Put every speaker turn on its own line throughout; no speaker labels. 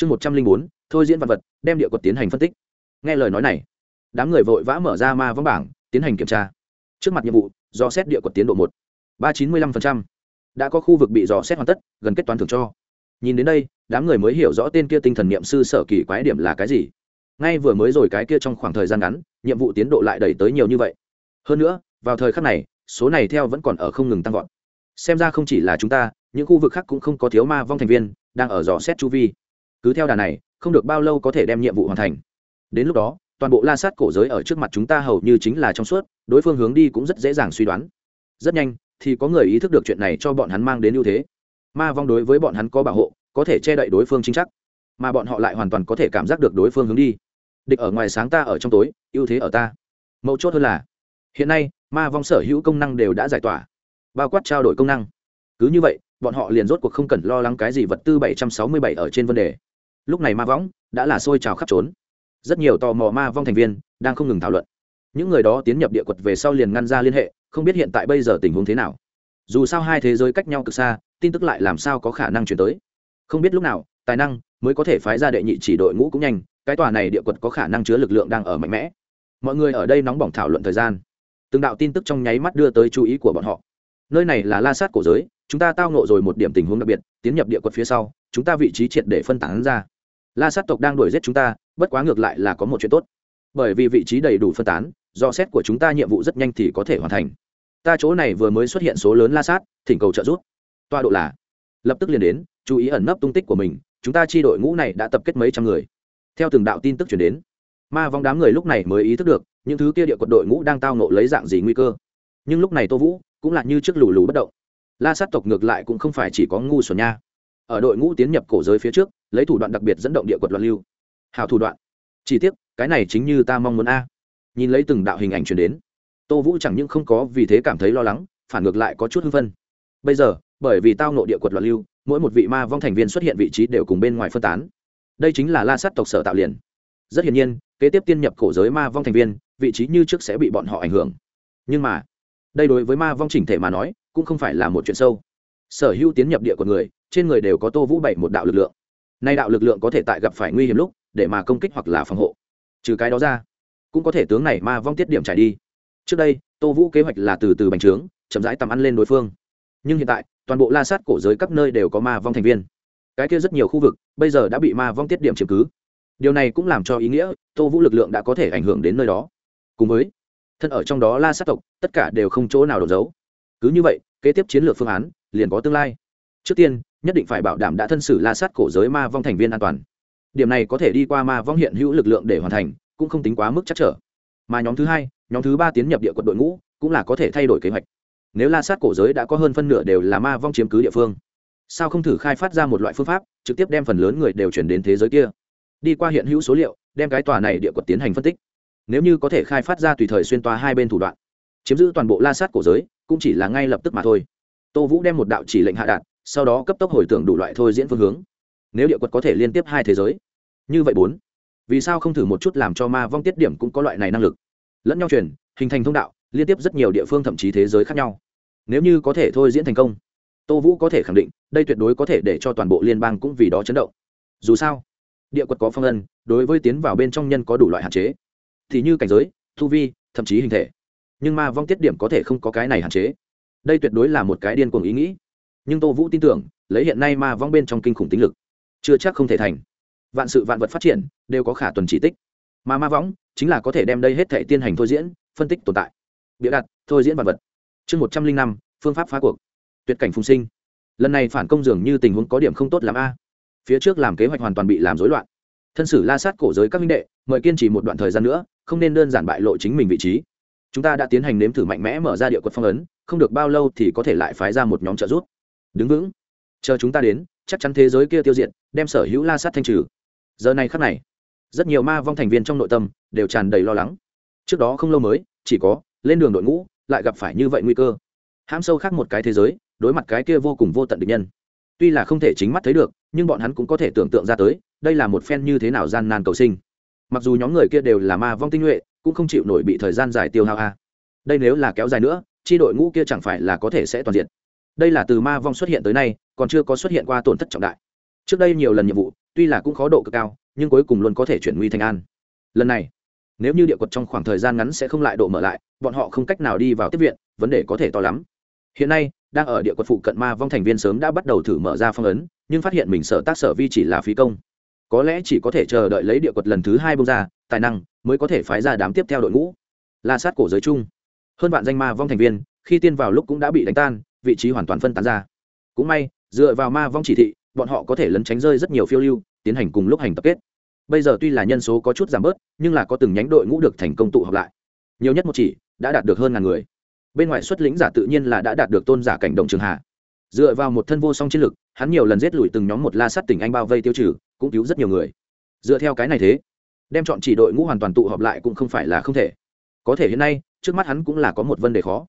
chương một trăm linh bốn, thôi diễn vật vật, đem địa quật tiến hành phân tích. Nghe lời nói này, đám người vội vã mở ra ma vong bảng, tiến hành kiểm tra. Trước mặt nhiệm vụ do xét địa quật tiến độ một. Ba chín mươi lăm đã có khu vực bị dò xét hoàn tất, gần kết toán thưởng cho. Nhìn đến đây, đám người mới hiểu rõ tên kia tinh thần niệm sư sở kỳ quái điểm là cái gì. Ngay vừa mới rồi cái kia trong khoảng thời gian ngắn, nhiệm vụ tiến độ lại đẩy tới nhiều như vậy. Hơn nữa, vào thời khắc này, số này theo vẫn còn ở không ngừng tăng vọt. Xem ra không chỉ là chúng ta, những khu vực khác cũng không có thiếu ma vong thành viên đang ở dò xét chu vi cứ theo đà này, không được bao lâu có thể đem nhiệm vụ hoàn thành. Đến lúc đó, toàn bộ la sát cổ giới ở trước mặt chúng ta hầu như chính là trong suốt, đối phương hướng đi cũng rất dễ dàng suy đoán. Rất nhanh, thì có người ý thức được chuyện này cho bọn hắn mang đến ưu thế. Ma vong đối với bọn hắn có bảo hộ, có thể che đậy đối phương chính chắc, mà bọn họ lại hoàn toàn có thể cảm giác được đối phương hướng đi. Địch ở ngoài sáng ta ở trong tối, ưu thế ở ta. Mấu chốt hơn là, hiện nay, ma vong sở hữu công năng đều đã giải tỏa, bao quát trao đổi công năng. Cứ như vậy, bọn họ liền rốt cuộc không cần lo lắng cái gì vật tư 767 ở trên vấn đề lúc này ma võng đã là sôi trào khắp trốn. Rất nhiều tò mò ma vong thành viên đang không ngừng thảo luận. Những người đó tiến nhập địa quật về sau liền ngăn ra liên hệ, không biết hiện tại bây giờ tình huống thế nào. Dù sao hai thế giới cách nhau cực xa, tin tức lại làm sao có khả năng chuyển tới. Không biết lúc nào, tài năng mới có thể phái ra đệ nhị chỉ đội ngũ cũng nhanh, cái tòa này địa quật có khả năng chứa lực lượng đang ở mạnh mẽ. Mọi người ở đây nóng bỏng thảo luận thời gian. Từng đạo tin tức trong nháy mắt đưa tới chú ý của bọn họ. Nơi này là la sát cổ giới, chúng ta tao nộ rồi một điểm tình huống đặc biệt, tiến nhập địa quật phía sau, chúng ta vị trí triệt để phân tán ra la sát tộc đang đuổi giết chúng ta, bất quá ngược lại là có một chuyện tốt. Bởi vì vị trí đầy đủ phân tán, do xét của chúng ta nhiệm vụ rất nhanh thì có thể hoàn thành. Ta chỗ này vừa mới xuất hiện số lớn la sát, thỉnh cầu trợ giúp. Toa độ là, lập tức liền đến, chú ý ẩn nấp tung tích của mình, chúng ta chi đội ngũ này đã tập kết mấy trăm người. Theo từng đạo tin tức chuyển đến, ma vong đám người lúc này mới ý thức được, những thứ kia địa quật đội ngũ đang tao nộ lấy dạng gì nguy cơ. Nhưng lúc này tô vũ cũng là như trước lù lù bất động. La sát tộc ngược lại cũng không phải chỉ có ngu xuẩn nha ở đội ngũ tiến nhập cổ giới phía trước, lấy thủ đoạn đặc biệt dẫn động địa quật loạn lưu. Hào thủ đoạn. Chỉ tiếc, cái này chính như ta mong muốn a. Nhìn lấy từng đạo hình ảnh chuyển đến, tô vũ chẳng những không có vì thế cảm thấy lo lắng, phản ngược lại có chút hưng phân bây giờ, bởi vì tao nộ địa quật loạn lưu, mỗi một vị ma vong thành viên xuất hiện vị trí đều cùng bên ngoài phân tán. Đây chính là la sát tộc sở tạo liền. Rất hiển nhiên, kế tiếp tiên nhập cổ giới ma vong thành viên, vị trí như trước sẽ bị bọn họ ảnh hưởng. Nhưng mà, đây đối với ma vong chỉnh thể mà nói, cũng không phải là một chuyện sâu. Sở hữu tiến nhập địa của người trên người đều có tô vũ bảy một đạo lực lượng. Nay đạo lực lượng có thể tại gặp phải nguy hiểm lúc, để mà công kích hoặc là phòng hộ. Trừ cái đó ra, cũng có thể tướng này ma vong tiết điểm trải đi. Trước đây, tô vũ kế hoạch là từ từ bành trướng, chậm rãi tầm ăn lên đối phương. Nhưng hiện tại, toàn bộ la sát cổ giới các nơi đều có ma vong thành viên. Cái kia rất nhiều khu vực, bây giờ đã bị ma vong tiết điểm chiếm cứ. Điều này cũng làm cho ý nghĩa, tô vũ lực lượng đã có thể ảnh hưởng đến nơi đó. Cùng với, thân ở trong đó la sát tộc, tất cả đều không chỗ nào đổ giấu cứ như vậy, kế tiếp chiến lược phương án liền có tương lai. Trước tiên nhất định phải bảo đảm đã thân sử la sát cổ giới ma vong thành viên an toàn. Điểm này có thể đi qua ma vong hiện hữu lực lượng để hoàn thành, cũng không tính quá mức chắc trở. Mà nhóm thứ hai, nhóm thứ ba tiến nhập địa quận đội ngũ, cũng là có thể thay đổi kế hoạch. Nếu la sát cổ giới đã có hơn phân nửa đều là ma vong chiếm cứ địa phương, sao không thử khai phát ra một loại phương pháp, trực tiếp đem phần lớn người đều chuyển đến thế giới kia? Đi qua hiện hữu số liệu, đem cái tòa này địa quật tiến hành phân tích. Nếu như có thể khai phát ra tùy thời xuyên toa hai bên thủ đoạn, chiếm giữ toàn bộ la sát cổ giới, cũng chỉ là ngay lập tức mà thôi. Tô vũ đem một đạo chỉ lệnh hạ đạt sau đó cấp tốc hồi tưởng đủ loại thôi diễn phương hướng. Nếu địa quật có thể liên tiếp hai thế giới. Như vậy bốn. Vì sao không thử một chút làm cho ma vong tiết điểm cũng có loại này năng lực? Lẫn nhau truyền, hình thành thông đạo, liên tiếp rất nhiều địa phương thậm chí thế giới khác nhau. Nếu như có thể thôi diễn thành công, tô vũ có thể khẳng định, đây tuyệt đối có thể để cho toàn bộ liên bang cũng vì đó chấn động. Dù sao, địa quật có phong ân đối với tiến vào bên trong nhân có đủ loại hạn chế. Thì như cảnh giới thu vi, thậm chí hình thể. Nhưng ma vong tiết điểm có thể không có cái này hạn chế. Đây tuyệt đối là một cái điên cuồng ý nghĩ nhưng tô vũ tin tưởng, lấy hiện nay ma vong bên trong kinh khủng tính lực, chưa chắc không thể thành. Vạn sự vạn vật phát triển, đều có khả tuần chỉ tích. Mà ma võng chính là có thể đem đây hết thệ tiên hành thôi diễn, phân tích tồn tại. Bịa đặt, thôi diễn vạn vật. Chương một trăm linh năm, phương pháp phá cuộc. Tuyệt cảnh phùng sinh. Lần này phản công dường như tình huống có điểm không tốt làm a. Phía trước làm kế hoạch hoàn toàn bị làm rối loạn. Thân sử la sát cổ giới các minh đệ, mời kiên trì một đoạn thời gian nữa, không nên đơn giản bại lộ chính mình vị trí. Chúng ta đã tiến hành nếm thử mạnh mẽ mở ra địa quật phong ấn, không được bao lâu thì có thể lại phái ra một nhóm trợ giúp đứng vững. Chờ chúng ta đến, chắc chắn thế giới kia tiêu diệt, đem sở hữu la sát thanh trừ. Giờ này khắc này, rất nhiều ma vong thành viên trong nội tâm đều tràn đầy lo lắng. Trước đó không lâu mới, chỉ có lên đường đội ngũ lại gặp phải như vậy nguy cơ. Hãm sâu khác một cái thế giới, đối mặt cái kia vô cùng vô tận địch nhân. Tuy là không thể chính mắt thấy được, nhưng bọn hắn cũng có thể tưởng tượng ra tới, đây là một phen như thế nào gian nan cầu sinh. Mặc dù nhóm người kia đều là ma vong tinh nhuệ, cũng không chịu nổi bị thời gian dài tiêu hao a. Đây nếu là kéo dài nữa, chi đội ngũ kia chẳng phải là có thể sẽ toàn diện đây là từ ma vong xuất hiện tới nay, còn chưa có xuất hiện qua tổn thất trọng đại. Trước đây nhiều lần nhiệm vụ, tuy là cũng khó độ cực cao, nhưng cuối cùng luôn có thể chuyển nguy thành an. Lần này, nếu như địa quật trong khoảng thời gian ngắn sẽ không lại độ mở lại, bọn họ không cách nào đi vào tiếp viện, vấn đề có thể to lắm. Hiện nay, đang ở địa quật phụ cận ma vong thành viên sớm đã bắt đầu thử mở ra phong ấn, nhưng phát hiện mình sở tác sở vi chỉ là phí công. Có lẽ chỉ có thể chờ đợi lấy địa quật lần thứ hai bông ra, tài năng mới có thể phái ra đám tiếp theo đội ngũ. La sát cổ giới chung. Hơn vạn danh ma vong thành viên, khi tiên vào lúc cũng đã bị đánh tan vị trí hoàn toàn phân tán ra. Cũng may, dựa vào ma vong chỉ thị, bọn họ có thể lấn tránh rơi rất nhiều phiêu lưu, tiến hành cùng lúc hành tập kết. Bây giờ tuy là nhân số có chút giảm bớt, nhưng là có từng nhánh đội ngũ được thành công tụ họp lại. Nhiều nhất một chỉ, đã đạt được hơn ngàn người. Bên ngoài xuất lĩnh giả tự nhiên là đã đạt được tôn giả cảnh động trường hạ. Dựa vào một thân vô song chiến lực, hắn nhiều lần giết lùi từng nhóm một la sát tỉnh anh bao vây tiêu trừ, cũng cứu rất nhiều người. Dựa theo cái này thế, đem chọn chỉ đội ngũ hoàn toàn tụ họp lại cũng không phải là không thể. Có thể hiện nay, trước mắt hắn cũng là có một vấn đề khó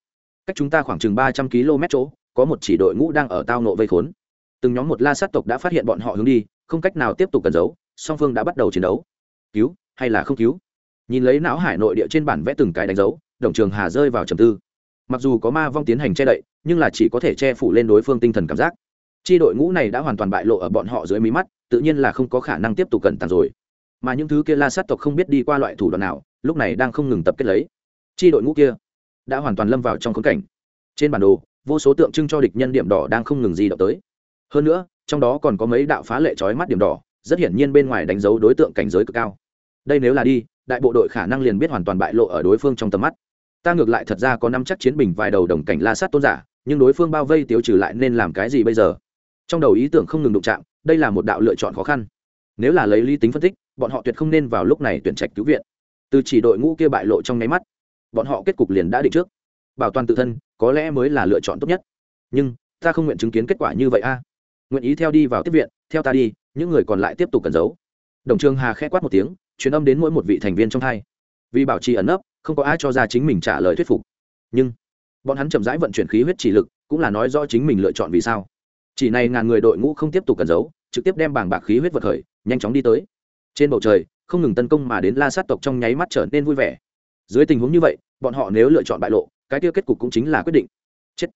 cách chúng ta khoảng chừng ba trăm km chỗ, có một chỉ đội ngũ đang ở tao nộ vây khốn. Từng nhóm một la sát tộc đã phát hiện bọn họ hướng đi, không cách nào tiếp tục cần giấu, song phương đã bắt đầu chiến đấu. Cứu hay là không cứu? Nhìn lấy não hải nội địa trên bản vẽ từng cái đánh dấu, đồng trường hà rơi vào trầm tư. Mặc dù có ma vong tiến hành che đậy, nhưng là chỉ có thể che phủ lên đối phương tinh thần cảm giác. Chi đội ngũ này đã hoàn toàn bại lộ ở bọn họ dưới mí mắt, tự nhiên là không có khả năng tiếp tục cẩn tàng rồi. Mà những thứ kia la sát tộc không biết đi qua loại thủ đoạn nào, lúc này đang không ngừng tập kết lấy. Chi đội ngũ kia đã hoàn toàn lâm vào trong khốn cảnh. Trên bản đồ, vô số tượng trưng cho địch nhân điểm đỏ đang không ngừng di động tới. Hơn nữa, trong đó còn có mấy đạo phá lệ trói mắt điểm đỏ, rất hiển nhiên bên ngoài đánh dấu đối tượng cảnh giới cực cao. Đây nếu là đi, đại bộ đội khả năng liền biết hoàn toàn bại lộ ở đối phương trong tầm mắt. Ta ngược lại thật ra có năm chắc chiến bình vài đầu đồng cảnh la sát tôn giả, nhưng đối phương bao vây tiêu trừ lại nên làm cái gì bây giờ? Trong đầu ý tưởng không ngừng đụng chạm, đây là một đạo lựa chọn khó khăn. Nếu là lấy lý tính phân tích, bọn họ tuyệt không nên vào lúc này tuyển trạch cứu viện. Từ chỉ đội ngũ kia bại lộ trong nháy mắt bọn họ kết cục liền đã định trước. Bảo toàn tự thân, có lẽ mới là lựa chọn tốt nhất. Nhưng, ta không nguyện chứng kiến kết quả như vậy a. Nguyện ý theo đi vào tiếp viện, theo ta đi, những người còn lại tiếp tục cẩn giấu. Đồng trường hà khẽ quát một tiếng, truyền âm đến mỗi một vị thành viên trong hai. Vì bảo trì ẩn nấp, không có ai cho ra chính mình trả lời thuyết phục. Nhưng, bọn hắn chậm rãi vận chuyển khí huyết chỉ lực, cũng là nói rõ chính mình lựa chọn vì sao. Chỉ này ngàn người đội ngũ không tiếp tục cẩn giấu, trực tiếp đem bảng bạc khí huyết vật khởi, nhanh chóng đi tới. Trên bầu trời, không ngừng tấn công mà đến la sát tộc trong nháy mắt trở nên vui vẻ dưới tình huống như vậy, bọn họ nếu lựa chọn bại lộ, cái tiêu kết cục cũng chính là quyết định. Chết.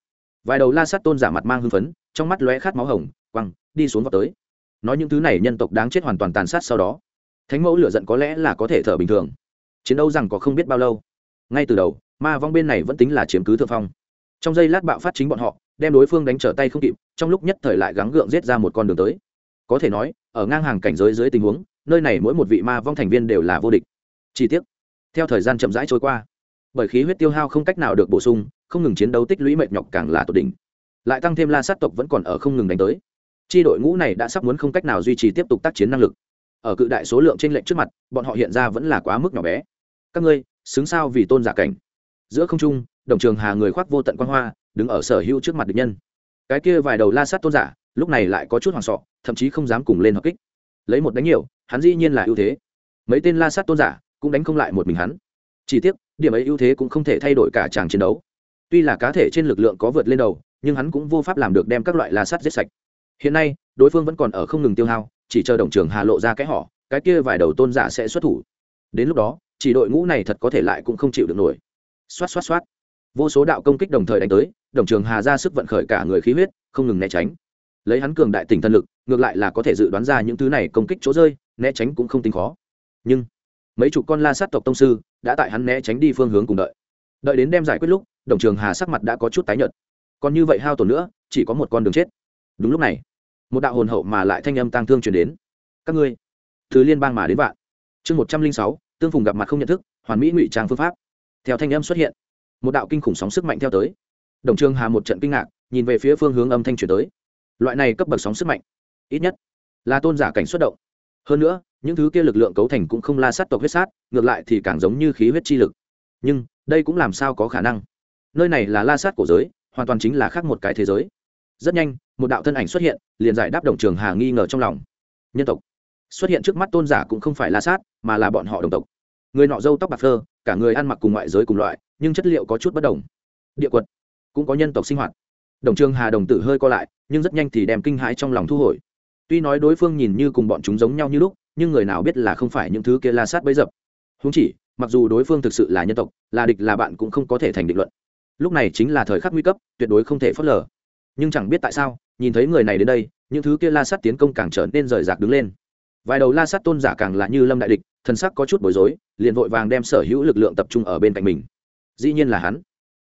Vài đầu la sát tôn giả mặt mang hưng phấn, trong mắt lóe khát máu hồng, quăng, đi xuống vào tới. Nói những thứ này nhân tộc đáng chết hoàn toàn tàn sát sau đó. Thánh mẫu lựa giận có lẽ là có thể thở bình thường. Chiến đấu rằng có không biết bao lâu. Ngay từ đầu, ma vong bên này vẫn tính là chiếm cứ thượng phong. Trong giây lát bạo phát chính bọn họ, đem đối phương đánh trở tay không kịp, trong lúc nhất thời lại gắng gượng giết ra một con đường tới. Có thể nói, ở ngang hàng cảnh giới dưới tình huống, nơi này mỗi một vị ma vong thành viên đều là vô địch. Chi tiết theo thời gian chậm rãi trôi qua, bởi khí huyết tiêu hao không cách nào được bổ sung, không ngừng chiến đấu tích lũy mệt nhọc càng là tột đỉnh. Lại tăng thêm la sát tộc vẫn còn ở không ngừng đánh tới. Chi đội ngũ này đã sắp muốn không cách nào duy trì tiếp tục tác chiến năng lực. Ở cự đại số lượng trên lệnh trước mặt, bọn họ hiện ra vẫn là quá mức nhỏ bé. Các ngươi, xứng sao vì tôn giả cảnh? Giữa không trung, đồng trường hà người khoác vô tận quan hoa, đứng ở sở hữu trước mặt địch nhân. Cái kia vài đầu la sát tôn giả, lúc này lại có chút hoảng sọ, thậm chí không dám cùng lên hợp kích. Lấy một đánh nhiều, hắn dĩ nhiên là ưu thế. Mấy tên la sát tôn giả cũng đánh không lại một mình hắn. Chỉ tiếc, điểm ấy ưu thế cũng không thể thay đổi cả tràng chiến đấu. Tuy là cá thể trên lực lượng có vượt lên đầu, nhưng hắn cũng vô pháp làm được đem các loại la sắt giết sạch. Hiện nay, đối phương vẫn còn ở không ngừng tiêu hao, chỉ chờ đồng trường hà lộ ra cái họ cái kia vài đầu tôn giả sẽ xuất thủ. Đến lúc đó, chỉ đội ngũ này thật có thể lại cũng không chịu được nổi. Xoát xoát xoát. Vô số đạo công kích đồng thời đánh tới, đồng trường hà ra sức vận khởi cả người khí huyết, không ngừng né tránh. Lấy hắn cường đại tỉnh thân lực, ngược lại là có thể dự đoán ra những thứ này công kích chỗ rơi, né tránh cũng không tính khó. Nhưng mấy chục con la sát tộc tông sư đã tại hắn né tránh đi phương hướng cùng đợi. Đợi đến đem giải quyết lúc, đồng trường hà sắc mặt đã có chút tái nhợt. Còn như vậy hao tổn nữa, chỉ có một con đường chết. Đúng lúc này, một đạo hồn hậu mà lại thanh âm tang thương truyền đến. Các ngươi, thứ liên bang mà đến vạn. Chương một trăm linh sáu, tương phùng gặp mặt không nhận thức, hoàn mỹ ngụy trang phương pháp. Theo thanh âm xuất hiện, một đạo kinh khủng sóng sức mạnh theo tới. Đồng trường hà một trận kinh ngạc, nhìn về phía phương hướng âm thanh chuyển tới. Loại này cấp bậc sóng sức mạnh, ít nhất là tôn giả cảnh xuất động. Hơn nữa những thứ kia lực lượng cấu thành cũng không la sát tộc huyết sát, ngược lại thì càng giống như khí huyết chi lực. Nhưng, đây cũng làm sao có khả năng? Nơi này là la sát cổ giới, hoàn toàn chính là khác một cái thế giới. Rất nhanh, một đạo thân ảnh xuất hiện, liền giải đáp đồng trường hà nghi ngờ trong lòng. Nhân tộc. Xuất hiện trước mắt tôn giả cũng không phải la sát, mà là bọn họ đồng tộc. Người nọ dâu tóc bạc phơ, cả người ăn mặc cùng ngoại giới cùng loại, nhưng chất liệu có chút bất đồng. Địa quật. Cũng có nhân tộc sinh hoạt. Đồng trường hà đồng tử hơi co lại, nhưng rất nhanh thì đem kinh hãi trong lòng thu hồi. Tuy nói đối phương nhìn như cùng bọn chúng giống nhau như lúc nhưng người nào biết là không phải những thứ kia la sát bấy dập. Húng chỉ, mặc dù đối phương thực sự là nhân tộc, là địch là bạn cũng không có thể thành định luận. Lúc này chính là thời khắc nguy cấp, tuyệt đối không thể phớt lờ. Nhưng chẳng biết tại sao, nhìn thấy người này đến đây, những thứ kia la sát tiến công càng trở nên rời rạc đứng lên. Vài đầu la sát tôn giả càng là như lâm đại địch, thần sắc có chút bối rối, liền vội vàng đem sở hữu lực lượng tập trung ở bên cạnh mình. Dĩ nhiên là hắn.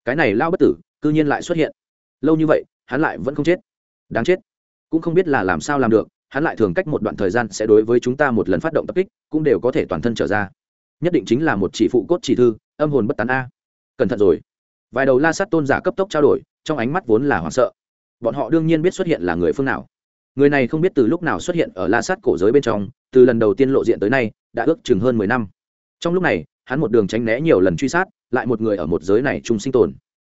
Cái này lao bất tử, cư nhiên lại xuất hiện. Lâu như vậy, hắn lại vẫn không chết. Đáng chết. Cũng không biết là làm sao làm được hắn lại thường cách một đoạn thời gian sẽ đối với chúng ta một lần phát động tập kích, cũng đều có thể toàn thân trở ra. Nhất định chính là một chỉ phụ cốt chỉ thư, âm hồn bất tán a. Cẩn thận rồi. Vài đầu la sát tôn giả cấp tốc trao đổi, trong ánh mắt vốn là hoảng sợ. Bọn họ đương nhiên biết xuất hiện là người phương nào. Người này không biết từ lúc nào xuất hiện ở la sát cổ giới bên trong, từ lần đầu tiên lộ diện tới nay, đã ước chừng hơn mười năm. Trong lúc này, hắn một đường tránh né nhiều lần truy sát, lại một người ở một giới này chung sinh tồn.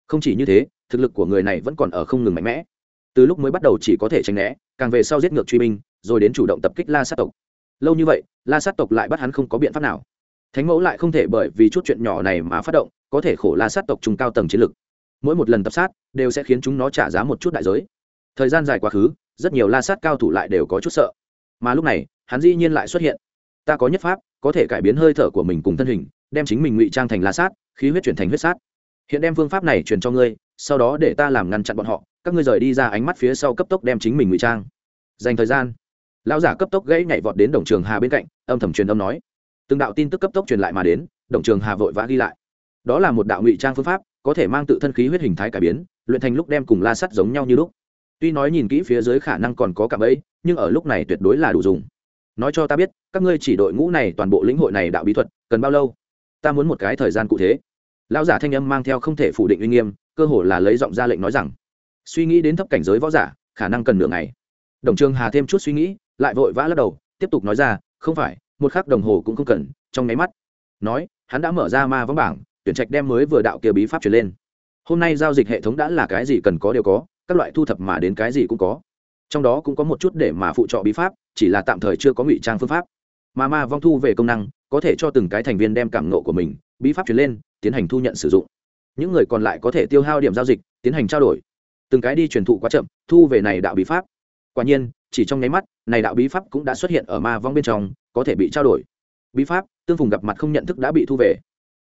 Không chỉ như thế, thực lực của người này vẫn còn ở không ngừng mạnh mẽ. Từ lúc mới bắt đầu chỉ có thể tránh né càng về sau giết ngược truy binh, rồi đến chủ động tập kích la sát tộc. Lâu như vậy, la sát tộc lại bắt hắn không có biện pháp nào. Thánh mẫu lại không thể bởi vì chút chuyện nhỏ này mà phát động, có thể khổ la sát tộc trung cao tầng chiến lực. Mỗi một lần tập sát, đều sẽ khiến chúng nó trả giá một chút đại giới. Thời gian dài quá khứ, rất nhiều la sát cao thủ lại đều có chút sợ. Mà lúc này, hắn dĩ nhiên lại xuất hiện. Ta có nhất pháp, có thể cải biến hơi thở của mình cùng thân hình, đem chính mình ngụy trang thành la sát, khí huyết chuyển thành huyết sát hiện đem phương pháp này truyền cho ngươi, sau đó để ta làm ngăn chặn bọn họ, các ngươi rời đi ra ánh mắt phía sau cấp tốc đem chính mình ngụy trang. Dành thời gian, lão giả cấp tốc gãy nhảy vọt đến đồng trường hà bên cạnh, âm thầm truyền âm nói. Từng đạo tin tức cấp tốc truyền lại mà đến, đồng trường hà vội vã ghi lại. Đó là một đạo ngụy trang phương pháp, có thể mang tự thân khí huyết hình thái cải biến, luyện thành lúc đem cùng la sắt giống nhau như lúc. Tuy nói nhìn kỹ phía dưới khả năng còn có cả bẫy, nhưng ở lúc này tuyệt đối là đủ dùng. Nói cho ta biết, các ngươi chỉ đội ngũ này toàn bộ lĩnh hội này đạo bí thuật, cần bao lâu? Ta muốn một cái thời gian cụ thể lão giả thanh âm mang theo không thể phủ định uy nghiêm, cơ hồ là lấy giọng ra lệnh nói rằng, suy nghĩ đến thấp cảnh giới võ giả, khả năng cần nửa ngày. Đồng trường hà thêm chút suy nghĩ, lại vội vã lắc đầu, tiếp tục nói ra, không phải, một khắc đồng hồ cũng không cần, trong nháy mắt. Nói, hắn đã mở ra ma vắng bảng, tuyển trạch đem mới vừa đạo kia bí pháp truyền lên. Hôm nay giao dịch hệ thống đã là cái gì cần có đều có, các loại thu thập mà đến cái gì cũng có. Trong đó cũng có một chút để mà phụ trợ bí pháp, chỉ là tạm thời chưa có ngụy trang phương pháp. Mà ma vong thu về công năng, có thể cho từng cái thành viên đem cảm nộ của mình, bí pháp truyền lên tiến hành thu nhận sử dụng. Những người còn lại có thể tiêu hao điểm giao dịch, tiến hành trao đổi. Từng cái đi truyền thụ quá chậm, thu về này đạo bí pháp. Quả nhiên, chỉ trong nháy mắt, này đạo bí pháp cũng đã xuất hiện ở ma vong bên trong, có thể bị trao đổi. Bí pháp, tương phùng gặp mặt không nhận thức đã bị thu về.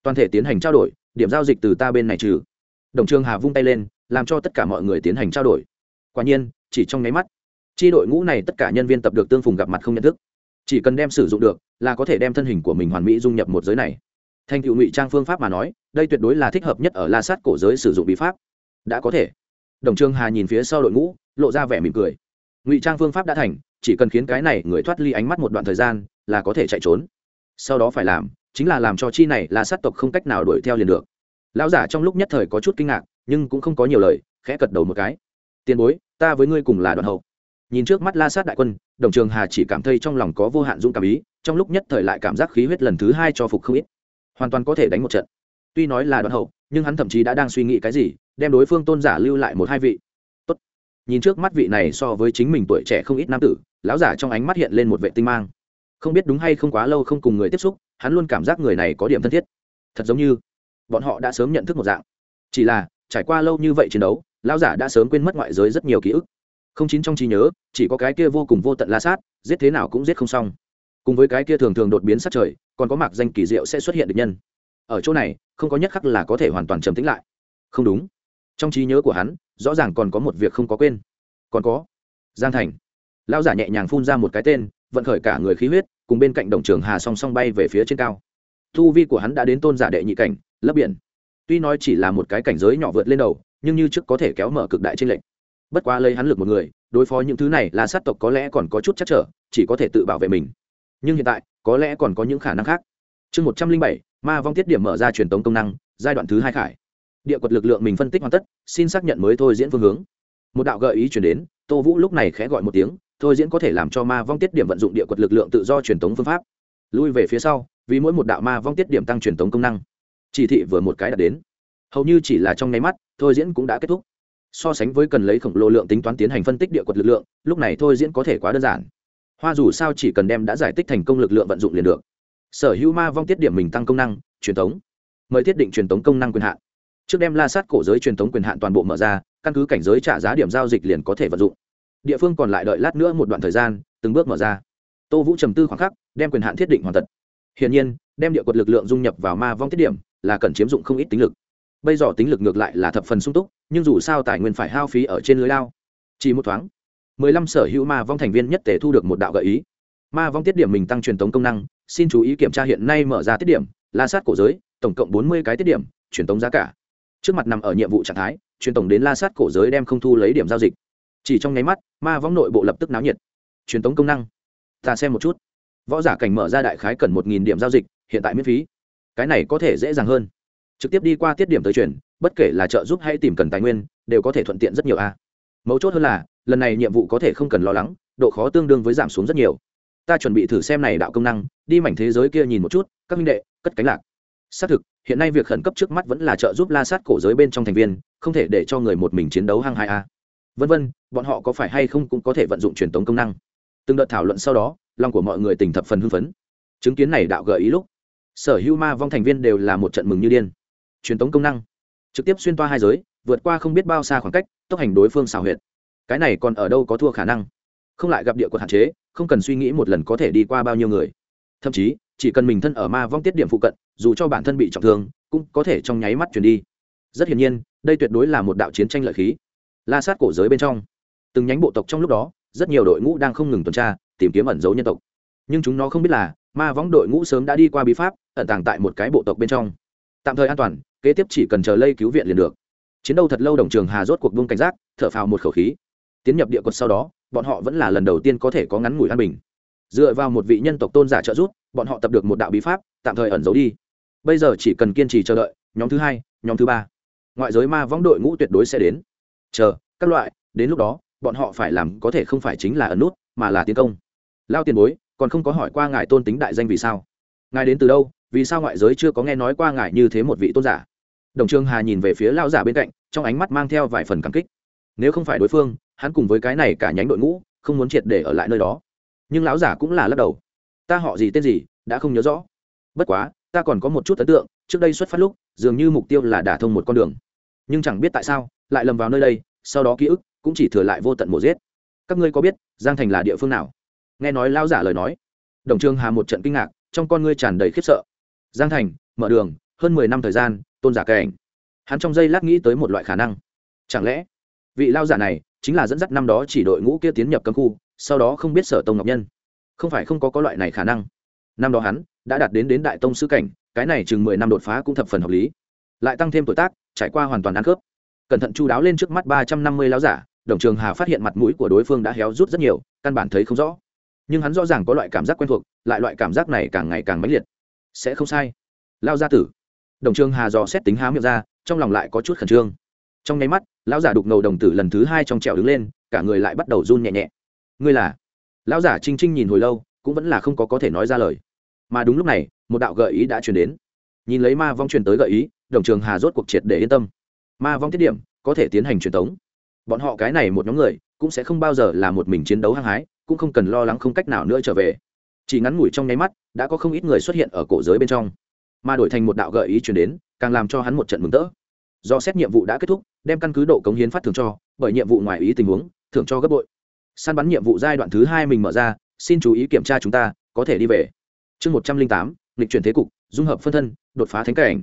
Toàn thể tiến hành trao đổi, điểm giao dịch từ ta bên này trừ. Đồng trường hà vung tay lên, làm cho tất cả mọi người tiến hành trao đổi. Quả nhiên, chỉ trong nháy mắt, chi đội ngũ này tất cả nhân viên tập được tương phùng gặp mặt không nhận thức. Chỉ cần đem sử dụng được, là có thể đem thân hình của mình hoàn mỹ dung nhập một giới này thành tựu ngụy trang phương pháp mà nói, đây tuyệt đối là thích hợp nhất ở la sát cổ giới sử dụng bí pháp. Đã có thể. Đồng trương hà nhìn phía sau đội ngũ, lộ ra vẻ mỉm cười. Ngụy trang phương pháp đã thành, chỉ cần khiến cái này người thoát ly ánh mắt một đoạn thời gian, là có thể chạy trốn. Sau đó phải làm, chính là làm cho chi này là sát tộc không cách nào đuổi theo liền được. Lão giả trong lúc nhất thời có chút kinh ngạc, nhưng cũng không có nhiều lời, khẽ cật đầu một cái. Tiền bối, ta với ngươi cùng là đoàn hậu. Nhìn trước mắt la sát đại quân, đồng trường hà chỉ cảm thấy trong lòng có vô hạn dũng cảm ý, trong lúc nhất thời lại cảm giác khí huyết lần thứ hai cho phục không ít hoàn toàn có thể đánh một trận. Tuy nói là đoạn hậu, nhưng hắn thậm chí đã đang suy nghĩ cái gì, đem đối phương tôn giả lưu lại một hai vị. Tốt. nhìn trước mắt vị này so với chính mình tuổi trẻ không ít nam tử, lão giả trong ánh mắt hiện lên một vệ tinh mang. Không biết đúng hay không quá lâu không cùng người tiếp xúc, hắn luôn cảm giác người này có điểm thân thiết. Thật giống như bọn họ đã sớm nhận thức một dạng. Chỉ là, trải qua lâu như vậy chiến đấu, lão giả đã sớm quên mất ngoại giới rất nhiều ký ức. Không chính trong trí nhớ, chỉ có cái kia vô cùng vô tận la sát, giết thế nào cũng giết không xong cùng với cái kia thường thường đột biến sát trời, còn có mạc danh kỳ diệu sẽ xuất hiện được nhân. Ở chỗ này, không có nhất khắc là có thể hoàn toàn trầm tĩnh lại. Không đúng. Trong trí nhớ của hắn, rõ ràng còn có một việc không có quên. Còn có. Giang thành. Lão giả nhẹ nhàng phun ra một cái tên, vận khởi cả người khí huyết, cùng bên cạnh đồng trường hà song song bay về phía trên cao. Thu vi của hắn đã đến tôn giả đệ nhị cảnh, lấp biển. Tuy nói chỉ là một cái cảnh giới nhỏ vượt lên đầu, nhưng như trước có thể kéo mở cực đại trên lệnh bất quá lấy hắn lực một người, đối phó những thứ này là sát tộc có lẽ còn có chút chắc trở, chỉ có thể tự bảo vệ mình nhưng hiện tại, có lẽ còn có những khả năng khác. Chương một trăm linh bảy, ma vong tiết điểm mở ra truyền tống công năng, giai đoạn thứ hai khải. Địa quật lực lượng mình phân tích hoàn tất, xin xác nhận mới thôi diễn phương hướng. Một đạo gợi ý chuyển đến, tô vũ lúc này khẽ gọi một tiếng, thôi diễn có thể làm cho ma vong tiết điểm vận dụng địa quật lực lượng tự do truyền tống phương pháp. Lui về phía sau, vì mỗi một đạo ma vong tiết điểm tăng truyền tống công năng. Chỉ thị vừa một cái đã đến. Hầu như chỉ là trong nháy mắt, thôi diễn cũng đã kết thúc. So sánh với cần lấy khổng lồ lượng tính toán tiến hành phân tích địa quật lực lượng, lúc này thôi diễn có thể quá đơn giản hoa dù sao chỉ cần đem đã giải tích thành công lực lượng vận dụng liền được. Sở hữu ma vong tiết điểm mình tăng công năng, truyền thống mời thiết định truyền thống công năng quyền hạn. Trước đem la sát cổ giới truyền thống quyền hạn toàn bộ mở ra, căn cứ cảnh giới trả giá điểm giao dịch liền có thể vận dụng. Địa phương còn lại đợi lát nữa một đoạn thời gian, từng bước mở ra. Tô vũ trầm tư khoảng khắc, đem quyền hạn thiết định hoàn tật hiển nhiên, đem địa quật lực lượng dung nhập vào ma vong tiết điểm là cần chiếm dụng không ít tính lực. Bây giờ tính lực ngược lại là thập phần sung túc, nhưng dù sao tài nguyên phải hao phí ở trên lưới lao. Chỉ một thoáng mười lăm sở hữu ma vong thành viên nhất tề thu được một đạo gợi ý. Ma vong tiết điểm mình tăng truyền tống công năng, xin chú ý kiểm tra hiện nay mở ra tiết điểm la sát cổ giới, tổng cộng bốn mươi cái tiết điểm, truyền tống giá cả. Trước mặt nằm ở nhiệm vụ trạng thái, truyền tổng đến la sát cổ giới đem không thu lấy điểm giao dịch. Chỉ trong nháy mắt, ma vong nội bộ lập tức náo nhiệt. Truyền tống công năng. Ta xem một chút. Võ giả cảnh mở ra đại khái cần một nghìn điểm giao dịch, hiện tại miễn phí. Cái này có thể dễ dàng hơn. Trực tiếp đi qua tiết điểm tới chuyển bất kể là trợ giúp hay tìm cần tài nguyên, đều có thể thuận tiện rất nhiều a. Mấu chốt hơn là lần này nhiệm vụ có thể không cần lo lắng, độ khó tương đương với giảm xuống rất nhiều. Ta chuẩn bị thử xem này đạo công năng, đi mảnh thế giới kia nhìn một chút, các minh đệ, cất cánh lạc. Xác thực, hiện nay việc khẩn cấp trước mắt vẫn là trợ giúp la sát cổ giới bên trong thành viên, không thể để cho người một mình chiến đấu hăng hai a. Vân vân, bọn họ có phải hay không cũng có thể vận dụng truyền tống công năng? Từng đợt thảo luận sau đó, lòng của mọi người tỉnh thập phần hưng phấn. Chứng kiến này đạo gợi ý lúc, sở hữu ma vong thành viên đều là một trận mừng như điên. Truyền tống công năng, trực tiếp xuyên toa hai giới, vượt qua không biết bao xa khoảng cách, tốc hành đối phương xào huyệt cái này còn ở đâu có thua khả năng? Không lại gặp địa quật hạn chế, không cần suy nghĩ một lần có thể đi qua bao nhiêu người. Thậm chí, chỉ cần mình thân ở ma vong tiết điểm phụ cận, dù cho bản thân bị trọng thương, cũng có thể trong nháy mắt chuyển đi. Rất hiển nhiên, đây tuyệt đối là một đạo chiến tranh lợi khí. La sát cổ giới bên trong, từng nhánh bộ tộc trong lúc đó, rất nhiều đội ngũ đang không ngừng tuần tra, tìm kiếm ẩn dấu nhân tộc. Nhưng chúng nó không biết là, ma võng đội ngũ sớm đã đi qua bí pháp, ẩn tàng tại một cái bộ tộc bên trong. Tạm thời an toàn, kế tiếp chỉ cần chờ lây cứu viện liền được. Chiến đấu thật lâu đồng trường hà rốt cuộc buông cảnh giác, thở phào một khẩu khí tiến nhập địa quật sau đó, bọn họ vẫn là lần đầu tiên có thể có ngắn ngủi an bình. Dựa vào một vị nhân tộc tôn giả trợ giúp, bọn họ tập được một đạo bí pháp, tạm thời ẩn giấu đi. Bây giờ chỉ cần kiên trì chờ đợi, nhóm thứ hai, nhóm thứ ba. Ngoại giới ma võng đội ngũ tuyệt đối sẽ đến. Chờ, các loại, đến lúc đó, bọn họ phải làm có thể không phải chính là ẩn nút, mà là tiến công. Lao tiền bối, còn không có hỏi qua ngài tôn tính đại danh vì sao? Ngài đến từ đâu, vì sao ngoại giới chưa có nghe nói qua ngài như thế một vị tôn giả? Đồng trương hà nhìn về phía lao giả bên cạnh, trong ánh mắt mang theo vài phần cảm kích nếu không phải đối phương, hắn cùng với cái này cả nhánh đội ngũ, không muốn triệt để ở lại nơi đó. Nhưng lão giả cũng là lắc đầu. Ta họ gì tên gì, đã không nhớ rõ. Bất quá, ta còn có một chút ấn tượng, trước đây xuất phát lúc, dường như mục tiêu là đả thông một con đường. Nhưng chẳng biết tại sao, lại lầm vào nơi đây, sau đó ký ức cũng chỉ thừa lại vô tận mổ giết. Các ngươi có biết, giang thành là địa phương nào? Nghe nói lao giả lời nói. Đồng trương hà một trận kinh ngạc, trong con ngươi tràn đầy khiếp sợ. Giang thành, mở đường, hơn mười năm thời gian, tôn giả cảnh. Hắn trong giây lát nghĩ tới một loại khả năng. Chẳng lẽ vị lao giả này chính là dẫn dắt năm đó chỉ đội ngũ kia tiến nhập cấm khu, sau đó không biết sở tông ngọc nhân. Không phải không có có loại này khả năng. Năm đó hắn đã đạt đến đến đại tông sư cảnh, cái này chừng mười năm đột phá cũng thập phần hợp lý. Lại tăng thêm tuổi tác, trải qua hoàn toàn ăn khớp. Cẩn thận chu đáo lên trước mắt ba trăm năm mươi lao giả, đồng trường hà phát hiện mặt mũi của đối phương đã héo rút rất nhiều, căn bản thấy không rõ. Nhưng hắn rõ ràng có loại cảm giác quen thuộc, lại loại cảm giác này càng ngày càng mãnh liệt. Sẽ không sai. Lao gia tử. Đồng trường hà dò xét tính há miệng ra, trong lòng lại có chút khẩn trương. Trong nháy mắt lão giả đục ngầu đồng tử lần thứ hai trong trèo đứng lên, cả người lại bắt đầu run nhẹ nhẹ. Ngươi là? Lão giả trinh trinh nhìn hồi lâu, cũng vẫn là không có có thể nói ra lời. Mà đúng lúc này, một đạo gợi ý đã truyền đến. Nhìn lấy ma vong truyền tới gợi ý, đồng trường hà rốt cuộc triệt để yên tâm. Ma vong tiết điểm, có thể tiến hành truyền tống. Bọn họ cái này một nhóm người, cũng sẽ không bao giờ là một mình chiến đấu hăng hái, cũng không cần lo lắng không cách nào nữa trở về. Chỉ ngắn ngủi trong nháy mắt, đã có không ít người xuất hiện ở cổ giới bên trong. Mà đổi thành một đạo gợi ý chuyển đến, càng làm cho hắn một trận mừng tỡ do xét nhiệm vụ đã kết thúc, đem căn cứ độ cống hiến phát thưởng cho, bởi nhiệm vụ ngoài ý tình huống, thưởng cho gấp bội. Săn bắn nhiệm vụ giai đoạn thứ hai mình mở ra, xin chú ý kiểm tra chúng ta, có thể đi về. Chương một trăm linh tám lịch chuyển thế cục, dung hợp phân thân, đột phá thánh cảnh.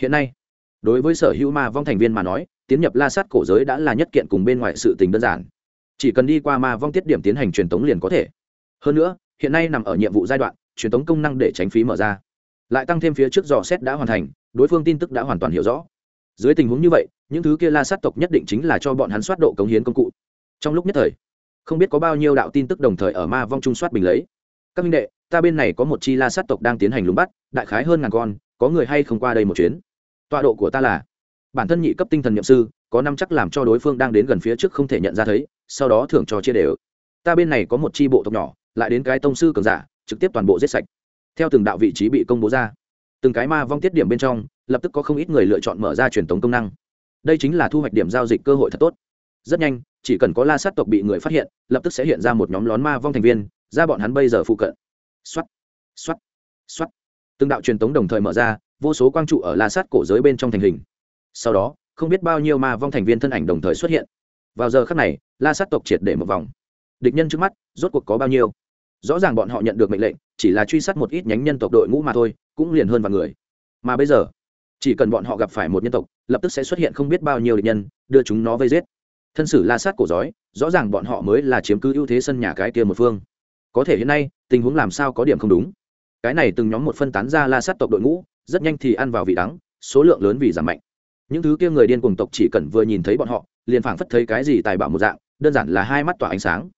Hiện nay, đối với sở hữu ma vong thành viên mà nói, tiến nhập la sát cổ giới đã là nhất kiện cùng bên ngoài sự tình đơn giản. Chỉ cần đi qua ma vong tiết điểm tiến hành truyền tống liền có thể. Hơn nữa, hiện nay nằm ở nhiệm vụ giai đoạn, truyền tống công năng để tránh phí mở ra. Lại tăng thêm phía trước dò xét đã hoàn thành, đối phương tin tức đã hoàn toàn hiểu rõ dưới tình huống như vậy, những thứ kia la sát tộc nhất định chính là cho bọn hắn soát độ cống hiến công cụ. Trong lúc nhất thời, không biết có bao nhiêu đạo tin tức đồng thời ở ma vong trung soát bình lấy. Các minh đệ, ta bên này có một chi la sát tộc đang tiến hành lùng bắt, đại khái hơn ngàn con, có người hay không qua đây một chuyến? Tọa độ của ta là, bản thân nhị cấp tinh thần nhậm sư, có năm chắc làm cho đối phương đang đến gần phía trước không thể nhận ra thấy, sau đó thưởng cho chia đều. Ta bên này có một chi bộ tộc nhỏ, lại đến cái tông sư cường giả, trực tiếp toàn bộ giết sạch. Theo từng đạo vị trí bị công bố ra. Từng cái ma vong tiết điểm bên trong lập tức có không ít người lựa chọn mở ra truyền thống công năng. Đây chính là thu hoạch điểm giao dịch cơ hội thật tốt. Rất nhanh, chỉ cần có la sát tộc bị người phát hiện, lập tức sẽ hiện ra một nhóm lón ma vong thành viên, ra bọn hắn bây giờ phụ cận. X o á t x o á t x o á t từng đạo truyền thống đồng thời mở ra, vô số quang trụ ở la sát cổ giới bên trong thành hình. Sau đó, không biết bao nhiêu ma vong thành viên thân ảnh đồng thời xuất hiện. Vào giờ khắc này, la sát tộc triệt để một vòng. Địch nhân trước mắt, rốt cuộc có bao nhiêu? Rõ ràng bọn họ nhận được mệnh lệnh, chỉ là truy sát một ít nhánh nhân tộc đội ngũ mà thôi, cũng liền hơn vài người. Mà bây giờ chỉ cần bọn họ gặp phải một nhân tộc, lập tức sẽ xuất hiện không biết bao nhiêu địch nhân, đưa chúng nó vây giết. Thân sử la sát cổ giói, rõ ràng bọn họ mới là chiếm cứ ưu thế sân nhà cái kia một phương. Có thể hiện nay, tình huống làm sao có điểm không đúng. Cái này từng nhóm một phân tán ra la sát tộc đội ngũ, rất nhanh thì ăn vào vị đắng, số lượng lớn vì giảm mạnh. Những thứ kia người điên cùng tộc chỉ cần vừa nhìn thấy bọn họ, liền phảng phất thấy cái gì tài bảo một dạng, đơn giản là hai mắt tỏa ánh sáng.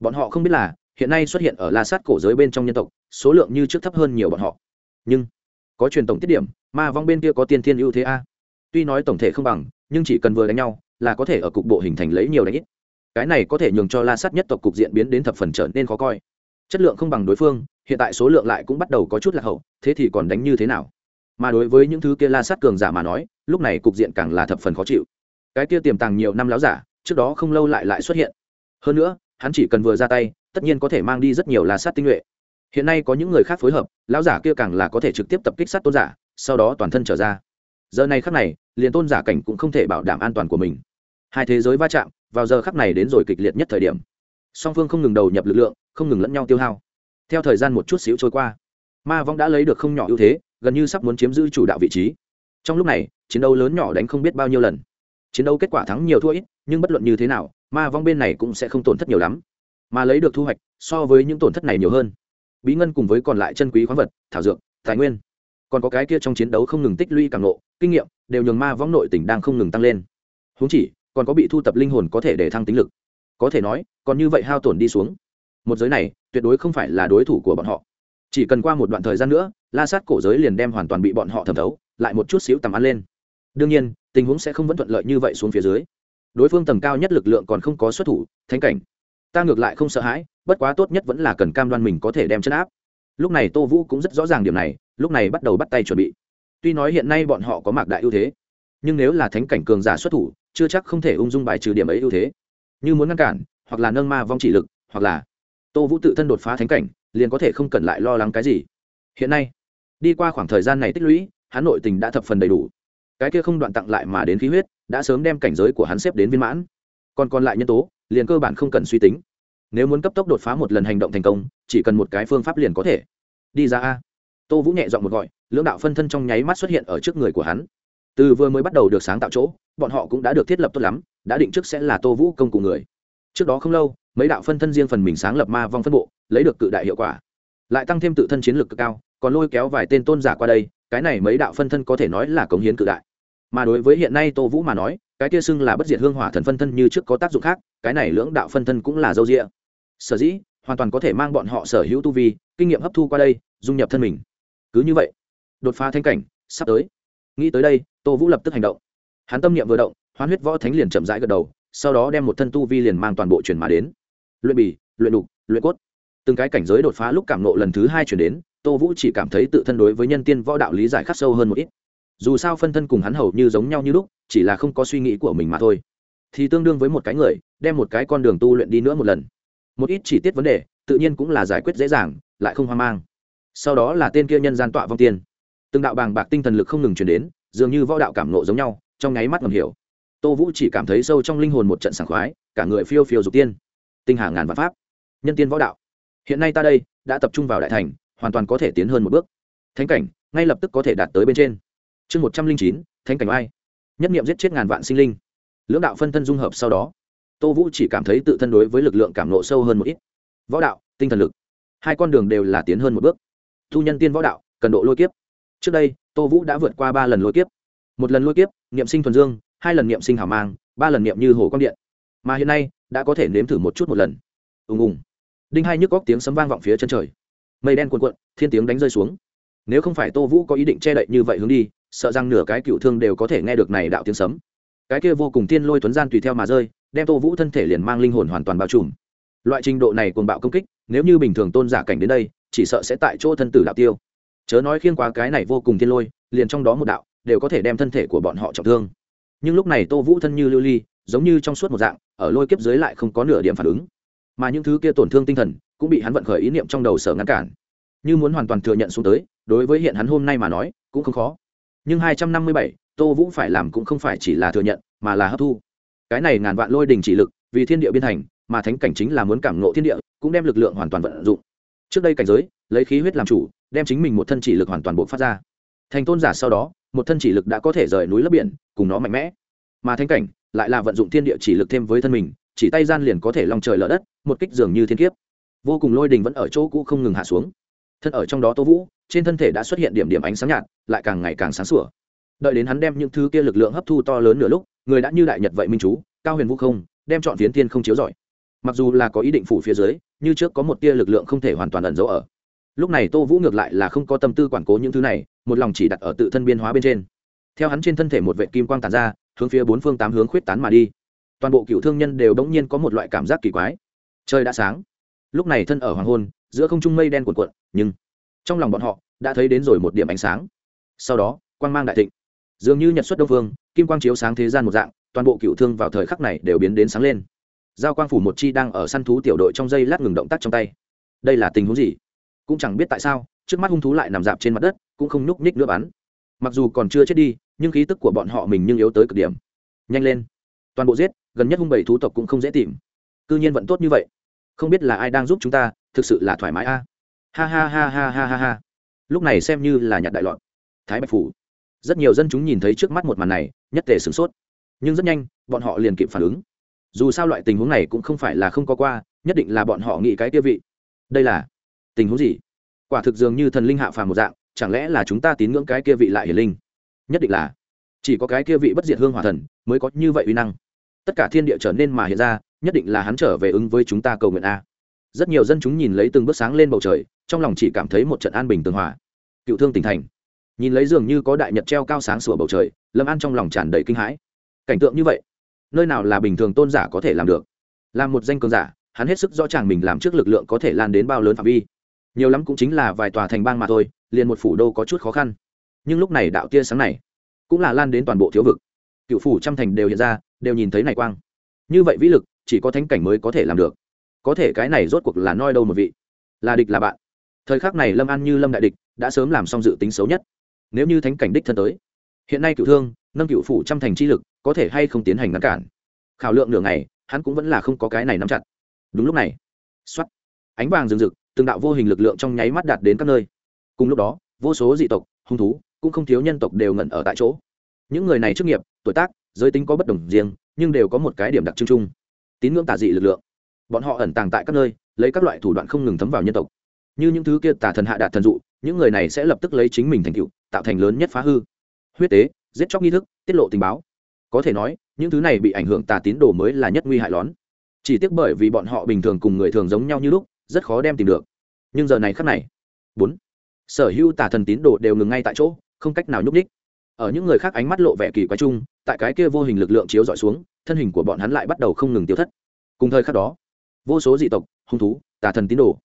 Bọn họ không biết là, hiện nay xuất hiện ở la sát cổ giới bên trong nhân tộc, số lượng như trước thấp hơn nhiều bọn họ. Nhưng, có truyền tổng tiết điểm ma vong bên kia có tiên thiên ưu thế a. Tuy nói tổng thể không bằng, nhưng chỉ cần vừa đánh nhau, là có thể ở cục bộ hình thành lấy nhiều đánh ít. Cái này có thể nhường cho la sát nhất tộc cục diện biến đến thập phần trở nên khó coi. Chất lượng không bằng đối phương, hiện tại số lượng lại cũng bắt đầu có chút lạc hậu, thế thì còn đánh như thế nào? Mà đối với những thứ kia la sát cường giả mà nói, lúc này cục diện càng là thập phần khó chịu. Cái kia tiềm tàng nhiều năm láo giả, trước đó không lâu lại lại xuất hiện. Hơn nữa, hắn chỉ cần vừa ra tay, tất nhiên có thể mang đi rất nhiều la sát tinh nhuệ. Hiện nay có những người khác phối hợp lão giả kia càng là có thể trực tiếp tập kích sát tôn giả sau đó toàn thân trở ra. Giờ này khắc này, liền tôn giả cảnh cũng không thể bảo đảm an toàn của mình. Hai thế giới va chạm, vào giờ khắc này đến rồi kịch liệt nhất thời điểm. Song phương không ngừng đầu nhập lực lượng, không ngừng lẫn nhau tiêu hao. Theo thời gian một chút xíu trôi qua, ma vong đã lấy được không nhỏ ưu thế, gần như sắp muốn chiếm giữ chủ đạo vị trí. Trong lúc này, chiến đấu lớn nhỏ đánh không biết bao nhiêu lần. Chiến đấu kết quả thắng nhiều thua ít, nhưng bất luận như thế nào, ma vong bên này cũng sẽ không tổn thất nhiều lắm. Mà lấy được thu hoạch, so với những tổn thất này nhiều hơn. Bí ngân cùng với còn lại chân quý khoáng vật, thảo dược, tài nguyên còn có cái kia trong chiến đấu không ngừng tích lũy càng lộ, kinh nghiệm, đều nhường ma vong nội tỉnh đang không ngừng tăng lên. Húng chỉ, còn có bị thu tập linh hồn có thể để thăng tính lực. Có thể nói, còn như vậy hao tổn đi xuống. Một giới này, tuyệt đối không phải là đối thủ của bọn họ. Chỉ cần qua một đoạn thời gian nữa, la sát cổ giới liền đem hoàn toàn bị bọn họ thẩm thấu, lại một chút xíu tầm ăn lên. Đương nhiên, tình huống sẽ không vẫn thuận lợi như vậy xuống phía dưới. Đối phương tầng cao nhất lực lượng còn không có xuất thủ, thánh cảnh. Ta ngược lại không sợ hãi, bất quá tốt nhất vẫn là cần cam đoan mình có thể đem chân áp lúc này tô vũ cũng rất rõ ràng điểm này, lúc này bắt đầu bắt tay chuẩn bị. Tuy nói hiện nay bọn họ có mạc đại ưu thế, nhưng nếu là thánh cảnh cường giả xuất thủ, chưa chắc không thể ung dung bài trừ điểm ấy ưu thế. Như muốn ngăn cản, hoặc là nâng ma vong chỉ lực, hoặc là tô vũ tự thân đột phá thánh cảnh, liền có thể không cần lại lo lắng cái gì. Hiện nay, đi qua khoảng thời gian này tích lũy, hắn nội tình đã thập phần đầy đủ. Cái kia không đoạn tặng lại mà đến khí huyết, đã sớm đem cảnh giới của hắn xếp đến viên mãn. Còn còn lại nhân tố, liền cơ bản không cần suy tính nếu muốn cấp tốc đột phá một lần hành động thành công, chỉ cần một cái phương pháp liền có thể. Đi ra a. Tô vũ nhẹ dọn một gọi, lưỡng đạo phân thân trong nháy mắt xuất hiện ở trước người của hắn. Từ vừa mới bắt đầu được sáng tạo chỗ, bọn họ cũng đã được thiết lập tốt lắm, đã định trước sẽ là tô vũ công cụ người. Trước đó không lâu, mấy đạo phân thân riêng phần mình sáng lập ma vong phân bộ, lấy được cự đại hiệu quả. Lại tăng thêm tự thân chiến lược cực cao, còn lôi kéo vài tên tôn giả qua đây, cái này mấy đạo phân thân có thể nói là cống hiến cự đại. Mà đối với hiện nay tô vũ mà nói, cái kia xưng là bất diệt hương hỏa thần phân thân như trước có tác dụng khác, cái này lưỡng đạo phân thân cũng là dâu rịa sở dĩ hoàn toàn có thể mang bọn họ sở hữu tu vi, kinh nghiệm hấp thu qua đây, dung nhập thân mình. Cứ như vậy, đột phá thanh cảnh, sắp tới. Nghĩ tới đây, tô vũ lập tức hành động. Hắn tâm niệm vừa động, hoán huyết võ thánh liền chậm rãi gật đầu, sau đó đem một thân tu vi liền mang toàn bộ chuyển mà đến. Luyện bì, luyện đục, luyện cốt. Từng cái cảnh giới đột phá lúc cảm nộ lần thứ hai chuyển đến, tô vũ chỉ cảm thấy tự thân đối với nhân tiên võ đạo lý giải khắc sâu hơn một ít. Dù sao phân thân cùng hắn hầu như giống nhau như lúc, chỉ là không có suy nghĩ của mình mà thôi. Thì tương đương với một cái người, đem một cái con đường tu luyện đi nữa một lần một ít chi tiết vấn đề, tự nhiên cũng là giải quyết dễ dàng, lại không hoang mang. Sau đó là tên kia nhân gian tọa vong tiên. Từng đạo bàng bạc tinh thần lực không ngừng chuyển đến, dường như võ đạo cảm nộ giống nhau, trong nháy mắt ngầm hiểu. Tô vũ chỉ cảm thấy sâu trong linh hồn một trận sảng khoái, cả người phiêu phiêu dục tiên. Tinh hà ngàn vạn pháp. Nhân tiên võ đạo. Hiện nay ta đây, đã tập trung vào đại thành, hoàn toàn có thể tiến hơn một bước. Thánh cảnh, ngay lập tức có thể đạt tới bên trên. Chương một trăm linh chín, thánh cảnh ai nhất nghiệm giết chết ngàn vạn sinh linh. Lưỡng đạo phân thân dung hợp sau đó tô vũ chỉ cảm thấy tự thân đối với lực lượng cảm nộ sâu hơn một ít. Võ đạo, tinh thần lực. Hai con đường đều là tiến hơn một bước. Thu nhân tiên võ đạo, cần độ lôi kiếp. Trước đây, tô vũ đã vượt qua ba lần lôi kiếp. Một lần lôi kiếp, niệm sinh thuần dương, hai lần niệm sinh hảo mang, ba lần niệm như hồ quang điện. Mà hiện nay, đã có thể nếm thử một chút một lần. Ùng ùng. Đinh hai nhức góc tiếng sấm vang vọng phía chân trời. Mây đen cuộn cuộn, thiên tiếng đánh rơi xuống. Nếu không phải tô vũ có ý định che đậy như vậy hướng đi, sợ rằng nửa cái cựu thương đều có thể nghe được này đạo tiếng sấm. Cái kia vô cùng tiên lôi tuấn gian tùy theo mà rơi đem tô vũ thân thể liền mang linh hồn hoàn toàn bao trùm. Loại trình độ này cuồng bạo công kích, nếu như bình thường tôn giả cảnh đến đây, chỉ sợ sẽ tại chỗ thân tử đạo tiêu. Chớ nói khiên quá cái này vô cùng thiên lôi, liền trong đó một đạo, đều có thể đem thân thể của bọn họ trọng thương. Nhưng lúc này tô vũ thân như lưu ly, giống như trong suốt một dạng, ở lôi kiếp dưới lại không có nửa điểm phản ứng. Mà những thứ kia tổn thương tinh thần, cũng bị hắn vận khởi ý niệm trong đầu sở ngăn cản. Như muốn hoàn toàn thừa nhận xuống tới, đối với hiện hắn hôm nay mà nói, cũng không khó. Nhưng hai trăm năm mươi bảy, tô vũ phải làm cũng không phải chỉ là thừa nhận, mà là hấp thu cái này ngàn vạn lôi đình chỉ lực, vì thiên địa biên thành, mà thánh cảnh chính là muốn cảm ngộ thiên địa, cũng đem lực lượng hoàn toàn vận dụng. Trước đây cảnh giới, lấy khí huyết làm chủ, đem chính mình một thân chỉ lực hoàn toàn buộc phát ra. Thành tôn giả sau đó, một thân chỉ lực đã có thể rời núi lấp biển, cùng nó mạnh mẽ. Mà thánh cảnh, lại là vận dụng thiên địa chỉ lực thêm với thân mình, chỉ tay gian liền có thể long trời lở đất, một kích dường như thiên kiếp. Vô cùng lôi đình vẫn ở chỗ cũ không ngừng hạ xuống. Thân ở trong đó tô vũ, trên thân thể đã xuất hiện điểm điểm ánh sáng nhạt, lại càng ngày càng sáng sủa. Đợi đến hắn đem những thứ kia lực lượng hấp thu to lớn nửa lúc người đã như đại nhật vậy minh chú, cao huyền vũ không, đem chọn phiến thiên không chiếu giỏi mặc dù là có ý định phủ phía dưới, như trước có một tia lực lượng không thể hoàn toàn ẩn giấu ở. Lúc này tô vũ ngược lại là không có tâm tư quản cố những thứ này, một lòng chỉ đặt ở tự thân biên hóa bên trên. Theo hắn trên thân thể một vệ kim quang tàn ra, hướng phía bốn phương tám hướng khuyết tán mà đi. Toàn bộ cựu thương nhân đều đống nhiên có một loại cảm giác kỳ quái. Trời đã sáng. Lúc này thân ở hoàng hôn, giữa không trung mây đen cuộn cuộn, nhưng trong lòng bọn họ đã thấy đến rồi một điểm ánh sáng. Sau đó, quang mang đại thịnh. Dường như nhật xuất đông phương kim quang chiếu sáng thế gian một dạng, toàn bộ cựu thương vào thời khắc này đều biến đến sáng lên. Giao quang phủ một chi đang ở săn thú tiểu đội trong dây lát ngừng động tác trong tay. Đây là tình huống gì? Cũng chẳng biết tại sao, trước mắt hung thú lại nằm dạp trên mặt đất, cũng không nhúc nhích nữa bắn. Mặc dù còn chưa chết đi, nhưng khí tức của bọn họ mình nhưng yếu tới cực điểm. Nhanh lên. Toàn bộ giết, gần nhất hung bảy thú tộc cũng không dễ tìm. Cư nhiên vẫn tốt như vậy. Không biết là ai đang giúp chúng ta, thực sự là thoải mái a. Ha ha ha ha ha ha ha. Lúc này xem như là nhặt đại loạn. Thái bạch phủ. Rất nhiều dân chúng nhìn thấy trước mắt một màn này nhất tề sửng sốt. Nhưng rất nhanh, bọn họ liền kịp phản ứng. Dù sao loại tình huống này cũng không phải là không có qua, nhất định là bọn họ nghĩ cái tiêu vị. Đây là tình huống gì? Quả thực dường như thần linh hạ phàm một dạng, chẳng lẽ là chúng ta tín ngưỡng cái kia vị lại hiển linh? Nhất định là. Chỉ có cái kia vị bất diệt hương hỏa thần mới có như vậy uy năng. Tất cả thiên địa trở nên mà hiện ra, nhất định là hắn trở về ứng với chúng ta cầu nguyện a. Rất nhiều dân chúng nhìn lấy từng bước sáng lên bầu trời, trong lòng chỉ cảm thấy một trận an bình tường hòa. Cựu thương tỉnh thành nhìn lấy dường như có đại nhật treo cao sáng sủa bầu trời, lâm an trong lòng tràn đầy kinh hãi. Cảnh tượng như vậy, nơi nào là bình thường tôn giả có thể làm được? Làm một danh cường giả, hắn hết sức rõ ràng mình làm trước lực lượng có thể lan đến bao lớn phạm vi. Nhiều lắm cũng chính là vài tòa thành bang mà thôi, liền một phủ đô có chút khó khăn. Nhưng lúc này đạo tia sáng này cũng là lan đến toàn bộ thiếu vực. Cựu phủ trăm thành đều hiện ra, đều nhìn thấy này quang. Như vậy vĩ lực, chỉ có thánh cảnh mới có thể làm được. Có thể cái này rốt cuộc là noi đâu một vị? Là địch là bạn. Thời khắc này lâm an như lâm đại địch, đã sớm làm xong dự tính xấu nhất nếu như thánh cảnh đích thân tới, hiện nay cựu thương, nâng cựu phủ trăm thành chi lực, có thể hay không tiến hành ngăn cản? Khảo lượng nửa ngày, hắn cũng vẫn là không có cái này nắm chặt. Đúng lúc này x o á t ánh vàng rừng rực, từng đạo vô hình lực lượng trong nháy mắt đạt đến các nơi. Cùng lúc đó, vô số dị tộc, hung thú, cũng không thiếu nhân tộc đều ngẩn ở tại chỗ. Những người này chức nghiệp, tuổi tác, giới tính có bất đồng riêng, nhưng đều có một cái điểm đặc trưng chung. Tín ngưỡng tả dị lực lượng. Bọn họ ẩn tàng tại các nơi, lấy các loại thủ đoạn không ngừng thấm vào nhân tộc. Như những thứ kia tả thần hạ đạt thần dụ, những người này sẽ lập tức lấy chính mình thành cựu tạo thành lớn nhất phá hư. Huyết tế, giết chóc nghi thức, tiết lộ tình báo. Có thể nói, những thứ này bị ảnh hưởng tà tín đồ mới là nhất nguy hại lón. Chỉ tiếc bởi vì bọn họ bình thường cùng người thường giống nhau như lúc, rất khó đem tìm được. Nhưng giờ này khắc này, bốn, sở hữu tà thần tín đồ đều ngừng ngay tại chỗ, không cách nào nhúc ních ở những người khác ánh mắt lộ vẻ kỳ quái chung, tại cái kia vô hình lực lượng chiếu dọi xuống, thân hình của bọn hắn lại bắt đầu không ngừng tiêu thất. Cùng thời khắc đó, vô số dị tộc, hung thú, tà thần tín đồ,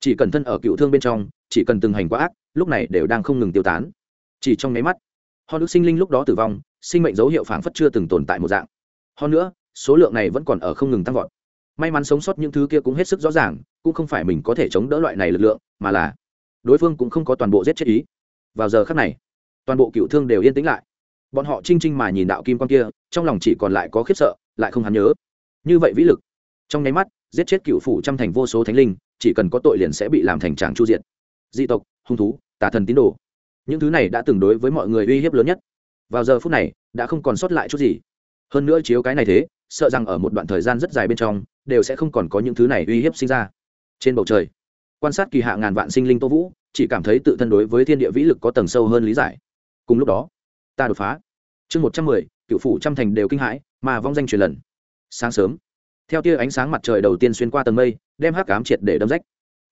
chỉ cần thân ở cựu thương bên trong, chỉ cần từng hành quá ác, lúc này đều đang không ngừng tiêu tán chỉ trong nháy mắt, hòn ước sinh linh lúc đó tử vong, sinh mệnh dấu hiệu phảng phất chưa từng tồn tại một dạng. Hơn nữa, số lượng này vẫn còn ở không ngừng tăng vọt. May mắn sống sót những thứ kia cũng hết sức rõ ràng, cũng không phải mình có thể chống đỡ loại này lực lượng, mà là đối phương cũng không có toàn bộ giết chết ý. Vào giờ khắc này, toàn bộ cựu thương đều yên tĩnh lại. Bọn họ chinh chinh mà nhìn đạo kim quan kia, trong lòng chỉ còn lại có khiếp sợ, lại không hắn nhớ. Như vậy vĩ lực. Trong nháy mắt, giết chết cựu phủ trăm thành vô số thánh linh, chỉ cần có tội liền sẽ bị làm thành tràng chu diện dị tộc, hung thú, tà thần tín đồ những thứ này đã từng đối với mọi người uy hiếp lớn nhất. Vào giờ phút này, đã không còn sót lại chút gì. Hơn nữa chiếu cái này thế, sợ rằng ở một đoạn thời gian rất dài bên trong, đều sẽ không còn có những thứ này uy hiếp sinh ra. Trên bầu trời, quan sát kỳ hạ ngàn vạn sinh linh tô vũ, chỉ cảm thấy tự thân đối với thiên địa vĩ lực có tầng sâu hơn lý giải. Cùng lúc đó, ta đột phá. Chương một trăm mười, cựu phủ trăm thành đều kinh hãi, mà vong danh truyền lần. Sáng sớm, theo tia ánh sáng mặt trời đầu tiên xuyên qua tầng mây, đem hắc cám triệt để đâm rách.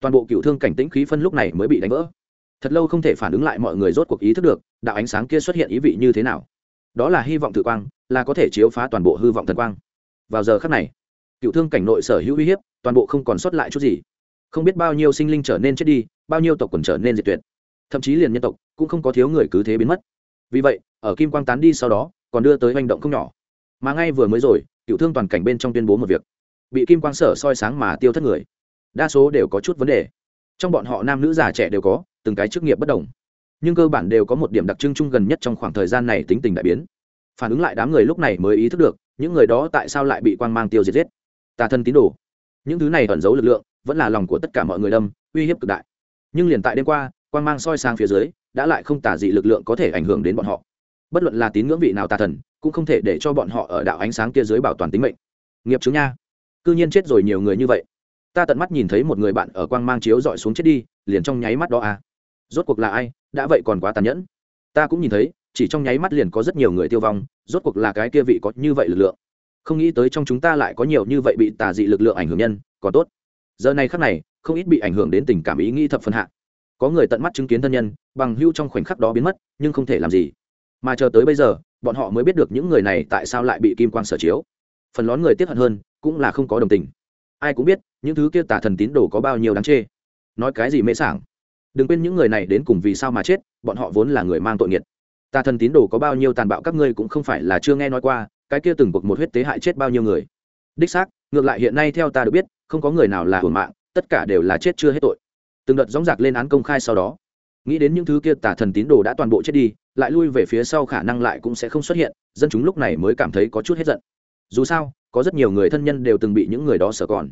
Toàn bộ cựu thương cảnh tĩnh khí phân lúc này mới bị đánh vỡ thật lâu không thể phản ứng lại mọi người rốt cuộc ý thức được, đạo ánh sáng kia xuất hiện ý vị như thế nào. Đó là hy vọng tự quang, là có thể chiếu phá toàn bộ hư vọng thần quang. Vào giờ khắc này, cựu thương cảnh nội sở hữu uy hiếp, toàn bộ không còn sót lại chút gì. Không biết bao nhiêu sinh linh trở nên chết đi, bao nhiêu tộc quần trở nên diệt tuyệt. Thậm chí liền nhân tộc cũng không có thiếu người cứ thế biến mất. Vì vậy, ở kim quang tán đi sau đó, còn đưa tới hành động không nhỏ. Mà ngay vừa mới rồi, cựu thương toàn cảnh bên trong tuyên bố một việc. Bị kim quang sở soi sáng mà tiêu thất người. Đa số đều có chút vấn đề. Trong bọn họ nam nữ già trẻ đều có từng cái chức nghiệp bất đồng. Nhưng cơ bản đều có một điểm đặc trưng chung gần nhất trong khoảng thời gian này tính tình đại biến. Phản ứng lại đám người lúc này mới ý thức được, những người đó tại sao lại bị quang mang tiêu diệt giết. Tà thân tín đồ. Những thứ này ẩn giấu lực lượng, vẫn là lòng của tất cả mọi người đâm, uy hiếp cực đại. Nhưng liền tại đêm qua, quang mang soi sang phía dưới, đã lại không tả dị lực lượng có thể ảnh hưởng đến bọn họ. Bất luận là tín ngưỡng vị nào tà thần, cũng không thể để cho bọn họ ở đạo ánh sáng kia dưới bảo toàn tính mệnh. Nghiệp chứng nha. Cư nhiên chết rồi nhiều người như vậy. Ta tận mắt nhìn thấy một người bạn ở quang mang chiếu dọi xuống chết đi, liền trong nháy mắt đó à rốt cuộc là ai? Đã vậy còn quá tàn nhẫn. Ta cũng nhìn thấy, chỉ trong nháy mắt liền có rất nhiều người tiêu vong, rốt cuộc là cái kia vị có như vậy lực lượng. Không nghĩ tới trong chúng ta lại có nhiều như vậy bị tà dị lực lượng ảnh hưởng nhân, còn tốt. Giờ này khắc này, không ít bị ảnh hưởng đến tình cảm ý nghĩ thập phân hạ. Có người tận mắt chứng kiến thân nhân, bằng hưu trong khoảnh khắc đó biến mất, nhưng không thể làm gì. Mà chờ tới bây giờ, bọn họ mới biết được những người này tại sao lại bị kim quang sở chiếu. Phần lớn người tiếp hận hơn, cũng là không có đồng tình. Ai cũng biết, những thứ kia tà thần tín đồ có bao nhiêu đáng chê. Nói cái gì mễ sảng đừng quên những người này đến cùng vì sao mà chết, bọn họ vốn là người mang tội nghiệt. Tà thần tín đồ có bao nhiêu tàn bạo các ngươi cũng không phải là chưa nghe nói qua, cái kia từng cuộc một huyết tế hại chết bao nhiêu người. Đích xác, ngược lại hiện nay theo ta được biết, không có người nào là hưởng mạng, tất cả đều là chết chưa hết tội. Từng đợt dóng dạc lên án công khai sau đó. Nghĩ đến những thứ kia tà thần tín đồ đã toàn bộ chết đi, lại lui về phía sau khả năng lại cũng sẽ không xuất hiện, dân chúng lúc này mới cảm thấy có chút hết giận. Dù sao, có rất nhiều người thân nhân đều từng bị những người đó sợ còn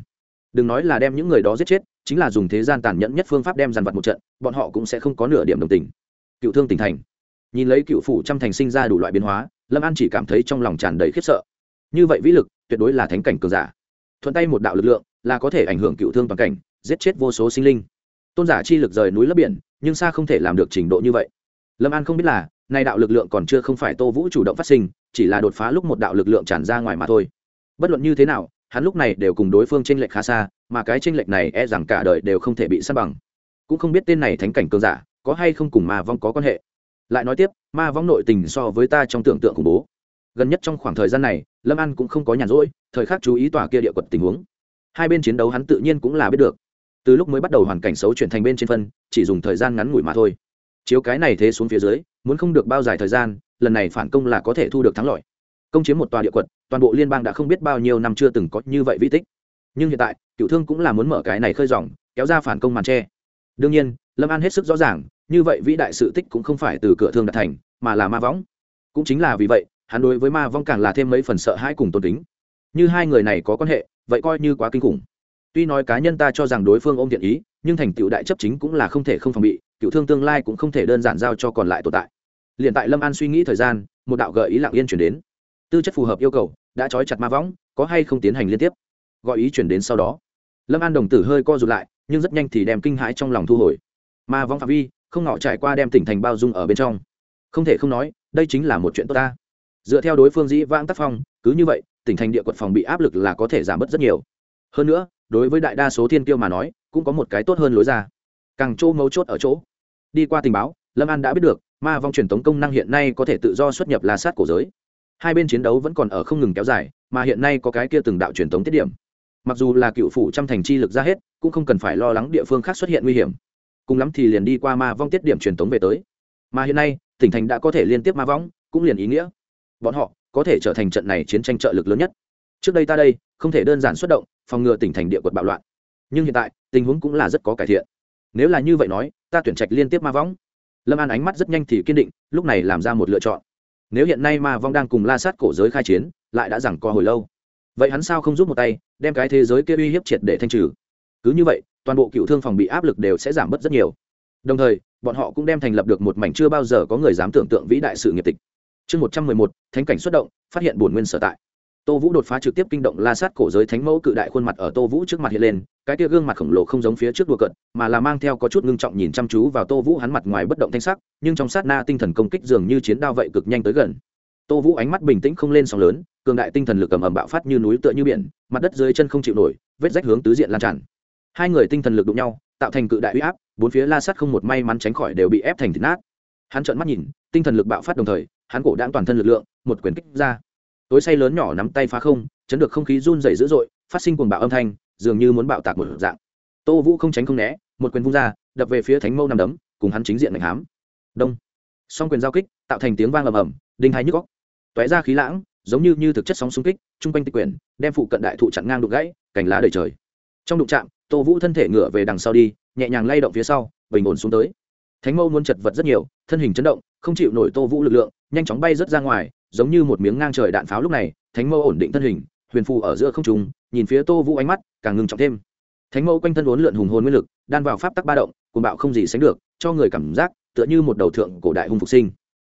đừng nói là đem những người đó giết chết, chính là dùng thế gian tàn nhẫn nhất phương pháp đem dàn vật một trận, bọn họ cũng sẽ không có nửa điểm đồng tình. Cựu thương tỉnh thành. Nhìn lấy cựu phủ trăm thành sinh ra đủ loại biến hóa, lâm an chỉ cảm thấy trong lòng tràn đầy khiếp sợ. Như vậy vĩ lực, tuyệt đối là thánh cảnh cường giả. Thuận tay một đạo lực lượng, là có thể ảnh hưởng cựu thương toàn cảnh, giết chết vô số sinh linh. Tôn giả chi lực rời núi lấp biển, nhưng xa không thể làm được trình độ như vậy. Lâm an không biết là, nay đạo lực lượng còn chưa không phải tô vũ chủ động phát sinh, chỉ là đột phá lúc một đạo lực lượng tràn ra ngoài mà thôi. Bất luận như thế nào hắn lúc này đều cùng đối phương tranh lệch khá xa, mà cái tranh lệch này e rằng cả đời đều không thể bị săn bằng. Cũng không biết tên này thánh cảnh cường giả có hay không cùng ma vong có quan hệ. Lại nói tiếp, ma vong nội tình so với ta trong tưởng tượng khủng bố. Gần nhất trong khoảng thời gian này, lâm an cũng không có nhàn rỗi, thời khắc chú ý tòa kia địa quật tình huống. Hai bên chiến đấu hắn tự nhiên cũng là biết được. Từ lúc mới bắt đầu hoàn cảnh xấu chuyển thành bên trên phân, chỉ dùng thời gian ngắn ngủi mà thôi. Chiếu cái này thế xuống phía dưới, muốn không được bao dài thời gian, lần này phản công là có thể thu được thắng lợi công chiếm một tòa địa quật, toàn bộ liên bang đã không biết bao nhiêu năm chưa từng có như vậy vi tích. Nhưng hiện tại, cựu thương cũng là muốn mở cái này khơi dòng, kéo ra phản công màn tre. Đương nhiên, lâm an hết sức rõ ràng, như vậy vĩ đại sự tích cũng không phải từ cửa thương đạt thành, mà là ma võng. Cũng chính là vì vậy, hắn đối với ma vong càng là thêm mấy phần sợ hãi cùng tôn kính. Như hai người này có quan hệ, vậy coi như quá kinh khủng. Tuy nói cá nhân ta cho rằng đối phương ôm thiện ý, nhưng thành tựu đại chấp chính cũng là không thể không phòng bị, cựu thương tương lai cũng không thể đơn giản giao cho còn lại tồn tại. Liền tại lâm an suy nghĩ thời gian, một đạo gợi ý lặng yên chuyển đến tư chất phù hợp yêu cầu, đã trói chặt ma võng, có hay không tiến hành liên tiếp? Gọi ý chuyển đến sau đó. Lâm an đồng tử hơi co rụt lại, nhưng rất nhanh thì đem kinh hãi trong lòng thu hồi. Ma võng phạm vi, không ngọ trải qua đem tỉnh thành bao dung ở bên trong. Không thể không nói, đây chính là một chuyện tốt ta. Dựa theo đối phương dĩ vãng tác phong, cứ như vậy, tỉnh thành địa quận phòng bị áp lực là có thể giảm bớt rất nhiều. Hơn nữa, đối với đại đa số thiên tiêu mà nói, cũng có một cái tốt hơn lối ra. Càng chỗ mấu chốt ở chỗ. Đi qua tình báo, lâm an đã biết được, ma vong truyền tống công năng hiện nay có thể tự do xuất nhập la sát cổ giới hai bên chiến đấu vẫn còn ở không ngừng kéo dài, mà hiện nay có cái kia từng đạo truyền tống tiết điểm. Mặc dù là cựu phủ trăm thành chi lực ra hết, cũng không cần phải lo lắng địa phương khác xuất hiện nguy hiểm. Cùng lắm thì liền đi qua ma vong tiết điểm truyền tống về tới. Mà hiện nay, tỉnh thành đã có thể liên tiếp ma vong, cũng liền ý nghĩa. Bọn họ có thể trở thành trận này chiến tranh trợ lực lớn nhất. Trước đây ta đây, không thể đơn giản xuất động, phòng ngừa tỉnh thành địa quật bạo loạn. Nhưng hiện tại, tình huống cũng là rất có cải thiện. Nếu là như vậy nói, ta tuyển trạch liên tiếp ma vong. Lâm an ánh mắt rất nhanh thì kiên định, lúc này làm ra một lựa chọn nếu hiện nay ma vong đang cùng la sát cổ giới khai chiến, lại đã rằng co hồi lâu. Vậy hắn sao không giúp một tay, đem cái thế giới kia uy hiếp triệt để thanh trừ? Cứ như vậy, toàn bộ cựu thương phòng bị áp lực đều sẽ giảm bớt rất nhiều. Đồng thời, bọn họ cũng đem thành lập được một mảnh chưa bao giờ có người dám tưởng tượng vĩ đại sự nghiệp tịch. Chương một trăm mười một, thánh cảnh xuất động, phát hiện bổn nguyên sở tại tô vũ đột phá trực tiếp kinh động la sát cổ giới thánh mẫu cự đại khuôn mặt ở tô vũ trước mặt hiện lên, cái tia gương mặt khổng lồ không giống phía trước đùa cận mà là mang theo có chút ngưng trọng nhìn chăm chú vào tô vũ hắn mặt ngoài bất động thanh sắc, nhưng trong sát na tinh thần công kích dường như chiến đao vậy cực nhanh tới gần. Tô vũ ánh mắt bình tĩnh không lên sóng lớn, cường đại tinh thần lực cầm ẩm bạo phát như núi tựa như biển, mặt đất dưới chân không chịu nổi, vết rách hướng tứ diện lan tràn. Hai người tinh thần lực đụng nhau, tạo thành cự đại uy áp, bốn phía la sát không một may mắn tránh khỏi đều bị ép thành thịt nát. Hắn trợn mắt nhìn, tinh thần lực bạo phát đồng thời, hắn cổ đãng toàn thân lực lượng, một quyền kích ra tối say lớn nhỏ nắm tay phá không, chấn được không khí run dày dữ dội, phát sinh cuồng bạo âm thanh, dường như muốn bạo tạc một dạng. Tô vũ không tránh không né, một quyền vung ra, đập về phía thánh mâu nằm đấm, cùng hắn chính diện mạnh hám. Đông. Song quyền giao kích, tạo thành tiếng vang ầm ầm, đinh hai nhức góc tóe ra khí lãng, giống như như thực chất sóng xung kích chung quanh tịch quyền, đem phụ cận đại thụ chặn ngang đục gãy, cành lá đầy trời. Trong đụng chạm, tô vũ thân thể ngửa về đằng sau đi, nhẹ nhàng lay động phía sau, bình ổn xuống tới. Thánh mâu muốn chật vật rất nhiều, thân hình chấn động, không chịu nổi tô vũ lực lượng, nhanh chóng bay rớt ra ngoài giống như một miếng ngang trời đạn pháo lúc này, thánh mẫu ổn định thân hình, huyền phù ở giữa không trung, nhìn phía tô vũ ánh mắt càng ngưng trọng thêm. Thánh mẫu quanh thân uốn lượn hùng hồn nguyên lực, đan vào pháp tắc ba động cùng bạo không gì sánh được, cho người cảm giác tựa như một đầu thượng cổ đại hùng phục sinh.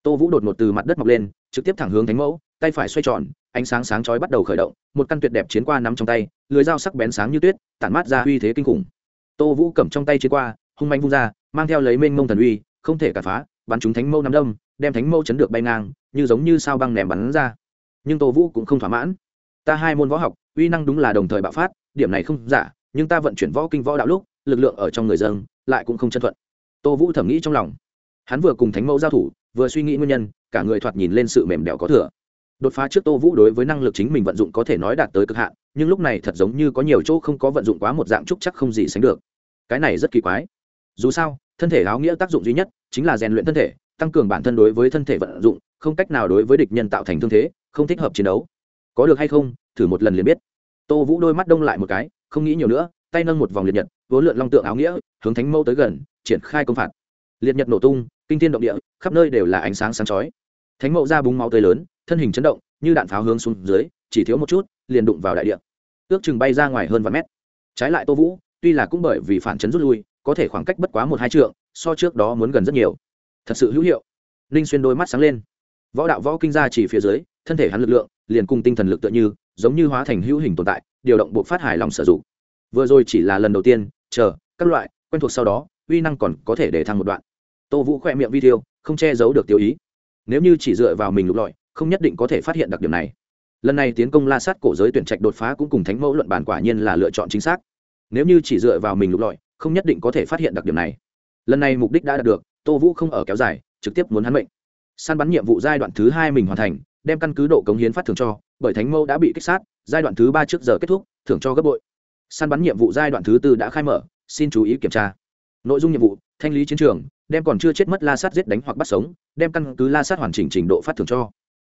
Tô vũ đột ngột từ mặt đất mọc lên, trực tiếp thẳng hướng thánh mẫu, tay phải xoay tròn, ánh sáng sáng chói bắt đầu khởi động, một căn tuyệt đẹp chiến qua nắm trong tay, lưới dao sắc bén sáng như tuyết, tản mát ra uy thế kinh khủng. Tô vũ cầm trong tay chiến qua, hung manh vung ra, mang theo lấy mênh mông thần uy, không thể cả phá, bắn chúng thánh mâu nắm đâm đem thánh mâu chấn được bay ngang, như giống như sao băng ném bắn ra. Nhưng tô vũ cũng không thỏa mãn. Ta hai môn võ học, uy năng đúng là đồng thời bạo phát, điểm này không giả, nhưng ta vận chuyển võ kinh võ đạo lúc, lực lượng ở trong người dân lại cũng không chân thuận. Tô vũ thẩm nghĩ trong lòng. Hắn vừa cùng thánh mẫu giao thủ, vừa suy nghĩ nguyên nhân, cả người thoạt nhìn lên sự mềm đẻo có thừa. Đột phá trước tô vũ đối với năng lực chính mình vận dụng có thể nói đạt tới cực hạn, nhưng lúc này thật giống như có nhiều chỗ không có vận dụng quá một dạng trúc chắc không gì sánh được. Cái này rất kỳ quái. Dù sao, thân thể áo nghĩa tác dụng duy nhất chính là rèn luyện thân thể tăng cường bản thân đối với thân thể vận dụng, không cách nào đối với địch nhân tạo thành thương thế, không thích hợp chiến đấu. Có được hay không, thử một lần liền biết. Tô vũ đôi mắt đông lại một cái, không nghĩ nhiều nữa, tay nâng một vòng liệt nhật, vốn lượn long tượng áo nghĩa, hướng thánh mâu tới gần, triển khai công phạt. Liệt nhật nổ tung, kinh thiên động địa, khắp nơi đều là ánh sáng sáng chói. Thánh mẫu ra búng máu tươi lớn, thân hình chấn động, như đạn pháo hướng xuống dưới, chỉ thiếu một chút, liền đụng vào đại địa. Ước chừng bay ra ngoài hơn vài mét. Trái lại tô vũ, tuy là cũng bởi vì phản chấn rút lui, có thể khoảng cách bất quá một hai trượng, so trước đó muốn gần rất nhiều thật sự hữu hiệu. Ninh xuyên đôi mắt sáng lên. Võ đạo võ kinh ra chỉ phía dưới, thân thể hắn lực lượng, liền cùng tinh thần lực tựa như, giống như hóa thành hữu hình tồn tại, điều động buộc phát hài lòng sử dụng. Vừa rồi chỉ là lần đầu tiên, chờ, các loại, quen thuộc sau đó, uy năng còn có thể để thăng một đoạn. Tô vũ khỏe miệng video không che giấu được tiêu ý. Nếu như chỉ dựa vào mình lục lọi, không nhất định có thể phát hiện đặc điểm này. Lần này tiến công la sát cổ giới tuyển trạch đột phá cũng cùng thánh mẫu luận bản quả nhiên là lựa chọn chính xác. Nếu như chỉ dựa vào mình lục lọi, không nhất định có thể phát hiện đặc điểm này. Lần này mục đích đã đạt được tô vũ không ở kéo dài, trực tiếp muốn hắn mệnh. Săn bắn nhiệm vụ giai đoạn thứ hai mình hoàn thành, đem căn cứ độ cống hiến phát thưởng cho, bởi thánh mẫu đã bị kích sát, giai đoạn thứ ba trước giờ kết thúc, thưởng cho gấp bội. Săn bắn nhiệm vụ giai đoạn thứ tư đã khai mở, xin chú ý kiểm tra. Nội dung nhiệm vụ, thanh lý chiến trường, đem còn chưa chết mất la sát giết đánh hoặc bắt sống, đem căn cứ la sát hoàn chỉnh trình độ phát thưởng cho.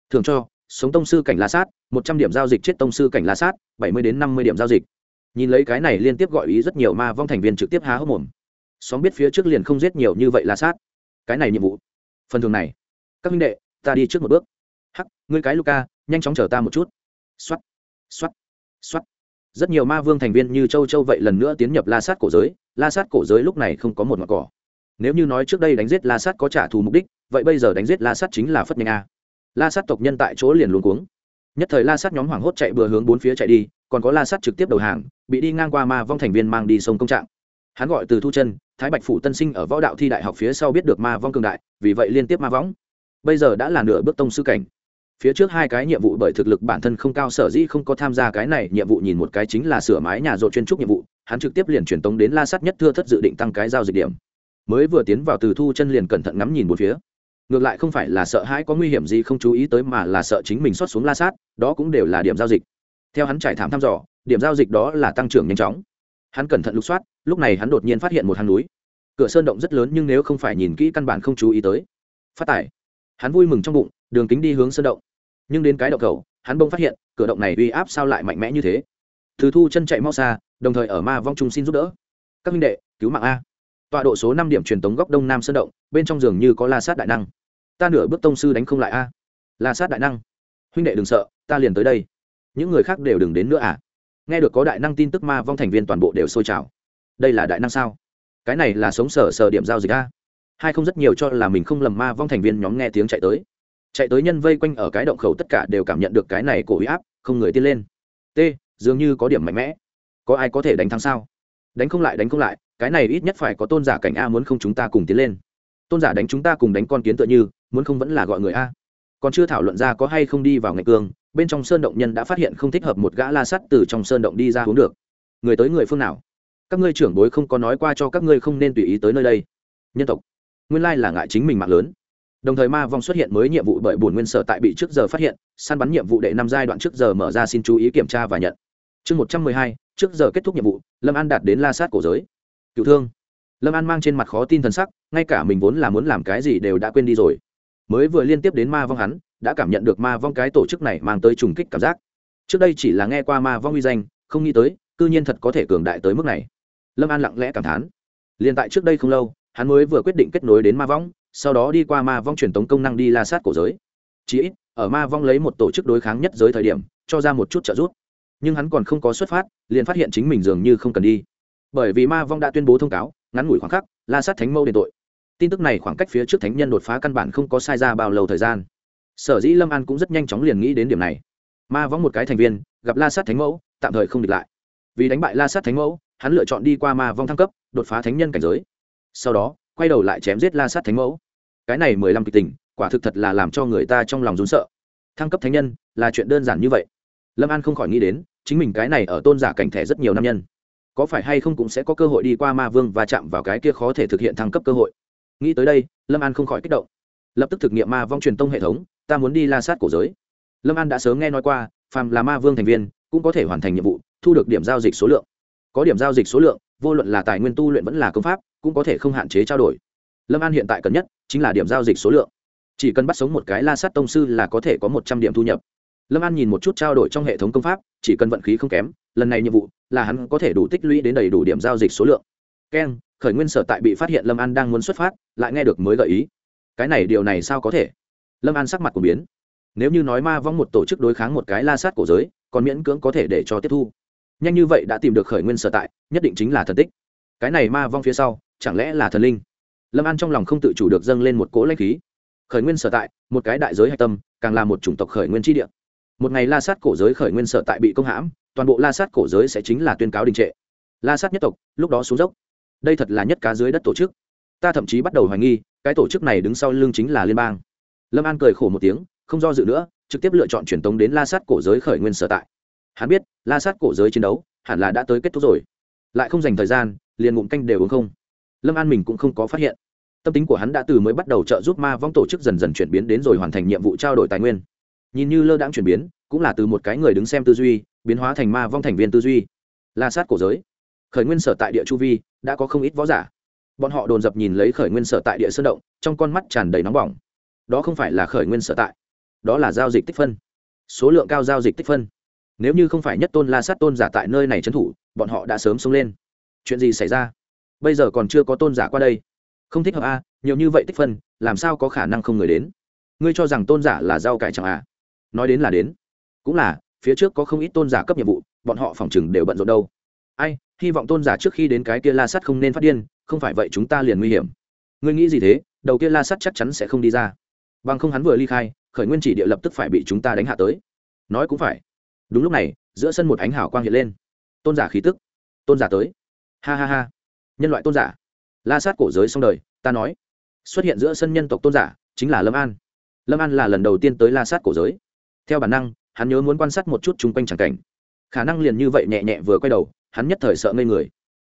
Thưởng cho, sống tông sư cảnh la sát, một trăm điểm giao dịch chết tông sư cảnh la sát, bảy mươi đến năm mươi điểm giao dịch. Nhìn lấy cái này liên tiếp gọi ý rất nhiều ma vong thành viên trực tiếp há hốc mồm. Xóm biết phía trước liền không giết nhiều như vậy la sát cái này nhiệm vụ. Phần thường này. Các minh đệ, ta đi trước một bước. Hắc, ngươi cái luka, nhanh chóng chờ ta một chút. X o á t x o á t x o á t rất nhiều ma vương thành viên như châu châu vậy lần nữa tiến nhập la sát cổ giới. La sát cổ giới lúc này không có một mặt cỏ. Nếu như nói trước đây đánh giết la sát có trả thù mục đích, vậy bây giờ đánh giết la sát chính là phất nhanh a. La sát tộc nhân tại chỗ liền luôn cuống. Nhất thời la sát nhóm hoảng hốt chạy bừa hướng bốn phía chạy đi, còn có la sát trực tiếp đầu hàng, bị đi ngang qua ma vong thành viên mang đi sông công trạng. Hắn gọi từ thu chân thái bạch phủ tân sinh ở võ đạo thi đại học phía sau biết được ma vong cường đại, vì vậy liên tiếp ma võng bây giờ đã là nửa bước tông sư cảnh. Phía trước hai cái nhiệm vụ bởi thực lực bản thân không cao, sở dĩ không có tham gia cái này nhiệm vụ nhìn một cái chính là sửa mái nhà rộ chuyên trúc nhiệm vụ, hắn trực tiếp liền truyền tống đến la sắt nhất thưa thất dự định tăng cái giao dịch điểm. Mới vừa tiến vào từ thu chân liền cẩn thận ngắm nhìn một phía. Ngược lại không phải là sợ hãi có nguy hiểm gì không chú ý tới mà là sợ chính mình xót xuống la sát, đó cũng đều là điểm giao dịch. Theo hắn trải thảm thăm dò, điểm giao dịch đó là tăng trưởng nhanh chóng hắn cẩn thận lục soát, lúc này hắn đột nhiên phát hiện một hang núi. Cửa sơn động rất lớn nhưng nếu không phải nhìn kỹ căn bản không chú ý tới. Phát tải. Hắn vui mừng trong bụng, đường kính đi hướng sơn động. Nhưng đến cái động cầu, hắn bông phát hiện, cửa động này uy áp sao lại mạnh mẽ như thế? Từ thu chân chạy mau xa, đồng thời ở ma vong trung xin giúp đỡ. Các minh đệ, cứu mạng a. Tọa độ số năm điểm truyền tống góc đông nam sơn động, bên trong giường như có la sát đại năng. Ta nửa bước tông sư đánh không lại a. La sát đại năng. Huynh đệ đừng sợ, ta liền tới đây. Những người khác đều đừng đến nữa à nghe được có đại năng tin tức ma vong thành viên toàn bộ đều sôi trào. Đây là đại năng sao? Cái này là sống sở sở điểm giao dịch a? Hai không rất nhiều cho là mình không lầm ma vong thành viên nhóm nghe tiếng chạy tới. Chạy tới nhân vây quanh ở cái động khẩu tất cả đều cảm nhận được cái này cổ huy áp, không người tiên lên. T, dường như có điểm mạnh mẽ. Có ai có thể đánh thắng sao? Đánh không lại, đánh không lại, cái này ít nhất phải có tôn giả cảnh a muốn không chúng ta cùng tiến lên. Tôn giả đánh chúng ta cùng đánh con kiến tựa như, muốn không vẫn là gọi người a. Còn chưa thảo luận ra có hay không đi vào ngày cương bên trong sơn động nhân đã phát hiện không thích hợp một gã la sắt từ trong sơn động đi ra uống được. Người tới người phương nào? Các ngươi trưởng bối không có nói qua cho các ngươi không nên tùy ý tới nơi đây. Nhân tộc. Nguyên lai là ngại chính mình mạng lớn. Đồng thời ma vong xuất hiện mới nhiệm vụ bởi bổn nguyên sở tại bị trước giờ phát hiện, săn bắn nhiệm vụ đệ năm giai đoạn trước giờ mở ra xin chú ý kiểm tra và nhận. Chương một trăm mười hai, trước giờ kết thúc nhiệm vụ, lâm an đạt đến la sát cổ giới. Cựu thương. Lâm an mang trên mặt khó tin t h ầ n sắc, ngay cả mình vốn là muốn làm cái gì đều đã quên đi rồi. Mới vừa liên tiếp đến ma vong hắn đã cảm nhận được ma vong cái tổ chức này mang tới trùng kích cảm giác. Trước đây chỉ là nghe qua ma vong uy danh, không nghĩ tới, cư nhiên thật có thể cường đại tới mức này. Lâm an lặng lẽ cảm thán. Liền tại trước đây không lâu, hắn mới vừa quyết định kết nối đến ma vong, sau đó đi qua ma vong truyền tống công năng đi la sát cổ giới. Chí ít, ở ma vong lấy một tổ chức đối kháng nhất giới thời điểm, cho ra một chút trợ giúp. Nhưng hắn còn không có xuất phát, liền phát hiện chính mình dường như không cần đi. Bởi vì ma vong đã tuyên bố thông cáo, ngắn ngủi khoảng khắc, la sát thánh mâu đền tội. Tin tức này khoảng cách phía trước thánh nhân đột phá căn bản không có sai ra bao lâu thời gian sở dĩ lâm an cũng rất nhanh chóng liền nghĩ đến điểm này ma võng một cái thành viên gặp la sát thánh mẫu tạm thời không địch lại vì đánh bại la sát thánh mẫu hắn lựa chọn đi qua ma vong thăng cấp đột phá thánh nhân cảnh giới sau đó quay đầu lại chém giết la sát thánh mẫu cái này mười lăm kịch tình quả thực thật là làm cho người ta trong lòng rún sợ thăng cấp thánh nhân là chuyện đơn giản như vậy lâm an không khỏi nghĩ đến chính mình cái này ở tôn giả cảnh thẻ rất nhiều năm nhân có phải hay không cũng sẽ có cơ hội đi qua ma vương và chạm vào cái kia khó thể thực hiện thăng cấp cơ hội nghĩ tới đây lâm an không khỏi kích động lập tức thực nghiệm ma vong truyền tông hệ thống ta muốn đi la sát cổ giới. Lâm an đã sớm nghe nói qua, phàm là ma vương thành viên cũng có thể hoàn thành nhiệm vụ, thu được điểm giao dịch số lượng. Có điểm giao dịch số lượng, vô luận là tài nguyên tu luyện vẫn là công pháp, cũng có thể không hạn chế trao đổi. Lâm an hiện tại cần nhất chính là điểm giao dịch số lượng. Chỉ cần bắt sống một cái la sát tông sư là có thể có một trăm điểm thu nhập. Lâm an nhìn một chút trao đổi trong hệ thống công pháp, chỉ cần vận khí không kém, lần này nhiệm vụ là hắn có thể đủ tích lũy đến đầy đủ điểm giao dịch số lượng. Keng khởi nguyên sở tại bị phát hiện lâm an đang muốn xuất phát, lại nghe được mới gợi ý. Cái này điều này sao có thể? Lâm an sắc mặt của biến. Nếu như nói ma vong một tổ chức đối kháng một cái la sát cổ giới, còn miễn cưỡng có thể để cho tiếp thu. Nhanh như vậy đã tìm được khởi nguyên sở tại, nhất định chính là thần tích. Cái này ma vong phía sau, chẳng lẽ là thần linh? Lâm an trong lòng không tự chủ được dâng lên một cỗ lãnh khí. Khởi nguyên sở tại, một cái đại giới hạch tâm, càng là một chủng tộc khởi nguyên tri địa. Một ngày la sát cổ giới khởi nguyên sở tại bị công hãm, toàn bộ la sát cổ giới sẽ chính là tuyên cáo đình trệ. La sát nhất tộc, lúc đó xuống dốc. Đây thật là nhất cá dưới đất tổ chức. Ta thậm chí bắt đầu hoài nghi, cái tổ chức này đứng sau lưng chính là liên bang lâm an cười khổ một tiếng, không do dự nữa, trực tiếp lựa chọn truyền tống đến la sát cổ giới khởi nguyên sở tại. Hắn biết, la sát cổ giới chiến đấu, hẳn là đã tới kết thúc rồi. Lại không dành thời gian, liền ngụm canh đều uống không. Lâm an mình cũng không có phát hiện. Tâm tính của hắn đã từ mới bắt đầu trợ giúp ma vong tổ chức dần dần chuyển biến đến rồi hoàn thành nhiệm vụ trao đổi tài nguyên. Nhìn như lơ đãng chuyển biến, cũng là từ một cái người đứng xem tư duy, biến hóa thành ma vong thành viên tư duy. La sát cổ giới. Khởi nguyên sở tại địa chu vi, đã có không ít võ giả. Bọn họ đồn dập nhìn lấy khởi nguyên sở tại địa sơn động, trong con mắt tràn đầy nóng bỏng đó không phải là khởi nguyên sở tại, đó là giao dịch tích phân. Số lượng cao giao dịch tích phân. Nếu như không phải nhất tôn la sát tôn giả tại nơi này trấn thủ, bọn họ đã sớm sống lên. Chuyện gì xảy ra? Bây giờ còn chưa có tôn giả qua đây. Không thích hợp a nhiều như vậy tích phân, làm sao có khả năng không người đến? Ngươi cho rằng tôn giả là rau cải chẳng à? Nói đến là đến. Cũng là, phía trước có không ít tôn giả cấp nhiệm vụ, bọn họ phòng chừng đều bận rộn đâu. Ai, hy vọng tôn giả trước khi đến cái kia la sắt không nên phát điên, không phải vậy chúng ta liền nguy hiểm. Ngươi nghĩ gì thế? Đầu kia la sắt chắc chắn sẽ không đi ra bằng không hắn vừa ly khai, khởi nguyên chỉ địa lập tức phải bị chúng ta đánh hạ tới. Nói cũng phải. Đúng lúc này, giữa sân một ánh hào quang hiện lên. Tôn giả khí tức. Tôn giả tới. Ha ha ha. Nhân loại tôn giả. La sát cổ giới xong đời, ta nói. Xuất hiện giữa sân nhân tộc tôn giả, chính là lâm an. Lâm an là lần đầu tiên tới la sát cổ giới. Theo bản năng, hắn nhớ muốn quan sát một chút chung quanh tràng cảnh. Khả năng liền như vậy nhẹ nhẹ vừa quay đầu, hắn nhất thời sợ ngây người.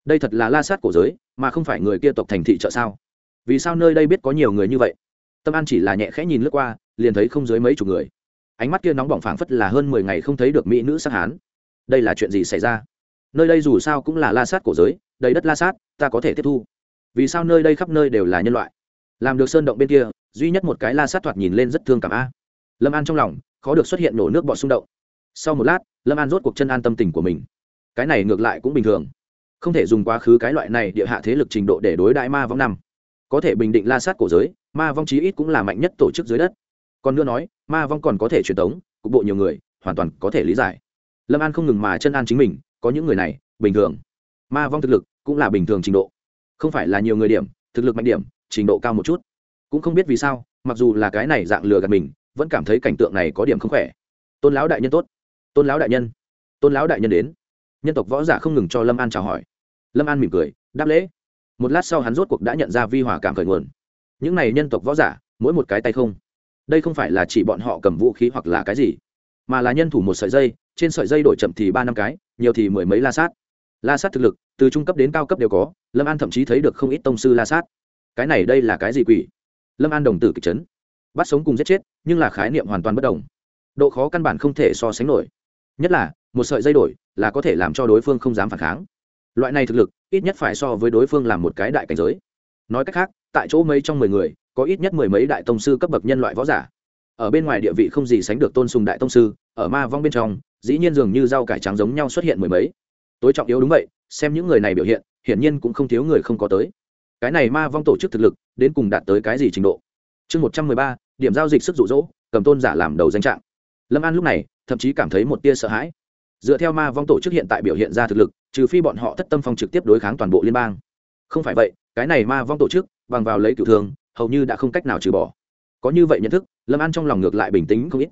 Đây thật là la sát cổ giới, mà không phải người kia tộc thành thị chợ sao? Vì sao nơi đây biết có nhiều người như vậy? Tâm an chỉ là nhẹ khẽ nhìn lướt qua, liền thấy không dưới mấy chục người. Ánh mắt kia nóng bỏng phảng phất là hơn mười ngày không thấy được mỹ nữ sắc hán. Đây là chuyện gì xảy ra? Nơi đây dù sao cũng là la sát cổ giới, đầy đất la sát, ta có thể tiếp thu. Vì sao nơi đây khắp nơi đều là nhân loại? Làm được sơn động bên kia, duy nhất một cái la sát thoạt nhìn lên rất thương cảm a. Lâm an trong lòng, khó được xuất hiện nổ nước bọt xung động. Sau một lát, lâm an rốt cuộc chân an tâm tình của mình. Cái này ngược lại cũng bình thường. Không thể dùng quá khứ cái loại này địa hạ thế lực trình độ để đối đại ma vong năm. Có thể bình định la sát cổ giới ma vong chí ít cũng là mạnh nhất tổ chức dưới đất. Còn nữa nói, ma vong còn có thể truyền tống, cục bộ nhiều người, hoàn toàn có thể lý giải. Lâm an không ngừng mà chân an chính mình, có những người này, bình thường. Ma vong thực lực cũng là bình thường trình độ. Không phải là nhiều người điểm, thực lực mạnh điểm, trình độ cao một chút. Cũng không biết vì sao, mặc dù là cái này dạng lừa gạt mình, vẫn cảm thấy cảnh tượng này có điểm không khỏe. Tôn lão đại nhân tốt. Tôn lão đại nhân. Tôn lão đại nhân đến. Nhân tộc võ giả không ngừng cho lâm an chào hỏi. Lâm an mỉm cười, đáp lễ. Một lát sau hắn rốt cuộc đã nhận ra vi hòa cảm khởi nguồn những này nhân tộc võ giả, mỗi một cái tay không. Đây không phải là chỉ bọn họ cầm vũ khí hoặc là cái gì, mà là nhân thủ một sợi dây, trên sợi dây đổi chậm thì ba năm cái, nhiều thì mười mấy la sát. La sát thực lực, từ trung cấp đến cao cấp đều có, lâm an thậm chí thấy được không ít tông sư la sát. Cái này đây là cái gì quỷ? Lâm an đồng tử kịch chấn. Bắt sống cùng giết chết, nhưng là khái niệm hoàn toàn bất đồng. Độ khó căn bản không thể so sánh nổi. Nhất là, một sợi dây đổi là có thể làm cho đối phương không dám phản kháng. Loại này thực lực, ít nhất phải so với đối phương làm một cái đại cảnh giới. Nói cách khác tại chỗ mấy trong mười người, có ít nhất mười mấy đại tông sư cấp bậc nhân loại võ giả. Ở bên ngoài địa vị không gì sánh được tôn sùng đại tông sư, ở ma vong bên trong, dĩ nhiên dường như rau cải trắng giống nhau xuất hiện mười mấy. Tối trọng yếu đúng vậy, xem những người này biểu hiện, hiển nhiên cũng không thiếu người không có tới. Cái này ma vong tổ chức thực lực, đến cùng đạt tới cái gì trình độ? Chương một trăm mười ba, điểm giao dịch sức rụ rỗ cầm tôn giả làm đầu danh trạng. Lâm an lúc này, thậm chí cảm thấy một tia sợ hãi. Dựa theo ma vong tổ chức hiện tại biểu hiện ra thực lực, trừ phi bọn họ thất tâm phong trực tiếp đối kháng toàn bộ liên bang. Không phải vậy, cái này ma vong tổ chức bằng vào lấy cựu thương, hầu như đã không cách nào trừ bỏ. Có như vậy nhận thức, lâm an trong lòng ngược lại bình tĩnh không ít.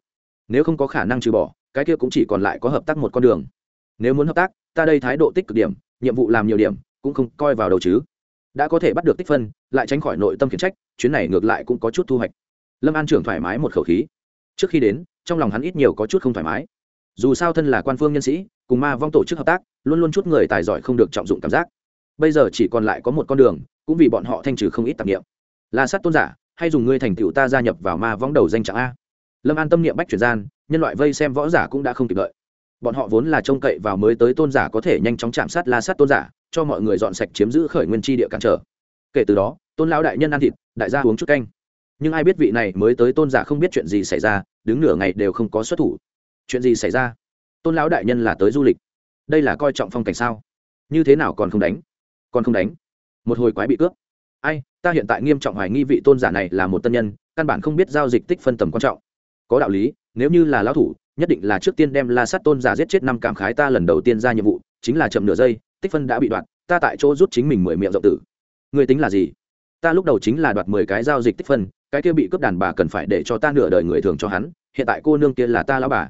Nếu không có khả năng trừ bỏ, cái kia cũng chỉ còn lại có hợp tác một con đường. Nếu muốn hợp tác, ta đây thái độ tích cực điểm, nhiệm vụ làm nhiều điểm, cũng không coi vào đầu chứ. Đã có thể bắt được tích phân, lại tránh khỏi nội tâm khiển trách, chuyến này ngược lại cũng có chút thu hoạch. Lâm an trưởng thoải mái một khẩu khí. Trước khi đến, trong lòng hắn ít nhiều có chút không thoải mái. Dù sao thân là quan phương nhân sĩ, cùng ma vong tổ chức hợp tác, luôn luôn chút người tài giỏi không được trọng dụng cảm giác. Bây giờ chỉ còn lại có một con đường cũng vì bọn họ thanh trừ không ít tạp nghiệm là sát tôn giả, hay dùng ngươi thành tựu ta gia nhập vào ma vong đầu danh trạng a. Lâm an tâm niệm bách chuyển gian, nhân loại vây xem võ giả cũng đã không kịp đợi. Bọn họ vốn là trông cậy vào mới tới tôn giả có thể nhanh chóng chạm sát la sát tôn giả, cho mọi người dọn sạch chiếm giữ khởi nguyên tri địa cản trở. Kể từ đó, tôn lão đại nhân ăn thịt, đại gia uống chút canh. Nhưng ai biết vị này mới tới tôn giả không biết chuyện gì xảy ra, đứng nửa ngày đều không có xuất thủ. Chuyện gì xảy ra? Tôn lão đại nhân là tới du lịch. Đây là coi trọng phong cảnh sao? Như thế nào còn không đánh? Còn không đánh? Một hồi quái bị cướp. Ai, ta hiện tại nghiêm trọng hoài nghi vị tôn giả này là một tân nhân, căn bản không biết giao dịch tích phân tầm quan trọng. Có đạo lý, nếu như là lão thủ, nhất định là trước tiên đem la sát tôn giả giết chết năm cảm khái ta lần đầu tiên ra nhiệm vụ, chính là chậm nửa giây, tích phân đã bị đoạt, ta tại chỗ rút chính mình mười miệng rộng tử. Người tính là gì? Ta lúc đầu chính là đoạt mười cái giao dịch tích phân, cái kia bị cướp đàn bà cần phải để cho ta nửa đời người thường cho hắn, hiện tại cô nương kia là ta lão bà.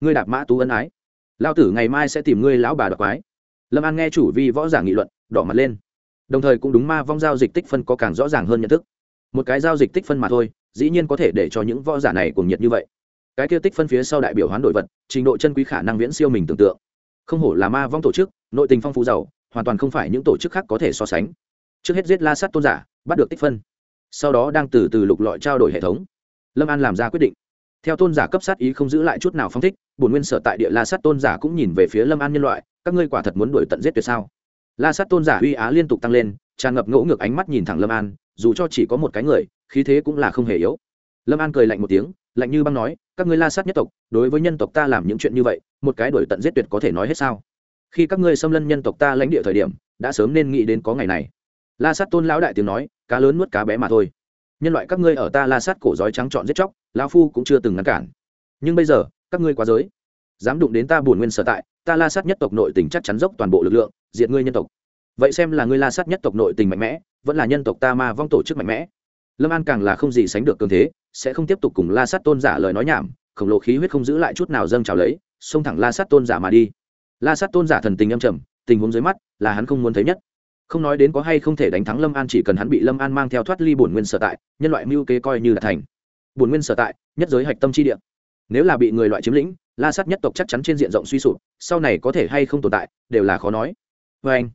Ngươi đạp mã tú ân ái. Lao tử ngày mai sẽ tìm ngươi lão bà đoạt quái. Lâm an nghe chủ vi võ giả nghị luận, đỏ mặt lên đồng thời cũng đúng ma vong giao dịch tích phân có càng rõ ràng hơn nhận thức. Một cái giao dịch tích phân mà thôi, dĩ nhiên có thể để cho những võ giả này cùng nhiệt như vậy. Cái kia tích phân phía sau đại biểu hoán đổi vật, trình độ chân quý khả năng viễn siêu mình tưởng tượng. Không hổ là ma vong tổ chức, nội tình phong phú giàu, hoàn toàn không phải những tổ chức khác có thể so sánh. Trước hết giết la sắt tôn giả, bắt được tích phân. Sau đó đang từ từ lục lọi trao đổi hệ thống. Lâm an làm ra quyết định. Theo tôn giả cấp sát ý không giữ lại chút nào phong thích, bổn nguyên sở tại địa la sát tôn giả cũng nhìn về phía lâm an nhân loại, các ngươi quả thật muốn đuổi tận giết tuyệt sao? La sát tôn giả uy á liên tục tăng lên, tràn ngập ngỗ ngược ánh mắt nhìn thẳng lâm an, dù cho chỉ có một cái người, khí thế cũng là không hề yếu. Lâm an cười lạnh một tiếng, lạnh như băng nói, các ngươi la sát nhất tộc, đối với nhân tộc ta làm những chuyện như vậy, một cái đuổi tận giết tuyệt có thể nói hết sao? Khi các ngươi xâm lân nhân tộc ta lãnh địa thời điểm, đã sớm nên nghĩ đến có ngày này. La sát tôn lão đại tiếng nói, cá lớn nuốt cá bé mà thôi. Nhân loại các ngươi ở ta la sát cổ giói trắng trọn giết chóc, lão phu cũng chưa từng ngăn cản. Nhưng bây giờ, các ngươi quá giới dám đụng đến ta bổn nguyên sở tại, ta la sát nhất tộc nội tình chắc chắn dốc toàn bộ lực lượng diện ngươi nhân tộc. Vậy xem là ngươi la sát nhất tộc nội tình mạnh mẽ, vẫn là nhân tộc ta ma vong tổ chức mạnh mẽ. Lâm an càng là không gì sánh được cường thế, sẽ không tiếp tục cùng la sát tôn giả lời nói nhảm, khổng lồ khí huyết không giữ lại chút nào dâng trào lấy, xông thẳng la sát tôn giả mà đi. La sát tôn giả thần tình âm trầm, tình huống dưới mắt là hắn không muốn thấy nhất. Không nói đến có hay không thể đánh thắng lâm an chỉ cần hắn bị lâm an mang theo thoát ly bổn nguyên sở tại, nhân loại mưu kế coi như là thành. Bổn nguyên sở tại, nhất giới hạch tâm chi địa. Nếu là bị người loại chiếm lĩnh la sát nhất tộc chắc chắn trên diện rộng suy sụp, sau này có thể hay không tồn tại, đều là khó nói. Vê anh,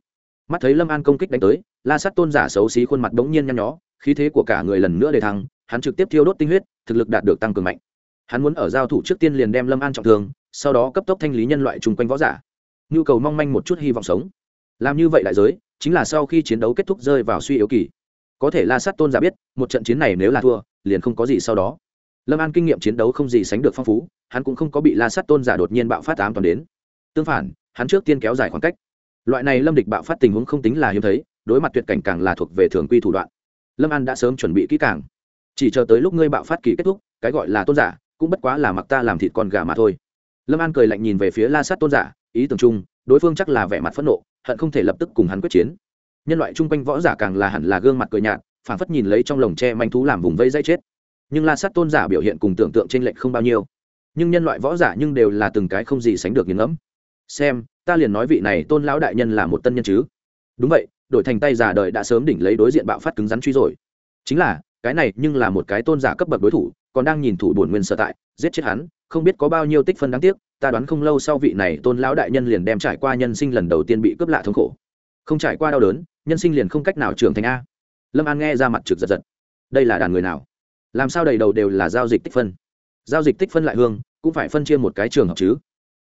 mắt thấy lâm an công kích đánh tới, la sát tôn giả xấu xí khuôn mặt bỗng nhiên nhăn nhó, khí thế của cả người lần nữa để thăng, hắn trực tiếp thiêu đốt tinh huyết, thực lực đạt được tăng cường mạnh. Hắn muốn ở giao thủ trước tiên liền đem lâm an trọng thương, sau đó cấp tốc thanh lý nhân loại chung quanh võ giả. Nhu cầu mong manh một chút hy vọng sống. Làm như vậy đại giới, chính là sau khi chiến đấu kết thúc rơi vào suy yếu kỳ. Có thể la sát tôn giả biết, một trận chiến này nếu là thua, liền không có gì sau đó lâm an kinh nghiệm chiến đấu không gì sánh được phong phú, hắn cũng không có bị la sát tôn giả đột nhiên bạo phát ám toàn đến. Tương phản, hắn trước tiên kéo dài khoảng cách. Loại này lâm địch bạo phát tình huống không tính là hiếm thấy, đối mặt tuyệt cảnh càng là thuộc về thường quy thủ đoạn. Lâm an đã sớm chuẩn bị kỹ càng. Chỉ chờ tới lúc ngươi bạo phát kỳ kết thúc, cái gọi là tôn giả, cũng bất quá là mặc ta làm thịt con gà mà thôi. Lâm an cười lạnh nhìn về phía la sát tôn giả, ý tưởng chung, đối phương chắc là vẻ mặt phẫn nộ, hận không thể lập tức cùng hắn quyết chiến. Nhân loại chung quanh võ giả càng là hẳn là gương mặt cười nhạt phản phất nhìn lấy trong lồng tre manh thú làm vùng vây dây chết nhưng la sát tôn giả biểu hiện cùng tưởng tượng t r ê n lệch không bao nhiêu. Nhưng nhân loại võ giả nhưng đều là từng cái không gì sánh được nghiền ngẫm. Xem, ta liền nói vị này tôn lão đại nhân là một tân nhân chứ. Đúng vậy, đổi thành tay giả đời đã sớm đỉnh lấy đối diện bạo phát cứng rắn truy rồi. Chính là, cái này nhưng là một cái tôn giả cấp bậc đối thủ, còn đang nhìn thủ bổn nguyên sở tại, giết chết hắn, không biết có bao nhiêu tích phân đáng tiếc, ta đoán không lâu sau vị này tôn lão đại nhân liền đem trải qua nhân sinh lần đầu tiên bị cướp lạ thống khổ. Không trải qua đau đớn, nhân sinh liền không cách nào trưởng thành a. Lâm an nghe ra mặt trực giật giật. Đây là đàn người nào? Làm sao đầy đầu đều là giao dịch tích phân? Giao dịch tích phân lại hương cũng phải phân chia một cái trường học chứ.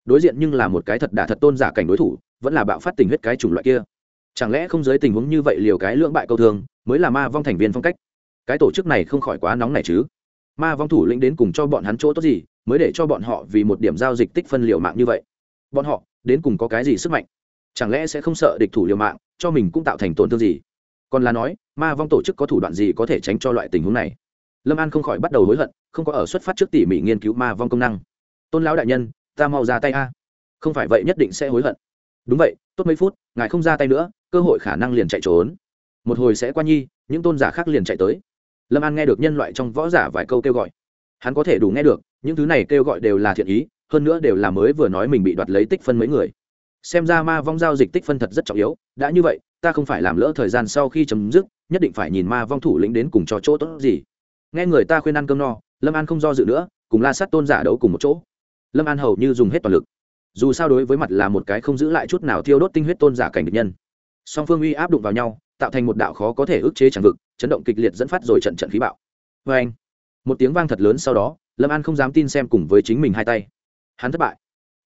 Đối diện nhưng là một cái thật đà thật tôn giả cảnh đối thủ vẫn là bạo phát tình huyết cái chủng loại kia. Chẳng lẽ không giới tình huống như vậy liều cái lưỡng bại câu thường, mới là ma vong thành viên phong cách? Cái tổ chức này không khỏi quá nóng này chứ. Ma vong thủ lĩnh đến cùng cho bọn hắn chỗ tốt gì mới để cho bọn họ vì một điểm giao dịch tích phân liều mạng như vậy? Bọn họ đến cùng có cái gì sức mạnh? Chẳng lẽ sẽ không sợ địch thủ liều mạng cho mình cũng tạo thành tổn thương gì? Còn là nói ma vong tổ chức có thủ đoạn gì có thể tránh cho loại tình huống này? Lâm an không khỏi bắt đầu hối hận, không có ở xuất phát trước tỉ mỉ nghiên cứu ma vong công năng. Tôn lão đại nhân, ta mau ra tay a. Không phải vậy nhất định sẽ hối hận. Đúng vậy, tốt mấy phút, ngài không ra tay nữa, cơ hội khả năng liền chạy trốn. Một hồi sẽ qua nhi, những tôn giả khác liền chạy tới. Lâm an nghe được nhân loại trong võ giả vài câu kêu gọi. Hắn có thể đủ nghe được, những thứ này kêu gọi đều là thiện ý, hơn nữa đều là mới vừa nói mình bị đoạt lấy tích phân mấy người. Xem ra ma vong giao dịch tích phân thật rất trọng yếu, đã như vậy, ta không phải làm lỡ thời gian sau khi chấm dứt, nhất định phải nhìn ma vong thủ lĩnh đến cùng cho chỗ tốt gì nghe người ta khuyên ăn cơm no, lâm an không do dự nữa, cùng la sát tôn giả đấu cùng một chỗ. Lâm an hầu như dùng hết toàn lực. Dù sao đối với mặt là một cái không giữ lại chút nào thiêu đốt tinh huyết tôn giả cảnh địch nhân. Song phương uy áp đụng vào nhau, tạo thành một đạo khó có thể ức chế tràn vực, chấn động kịch liệt dẫn phát rồi trận trận khí bạo. Vê anh, một tiếng vang thật lớn sau đó, lâm an không dám tin xem cùng với chính mình hai tay. Hắn thất bại.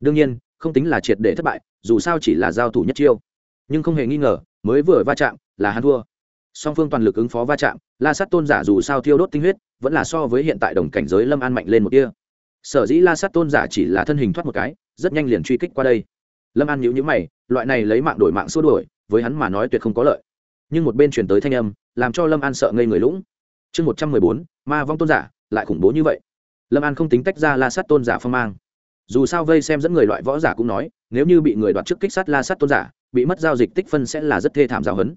Đương nhiên, không tính là triệt để thất bại, dù sao chỉ là giao thủ nhất chiêu. Nhưng không hề nghi ngờ, mới vừa va chạm, là hắn thua song phương toàn lực ứng phó va chạm, la sát tôn giả dù sao thiêu đốt tinh huyết, vẫn là so với hiện tại đồng cảnh giới lâm an mạnh lên một kia sở dĩ la sát tôn giả chỉ là thân hình thoát một cái, rất nhanh liền truy kích qua đây. Lâm an nhữ nhữ mày, loại này lấy mạng đổi mạng xua đuổi, với hắn mà nói tuyệt không có lợi. Nhưng một bên chuyển tới thanh âm, làm cho lâm an sợ ngây người lũng. Chương một trăm mười bốn, ma vong tôn giả, lại khủng bố như vậy. Lâm an không tính tách ra la sát tôn giả phong mang. Dù sao vây xem dẫn người loại võ giả cũng nói, nếu như bị người đoạt trước kích sát la sát tôn giả, bị mất giao dịch tích phân sẽ là rất thê thảm giáo hấn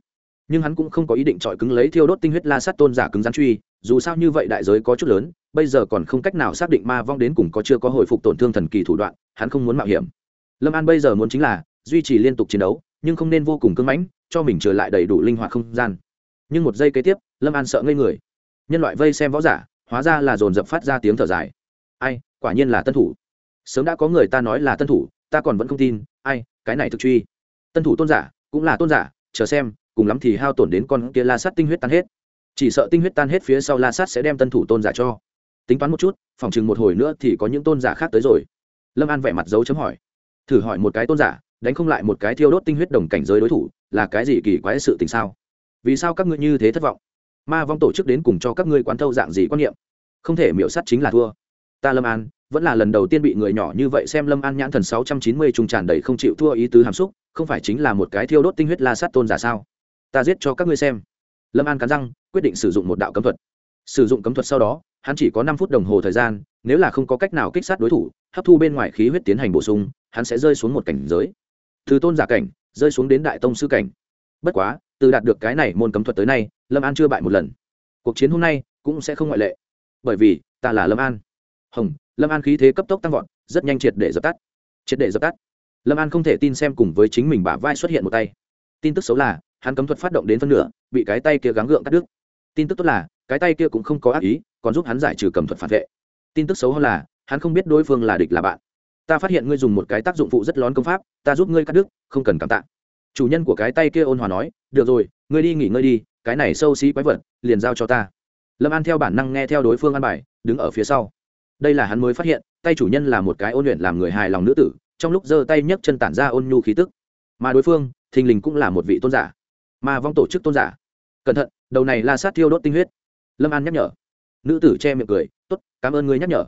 nhưng hắn cũng không có ý định chọi cứng lấy thiêu đốt tinh huyết la sát tôn giả cứng rắn truy, dù sao như vậy đại giới có chút lớn, bây giờ còn không cách nào xác định ma vong đến cùng có chưa có hồi phục tổn thương thần kỳ thủ đoạn, hắn không muốn mạo hiểm. Lâm an bây giờ muốn chính là duy trì liên tục chiến đấu, nhưng không nên vô cùng cứng mãnh, cho mình trở lại đầy đủ linh hoạt không gian. Nhưng một giây kế tiếp, lâm an sợ ngây người. Nhân loại vây xem võ giả, hóa ra là dồn dập phát ra tiếng thở dài. Ai, quả nhiên là tân thủ. Sớm đã có người ta nói là tân thủ, ta còn vẫn không tin. Ai, cái này thực truy. Tân thủ tôn giả, cũng là tôn giả, chờ xem cùng lắm thì hao tổn đến con kia la sát tinh huyết tan hết. Chỉ sợ tinh huyết tan hết phía sau la sát sẽ đem tân thủ tôn giả cho. Tính toán một chút, phòng chừng một hồi nữa thì có những tôn giả khác tới rồi. Lâm an vẻ mặt dấu chấm hỏi. Thử hỏi một cái tôn giả, đánh không lại một cái thiêu đốt tinh huyết đồng cảnh giới đối thủ, là cái gì kỳ quái sự tình sao? Vì sao các ngươi như thế thất vọng? Ma vong tổ chức đến cùng cho các ngươi quán thâu dạng gì quan niệm? Không thể miễu sắt chính là thua. Ta lâm an, vẫn là lần đầu tiên bị người nhỏ như vậy xem lâm an nhãn thần sáu trăm chín mươi trung tràn đầy không chịu thua ý tứ hàm xúc, không phải chính là một cái thiêu đốt tinh huyết la sát tôn giả sao? Ta giết cho các ngươi xem. Lâm an cắn răng, quyết định sử dụng một đạo cấm thuật. Sử dụng cấm thuật sau đó, hắn chỉ có năm phút đồng hồ thời gian, nếu là không có cách nào kích sát đối thủ, hấp thu bên ngoài khí huyết tiến hành bổ sung, hắn sẽ rơi xuống một cảnh giới. Từ tôn giả cảnh, rơi xuống đến đại tông sư cảnh. Bất quá, từ đạt được cái này môn cấm thuật tới nay, lâm an chưa bại một lần. Cuộc chiến hôm nay cũng sẽ không ngoại lệ. Bởi vì, ta là lâm an. Hồng, lâm an khí thế cấp tốc tăng vọt, rất nhanh triệt để dập tắt. Triệt để dập tắt. Lâm an không thể tin xem cùng với chính mình bả vai xuất hiện một tay. Tin tức xấu là hắn cấm thuật phát động đến phân nửa, bị cái tay kia gắng gượng cắt đứt. Tin tức tốt là, cái tay kia cũng không có ác ý, còn giúp hắn giải trừ cầm thuật phản vệ. Tin tức xấu hơn là, hắn không biết đối phương là địch là bạn. Ta phát hiện ngươi dùng một cái tác dụng phụ rất lón công pháp, ta giúp ngươi cắt đứt, không cần cảm tạ. Chủ nhân của cái tay kia ôn hòa nói, được rồi, ngươi đi nghỉ ngơi đi, cái này sâu xí quái vật, liền giao cho ta. Lâm an theo bản năng nghe theo đối phương ăn bài, đứng ở phía sau. Đây là hắn mới phát hiện, tay chủ nhân là một cái ôn luyện làm người hài lòng nữ tử, trong lúc giơ tay nhấc chân tản ra ôn nhu khí tức. Mà đối phương, thình lình cũng là một vị tôn giả mà vong tổ chức tôn giả. Cẩn thận, đầu này là sát thiêu đốt tinh huyết. Lâm an nhắc nhở. Nữ tử che miệng cười t ố t cảm ơn ngươi nhắc nhở.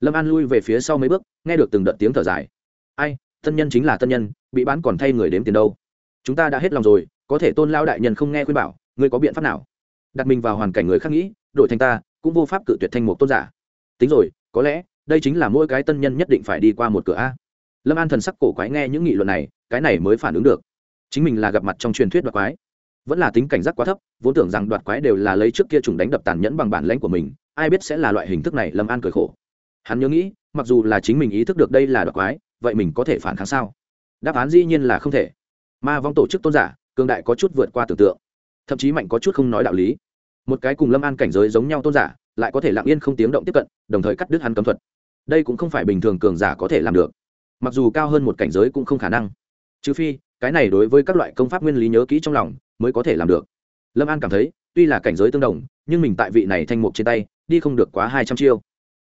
Lâm an lui về phía sau mấy bước, nghe được từng đợt tiếng thở dài. Ai tân nhân chính là tân nhân, bị bán còn thay người đếm tiền đâu. Chúng ta đã hết lòng rồi, có thể tôn lao đại nhân không nghe khuyên bảo, ngươi có biện pháp nào? Đặt mình vào hoàn cảnh người khác nghĩ đội thành ta, cũng vô pháp cự tuyệt thanh mục tôn giả. Tính rồi, có lẽ, đây chính là mỗi cái tân nhân nhất định phải đi qua một cửa a. Lâm an thần sắc cổ quái nghe những nghị luận này, cái này mới phản ứng được. Chính mình là gặp mặt trong truyền thuyết đoạt quái vẫn là tính cảnh giác quá thấp, vốn tưởng rằng đoạt quái đều là lấy trước kia trùng đánh đập tàn nhẫn bằng bản lãnh của mình, ai biết sẽ là loại hình thức này lâm an cười khổ. Hắn nhớ nghĩ, mặc dù là chính mình ý thức được đây là đoạt quái, vậy mình có thể phản kháng sao? Đáp án dĩ nhiên là không thể. Ma vong tổ chức tôn giả, cường đại có chút vượt qua tưởng tượng. Thậm chí mạnh có chút không nói đạo lý. Một cái cùng lâm an cảnh giới giống nhau tôn giả, lại có thể lặng yên không tiếng động tiếp cận, đồng thời cắt đứt hắn cấm thuật. Đây cũng không phải bình thường cường giả có thể làm được. Mặc dù cao hơn một cảnh giới cũng không khả năng. Trừ phi cái này đối với các loại công pháp nguyên lý nhớ kỹ trong lòng mới có thể làm được. Lâm an cảm thấy, tuy là cảnh giới tương đồng, nhưng mình tại vị này thanh mục trên tay, đi không được quá hai trăm chiêu.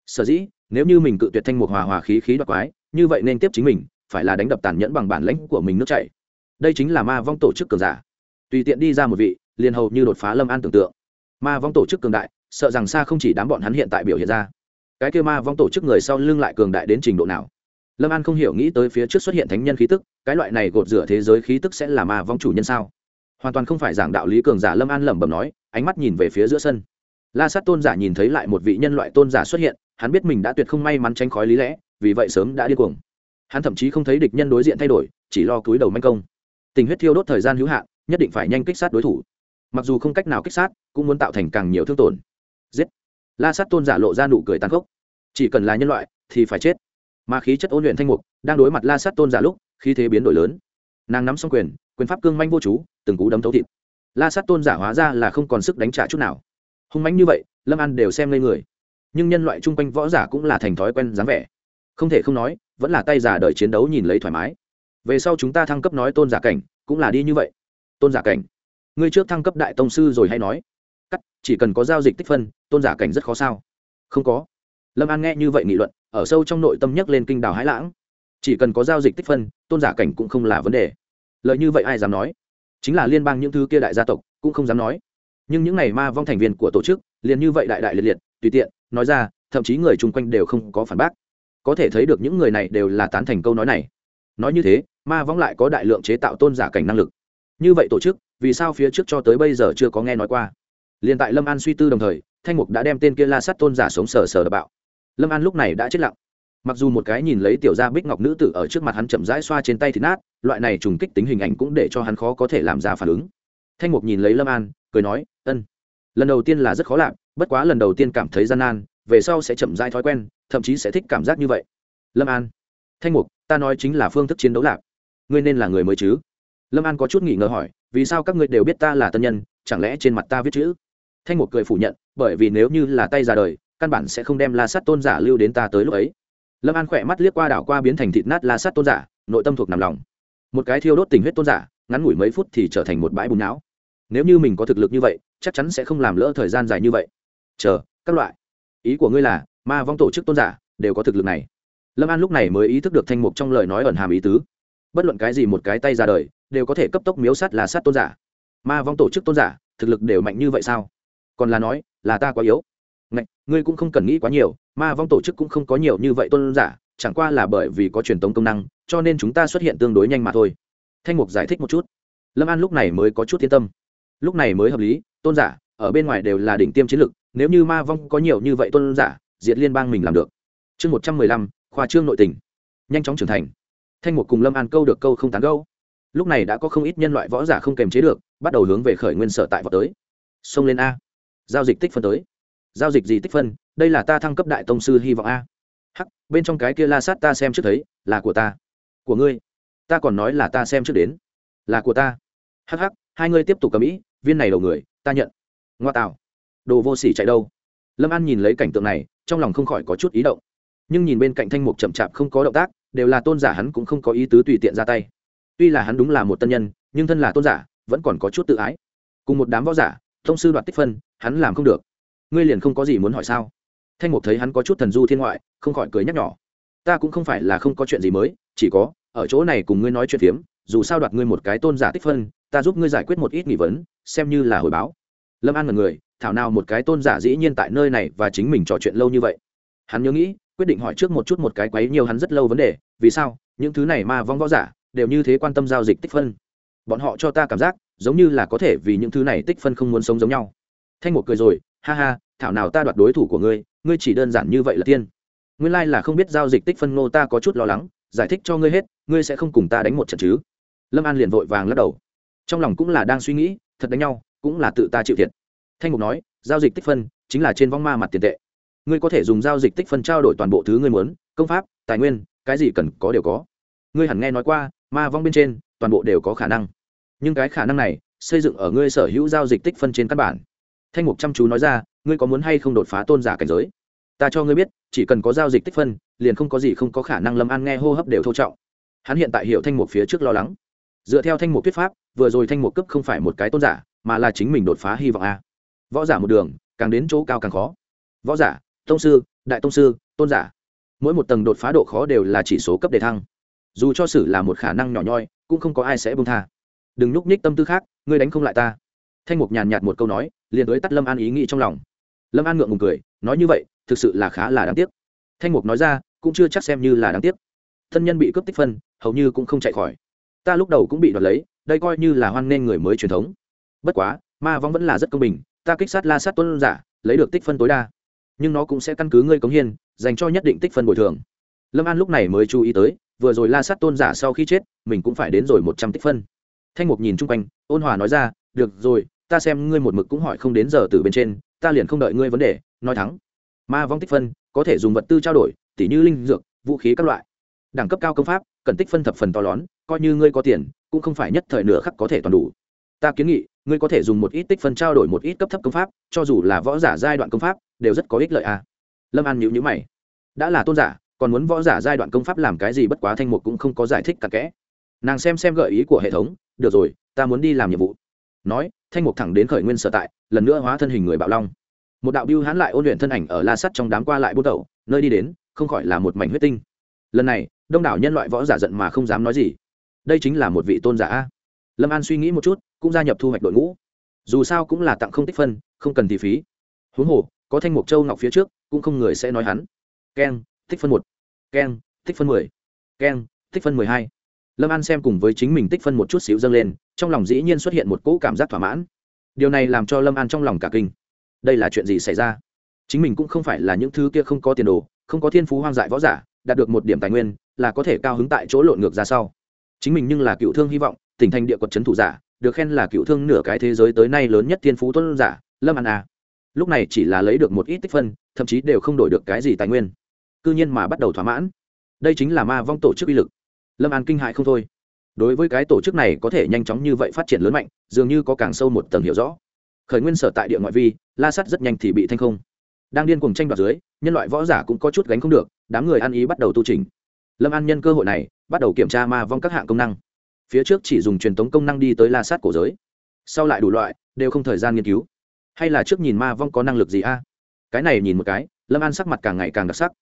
Sở dĩ, nếu như mình cự tuyệt thanh mục hòa hòa khí khí đoạt quái, như vậy nên tiếp chính mình, phải là đánh đập tàn nhẫn bằng bản lãnh của mình nước chảy. Đây chính là ma vong tổ chức cường giả. Tùy tiện đi ra một vị, liền hầu như đột phá lâm an tưởng tượng. Ma vong tổ chức cường đại, sợ rằng xa không chỉ đám bọn hắn hiện tại biểu hiện ra. Cái kêu ma vong tổ chức người sau lưng lại cường đại đến trình độ nào? Lâm an không hiểu nghĩ tới phía trước xuất hiện thánh nhân khí tức, cái loại này gột rửa thế giới khí tức sẽ là ma vong chủ nhân sao? Hoàn toàn không phải giảng đạo lý cường giả lâm an lẩm bẩm nói, ánh mắt nhìn về phía giữa sân. La sát tôn giả nhìn thấy lại một vị nhân loại tôn giả xuất hiện, hắn biết mình đã tuyệt không may mắn tránh khói lý lẽ, vì vậy sớm đã điên cuồng. Hắn thậm chí không thấy địch nhân đối diện thay đổi, chỉ lo cúi đầu manh công. Tình huyết thiêu đốt thời gian hữu hạn, nhất định phải nhanh kích sát đối thủ. Mặc dù không cách nào kích sát, cũng muốn tạo thành càng nhiều thương tổn. Giết! La sát tôn giả lộ ra nụ cười tàn khốc. Chỉ cần là nhân loại, thì phải chết mà khí chất ôn luyện thanh mục, đang đối mặt la sát tôn giả lúc, khí thế biến đổi lớn. Nàng nắm xong quyền quyền pháp cương manh vô chú, từng cú đấm thấu thịt. La sát tôn giả hóa ra là không còn sức đánh trả chút nào. Hung mánh như vậy, lâm an đều xem lên người. Nhưng nhân loại chung quanh võ giả cũng là thành thói quen dáng vẻ. Không thể không nói, vẫn là tay giả đợi chiến đấu nhìn lấy thoải mái. Về sau chúng ta thăng cấp nói tôn giả cảnh, cũng là đi như vậy. Tôn giả cảnh. Ngươi trước thăng cấp đại tông sư rồi hay nói. Cắt, chỉ cần có giao dịch tích phân, tôn giả cảnh rất khó sao? Không có lâm an nghe như vậy nghị luận, ở sâu trong nội tâm nhấc lên kinh đào hãi lãng. Chỉ cần có giao dịch tích phân, tôn giả cảnh cũng không là vấn đề. Lợi như vậy ai dám nói? Chính là liên bang những thứ kia đại gia tộc, cũng không dám nói. Nhưng những này ma vong thành viên của tổ chức, liền như vậy đại đại liệt liệt, tùy tiện, nói ra, thậm chí người chung quanh đều không có phản bác. Có thể thấy được những người này đều là tán thành câu nói này. Nói như thế, ma vong lại có đại lượng chế tạo tôn giả cảnh năng lực. Như vậy tổ chức, vì sao phía trước cho tới bây giờ chưa có nghe nói qua? Liền tại lâm an suy tư đồng thời, thanh mục đã đem tên kia la sắt tôn giả sống sờ sờ đập bạo lâm an lúc này đã chết lặng. Mặc dù một cái nhìn lấy tiểu gia bích ngọc nữ tử ở trước mặt hắn chậm rãi xoa trên tay thì nát, loại này trùng kích tính hình ảnh cũng để cho hắn khó có thể làm ra phản ứng. Thanh mục nhìn lấy lâm an, cười nói, ân, lần đầu tiên là rất khó làm, bất quá lần đầu tiên cảm thấy gian nan, về sau sẽ chậm rãi thói quen, thậm chí sẽ thích cảm giác như vậy. Lâm an, thanh mục, ta nói chính là phương thức chiến đấu lạc. Ngươi nên là người mới chứ? Lâm an có chút nghỉ ngờ hỏi, vì sao các ngươi đều biết ta là tân nhân, chẳng lẽ trên mặt ta viết chữ? Thanh mục cười phủ nhận, bởi vì nếu như là tay ra đời căn bản sẽ không đem la sát tôn giả lưu đến ta tới lúc ấy. Lâm an khỏe mắt liếc qua đảo qua biến thành thịt nát la sát tôn giả, nội tâm thuộc nằm lòng. Một cái thiêu đốt tình huyết tôn giả, ngắn ngủi mấy phút thì trở thành một bãi bùn não. Nếu như mình có thực lực như vậy, chắc chắn sẽ không làm lỡ thời gian dài như vậy. Chờ, các loại. Ý của ngươi là, ma vong tổ chức tôn giả đều có thực lực này. Lâm an lúc này mới ý thức được thanh mục trong lời nói ẩn hàm ý tứ. Bất luận cái gì một cái tay ra đời, đều có thể cấp tốc miếu sát là sát tôn giả. Ma vong tổ chức tôn giả, thực lực đều mạnh như vậy sao? Còn là nói, là ta quá yếu. Ngạch, ngươi cũng không cần nghĩ quá nhiều ma vong tổ chức cũng không có nhiều như vậy tôn giả chẳng qua là bởi vì có truyền tống công năng cho nên chúng ta xuất hiện tương đối nhanh mà thôi. Thanh mục giải thích một chút. Lâm an lúc này mới có chút yên tâm. Lúc này mới hợp lý tôn giả ở bên ngoài đều là đỉnh tiêm chiến lực nếu như ma vong có nhiều như vậy tôn giả diệt liên bang mình làm được. Chương một trăm mười lăm khoa trương nội tình. Nhanh chóng trưởng thành. Thanh mục cùng lâm an câu được câu không tán gẫu. lúc này đã có không ít nhân loại võ giả không kềm chế được bắt đầu hướng về khởi nguyên sở tại vọt tới. Xông lên a. Giao dịch tích phân tới giao dịch gì tích phân, đây là ta thăng cấp đại tông sư hy vọng a. Hắc, bên trong cái kia la sát ta xem trước thấy, là của ta. Của ngươi? Ta còn nói là ta xem trước đến. Là của ta. Hắc hắc, hai ngươi tiếp tục cầm ý, viên này đầu người, ta nhận. Ngoa tạo. Đồ vô sỉ chạy đâu? Lâm an nhìn lấy cảnh tượng này, trong lòng không khỏi có chút ý động. Nhưng nhìn bên cạnh thanh mục chậm chạp không có động tác, đều là tôn giả hắn cũng không có ý tứ tùy tiện ra tay. Tuy là hắn đúng là một tân nhân, nhưng thân là tôn giả, vẫn còn có chút tự ái. Cùng một đám võ giả thông sư đoạt tích phân, hắn làm không được ngươi liền không có gì muốn hỏi sao? Thanh mục thấy hắn có chút thần du thiên ngoại, không khỏi cười nhắc nhỏ ta cũng không phải là không có chuyện gì mới, chỉ có, ở chỗ này cùng ngươi nói chuyện phiếm, dù sao đoạt ngươi một cái tôn giả tích phân, ta giúp ngươi giải quyết một ít nghi vấn, xem như là hồi báo. Lâm an là người, thảo nào một cái tôn giả dĩ nhiên tại nơi này và chính mình trò chuyện lâu như vậy. Hắn nhớ nghĩ, quyết định hỏi trước một chút một cái quấy nhiều hắn rất lâu vấn đề, vì sao, những thứ này ma vong võ giả, đều như thế quan tâm giao dịch tích phân. Bọn họ cho ta cảm giác, giống như là có thể vì những thứ này tích phân không muốn sống giống nhau. Thanh một cười rồi ha ha, thảo nào ta đoạt đối thủ của ngươi ngươi chỉ đơn giản như vậy là tiên. Nguyên lai、like、là không biết giao dịch tích phân ngô ta có chút lo lắng, giải thích cho ngươi hết, ngươi sẽ không cùng ta đánh một trận chứ. Lâm an liền vội vàng lắc đầu. Trong lòng cũng là đang suy nghĩ, thật đánh nhau, cũng là tự ta chịu thiệt. Thanh mục nói, giao dịch tích phân chính là trên vong ma mặt tiền tệ. Ngươi có thể dùng giao dịch tích phân trao đổi toàn bộ thứ ngươi muốn, công pháp, tài nguyên, cái gì cần có đều có. Ngươi hẳn nghe nói qua, ma vong bên trên, toàn bộ đều có khả năng. Nhưng cái khả năng này, xây dựng ở ngươi sở hữu giao dịch tích phân trên căn bản thanh mục chăm chú nói ra, ngươi có muốn hay không đột phá tôn giả cảnh giới? Ta cho ngươi biết, chỉ cần có giao dịch tích phân, liền không có gì không có khả năng lâm an nghe hô hấp đều thô trọng. Hắn hiện tại hiểu thanh mục phía trước lo lắng. Dựa theo thanh mục thuyết pháp, vừa rồi thanh mục cấp không phải một cái tôn giả, mà là chính mình đột phá hy vọng a. Võ giả một đường, càng đến chỗ cao càng khó. Võ giả, tông sư, đại tông sư, tôn giả. Mỗi một tầng đột phá độ khó đều là chỉ số cấp đề thăng. Dù cho sử là một khả năng nhỏ nhoi, cũng không có ai sẽ bông tha. Đừng nhúc nhích tâm tư khác, ngươi đánh không lại ta thanh mục nhàn nhạt một câu nói, liền tới tắt lâm an ý nghĩ trong lòng. Lâm an ngượng ngùng cười, nói như vậy, thực sự là khá là đáng tiếc. Thanh mục nói ra, cũng chưa chắc xem như là đáng tiếc. Thân nhân bị cướp tích phân, hầu như cũng không chạy khỏi. Ta lúc đầu cũng bị đoạt lấy, đây coi như là hoan nghênh người mới truyền thống. Bất quá, ma vong vẫn là rất công bình, ta kích sát la sát tuân giả, lấy được tích phân tối đa. Nhưng nó cũng sẽ căn cứ ngươi cống hiên dành cho nhất định tích phân bồi thường. Lâm an lúc này mới chú ý tới, vừa rồi la sát tôn giả sau khi chết, mình cũng phải đến rồi một trăm tích phân. Thanh mục nhìn chung quanh, ôn hòa nói ra, được rồi ta xem ngươi một mực cũng hỏi không đến giờ từ bên trên, ta liền không đợi ngươi vấn đề, nói thắng. Ma vong tích phân, có thể dùng vật tư trao đổi, tỉ như linh dược, vũ khí các loại. Đẳng cấp cao công pháp, cần tích phân thập phần to lớn, coi như ngươi có tiền, cũng không phải nhất thời nửa khắc có thể toàn đủ. Ta kiến nghị, ngươi có thể dùng một ít tích phân trao đổi một ít cấp thấp công pháp, cho dù là võ giả giai đoạn công pháp, đều rất có ích lợi à. lâm an nhữ nhữ mày. Đã là tôn giả, còn muốn võ giả giai đoạn công pháp làm cái gì bất quá thanh mục cũng không có giải thích cặn kẽ. Nàng xem xem gợi ý của hệ thống, được rồi, ta muốn đi làm nhiệm vụ nói, thanh mục thẳng đến khởi nguyên sở tại, lần nữa hóa thân hình người bạo long. Một đạo biêu hãn lại ôn luyện thân ảnh ở la sắt trong đám qua lại bút đầu nơi đi đến, không khỏi là một mảnh huyết tinh. Lần này, đông đảo nhân loại võ giả giận mà không dám nói gì. Đây chính là một vị tôn giả lâm an suy nghĩ một chút, cũng gia nhập thu hoạch đội ngũ. Dù sao cũng là tặng không tích phân, không cần thì phí. Huống hồ, có thanh mục châu ngọc phía trước, cũng không người sẽ nói hắn. Keng, tích phân một. Keng, tích phân mười. Keng, tích phân mười hai. Lâm an xem cùng với chính mình tích phân một chút xíu dâng lên trong lòng dĩ nhiên xuất hiện một cỗ cảm giác thỏa mãn. Điều này làm cho lâm an trong lòng cả kinh. Đây là chuyện gì xảy ra? Chính mình cũng không phải là những thứ kia không có tiền đồ, không có thiên phú hoang dại võ giả, đạt được một điểm tài nguyên, là có thể cao hứng tại chỗ lộn ngược ra sau. Chính mình nhưng là cựu thương hy vọng, tỉnh thành địa quật trấn thủ giả, được khen là cựu thương nửa cái thế giới tới nay lớn nhất thiên phú tuân giả, lâm an à. lúc này chỉ là lấy được một ít tích phân, thậm chí đều không đổi được cái gì tài nguyên. Cư nhiên mà bắt đầu thỏa mãn. Đây chính là ma vong tổ chức uy lực. Lâm an kinh hại không thôi đối với cái tổ chức này có thể nhanh chóng như vậy phát triển lớn mạnh, dường như có càng sâu một tầng hiểu rõ. Khởi nguyên sở tại địa ngoại vi, la sắt rất nhanh thì bị thanh không. Đang điên cùng tranh đoạt dưới, nhân loại võ giả cũng có chút gánh không được, đám người ăn ý bắt đầu tu trình lâm an nhân cơ hội này, bắt đầu kiểm tra ma vong các hạng công năng. Phía trước chỉ dùng truyền thống công năng đi tới la sát cổ giới. Sau lại đủ loại, đều không thời gian nghiên cứu. Hay là trước nhìn ma vong có năng lực gì a? Cái này nhìn một cái, lâm an sắc mặt càng ngày càng đặc sắc.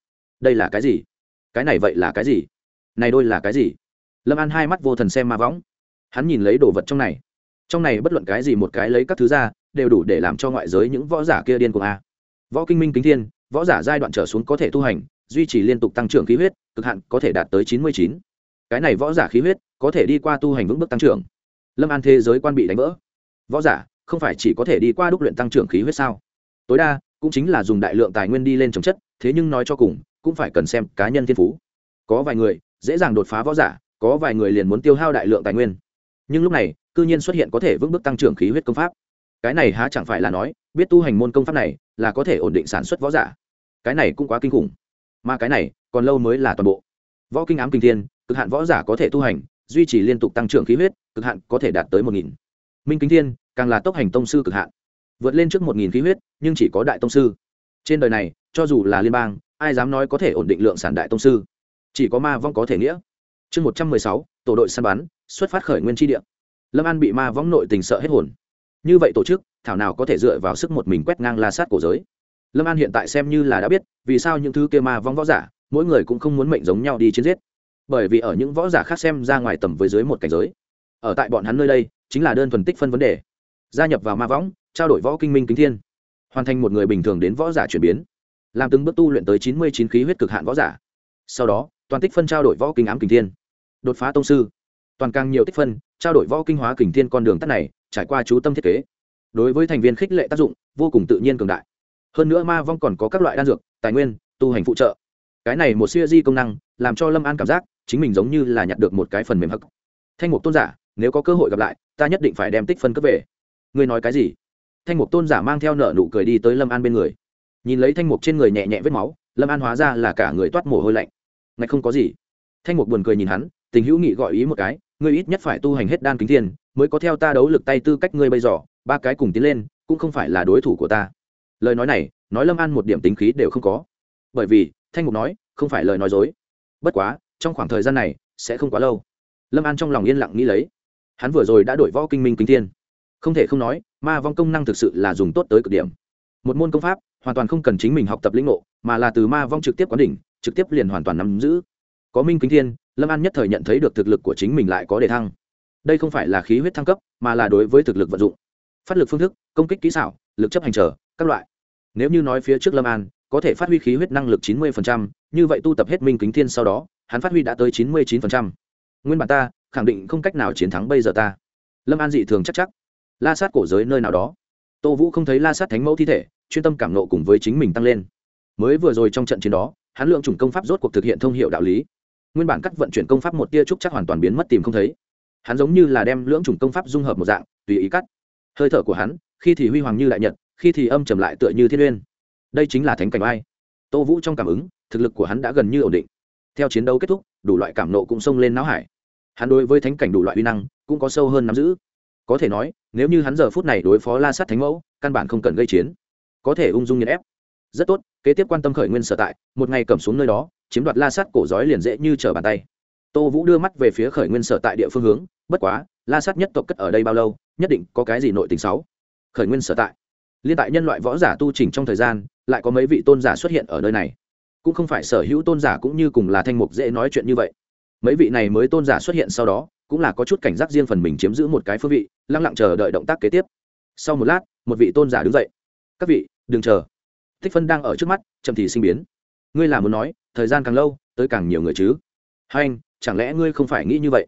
Đây là cái gì? Cái này vậy là cái gì? Này đôi là cái gì? Lâm an hai mắt vô thần xem ma võng. Hắn nhìn lấy đồ vật trong này. Trong này bất luận cái gì một cái lấy các thứ ra, đều đủ để làm cho ngoại giới những võ giả kia điên cuồng a. Võ kinh minh kính thiên, võ giả giai đoạn trở xuống có thể tu hành, duy trì liên tục tăng trưởng khí huyết, cực hạn có thể đạt tới chín mươi chín. Cái này võ giả khí huyết có thể đi qua tu hành vững bước tăng trưởng. Lâm an thế giới quan bị đánh vỡ. Võ giả, không phải chỉ có thể đi qua đúc luyện tăng trưởng khí huyết sao? Tối đa, cũng chính là dùng đại lượng tài nguyên đi lên trồng chất, thế nhưng nói cho cùng, cũng phải cần xem cá nhân thiên phú. Có vài người, dễ dàng đột phá võ giả có vài người liền muốn tiêu hao đại lượng tài nguyên. Nhưng lúc này, cư nhiên xuất hiện có thể vững bước tăng trưởng khí huyết công pháp. Cái này há chẳng phải là nói, biết tu hành môn công pháp này là có thể ổn định sản xuất võ giả. Cái này cũng quá kinh khủng. Mà cái này, còn lâu mới là toàn bộ. Võ kinh ám kinh thiên, cực hạn võ giả có thể tu hành, duy trì liên tục tăng trưởng khí huyết, cực hạn có thể đạt tới một nghìn. Minh kính thiên, càng là tốc hành tông sư cực hạn. Vượt lên trước một nghìn khí huyết, nhưng chỉ có đại tông sư. Trên đời này, cho dù là liên bang, ai dám nói có thể ổn định lượng sản đại tông sư? Chỉ có ma vong có thể nghĩa chương một trăm mười sáu, tổ đội săn bắn, xuất phát khởi nguyên tri địa. Lâm an bị ma vong nội tình sợ hết hồn. Như vậy tổ chức, thảo nào có thể dựa vào sức một mình quét ngang la sát cổ giới. Lâm an hiện tại xem như là đã biết, vì sao những thứ kia ma vong võ giả, mỗi người cũng không muốn mệnh giống nhau đi chiến giết. Bởi vì ở những võ giả khác xem ra ngoài tầm với dưới một cảnh giới. Ở tại bọn hắn nơi đây, chính là đơn thuần tích phân vấn đề. Gia nhập vào ma võng, trao đổi võ kinh minh kính thiên. Hoàn thành một người bình thường đến võ giả chuyển biến. Làm từng bước tu luyện tới chín mươi chín khí huyết cực hạn võ giả. Sau đó, toàn tích phân trao đổi võ kinh ám kính thiên đột phá tông sư. Toàn càng nhiều tích phân, trao đổi võ kinh hóa kình thiên con đường tắt này, trải qua chú tâm thiết kế. Đối với thành viên khích lệ tác dụng, vô cùng tự nhiên cường đại. Hơn nữa ma vong còn có các loại đan dược, tài nguyên, tu hành phụ trợ. Cái này một siêu di công năng, làm cho lâm an cảm giác chính mình giống như là nhặt được một cái phần mềm hắc. Thanh mục tôn giả, nếu có cơ hội gặp lại, ta nhất định phải đem tích phân cấp về. Ngươi nói cái gì? Thanh mục tôn giả mang theo nợ nụ cười đi tới lâm an bên người. Nhìn lấy thanh mục trên người nhẹ nhẹ vết máu, lâm an hóa ra là cả người toát mồ hôi lạnh. Ngạch không có gì. Thanh mục buồn cười nhìn hắn tình hữu nghị gọi ý một cái, ngươi ít nhất phải tu hành hết đan kính thiên, mới có theo ta đấu lực tay tư cách ngươi bây giờ, ba cái cùng tiến lên, cũng không phải là đối thủ của ta. Lời nói này, nói lâm an một điểm tính khí đều không có. Bởi vì, thanh Ngục nói, không phải lời nói dối. Bất quá, trong khoảng thời gian này, sẽ không quá lâu. Lâm an trong lòng yên lặng nghĩ lấy. Hắn vừa rồi đã đổi võ kinh minh kính thiên. Không thể không nói, ma vong công năng thực sự là dùng tốt tới cực điểm. Một môn công pháp, hoàn toàn không cần chính mình học tập lĩnh ngộ, mà là từ ma vong trực tiếp quán đỉnh, trực tiếp liền hoàn toàn nắm giữ. Có minh kính thiên lâm an nhất thời nhận thấy được thực lực của chính mình lại có đề thăng. Đây không phải là khí huyết thăng cấp, mà là đối với thực lực vận dụng. Phát lực phương thức, công kích kỹ xảo, lực chấp hành trở, các loại. Nếu như nói phía trước lâm an, có thể phát huy khí huyết năng lực chín mươi như vậy tu tập hết minh kính thiên sau đó, hắn phát huy đã tới chín mươi chín nguyên bản ta, khẳng định không cách nào chiến thắng bây giờ ta. Lâm an dị thường chắc chắc. La sát cổ giới nơi nào đó. Tô vũ không thấy la sát thánh mẫu thi thể, chuyên tâm cảm nộ cùng với chính mình tăng lên. Mới vừa rồi trong trận chiến đó, hắn lượng chủng công pháp rốt cuộc thực hiện thông hiệu đạo lý nguyên bản cắt vận chuyển công pháp một tia trúc chắc hoàn toàn biến mất tìm không thấy. Hắn giống như là đem lưỡng chủng công pháp dung hợp một dạng, tùy ý cắt. Hơi thở của hắn, khi thì huy hoàng như đại nhật, khi thì âm trầm lại tựa như thiên uyên. Đây chính là thánh cảnh ai tô vũ trong cảm ứng, thực lực của hắn đã gần như ổn định. Theo chiến đấu kết thúc, đủ loại cảm nộ cũng xông lên não hải. Hắn đối với thánh cảnh đủ loại uy năng, cũng có sâu hơn nắm giữ. Có thể nói, nếu như hắn giờ phút này đối phó la sát thánh mẫu, căn bản không cần gây chiến. Có thể ung dung nhiệt ép. Rất tốt, kế tiếp quan tâm khởi nguyên sở tại, một ngày cầm xuống nơi đó chiếm đoạt la sát cổ giói liền dễ như trở bàn tay. Tô vũ đưa mắt về phía khởi nguyên sở tại địa phương hướng, bất quá, la sát nhất tộc cất ở đây bao lâu, nhất định có cái gì nội tình sáu khởi nguyên sở tại. Liên tại nhân loại võ giả tu trình trong thời gian, lại có mấy vị tôn giả xuất hiện ở nơi này. Cũng không phải sở hữu tôn giả cũng như cùng là thanh mục dễ nói chuyện như vậy. Mấy vị này mới tôn giả xuất hiện sau đó, cũng là có chút cảnh giác riêng phần mình chiếm giữ một cái phương vị, lăng lặng chờ đợi động tác kế tiếp. Sau một lát, một vị tôn giả đứng dậy. Các vị, đừng chờ. Thích phân đang ở trước mắt, chậm thì sinh biến ngươi là muốn nói, thời gian càng lâu, tới càng nhiều người chứ. Hai anh chẳng lẽ ngươi không phải nghĩ như vậy?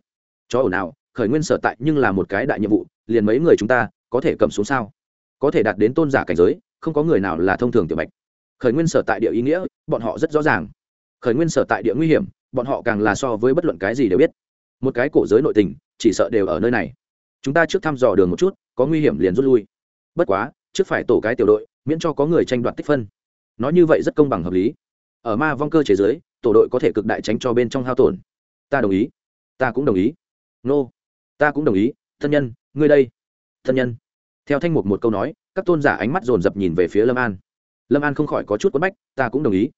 Chó ồn nào khởi nguyên sở tại nhưng là một cái đại nhiệm vụ, liền mấy người chúng ta, có thể cầm xuống sao? Có thể đạt đến tôn giả cảnh giới, không có người nào là thông thường tiểu bạch. Khởi nguyên sở tại địa ý nghĩa, bọn họ rất rõ ràng. Khởi nguyên sở tại địa nguy hiểm, bọn họ càng là so với bất luận cái gì đều biết. Một cái cổ giới nội tình, chỉ sợ đều ở nơi này. Chúng ta trước thăm dò đường một chút, có nguy hiểm liền rút lui. Bất quá, trước phải tổ cái tiểu đội, miễn cho có người tranh đoạt tích phân. Nói như vậy rất công bằng hợp lý ở ma vong cơ chế giới tổ đội có thể cực đại tránh cho bên trong hao tổn. Ta đồng ý. Ta cũng đồng ý. Nô. Ta cũng đồng ý. Thân nhân, ngươi đây. Thân nhân. Theo thanh mục một câu nói, các tôn giả ánh mắt dồn dập nhìn về phía lâm an. Lâm an không khỏi có chút quất bách, ta cũng đồng ý.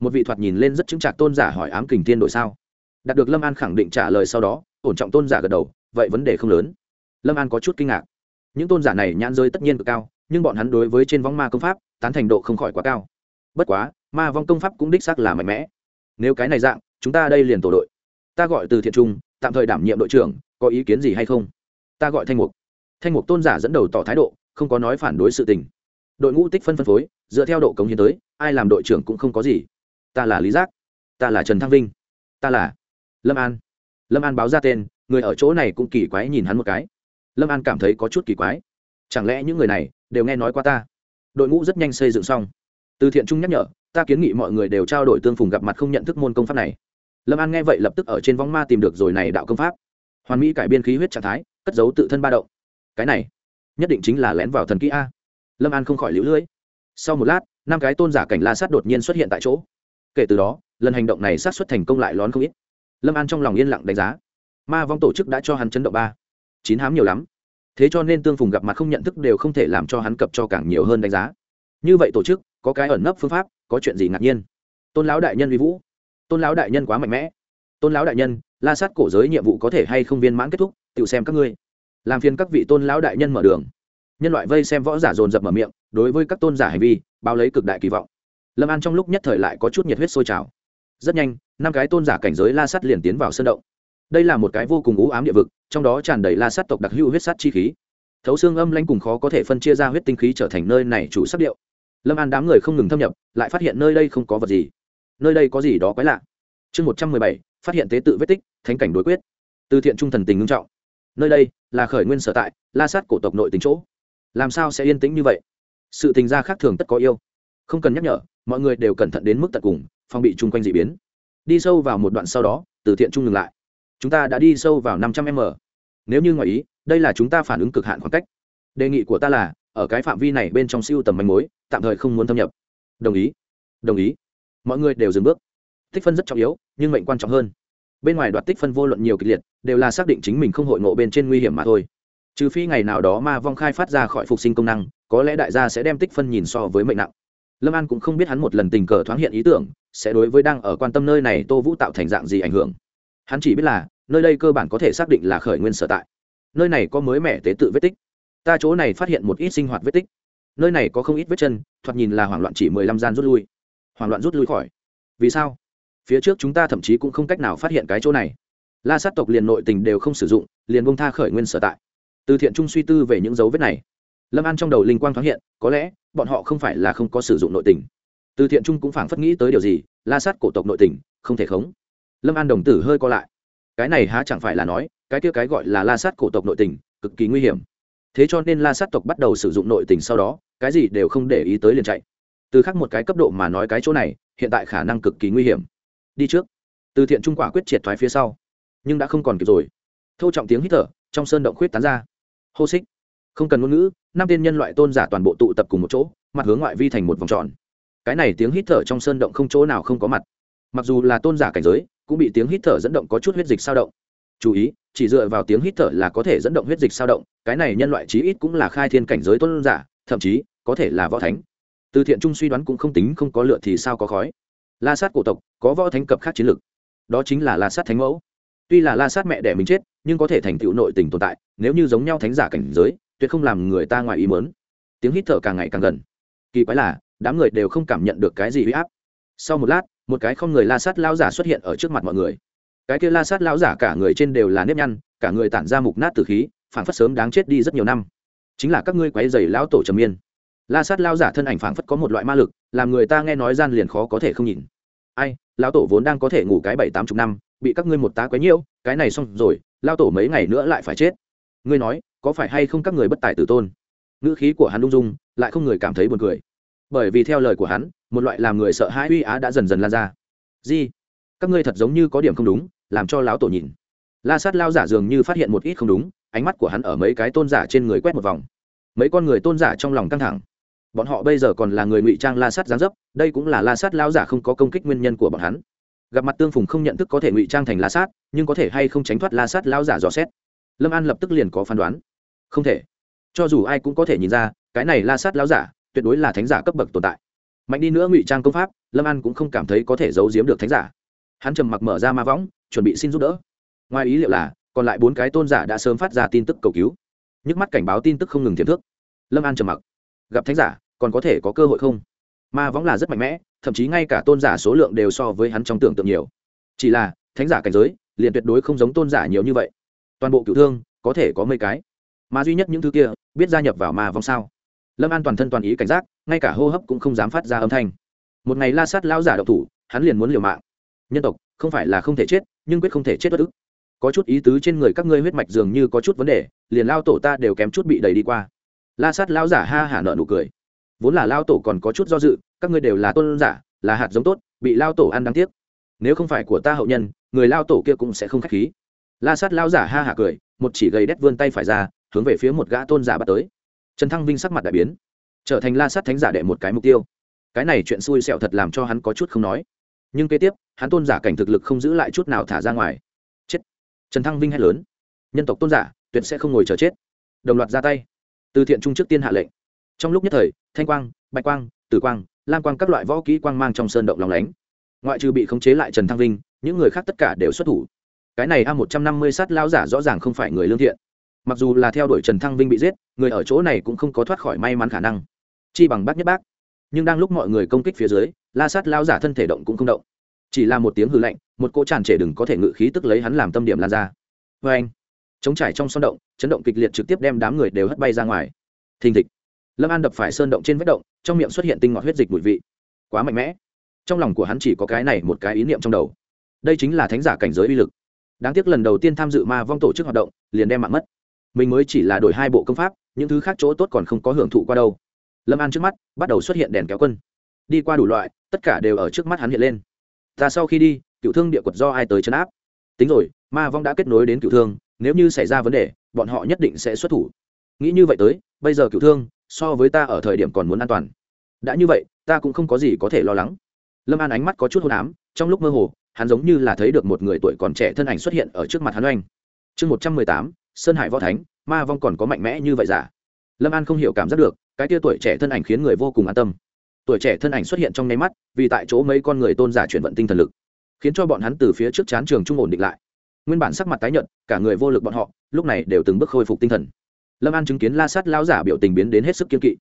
Một vị thoạt nhìn lên rất chứng trạc tôn giả hỏi ám kình tiên đội sao? Đạt được lâm an khẳng định trả lời sau đó, ổn trọng tôn giả gật đầu, vậy vấn đề không lớn. Lâm an có chút kinh ngạc. Những tôn giả này nhãn rơi tất nhiên cực cao, nhưng bọn hắn đối với trên vong ma công pháp, tán thành độ không khỏi quá cao. Bất quá ma vong công pháp cũng đích xác là mạnh mẽ. Nếu cái này dạng, chúng ta đây liền tổ đội. Ta gọi từ thiện trung, tạm thời đảm nhiệm đội trưởng, có ý kiến gì hay không? Ta gọi thanh mục. Thanh mục tôn giả dẫn đầu tỏ thái độ, không có nói phản đối sự tình. Đội ngũ tích phân phân phối, dựa theo độ cống hiến tới, ai làm đội trưởng cũng không có gì. Ta là lý giác, ta là trần thăng vinh, ta là lâm an. Lâm an báo ra tên, người ở chỗ này cũng kỳ quái nhìn hắn một cái. Lâm an cảm thấy có chút kỳ quái. Chẳng lẽ những người này đều nghe nói qua ta? Đội ngũ rất nhanh xây dựng xong. Từ thiện trung nhắc nhở ta kiến nghị mọi người đều trao đổi tương phùng gặp mặt không nhận thức môn công pháp này. Lâm an nghe vậy lập tức ở trên vóng ma tìm được rồi này đạo công pháp. Hoàn mỹ cải biên khí huyết trạng thái, cất giấu tự thân ba động. Cái này, nhất định chính là lén vào thần kỹ a. Lâm an không khỏi lũ lưỡi. Sau một lát, năm cái tôn giả cảnh la sát đột nhiên xuất hiện tại chỗ. Kể từ đó, lần hành động này sát xuất thành công lại lón không ít. Lâm an trong lòng yên lặng đánh giá. Ma vong tổ chức đã cho hắn chấn động ba. Chín hám nhiều lắm. Thế cho nên tương phùng gặp mặt không nhận thức đều không thể làm cho hắn cập cho càng nhiều hơn đánh giá. Như vậy tổ chức, có cái ẩn nấp phương pháp có chuyện gì ngạc nhiên? Tôn lão đại nhân vi vũ. Tôn lão đại nhân quá mạnh mẽ. Tôn lão đại nhân, la sát cổ giới nhiệm vụ có thể hay không viên mãn kết thúc tự xem các ngươi. Làm phiền các vị tôn lão đại nhân mở đường. Nhân loại vây xem võ giả dồn dập mở miệng, đối với các tôn giả hành vi, bao lấy cực đại kỳ vọng. Lâm an trong lúc nhất thời lại có chút nhiệt huyết sôi trào. Rất nhanh, năm cái tôn giả cảnh giới la sắt liền tiến vào sân động. Đây là một cái vô cùng ú ám địa vực, trong đó tràn đầy la sắt tộc đặc hữu huyết sắt chi khí. Thấu xương âm lanh cùng khó có thể phân chia ra huyết tinh khí trở thành nơi này chủ sắc điệu lâm an đám người không ngừng thâm nhập, lại phát hiện nơi đây không có vật gì. Nơi đây có gì đó quái lạ. Chương một trăm mười bảy, phát hiện tế tự vết tích, thánh cảnh đối quyết. Từ thiện trung thần tình ngưng trọng. Nơi đây là khởi nguyên sở tại, la sát cổ tộc nội tính chỗ. Làm sao sẽ yên tĩnh như vậy? Sự tình gia khác thường tất có yêu. Không cần nhắc nhở, mọi người đều cẩn thận đến mức tận cùng, phòng bị chung quanh d ị biến. Đi sâu vào một đoạn sau đó, từ thiện trung ngừng lại. Chúng ta đã đi sâu vào năm trăm m. Nếu như ngoài ý, đây là chúng ta phản ứng cực hạn khoảng cách. Đề nghị của ta là ở cái phạm vi này bên trong siêu tầm manh mối, tạm thời không muốn thâm nhập. Đồng ý đồng ý. Mọi người đều dừng bước. Tích phân rất trọng yếu, nhưng mệnh quan trọng hơn. Bên ngoài đoạt tích phân vô luận nhiều kịch liệt, đều là xác định chính mình không hội ngộ bên trên nguy hiểm mà thôi. Trừ phi ngày nào đó ma vong khai phát ra khỏi phục sinh công năng, có lẽ đại gia sẽ đem tích phân nhìn so với mệnh nặng. Lâm an cũng không biết hắn một lần tình cờ thoáng hiện ý tưởng, sẽ đối với đang ở quan tâm nơi này tô vũ tạo thành dạng gì ảnh hưởng. Hắn chỉ biết là, nơi đây cơ bản có thể xác định là khởi nguyên sở tại. Nơi này có mới mẻ tế tự vết tích ta chỗ này phát hiện một ít sinh hoạt vết tích. Nơi này có không ít vết chân, thoạt nhìn là hoảng loạn chỉ mười lăm gian rút lui. Hoảng loạn rút lui khỏi. Vì sao? Phía trước chúng ta thậm chí cũng không cách nào phát hiện cái chỗ này. La sát tộc liền nội tình đều không sử dụng, liền bông tha khởi nguyên sở tại. Từ thiện trung suy tư về những dấu vết này. Lâm an trong đầu linh quang thoáng hiện, có lẽ, bọn họ không phải là không có sử dụng nội tình. Từ thiện trung cũng phảng phất nghĩ tới điều gì, la sát cổ tộc nội tình, không thể khống. Lâm an đồng tử hơi co lại. Cái này há chẳng phải là nói, cái kia cái gọi là la sát cổ tộc nội tình, cực kỳ nguy hiểm thế cho nên la sát tộc bắt đầu sử dụng nội tình sau đó, cái gì đều không để ý tới liền chạy. Từ khác một cái cấp độ mà nói cái chỗ này, hiện tại khả năng cực kỳ nguy hiểm. Đi trước. Từ thiện trung quả quyết triệt thoái phía sau. Nhưng đã không còn kịp rồi. Thâu trọng tiếng hít thở, trong sơn động khuyết tán ra. Hô xích. Không cần ngôn ngữ, năm tiên nhân loại tôn giả toàn bộ tụ tập cùng một chỗ, mặt hướng ngoại vi thành một vòng tròn. Cái này tiếng hít thở trong sơn động không chỗ nào không có mặt. Mặc dù là tôn giả cảnh giới, cũng bị tiếng hít thở dẫn động có chút huyết dịch sao động. Chú ý chỉ dựa vào tiếng hít thở là có thể dẫn động huyết dịch sao động, cái này nhân loại chí ít cũng là khai thiên cảnh giới tôn giả, thậm chí, có thể là võ thánh. Từ thiện trung suy đoán cũng không tính không có lựa thì sao có khói. La sát cổ tộc, có võ thánh cập khác chiến lược đó chính là la sát thánh mẫu. Tuy là la sát mẹ đẻ mình chết, nhưng có thể thành tựu nội tình tồn tại, nếu như giống nhau thánh giả cảnh giới, tuyệt không làm người ta ngoài ý mớn tiếng hít thở càng ngày càng gần. Kỳ quái là, đám người đều không cảm nhận được cái gì huy áp. Sau một lát, một cái không người la sát lao giả xuất hiện ở trước mặt mọi người cái kia la sát lão giả cả người trên đều là nếp nhăn, cả người tản ra mục nát từ khí, phảng phất sớm đáng chết đi rất nhiều năm. Chính là các ngươi quấy dày lão tổ trầm miên. La sát lão giả thân ảnh phảng phất có một loại ma lực, làm người ta nghe nói gian liền khó có thể không nhìn. Ai, lão tổ vốn đang có thể ngủ cái bảy tám chục năm, bị các ngươi một tá quấy nhiễu, cái này xong rồi, lão tổ mấy ngày nữa lại phải chết. Ngươi nói, có phải hay không các người bất tài tử tôn? Ngữ khí của hắn lung dung, lại không người cảm thấy buồn cười. Bởi vì theo lời của hắn, một loại làm người sợ hãi uy á đã dần dần lan ra. Di các ngươi thật giống như có điểm không đúng làm cho lão tổ nhìn. La sát lao giả dường như phát hiện một ít không đúng, ánh mắt của hắn ở mấy cái tôn giả trên người quét một vòng. Mấy con người tôn giả trong lòng căng thẳng. Bọn họ bây giờ còn là người ngụy trang la sát gián dấp, đây cũng là la sát lao giả không có công kích nguyên nhân của bọn hắn. Gặp mặt tương phùng không nhận thức có thể ngụy trang thành la sát, nhưng có thể hay không tránh thoát la sát lao giả dò xét. Lâm an lập tức liền có phán đoán. Không thể. Cho dù ai cũng có thể nhìn ra, cái này la sát lao giả tuyệt đối là thánh giả cấp bậc tồn tại. Mạnh đi nữa ngụy trang công pháp, lâm an cũng không cảm thấy có thể giấu giếm được thánh giả hắn trầm mặc mở ra ma võng, chuẩn bị xin giúp đỡ. Ngoài ý liệu là, còn lại bốn cái tôn giả đã sớm phát ra tin tức cầu cứu. Nhức mắt cảnh báo tin tức không ngừng tiềm thức lâm an trầm mặc. Gặp thánh giả, còn có thể có cơ hội không? Ma võng là rất mạnh mẽ, thậm chí ngay cả tôn giả số lượng đều so với hắn trong tưởng tượng nhiều. Chỉ là, thánh giả cảnh giới, liền tuyệt đối không giống tôn giả nhiều như vậy. Toàn bộ cựu thương, có thể có mấy cái. Mà duy nhất những thứ kia, biết gia nhập vào ma vong sao? Lâm an toàn thân toàn ý cảnh giác, ngay cả hô hấp cũng không dám phát ra âm thanh. Một ngày la sát lao giả độc thủ, hắn liền muốn liều mạng nhân tộc, không phải là không thể chết, nhưng quyết không thể chết bất ức. Có chút ý tứ trên người các ngươi huyết mạch dường như có chút vấn đề, liền lao tổ ta đều kém chút bị đẩy đi qua. La sát lao giả ha hả nợ nụ cười. Vốn là lao tổ còn có chút do dự, các ngươi đều là tôn giả, là hạt giống tốt, bị lao tổ ăn đáng tiếc. Nếu không phải của ta hậu nhân, người lao tổ kia cũng sẽ không k h á c h khí. La sát lao giả ha hả cười, một chỉ gầy đét vươn tay phải ra, hướng về phía một gã tôn giả bắt tới. Trần thăng vinh sắc mặt đại biến, trở thành la sát thánh giả đệ một cái mục tiêu. Cái này chuyện xui xẹo thật làm cho hắn có chút không nói nhưng kế tiếp, hắn tôn giả cảnh thực lực không giữ lại chút nào thả ra ngoài. Chết. Trần thăng vinh hét lớn. Nhân tộc tôn giả, tuyệt sẽ không ngồi chờ chết. Đồng loạt ra tay. Từ thiện trung trước tiên hạ lệnh. Trong lúc nhất thời, thanh quang, bạch quang, tử quang, lam quang các loại võ kỹ quang mang trong sơn động lòng lánh. Ngoại trừ bị khống chế lại trần thăng vinh, những người khác tất cả đều xuất thủ. Cái này a một trăm năm mươi sát lao giả rõ ràng không phải người lương thiện. Mặc dù là theo đuổi trần thăng vinh bị giết, người ở chỗ này cũng không có thoát khỏi may mắn khả năng. Chi bằng bác nhất bác nhưng đang lúc mọi người công kích phía dưới, la sát lao giả thân thể động cũng không động. Chỉ là một tiếng hư lạnh, một cỗ tràn trề đừng có thể ngự khí tức lấy hắn làm tâm điểm lan ra. Vê anh chống trải trong sơn động, chấn động kịch liệt trực tiếp đem đám người đều hất bay ra ngoài. Thình thịch, lâm an đập phải sơn động trên vết động, trong miệng xuất hiện tinh ngọt huyết dịch bụi vị. Quá mạnh mẽ. Trong lòng của hắn chỉ có cái này một cái ý niệm trong đầu. Đây chính là thánh giả cảnh giới uy lực. Đáng tiếc lần đầu tiên tham dự ma vong tổ chức hoạt động, liền đem mạng mất. Mình mới chỉ là đổi hai bộ công pháp, những thứ khác chỗ tốt còn không có hưởng thụ qua đâu lâm an trước mắt, bắt đầu xuất hiện đèn kéo quân. Đi qua đủ loại, tất cả đều ở trước mắt hắn hiện lên. Ta sau khi đi, cựu thương địa quật do ai tới chấn áp? Tính rồi, ma vong đã kết nối đến cựu thương, nếu như xảy ra vấn đề, bọn họ nhất định sẽ xuất thủ. Nghĩ như vậy tới, bây giờ cựu thương, so với ta ở thời điểm còn muốn an toàn. Đã như vậy, ta cũng không có gì có thể lo lắng. Lâm an ánh mắt có chút hôn ám, trong lúc mơ hồ, hắn giống như là thấy được một người tuổi còn trẻ thân ảnh xuất hiện ở trước mặt hắn oanh. Chương một trăm mười tám, sơn hải võ thánh, ma vong còn có mạnh mẽ như vậy giả. Lâm an không hiểu cảm giác được cái tia tuổi trẻ thân ảnh khiến người vô cùng an tâm. Tuổi trẻ thân ảnh xuất hiện trong nháy mắt, vì tại chỗ mấy con người tôn giả chuyển vận tinh thần lực, khiến cho bọn hắn từ phía trước chán trường trung ổn định lại. Nguyên bản sắc mặt tái nhợt, cả người vô lực bọn họ, lúc này đều từng bước khôi phục tinh thần. Lâm an chứng kiến la sát lao giả biểu tình biến đến hết sức kiên kỵ.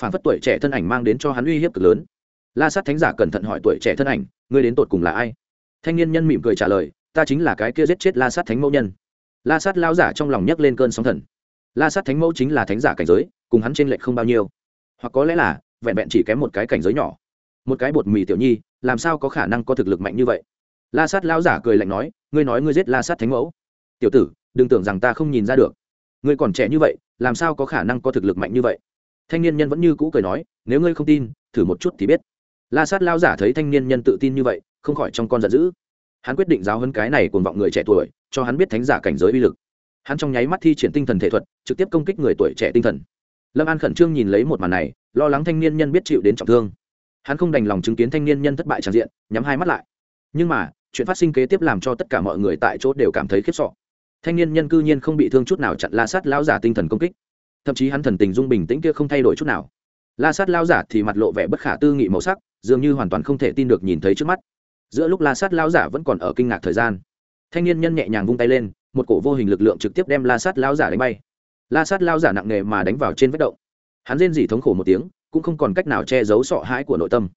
Phản phất tuổi trẻ thân ảnh mang đến cho hắn uy hiếp cực lớn. La sát thánh giả cẩn thận hỏi tuổi trẻ thân ảnh, ngươi đến tột cùng là ai? Thanh niên nhân mỉm cười trả lời, ta chính là cái kia giết chết la sát thánh mẫu nhân. La sát lao giả trong lòng nhấc lên cơn sóng thần la sát thánh mẫu chính là thánh giả cảnh giới, cùng hắn trên lệch không bao nhiêu. Hoặc có lẽ là, vẹn vẹn chỉ kém một cái cảnh giới nhỏ. Một cái bột mì tiểu nhi, làm sao có khả năng có thực lực mạnh như vậy? La sát lao giả cười lạnh nói, ngươi nói ngươi giết la sát thánh mẫu? Tiểu tử, đừng tưởng rằng ta không nhìn ra được. Ngươi còn trẻ như vậy, làm sao có khả năng có thực lực mạnh như vậy? Thanh niên nhân vẫn như cũ cười nói, nếu ngươi không tin, thử một chút thì biết. La sát lao giả thấy thanh niên nhân tự tin như vậy, không khỏi trong con giận dữ. Hắn quyết định giáo hơn cái này cùng vọng người trẻ tuổi, cho hắn biết thánh giả cảnh giới uy lực hắn trong nháy mắt thi triển tinh thần thể thuật, trực tiếp công kích người tuổi trẻ tinh thần. Lâm an khẩn trương nhìn lấy một màn này, lo lắng thanh niên nhân biết chịu đến trọng thương. Hắn không đành lòng chứng kiến thanh niên nhân thất bại tràn diện, nhắm hai mắt lại. Nhưng mà, chuyện phát sinh kế tiếp làm cho tất cả mọi người tại chỗ đều cảm thấy khiếp sọ thanh niên nhân cư nhiên không bị thương chút nào chặn la sát lão giả tinh thần công kích. Thậm chí hắn thần tình dung bình tĩnh kia không thay đổi chút nào. La sát lão giả thì mặt lộ vẻ bất khả tư nghị màu sắc, dường như hoàn toàn không thể tin được nhìn thấy trước mắt. Giữa lúc la sát lão giả vẫn còn ở kinh ngạc thời gian, thanh niên nhân nhẹ nhàng vung tay lên một cổ vô hình lực lượng trực tiếp đem la sát lão giả đánh bay. La sát lão giả nặng nề mà đánh vào trên vách động. Hắn rên dỉ thống khổ một tiếng, cũng không còn cách nào che giấu sợ hãi của nội tâm.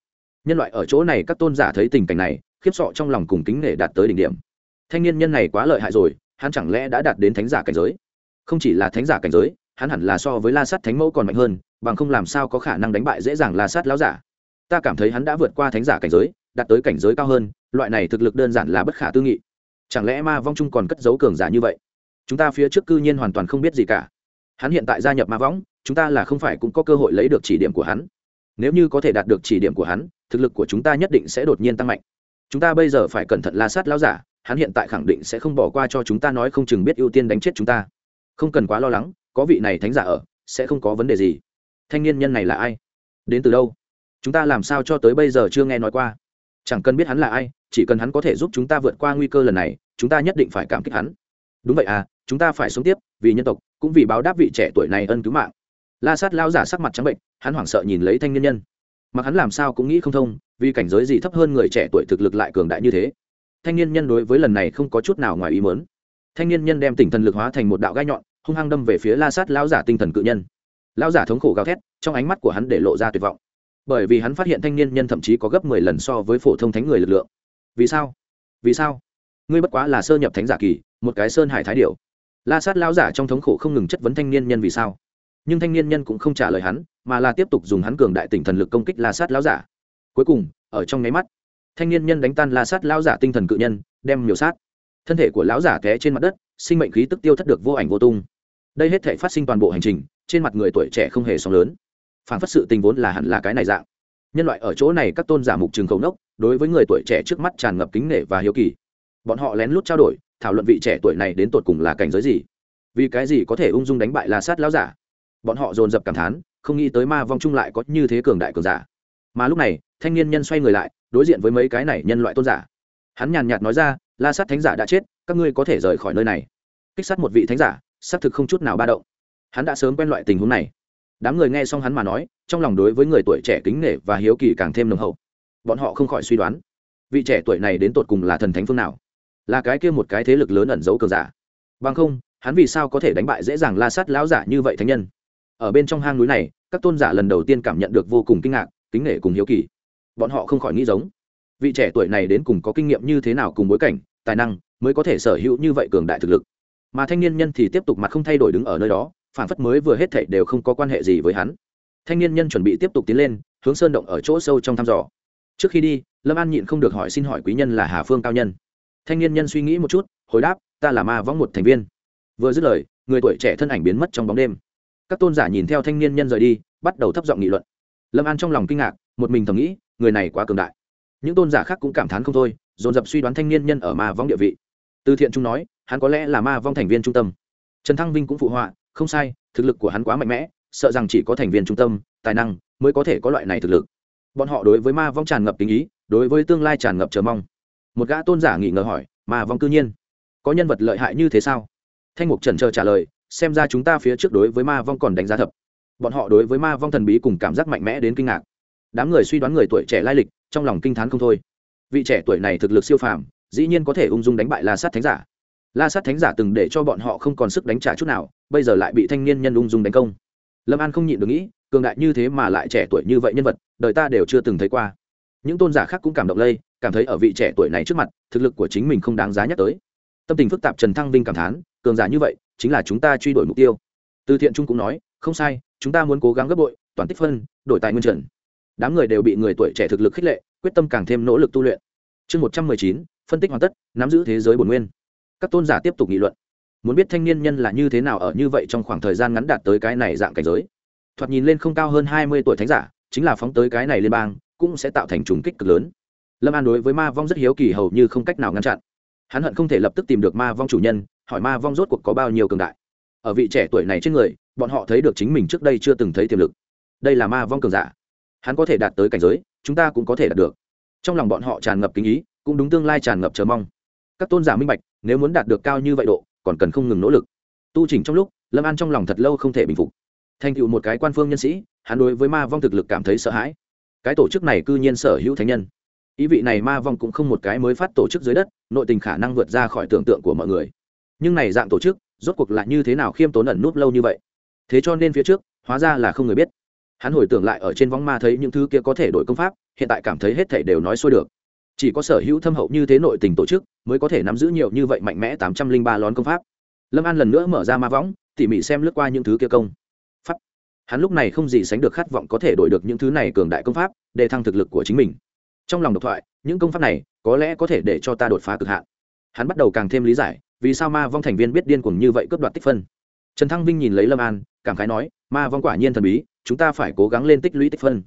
Nhân loại ở chỗ này, các tôn giả thấy tình cảnh này, khiếp sọ trong lòng cùng kính nể đạt tới đỉnh điểm. Thanh niên nhân này quá lợi hại rồi, hắn chẳng lẽ đã đạt đến thánh giả cảnh giới? Không chỉ là thánh giả cảnh giới, hắn hẳn là so với la sát thánh mẫu còn mạnh hơn, bằng không làm sao có khả năng đánh bại dễ dàng la sát láo giả. Ta cảm thấy hắn đã vượt qua thánh giả cảnh giới, đạt tới cảnh giới cao hơn, loại này thực lực đơn giản là bất khả tư nghị chẳng lẽ ma vong chung còn cất giấu cường giả như vậy? Chúng ta phía trước cư nhiên hoàn toàn không biết gì cả. Hắn hiện tại gia nhập ma võng chúng ta là không phải cũng có cơ hội lấy được chỉ điểm của hắn. Nếu như có thể đạt được chỉ điểm của hắn, thực lực của chúng ta nhất định sẽ đột nhiên tăng mạnh. Chúng ta bây giờ phải cẩn thận la sát lão giả, hắn hiện tại khẳng định sẽ không bỏ qua cho chúng ta nói không chừng biết ưu tiên đánh chết chúng ta. Không cần quá lo lắng, có vị này thánh giả ở, sẽ không có vấn đề gì. Thanh niên nhân này là ai? Đến từ đâu? Chúng ta làm sao cho tới bây giờ chưa nghe nói qua? Chẳng cần biết hắn là ai chỉ cần hắn có thể giúp chúng ta vượt qua nguy cơ lần này, chúng ta nhất định phải cảm kích hắn. Đúng vậy à chúng ta phải sống tiếp, vì nhân tộc, cũng vì báo đáp vị trẻ tuổi này ân cứu mạng. La sát lao giả sắc mặt trắng bệnh, hắn hoảng sợ nhìn lấy thanh niên nhân. Mặc hắn làm sao cũng nghĩ không thông, vì cảnh giới gì thấp hơn người trẻ tuổi thực lực lại cường đại như thế? Thanh niên nhân đối với lần này không có chút nào ngoài ý mớn thanh niên nhân đem tỉnh thần lực hóa thành một đạo gai nhọn, hung hăng đâm về phía la sát lão giả tinh thần cự nhân. Lão giả thống khổ gào thét, trong ánh mắt của hắn để lộ ra tuyệt vọng. Bởi vì hắn phát hiện thanh niên nhân thậm chí có gấp mười lần so với phổ thông thánh người lực lượng vì sao? Vì sao? Ngươi bất quá là sơ nhập thánh giả kỳ, một cái sơn hải thái điệu la sát lão giả trong thống khổ không ngừng chất vấn thanh niên nhân vì sao. Nhưng thanh niên nhân cũng không trả lời hắn, mà là tiếp tục dùng hắn cường đại tỉnh thần lực công kích la sát lão giả. Cuối cùng, ở trong nháy mắt, thanh niên nhân đánh tan la sát lão giả tinh thần cự nhân, đem miểu sát. Thân thể của lão giả té trên mặt đất, sinh mệnh khí tức tiêu thất được vô ảnh vô tung. Đây hết thể phát sinh toàn bộ hành trình, trên mặt người tuổi trẻ không hề sóng lớn. Phản phất sự tình vốn là hẳn là cái này dạng nhân loại ở chỗ này các tôn giả mục trường khẩu nốc, đối với người tuổi trẻ trước mắt tràn ngập kính nể và hiếu kỳ. Bọn họ lén lút trao đổi, thảo luận vị trẻ tuổi này đến tột cùng là cảnh giới gì. Vì cái gì có thể ung dung đánh bại la sát lão giả? Bọn họ dồn dập cảm thán, không nghĩ tới ma vong chung lại có như thế cường đại cường giả. Mà lúc này, thanh niên nhân xoay người lại, đối diện với mấy cái này nhân loại tôn giả. Hắn nhàn nhạt nói ra, la sát thánh giả đã chết, các ngươi có thể rời khỏi nơi này. Kích sát một vị thánh giả, xác thực không chút nào ba động. Hắn đã sớm quen loại tình huống này đám người nghe xong hắn mà nói, trong lòng đối với người tuổi trẻ kính nể và hiếu kỳ càng thêm nồng hậu. Bọn họ không khỏi suy đoán, vị trẻ tuổi này đến tột cùng là thần thánh phương nào? Là cái kia một cái thế lực lớn ẩn giấu cường giả. Bằng không, hắn vì sao có thể đánh bại dễ dàng la sát lão giả như vậy thánh nhân? Ở bên trong hang núi này, các tôn giả lần đầu tiên cảm nhận được vô cùng kinh ngạc, kính nể cùng hiếu kỳ. Bọn họ không khỏi nghĩ giống. Vị trẻ tuổi này đến cùng có kinh nghiệm như thế nào cùng bối cảnh, tài năng, mới có thể sở hữu như vậy cường đại thực lực? Mà thanh niên nhân thì tiếp tục mặt không thay đổi đứng ở nơi đó phản phất mới vừa hết thảy đều không có quan hệ gì với hắn. Thanh niên nhân chuẩn bị tiếp tục tiến lên, hướng sơn động ở chỗ sâu trong thăm dò. Trước khi đi, lâm an nhịn không được hỏi xin hỏi quý nhân là hà phương cao nhân. Thanh niên nhân suy nghĩ một chút, hồi đáp, ta là ma võng một thành viên. Vừa dứt lời, người tuổi trẻ thân ảnh biến mất trong bóng đêm. Các tôn giả nhìn theo thanh niên nhân rời đi, bắt đầu thấp giọng nghị luận. Lâm an trong lòng kinh ngạc, một mình thầm nghĩ, người này quá cường đại. Những tôn giả khác cũng cảm thán không thôi, dồn dập suy đoán thanh niên nhân ở ma vong địa vị. Từ thiện trung nói, hắn có lẽ là ma vong thành viên trung tâm. Trần thăng vinh cũng phụ họa không sai, thực lực của hắn quá mạnh mẽ, sợ rằng chỉ có thành viên trung tâm, tài năng mới có thể có loại này thực lực. Bọn họ đối với ma vong tràn ngập tình ý, đối với tương lai tràn ngập chờ mong. Một gã tôn giả nghỉ ngờ hỏi, ma vong cư nhiên, có nhân vật lợi hại như thế sao? Thanh mục trần chờ trả lời, xem ra chúng ta phía trước đối với ma vong còn đánh giá thập bọn họ đối với ma vong thần bí cùng cảm giác mạnh mẽ đến kinh ngạc. Đám người suy đoán người tuổi trẻ lai lịch, trong lòng kinh t h á n không thôi. Vị trẻ tuổi này thực lực siêu phàm, dĩ nhiên có thể ung dung đánh bại la sát thánh giả la sát thánh giả từng để cho bọn họ không còn sức đánh trả chút nào, bây giờ lại bị thanh niên nhân ung dung đánh công. Lâm an không nhịn được nghĩ, cường đại như thế mà lại trẻ tuổi như vậy nhân vật, đời ta đều chưa từng thấy qua. Những tôn giả khác cũng cảm động lây, cảm thấy ở vị trẻ tuổi này trước mặt, thực lực của chính mình không đáng giá nhắc tới. Tâm tình phức tạp trần thăng vinh cảm thán, cường giả như vậy, chính là chúng ta truy đuổi mục tiêu. Từ thiện trung cũng nói, không sai, chúng ta muốn cố gắng gấp bội, toàn tích phân, đổi tài nguyên trần. Đám người đều bị người tuổi trẻ thực lực khích lệ, quyết tâm càng thêm nỗ lực tu luyện. Chương một trăm mười chín, phân tích hoàn tất, nắm giữ thế giới bổn nguyên các tôn giả tiếp tục nghị luận. Muốn biết thanh niên nhân là như thế nào ở như vậy trong khoảng thời gian ngắn đạt tới cái này dạng cảnh giới. Thoạt nhìn lên không cao hơn hai mươi tuổi thánh giả, chính là phóng tới cái này liên bang, cũng sẽ tạo thành trùng kích cực lớn. Lâm an đối với ma vong rất hiếu kỳ hầu như không cách nào ngăn chặn. Hắn hận không thể lập tức tìm được ma vong chủ nhân, hỏi ma vong rốt cuộc có bao nhiêu cường đại. Ở vị trẻ tuổi này trên người, bọn họ thấy được chính mình trước đây chưa từng thấy tiềm lực. Đây là ma vong cường giả. Hắn có thể đạt tới cảnh giới, chúng ta cũng có thể đạt được. Trong lòng bọn họ tràn ngập kính ý, cũng đúng tương lai tràn ngập chờ mong các tôn giả minh bạch, nếu muốn đạt được cao như vậy độ, còn cần không ngừng nỗ lực. Tu chỉnh trong lúc, lâm an trong lòng thật lâu không thể bình phục. Thành tựu một cái quan phương nhân sĩ, hắn đối với ma vong thực lực cảm thấy sợ hãi. Cái tổ chức này cư nhiên sở hữu thánh nhân. Ý vị này ma vong cũng không một cái mới phát tổ chức dưới đất, nội tình khả năng vượt ra khỏi tưởng tượng của mọi người. Nhưng này dạng tổ chức, rốt cuộc lại như thế nào khiêm tốn ẩn núp lâu như vậy? Thế cho nên phía trước, hóa ra là không người biết. Hắn hồi tưởng lại ở trên vong ma thấy những thứ kia có thể đổi công pháp, hiện tại cảm thấy hết thể đều nói xuôi được chỉ có sở hữu thâm hậu như thế nội tình tổ chức mới có thể nắm giữ nhiều như vậy mạnh mẽ tám trăm linh ba lón công pháp. Lâm an lần nữa mở ra ma võng, tỉ mỉ xem lướt qua những thứ kia công pháp. Hắn lúc này không gì sánh được khát vọng có thể đổi được những thứ này cường đại công pháp, để thăng thực lực của chính mình. Trong lòng độc thoại, những công pháp này có lẽ có thể để cho ta đột phá cực hạn. Hắn bắt đầu càng thêm lý giải, vì sao ma vong thành viên biết điên cuồng như vậy cướp đoạt tích phân. Trần thăng vinh nhìn lấy lâm an, cảm khái nói, ma vong quả nhiên thần bí, chúng ta phải cố gắng lên tích lũy tích phân.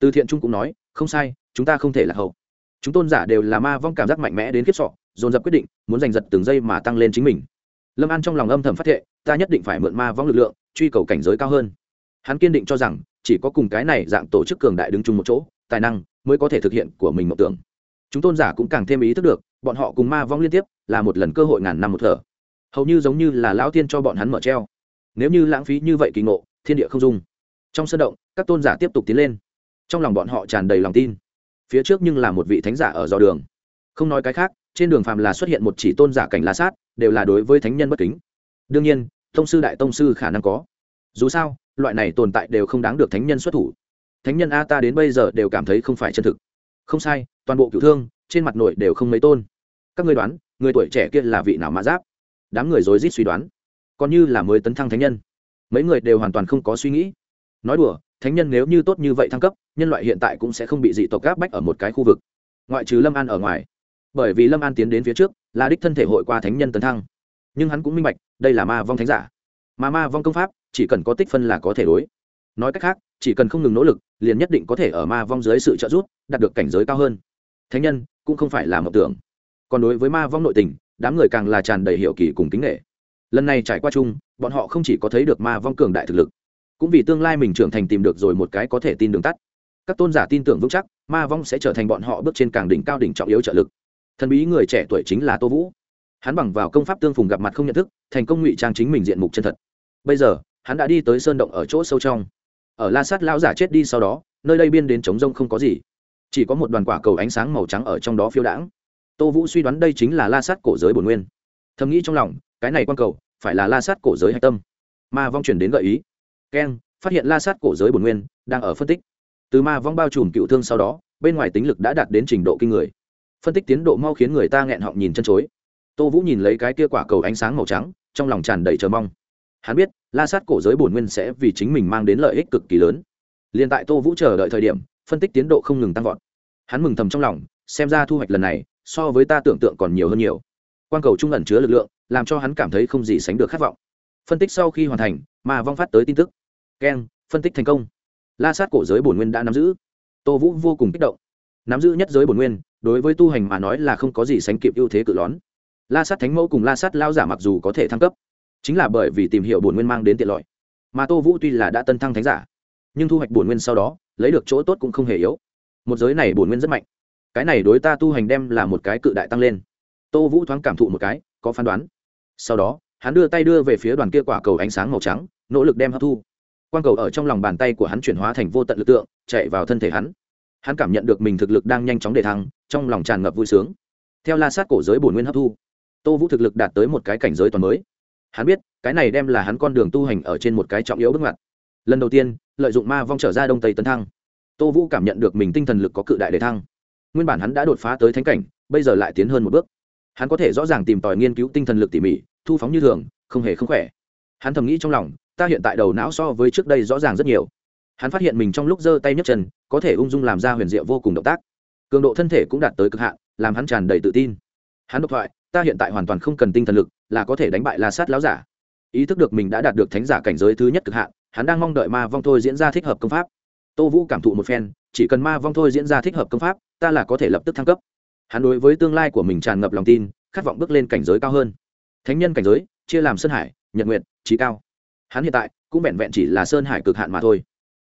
Từ thiện trung cũng nói, không sai, chúng ta không thể là hậu chúng tôn giả đều là ma vong cảm giác mạnh mẽ đến kiếp sọ dồn dập quyết định, muốn giành giật từng giây mà tăng lên chính mình. Lâm an trong lòng âm thầm phát thệ, ta nhất định phải mượn ma vong lực lượng, truy cầu cảnh giới cao hơn. Hắn kiên định cho rằng, chỉ có cùng cái này dạng tổ chức cường đại đứng chung một chỗ, tài năng mới có thể thực hiện của mình mộng tưởng. Chúng tôn giả cũng càng thêm ý thức được, bọn họ cùng ma vong liên tiếp là một lần cơ hội ngàn năm một thở. Hầu như giống như là lão thiên cho bọn hắn mở treo. Nếu như lãng phí như vậy kỳ ngộ, thiên địa không dung. Trong sân động, các tôn giả tiếp tục tiến lên. Trong lòng bọn họ tràn đầy lòng tin phía trước nhưng là một vị thánh giả ở dò đường. Không nói cái khác, trên đường phàm là xuất hiện một chỉ tôn giả cảnh la sát, đều là đối với thánh nhân bất kính. Đương nhiên, tông sư đại tông sư khả năng có. Dù sao, loại này tồn tại đều không đáng được thánh nhân xuất thủ. Thánh nhân a ta đến bây giờ đều cảm thấy không phải chân thực. Không sai, toàn bộ cựu thương, trên mặt nội đều không mấy tôn. Các người đoán, người tuổi trẻ kia là vị nào mã giáp? Đám người rối rít suy đoán. Còn như là mới tấn thăng thánh nhân. Mấy người đều hoàn toàn không có suy nghĩ. Nói đùa thánh nhân nếu như tốt như vậy thăng cấp, nhân loại hiện tại cũng sẽ không bị dị tộc gáp bách ở một cái khu vực. Ngoại trừ lâm an ở ngoài. Bởi vì lâm an tiến đến phía trước, là đích thân thể hội qua thánh nhân tấn thăng. Nhưng hắn cũng minh bạch, đây là ma vong thánh giả. Mà ma vong công pháp, chỉ cần có tích phân là có thể đối. Nói cách khác, chỉ cần không ngừng nỗ lực, liền nhất định có thể ở ma vong dưới sự trợ giúp, đạt được cảnh giới cao hơn. Thánh nhân, cũng không phải là mộng tưởng. Còn đối với ma vong nội tình, đám người càng là tràn đầy hiệu kỳ cùng kính nghệ lần này trải qua chung, bọn họ không chỉ có thấy được ma vong cường đại thực lực cũng vì tương lai mình trưởng thành tìm được rồi một cái có thể tin đường tắt. Các tôn giả tin tưởng vững chắc, ma vong sẽ trở thành bọn họ bước trên càng đỉnh cao đỉnh trọng yếu trợ lực. Thần bí người trẻ tuổi chính là tô vũ. Hắn bằng vào công pháp tương phùng gặp mặt không nhận thức, thành công ngụy trang chính mình diện mục chân thật. Bây giờ, hắn đã đi tới sơn động ở chỗ sâu trong. Ở la sát lão giả chết đi sau đó, nơi đây biên đến trống rông không có gì. Chỉ có một đoàn quả cầu ánh sáng màu trắng ở trong đó phiêu đãng. Tô vũ suy đoán đây chính là la sát cổ giới bồn nguyên. Thầm nghĩ trong lòng, cái này quan cầu, phải là la sát cổ giới hạch tâm. Ma vong chuyển đến gợi ý keng, phát hiện la sát cổ giới bồn nguyên đang ở phân tích. Từ ma vong bao trùm cựu thương sau đó, bên ngoài tính lực đã đạt đến trình độ kinh người. Phân tích tiến độ mau khiến người ta nghẹn họng nhìn chân chối. Tô vũ nhìn lấy cái kia quả cầu ánh sáng màu trắng, trong lòng tràn đầy chờ mong. Hắn biết, la sát cổ giới bổn nguyên sẽ vì chính mình mang đến lợi ích cực kỳ lớn. Liền tại tô vũ chờ đợi thời điểm, phân tích tiến độ không ngừng tăng vọt. Hắn mừng thầm trong lòng, xem ra thu hoạch lần này, so với ta tưởng tượng còn nhiều hơn nhiều. Quan cầu trung ẩn chứa lực lượng, làm cho hắn cảm thấy không gì sánh được khát vọng phân tích sau khi hoàn thành mà vong phát tới tin tức. Keng, phân tích thành công. La sát cổ giới bổn nguyên đã nắm giữ. Tô vũ vô cùng kích động. Nắm giữ nhất giới bổn nguyên, đối với tu hành mà nói là không có gì sánh kịp ưu thế cự lón la sát thánh mẫu cùng la sát lao giả mặc dù có thể thăng cấp, chính là bởi vì tìm hiểu bổn nguyên mang đến tiện lợi. Mà tô vũ tuy là đã tân thăng thánh giả, nhưng thu hoạch bổn nguyên sau đó, lấy được chỗ tốt cũng không hề yếu. Một giới này bổn nguyên rất mạnh. Cái này đối ta tu hành đem là một cái cự đại tăng lên. Tô vũ thoáng cảm thụ một cái, có phán đoán. Sau đó hắn đưa tay đưa về phía đoàn kia quả cầu ánh sáng màu trắng, nỗ lực đem hấp thu. Quang cầu ở trong lòng bàn tay của hắn chuyển hóa thành vô tận lực tượng chạy vào thân thể hắn. Hắn cảm nhận được mình thực lực đang nhanh chóng đề thăng, trong lòng tràn ngập vui sướng. Theo la sát cổ giới bổn nguyên hấp thu, tô vũ thực lực đạt tới một cái cảnh giới toàn mới. Hắn biết, cái này đem là hắn con đường tu hành ở trên một cái trọng yếu bước ngoặt. Lần đầu tiên, lợi dụng ma vong trở ra đông tây tấn thăng. Tô vũ cảm nhận được mình tinh thần lực có cự đại đề thăng. Nguyên bản hắn đã đột phá tới thánh cảnh, bây giờ lại tiến hơn một bước. Hắn có thể rõ ràng tìm tòi nghiên cứu tinh thần lực tỉ mỉ thu phóng như thường, không hề không khỏe. Hắn thầm nghĩ trong lòng, ta hiện tại đầu não so với trước đây rõ ràng rất nhiều. Hắn phát hiện mình trong lúc giơ tay nhấc chân, có thể ung dung làm ra huyền diệu vô cùng động tác. Cường độ thân thể cũng đạt tới cực hạn, làm hắn tràn đầy tự tin. Hắn độc thoại, ta hiện tại hoàn toàn không cần tinh thần lực, là có thể đánh bại la sát láo giả. Ý thức được mình đã đạt được thánh giả cảnh giới thứ nhất cực hạn, hắn đang mong đợi ma vong thôi diễn ra thích hợp công pháp. Tô vũ cảm thụ một phen, chỉ cần ma vong thôi diễn ra thích hợp công pháp, ta là có thể lập tức thăng cấp. Hắn đối với tương lai của mình tràn ngập lòng tin, khát vọng bước lên cảnh giới cao hơn thánh nhân cảnh giới, chia làm sơn hải, nhật nguyện trí cao. Hắn hiện tại cũng vẹn vẹn chỉ là sơn hải cực hạn mà thôi.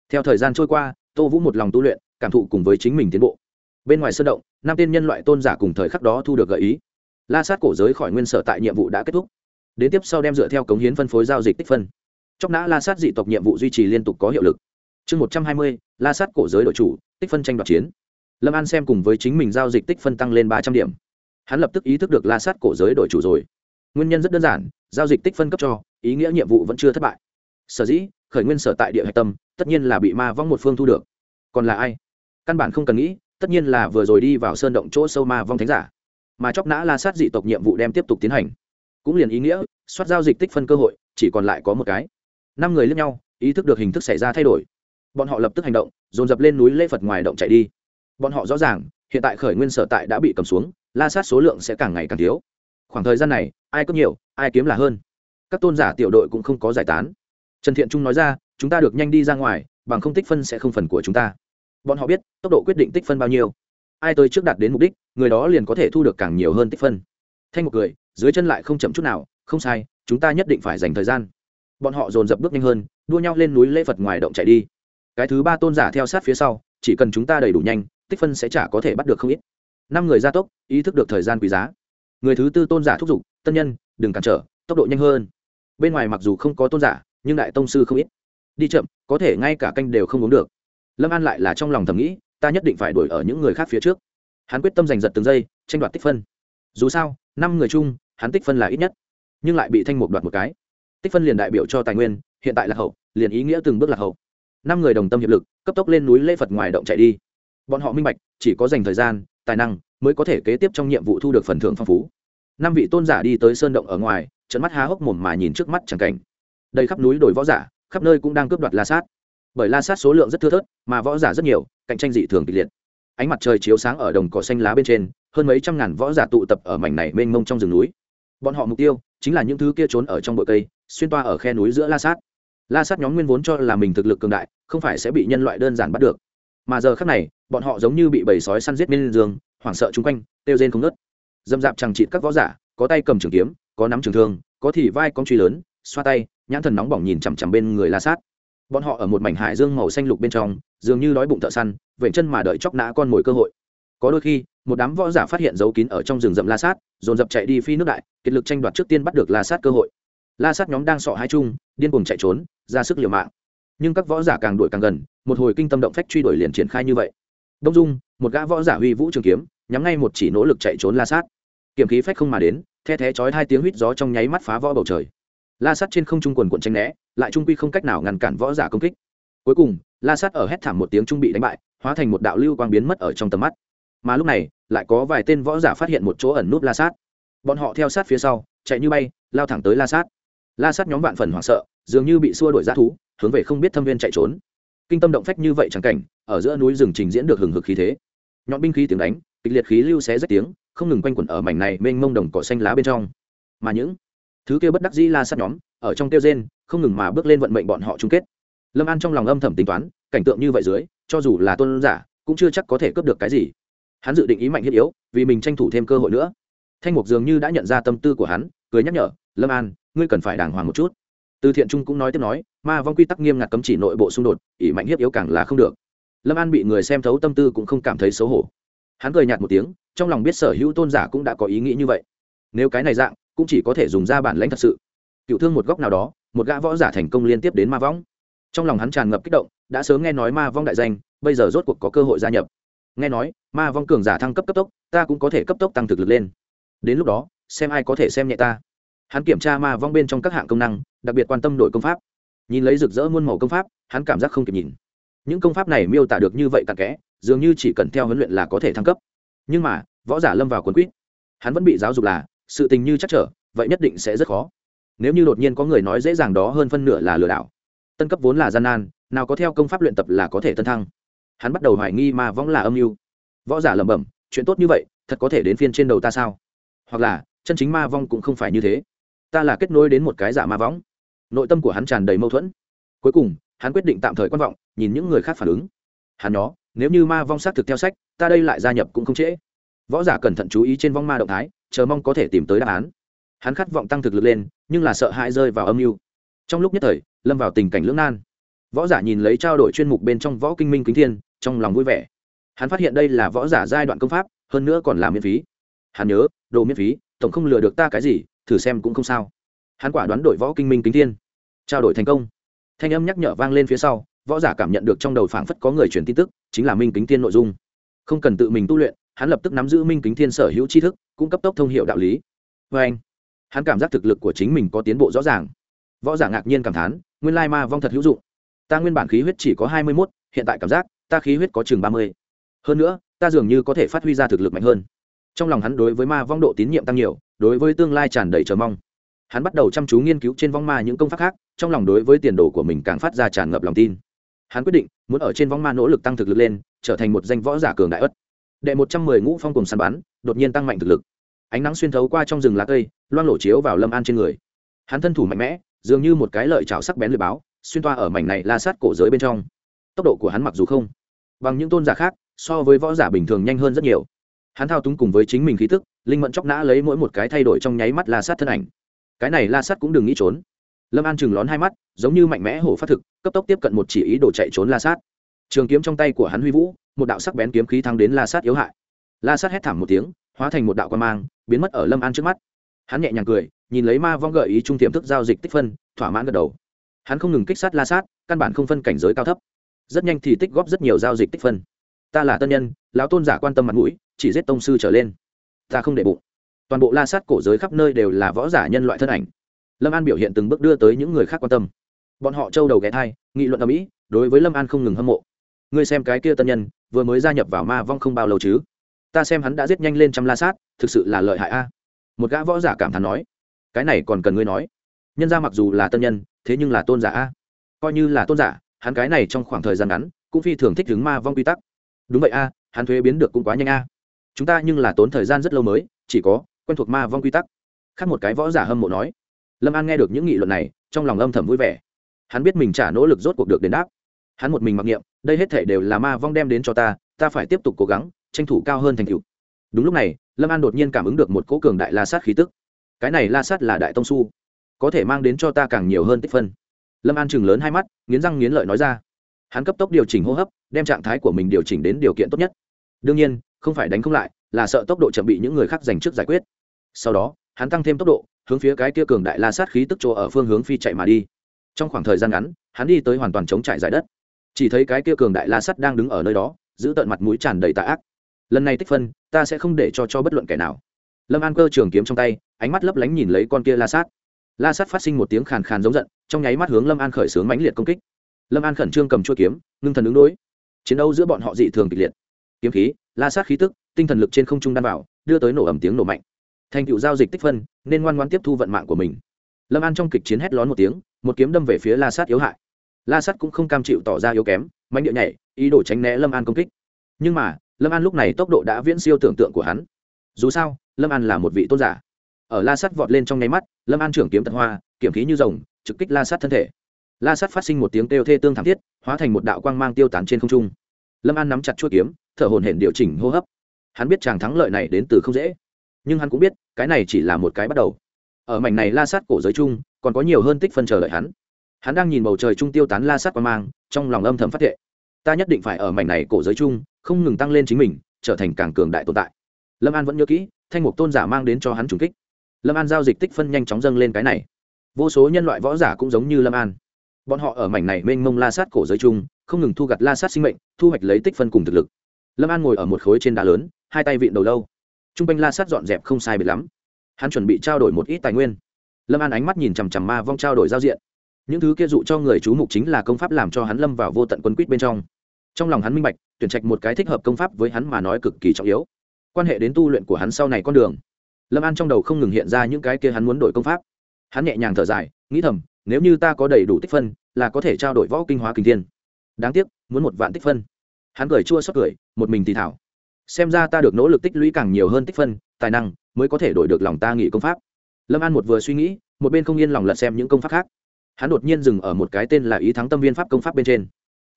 Theo thời gian trôi qua, tô vũ một lòng tu luyện, cảm thụ cùng với chính mình tiến bộ. Bên ngoài sơn động, năm tên nhân loại tôn giả cùng thời khắc đó thu được gợi ý. La sát cổ giới khỏi nguyên sở tại nhiệm vụ đã kết thúc. Đến tiếp sau đem dựa theo cống hiến phân phối giao dịch tích phân. Chóc nã la sát dị tộc nhiệm vụ duy trì liên tục có hiệu lực. Chương một trăm hai mươi, la sát cổ giới đội chủ, tích phân tranh đoạt chiến. Lâm an xem cùng với chính mình giao dịch tích phân tăng lên ba trăm điểm. Hắn lập tức ý thức được la sát cổ giới đội chủ rồi nguyên nhân rất đơn giản, giao dịch tích phân cấp cho, ý nghĩa nhiệm vụ vẫn chưa thất bại. Sở dĩ, khởi nguyên sở tại địa hạch tâm, tất nhiên là bị ma vong một phương thu được. Còn là ai? Căn bản không cần nghĩ, tất nhiên là vừa rồi đi vào sơn động chỗ sâu ma vong thánh giả. Mà chóc nã la sát dị tộc nhiệm vụ đem tiếp tục tiến hành. Cũng liền ý nghĩa, soát giao dịch tích phân cơ hội, chỉ còn lại có một cái. Năm người lẫn nhau, ý thức được hình thức xảy ra thay đổi. Bọn họ lập tức hành động, dồn dập lên núi lễ phật ngoài động chạy đi. Bọn họ rõ ràng, hiện tại khởi nguyên sở tại đã bị cầm xuống, la sát số lượng sẽ càng ngày càng thiếu khoảng thời gian này, ai cấp nhiều, ai kiếm là hơn. Các tôn giả tiểu đội cũng không có giải tán. Trần thiện trung nói ra, chúng ta được nhanh đi ra ngoài, bằng không tích phân sẽ không phần của chúng ta. Bọn họ biết, tốc độ quyết định tích phân bao nhiêu. Ai tới trước đạt đến mục đích, người đó liền có thể thu được càng nhiều hơn tích phân. Thanh một cười, dưới chân lại không chậm chút nào, không sai, chúng ta nhất định phải dành thời gian. Bọn họ dồn dập bước nhanh hơn, đua nhau lên núi lễ phật ngoài động chạy đi. Cái thứ ba tôn giả theo sát phía sau, chỉ cần chúng ta đầy đủ nhanh, tích phân sẽ chả có thể bắt được không ít. Năm người gia tốc, ý thức được thời gian quý giá người thứ tư tôn giả thúc giục, tân nhân, đừng cản trở, tốc độ nhanh hơn. Bên ngoài mặc dù không có tôn giả, nhưng đại tông sư không ít. Đi chậm, có thể ngay cả canh đều không uống được. Lâm an lại là trong lòng thầm nghĩ, ta nhất định phải đuổi ở những người khác phía trước. Hắn quyết tâm giành giật từng giây, tranh đoạt tích phân. Dù sao, năm người chung, hắn tích phân là ít nhất, nhưng lại bị thanh mục đoạt một cái. Tích phân liền đại biểu cho tài nguyên, hiện tại là hậu, liền ý nghĩa từng bước là hậu. Năm người đồng tâm hiệp lực, cấp tốc lên núi lễ phật ngoài động chạy đi. Bọn họ minh bạch, chỉ có dành thời gian, tài năng mới có thể kế tiếp trong nhiệm vụ thu được phần thưởng phong phú. Năm vị tôn giả đi tới sơn động ở ngoài trận mắt há hốc mồm mà nhìn trước mắt chẳng cảnh. Đầy khắp núi đồi võ giả, khắp nơi cũng đang cướp đoạt la sát. Bởi la sát số lượng rất thưa thớt, mà võ giả rất nhiều, cạnh tranh dị thường kịch liệt. Ánh mặt trời chiếu sáng ở đồng cỏ xanh lá bên trên, hơn mấy trăm ngàn võ giả tụ tập ở mảnh này mênh mông trong rừng núi. Bọn họ mục tiêu chính là những thứ kia trốn ở trong bụi cây, xuyên toa ở khe núi giữa la sát. La sát nhóm nguyên vốn cho là mình thực lực cường đại, không phải sẽ bị nhân loại đơn giản bắt được. Mà giờ khác này, bọn họ giống như bị bầy sói săn giết bên giường hoảng sợ chung quanh têu rên không nớt dâm dạp chẳng chịt các võ giả, có tay cầm trường kiếm, có nắm trường thương, có thì vai con truy lớn, xoa tay, nhãn thần nóng bỏng nhìn chằm chằm bên người la sát. Bọn họ ở một mảnh hải dương màu xanh lục bên trong, dường như đói bụng thợ săn vậy chân mà đợi chóc nã con mồi cơ hội. Có đôi khi, một đám võ giả phát hiện dấu kín ở trong rừng rậm la sát, dồn dập chạy đi phi nước đại, kiệt lực tranh đoạt trước tiên bắt được la sát cơ hội. La sát nhóm đang sọ hai chung, điên cuồng chạy trốn, ra sức liều mạng. Nhưng các võ giả càng đuổi càng gần, một hồi kinh tâm động phách truy đuổi liền triển khai như vậy. Đông dung, một gã võ giả huy vũ trường kiếm nhắm ngay một chỉ nỗ lực chạy trốn la sát. Kiểm khí phách không mà đến, the thé chói hai tiếng huýt gió trong nháy mắt phá võ bầu trời. La sát trên không trung quần quận tranh né, lại trung quy không cách nào ngăn cản võ giả công kích. Cuối cùng, la sát ở hét thảm một tiếng trung bị đánh bại, hóa thành một đạo lưu quang biến mất ở trong tầm mắt. Mà lúc này, lại có vài tên võ giả phát hiện một chỗ ẩn núp la sát. Bọn họ theo sát phía sau, chạy như bay, lao thẳng tới la sát. La sát nhóm vạn phần hoảng sợ, dường như bị xua đuổi g thú, hướng về không biết thâm viên chạy trốn. Kinh tâm động phách như vậy chẳng cảnh, ở giữa núi rừng trình diễn được hừng hực khí thế. Nhọn binh khí tiếng đánh kịch liệt khí lưu xé rách tiếng, không ngừng quanh quẩn ở mảnh này mênh mông đồng cỏ xanh lá bên trong. Mà những thứ kia bất đắc dĩ la sát nhóm, ở trong tiêu gen không ngừng mà bước lên vận mệnh bọn họ chung kết. Lâm an trong lòng âm thầm tính toán, cảnh tượng như vậy dưới, cho dù là tôn giả, cũng chưa chắc có thể cướp được cái gì. Hắn dự định ý mạnh thiết yếu, vì mình tranh thủ thêm cơ hội nữa. Thanh mục dường như đã nhận ra tâm tư của hắn, cười nhắc nhở, lâm an, ngươi cần phải đàng hoàng một chút. Từ thiện trung cũng nói tiếp nói, ma vong quy tắc nghiêm ngặt cấm chỉ nội bộ xung đột ỷ mạnh hiếp yếu càng là không được. Lâm an bị người xem thấu tâm tư cũng không cảm thấy xấu hổ hắn cười nhạt một tiếng, trong lòng biết sở hữu tôn giả cũng đã có ý nghĩ như vậy. Nếu cái này dạng, cũng chỉ có thể dùng ra bản lãnh thật sự. Cựu thương một góc nào đó, một gã võ giả thành công liên tiếp đến ma vong. Trong lòng hắn tràn ngập kích động, đã sớm nghe nói ma vong đại danh, bây giờ rốt cuộc có cơ hội gia nhập. Nghe nói, ma vong cường giả thăng cấp cấp tốc, ta cũng có thể cấp tốc tăng thực lực lên. Đến lúc đó, xem ai có thể xem nhẹ ta. Hắn kiểm tra ma vong bên trong các hạng công năng, đặc biệt quan tâm đổi công pháp. Nhìn lấy rực rỡ muôn màu công pháp, hắn cảm giác không kịp nhìn những công pháp này miêu tả được như vậy tạc kẽ, dường như chỉ cần theo huấn luyện là có thể thăng cấp. Nhưng mà, võ giả lâm vào quần quýt. Hắn vẫn bị giáo dục là, sự tình như chắc trở, vậy nhất định sẽ rất khó. Nếu như đột nhiên có người nói dễ dàng đó hơn phân nửa là lừa đảo. Tân cấp vốn là gian nan, nào có theo công pháp luyện tập là có thể tân thăng. Hắn bắt đầu hoài nghi ma võng là âm mưu. Võ giả lẩm bẩm, chuyện tốt như vậy, thật có thể đến phiên trên đầu ta sao? Hoặc là, chân chính ma vong cũng không phải như thế. Ta là kết nối đến một cái giả ma võng. Nội tâm của hắn tràn đầy mâu thuẫn. Cuối cùng hắn quyết định tạm thời quan vọng, nhìn những người khác phản ứng. Hắn nó nếu như ma vong xác thực theo sách, ta đây lại gia nhập cũng không trễ. Võ giả cẩn thận chú ý trên vong ma động thái, chờ mong có thể tìm tới đáp án. Hắn khát vọng tăng thực lực lên, nhưng là sợ hãi rơi vào âm mưu. Trong lúc nhất thời, lâm vào tình cảnh lưỡng nan. Võ giả nhìn lấy trao đổi chuyên mục bên trong võ kinh minh kính thiên, trong lòng vui vẻ. Hắn phát hiện đây là võ giả giai đoạn công pháp, hơn nữa còn là miễn phí. Hắn nhớ, đồ miễn phí, tổng không lừa được ta cái gì, thử xem cũng không sao. Hắn quả đoán đổi võ kinh minh kính thiên. Trao đổi thành công thanh âm nhắc nhở vang lên phía sau, võ giả cảm nhận được trong đầu phảng phất có người truyền tin tức, chính là minh kính thiên nội dung. Không cần tự mình tu luyện, hắn lập tức nắm giữ minh kính thiên sở hữu tri thức cũng cấp tốc thông hiệu đạo lý. Vê anh, hắn cảm giác thực lực của chính mình có tiến bộ rõ ràng. Võ giả ngạc nhiên cảm thán, nguyên lai ma vong thật hữu dụng. Ta nguyên bản khí huyết chỉ có hai mươi mốt, hiện tại cảm giác, ta khí huyết có chừng ba mươi. Hơn nữa, ta dường như có thể phát huy ra thực lực mạnh hơn. Trong lòng hắn đối với ma vong độ tín nhiệm tăng nhiều, đối với tương lai tràn đầy chờ mong hắn bắt đầu chăm chú nghiên cứu trên vong ma những công pháp khác, trong lòng đối với tiền đồ của mình càng phát ra tràn ngập lòng tin. Hắn quyết định, muốn ở trên vong ma nỗ lực tăng thực lực lên, trở thành một danh võ giả cường đại ất. Đệ một trăm mười ngũ phong cùng săn bắn, đột nhiên tăng mạnh thực lực. Ánh nắng xuyên thấu qua trong rừng lá cây, loang lổ chiếu vào lâm an trên người. Hắn thân thủ mạnh mẽ, dường như một cái lợi chảo sắc bén lưỡi báo, xuyên toa ở mảnh này la sát cổ giới bên trong. Tốc độ của hắn mặc dù không bằng những tôn giả khác, so với võ giả bình thường nhanh hơn rất nhiều. Hắn thao túng cùng với chính mình khí tức, linh mẫn chóc nã lấy mỗi một cái thay đổi trong nháy mắt la sát thân ảnh cái này la sát cũng đừng nghĩ trốn. Lâm an chừng lón hai mắt, giống như mạnh mẽ hổ phát thực, cấp tốc tiếp cận một chỉ ý đồ chạy trốn la sát trường kiếm trong tay của hắn huy vũ, một đạo sắc bén kiếm khí thăng đến la sát yếu hại. La sát hét thảm một tiếng, hóa thành một đạo quan mang, biến mất ở lâm an trước mắt. Hắn nhẹ nhàng cười, nhìn lấy ma vong gợi ý trung tiềm thức giao dịch tích phân, thỏa mãn gật đầu. Hắn không ngừng kích sát la sát căn bản không phân cảnh giới cao thấp. Rất nhanh thì tích góp rất nhiều giao dịch tích phân. Ta là tân nhân, lão tôn giả quan tâm mặt mũi, chỉ giết tông sư trở lên. Ta không để bụng toàn bộ la sát cổ giới khắp nơi đều là võ giả nhân loại thân ảnh. Lâm an biểu hiện từng bước đưa tới những người khác quan tâm. Bọn họ trâu đầu ghé thai, nghị luận ở mỹ đối với lâm an không ngừng hâm mộ. Ngươi xem cái kia tân nhân, vừa mới gia nhập vào ma vong không bao lâu chứ? Ta xem hắn đã giết nhanh lên trăm la sát, thực sự là lợi hại a. Một gã võ giả cảm thán nói. Cái này còn cần ngươi nói. Nhân ra mặc dù là tân nhân, thế nhưng là tôn giả a. Coi như là tôn giả, hắn cái này trong khoảng thời gian ngắn, cũng phi thường thích đứng ma vong quy tắc. Đúng vậy a, hắn thuế biến được cũng quá nhanh a. Chúng ta nhưng là tốn thời gian rất lâu mới, chỉ có quen thuộc ma vong quy tắc. Khác một cái võ giả hâm mộ nói, lâm an nghe được những nghị luận này, trong lòng âm thầm vui vẻ. Hắn biết mình trả nỗ lực rốt cuộc được đền đáp. Hắn một mình mặc niệm, đây hết thể đều là ma vong đem đến cho ta ta phải tiếp tục cố gắng, tranh thủ cao hơn thành cựu đúng lúc này, lâm an đột nhiên cảm ứng được một cỗ cường đại la sát khí tức. Cái này la sát là đại tông su, có thể mang đến cho ta càng nhiều hơn tích phân. Lâm an chừng lớn hai mắt, nghiến răng nghiến lợi nói ra. Hắn cấp tốc điều chỉnh hô hấp, đem trạng thái của mình điều chỉnh đến điều kiện tốt nhất. Đương nhiên, không phải đánh không lại, là sợ tốc độ chậm bị những người khác giành trước giải quyết sau đó, hắn tăng thêm tốc độ, hướng phía cái kia cường đại la sát khí tức chỗ ở phương hướng phi chạy mà đi. Trong khoảng thời gian ngắn, hắn đi tới hoàn toàn chống trải giải đất. Chỉ thấy cái kia cường đại la sắt đang đứng ở nơi đó, giữ tận mặt mũi tràn đầy tạ ác. Lần này tích phân, ta sẽ không để cho cho bất luận kẻ nào. Lâm an cơ trường kiếm trong tay, ánh mắt lấp lánh nhìn lấy con kia la sát. La sát phát sinh một tiếng khàn khàn giống giận, trong nháy mắt hướng lâm an khởi xướng mãnh liệt công kích. Lâm an khẩn trương cầm chuôi kiếm, ngưng thần ứng đối. Chiến đấu giữa bọn họ dị thường kịch liệt. Kiếm khí, la sát khí tức, tinh thần lực trên không trung đan bảo đưa tới nổ ẩm tiếng nổ mạnh thành tựu giao dịch tích phân, nên ngoan ngoan tiếp thu vận mạng của mình. Lâm an trong kịch chiến hét lón một tiếng, một kiếm đâm về phía la sát yếu hại. La sát cũng không cam chịu tỏ ra yếu kém, mạnh điệu nhảy, ý đồ tránh né lâm an công kích. Nhưng mà, lâm an lúc này tốc độ đã viễn siêu tưởng tượng của hắn. Dù sao, lâm an là một vị tôn giả. Ở la Sát vọt lên trong nháy mắt, lâm an trưởng kiếm tận hoa kiểm khí như rồng, trực kích la Sát thân thể. La Sát phát sinh một tiếng kêu thê tương thảm thiết, hóa thành một đạo quang mang tiêu tán trên không trung. Lâm an nắm chặt chuỗi kiếm, thở hồn hển điều chỉnh hô hấp. Hắn biết chàng thắng lợi này đến từ không dễ nhưng hắn cũng biết, cái này chỉ là một cái bắt đầu. Ở mảnh này la sát cổ giới chung, còn có nhiều hơn tích phân chờ đợi hắn. Hắn đang nhìn bầu trời trung tiêu tán la sát quang mang, trong lòng âm thầm phát thệ. Ta nhất định phải ở mảnh này cổ giới chung, không ngừng tăng lên chính mình, trở thành càng cường đại tồn tại. Lâm an vẫn nhớ kỹ, thanh mục tôn giả mang đến cho hắn trùng kích. Lâm an giao dịch tích phân nhanh chóng dâng lên cái này. Vô số nhân loại võ giả cũng giống như lâm an. Bọn họ ở mảnh này mênh mông la sát cổ giới chung, không ngừng thu gặt la sát sinh mệnh, thu hoạch lấy tích phân cùng thực lực. Lâm an ngồi ở một khối trên đá lớn, hai tay vịn đầu lâu t r u n g quanh la sát dọn dẹp không sai biệt lắm. Hắn chuẩn bị trao đổi một ít tài nguyên. Lâm an ánh mắt nhìn chằm chằm ma vong trao đổi giao diện. Những thứ kia dụ cho người chú mục chính là công pháp làm cho hắn lâm vào vô tận quân quýt bên trong. Trong lòng hắn minh bạch, tuyển trạch một cái thích hợp công pháp với hắn mà nói cực kỳ trọng yếu. Quan hệ đến tu luyện của hắn sau này con đường. Lâm an trong đầu không ngừng hiện ra những cái kia hắn muốn đổi công pháp. Hắn nhẹ nhàng thở dài, nghĩ thầm, nếu như ta có đầy đủ tích phân, là có thể trao đổi võ kinh hóa kinh thiên. Đáng tiếc, muốn một vạn tích phân. Hắn cười chua xót cười, một mình thì thảo xem ra ta được nỗ lực tích lũy càng nhiều hơn tích phân, tài năng, mới có thể đổi được lòng ta nghĩ công pháp. Lâm an một vừa suy nghĩ, một bên không yên lòng lật xem những công pháp khác. Hắn đột nhiên dừng ở một cái tên là ý thắng tâm viên pháp công pháp bên trên.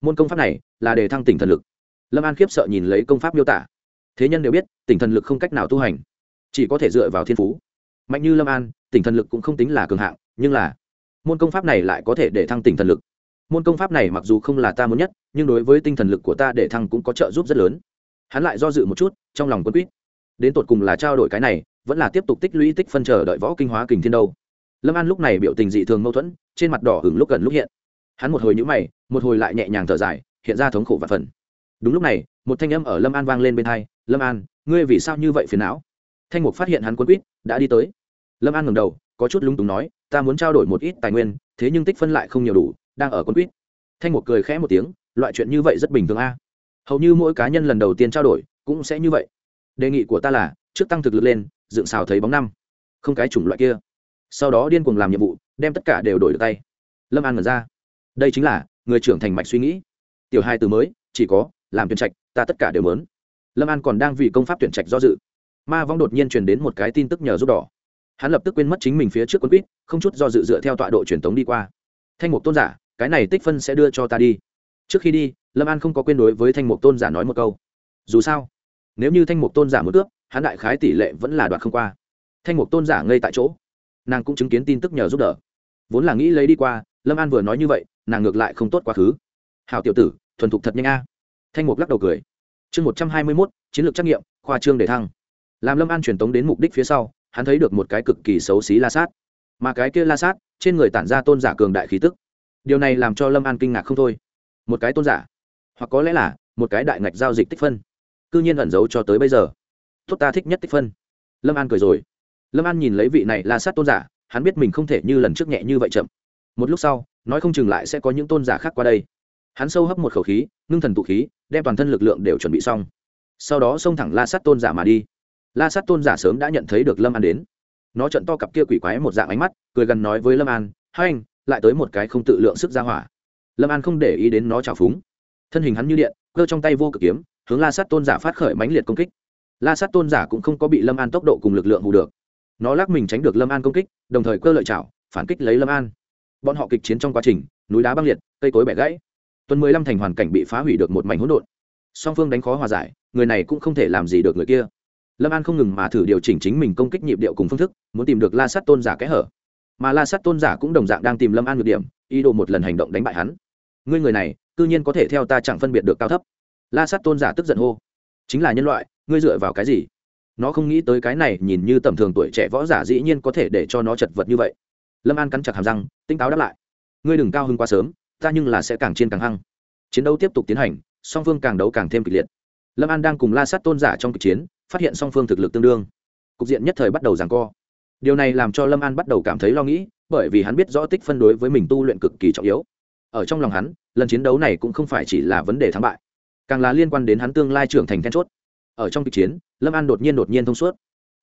Môn công pháp này là để thăng tỉnh thần lực. Lâm an khiếp sợ nhìn lấy công pháp miêu tả. Thế nhân đều biết, tỉnh thần lực không cách nào tu hành, chỉ có thể dựa vào thiên phú. Mạnh như lâm an, tỉnh thần lực cũng không tính là cường hạng, nhưng là môn công pháp này lại có thể để thăng tỉnh thần lực. Môn công pháp này mặc dù không là ta muốn nhất, nhưng đối với tinh thần lực của ta để thăng cũng có trợ giúp rất lớn hắn lại do dự một chút, trong lòng quân quýt. Đến tột cùng là trao đổi cái này, vẫn là tiếp tục tích lũy tích phân chờ đợi võ kinh hóa kình thiên đâu. Lâm an lúc này biểu tình dị thường mâu thuẫn, trên mặt đỏ hửng lúc gần lúc hiện. Hắn một hồi nhũ mày, một hồi lại nhẹ nhàng thở dài, hiện ra thống khổ và phần. Đúng lúc này, một thanh âm ở lâm an vang lên bên hai, lâm an, ngươi vì sao như vậy phiền não? Thanh mục phát hiện hắn quân quýt, đã đi tới. Lâm an ngầm đầu, có chút lúng túng nói, ta muốn trao đổi một ít tài nguyên, thế nhưng tích phân lại không nhiều đủ, đang ở quân quýt. Thanh mục cười khẽ một tiếng, loại chuyện như vậy rất bình thường a hầu như mỗi cá nhân lần đầu tiên trao đổi cũng sẽ như vậy. Đề nghị của ta là, trước tăng thực lực lên, dựng xào thấy bóng năm. Không cái chủng loại kia. Sau đó điên cuồng làm nhiệm vụ, đem tất cả đều đổi được tay. Lâm an ngẩn ra. Đây chính là, người trưởng thành mạch suy nghĩ. Tiểu hai từ mới, chỉ có, làm tuyển trạch, ta tất cả đều mớn lâm an còn đang vì công pháp tuyển trạch do dự. Ma vong đột nhiên truyền đến một cái tin tức nhờ giúp đỏ. Hắn lập tức quên mất chính mình phía trước quân quýt, không chút do dự dựa theo tọa độ truyền tống đi qua. Thanh mục tôn giả, cái này tích phân sẽ đưa cho ta đi. Trước khi đi lâm an không có quên đối với thanh mục tôn giả nói một câu. Dù sao, nếu như thanh mục tôn giả muốn cướp, hắn đại khái tỷ lệ vẫn là đoạt không qua. Thanh mục tôn giả ngay tại chỗ. Nàng cũng chứng kiến tin tức nhờ giúp đỡ. Vốn là nghĩ lấy đi qua, lâm an vừa nói như vậy, nàng ngược lại không tốt quá khứ. Hào tiểu tử, thuần thục thật nhanh a. Thanh mục lắc đầu cười. Chương một trăm hai mươi mốt, chiến lược trắc nghiệm, khoa trương để thăng. Làm lâm an truyền tống đến mục đích phía sau, hắn thấy được một cái cực kỳ xấu xí la sát. Mà cái kia la sát, trên người tản ra tôn giả cường đại khí tức. Điều này làm cho lâm an kinh ngạc không thôi. Một cái tôn giả hoặc có lẽ là một cái đại ngạch giao dịch tích phân. Cư nhiên ẩn giấu cho tới bây giờ. Tốt ta thích nhất tích phân. Lâm an cười rồi. Lâm an nhìn lấy vị này la sát tôn giả, hắn biết mình không thể như lần trước nhẹ như vậy chậm. Một lúc sau, nói không chừng lại sẽ có những tôn giả khác qua đây. Hắn sâu hấp một khẩu khí, ngưng thần tụ khí, đem toàn thân lực lượng đều chuẩn bị xong. Sau đó xông thẳng la sát tôn giả mà đi. La sát tôn giả sớm đã nhận thấy được lâm an đến. Nó trận to cặp kia quỷ quái một dạng ánh mắt, cười gần nói với lâm an, hai anh, lại tới một cái không tự lượng sức ra hỏa. Lâm an không để ý đến nó trào phúng thân hình hắn như điện, cơ trong tay vô cực kiếm, hướng la sát tôn giả phát khởi mãnh liệt công kích. La sát tôn giả cũng không có bị lâm an tốc độ cùng lực lượng hù được. Nó lắc mình tránh được lâm an công kích, đồng thời cơ lợi chảo, phản kích lấy lâm an. Bọn họ kịch chiến trong quá trình, núi đá băng liệt, cây cối bẻ gãy. Tuần mười lăm thành hoàn cảnh bị phá hủy được một mảnh hỗn độn. Song phương đánh khó hòa giải, người này cũng không thể làm gì được người kia. Lâm an không ngừng mà thử điều chỉnh chính mình công kích nhịp điệu cùng phương thức, muốn tìm được la sát tôn giả kẽ hở. Mà la sát tôn giả cũng đồng dạng đang tìm lâm an ngược điểm, ý đồ một lần hành động đánh bại hắn. Ngươi người này cư nhiên có thể theo ta chẳng phân biệt được cao thấp. La sát tôn giả tức giận hô, chính là nhân loại, ngươi dựa vào cái gì? Nó không nghĩ tới cái này, nhìn như tầm thường tuổi trẻ võ giả dĩ nhiên có thể để cho nó chật vật như vậy. Lâm an cắn chặt hàm răng, tinh táo đáp lại, ngươi đừng cao hơn quá sớm, ta nhưng là sẽ càng trên càng hăng. Chiến đấu tiếp tục tiến hành, song phương càng đấu càng thêm kịch liệt. Lâm an đang cùng la sát tôn giả trong cuộc chiến, phát hiện song phương thực lực tương đương. Cục diện nhất thời bắt đầu giằng co. Điều này làm cho lâm an bắt đầu cảm thấy lo nghĩ, bởi vì hắn biết rõ tích phân đối với mình tu luyện cực kỳ trọng yếu. Ở trong lòng hắn lần chiến đấu này cũng không phải chỉ là vấn đề thắng bại, càng là liên quan đến hắn tương lai trưởng thành then chốt. Ở trong kịch chiến, lâm an đột nhiên đột nhiên thông suốt.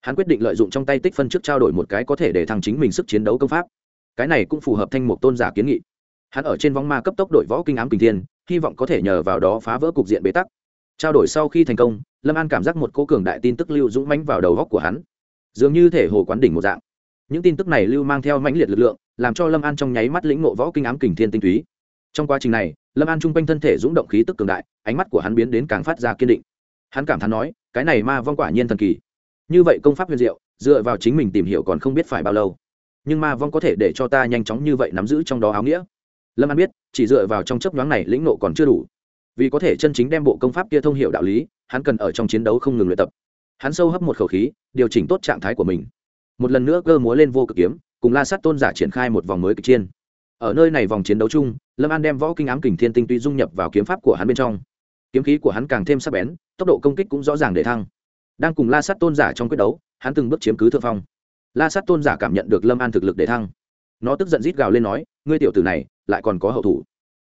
Hắn quyết định lợi dụng trong tay tích phân trước trao đổi một cái có thể để thăng chính mình sức chiến đấu công pháp. Cái này cũng phù hợp thanh mục tôn giả kiến nghị. Hắn ở trên vóng ma cấp tốc đội võ kinh ám kinh thiên, hy vọng có thể nhờ vào đó phá vỡ cục diện bế tắc. Trao đổi sau khi thành công, lâm an cảm giác một cô cường đại tin tức lưu dũng mãnh vào đầu góc của hắn. Dường như thể hồ quán đỉnh một dạng. Những tin tức này lưu mang theo mãnh liệt lực lượng, làm cho lâm an trong nháy mắt lĩnh ngộ võ kinh ám kình thiên tinh túy trong quá trình này, lâm an chung quanh thân thể dũng động khí tức cường đại, ánh mắt của hắn biến đến càng phát ra kiên định. Hắn cảm thán nói, cái này ma vong quả nhiên thần kỳ. Như vậy công pháp huyền diệu, dựa vào chính mình tìm hiểu còn không biết phải bao lâu. Nhưng ma vong có thể để cho ta nhanh chóng như vậy nắm giữ trong đó áo nghĩa. Lâm an biết, chỉ dựa vào trong chấp nhoáng này lĩnh nộ còn chưa đủ. Vì có thể chân chính đem bộ công pháp kia thông h i ể u đạo lý, hắn cần ở trong chiến đấu không ngừng luyện tập. Hắn sâu hấp một khẩu khí, điều chỉnh tốt trạng thái của mình. Một lần nữa cơ múa lên vô cực kiếm, cùng la sát tôn giả triển khai một vòng mới kịch chiên ở nơi này vòng chiến đấu chung, lâm an đem võ kinh ám kình thiên tinh tuy dung nhập vào kiếm pháp của hắn bên trong. Kiếm khí của hắn càng thêm sắc bén, tốc độ công kích cũng rõ ràng để thăng. Đang cùng la sát tôn giả trong quyết đấu, hắn từng bước chiếm cứ thượng phong. La sát tôn giả cảm nhận được lâm an thực lực để thăng. Nó tức giận rít gào lên nói, ngươi tiểu tử này, lại còn có hậu thủ.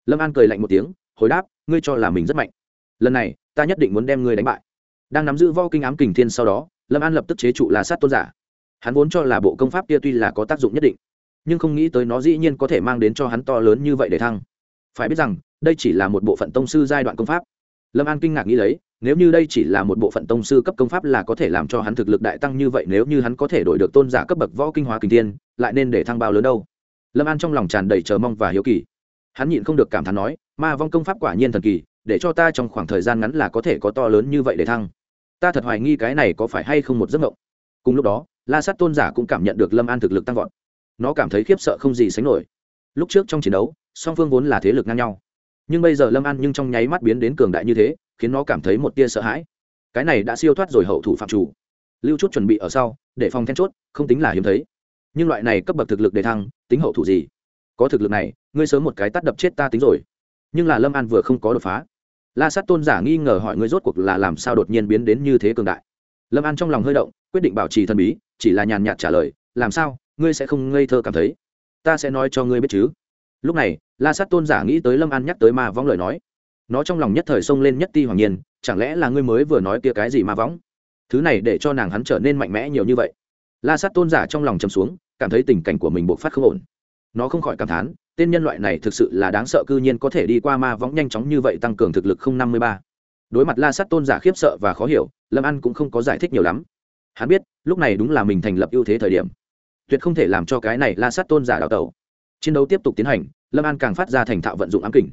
Lâm an cười lạnh một tiếng, hồi đáp, ngươi cho là mình rất mạnh. Lần này, ta nhất định muốn đem ngươi đánh bại. Đang nắm giữ vo kinh ám kình thiên sau đó, lâm an lập tức chế trụ la sát tôn giả. Hắn vốn cho là bộ công pháp kia tuy là có tác dụng nhất định nhưng không nghĩ tới nó dĩ nhiên có thể mang đến cho hắn to lớn như vậy để thăng. Phải biết rằng, đây chỉ là một bộ phận tông sư giai đoạn công pháp. Lâm an kinh ngạc nghĩ lấy, nếu như đây chỉ là một bộ phận tông sư cấp công pháp là có thể làm cho hắn thực lực đại tăng như vậy, nếu như hắn có thể đổi được tôn giả cấp bậc võ kinh hóa kinh tiên lại nên để thăng bao lớn đâu? Lâm an trong lòng tràn đầy chờ mong và hiếu kỳ. Hắn nhịn không được cảm thán nói, ma vong công pháp quả nhiên thần kỳ, để cho ta trong khoảng thời gian ngắn là có thể có to lớn như vậy để thăng. Ta thật hoài nghi cái này có phải hay không một giấc mộng. Cùng lúc đó, la sát tôn giả cũng cảm nhận được lâm an thực lực tăng vọt nó cảm thấy khiếp sợ không gì sánh nổi. Lúc trước trong chiến đấu, song phương vốn là thế lực ngang nhau. Nhưng bây giờ lâm an nhưng trong nháy mắt biến đến cường đại như thế, khiến nó cảm thấy một tia sợ hãi. Cái này đã siêu thoát rồi hậu thủ phạm chủ. Lưu chút chuẩn bị ở sau, để phòng then chốt, không tính là hiếm thấy. Nhưng loại này cấp bậc thực lực để thăng, tính hậu thủ gì? Có thực lực này, ngươi sớm một cái tắt đập chết ta tính rồi. Nhưng là lâm an vừa không có đột phá. La sát tôn giả nghi ngờ hỏi ngươi rốt cuộc là làm sao đột nhiên biến đến như thế cường đại. Lâm an trong lòng hơi động, quyết định bảo trì thần bí, chỉ là nhàn nhạt trả lời, làm sao? Ngươi sẽ không ngây thơ cảm thấy. Ta sẽ nói cho ngươi biết chứ. Lúc này, la sát tôn giả nghĩ tới lâm an nhắc tới ma võng lời nói. Nó trong lòng nhất thời xông lên nhất ti hoàng nhiên, chẳng lẽ là ngươi mới vừa nói kia cái gì ma võng? Thứ này để cho nàng hắn trở nên mạnh mẽ nhiều như vậy. La sát tôn giả trong lòng chầm xuống, cảm thấy tình cảnh của mình buộc phát không ổn. Nó không khỏi cảm thán, tên nhân loại này thực sự là đáng sợ cư nhiên có thể đi qua ma võng nhanh chóng như vậy tăng cường thực lực không năm mươi ba. Đối mặt la sát tôn giả khiếp sợ và khó hiểu, lâm an cũng không có giải thích nhiều lắm. Hắn biết, lúc này đúng là mình thành lập ưu thế thời điểm tuyệt không thể làm cho cái này la sát tôn giả đào tẩu. Chiến đấu tiếp tục tiến hành, lâm an càng phát ra thành thạo vận dụng ám kình,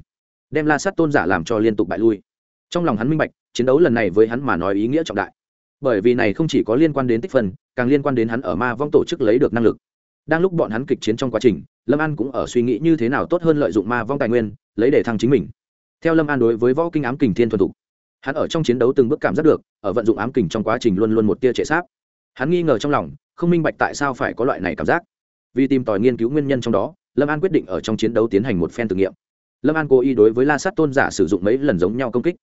đem la sát tôn giả làm cho liên tục bại lui. Trong lòng hắn minh bạch, chiến đấu lần này với hắn mà nói ý nghĩa trọng đại. Bởi vì này không chỉ có liên quan đến tích phân, càng liên quan đến hắn ở ma vong tổ chức lấy được năng lực. Đang lúc bọn hắn kịch chiến trong quá trình, lâm an cũng ở suy nghĩ như thế nào tốt hơn lợi dụng ma vong tài nguyên, lấy để thăng chính mình. Theo lâm an đối với võ kinh ám kình thiên thuần thục, hắn ở trong chiến đấu từng bước cảm giác được, ở vận dụng ám kình trong quá trình luôn luôn một tia trệ sáp hắn nghi ngờ trong lòng, không minh bạch tại sao phải có loại này cảm giác. Vì tìm tòi nghiên cứu nguyên nhân trong đó, lâm an quyết định ở trong chiến đấu tiến hành một phen thử nghiệm. Lâm an cố ý đối với la sát tôn giả sử dụng mấy lần giống nhau công kích.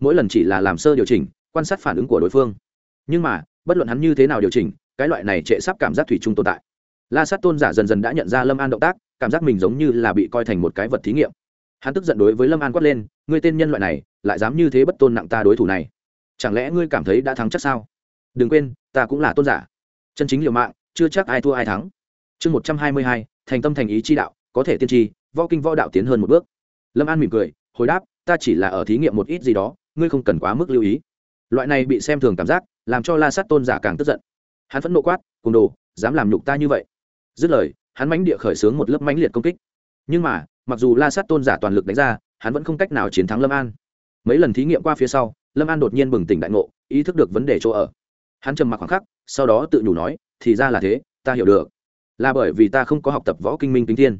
Mỗi lần chỉ là làm sơ điều chỉnh, quan sát phản ứng của đối phương. Nhưng mà, bất luận hắn như thế nào điều chỉnh, cái loại này trệ sắp cảm giác thủy chung tồn tại. La sát tôn giả dần dần đã nhận ra lâm an động tác, cảm giác mình giống như là bị coi thành một cái vật thí nghiệm. Hắn tức giận đối với lâm an quát lên, ngươi tên nhân loại này, lại dám như thế bất tôn nặng ta đối thủ này. Chẳng lẽ ngươi cảm thấy đã thắng chắc sao? Đừng quên ta cũng là tôn giả. Chân chính liều mạng, chưa chắc ai thua ai thắng. Chương một trăm hai mươi hai, thành tâm thành ý chi đạo, có thể tiên tri, võ kinh võ đạo tiến hơn một bước. Lâm an mỉm cười, hồi đáp, ta chỉ là ở thí nghiệm một ít gì đó, ngươi không cần quá mức lưu ý. Loại này bị xem thường cảm giác, làm cho la sát tôn giả càng tức giận. Hắn phẫn nộ quát, cùng đồ, dám làm nhục ta như vậy? Dứt lời, hắn mãnh địa khởi xướng một lớp mãnh liệt công kích. Nhưng mà, mặc dù la sát tôn giả toàn lực đánh ra, hắn vẫn không cách nào chiến thắng lâm an. Mấy lần thí nghiệm qua phía sau, lâm an đột nhiên bừng tỉnh đại ngộ, ý thức được vấn đề chỗ ở hắn trầm mặc khoảng khắc, sau đó tự nhủ nói, thì ra là thế, ta hiểu được. Là bởi vì ta không có học tập võ kinh minh kính thiên.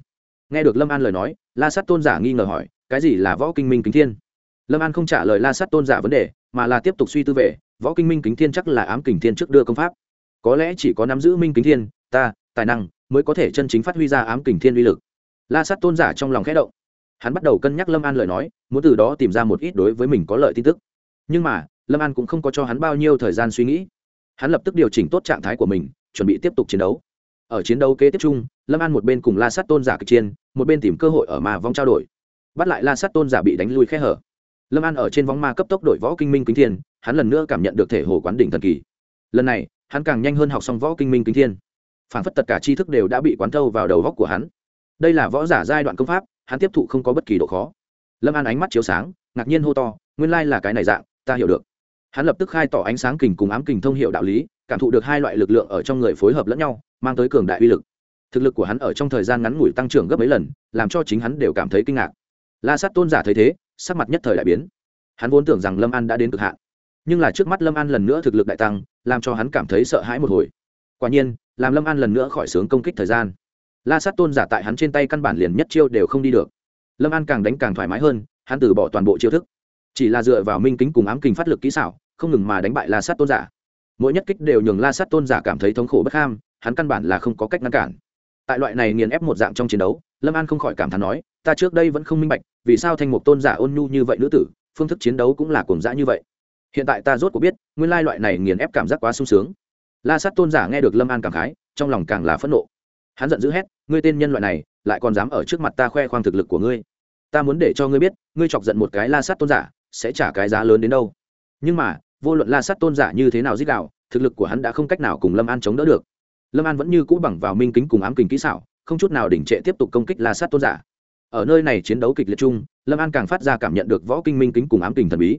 Nghe được lâm an lời nói, la sát tôn giả nghi ngờ hỏi, cái gì là võ kinh minh kính thiên? Lâm an không trả lời la sát tôn giả vấn đề, mà là tiếp tục suy tư về, võ kinh minh kính thiên chắc là ám kình thiên trước đưa công pháp. Có lẽ chỉ có nắm giữ minh kính thiên, ta, tài năng, mới có thể chân chính phát huy ra ám kình thiên uy lực. La sát tôn giả trong lòng khẽ động. Hắn bắt đầu cân nhắc lâm an lời nói, muốn từ đó tìm ra một ít đối với mình có lợi tin tức. Nhưng mà, lâm an cũng không có cho hắn bao nhiêu thời gian suy nghĩ hắn lập tức điều chỉnh tốt trạng thái của mình, chuẩn bị tiếp tục chiến đấu. Ở chiến đấu kế tiếp chung, lâm an một bên cùng la sát tôn giả kịch chiên một bên tìm cơ hội ở ma vong trao đổi. Bắt lại la sát tôn giả bị đánh lui khe hở. Lâm an ở trên vóng ma cấp tốc đổi võ kinh minh kính thiên, hắn lần nữa cảm nhận được thể hồ quán đỉnh thần kỳ. Lần này, hắn càng nhanh hơn học xong võ kinh minh kính thiên. Phản phất tất cả tri thức đều đã bị quán thâu vào đầu góc của hắn. Đây là võ giả giai đoạn công pháp, hắn tiếp thụ không có bất kỳ độ khó. Lâm an ánh mắt chiếu sáng, ngạc nhiên hô to, nguyên lai là cái này dạng, ta hiểu được hắn lập tức khai tỏ ánh sáng kình cùng ám kình thông hiệu đạo lý, cảm thụ được hai loại lực lượng ở trong người phối hợp lẫn nhau, mang tới cường đại uy lực. Thực lực của hắn ở trong thời gian ngắn ngủi tăng trưởng gấp mấy lần, làm cho chính hắn đều cảm thấy kinh ngạc. La sát tôn giả thấy thế, sắc mặt nhất thời đại biến. Hắn vốn tưởng rằng lâm an đã đến cực hạn, nhưng là trước mắt lâm an lần nữa thực lực đại tăng, làm cho hắn cảm thấy sợ hãi một hồi. Quả nhiên, làm lâm an lần nữa khỏi sướng công kích thời gian, la sát tôn giả tại hắn trên tay căn bản liền nhất chiêu đều không đi được. Lâm an càng đánh càng thoải mái hơn, hắn từ bỏ toàn bộ chiêu thức. Chỉ là dựa vào minh kính cùng ám kinh phát lực kỹ xảo không ngừng mà đánh bại la sát tôn giả. Mỗi nhất kích đều nhường la sát tôn giả cảm thấy thống khổ bất ham, hắn căn bản là không có cách ngăn cản. Tại loại này nghiền ép một dạng trong chiến đấu, lâm an không khỏi cảm thán nói, ta trước đây vẫn không minh bạch, vì sao thanh mục tôn giả ôn nhu như vậy nữ tử, phương thức chiến đấu cũng là cuồng dã như vậy. Hiện tại ta rốt cuộc biết, nguyên lai loại này nghiền ép cảm giác quá sung sướng. La sát tôn giả nghe được lâm an cảm khái, trong lòng càng là phẫn nộ. Hắn giận dữ hét, ngươi tên nhân loại này, lại còn dám ở trước mặt ta khoe khoang thực lực của ngươi. Ta muốn để cho ngươi biết, ngươi chọc giận một cái la sát tôn giả, sẽ trả cái giá lớn đến đâu. Nhưng mà vô luận la sát tôn giả như thế nào giết đạo thực lực của hắn đã không cách nào cùng lâm an chống đỡ được. Lâm an vẫn như cũ bằng vào minh kính cùng ám kình kỹ xảo, không chút nào đỉnh trệ tiếp tục công kích la sát tôn giả. Ở nơi này chiến đấu kịch liệt chung, lâm an càng phát ra cảm nhận được võ kinh minh kính cùng ám kình thần bí.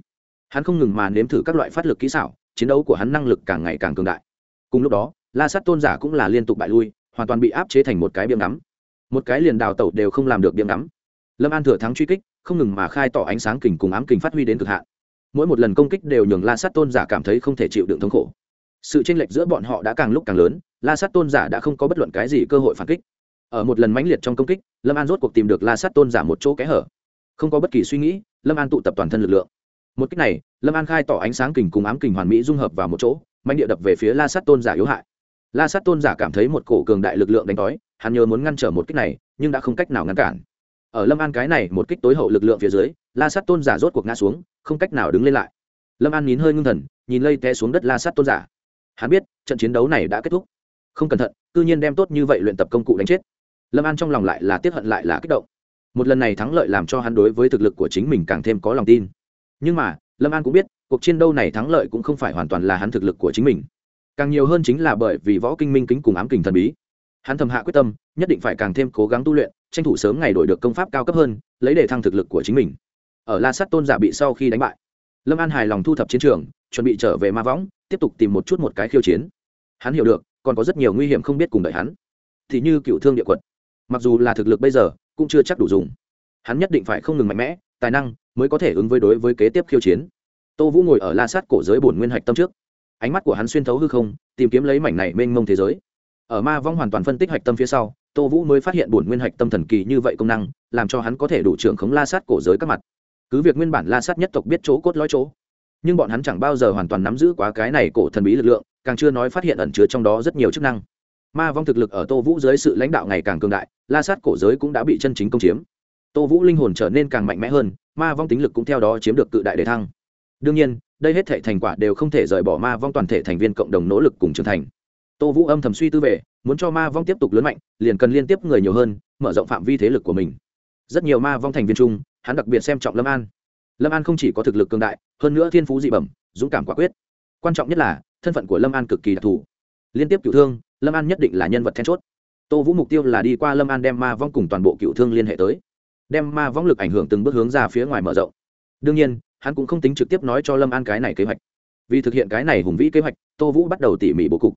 Hắn không ngừng mà nếm thử các loại phát lực kỹ xảo, chiến đấu của hắn năng lực càng ngày càng cường đại. Cùng lúc đó, la sát tôn giả cũng là liên tục bại lui, hoàn toàn bị áp chế thành một cái biếm ngắm. Một cái liền đào tẩu đều không làm được biếm ngắm. Lâm an thừa thắng truy kích, không ngừng mà khai tỏ ánh sáng kình cùng ám kình phát huy đến cực hạn mỗi một lần công kích đều nhường la sát tôn giả cảm thấy không thể chịu đựng thống khổ. Sự tranh lệch giữa bọn họ đã càng lúc càng lớn, la sát tôn giả đã không có bất luận cái gì cơ hội phản kích. Ở một lần mãnh liệt trong công kích, lâm an rốt cuộc tìm được la sát tôn giả một chỗ kẽ hở. Không có bất kỳ suy nghĩ, lâm an tụ tập toàn thân lực lượng. Một cách này, lâm an khai tỏ ánh sáng kình cùng ám kình hoàn mỹ dung hợp vào một chỗ mạnh địa đập về phía la sát tôn giả yếu hại. La sát tôn giả cảm thấy một cổ cường đại lực lượng đánh đói, hắn nhớ muốn ngăn trở một kích này, nhưng đã không cách nào ngăn cản ở lâm an cái này một kích tối hậu lực lượng phía dưới, la sát tôn giả rốt cuộc ngã xuống, không cách nào đứng lên lại. Lâm an nín hơi ngưng thần, nhìn lây té xuống đất la sát tôn giả. Hắn biết, trận chiến đấu này đã kết thúc. Không cẩn thận tự nhiên đem tốt như vậy luyện tập công cụ đánh chết. Lâm an trong lòng lại là tiếp hận lại là kích động. Một lần này thắng lợi làm cho hắn đối với thực lực của chính mình càng thêm có lòng tin. Nhưng mà, lâm an cũng biết, cuộc chiến đấu này thắng lợi cũng không phải hoàn toàn là hắn thực lực của chính mình. Càng nhiều hơn chính là bởi vì võ kinh minh kính cùng ám kình thần bí. Hắn thầm hạ quyết tâm, nhất định phải càng thêm cố gắng tu luyện tranh thủ sớm ngày đổi được công pháp cao cấp hơn, lấy để thăng thực lực của chính mình. Ở la sắt tôn giả bị sau khi đánh bại, lâm an hài lòng thu thập chiến trường, chuẩn bị trở về ma võng, tiếp tục tìm một chút một cái khiêu chiến. Hắn hiểu được, còn có rất nhiều nguy hiểm không biết cùng đợi hắn. Thì như cựu thương địa quật, mặc dù là thực lực bây giờ, cũng chưa chắc đủ dùng. Hắn nhất định phải không ngừng mạnh mẽ, tài năng mới có thể ứng với đối với kế tiếp khiêu chiến. Tô vũ ngồi ở la sát cổ giới bổn nguyên hạch tâm trước. Ánh mắt của hắn xuyên thấu hư không, tìm kiếm lấy mảnh này mênh mông thế giới. Ở ma vong hoàn toàn phân tích hạch tâm phía sau tô vũ mới phát hiện bổn nguyên hạch tâm thần kỳ như vậy công năng, làm cho hắn có thể đủ trưởng khống la sát cổ giới các mặt. Cứ việc nguyên bản la sát nhất tộc biết chỗ cốt lõi chỗ, nhưng bọn hắn chẳng bao giờ hoàn toàn nắm giữ quá cái này cổ thần bí lực lượng, càng chưa nói phát hiện ẩn chứa trong đó rất nhiều chức năng. Ma vong thực lực ở tô vũ dưới sự lãnh đạo ngày càng cường đại, la sát cổ giới cũng đã bị chân chính công chiếm. Tô vũ linh hồn trở nên càng mạnh mẽ hơn, ma vong tính lực cũng theo đó chiếm được cự đại đề thăng. Đương nhiên, đây hết thể thành quả đều không thể rời bỏ ma vong toàn thể thành viên cộng đồng nỗ lực cùng trưởng thành. Tô vũ âm thầm suy tư về muốn cho ma vong tiếp tục lớn mạnh, liền cần liên tiếp người nhiều hơn, mở rộng phạm vi thế lực của mình. Rất nhiều ma vong thành viên chung, hắn đặc biệt xem trọng lâm an. Lâm an không chỉ có thực lực cường đại, hơn nữa thiên phú dị bẩm, dũng cảm quả quyết. Quan trọng nhất là, thân phận của lâm an cực kỳ đặc thù. Liên tiếp cựu thương, lâm an nhất định là nhân vật then chốt. Tô vũ mục tiêu là đi qua lâm an đem ma vong cùng toàn bộ cựu thương liên hệ tới. Đem ma vong lực ảnh hưởng từng bước hướng ra phía ngoài mở rộng. Đương nhiên, hắn cũng không tính trực tiếp nói cho lâm an cái này kế hoạch. Vì thực hiện cái này hùng vĩ kế hoạch, tô vũ bắt đầu tỉ mỉ bố cục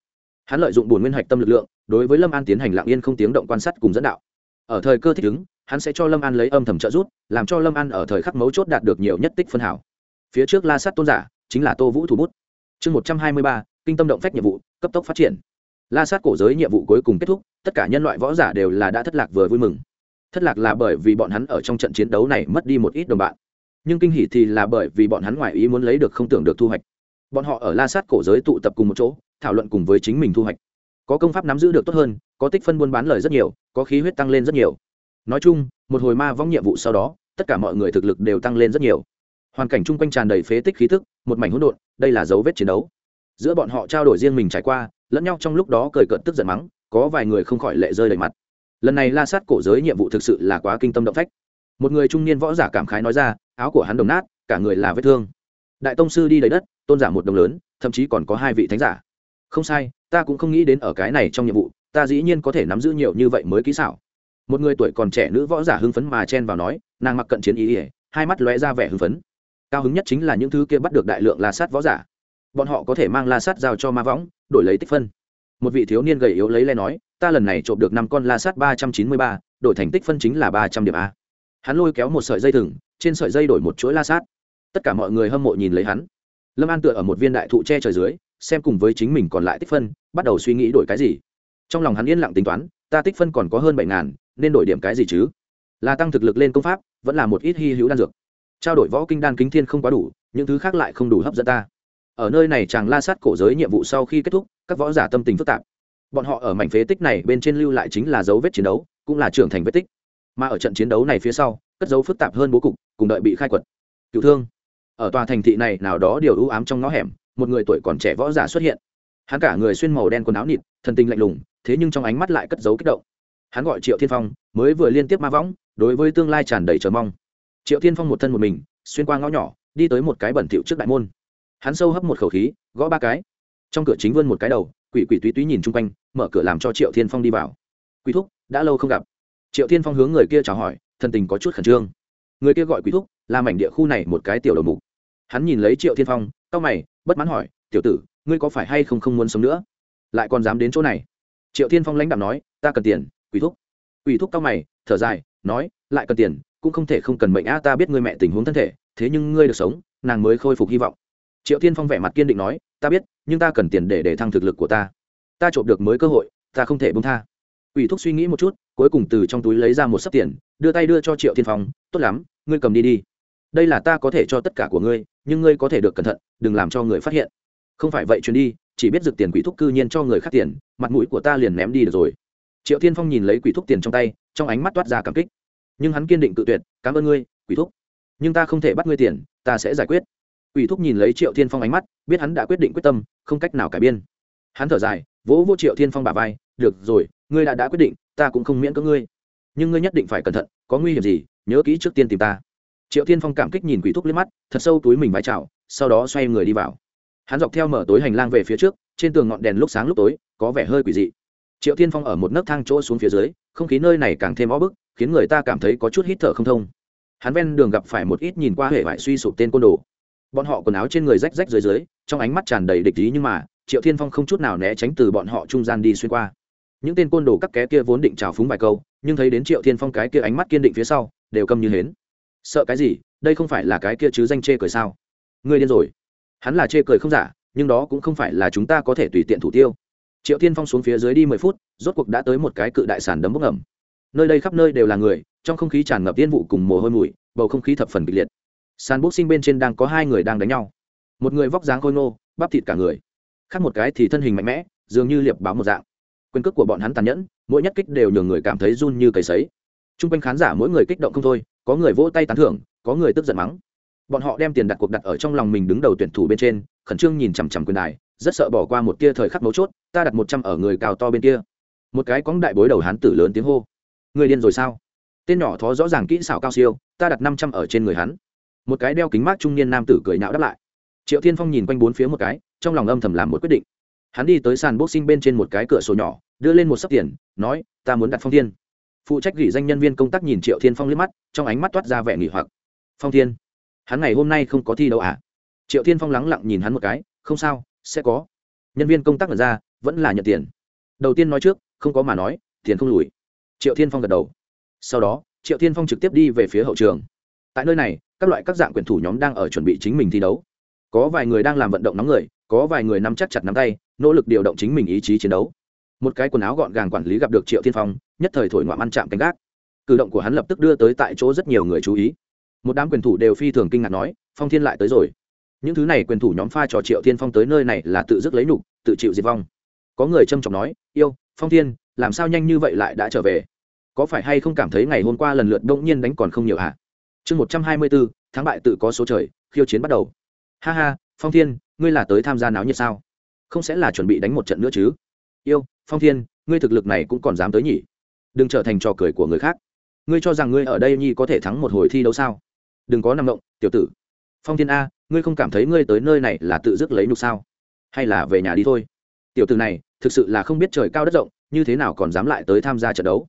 hắn lợi dụng bổn nguyên hạch tâm lực lượng, đối với lâm an tiến hành lạng yên không tiếng động quan sát cùng dẫn đạo. Ở thời cơ thích ứng, hắn sẽ cho lâm an lấy âm thầm trợ rút làm cho lâm an ở thời khắc mấu chốt đạt được nhiều nhất tích phân hảo. Phía trước la sát tôn giả, chính là tô vũ thủ bút. Chương một trăm hai mươi ba, kinh tâm động phách nhiệm vụ, cấp tốc phát triển. La sát cổ giới nhiệm vụ cuối cùng kết thúc, tất cả nhân loại võ giả đều là đã thất lạc vừa vui mừng. Thất lạc là bởi vì bọn hắn ở trong trận chiến đấu này mất đi một ít đồng bạn. Nhưng kinh hỉ thì là bởi vì bọn hắn ngoài ý muốn lấy được không tưởng được thu hoạch. Bọn họ ở la sát cổ giới tụ tập cùng một chỗ thảo luận cùng với chính mình thu hoạch. Có công pháp nắm giữ được tốt hơn, có tích phân buôn bán lời rất nhiều, có khí huyết tăng lên rất nhiều. Nói chung, một hồi ma vong nhiệm vụ sau đó, tất cả mọi người thực lực đều tăng lên rất nhiều. Hoàn cảnh chung quanh tràn đầy phế tích khí thức một mảnh hỗn độn, đây là dấu vết chiến đấu. Giữa bọn họ trao đổi riêng mình trải qua, lẫn nhau trong lúc đó cười cợt tức giận mắng, có vài người không khỏi lệ rơi đầy mặt. Lần này la sát cổ giới nhiệm vụ thực sự là quá kinh tâm động phách. Một người trung niên võ giả cảm khái nói ra, áo của hắn đồng nát, cả người là vết thương. Đại tông sư đi đầy đất, tôn giả một đồng lớn, thậm chí còn có hai vị thánh giả không sai, ta cũng không nghĩ đến ở cái này trong nhiệm vụ, ta dĩ nhiên có thể nắm giữ nhiều như vậy mới kỹ xảo. Một người tuổi còn trẻ nữ võ giả hưng phấn mà chen vào nói, nàng mặc cận chiến ý ỉa hai mắt lóe ra vẻ hưng phấn. Cao hứng nhất chính là những thứ kia bắt được đại lượng la sát võ giả. Bọn họ có thể mang la sát giao cho ma võng, đổi lấy tích phân. Một vị thiếu niên gầy yếu lấy le nói, ta lần này trộm được năm con la sát ba trăm chín mươi ba, đổi thành tích phân chính là ba trăm điểm a. Hắn lôi kéo một sợi dây thừng, trên sợi dây đổi một chuỗi la sát. Tất cả mọi người hâm mộ nhìn lấy hắn. Lâm an tựa ở một viên đại thụ che trời dưới xem cùng với chính mình còn lại tích phân, bắt đầu suy nghĩ đổi cái gì. Trong lòng hắn yên lặng tính toán, ta tích phân còn có hơn bảy ngàn, nên đổi điểm cái gì chứ? Là tăng thực lực lên công pháp, vẫn là một ít hy hữu đan dược. Trao đổi võ kinh đan kính thiên không quá đủ, những thứ khác lại không đủ hấp dẫn ta. Ở nơi này chàng la sát cổ giới nhiệm vụ sau khi kết thúc, các võ giả tâm tình phức tạp. Bọn họ ở mảnh phế tích này bên trên lưu lại chính là dấu vết chiến đấu, cũng là trưởng thành vết tích. Mà ở trận chiến đấu này phía sau, cất dấu phức tạp hơn bố cục, cùng đợi bị khai quật. Cựu thương. Ở tòa thành thị này nào đó điều ưu ám trong ngõ hẻm một người tuổi còn trẻ võ giả xuất hiện. Hắn cả người xuyên màu đen quần áo nịt, thần tình lạnh lùng, thế nhưng trong ánh mắt lại cất dấu kích động. Hắn gọi triệu thiên phong, mới vừa liên tiếp ma võng, đối với tương lai tràn đầy chờ mong. Triệu thiên phong một thân một mình, xuyên qua ngõ nhỏ, đi tới một cái bẩn thỉu trước đại môn. Hắn sâu hấp một khẩu khí, gõ ba cái. Trong cửa chính vươn một cái đầu, quỷ quỷ túy túy nhìn chung quanh, mở cửa làm cho triệu thiên phong đi vào. Quỷ thúc, đã lâu không gặp. Triệu thiên phong hướng người kia chào hỏi, thân tình có chút khẩn trương. Người kia gọi quỷ thúc, là mảnh địa khu này một cái tiểu đầu mục. Hắn nhìn lấy triệu thiên phong, cau mày bất mãn hỏi, tiểu tử, ngươi có phải hay không không muốn sống nữa? Lại còn dám đến chỗ này? Triệu thiên phong lãnh đạo nói, ta cần tiền, quỷ thúc. Quỷ thúc cao mày, thở dài, nói, lại cần tiền, cũng không thể không cần mệnh a, ta biết ngươi mẹ tình huống thân thể, thế nhưng ngươi được sống, nàng mới khôi phục hy vọng. Triệu thiên phong vẻ mặt kiên định nói, ta biết, nhưng ta cần tiền để để thăng thực lực của ta. Ta trộm được mới cơ hội, ta không thể bông tha. Ủy thúc suy nghĩ một chút, cuối cùng từ trong túi lấy ra một sấp tiền, đưa tay đưa cho triệu thiên phong, tốt lắm, ngươi cầm đi đi đây là ta có thể cho tất cả của ngươi, nhưng ngươi có thể được cẩn thận, đừng làm cho người phát hiện. Không phải vậy, chuyến đi, chỉ biết rực tiền quỷ thúc cư nhiên cho người khác tiền, mặt mũi của ta liền ném đi được rồi. Triệu thiên phong nhìn lấy quỷ thúc tiền trong tay, trong ánh mắt toát ra cảm kích. Nhưng hắn kiên định cự tuyệt, cảm ơn ngươi, quỷ thúc. Nhưng ta không thể bắt ngươi tiền, ta sẽ giải quyết. Quỷ thúc nhìn lấy triệu thiên phong ánh mắt, biết hắn đã quyết định quyết tâm, không cách nào cải biên. Hắn thở dài, vỗ vô triệu thiên phong bà vai, được rồi, ngươi đã đã quyết định, ta cũng không miễn cưỡng ngươi. Nhưng ngươi nhất định phải cẩn thận, có nguy hiểm gì, nhớ kỹ trước tiên tìm ta triệu thiên phong cảm kích nhìn quỷ thúc liếc mắt, thật sâu túi mình vai trào sau đó xoay người đi vào. Hắn dọc theo mở tối hành lang về phía trước, trên tường ngọn đèn lúc sáng lúc tối, có vẻ hơi quỷ dị. Triệu thiên phong ở một nấc thang chỗ xuống phía dưới, không khí nơi này càng thêm ó bức, khiến người ta cảm thấy có chút hít thở không thông. Hắn ven đường gặp phải một ít nhìn qua hệ vải suy sụp tên côn đồ. Bọn họ quần áo trên người rách rách dưới dưới, trong ánh mắt tràn đầy địch ý nhưng mà, triệu thiên phong không chút nào né tránh từ bọn họ trung gian đi xuyên qua. Những tên côn đồ các ké kia vốn định trào phúng vài câu, nhưng thấy đến triệu thiên phong cái kia ánh mắt kiên định phía sau, đều câm như hến sợ cái gì? Đây không phải là cái kia chứ danh chê cười sao? Ngươi điên rồi. Hắn là chê cười không giả, nhưng đó cũng không phải là chúng ta có thể tùy tiện thủ tiêu. Triệu thiên phong xuống phía dưới đi mười phút, rốt cuộc đã tới một cái cự đại sản đấm bốc ẩm nơi đây khắp nơi đều là người, trong không khí tràn ngập tiên vụ cùng mồ hôi mùi, bầu không khí thập phần kịch liệt. Sàn bốc sinh bên trên đang có hai người đang đánh nhau. Một người vóc dáng khôi ngô, bắp thịt cả người. Khác một cái thì thân hình mạnh mẽ, dường như liệp báo một dạng. Quyền cước của bọn hắn tàn nhẫn, mỗi nhất kích đều nhường người cảm thấy run như cầy sấy. T r u n g quanh khán giả mỗi người kích động không thôi có người vỗ tay tán thưởng, có người tức giận mắng. Bọn họ đem tiền đặt cuộc đặt ở trong lòng mình đứng đầu tuyển thủ bên trên, khẩn trương nhìn chằm chằm quyền đài, rất sợ bỏ qua một tia thời khắc mấu chốt, ta đặt một trăm ở người cao to bên kia. Một cái cóng đại bối đầu hán tử lớn tiếng hô. Người điên rồi sao? Tên nhỏ thó rõ ràng kỹ xảo cao siêu, ta đặt năm trăm ở trên người hắn. Một cái đeo kính mát trung niên nam tử cười nhạo đáp lại. Triệu thiên phong nhìn quanh bốn phía một cái, trong lòng âm thầm làm một quyết định. Hắn đi tới sàn boxing bên trên một cái cửa sổ nhỏ, đưa lên một sấp tiền, nói, ta muốn đặt phong thiên phụ trách gửi danh nhân viên công tác nhìn triệu thiên phong liếc mắt, trong ánh mắt toát ra vẻ nghỉ hoặc. Phong thiên, hắn ngày hôm nay không có thi đâu à? Triệu thiên phong lắng lặng nhìn hắn một cái, không sao, sẽ có. Nhân viên công tác ở ra, vẫn là nhận tiền. Đầu tiên nói trước, không có mà nói, tiền không lùi. Triệu thiên phong gật đầu. Sau đó, triệu thiên phong trực tiếp đi về phía hậu trường. Tại nơi này, các loại các dạng quyền thủ nhóm đang ở chuẩn bị chính mình thi đấu. Có vài người đang làm vận động nóng người, có vài người nắm chắc chặt nắm tay, nỗ lực điều động chính mình ý chí chiến đấu một cái quần áo gọn gàng quản lý gặp được triệu thiên phong nhất thời thổi ngoạm ăn chạm canh gác cử động của hắn lập tức đưa tới tại chỗ rất nhiều người chú ý một đám quyền thủ đều phi thường kinh ngạc nói phong thiên lại tới rồi những thứ này quyền thủ nhóm pha trò triệu thiên phong tới nơi này là tự dứt lấy nục tự chịu diệt vong có người trâm trọng nói yêu phong thiên làm sao nhanh như vậy lại đã trở về có phải hay không cảm thấy ngày hôm qua lần lượt đông nhiên đánh còn không nhiều hả chương một trăm hai mươi bốn tháng bại tự có số trời khiêu chiến bắt đầu ha ha phong thiên ngươi là tới tham gia náo nhiệt sao không sẽ là chuẩn bị đánh một trận nữa chứ yêu, phong thiên, ngươi thực lực này cũng còn dám tới nhỉ? Đừng trở thành trò cười của người khác. Ngươi cho rằng ngươi ở đây nhi có thể thắng một hồi thi đấu sao? Đừng có nằm động, tiểu tử. Phong thiên a, ngươi không cảm thấy ngươi tới nơi này là tự dứt lấy nhục sao? Hay là về nhà đi thôi? Tiểu tử này, thực sự là không biết trời cao đất rộng, như thế nào còn dám lại tới tham gia trận đấu?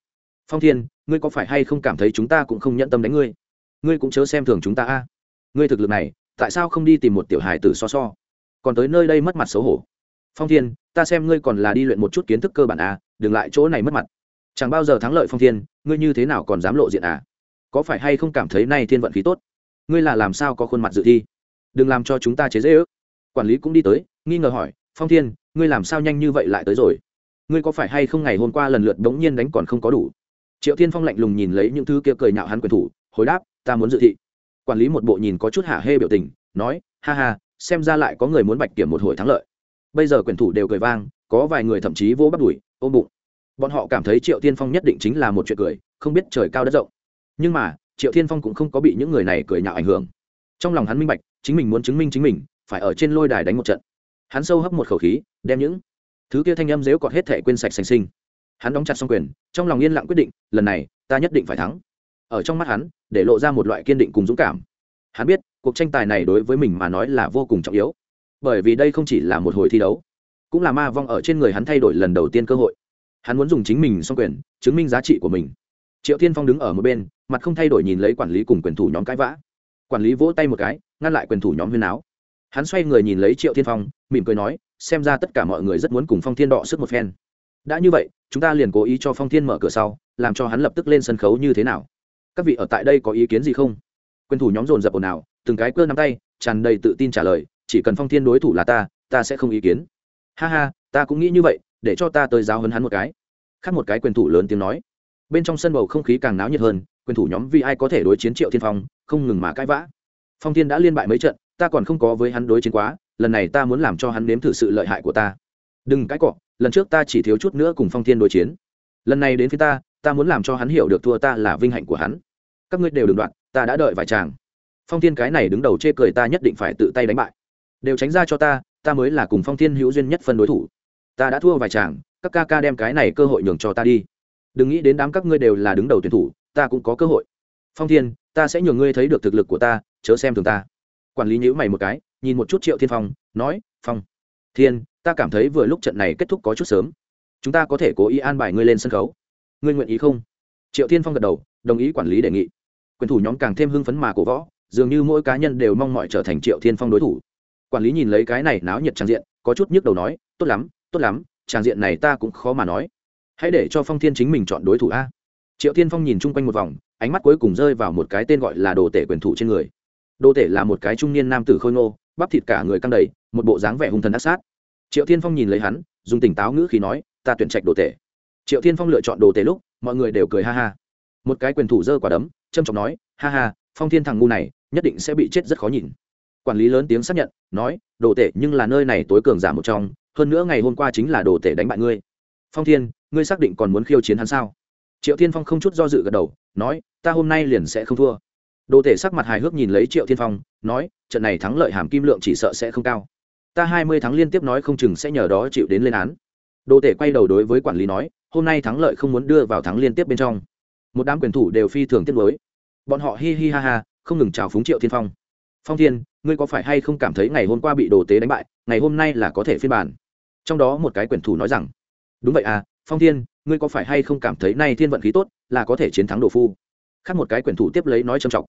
Phong thiên, ngươi có phải hay không cảm thấy chúng ta cũng không nhận tâm đánh ngươi? Ngươi cũng chớ xem thường chúng ta a. Ngươi thực lực này, tại sao không đi tìm một tiểu hài tử so so? Còn tới nơi đây mất mặt xấu hổ phong thiên, ta xem ngươi còn là đi luyện một chút kiến thức cơ bản à đừng lại chỗ này mất mặt. Chẳng bao giờ thắng lợi phong thiên, ngươi như thế nào còn dám lộ diện à? Có phải hay không cảm thấy nay thiên vận khí tốt? Ngươi là làm sao có khuôn mặt dự thi? Đừng làm cho chúng ta chế dễ ước. Quản lý cũng đi tới, nghi ngờ hỏi, phong thiên, ngươi làm sao nhanh như vậy lại tới rồi? Ngươi có phải hay không ngày hôm qua lần lượt bỗng nhiên đánh còn không có đủ? Triệu thiên phong lạnh lùng nhìn lấy những thứ kia cười nhạo hắn quyền thủ, hồi đáp, ta muốn dự thị quản lý một bộ nhìn có chút hả hê biểu tình, nói, ha ha, xem ra lại có người muốn bạch kiểm một hồi thắng lợi bây giờ quyền thủ đều cười vang, có vài người thậm chí vỗ bắt đùi, ôm bụng. Bọn họ cảm thấy triệu thiên phong nhất định chính là một chuyện cười, không biết trời cao đất rộng. Nhưng mà, triệu thiên phong cũng không có bị những người này cười nhạo ảnh hưởng. Trong lòng hắn minh bạch, chính mình muốn chứng minh chính mình, phải ở trên lôi đài đánh một trận. Hắn sâu hấp một khẩu khí, đem những thứ kia thanh âm dếu cọt hết thể quên sạch sành sinh. Hắn đóng chặt xong quyền, trong lòng yên lặng quyết định, lần này, ta nhất định phải thắng. Ở trong mắt hắn, để lộ ra một loại kiên định cùng dũng cảm. Hắn biết, cuộc tranh tài này đối với mình mà nói là vô cùng trọng yếu bởi vì đây không chỉ là một hồi thi đấu, cũng là ma vong ở trên người hắn thay đổi lần đầu tiên cơ hội. Hắn muốn dùng chính mình xong quyền, chứng minh giá trị của mình. Triệu tiên phong đứng ở một bên, mặt không thay đổi nhìn lấy quản lý cùng quyền thủ nhóm cãi vã. Quản lý vỗ tay một cái, ngăn lại quyền thủ nhóm huyên áo. Hắn xoay người nhìn lấy triệu thiên phong, mỉm cười nói, xem ra tất cả mọi người rất muốn cùng phong thiên đọ sức một phen. Đã như vậy, chúng ta liền cố ý cho phong thiên mở cửa sau, làm cho hắn lập tức lên sân khấu như thế nào? Các vị ở tại đây có ý kiến gì không? Quyền thủ nhóm dồn dập ồn ào, từng cái cơ nắm tay, tràn đầy tự tin trả lời chỉ cần phong thiên đối thủ là ta ta sẽ không ý kiến. Ha ha, ta cũng nghĩ như vậy, để cho ta tới giáo hấn hắn một cái. Khác một cái quyền thủ lớn tiếng nói. Bên trong sân bầu không khí càng náo nhiệt hơn, quyền thủ nhóm vì ai có thể đối chiến triệu thiên phong, không ngừng mà cãi vã. Phong thiên đã liên bại mấy trận, ta còn không có với hắn đối chiến quá, lần này ta muốn làm cho hắn nếm thử sự lợi hại của ta. Đừng cãi cọ, lần trước ta chỉ thiếu chút nữa cùng phong thiên đối chiến. Lần này đến phía ta ta muốn làm cho hắn hiểu được thua ta là vinh hạnh của hắn. Các ngươi đều đừng đoạn, ta đã đợi vài chàng. Phong thiên cái này đứng đầu chê cười ta nhất định phải tự tay đánh bại đều tránh ra cho ta ta mới là cùng phong thiên hữu duyên nhất phân đối thủ. Ta đã thua vài chàng, các ca ca đem cái này cơ hội nhường cho ta đi. Đừng nghĩ đến đám các ngươi đều là đứng đầu tuyển thủ, ta cũng có cơ hội. Phong thiên, ta sẽ nhường ngươi thấy được thực lực của ta, chớ xem thường ta. Quản lý nhữ mày một cái, nhìn một chút triệu thiên phong, nói, phong thiên, ta cảm thấy vừa lúc trận này kết thúc có chút sớm. Chúng ta có thể cố ý an bài ngươi lên sân khấu. Ngươi nguyện ý không? Triệu thiên phong gật đầu, đồng ý quản lý đề nghị. Quyền thủ nhóm càng thêm hưng phấn mà cổ võ, dường như mỗi cá nhân đều mong mọi trở thành triệu thiên phong đối thủ quản lý nhìn lấy cái này náo nhiệt trang diện, có chút nhức đầu nói, tốt lắm tốt lắm trang diện này ta cũng khó mà nói. Hãy để cho phong thiên chính mình chọn đối thủ a. Triệu thiên phong nhìn chung quanh một vòng, ánh mắt cuối cùng rơi vào một cái tên gọi là đồ tể quyền thủ trên người. Đồ tể là một cái trung niên nam tử khôi ngô, bắp thịt cả người căng đầy, một bộ dáng vẻ hung thần ác sát. Triệu thiên phong nhìn lấy hắn, dùng tỉnh táo ngữ khi nói, ta tuyển trạch đồ tể. Triệu thiên phong lựa chọn đồ tể lúc, mọi người đều cười ha ha. Một cái quyền thủ giơ quả đấm trâm trọng nói, ha ha, phong thiên thằng ngu này, nhất định sẽ bị chết rất khó nhìn quản lý lớn tiếng xác nhận, nói, đồ tể nhưng là nơi này tối cường giả một trong, hơn nữa ngày hôm qua chính là đồ tể đánh bại ngươi. Phong thiên, ngươi xác định còn muốn khiêu chiến hắn sao? Triệu thiên phong không chút do dự gật đầu, nói, ta hôm nay liền sẽ không thua. Đồ tể sắc mặt hài hước nhìn lấy triệu thiên phong, nói, trận này thắng lợi hàm kim lượng chỉ sợ sẽ không cao. Ta hai mươi tháng liên tiếp nói không chừng sẽ nhờ đó chịu đến lên án. Đồ tể quay đầu đối với quản lý nói, hôm nay thắng lợi không muốn đưa vào thắng liên tiếp bên trong. Một đám quyền thủ đều phi thường tiết mới bọn họ hi hi ha ha, không ngừng chào phúng triệu thiên phong. Phong thiên ngươi có phải hay không cảm thấy ngày hôm qua bị đồ tế đánh bại, ngày hôm nay là có thể phiên bản? Trong đó một cái quyền thủ nói rằng, đúng vậy à phong thiên, ngươi có phải hay không cảm thấy nay thiên vận khí tốt, là có thể chiến thắng đồ phu? Khác một cái quyền thủ tiếp lấy nói trầm trọng,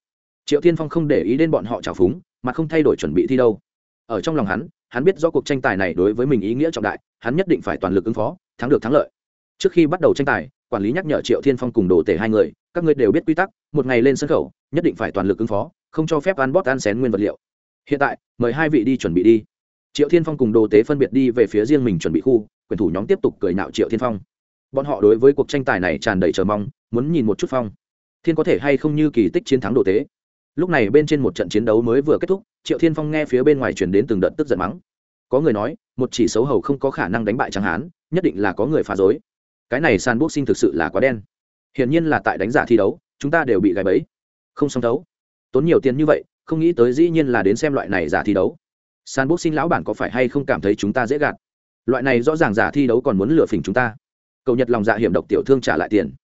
triệu thiên phong không để ý đến bọn họ trào phúng, mà không thay đổi chuẩn bị thi đâu. Ở trong lòng hắn hắn biết do cuộc tranh tài này đối với mình ý nghĩa trọng đại, hắn nhất định phải toàn lực ứng phó, thắng được thắng lợi. Trước khi bắt đầu tranh tài, quản lý nhắc nhở triệu thiên phong cùng đồ tể hai người, các ngươi đều biết quy tắc, một ngày lên sân khấu, nhất định phải toàn lực ứng phó, không cho phép ăn bót ăn xén nguyên vật liệu hiện tại, mời hai vị đi chuẩn bị đi. Triệu thiên phong cùng đồ tế phân biệt đi về phía riêng mình chuẩn bị khu, quyền thủ nhóm tiếp tục cười nạo triệu thiên phong. Bọn họ đối với cuộc tranh tài này tràn đầy chờ mong, muốn nhìn một chút phong. Thiên có thể hay không như kỳ tích chiến thắng đồ tế. Lúc này bên trên một trận chiến đấu mới vừa kết thúc, triệu thiên phong nghe phía bên ngoài chuyển đến từng đợt tức giận mắng. Có người nói, một chỉ xấu hầu không có khả năng đánh bại tráng hán, nhất định là có người phá dối cái này San bốc sinh thực sự là quá đen. Hiển nhiên là tại đánh giả thi đấu, chúng ta đều bị gài bẫy. Không song thấu tốn nhiều tiền như vậy không nghĩ tới dĩ nhiên là đến xem loại này giả thi đấu. San bốc sinh lão bản có phải hay không cảm thấy chúng ta dễ gạt? Loại này rõ ràng giả thi đấu còn muốn lừa phỉnh chúng ta. Cầu nhật lòng dạ hiểm độc tiểu thương trả lại tiền.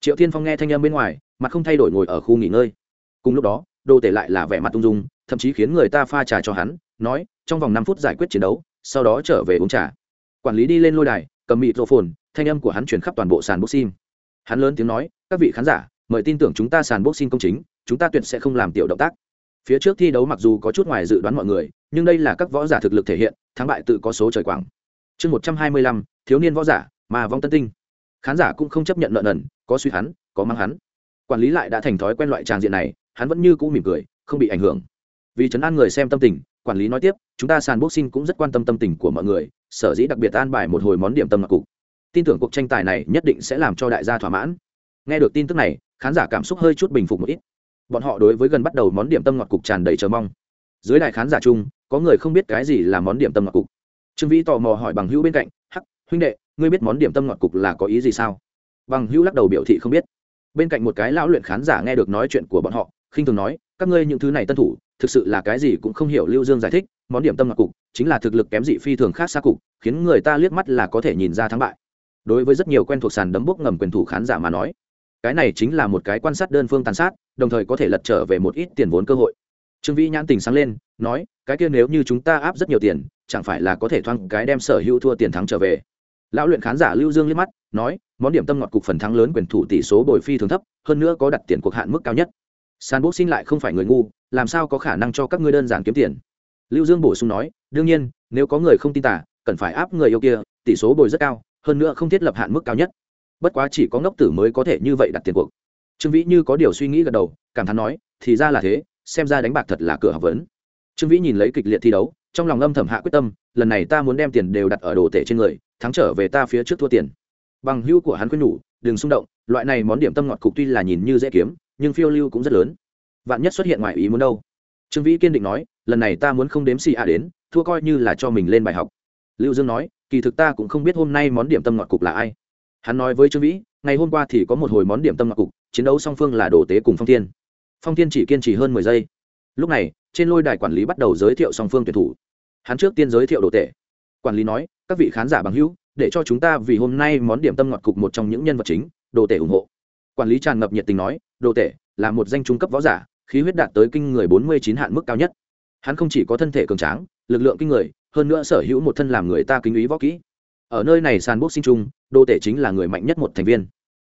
Triệu thiên phong nghe thanh âm bên ngoài, mặt không thay đổi ngồi ở khu nghỉ ngơi. Cùng lúc đó đô tể lại là vẻ mặt tung dung, thậm chí khiến người ta pha trà cho hắn, nói, trong vòng năm phút giải quyết chiến đấu, sau đó trở về uống trà. Quản lý đi lên lôi đài, cầm mịt rộ phồn thanh âm của hắn truyền khắp toàn bộ sàn boxing hắn lớn tiếng nói, các vị khán giả, mời tin tưởng chúng ta sàn boxing công chính, chúng ta tuyệt sẽ không làm tiểu động tác phía trước thi đấu mặc dù có chút ngoài dự đoán mọi người, nhưng đây là các võ giả thực lực thể hiện, thắng bại tự có số trời quảng. Chương một trăm hai mươi lăm, thiếu niên võ giả, mà vong tân tinh. Khán giả cũng không chấp nhận nợ nần, có suy hắn, có mang hắn. Quản lý lại đã thành thói quen loại tràng diện này, hắn vẫn như cũ mỉm cười, không bị ảnh hưởng. Vì chấn an người xem tâm tình, quản lý nói tiếp, chúng ta sàn boxing cũng rất quan tâm tâm tình của mọi người, sở dĩ đặc biệt an bài một hồi món điểm tâm mặc cục. Tin tưởng cuộc tranh tài này nhất định sẽ làm cho đại gia thỏa mãn. Nghe được tin tức này, khán giả cảm xúc hơi chút bình phục một ít bọn họ đối với gần bắt đầu món điểm tâm ngọt cục tràn đầy chờ mong. Dưới đại khán giả chung, có người không biết cái gì là món điểm tâm ngọt cục. Trương vĩ tò mò hỏi bằng hữu bên cạnh, hắc, huynh đệ, ngươi biết món điểm tâm ngọt cục là có ý gì sao? Bằng hữu lắc đầu biểu thị không biết. Bên cạnh một cái lão luyện khán giả nghe được nói chuyện của bọn họ, khinh thường nói, các ngươi những thứ này tân thủ, thực sự là cái gì cũng không hiểu lưu dương giải thích, món điểm tâm ngọt cục chính là thực lực kém dị phi thường khác xa cục, khiến người ta liếc mắt là có thể nhìn ra thắng bại. Đối với rất nhiều quen thuộc sàn đấm bốc ngầm quyền thủ khán giả mà nói cái này chính là một cái quan sát đơn phương tàn sát, đồng thời có thể lật trở về một ít tiền vốn cơ hội. Trương vĩ nhãn tình sáng lên, nói, cái kia nếu như chúng ta áp rất nhiều tiền, chẳng phải là có thể thoang cái đem sở hữu thua tiền thắng trở về. Lão luyện khán giả lưu dương liếc mắt, nói, món điểm tâm ngọt cục phần thắng lớn quyền thủ tỷ số bồi phi thường thấp, hơn nữa có đặt tiền cuộc hạn mức cao nhất. Sàn bốc xin lại không phải người ngu, làm sao có khả năng cho các ngươi đơn giản kiếm tiền? Lưu dương bổ sung nói, đương nhiên, nếu có người không tin tả cần phải áp người yêu kia, tỷ số bồi rất cao, hơn nữa không thiết lập hạn mức cao nhất bất quá chỉ có ngốc tử mới có thể như vậy đặt tiền cuộc. Trương vĩ như có điều suy nghĩ gật đầu, cảm thán nói, thì ra là thế, xem ra đánh bạc thật là cửa học vấn. Trương vĩ nhìn lấy kịch liệt thi đấu, trong lòng âm thầm hạ quyết tâm, lần này ta muốn đem tiền đều đặt ở đồ tể trên người, thắng trở về ta phía trước thua tiền. Bằng hữu của hắn khuyên nhủ, đừng xung động, loại này món điểm tâm ngọt cục tuy là nhìn như dễ kiếm, nhưng phiêu lưu cũng rất lớn. Vạn nhất xuất hiện ngoài ý muốn đâu? Trương vĩ kiên định nói, lần này ta muốn không đếm xì a đến, thua coi như là cho mình lên bài học. Lưu dương nói, kỳ thực ta cũng không biết hôm nay món điểm tâm ngọt cục là ai hắn nói với trương vĩ, ngày hôm qua thì có một hồi món điểm tâm ngọc cục, chiến đấu song phương là đồ tế cùng phong thiên. Phong thiên chỉ kiên trì hơn mười giây. Lúc này, trên lôi đài quản lý bắt đầu giới thiệu song phương tuyển thủ. Hắn trước tiên giới thiệu đồ tể. Quản lý nói, các vị khán giả bằng hữu, để cho chúng ta vì hôm nay món điểm tâm ngọt cục một trong những nhân vật chính, đồ tể ủng hộ. Quản lý tràn ngập nhiệt tình nói, đồ tể là một danh trung cấp võ giả, khí huyết đạt tới kinh người bốn mươi chín hạn mức cao nhất. Hắn không chỉ có thân thể cường tráng, lực lượng kinh người, hơn nữa sở hữu một thân làm người ta kính ý võ kỹ ở nơi này sàn boxing chung, Đô tể chính là người mạnh nhất một thành viên.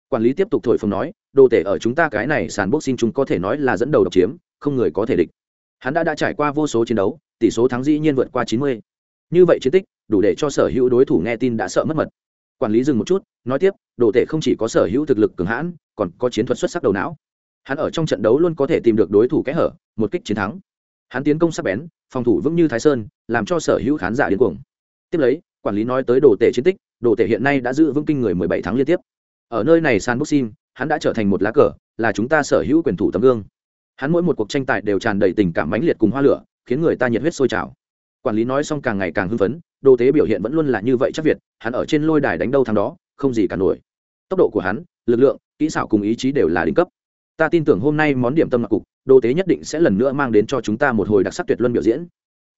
Quản lý tiếp tục thổi phồng nói, Đô tể ở chúng ta cái này sàn boxing chung có thể nói là dẫn đầu độc chiếm, không người có thể địch. Hắn đã đã trải qua vô số chiến đấu, tỷ số thắng dĩ nhiên vượt qua chín mươi. Như vậy chiến tích, đủ để cho sở hữu đối thủ nghe tin đã sợ mất mật. Quản lý dừng một chút, nói tiếp đồ tể không chỉ có sở hữu thực lực cường hãn, còn có chiến thuật xuất sắc đầu não. Hắn ở trong trận đấu luôn có thể tìm được đối thủ kẽ hở, một kích chiến thắng. Hắn tiến công sắc bén, phòng thủ vững như thái sơn, làm cho sở hữu khán giả điên cuồng. Tiếp lấy quản lý nói tới đồ tể chiến tích, đồ tể hiện nay đã giữ vững kinh người mười bảy tháng liên tiếp. Ở nơi này san boxing hắn đã trở thành một lá cờ, là chúng ta sở hữu quyền thủ tấm gương. Hắn mỗi một cuộc tranh tài đều tràn đầy tình cảm mãnh liệt cùng hoa lửa, khiến người ta nhiệt huyết sôi trào. Quản lý nói xong càng ngày càng hưng phấn, đồ tế biểu hiện vẫn luôn là như vậy chắc việt, hắn ở trên lôi đài đánh đâu thắng đó, không gì cả nổi. Tốc độ của hắn, lực lượng, kỹ xảo cùng ý chí đều là đỉnh cấp. Ta tin tưởng hôm nay món điểm tâm mặc cục, đồ tế nhất định sẽ lần nữa mang đến cho chúng ta một hồi đặc sắc tuyệt luân biểu diễn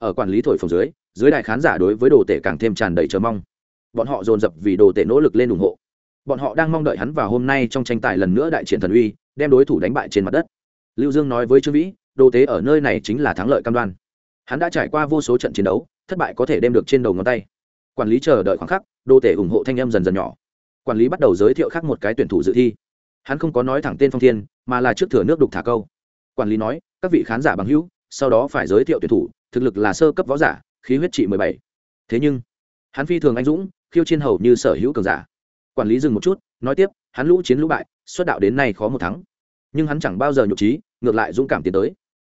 ở quản lý thổi phòng dưới dưới đại khán giả đối với đồ tể càng thêm tràn đầy chờ mong. Bọn họ dồn dập vì đồ tể nỗ lực lên ủng hộ. Bọn họ đang mong đợi hắn vào hôm nay trong tranh tài lần nữa đại triển thần uy, đem đối thủ đánh bại trên mặt đất. Lưu dương nói với trương vĩ, đồ tế ở nơi này chính là thắng lợi cam đoan. Hắn đã trải qua vô số trận chiến đấu, thất bại có thể đem được trên đầu ngón tay. Quản lý chờ đợi khoảng khắc, đồ tể ủng hộ thanh em dần dần nhỏ. Quản lý bắt đầu giới thiệu khác một cái tuyển thủ dự thi. Hắn không có nói thẳng tên phong thiên, mà là trước thừa nước đục thả câu. Quản lý nói, các vị khán giả bằng hữu, sau đó phải giới thiệu tuyển thủ thực lực là sơ cấp võ giả, khí huyết trị mười bảy. Thế nhưng, hắn phi thường anh dũng, khiêu chiến hầu như sở hữu cường giả. Quản lý dừng một chút, nói tiếp, hắn lũ chiến lũ bại, xuất đạo đến nay khó một thắng. Nhưng hắn chẳng bao giờ nhục trí, ngược lại dũng cảm tiến tới.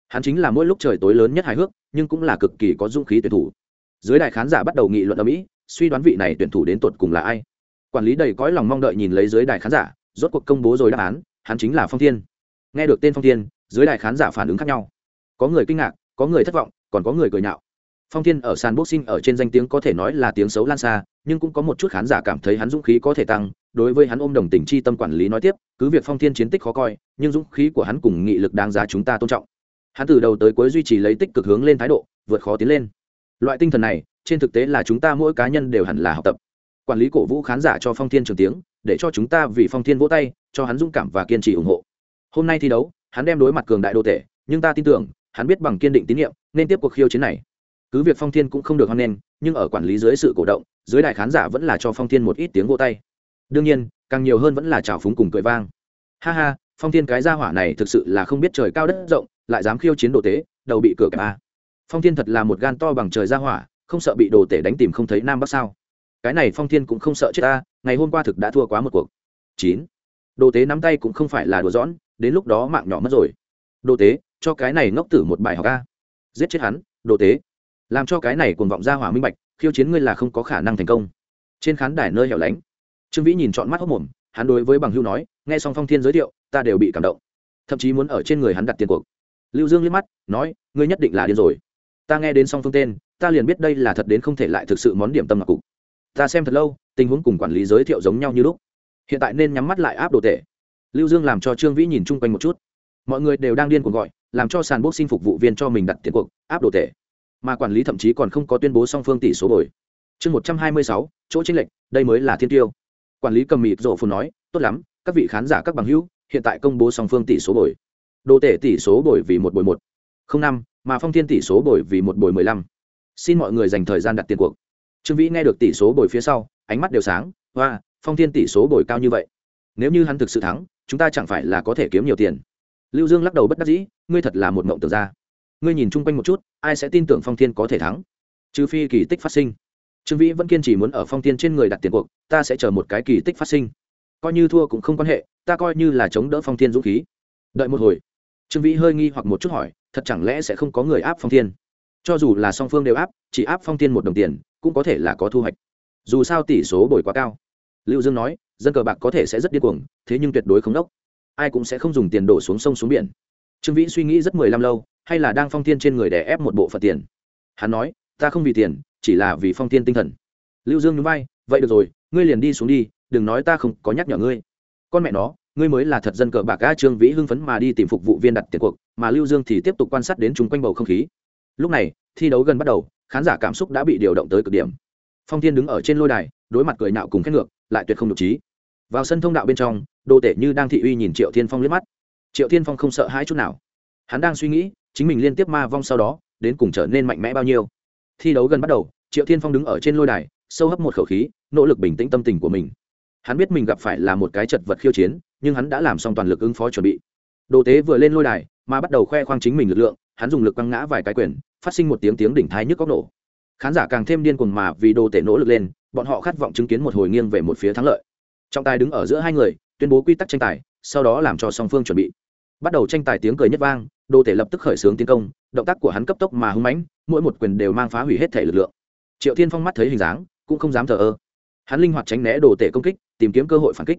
Hắn chính là mỗi lúc trời tối lớn nhất hài hước, nhưng cũng là cực kỳ có dũng khí tuyển thủ. Dưới đại khán giả bắt đầu nghị luận ở mỹ suy đoán vị này tuyển thủ đến tột cùng là ai. Quản lý đầy cõi lòng mong đợi nhìn lấy dưới đại khán giả, rốt cuộc công bố rồi đáp án, hắn chính là phong thiên. Nghe được tên phong thiên, dưới đại khán giả phản ứng khác nhau. Có người kinh ngạc, có người thất vọng còn có người cười nhạo. Phong thiên ở sàn boxing ở trên danh tiếng có thể nói là tiếng xấu lan xa, nhưng cũng có một chút khán giả cảm thấy hắn dũng khí có thể tăng, đối với hắn ôm đồng tình chi tâm quản lý nói tiếp, cứ việc phong thiên chiến tích khó coi, nhưng dũng khí của hắn cùng nghị lực đáng giá chúng ta tôn trọng. Hắn từ đầu tới cuối duy trì lấy tích cực hướng lên thái độ, vượt khó tiến lên. Loại tinh thần này, trên thực tế là chúng ta mỗi cá nhân đều hẳn là học tập. Quản lý cổ vũ khán giả cho phong thiên trường tiếng, để cho chúng ta vì phong thiên vỗ tay, cho hắn dũng cảm và kiên trì ủng hộ. Hôm nay thi đấu, hắn đem đối mặt cường đại đô tể, nhưng ta tin tưởng hắn biết bằng kiên định tín nhiệm, nên tiếp cuộc khiêu chiến này. Cứ việc phong thiên cũng không được hoan nghênh, nhưng ở quản lý dưới sự cổ động, dưới đại khán giả vẫn là cho phong thiên một ít tiếng vô tay. Đương nhiên, càng nhiều hơn vẫn là trào phúng cùng cười vang. Ha ha, phong thiên cái gia hỏa này thực sự là không biết trời cao đất rộng, lại dám khiêu chiến đồ tế, đầu bị cửa cả a à. phong thiên thật là một gan to bằng trời gia hỏa, không sợ bị đồ tể đánh tìm không thấy nam bắc sao. Cái này phong thiên cũng không sợ chết ta, ngày hôm qua thực đã thua quá một cuộc. Chín. Đồ tế nắm tay cũng không phải là đùa dõn đến lúc đó mạng nhỏ mất rồi. Đồ tế cho cái này ngốc tử một bài học a. Giết chết hắn, đồ tế. Làm cho cái này cuồng vọng ra hỏa minh bạch, khiêu chiến ngươi là không có khả năng thành công. Trên khán đài nơi hẻo lánh, trương vĩ nhìn trọn mắt hốc mồm, hắn đối với bằng hưu nói, nghe xong phong thiên giới thiệu, ta đều bị cảm động. Thậm chí muốn ở trên người hắn đặt tiền cuộc. Lưu dương liếc mắt, nói, ngươi nhất định là điên rồi. Ta nghe đến song phương tên, ta liền biết đây là thật đến không thể lại thực sự món điểm tâm ngọc cục. Ta xem thật lâu, tình huống cùng quản lý giới thiệu giống nhau như lúc. Hiện tại nên nhắm mắt lại áp đồ tệ lưu dương làm cho trương vĩ nhìn chung quanh một chút. Mọi người đều đang điên cuồng gọi làm cho sàn boxing phục vụ viên cho mình đặt tiền cuộc, áp đồ tệ. Mà quản lý thậm chí còn không có tuyên bố song phương tỷ số bồi. Chương một trăm hai mươi sáu, chỗ tranh lệch, đây mới là thiên tiêu. Quản lý cầm mịt rộ phù nói, tốt lắm, các vị khán giả các bằng hữu, hiện tại công bố song phương tỷ số bồi. Đồ tệ tỷ số bồi vì một bồi một. Không năm, mà phong thiên tỷ số bồi vì một bồi mười lăm. Xin mọi người dành thời gian đặt tiền cuộc. Trương vĩ nghe được tỷ số bồi phía sau, ánh mắt đều sáng và phong thiên tỷ số bồi cao như vậy. Nếu như hắn thực sự thắng, chúng ta chẳng phải là có thể kiếm nhiều tiền lưu dương lắc đầu bất đắc dĩ, ngươi thật là một mộng tưởng ra. Ngươi nhìn chung quanh một chút, ai sẽ tin tưởng phong thiên có thể thắng? Trừ phi kỳ tích phát sinh. Trương vĩ vẫn kiên trì muốn ở phong thiên trên người đặt tiền cuộc, ta sẽ chờ một cái kỳ tích phát sinh. Coi như thua cũng không quan hệ, ta coi như là chống đỡ phong thiên dũng khí. Đợi một hồi, trương vĩ hơi nghi hoặc một chút hỏi, thật chẳng lẽ sẽ không có người áp phong thiên? Cho dù là song phương đều áp, chỉ áp phong thiên một đồng tiền, cũng có thể là có thu hoạch. Dù sao tỷ số bồi quá cao. Lưu dương nói, dân cờ bạc có thể sẽ rất điên cuồng, thế nhưng tuyệt đối không đốc ai cũng sẽ không dùng tiền đổ xuống sông xuống biển. Trương vĩ suy nghĩ rất mười lăm lâu, hay là đang phong thiên trên người đè ép một bộ phận tiền. Hắn nói, ta không vì tiền, chỉ là vì phong thiên tinh thần. Lưu dương nhún vai, vậy được rồi, ngươi liền đi xuống đi, đừng nói ta không có nhắc nhở ngươi. Con mẹ nó, ngươi mới là thật dân cờ bạc a trương vĩ hưng phấn mà đi tìm phục vụ viên đặt tiền cuộc, mà lưu dương thì tiếp tục quan sát đến chung quanh bầu không khí. Lúc này, thi đấu gần bắt đầu, khán giả cảm xúc đã bị điều động tới cực điểm. Phong thiên đứng ở trên lôi đài, đối mặt cười nạo cùng khét ngược, lại tuyệt không được trí vào sân thông đạo bên trong đồ tể như đang thị uy nhìn triệu thiên phong liếc mắt. Triệu thiên phong không sợ hãi chút nào. Hắn đang suy nghĩ, chính mình liên tiếp ma vong sau đó, đến cùng trở nên mạnh mẽ bao nhiêu. Thi đấu gần bắt đầu, triệu thiên phong đứng ở trên lôi đài, sâu hấp một khẩu khí, nỗ lực bình tĩnh tâm tình của mình. Hắn biết mình gặp phải là một cái chật vật khiêu chiến, nhưng hắn đã làm xong toàn lực ứng phó chuẩn bị. Đồ tế vừa lên lôi đài, mà bắt đầu khoe khoang chính mình lực lượng, hắn dùng lực quăng ngã vài cái quyền, phát sinh một tiếng tiếng đỉnh thái nhức góc nổ. Khán giả càng thêm điên cuồng mà vì đồ tể nỗ lực lên, bọn họ khát vọng chứng kiến một hồi nghiêng về một phía thắng lợi trọng tài đứng ở giữa hai người, tuyên bố quy tắc tranh tài, sau đó làm cho song phương chuẩn bị. Bắt đầu tranh tài tiếng cười nhất vang, đồ tể lập tức khởi xướng tiến công, động tác của hắn cấp tốc mà hưng mãnh, mỗi một quyền đều mang phá hủy hết thể lực lượng. Triệu thiên phong mắt thấy hình dáng, cũng không dám thờ ơ. Hắn linh hoạt tránh né đồ tể công kích, tìm kiếm cơ hội phản kích.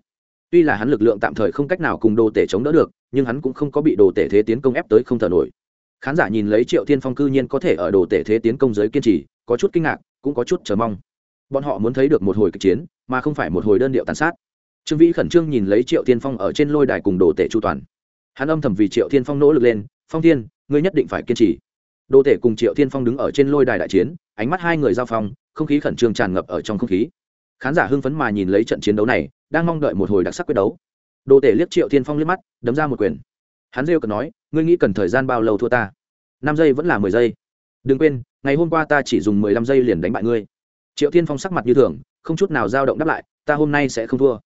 Tuy là hắn lực lượng tạm thời không cách nào cùng đồ tể chống đỡ được, nhưng hắn cũng không có bị đồ tể thế tiến công ép tới không thở nổi. Khán giả nhìn lấy triệu thiên phong cư nhiên có thể ở đồ tể thế tiến công giới kiên trì, có chút kinh ngạc, cũng có chút chờ mong. Bọn họ muốn thấy được một hồi kịch chiến, mà không phải một hồi đơn điệu tàn sát trương vĩ khẩn trương nhìn lấy triệu thiên phong ở trên lôi đài cùng đồ tể chu toàn. Hắn âm thầm vì triệu thiên phong nỗ lực lên, phong thiên, ngươi nhất định phải kiên trì. Đồ tể cùng triệu thiên phong đứng ở trên lôi đài đại chiến, ánh mắt hai người giao phong, không khí khẩn trương tràn ngập ở trong không khí. Khán giả hưng phấn mà nhìn lấy trận chiến đấu này, đang mong đợi một hồi đặc sắc quyết đấu. Đồ tể liếc triệu thiên phong liếc mắt, đấm ra một quyền. Hắn rêu cần nói, ngươi nghĩ cần thời gian bao lâu thua ta? Năm giây vẫn là mười giây. Đừng quên, ngày hôm qua ta chỉ dùng mười lăm giây liền đánh bại ngươi. Triệu thiên phong sắc mặt như thường, không chút nào dao động đáp lại, ta hôm nay sẽ không thua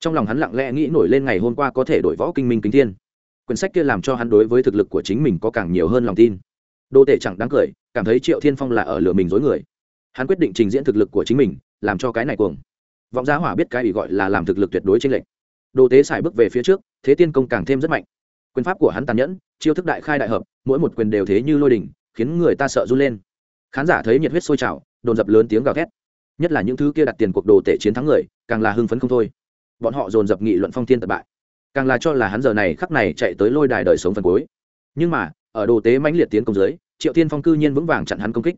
trong lòng hắn lặng lẽ nghĩ nổi lên ngày hôm qua có thể đổi võ kinh minh kính thiên. Quyển sách kia làm cho hắn đối với thực lực của chính mình có càng nhiều hơn lòng tin. Đô tể chẳng đáng cười, cảm thấy triệu thiên phong là ở lửa mình dối người. Hắn quyết định trình diễn thực lực của chính mình, làm cho cái này cuồng. Vọng giá hỏa biết cái bị gọi là làm thực lực tuyệt đối trên lệnh đô tế xài bước về phía trước, thế tiên công càng thêm rất mạnh. Quyền pháp của hắn tàn nhẫn, chiêu thức đại khai đại hợp, mỗi một quyền đều thế như lôi đình khiến người ta sợ run lên. Khán giả thấy nhiệt huyết sôi trào, đồn dập lớn tiếng gào thét. Nhất là những thứ kia đặt tiền cuộc đồ tể chiến thắng người, càng là hưng phấn không thôi bọn họ dồn dập nghị luận phong thiên tật bại. Càng là cho là hắn giờ này khắc này chạy tới lôi đài đời sống phần cuối. Nhưng mà, ở đồ tế mãnh liệt tiến công dưới, triệu tiên phong cư nhiên vững vàng chặn hắn công kích.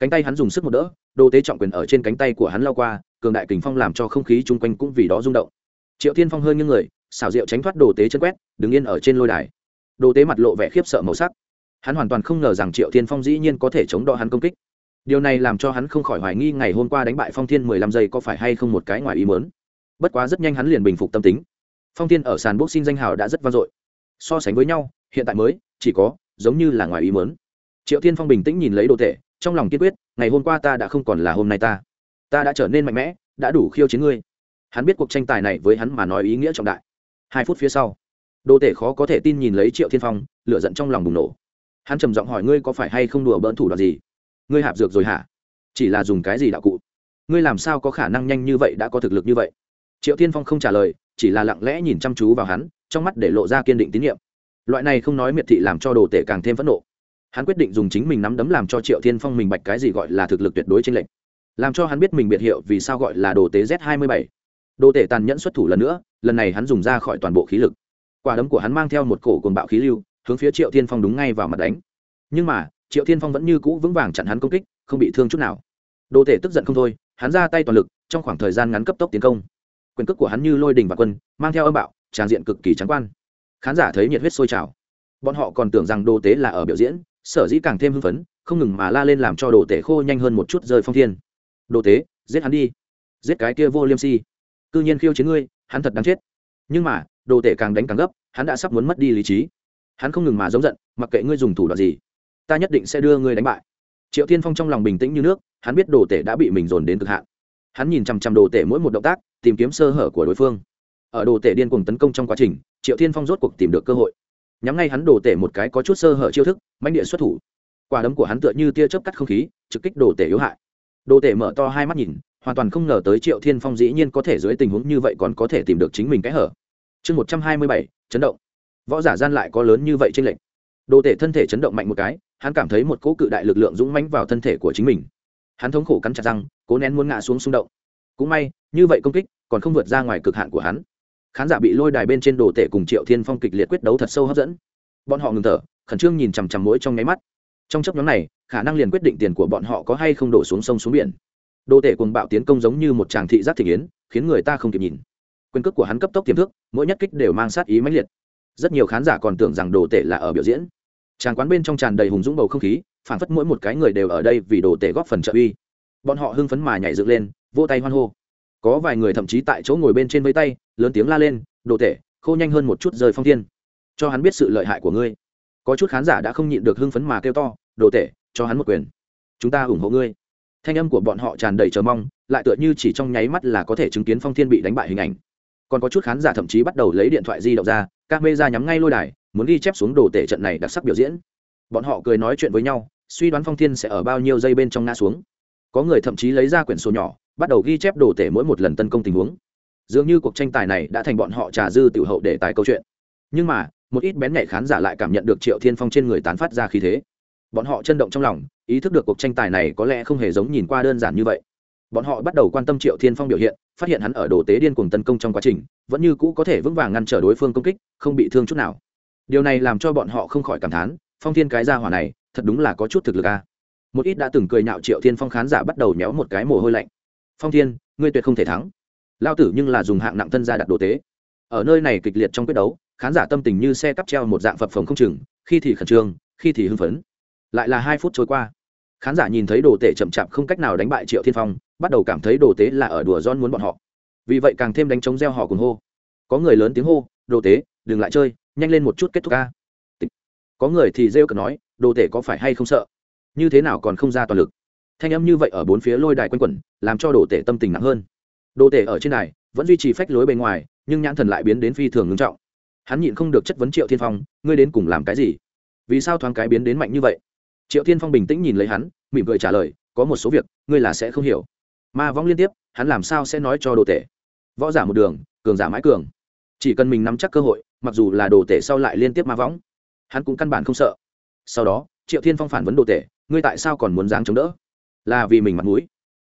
Cánh tay hắn dùng sức một đỡ, đồ tế trọng quyền ở trên cánh tay của hắn lao qua, cường đại kình phong làm cho không khí chung quanh cũng vì đó rung động. Triệu tiên phong hơi như người, xảo diệu tránh thoát đồ tế chân quét, đứng yên ở trên lôi đài. Đồ tế mặt lộ vẻ khiếp sợ màu sắc. Hắn hoàn toàn không ngờ rằng triệu tiên phong dĩ nhiên có thể chống đỡ hắn công kích. Điều này làm cho hắn không khỏi hoài nghi ngày hôm qua đánh bại phong thiên mười lăm giây có phải hay không một cái ngoài ý mớn bất quá rất nhanh hắn liền bình phục tâm tính. Phong thiên ở sàn boxing danh hào đã rất vang dội. So sánh với nhau, hiện tại mới, chỉ có, giống như là ngoài ý mớn triệu thiên phong bình tĩnh nhìn lấy đồ tệ trong lòng kiên quyết, ngày hôm qua ta đã không còn là hôm nay ta. Ta đã trở nên mạnh mẽ, đã đủ khiêu chiến ngươi. Hắn biết cuộc tranh tài này với hắn mà nói ý nghĩa trọng đại. Hai phút phía sau, đồ tể khó có thể tin nhìn lấy triệu thiên phong, lửa giận trong lòng bùng nổ. Hắn trầm giọng hỏi ngươi có phải hay không đùa bỡn thủ đoạn gì? Ngươi hạp dược rồi hả? Chỉ là dùng cái gì đạo cụ? Ngươi làm sao có khả năng nhanh như vậy đã có thực lực như vậy? Triệu thiên phong không trả lời, chỉ là lặng lẽ nhìn chăm chú vào hắn, trong mắt để lộ ra kiên định tín nhiệm. Loại này không nói miệt thị làm cho đồ tể càng thêm phẫn nộ. Hắn quyết định dùng chính mình nắm đấm làm cho triệu thiên phong mình bạch cái gì gọi là thực lực tuyệt đối trên lệnh làm cho hắn biết mình biệt hiệu vì sao gọi là đồ tế z hai mươi bảy. Đồ tể tàn nhẫn xuất thủ lần nữa, lần này hắn dùng ra khỏi toàn bộ khí lực. Quả đấm của hắn mang theo một cổ cồn bạo khí lưu, hướng phía triệu thiên phong đúng ngay vào mặt đánh. Nhưng mà, triệu thiên phong vẫn như cũ vững vàng chặn hắn công kích, không bị thương chút nào. Đồ tể tức giận không thôi, hắn ra tay toàn lực, trong khoảng thời gian ngắn cấp tốc tiến công quyền cước của hắn như lôi đình và quân, mang theo âm bạo tràn diện cực kỳ trắng quan. Khán giả thấy nhiệt huyết sôi trào. Bọn họ còn tưởng rằng đồ tế là ở biểu diễn, sở dĩ càng thêm hưng phấn, không ngừng mà la lên làm cho đồ tể khô nhanh hơn một chút rơi phong thiên. Đồ tế, giết hắn đi. Giết cái kia vô liêm si cư nhiên khiêu chiến ngươi, hắn thật đáng chết. Nhưng mà, đồ tể càng đánh càng gấp, hắn đã sắp muốn mất đi lý trí. Hắn không ngừng mà giống giận, mặc kệ ngươi dùng thủ đoạn gì, ta nhất định sẽ đưa ngươi đánh bại. Triệu tiên phong trong lòng bình tĩnh như nước, hắn biết đồ tể đã bị mình dồn đến cực hạn hắn nhìn chằm chằm đồ tể mỗi một động tác, tìm kiếm sơ hở của đối phương. Ở đồ tể điên cuồng tấn công trong quá trình, triệu Thiên phong rốt cuộc tìm được cơ hội. Nhắm ngay hắn đồ tể một cái có chút sơ hở chiêu thức manh địa xuất thủ. Quả đấm của hắn tựa như tia chớp cắt không khí, trực kích đồ tể yếu hại. Đồ tể mở to hai mắt nhìn, hoàn toàn không ngờ tới triệu thiên phong dĩ nhiên có thể dưới tình huống như vậy còn có thể tìm được chính mình cái hở. Chương một trăm hai mươi bảy, chấn động. Võ giả gian lại có lớn như vậy trên lệnh đồ tể thân thể chấn động mạnh một cái, hắn cảm thấy một cỗ cự đại lực lượng dũng mãnh vào thân thể của chính mình hắn thống khổ cắn chặt răng, cố nén muốn ngã xuống xung động. Cũng may, như vậy công kích còn không vượt ra ngoài cực hạn của hắn. Khán giả bị lôi đài bên trên đồ tể cùng triệu thiên phong kịch liệt quyết đấu thật sâu hấp dẫn. Bọn họ ngừng thở, khẩn trương nhìn chằm chằm mỗi trong nháy mắt. Trong chấp nhóm này, khả năng liền quyết định tiền của bọn họ có hay không đổ xuống sông xuống biển. Đồ tể cùng bạo tiến công giống như một tràng thị giác thị kiến khiến người ta không kịp nhìn. Quyền cước của hắn cấp tốc tiềm thức, mỗi nhất kích đều mang sát ý mãnh liệt. Rất nhiều khán giả còn tưởng rằng đồ tể là ở biểu diễn tràng quán bên trong tràn đầy hùng dũng bầu không khí phản phất mỗi một cái người đều ở đây vì đồ tể góp phần trợ uy. Bọn họ hưng phấn mà nhảy dựng lên, vỗ tay hoan hô. Có vài người thậm chí tại chỗ ngồi bên trên vây tay, lớn tiếng la lên, đồ tể, khô nhanh hơn một chút rời phong thiên. Cho hắn biết sự lợi hại của ngươi. Có chút khán giả đã không nhịn được hưng phấn mà kêu to, đồ tể, cho hắn một quyền. Chúng ta ủng hộ ngươi. Thanh âm của bọn họ tràn đầy chờ mong, lại tựa như chỉ trong nháy mắt là có thể chứng kiến phong thiên bị đánh bại hình ảnh. Còn có chút khán giả thậm chí bắt đầu lấy điện thoại di động ra các mê ra nhắm ngay lôi đài muốn ghi chép xuống đồ tể trận này đặc sắc biểu diễn. Bọn họ cười nói chuyện với nhau, suy đoán phong thiên sẽ ở bao nhiêu giây bên trong ngã xuống. Có người thậm chí lấy ra quyển sổ nhỏ, bắt đầu ghi chép đồ tể mỗi một lần tấn công tình huống. Dường như cuộc tranh tài này đã thành bọn họ trà dư tiểu hậu để tài câu chuyện. Nhưng mà, một ít bén nhạy khán giả lại cảm nhận được triệu thiên phong trên người tán phát ra khí thế. Bọn họ chân động trong lòng, ý thức được cuộc tranh tài này có lẽ không hề giống nhìn qua đơn giản như vậy. Bọn họ bắt đầu quan tâm triệu thiên phong biểu hiện, phát hiện hắn ở đồ tế điên cuồng tấn công trong quá trình, vẫn như cũ có thể vững vàng ngăn trở đối phương công kích, không bị thương chút nào điều này làm cho bọn họ không khỏi cảm thán, phong thiên cái gia hỏa này, thật đúng là có chút thực lực a. Một ít đã từng cười nhạo triệu thiên phong khán giả bắt đầu méo một cái mồ hôi lạnh. Phong thiên, ngươi tuyệt không thể thắng. Lao tử nhưng là dùng hạng nặng thân ra đặt đồ tế. Ở nơi này kịch liệt trong quyết đấu, khán giả tâm tình như xe cắp treo một dạng phập phồng không chừng, khi thì khẩn trương, khi thì hưng phấn. Lại là hai phút trôi qua. Khán giả nhìn thấy đồ tể chậm chạp không cách nào đánh bại triệu thiên phong, bắt đầu cảm thấy đồ tế là ở đùa don muốn bọn họ. Vì vậy càng thêm đánh trống gieo họ cùng hô. Có người lớn tiếng hô, đồ tế, đừng lại chơi nhanh lên một chút kết thúc ca. Có người thì rêu cờ nói, đồ tể có phải hay không sợ? Như thế nào còn không ra toàn lực? Thanh âm như vậy ở bốn phía lôi đài quanh quẩn, làm cho đồ tể tâm tình nặng hơn. Đồ tể ở trên này vẫn duy trì phách lối bề ngoài, nhưng nhãn thần lại biến đến phi thường ngưng trọng. Hắn nhịn không được chất vấn triệu thiên phong, ngươi đến cùng làm cái gì? Vì sao thoáng cái biến đến mạnh như vậy? Triệu thiên phong bình tĩnh nhìn lấy hắn, mỉm cười trả lời, có một số việc, ngươi là sẽ không hiểu. Ma vong liên tiếp, hắn làm sao sẽ nói cho đồ tể? Võ giả một đường, cường giả mãi cường. Chỉ cần mình nắm chắc cơ hội mặc dù là đồ tể sau lại liên tiếp ma võng hắn cũng căn bản không sợ. Sau đó triệu thiên phong phản vấn đồ tể ngươi tại sao còn muốn dáng chống đỡ? Là vì mình mặt mũi.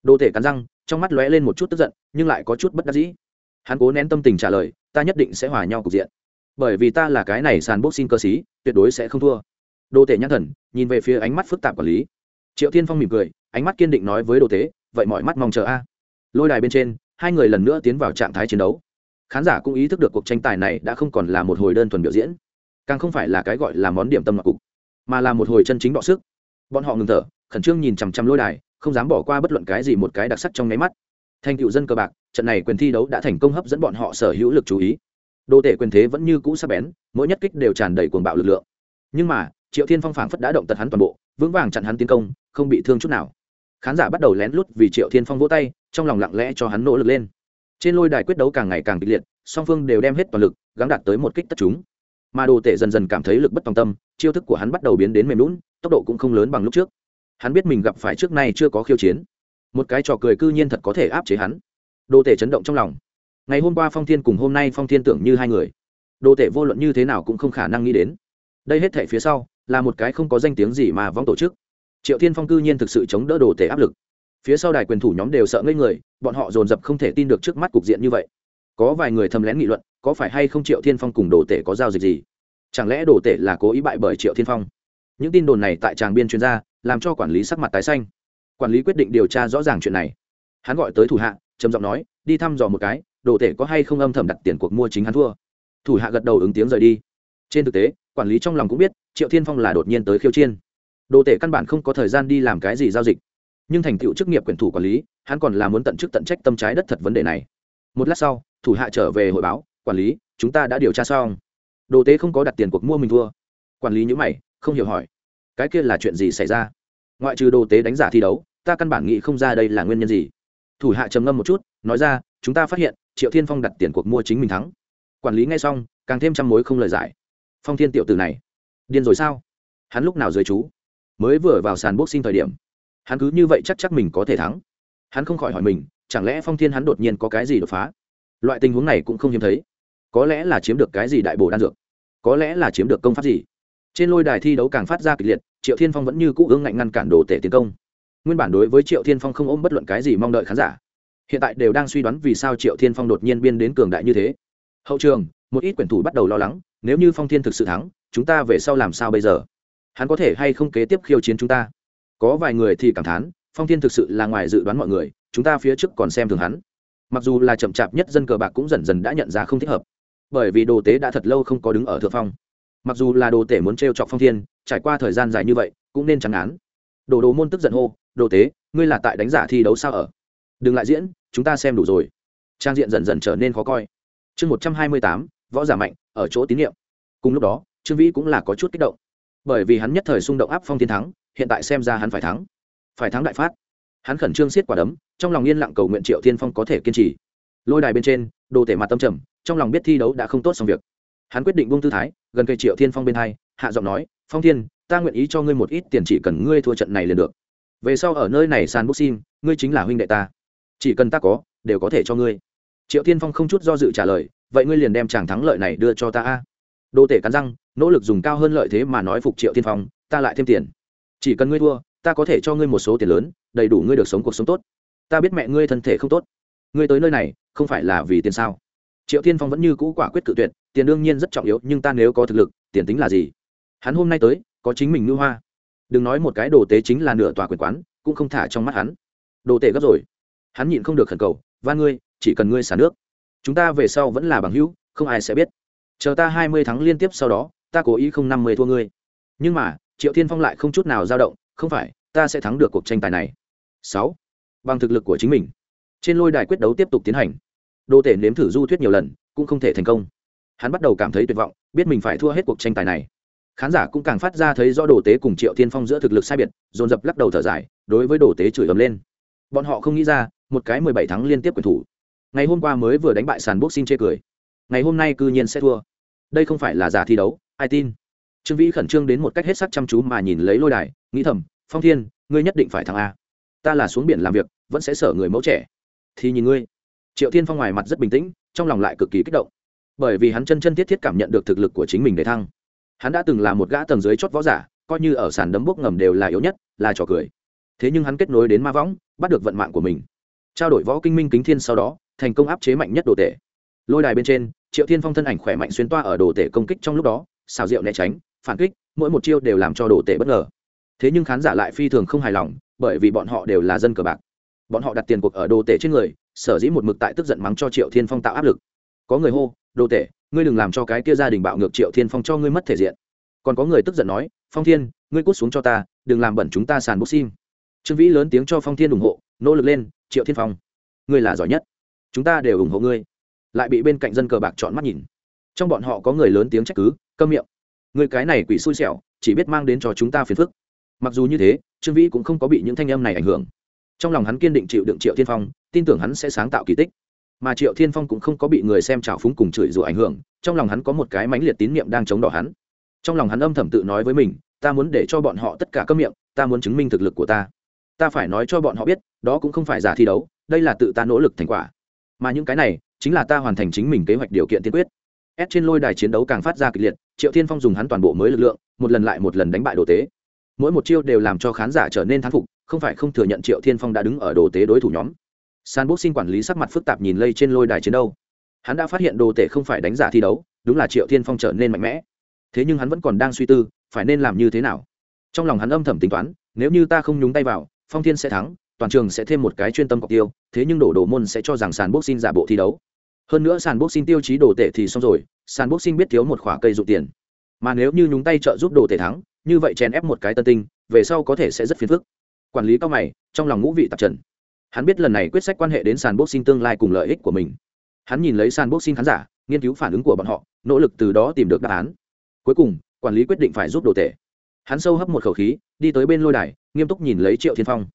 Đồ tể cắn răng trong mắt lóe lên một chút tức giận nhưng lại có chút bất đắc dĩ. Hắn cố nén tâm tình trả lời ta nhất định sẽ hòa nhau cục diện. Bởi vì ta là cái này sàn bốc xin cơ sĩ, tuyệt đối sẽ không thua. Đồ tể nhãn thần nhìn về phía ánh mắt phức tạp quản lý. Triệu thiên phong mỉm cười ánh mắt kiên định nói với đồ tế vậy mọi mắt mong chờ a. Lôi đài bên trên hai người lần nữa tiến vào trạng thái chiến đấu khán giả cũng ý thức được cuộc tranh tài này đã không còn là một hồi đơn thuần biểu diễn, càng không phải là cái gọi là món điểm tâm ngọc cục, mà là một hồi chân chính bọ sức. Bọn họ ngừng thở, khẩn trương nhìn chằm chằm lôi đài, không dám bỏ qua bất luận cái gì một cái đặc sắc trong nháy mắt. Thành cựu dân cờ bạc, trận này quyền thi đấu đã thành công hấp dẫn bọn họ sở hữu lực chú ý. Đô tể quyền thế vẫn như cũ sắc bén, mỗi nhất kích đều tràn đầy cuồng bạo lực lượng. Nhưng mà, triệu thiên phong phảng phất đã động tật hắn toàn bộ, vững vàng chặn hắn tiến công, không bị thương chút nào. Khán giả bắt đầu lén lút vì triệu thiên phong vỗ tay, trong lòng lặng lẽ cho hắn nỗ lực lên trên lôi đài quyết đấu càng ngày càng kịch liệt, song phương đều đem hết toàn lực, gắng đạt tới một kích tất chúng. Mà đồ tể dần dần cảm thấy lực bất tòng tâm, chiêu thức của hắn bắt đầu biến đến mềm lún tốc độ cũng không lớn bằng lúc trước. Hắn biết mình gặp phải trước nay chưa có khiêu chiến. Một cái trò cười cư nhiên thật có thể áp chế hắn. Đồ tể chấn động trong lòng. Ngày hôm qua phong thiên cùng hôm nay phong thiên tưởng như hai người. Đồ tể vô luận như thế nào cũng không khả năng nghĩ đến. Đây hết thể phía sau, là một cái không có danh tiếng gì mà vong tổ chức. Triệu thiên phong cư nhiên thực sự chống đỡ đồ tể áp lực phía sau đài quyền thủ nhóm đều sợ ngây người, bọn họ dồn dập không thể tin được trước mắt cục diện như vậy. Có vài người thầm lén nghị luận, có phải hay không triệu thiên phong cùng đồ tể có giao dịch gì? Chẳng lẽ đồ tể là cố ý bại bởi triệu thiên phong? Những tin đồn này tại tràng biên chuyên gia, làm cho quản lý sắc mặt tái xanh. Quản lý quyết định điều tra rõ ràng chuyện này. Hắn gọi tới thủ hạ, trầm giọng nói, đi thăm dò một cái, đồ tể có hay không âm thầm đặt tiền cuộc mua chính hắn thua? Thủ hạ gật đầu ứng tiếng rời đi. Trên thực tế, quản lý trong lòng cũng biết, triệu thiên phong là đột nhiên tới khiêu chiên đồ tể căn bản không có thời gian đi làm cái gì giao dịch nhưng thành tựu chức nghiệp quyền thủ quản lý, hắn còn là muốn tận chức tận trách tâm trái đất thật vấn đề này. Một lát sau, thủ hạ trở về hội báo, quản lý, chúng ta đã điều tra xong. Đồ tế không có đặt tiền cuộc mua mình thua. Quản lý nhữ mày, không hiểu hỏi, cái kia là chuyện gì xảy ra? Ngoại trừ đồ tế đánh giả thi đấu, ta căn bản nghĩ không ra đây là nguyên nhân gì. Thủ hạ trầm ngâm một chút, nói ra, chúng ta phát hiện, triệu thiên phong đặt tiền cuộc mua chính mình thắng. Quản lý ngay xong, càng thêm trăm mối không lời giải. Phong thiên tiểu từ này, điên rồi sao? Hắn lúc nào dưới chú? Mới vừa vào sàn boxing thời điểm hắn cứ như vậy chắc chắc mình có thể thắng. Hắn không khỏi hỏi mình, chẳng lẽ phong thiên hắn đột nhiên có cái gì đột phá? Loại tình huống này cũng không hiếm thấy. Có lẽ là chiếm được cái gì đại bổ đan dược? Có lẽ là chiếm được công pháp gì? Trên lôi đài thi đấu càng phát ra kịch liệt, triệu thiên phong vẫn như cũ ương ngạnh ngăn cản đồ tể tiến công. Nguyên bản đối với triệu thiên phong không ôm bất luận cái gì mong đợi khán giả. Hiện tại đều đang suy đoán vì sao triệu thiên phong đột nhiên biên đến cường đại như thế. Hậu trường, một ít quyển thủ bắt đầu lo lắng, nếu như phong thiên thực sự thắng, chúng ta về sau làm sao bây giờ? Hắn có thể hay không kế tiếp khiêu chiến chúng ta? Có vài người thì cảm thán, phong thiên thực sự là ngoài dự đoán mọi người, chúng ta phía trước còn xem thường hắn. Mặc dù là chậm chạp nhất dân cờ bạc cũng dần dần đã nhận ra không thích hợp. Bởi vì đồ tế đã thật lâu không có đứng ở thượng phong. Mặc dù là đồ tể muốn t r e o chọc phong thiên, trải qua thời gian dài như vậy, cũng nên chẳng án. Đồ đồ môn tức giận hô, đồ tế, ngươi là tại đánh giả thi đấu sao ở? Đừng lại diễn, chúng ta xem đủ rồi. Trang diện dần dần trở nên khó coi. Chương một trăm hai mươi tám, võ giả mạnh, ở chỗ tín nhiệm. Cùng lúc đó, trương vĩ cũng là có chút kích động. Bởi vì hắn nhất thời xung động áp phong thiên thắng hiện tại xem ra hắn phải thắng. Phải thắng đại phát. Hắn khẩn trương siết quả đấm, trong lòng yên lặng cầu nguyện triệu thiên phong có thể kiên trì. Lôi đài bên trên, đồ tể mặt tâm trầm, trong lòng biết thi đấu đã không tốt xong việc. Hắn quyết định buông tư thái, gần cây triệu thiên phong bên hai, hạ giọng nói, phong thiên, ta nguyện ý cho ngươi một ít tiền chỉ cần ngươi thua trận này liền được. Về sau ở nơi này sàn boxing, ngươi chính là huynh đệ ta. Chỉ cần ta có, đều có thể cho ngươi. Triệu thiên phong không chút do dự trả lời, vậy ngươi liền đem chàng thắng lợi này đưa cho ta a. Đô tể cắn răng, nỗ lực dùng cao hơn lợi thế mà nói phục triệu thiên phong, ta lại thêm tiền chỉ cần ngươi thua, ta có thể cho ngươi một số tiền lớn, đầy đủ ngươi được sống cuộc sống tốt. Ta biết mẹ ngươi thân thể không tốt. Ngươi tới nơi này, không phải là vì tiền sao? Triệu thiên phong vẫn như cũ quả quyết cự tuyệt, tiền đương nhiên rất trọng yếu, nhưng ta nếu có thực lực, tiền tính là gì? Hắn hôm nay tới, có chính mình ngư hoa. Đừng nói một cái đồ tế chính là nửa tòa quyền quán, cũng không thả trong mắt hắn. Đồ tệ gấp rồi. Hắn nhịn không được khẩn cầu và ngươi, chỉ cần ngươi xả nước. Chúng ta về sau vẫn là bằng hữu, không ai sẽ biết. Chờ ta hai mươi tháng liên tiếp sau đó, ta cố ý không năm mươi thua ngươi. Nhưng mà triệu thiên phong lại không chút nào dao động, không phải, ta sẽ thắng được cuộc tranh tài này. Sáu, bằng thực lực của chính mình, trên lôi đài quyết đấu tiếp tục tiến hành. Đô tể nếm thử du thuyết nhiều lần, cũng không thể thành công. Hắn bắt đầu cảm thấy tuyệt vọng, biết mình phải thua hết cuộc tranh tài này. Khán giả cũng càng phát ra thấy do đồ tế cùng triệu thiên phong giữa thực lực sai biệt, dồn dập lắc đầu thở dài, đối với đồ tế chửi ầm lên. Bọn họ không nghĩ ra, một cái mười bảy tháng liên tiếp quyền thủ. Ngày hôm qua mới vừa đánh bại sàn boxing chê cười. Ngày hôm nay cư nhiên sẽ thua. Đây không phải là giả thi đấu, ai tin? Trương vĩ khẩn trương đến một cách hết sắc chăm chú mà nhìn lấy lôi đài, nghĩ thầm, phong thiên, ngươi nhất định phải thắng a. Ta là xuống biển làm việc, vẫn sẽ sở người mẫu trẻ. Thì nhìn ngươi. Triệu thiên phong ngoài mặt rất bình tĩnh, trong lòng lại cực kỳ kích động. Bởi vì hắn chân chân thiết thiết cảm nhận được thực lực của chính mình để thăng. Hắn đã từng là một gã tầng dưới chót võ giả, coi như ở sàn đấm bốc ngầm đều là yếu nhất, là trò cười. Thế nhưng hắn kết nối đến ma võng, bắt được vận mạng của mình. Trao đổi võ kinh minh kính thiên sau đó, thành công áp chế mạnh nhất đồ tể. Lôi đài bên trên, triệu thiên phong thân ảnh khỏe mạnh xuyên toa ở đồ tể công kích trong lúc đó, xào rượu né tránh phản kích, mỗi một chiêu đều làm cho đồ tệ bất ngờ. Thế nhưng khán giả lại phi thường không hài lòng, bởi vì bọn họ đều là dân cờ bạc. Bọn họ đặt tiền cuộc ở đồ tể trên người, sở dĩ một mực tại tức giận mắng cho triệu thiên phong tạo áp lực. Có người hô, đồ tể, ngươi đừng làm cho cái kia gia đình bạo ngược triệu thiên phong cho ngươi mất thể diện. Còn có người tức giận nói, phong thiên, ngươi cút xuống cho ta, đừng làm bẩn chúng ta sàn boxing trương vĩ lớn tiếng cho phong thiên ủng hộ, nỗ lực lên, triệu thiên phong, ngươi là giỏi nhất. Chúng ta đều ủng hộ ngươi. Lại bị bên cạnh dân cờ bạc chọn mắt nhìn. Trong bọn họ có người lớn tiếng trách cứ, câm miệng người cái này quỷ xui xẻo, chỉ biết mang đến cho chúng ta phiền phức. Mặc dù như thế, trương vĩ cũng không có bị những thanh âm này ảnh hưởng. Trong lòng hắn kiên định chịu đựng triệu thiên phong, tin tưởng hắn sẽ sáng tạo kỳ tích. Mà triệu thiên phong cũng không có bị người xem trào phúng cùng chửi rủa ảnh hưởng, trong lòng hắn có một cái mãnh liệt tín nhiệm đang chống đỏ hắn. Trong lòng hắn âm thầm tự nói với mình, ta muốn để cho bọn họ tất cả các miệng, ta muốn chứng minh thực lực của ta. Ta phải nói cho bọn họ biết, đó cũng không phải giả thi đấu, đây là tự ta nỗ lực thành quả. Mà những cái này, chính là ta hoàn thành chính mình kế hoạch điều kiện tiên quyết. S trên lôi đài chiến đấu càng phát ra kịch liệt, Triệu Thiên Phong dùng hắn toàn bộ mới lực lượng, một lần lại một lần đánh bại đồ tế. Mỗi một chiêu đều làm cho khán giả trở nên thán phục, không phải không thừa nhận Triệu Thiên Phong đã đứng ở đồ tế đối thủ nhóm. San Boxing quản lý sắc mặt phức tạp nhìn lây trên lôi đài chiến đấu. Hắn đã phát hiện đồ tể không phải đánh giả thi đấu, đúng là Triệu Thiên Phong trở nên mạnh mẽ. Thế nhưng hắn vẫn còn đang suy tư, phải nên làm như thế nào. Trong lòng hắn âm thầm tính toán, nếu như ta không nhúng tay vào, Phong Thiên sẽ thắng, toàn trường sẽ thêm một cái chuyên tâm cọc tiêu, thế nhưng đổ đồ môn sẽ cho rằng sàn boxing giả bộ thi đấu hơn nữa sàn boxing tiêu chí đồ tệ thì xong rồi, sàn boxing biết thiếu một khoả cây dụng tiền. Mà nếu như nhúng tay trợ giúp đồ tệ thắng, như vậy chèn ép một cái tân tinh, về sau có thể sẽ rất phiền phức. Quản lý cao mày, trong lòng ngũ vị tạp trần. Hắn biết lần này quyết sách quan hệ đến sàn boxing tương lai cùng lợi ích của mình. Hắn nhìn lấy sàn boxing khán giả, nghiên cứu phản ứng của bọn họ, nỗ lực từ đó tìm được đáp án. Cuối cùng, quản lý quyết định phải giúp đồ tệ hắn sâu hấp một khẩu khí, đi tới bên lôi đài, nghiêm túc nhìn lấy triệu thiên phong.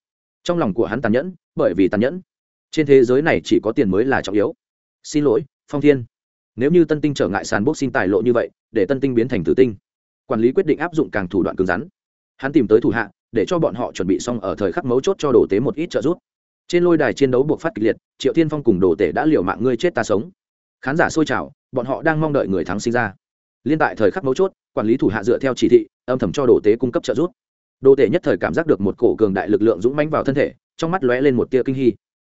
Trong lòng của hắn tàn nhẫn, bởi vì tàn nhẫn. Trên thế giới này chỉ có tiền mới là trọng yếu xin lỗi, phong thiên. Nếu như tân tinh trở ngại sàn bốc xin tài lộ như vậy, để tân tinh biến thành tử tinh, quản lý quyết định áp dụng càng thủ đoạn cứng rắn. Hắn tìm tới thủ hạ, để cho bọn họ chuẩn bị xong ở thời khắc mấu chốt cho đồ tế một ít trợ giúp. Trên lôi đài chiến đấu buộc phát kịch liệt, triệu thiên phong cùng đồ tể đã liều mạng ngươi chết ta sống. Khán giả sôi trào, bọn họ đang mong đợi người thắng sinh ra. Liên tại thời khắc mấu chốt, quản lý thủ hạ dựa theo chỉ thị, âm thầm cho đồ tế cung cấp trợ giúp. Đồ tể nhất thời cảm giác được một cổ cường đại lực lượng dũng mãnh vào thân thể, trong mắt lóe lên một tia kinh hy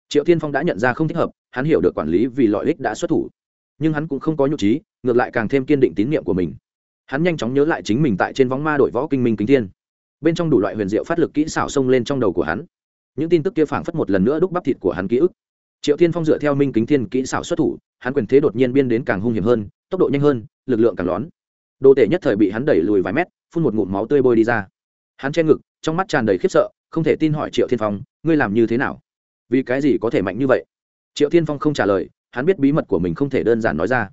triệu thiên phong đã nhận ra không thích hợp hắn hiểu được quản lý vì lợi ích đã xuất thủ. Nhưng hắn cũng không có nhu trí, ngược lại càng thêm kiên định tín nhiệm của mình. Hắn nhanh chóng nhớ lại chính mình tại trên võng ma đội võ kinh minh kính thiên. Bên trong đủ loại huyền diệu phát lực kỹ xảo xông lên trong đầu của hắn. Những tin tức kia phảng phất một lần nữa đúc bắp thịt của hắn ký ức. Triệu thiên phong dựa theo minh kính thiên kỹ xảo xuất thủ, hắn quyền thế đột nhiên biên đến càng hung hiểm hơn, tốc độ nhanh hơn, lực lượng càng lón. Đồ tể nhất thời bị hắn đẩy lùi vài mét, phun một ngụm máu tươi bôi đi ra. Hắn che ngực, trong mắt tràn đầy khiếp sợ, không thể tin hỏi triệu thiên phong, ngươi làm như thế nào? Vì cái gì có thể mạnh như vậy? Triệu thiên phong không trả lời, hắn biết bí mật của mình không thể đơn giản nói ra.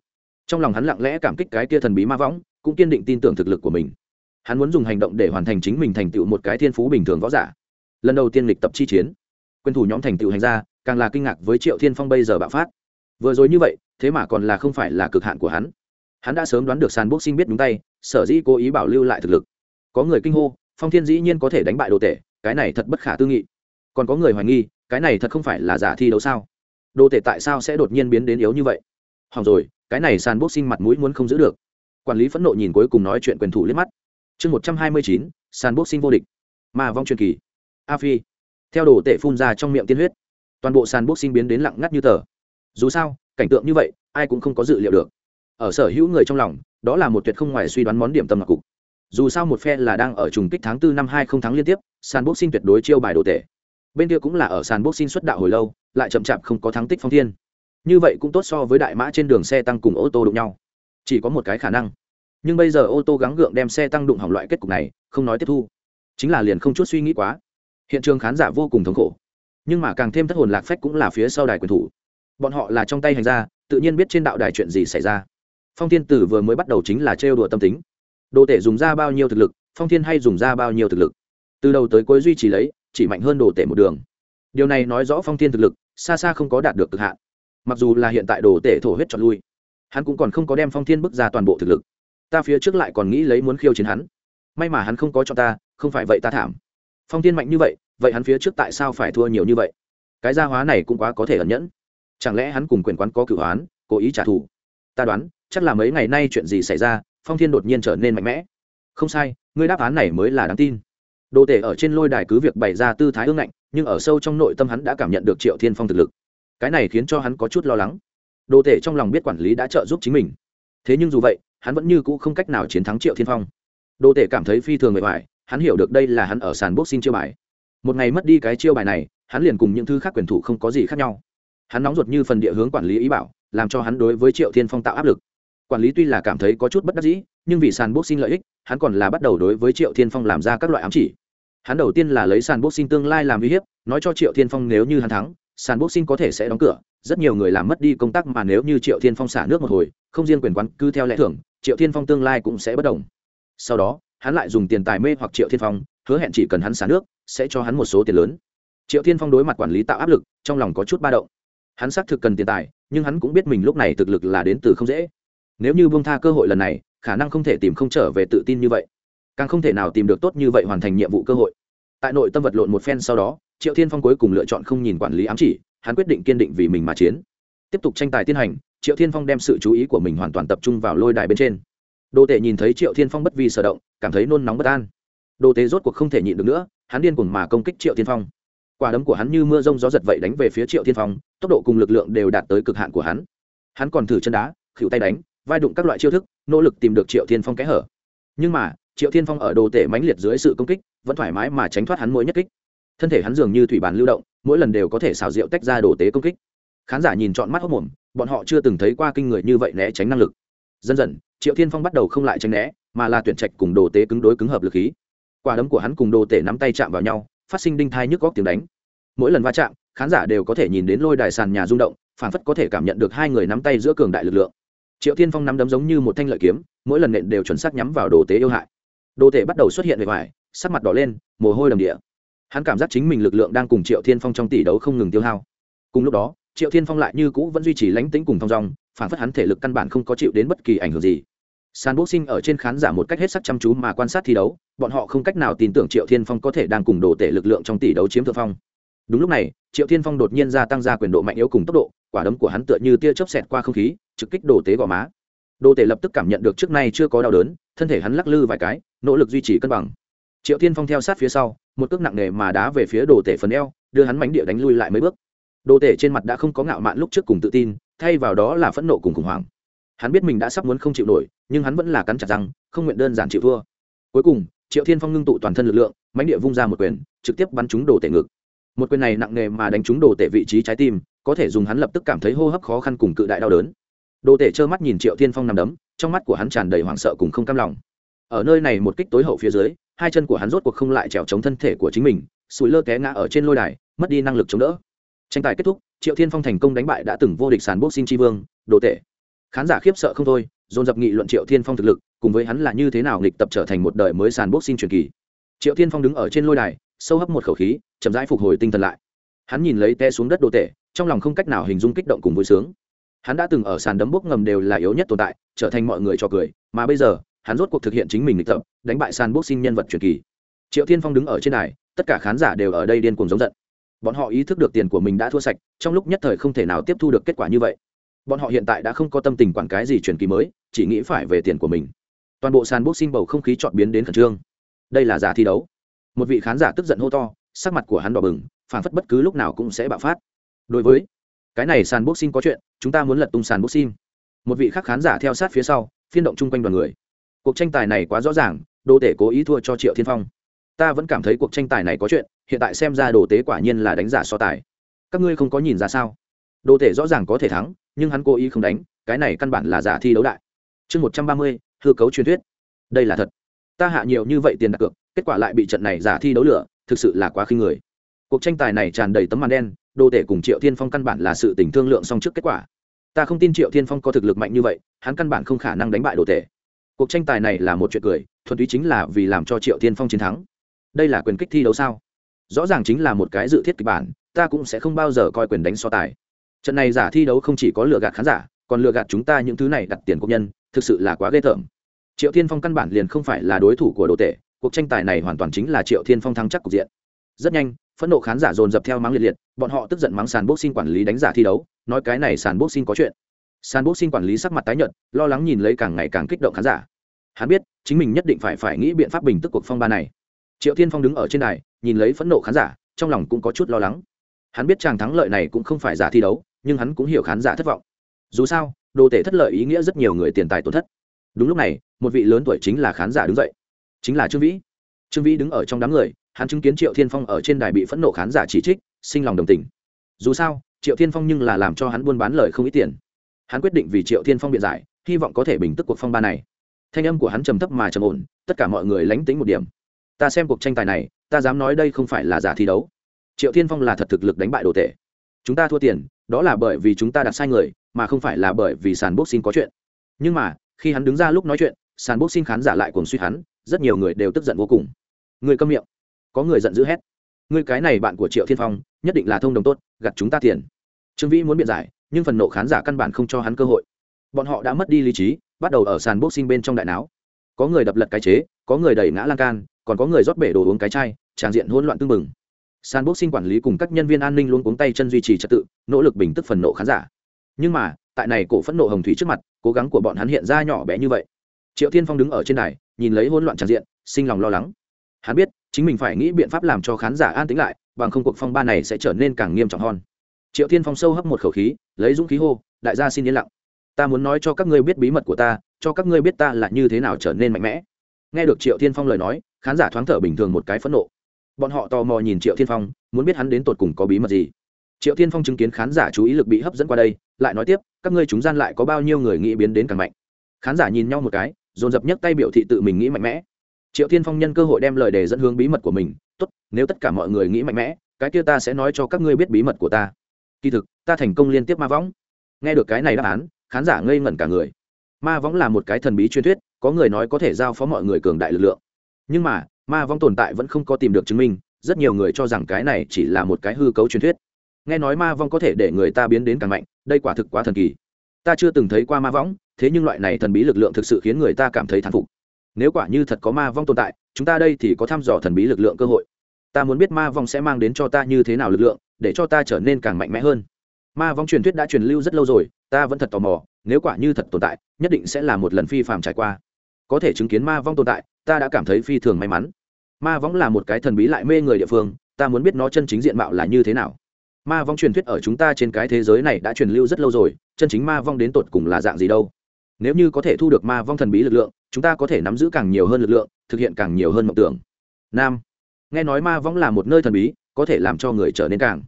Trong lòng hắn lặng lẽ cảm kích cái kia thần bí ma võng, cũng kiên định tin tưởng thực lực của mình. Hắn muốn dùng hành động để hoàn thành chính mình thành tựu một cái thiên phú bình thường võ giả. Lần đầu tiên lịch tập chi chiến quân thủ nhóm thành tựu hành ra càng là kinh ngạc với triệu thiên phong bây giờ bạo phát. Vừa rồi như vậy, thế mà còn là không phải là cực hạn của hắn. Hắn đã sớm đoán được sàn boxing biết đúng tay, sở dĩ cố ý bảo lưu lại thực lực. Có người kinh hô, phong thiên dĩ nhiên có thể đánh bại đồ tể, cái này thật bất khả tư nghị. Còn có người hoài nghi, cái này thật không phải là giả thi đấu sao? Đồ tể tại sao sẽ đột nhiên biến đến yếu như vậy? Hỏng rồi, cái này sàn boxing mặt mũi muốn không giữ được. Quản lý phẫn nộ nhìn cuối cùng nói chuyện quyền thủ liếc mắt. Chương một trăm hai mươi chín, sàn boxing vô địch. Mà vong truyền kỳ. A phi. Theo đồ tể phun ra trong miệng tiên huyết, toàn bộ sàn boxing biến đến lặng ngắt như tờ. Dù sao, cảnh tượng như vậy, ai cũng không có dự liệu được. Ở sở hữu người trong lòng, đó là một tuyệt không ngoài suy đoán món điểm tâm ngọc cục. Dù sao một phe là đang ở trùng kích tháng tư năm hai không tháng liên tiếp, sàn boxing tuyệt đối chiêu bài đồ tể. Bên kia cũng là ở sàn boxing xuất đạo hồi lâu lại chậm chạp không có thắng tích phong thiên. Như vậy cũng tốt so với đại mã trên đường xe tăng cùng ô tô đụng nhau. Chỉ có một cái khả năng. Nhưng bây giờ ô tô gắng gượng đem xe tăng đụng hỏng loại kết cục này, không nói tiếp thu. Chính là liền không chút suy nghĩ quá. Hiện trường khán giả vô cùng thống khổ. Nhưng mà càng thêm thất hồn lạc phách cũng là phía sau đài quyền thủ. Bọn họ là trong tay hành ra tự nhiên biết trên đạo đài chuyện gì xảy ra. Phong thiên tử vừa mới bắt đầu chính là trêu đùa tâm tính. Đồ tể dùng ra bao nhiêu thực lực, phong thiên hay dùng ra bao nhiêu thực lực. Từ đầu tới cuối duy trì lấy, chỉ mạnh hơn đồ tể một đường điều này nói rõ phong thiên thực lực, xa xa không có đạt được cực hạn. Mặc dù là hiện tại đồ tể thổ huyết chọn lui, hắn cũng còn không có đem phong thiên bước ra toàn bộ thực lực. Ta phía trước lại còn nghĩ lấy muốn khiêu chiến hắn. May mà hắn không có cho ta, không phải vậy ta thảm. Phong thiên mạnh như vậy vậy hắn phía trước tại sao phải thua nhiều như vậy? Cái gia hóa này cũng quá có thể ẩn nhẫn. Chẳng lẽ hắn cùng quyền quán có cửu hoán, cố ý trả thù? Ta đoán, chắc là mấy ngày nay chuyện gì xảy ra, phong thiên đột nhiên trở nên mạnh mẽ. Không sai, ngươi đáp án này mới là đáng tin đồ tể ở trên lôi đài cứ việc bày ra tư thái ương ngạnh, nhưng ở sâu trong nội tâm hắn đã cảm nhận được triệu thiên phong thực lực. Cái này khiến cho hắn có chút lo lắng. Đồ tể trong lòng biết quản lý đã trợ giúp chính mình. Thế nhưng dù vậy, hắn vẫn như cũ không cách nào chiến thắng triệu thiên phong. Đồ tể cảm thấy phi thường mệt mỏi hắn hiểu được đây là hắn ở sàn boxing chiêu bài. Một ngày mất đi cái chiêu bài này, hắn liền cùng những thứ khác quyền thủ không có gì khác nhau. Hắn nóng ruột như phần địa hướng quản lý ý bảo, làm cho hắn đối với triệu thiên phong tạo áp lực. Quản lý tuy là cảm thấy có chút bất đắc dĩ, nhưng vì sàn boxing lợi ích, hắn còn là bắt đầu đối với triệu thiên phong làm ra các loại ám chỉ hắn đầu tiên là lấy sàn boxing tương lai làm uy hiếp, nói cho triệu thiên phong nếu như hắn thắng, sàn boxing có thể sẽ đóng cửa, rất nhiều người làm mất đi công tác mà nếu như triệu thiên phong xả nước một hồi, không riêng quyền quán cứ theo lẽ thưởng, triệu thiên phong tương lai cũng sẽ bất đồng. Sau đó, hắn lại dùng tiền tài mê hoặc triệu thiên phong, hứa hẹn chỉ cần hắn xả nước, sẽ cho hắn một số tiền lớn. Triệu thiên phong đối mặt quản lý tạo áp lực, trong lòng có chút ba động. Hắn xác thực cần tiền tài, nhưng hắn cũng biết mình lúc này thực lực là đến từ không dễ. Nếu như buông tha cơ hội lần này, khả năng không thể tìm không trở về tự tin như vậy càng không thể nào tìm được tốt như vậy hoàn thành nhiệm vụ cơ hội. Tại nội tâm vật lộn một phen sau đó, triệu thiên phong cuối cùng lựa chọn không nhìn quản lý ám chỉ, hắn quyết định kiên định vì mình mà chiến. Tiếp tục tranh tài tiến hành, triệu thiên phong đem sự chú ý của mình hoàn toàn tập trung vào lôi đài bên trên. Đồ tệ nhìn thấy triệu thiên phong bất vi sở động, cảm thấy nôn nóng bất an. Đồ tệ rốt cuộc không thể nhịn được nữa, hắn điên cuồng mà công kích triệu thiên phong. Quả đấm của hắn như mưa rông gió giật vậy đánh về phía triệu thiên phong, tốc độ cùng lực lượng đều đạt tới cực hạn của hắn. Hắn còn thử chân đá, khỉu tay đánh, vai đụng các loại chiêu thức, nỗ lực tìm được triệu thiên phong kẽ hở. Nhưng mà triệu thiên phong ở đồ tể mãnh liệt dưới sự công kích, vẫn thoải mái mà tránh thoát hắn mỗi nhất kích. Thân thể hắn dường như thủy bàn lưu động, mỗi lần đều có thể xào rượu tách ra đồ tế công kích. Khán giả nhìn trọn mắt hốc mồm, bọn họ chưa từng thấy qua kinh người như vậy né tránh năng lực. Dần dần, triệu thiên phong bắt đầu không lại tránh né, mà là tuyển trạch cùng đồ tế cứng đối cứng hợp lực khí. Quả đấm của hắn cùng đồ tể nắm tay chạm vào nhau, phát sinh đinh thai nhức góc tiếng đánh. Mỗi lần va chạm, khán giả đều có thể nhìn đến lôi đài sàn nhà rung động, phản phất có thể cảm nhận được hai người nắm tay giữa cường đại lực lượng. Triệu thiên phong nắm đấm giống như một thanh lợi kiếm, mỗi lần nện đều chuẩn xác nhắm vào đồ tế yêu hại đồ tể bắt đầu xuất hiện về ngoài, sắc mặt đỏ lên, mồ hôi đầm địa. Hắn cảm giác chính mình lực lượng đang cùng triệu thiên phong trong tỷ đấu không ngừng tiêu hao. Cùng lúc đó, triệu thiên phong lại như cũ vẫn duy trì lánh tính cùng thong dong, phản phất hắn thể lực căn bản không có chịu đến bất kỳ ảnh hưởng gì. Sàn sinh ở trên khán giả một cách hết sắc chăm chú mà quan sát thi đấu, bọn họ không cách nào tin tưởng triệu thiên phong có thể đang cùng đồ tể lực lượng trong tỷ đấu chiếm thượng phong. Đúng lúc này, triệu thiên phong đột nhiên gia tăng ra quyền độ mạnh yếu cùng tốc độ, quả đấm của hắn tựa như tia chớp xẹt qua không khí, trực kích đồ tế gò má. Đồ tể lập tức cảm nhận được trước nay chưa có đau đớn thân thể hắn lắc lư vài cái, nỗ lực duy trì cân bằng. Triệu thiên phong theo sát phía sau, một cước nặng nề mà đá về phía đồ tể phần eo, đưa hắn mánh địa đánh lui lại mấy bước. Đồ tể trên mặt đã không có ngạo mạn lúc trước cùng tự tin, thay vào đó là phẫn nộ cùng khủng hoảng. Hắn biết mình đã sắp muốn không chịu nổi, nhưng hắn vẫn là cắn chặt rằng không nguyện đơn giản chịu thua. Cuối cùng, triệu thiên phong ngưng tụ toàn thân lực lượng, mánh địa vung ra một quyền, trực tiếp bắn trúng đồ tể ngực. Một quyền này nặng nề mà đánh trúng đồ tể vị trí trái tim, có thể dùng hắn lập tức cảm thấy hô hấp khó khăn cùng cự đại đau đớn. Đồ tể trơ mắt nhìn triệu thiên phong nằm đấm trong mắt của hắn tràn đầy hoảng sợ cùng không cam lòng. Ở nơi này một kích tối hậu phía dưới, hai chân của hắn rốt cuộc không lại trèo chống thân thể của chính mình, sủi lơ té ngã ở trên lôi đài, mất đi năng lực chống đỡ. Tranh tài kết thúc, triệu thiên phong thành công đánh bại đã từng vô địch sàn boxing tri vương, đồ tể. Khán giả khiếp sợ không thôi, dồn dập nghị luận triệu thiên phong thực lực, cùng với hắn là như thế nào nghịch tập trở thành một đời mới sàn boxing truyền kỳ. Triệu thiên phong đứng ở trên lôi đài, sâu hấp một khẩu khí, chậm rãi phục hồi tinh thần lại. Hắn nhìn lấy té xuống đất đồ tể, trong lòng không cách nào hình dung kích động cùng vui sướng hắn đã từng ở sàn đấm bốc ngầm đều là yếu nhất tồn tại, trở thành mọi người cho cười, mà bây giờ, hắn rốt cuộc thực hiện chính mình lịch tập, đánh bại sàn boxing nhân vật truyền kỳ. Triệu thiên phong đứng ở trên đài, tất cả khán giả đều ở đây điên cuồng giống giận. Bọn họ ý thức được tiền của mình đã thua sạch, trong lúc nhất thời không thể nào tiếp thu được kết quả như vậy. Bọn họ hiện tại đã không có tâm tình quản cái gì truyền kỳ mới, chỉ nghĩ phải về tiền của mình. Toàn bộ sàn boxing bầu không khí chọn biến đến khẩn trương. Đây là giả thi đấu. Một vị khán giả tức giận hô to, sắc mặt của hắn đỏ bừng phản phất bất cứ lúc nào cũng sẽ bạo phát. Đối với cái này sàn boxing có chuyện, chúng ta muốn lật tung sàn boxing một vị khác khán giả theo sát phía sau, phiên động chung quanh đoàn người. Cuộc tranh tài này quá rõ ràng đô tể cố ý thua cho triệu thiên phong. Ta vẫn cảm thấy cuộc tranh tài này có chuyện, hiện tại xem ra đồ tế quả nhiên là đánh giả so tài. Các ngươi không có nhìn ra sao? Đồ tể rõ ràng có thể thắng, nhưng hắn cố ý không đánh, cái này căn bản là giả thi đấu đại. Chương một trăm ba mươi, hư cấu truyền thuyết. Đây là thật. Ta hạ nhiều như vậy tiền đặt cược, kết quả lại bị trận này giả thi đấu lửa, thực sự là quá khinh người. Cuộc tranh tài này tràn đầy tấm màn đen đồ tể cùng triệu thiên phong căn bản là sự tình thương lượng xong trước kết quả. Ta không tin triệu thiên phong có thực lực mạnh như vậy, hắn căn bản không khả năng đánh bại đồ tể. Cuộc tranh tài này là một chuyện cười, thuần túy chính là vì làm cho triệu thiên phong chiến thắng. Đây là quyền kích thi đấu sao? Rõ ràng chính là một cái dự thiết kịch bản, ta cũng sẽ không bao giờ coi quyền đánh so tài. Trận này giả thi đấu không chỉ có lừa gạt khán giả, còn lừa gạt chúng ta những thứ này đặt tiền công nhân, thực sự là quá ghê tởm. Triệu thiên phong căn bản liền không phải là đối thủ của đồ tể, cuộc tranh tài này hoàn toàn chính là triệu thiên phong thắng chắc cục diện. Rất nhanh phẫn nộ khán giả dồn dập theo mắng liệt liệt, bọn họ tức giận mắng sàn boxing quản lý đánh giả thi đấu, nói cái này sàn boxing có chuyện. Sàn boxing quản lý sắc mặt tái nhợt, lo lắng nhìn lấy càng ngày càng kích động khán giả. Hắn biết, chính mình nhất định phải phải nghĩ biện pháp bình tức cuộc phong ba này. Triệu thiên phong đứng ở trên đài, nhìn lấy phẫn nộ khán giả, trong lòng cũng có chút lo lắng. Hắn biết chàng thắng lợi này cũng không phải giả thi đấu, nhưng hắn cũng hiểu khán giả thất vọng. Dù sao, đồ tể thất lợi ý nghĩa rất nhiều người tiền tài tổn thất. Đúng lúc này, một vị lớn tuổi chính là khán giả đứng dậy. Chính là trương vĩ trương vĩ đứng ở trong đám người, hắn chứng kiến triệu thiên phong ở trên đài bị phẫn nộ khán giả chỉ trích, sinh lòng đồng tình. Dù sao, triệu thiên phong nhưng là làm cho hắn buôn bán lời không ít tiền. Hắn quyết định vì triệu thiên phong biện giải, hy vọng có thể bình tức cuộc phong ba này. Thanh âm của hắn trầm thấp mà trầm ổn, tất cả mọi người lánh tính một điểm. Ta xem cuộc tranh tài này, ta dám nói đây không phải là giả thi đấu. Triệu thiên phong là thật thực lực đánh bại đồ tệ. Chúng ta thua tiền, đó là bởi vì chúng ta đặt sai người, mà không phải là bởi vì sàn boxing có chuyện. Nhưng mà, khi hắn đứng ra lúc nói chuyện, sàn boxing khán giả lại cuồng suy hắn, rất nhiều người đều tức giận vô cùng người câm miệng. Có người giận dữ hét. Người cái này bạn của triệu thiên phong, nhất định là thông đồng tốt gặt chúng ta tiền. Trương vĩ muốn biện giải, nhưng phần nộ khán giả căn bản không cho hắn cơ hội. Bọn họ đã mất đi lý trí, bắt đầu ở sàn boxing bên trong đại não có người đập lật cái chế, có người đẩy ngã lan can, còn có người rót bể đồ uống cái chai, tràn diện hỗn loạn tưng bừng. Sàn boxing quản lý cùng các nhân viên an ninh luôn cuống tay chân duy trì trật tự, nỗ lực bình tức phần nộ khán giả. Nhưng mà, tại này cổ phẫn nộ hồng thủy trước mặt, cố gắng của bọn hắn hiện ra nhỏ bé như vậy. Triệu thiên phong đứng ở trên đài, nhìn lấy hỗn loạn tràn diện, sinh lòng lo lắng hắn biết chính mình phải nghĩ biện pháp làm cho khán giả an tĩnh lại, bằng không cuộc phong ba này sẽ trở nên càng nghiêm trọng hơn. Triệu thiên phong sâu hấp một khẩu khí, lấy dũng khí hô, đại gia xin yên lặng. Ta muốn nói cho các ngươi biết bí mật của ta, cho các ngươi biết ta là như thế nào trở nên mạnh mẽ. Nghe được triệu thiên phong lời nói, khán giả thoáng thở bình thường một cái phẫn nộ. Bọn họ tò mò nhìn triệu thiên phong, muốn biết hắn đến tột cùng có bí mật gì. Triệu thiên phong chứng kiến khán giả chú ý lực bị hấp dẫn qua đây, lại nói tiếp, các ngươi chúng gian lại có bao nhiêu người nghĩ biến đến càng mạnh? Khán giả nhìn nhau một cái, dồn dập nhấc tay biểu thị tự mình nghĩ mạnh mẽ triệu thiên phong nhân cơ hội đem lời đề dẫn hướng bí mật của mình. Tốt, nếu tất cả mọi người nghĩ mạnh mẽ, cái kia ta sẽ nói cho các ngươi biết bí mật của ta. Kỳ thực, ta thành công liên tiếp ma võng. Nghe được cái này đáp án, khán giả ngây ngẩn cả người. Ma võng là một cái thần bí truyền thuyết, có người nói có thể giao phó mọi người cường đại lực lượng. Nhưng mà, ma vong tồn tại vẫn không có tìm được chứng minh, rất nhiều người cho rằng cái này chỉ là một cái hư cấu truyền thuyết. Nghe nói ma vong có thể để người ta biến đến càng mạnh, đây quả thực quá thần kỳ. Ta chưa từng thấy qua ma võng, thế nhưng loại này thần bí lực lượng thực sự khiến người ta cảm thấy thán phục nếu quả như thật có ma vong tồn tại, chúng ta đây thì có thăm dò thần bí lực lượng cơ hội. Ta muốn biết ma vong sẽ mang đến cho ta như thế nào lực lượng, để cho ta trở nên càng mạnh mẽ hơn. Ma vong truyền thuyết đã truyền lưu rất lâu rồi, ta vẫn thật tò mò, nếu quả như thật tồn tại, nhất định sẽ là một lần phi phạm trải qua. Có thể chứng kiến ma vong tồn tại, ta đã cảm thấy phi thường may mắn. Ma vong là một cái thần bí lại mê người địa phương, ta muốn biết nó chân chính diện mạo là như thế nào. Ma vong truyền thuyết ở chúng ta trên cái thế giới này đã truyền lưu rất lâu rồi, chân chính ma vong đến tột cùng là dạng gì đâu. Nếu như có thể thu được ma vong thần bí lực lượng chúng ta có thể nắm giữ càng nhiều hơn lực lượng, thực hiện càng nhiều hơn mộng tưởng. Nam. Nghe nói ma vong là một nơi thần bí, có thể làm cho người trở nên càng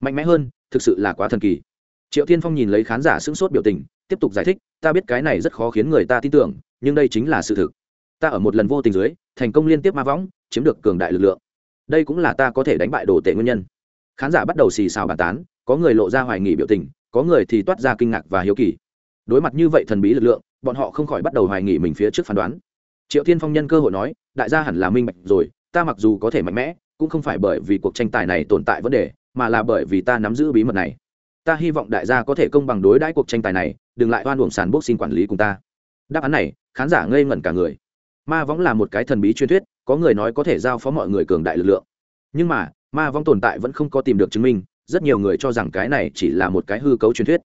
mạnh mẽ hơn, thực sự là quá thần kỳ. Triệu tiên phong nhìn lấy khán giả sững sốt biểu tình, tiếp tục giải thích, ta biết cái này rất khó khiến người ta tin tưởng, nhưng đây chính là sự thực. Ta ở một lần vô tình dưới, thành công liên tiếp ma võng, chiếm được cường đại lực lượng. Đây cũng là ta có thể đánh bại đồ tệ nguyên nhân. Khán giả bắt đầu xì xào bàn tán, có người lộ ra hoài nghỉ biểu tình, có người thì toát ra kinh ngạc và hiếu kỳ. Đối mặt như vậy thần bí lực lượng bọn họ không khỏi bắt đầu hoài nghỉ mình phía trước phán đoán. Triệu Thiên phong nhân cơ hội nói, đại gia hẳn là minh bạch rồi, ta mặc dù có thể mạnh mẽ, cũng không phải bởi vì cuộc tranh tài này tồn tại vấn đề, mà là bởi vì ta nắm giữ bí mật này. Ta hy vọng đại gia có thể công bằng đối đãi cuộc tranh tài này, đừng lại oan uổng sàn bốc xin quản lý cùng ta. Đáp án này, khán giả ngây ngẩn cả người. Ma võng là một cái thần bí truyền thuyết, có người nói có thể giao phó mọi người cường đại lực lượng. Nhưng mà, ma võng tồn tại vẫn không có tìm được chứng minh, rất nhiều người cho rằng cái này chỉ là một cái hư cấu truyền thuyết.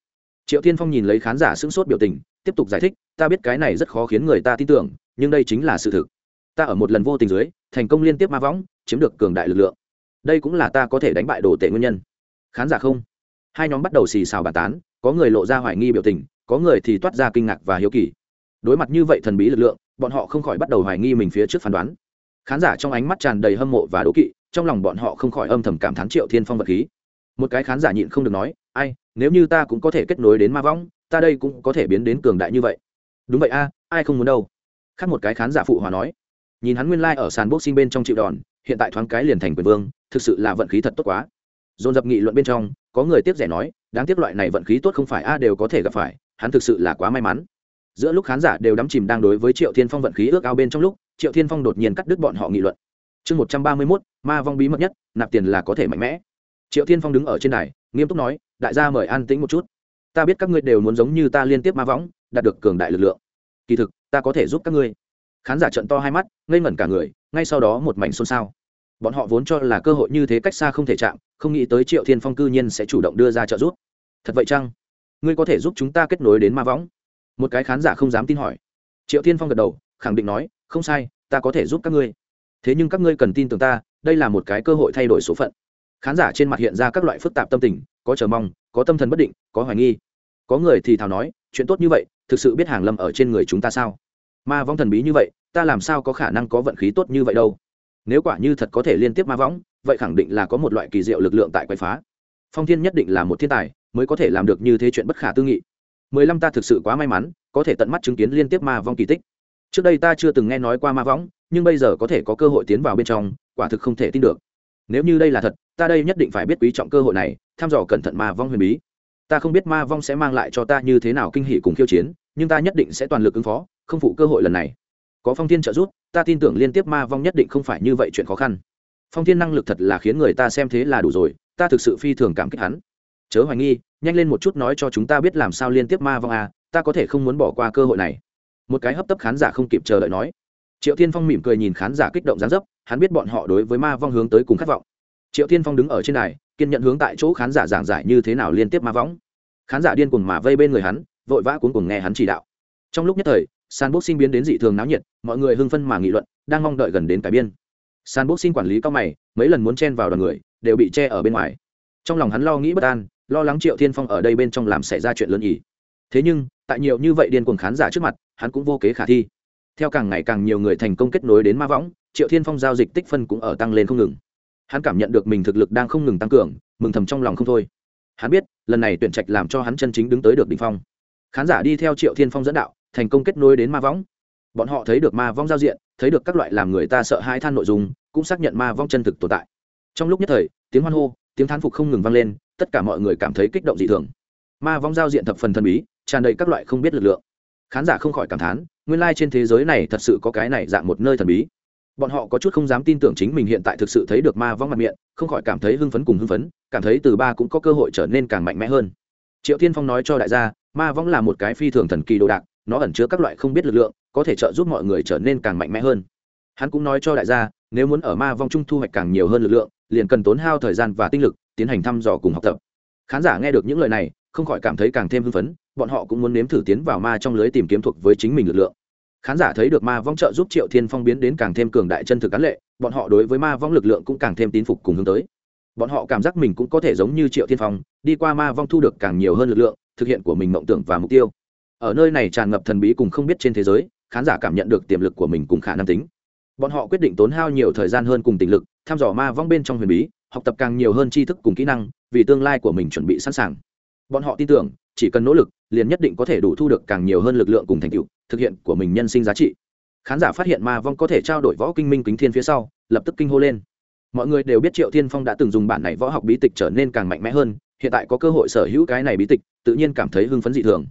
Triệu Thiên phong nhìn lấy khán giả sững sốt biểu tình, tiếp tục giải thích ta biết cái này rất khó khiến người ta tin tưởng nhưng đây chính là sự thực. Ta ở một lần vô tình dưới thành công liên tiếp ma võng chiếm được cường đại lực lượng. Đây cũng là ta có thể đánh bại đồ tệ nguyên nhân. Khán giả không? Hai nhóm bắt đầu xì xào bàn tán có người lộ ra hoài nghi biểu tình có người thì toát ra kinh ngạc và hiếu kỳ. Đối mặt như vậy thần bí lực lượng bọn họ không khỏi bắt đầu hoài nghi mình phía trước phán đoán. Khán giả trong ánh mắt tràn đầy hâm mộ và đố kỵ trong lòng bọn họ không khỏi âm thầm cảm thán triệu thiên phong vật khí. Một cái khán giả nhịn không được nói ai nếu như ta cũng có thể kết nối đến ma võng, ta đây cũng có thể biến đến cường đại như vậy đúng vậy a, ai không muốn đâu. Khác một cái khán giả phụ hòa nói. Nhìn hắn nguyên lai、like、ở sàn boxing bên trong chịu đòn, hiện tại thoáng cái liền thành quyền vương, thực sự là vận khí thật tốt quá. Dồn dập nghị luận bên trong, có người tiếp rẻ nói, đáng tiếc loại này vận khí tốt không phải a đều có thể gặp phải, hắn thực sự là quá may mắn. Giữa lúc khán giả đều đắm chìm đang đối với triệu thiên phong vận khí ước ao bên trong lúc, triệu thiên phong đột nhiên cắt đứt bọn họ nghị luận. Chương một trăm ba mươi mốt, ma vong bí mật nhất, nạp tiền là có thể mạnh mẽ. Triệu thiên phong đứng ở trên đài, nghiêm túc nói, đại gia mời an tĩnh một chút. Ta biết các ngươi đều muốn giống như ta liên tiếp ma võng đạt được cường đại lực lượng. Kỳ thực, ta có thể giúp các ngươi. Khán giả trận to hai mắt, ngây ngẩn cả người, ngay sau đó một mảnh xôn xao. Bọn họ vốn cho là cơ hội như thế cách xa không thể chạm, không nghĩ tới triệu thiên phong cư nhiên sẽ chủ động đưa ra trợ giúp. Thật vậy chăng? Ngươi có thể giúp chúng ta kết nối đến ma võng? Một cái khán giả không dám tin hỏi. Triệu thiên phong gật đầu, khẳng định nói, không sai, ta có thể giúp các ngươi. Thế nhưng các ngươi cần tin tưởng ta, đây là một cái cơ hội thay đổi số phận. Khán giả trên mặt hiện ra các loại phức tạp tâm tình, có chờ mong, có tâm thần bất định, có hoài nghi. Có người thì thào nói chuyện tốt như vậy, thực sự biết hàng lâm ở trên người chúng ta sao? Ma vong thần bí như vậy, ta làm sao có khả năng có vận khí tốt như vậy đâu? Nếu quả như thật có thể liên tiếp ma võng, vậy khẳng định là có một loại kỳ diệu lực lượng tại quậy phá. Phong thiên nhất định là một thiên tài, mới có thể làm được như thế chuyện bất khả tư nghị. Mười lăm ta thực sự quá may mắn, có thể tận mắt chứng kiến liên tiếp ma vong kỳ tích. Trước đây ta chưa từng nghe nói qua ma võng, nhưng bây giờ có thể có cơ hội tiến vào bên trong, quả thực không thể tin được. Nếu như đây là thật, ta đây nhất định phải biết quý trọng cơ hội này, thăm dò cẩn thận ma vong huyền bí ta không biết ma vong sẽ mang lại cho ta như thế nào kinh hỷ cùng khiêu chiến, nhưng ta nhất định sẽ toàn lực ứng phó, không phụ cơ hội lần này. Có phong thiên trợ giúp, ta tin tưởng liên tiếp ma vong nhất định không phải như vậy chuyện khó khăn. Phong thiên năng lực thật là khiến người ta xem thế là đủ rồi, ta thực sự phi thường cảm kích hắn. Chớ hoài nghi, nhanh lên một chút nói cho chúng ta biết làm sao liên tiếp ma vong à ta có thể không muốn bỏ qua cơ hội này. Một cái hấp tấp khán giả không kịp chờ đợi nói. Triệu thiên phong mỉm cười nhìn khán giả kích động gián dấp, hắn biết bọn họ đối với ma vong hướng tới cùng khát vọng triệu thiên phong đứng ở trên này kiên nhận hướng tại chỗ khán giả giảng giải như thế nào liên tiếp ma võng. Khán giả điên cuồng mà vây bên người hắn, vội vã cuốn cuồng nghe hắn chỉ đạo. Trong lúc nhất thời sàn Sinh biến đến dị thường náo nhiệt, mọi người hưng phân mà nghị luận, đang mong đợi gần đến cải biên. Sàn Sinh quản lý cao mày, mấy lần muốn chen vào đoàn người, đều bị che ở bên ngoài. Trong lòng hắn lo nghĩ bất an, lo lắng triệu thiên phong ở đây bên trong làm xảy ra chuyện lớn ý thế nhưng, tại nhiều như vậy điên cuồng khán giả trước mặt, hắn cũng vô kế khả thi. Theo càng ngày càng nhiều người thành công kết nối đến ma võng, triệu thiên phong giao dịch tích phân cũng ở tăng lên không ngừng hắn cảm nhận được mình thực lực đang không ngừng tăng cường, mừng thầm trong lòng không thôi. Hắn biết, lần này tuyển trạch làm cho hắn chân chính đứng tới được đ ỉ n h phong. Khán giả đi theo triệu thiên phong dẫn đạo, thành công kết nối đến ma võng. Bọn họ thấy được ma vong giao diện, thấy được các loại làm người ta sợ hai than nội dung, cũng xác nhận ma vong chân thực tồn tại. Trong lúc nhất thời, tiếng hoan hô, tiếng thán phục không ngừng vang lên, tất cả mọi người cảm thấy kích động dị thường. Ma vong giao diện thập phần thần bí, tràn đầy các loại không biết lực lượng. Khán giả không khỏi cảm thán, nguyên lai trên thế giới này thật sự có cái này dạng một nơi thần bí bọn họ có chút không dám tin tưởng chính mình hiện tại thực sự thấy được ma vong mặt miệng, không khỏi cảm thấy hưng phấn cùng hưng phấn, cảm thấy từ ba cũng có cơ hội trở nên càng mạnh mẽ hơn. Triệu tiên phong nói cho đại gia, ma vong là một cái phi thường thần kỳ đồ đạc, nó ẩn chứa các loại không biết lực lượng, có thể trợ giúp mọi người trở nên càng mạnh mẽ hơn. Hắn cũng nói cho đại gia, nếu muốn ở ma vong trung thu hoạch càng nhiều hơn lực lượng, liền cần tốn hao thời gian và tinh lực, tiến hành thăm dò cùng học tập. Khán giả nghe được những lời này, không khỏi cảm thấy càng thêm hưng phấn, bọn họ cũng muốn nếm thử tiến vào ma trong lưới tìm kiếm thuộc với chính mình lực lượng khán giả thấy được ma vong trợ giúp triệu thiên phong biến đến càng thêm cường đại chân thực cán lệ, bọn họ đối với ma vong lực lượng cũng càng thêm tín phục cùng hướng tới. Bọn họ cảm giác mình cũng có thể giống như triệu thiên phong, đi qua ma vong thu được càng nhiều hơn lực lượng, thực hiện của mình mộng tưởng và mục tiêu. Ở nơi này tràn ngập thần bí cùng không biết trên thế giới, khán giả cảm nhận được tiềm lực của mình cùng khả năng tính. Bọn họ quyết định tốn hao nhiều thời gian hơn cùng tình lực, thăm dò ma vong bên trong huyền bí, học tập càng nhiều hơn tri thức cùng kỹ năng, vì tương lai của mình chuẩn bị sẵn sàng. Bọn họ tin tưởng chỉ cần nỗ lực, liền nhất định có thể đủ thu được càng nhiều hơn lực lượng cùng thành tựu, thực hiện của mình nhân sinh giá trị. Khán giả phát hiện ma vong có thể trao đổi võ kinh minh kính thiên phía sau, lập tức kinh hô lên. Mọi người đều biết triệu thiên phong đã từng dùng bản này võ học bí tịch trở nên càng mạnh mẽ hơn, hiện tại có cơ hội sở hữu cái này bí tịch, tự nhiên cảm thấy hưng phấn dị thường.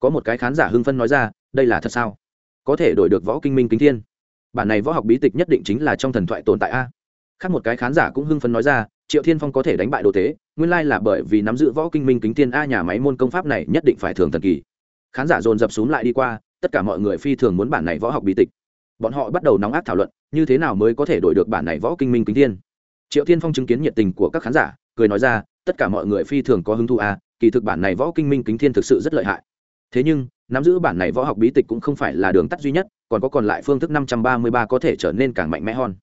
Có một cái khán giả hưng phấn nói ra, đây là thật sao? Có thể đổi được võ kinh minh kính thiên? Bản này võ học bí tịch nhất định chính là trong thần thoại tồn tại a. Khác một cái khán giả cũng hưng phấn nói ra, triệu thiên phong có thể đánh bại đồ tế nguyên lai là bởi vì nắm giữ võ kinh minh kính thiên a nhà máy môn công pháp này nhất định phải thường thần kỳ. Khán giả dồn dập xuống lại đi qua, tất cả mọi người phi thường muốn bản này võ học bí tịch. Bọn họ bắt đầu nóng ác thảo luận, như thế nào mới có thể đổi được bản này võ kinh minh kính thiên? Triệu thiên phong chứng kiến nhiệt tình của các khán giả, cười nói ra, tất cả mọi người phi thường có hứng thú a, kỳ thực bản này võ kinh minh kính thiên thực sự rất lợi hại. Thế nhưng, nắm giữ bản này võ học bí tịch cũng không phải là đường tắt duy nhất, còn có còn lại phương thức năm trăm ba mươi ba có thể trở nên càng mạnh mẽ hơn.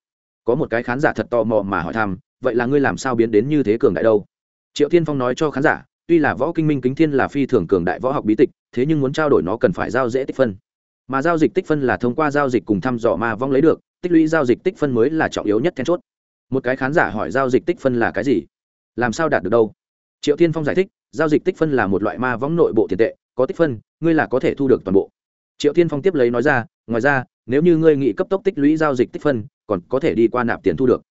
Có một cái khán giả thật tò mò mà hỏi thăm, vậy là ngươi làm sao biến đến như thế cường đại đâu? Triệu thiên phong nói cho khán giả, tuy là võ kinh minh kính thiên là phi thường cường đại võ học bí tịch, thế nhưng muốn trao đổi nó cần phải giao dễ tích phân. Mà giao dịch tích phân là thông qua giao dịch cùng thăm dò ma vong lấy được, tích lũy giao dịch tích phân mới là trọng yếu nhất then chốt. Một cái khán giả hỏi giao dịch tích phân là cái gì? Làm sao đạt được đâu? Triệu thiên phong giải thích, giao dịch tích phân là một loại ma vong nội bộ tiền tệ, có tích phân, ngươi là có thể thu được toàn bộ. Triệu thiên phong tiếp lấy nói ra, ngoài ra, nếu như ngươi nghị cấp tốc tích lũy giao dịch tích phân, còn có thể đi qua nạp tiền thu được.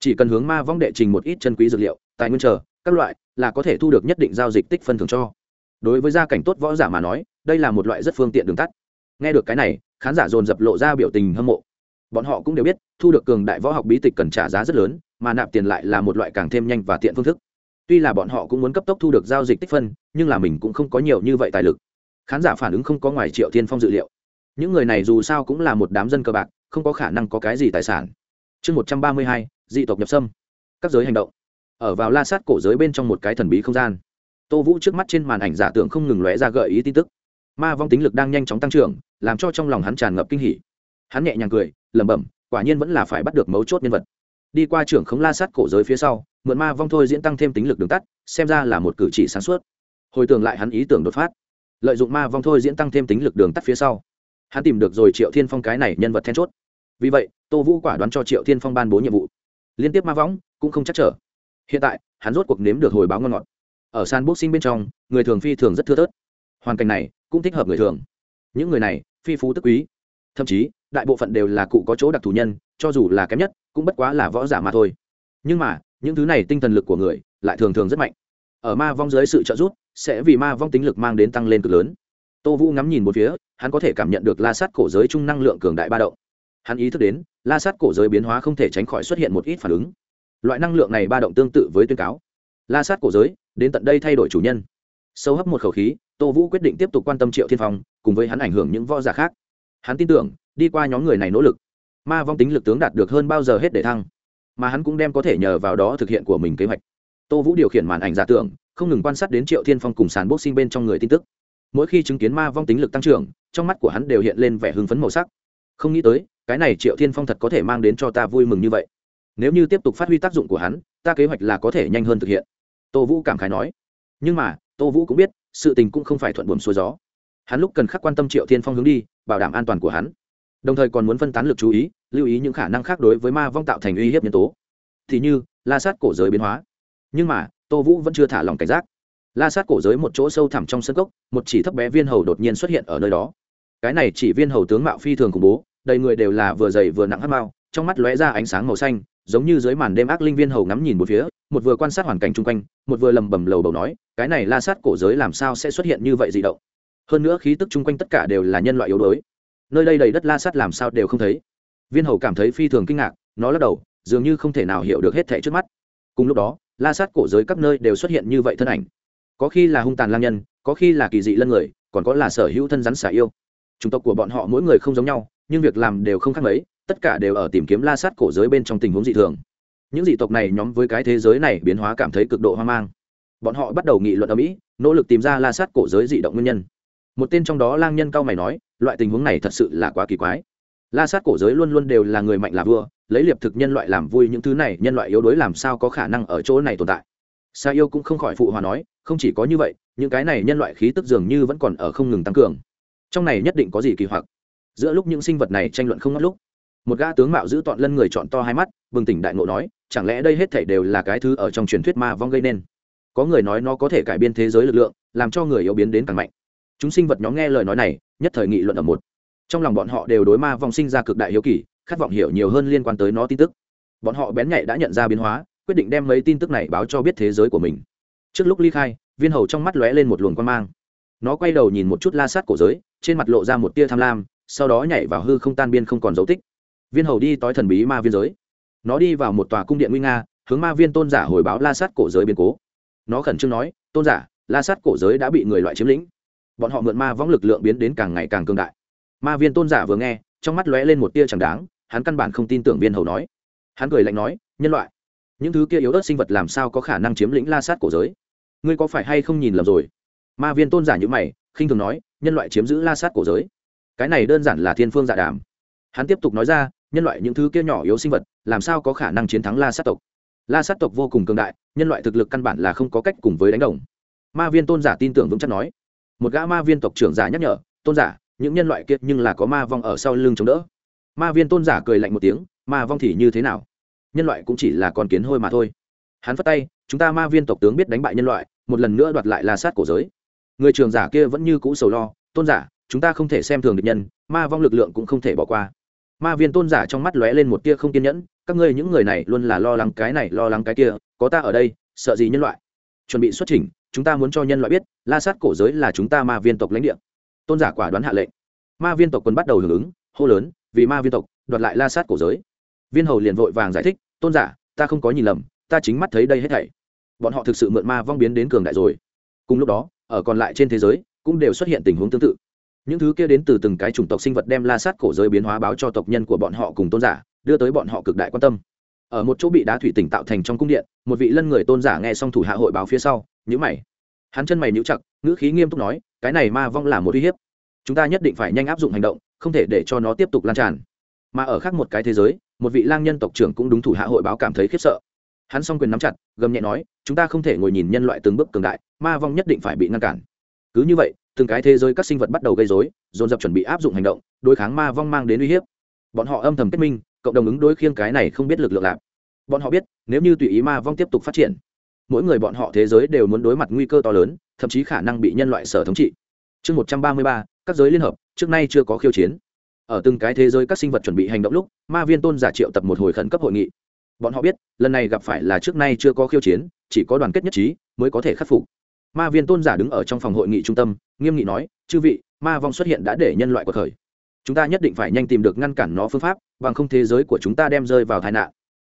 Chỉ cần hướng ma vong đệ trình một ít chân quý dược liệu, tài nguyên chờ các loại là có thể thu được nhất định giao dịch tích phân thường cho. Đối với gia cảnh tốt võ giả mà nói, đây là một loại rất phương tiện đường tắt. Nghe được cái này, khán giả dồn dập lộ ra biểu tình hâm mộ. Bọn họ cũng đều biết, thu được cường đại võ học bí tịch cần trả giá rất lớn, mà nạp tiền lại là một loại càng thêm nhanh và tiện phương thức. Tuy là bọn họ cũng muốn cấp tốc thu được giao dịch tích phân, nhưng là mình cũng không có nhiều như vậy tài lực. Khán giả phản ứng không có ngoài triệu thiên phong dự liệu. Những người này dù sao cũng là một đám dân cờ bạc, không có khả năng có cái gì tài sản. Chương một trăm ba mươi hai, dị tộc nhập sâm. Các giới hành động ở vào la sát cổ giới bên trong một cái thần bí không gian. Tô vũ trước mắt trên màn ảnh giả tưởng không ngừng lóe ra gợi ý tin tức. Ma vong tính lực đang nhanh chóng tăng trưởng, làm cho trong lòng hắn tràn ngập kinh hỉ. Hắn nhẹ nhàng cười, lẩm bẩm, quả nhiên vẫn là phải bắt được mấu chốt nhân vật. Đi qua trưởng khống la sát cổ giới phía sau, mượn ma vong thôi diễn tăng thêm tính lực đường tắt, xem ra là một cử chỉ sáng suốt. Hồi tưởng lại hắn ý tưởng đột phát, lợi dụng ma vong thôi diễn tăng thêm tính lực đường tắt phía sau, hắn tìm được rồi triệu thiên phong cái này nhân vật then chốt. Vì vậy, tô vũ quả đoán cho triệu thiên phong ban bố nhiệm vụ. Liên tiếp ma võng cũng không chắc trở hiện tại, hắn rốt cuộc nếm được hồi báo ngon ngọt. Ở sàn boxing bên trong, người thường phi thường rất thưa thớt. Hoàn cảnh này cũng thích hợp người thường. Những người này, phi phú tức quý. Thậm chí, đại bộ phận đều là cụ có chỗ đặc thù nhân, cho dù là kém nhất, cũng bất quá là võ giả mà thôi. Nhưng mà, những thứ này tinh thần lực của người lại thường thường rất mạnh. Ở ma vong dưới sự trợ giúp, sẽ vì ma vong tính lực mang đến tăng lên cực lớn. Tô vũ ngắm nhìn một phía, hắn có thể cảm nhận được la sát cổ giới chung năng lượng cường đại ba động. Hắn ý thức đến, la sát cổ giới biến hóa không thể tránh khỏi xuất hiện một ít phản ứng loại năng lượng này ba động tương tự với tuyên cáo. La sát cổ giới, đến tận đây thay đổi chủ nhân. Sâu hấp một khẩu khí, tô vũ quyết định tiếp tục quan tâm triệu thiên phong, cùng với hắn ảnh hưởng những võ giả khác. Hắn tin tưởng, đi qua nhóm người này nỗ lực, ma vong tính lực tướng đạt được hơn bao giờ hết để thăng. Mà hắn cũng đem có thể nhờ vào đó thực hiện của mình kế hoạch. Tô vũ điều khiển màn ảnh giả tưởng, không ngừng quan sát đến triệu thiên phong cùng sàn bốc sinh bên trong người tin tức. Mỗi khi chứng kiến ma vong tính lực tăng trưởng, trong mắt của hắn đều hiện lên vẻ hưng phấn màu sắc. Không nghĩ tới, cái này triệu thiên phong thật có thể mang đến cho ta vui mừng như vậy nếu như tiếp tục phát huy tác dụng của hắn, ta kế hoạch là có thể nhanh hơn thực hiện. Tô vũ cảm khái nói. Nhưng mà, tô vũ cũng biết, sự tình cũng không phải thuận buồm xuôi gió. Hắn lúc cần khắc quan tâm triệu thiên phong hướng đi, bảo đảm an toàn của hắn. Đồng thời còn muốn phân tán lực chú ý, lưu ý những khả năng khác đối với ma vong tạo thành uy hiếp nhân tố. Thì như, la sát cổ giới biến hóa. Nhưng mà, tô vũ vẫn chưa thả lòng cảnh giác. La sát cổ giới một chỗ sâu thẳm trong sân cốc, một chỉ thấp bé viên hầu đột nhiên xuất hiện ở nơi đó. Cái này chỉ viên hầu tướng mạo phi thường khủng bố, đầy người đều là vừa dày vừa nặng hát mao trong mắt lóe ra ánh sáng màu xanh, giống như dưới màn đêm ác linh viên hầu ngắm nhìn một phía, một vừa quan sát hoàn cảnh chung quanh, một vừa lầm bầm lầu bầu nói, cái này la sát cổ giới làm sao sẽ xuất hiện như vậy dị động? Hơn nữa khí tức chung quanh tất cả đều là nhân loại yếu đuối. Nơi đây đầy đất la sát làm sao đều không thấy. Viên hầu cảm thấy phi thường kinh ngạc, nó lắc đầu, dường như không thể nào hiểu được hết thẻ trước mắt. Cùng lúc đó, la sát cổ giới các nơi đều xuất hiện như vậy thân ảnh. Có khi là hung tàn lang nhân, có khi là kỳ dị lân người, còn có là sở hữu thân rắn xả yêu. Chủng tộc của bọn họ mỗi người không giống nhau nhưng việc làm đều không khác mấy, tất cả đều ở tìm kiếm la sát cổ giới bên trong tình huống dị thường. Những dị tộc này nhóm với cái thế giới này biến hóa cảm thấy cực độ hoang mang. Bọn họ bắt đầu nghị luận ở mỹ, nỗ lực tìm ra la sát cổ giới dị động nguyên nhân. Một tên trong đó lang nhân cao mày nói, loại tình huống này thật sự là quá kỳ quái. La sát cổ giới luôn luôn đều là người mạnh là vua, lấy liệp thực nhân loại làm vui những thứ này, nhân loại yếu đuối làm sao có khả năng ở chỗ này tồn tại. Sa yêu cũng không khỏi phụ hòa nói, không chỉ có như vậy, những cái này nhân loại khí tức dường như vẫn còn ở không ngừng tăng cường. Trong này nhất định có gì kỳ hoặc giữa lúc những sinh vật này tranh luận không ngắt lúc, một gã tướng mạo giữ tọn lân người chọn to hai mắt, bừng tỉnh đại ngộ nói, chẳng lẽ đây hết thảy đều là cái thứ ở trong truyền thuyết ma vong gây nên? Có người nói nó có thể cải biên thế giới lực lượng, làm cho người yếu biến đến càng mạnh. Chúng sinh vật nhóm nghe lời nói này, nhất thời nghị luận ở một. Trong lòng bọn họ đều đối ma vong sinh ra cực đại hiếu kỳ, khát vọng hiểu nhiều hơn liên quan tới nó tin tức. Bọn họ bén nhạy đã nhận ra biến hóa, quyết định đem mấy tin tức này báo cho biết thế giới của mình. Trước lúc ly khai, viên hầu trong mắt lóe lên một luồng quan mang. Nó quay đầu nhìn một chút la sát cổ giới, trên mặt lộ ra một tia tham lam sau đó nhảy vào hư không tan biên không còn dấu tích. Viên hầu đi tối thần bí ma viên giới. Nó đi vào một tòa cung điện nguy nga, hướng ma viên tôn giả hồi báo la sát cổ giới biến cố. Nó khẩn trương nói, tôn giả, la sát cổ giới đã bị người loại chiếm lĩnh. Bọn họ mượn ma võng lực lượng biến đến càng ngày càng cương đại. Ma viên tôn giả vừa nghe, trong mắt lóe lên một tia chẳng đáng, hắn căn bản không tin tưởng viên hầu nói. Hắn cười lạnh nói, nhân loại, những thứ kia yếu ớt sinh vật làm sao có khả năng chiếm lĩnh la sát cổ giới? Ngươi có phải hay không nhìn lầm rồi? Ma viên tôn giả như mày, khinh thường nói, nhân loại chiếm giữ la sát cổ giới? Cái này đơn giản là thiên phương dạ đàm. Hắn tiếp tục nói ra, nhân loại những thứ kia nhỏ yếu sinh vật, làm sao có khả năng chiến thắng la sát tộc? La sát tộc vô cùng cường đại, nhân loại thực lực căn bản là không có cách cùng với đánh đồng. Ma viên tôn giả tin tưởng vững chắc nói. Một gã ma viên tộc trưởng giả nhắc nhở, tôn giả, những nhân loại kia nhưng là có ma vong ở sau lưng chống đỡ. Ma viên tôn giả cười lạnh một tiếng, ma vong thì như thế nào? Nhân loại cũng chỉ là con kiến hôi mà thôi. Hắn phát tay, chúng ta ma viên tộc tướng biết đánh bại nhân loại, một lần nữa đoạt lại la sát cổ giới. Người trường giả kia vẫn như cũ sầu lo, tôn giả chúng ta không thể xem thường địch nhân, ma vong lực lượng cũng không thể bỏ qua. Ma viên tôn giả trong mắt lóe lên một tia không kiên nhẫn, các ngươi những người này luôn là lo lắng cái này, lo lắng cái kia, có ta ở đây, sợ gì nhân loại? Chuẩn bị xuất trình chúng ta muốn cho nhân loại biết, la sát cổ giới là chúng ta ma viên tộc lãnh địa. Tôn giả quả đoán hạ lệnh. Ma viên tộc quân bắt đầu hưởng ứng, hô lớn, vì ma viên tộc, đoạt lại la sát cổ giới. Viên hầu liền vội vàng giải thích, tôn giả, ta không có nhìn lầm, ta chính mắt thấy đây hết thảy. Bọn họ thực sự mượn ma vong biến đến cường đại rồi. Cùng lúc đó, ở còn lại trên thế giới, cũng đều xuất hiện tình huống tương tự những thứ kia đến từ từng cái chủng tộc sinh vật đem la sát cổ giới biến hóa báo cho tộc nhân của bọn họ cùng tôn giả, đưa tới bọn họ cực đại quan tâm. Ở một chỗ bị đá thủy tỉnh tạo thành trong cung điện, một vị lân người tôn giả nghe xong thủ hạ hội báo phía sau nhữ mày. Hắn chân mày nhữ chặt, ngữ khí nghiêm túc nói, cái này ma vong là một uy hiếp. Chúng ta nhất định phải nhanh áp dụng hành động, không thể để cho nó tiếp tục lan tràn. Mà ở khác một cái thế giới, một vị lang nhân tộc trưởng cũng đúng thủ hạ hội báo cảm thấy khiếp sợ. Hắn s o n g quyền nắm chặt, gầm nhẹ nói, chúng ta không thể ngồi nhìn nhân loại từng bước cường đại, ma vong nhất định phải bị ngăn cản. Cứ như vậy từng cái thế giới các sinh vật bắt đầu gây dối dồn dập chuẩn bị áp dụng hành động, đối kháng ma vong mang đến uy hiếp. Bọn họ âm thầm kết minh, cộng đồng ứng đối khiêng cái này không biết lực lượng lạp bọn họ biết, nếu như tùy ý ma vong tiếp tục phát triển, mỗi người bọn họ thế giới đều muốn đối mặt nguy cơ to lớn, thậm chí khả năng bị nhân loại sở thống trị. Chương một trăm ba mươi ba, các giới liên hợp, trước nay chưa có khiêu chiến. Ở từng cái thế giới các sinh vật chuẩn bị hành động lúc, ma viên tôn giả triệu tập một hồi khẩn cấp hội nghị. Bọn họ biết, lần này gặp phải là trước nay chưa có khiêu chiến, chỉ có đoàn kết nhất trí, mới có thể khắc phục ma viên tôn giả đứng ở trong phòng hội nghị trung tâm, nghiêm nghị nói, chư vị, ma vong xuất hiện đã để nhân loại cuộc khởi. Chúng ta nhất định phải nhanh tìm được ngăn cản nó phương pháp, bằng không thế giới của chúng ta đem rơi vào tai nạn.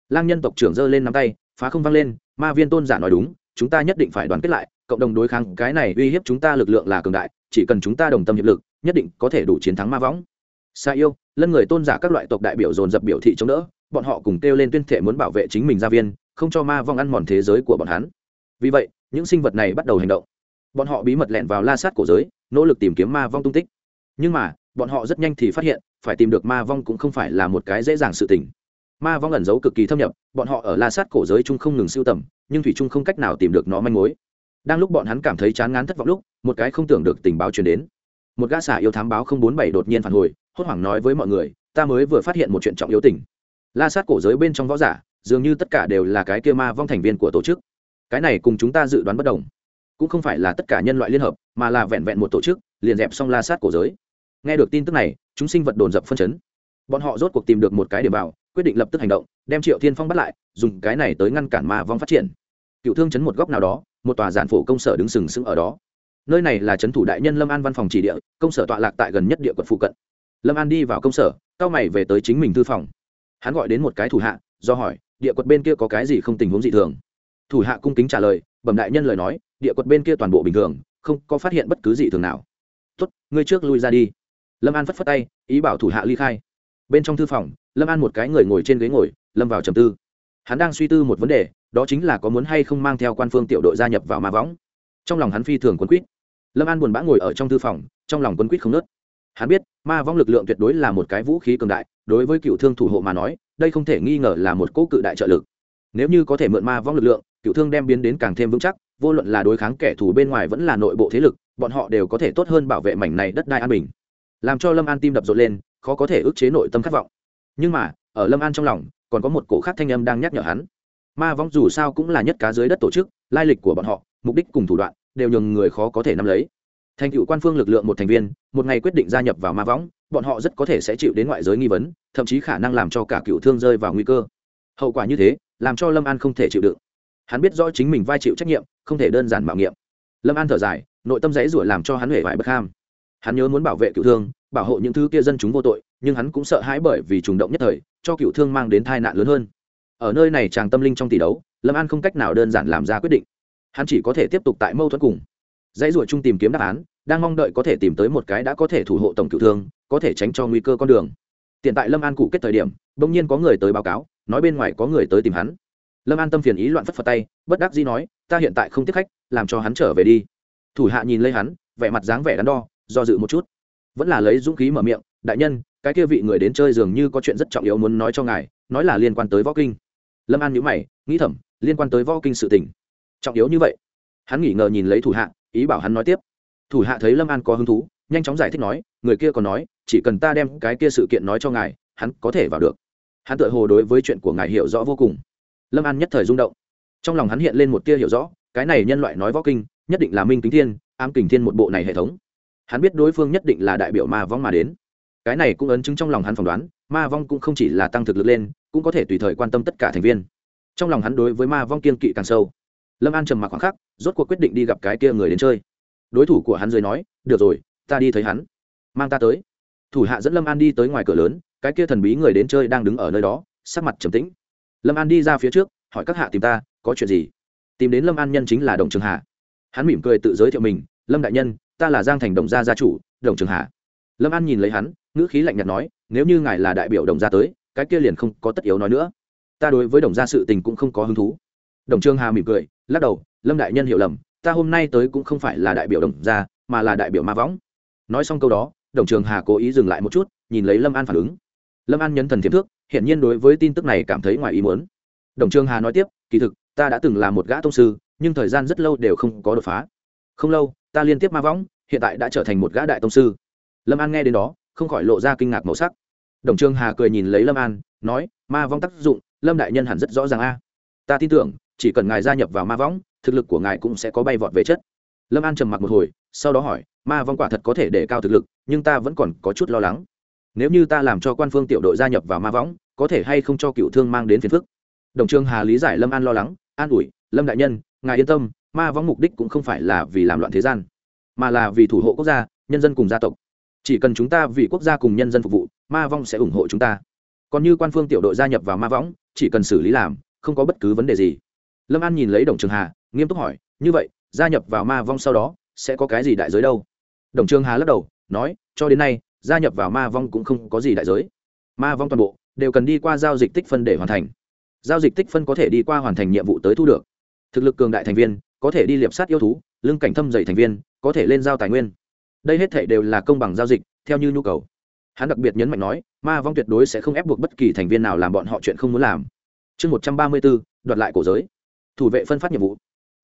Lang nhân tộc trưởng giơ lên nắm tay, phá không vang lên, ma viên tôn giả nói đúng, chúng ta nhất định phải đoàn kết lại, cộng đồng đối kháng cái này uy hiếp chúng ta lực lượng là cường đại, chỉ cần chúng ta đồng tâm hiệp lực, nhất định có thể đủ chiến thắng ma võng sa yêu, lân người tôn giả các loại tộc đại biểu dồn dập biểu thị chống đỡ, bọn họ cùng kêu lên tuyên thệ muốn bảo vệ chính mình gia viên, không cho ma vong ăn mòn thế giới của bọn hắn. Vì vậy những sinh vật này bắt đầu hành động. Bọn họ bí mật lẹn vào la sát cổ giới, nỗ lực tìm kiếm ma vong tung tích. Nhưng mà, bọn họ rất nhanh thì phát hiện, phải tìm được ma vong cũng không phải là một cái dễ dàng sự tình. Ma vong ẩn giấu cực kỳ thâm nhập, bọn họ ở la sát cổ giới chung không ngừng siêu tầm, nhưng thủy trung không cách nào tìm được nó manh mối. Đang lúc bọn hắn cảm thấy chán ngán thất vọng lúc, một cái không tưởng được tình báo truyền đến. Một gã xả yêu thám báo không bốn bảy đột nhiên phản hồi, hốt hoảng nói với mọi người, ta mới vừa phát hiện một chuyện trọng yếu tình. La sát cổ giới bên trong võ giả, dường như tất cả đều là cái kia ma vong thành viên của tổ chức cái này cùng chúng ta dự đoán bất đồng. Cũng không phải là tất cả nhân loại liên hợp, mà là vẹn vẹn một tổ chức, liền dẹp xong la sát cổ giới. Nghe được tin tức này, chúng sinh vật đồn dập phân chấn. Bọn họ rốt cuộc tìm được một cái điểm vào, quyết định lập tức hành động, đem triệu thiên phong bắt lại, dùng cái này tới ngăn cản ma vong phát triển. Cựu thương chấn một góc nào đó, một tòa giản phổ công sở đứng sừng sững ở đó. Nơi này là trấn thủ đại nhân lâm an văn phòng chỉ địa, công sở tọa lạc tại gần nhất địa quận phụ cận. Lâm an đi vào công sở cao mày về tới chính mình thư phòng. Hắn gọi đến một cái thủ hạ, do hỏi, địa quận bên kia có cái gì không tình huống dị thường? Thủ hạ cung kính trả lời, bẩm đại nhân lời nói, địa quật bên kia toàn bộ bình thường, không có phát hiện bất cứ gì thường nào. Tốt, ngươi trước lui ra đi. Lâm an phất phất tay, ý bảo thủ hạ ly khai. Bên trong thư phòng, lâm an một cái người ngồi trên ghế ngồi, lâm vào trầm tư. Hắn đang suy tư một vấn đề, đó chính là có muốn hay không mang theo quan phương tiểu đội gia nhập vào ma võng. Trong lòng hắn phi thường quấn quýt. Lâm an buồn bã ngồi ở trong thư phòng, trong lòng quấn quýt không nớt. Hắn biết, ma võng lực lượng tuyệt đối là một cái vũ khí cường đại, đối với cựu thương thủ hộ mà nói, đây không thể nghi ngờ là một cỗ cự đại trợ lực. Nếu như có thể mượn ma võng lực lượng cựu thương đem biến đến càng thêm vững chắc, vô luận là đối kháng kẻ thù bên ngoài vẫn là nội bộ thế lực, bọn họ đều có thể tốt hơn bảo vệ mảnh này đất đai an bình. Làm cho lâm an tim đập rộn lên, khó có thể ức chế nội tâm khát vọng. Nhưng mà, ở lâm an trong lòng, còn có một cổ khác thanh âm đang nhắc nhở hắn. Ma vong dù sao cũng là nhất cá dưới đất tổ chức, lai lịch của bọn họ, mục đích cùng thủ đoạn, đều nhường người khó có thể nắm lấy. Thành cựu quan phương lực lượng một thành viên, một ngày quyết định gia nhập vào ma võng bọn họ rất có thể sẽ chịu đến ngoại giới nghi vấn, thậm chí khả năng làm cho cả cựu thương rơi vào nguy cơ. Hậu quả như thế, làm cho lâm an không thể chịu đựng hắn biết rõ chính mình vai chịu trách nhiệm, không thể đơn giản mạo nghiệm. Lâm an thở dài, nội tâm dãy ruổi làm cho hắn hể vải bất ham. Hắn nhớ muốn bảo vệ cựu thương, bảo hộ những thứ kia dân chúng vô tội, nhưng hắn cũng sợ hãi bởi vì trùng động nhất thời, cho cựu thương mang đến tai nạn lớn hơn. Ở nơi này chàng tâm linh trong tỷ đấu, lâm an không cách nào đơn giản làm ra quyết định. Hắn chỉ có thể tiếp tục tại mâu thuẫn cùng. Dãy ruổi chung tìm kiếm đáp án, đang mong đợi có thể tìm tới một cái đã có thể thủ hộ tổng cựu thương, có thể tránh cho nguy cơ con đường. Hiện tại lâm an cụ kết thời điểm, bỗng nhiên có người tới báo cáo, nói bên ngoài có người tới tìm hắn lâm an tâm phiền ý loạn phất phật tay bất đắc dĩ nói ta hiện tại không tiếp khách làm cho hắn trở về đi thủ hạ nhìn lấy hắn vẻ mặt dáng vẻ đắn đo do dự một chút vẫn là lấy dũng khí mở miệng đại nhân cái kia vị người đến chơi dường như có chuyện rất trọng yếu muốn nói cho ngài nói là liên quan tới võ kinh lâm an nhữ mày nghĩ thầm liên quan tới võ kinh sự tình trọng yếu như vậy hắn nghỉ ngờ nhìn lấy thủ hạ ý bảo hắn nói tiếp thủ hạ thấy lâm an có hứng thú nhanh chóng giải thích nói người kia còn nói chỉ cần ta đem cái kia sự kiện nói cho ngài hắn có thể vào được hắn tự hồ đối với chuyện của ngài hiểu rõ vô cùng lâm an nhất thời rung động. Trong lòng hắn hiện lên một tia hiểu rõ, cái này nhân loại nói võ kinh, nhất định là minh kính thiên, ám kình thiên một bộ này hệ thống. Hắn biết đối phương nhất định là đại biểu ma vong mà đến. Cái này cũng ấn chứng trong lòng hắn phỏng đoán, ma vong cũng không chỉ là tăng thực lực lên, cũng có thể tùy thời quan tâm tất cả thành viên. Trong lòng hắn đối với ma vong kiên kỵ càng sâu. Lâm an trầm mặc khoảng khắc, rốt cuộc quyết định đi gặp cái kia người đến chơi. Đối thủ của hắn dưới nói, được rồi, ta đi thấy hắn. Mang ta tới. Thủ hạ dẫn lâm an đi tới ngoài cửa lớn, cái kia thần bí người đến chơi đang đứng ở nơi đó, sắc mặt trầm tĩnh lâm an đi ra phía trước, hỏi các hạ tìm ta, có chuyện gì? Tìm đến lâm an nhân chính là đồng trường hạ hắn mỉm cười tự giới thiệu mình, lâm đại nhân, ta là giang thành đồng gia gia chủ, đồng trường hạ lâm an nhìn lấy hắn, ngữ khí lạnh nhạt nói, nếu như ngài là đại biểu đồng gia tới, cái kia liền không có tất yếu nói nữa. Ta đối với đồng gia sự tình cũng không có hứng thú. Đồng trường hà mỉm cười, lắc đầu, lâm đại nhân hiểu lầm, ta hôm nay tới cũng không phải là đại biểu đồng gia, mà là đại biểu ma võng. Nói xong câu đó, đồng trường hà cố ý dừng lại một chút, nhìn lấy lâm an phản ứng. Lâm an nhấn thần thiếp thước hiện nhiên đối với tin tức này cảm thấy ngoài ý muốn. Đồng trường hà nói tiếp, kỳ thực, ta đã từng là một gã tông sư, nhưng thời gian rất lâu đều không có đột phá. Không lâu, ta liên tiếp ma võng, hiện tại đã trở thành một gã đại tông sư. Lâm an nghe đến đó, không khỏi lộ ra kinh ngạc màu sắc. Đồng trường hà cười nhìn lấy lâm an, nói, ma vong tác dụng, lâm đại nhân hẳn rất rõ ràng a. Ta tin tưởng, chỉ cần ngài gia nhập vào ma võng, thực lực của ngài cũng sẽ có bay vọt về chất. Lâm an trầm mặc một hồi, sau đó hỏi, ma vong quả thật có thể để cao thực lực, nhưng ta vẫn còn có chút lo lắng nếu như ta làm cho quan phương tiểu đội gia nhập vào ma võng, có thể hay không cho cựu thương mang đến phiền phức? Đồng trương hà, lý giải lâm an lo lắng, an ủi, lâm đại nhân, ngài yên tâm, ma võng mục đích cũng không phải là vì làm loạn thế gian, mà là vì thủ hộ quốc gia, nhân dân cùng gia tộc. Chỉ cần chúng ta vì quốc gia cùng nhân dân phục vụ, ma vong sẽ ủng hộ chúng ta. Còn như quan phương tiểu đội gia nhập vào ma võng, chỉ cần xử lý làm, không có bất cứ vấn đề gì. Lâm an nhìn lấy đồng trường hà, nghiêm túc hỏi, như vậy, gia nhập vào ma vong sau đó, sẽ có cái gì đại giới đâu? Đồng trường hà lắc đầu, nói, cho đến nay gia nhập vào ma vong cũng không có gì đại giới. Ma vong toàn bộ đều cần đi qua giao dịch tích phân để hoàn thành. Giao dịch tích phân có thể đi qua hoàn thành nhiệm vụ tới thu được. Thực lực cường đại thành viên có thể đi liệp sát yêu thú, lưng cảnh thâm dày thành viên có thể lên giao tài nguyên. Đây hết thể đều là công bằng giao dịch, theo như nhu cầu. Hắn đặc biệt nhấn mạnh nói, ma vong tuyệt đối sẽ không ép buộc bất kỳ thành viên nào làm bọn họ chuyện không muốn làm. Chương một trăm ba mươi bốn đoạt lại cổ giới. Thủ vệ phân phát nhiệm vụ.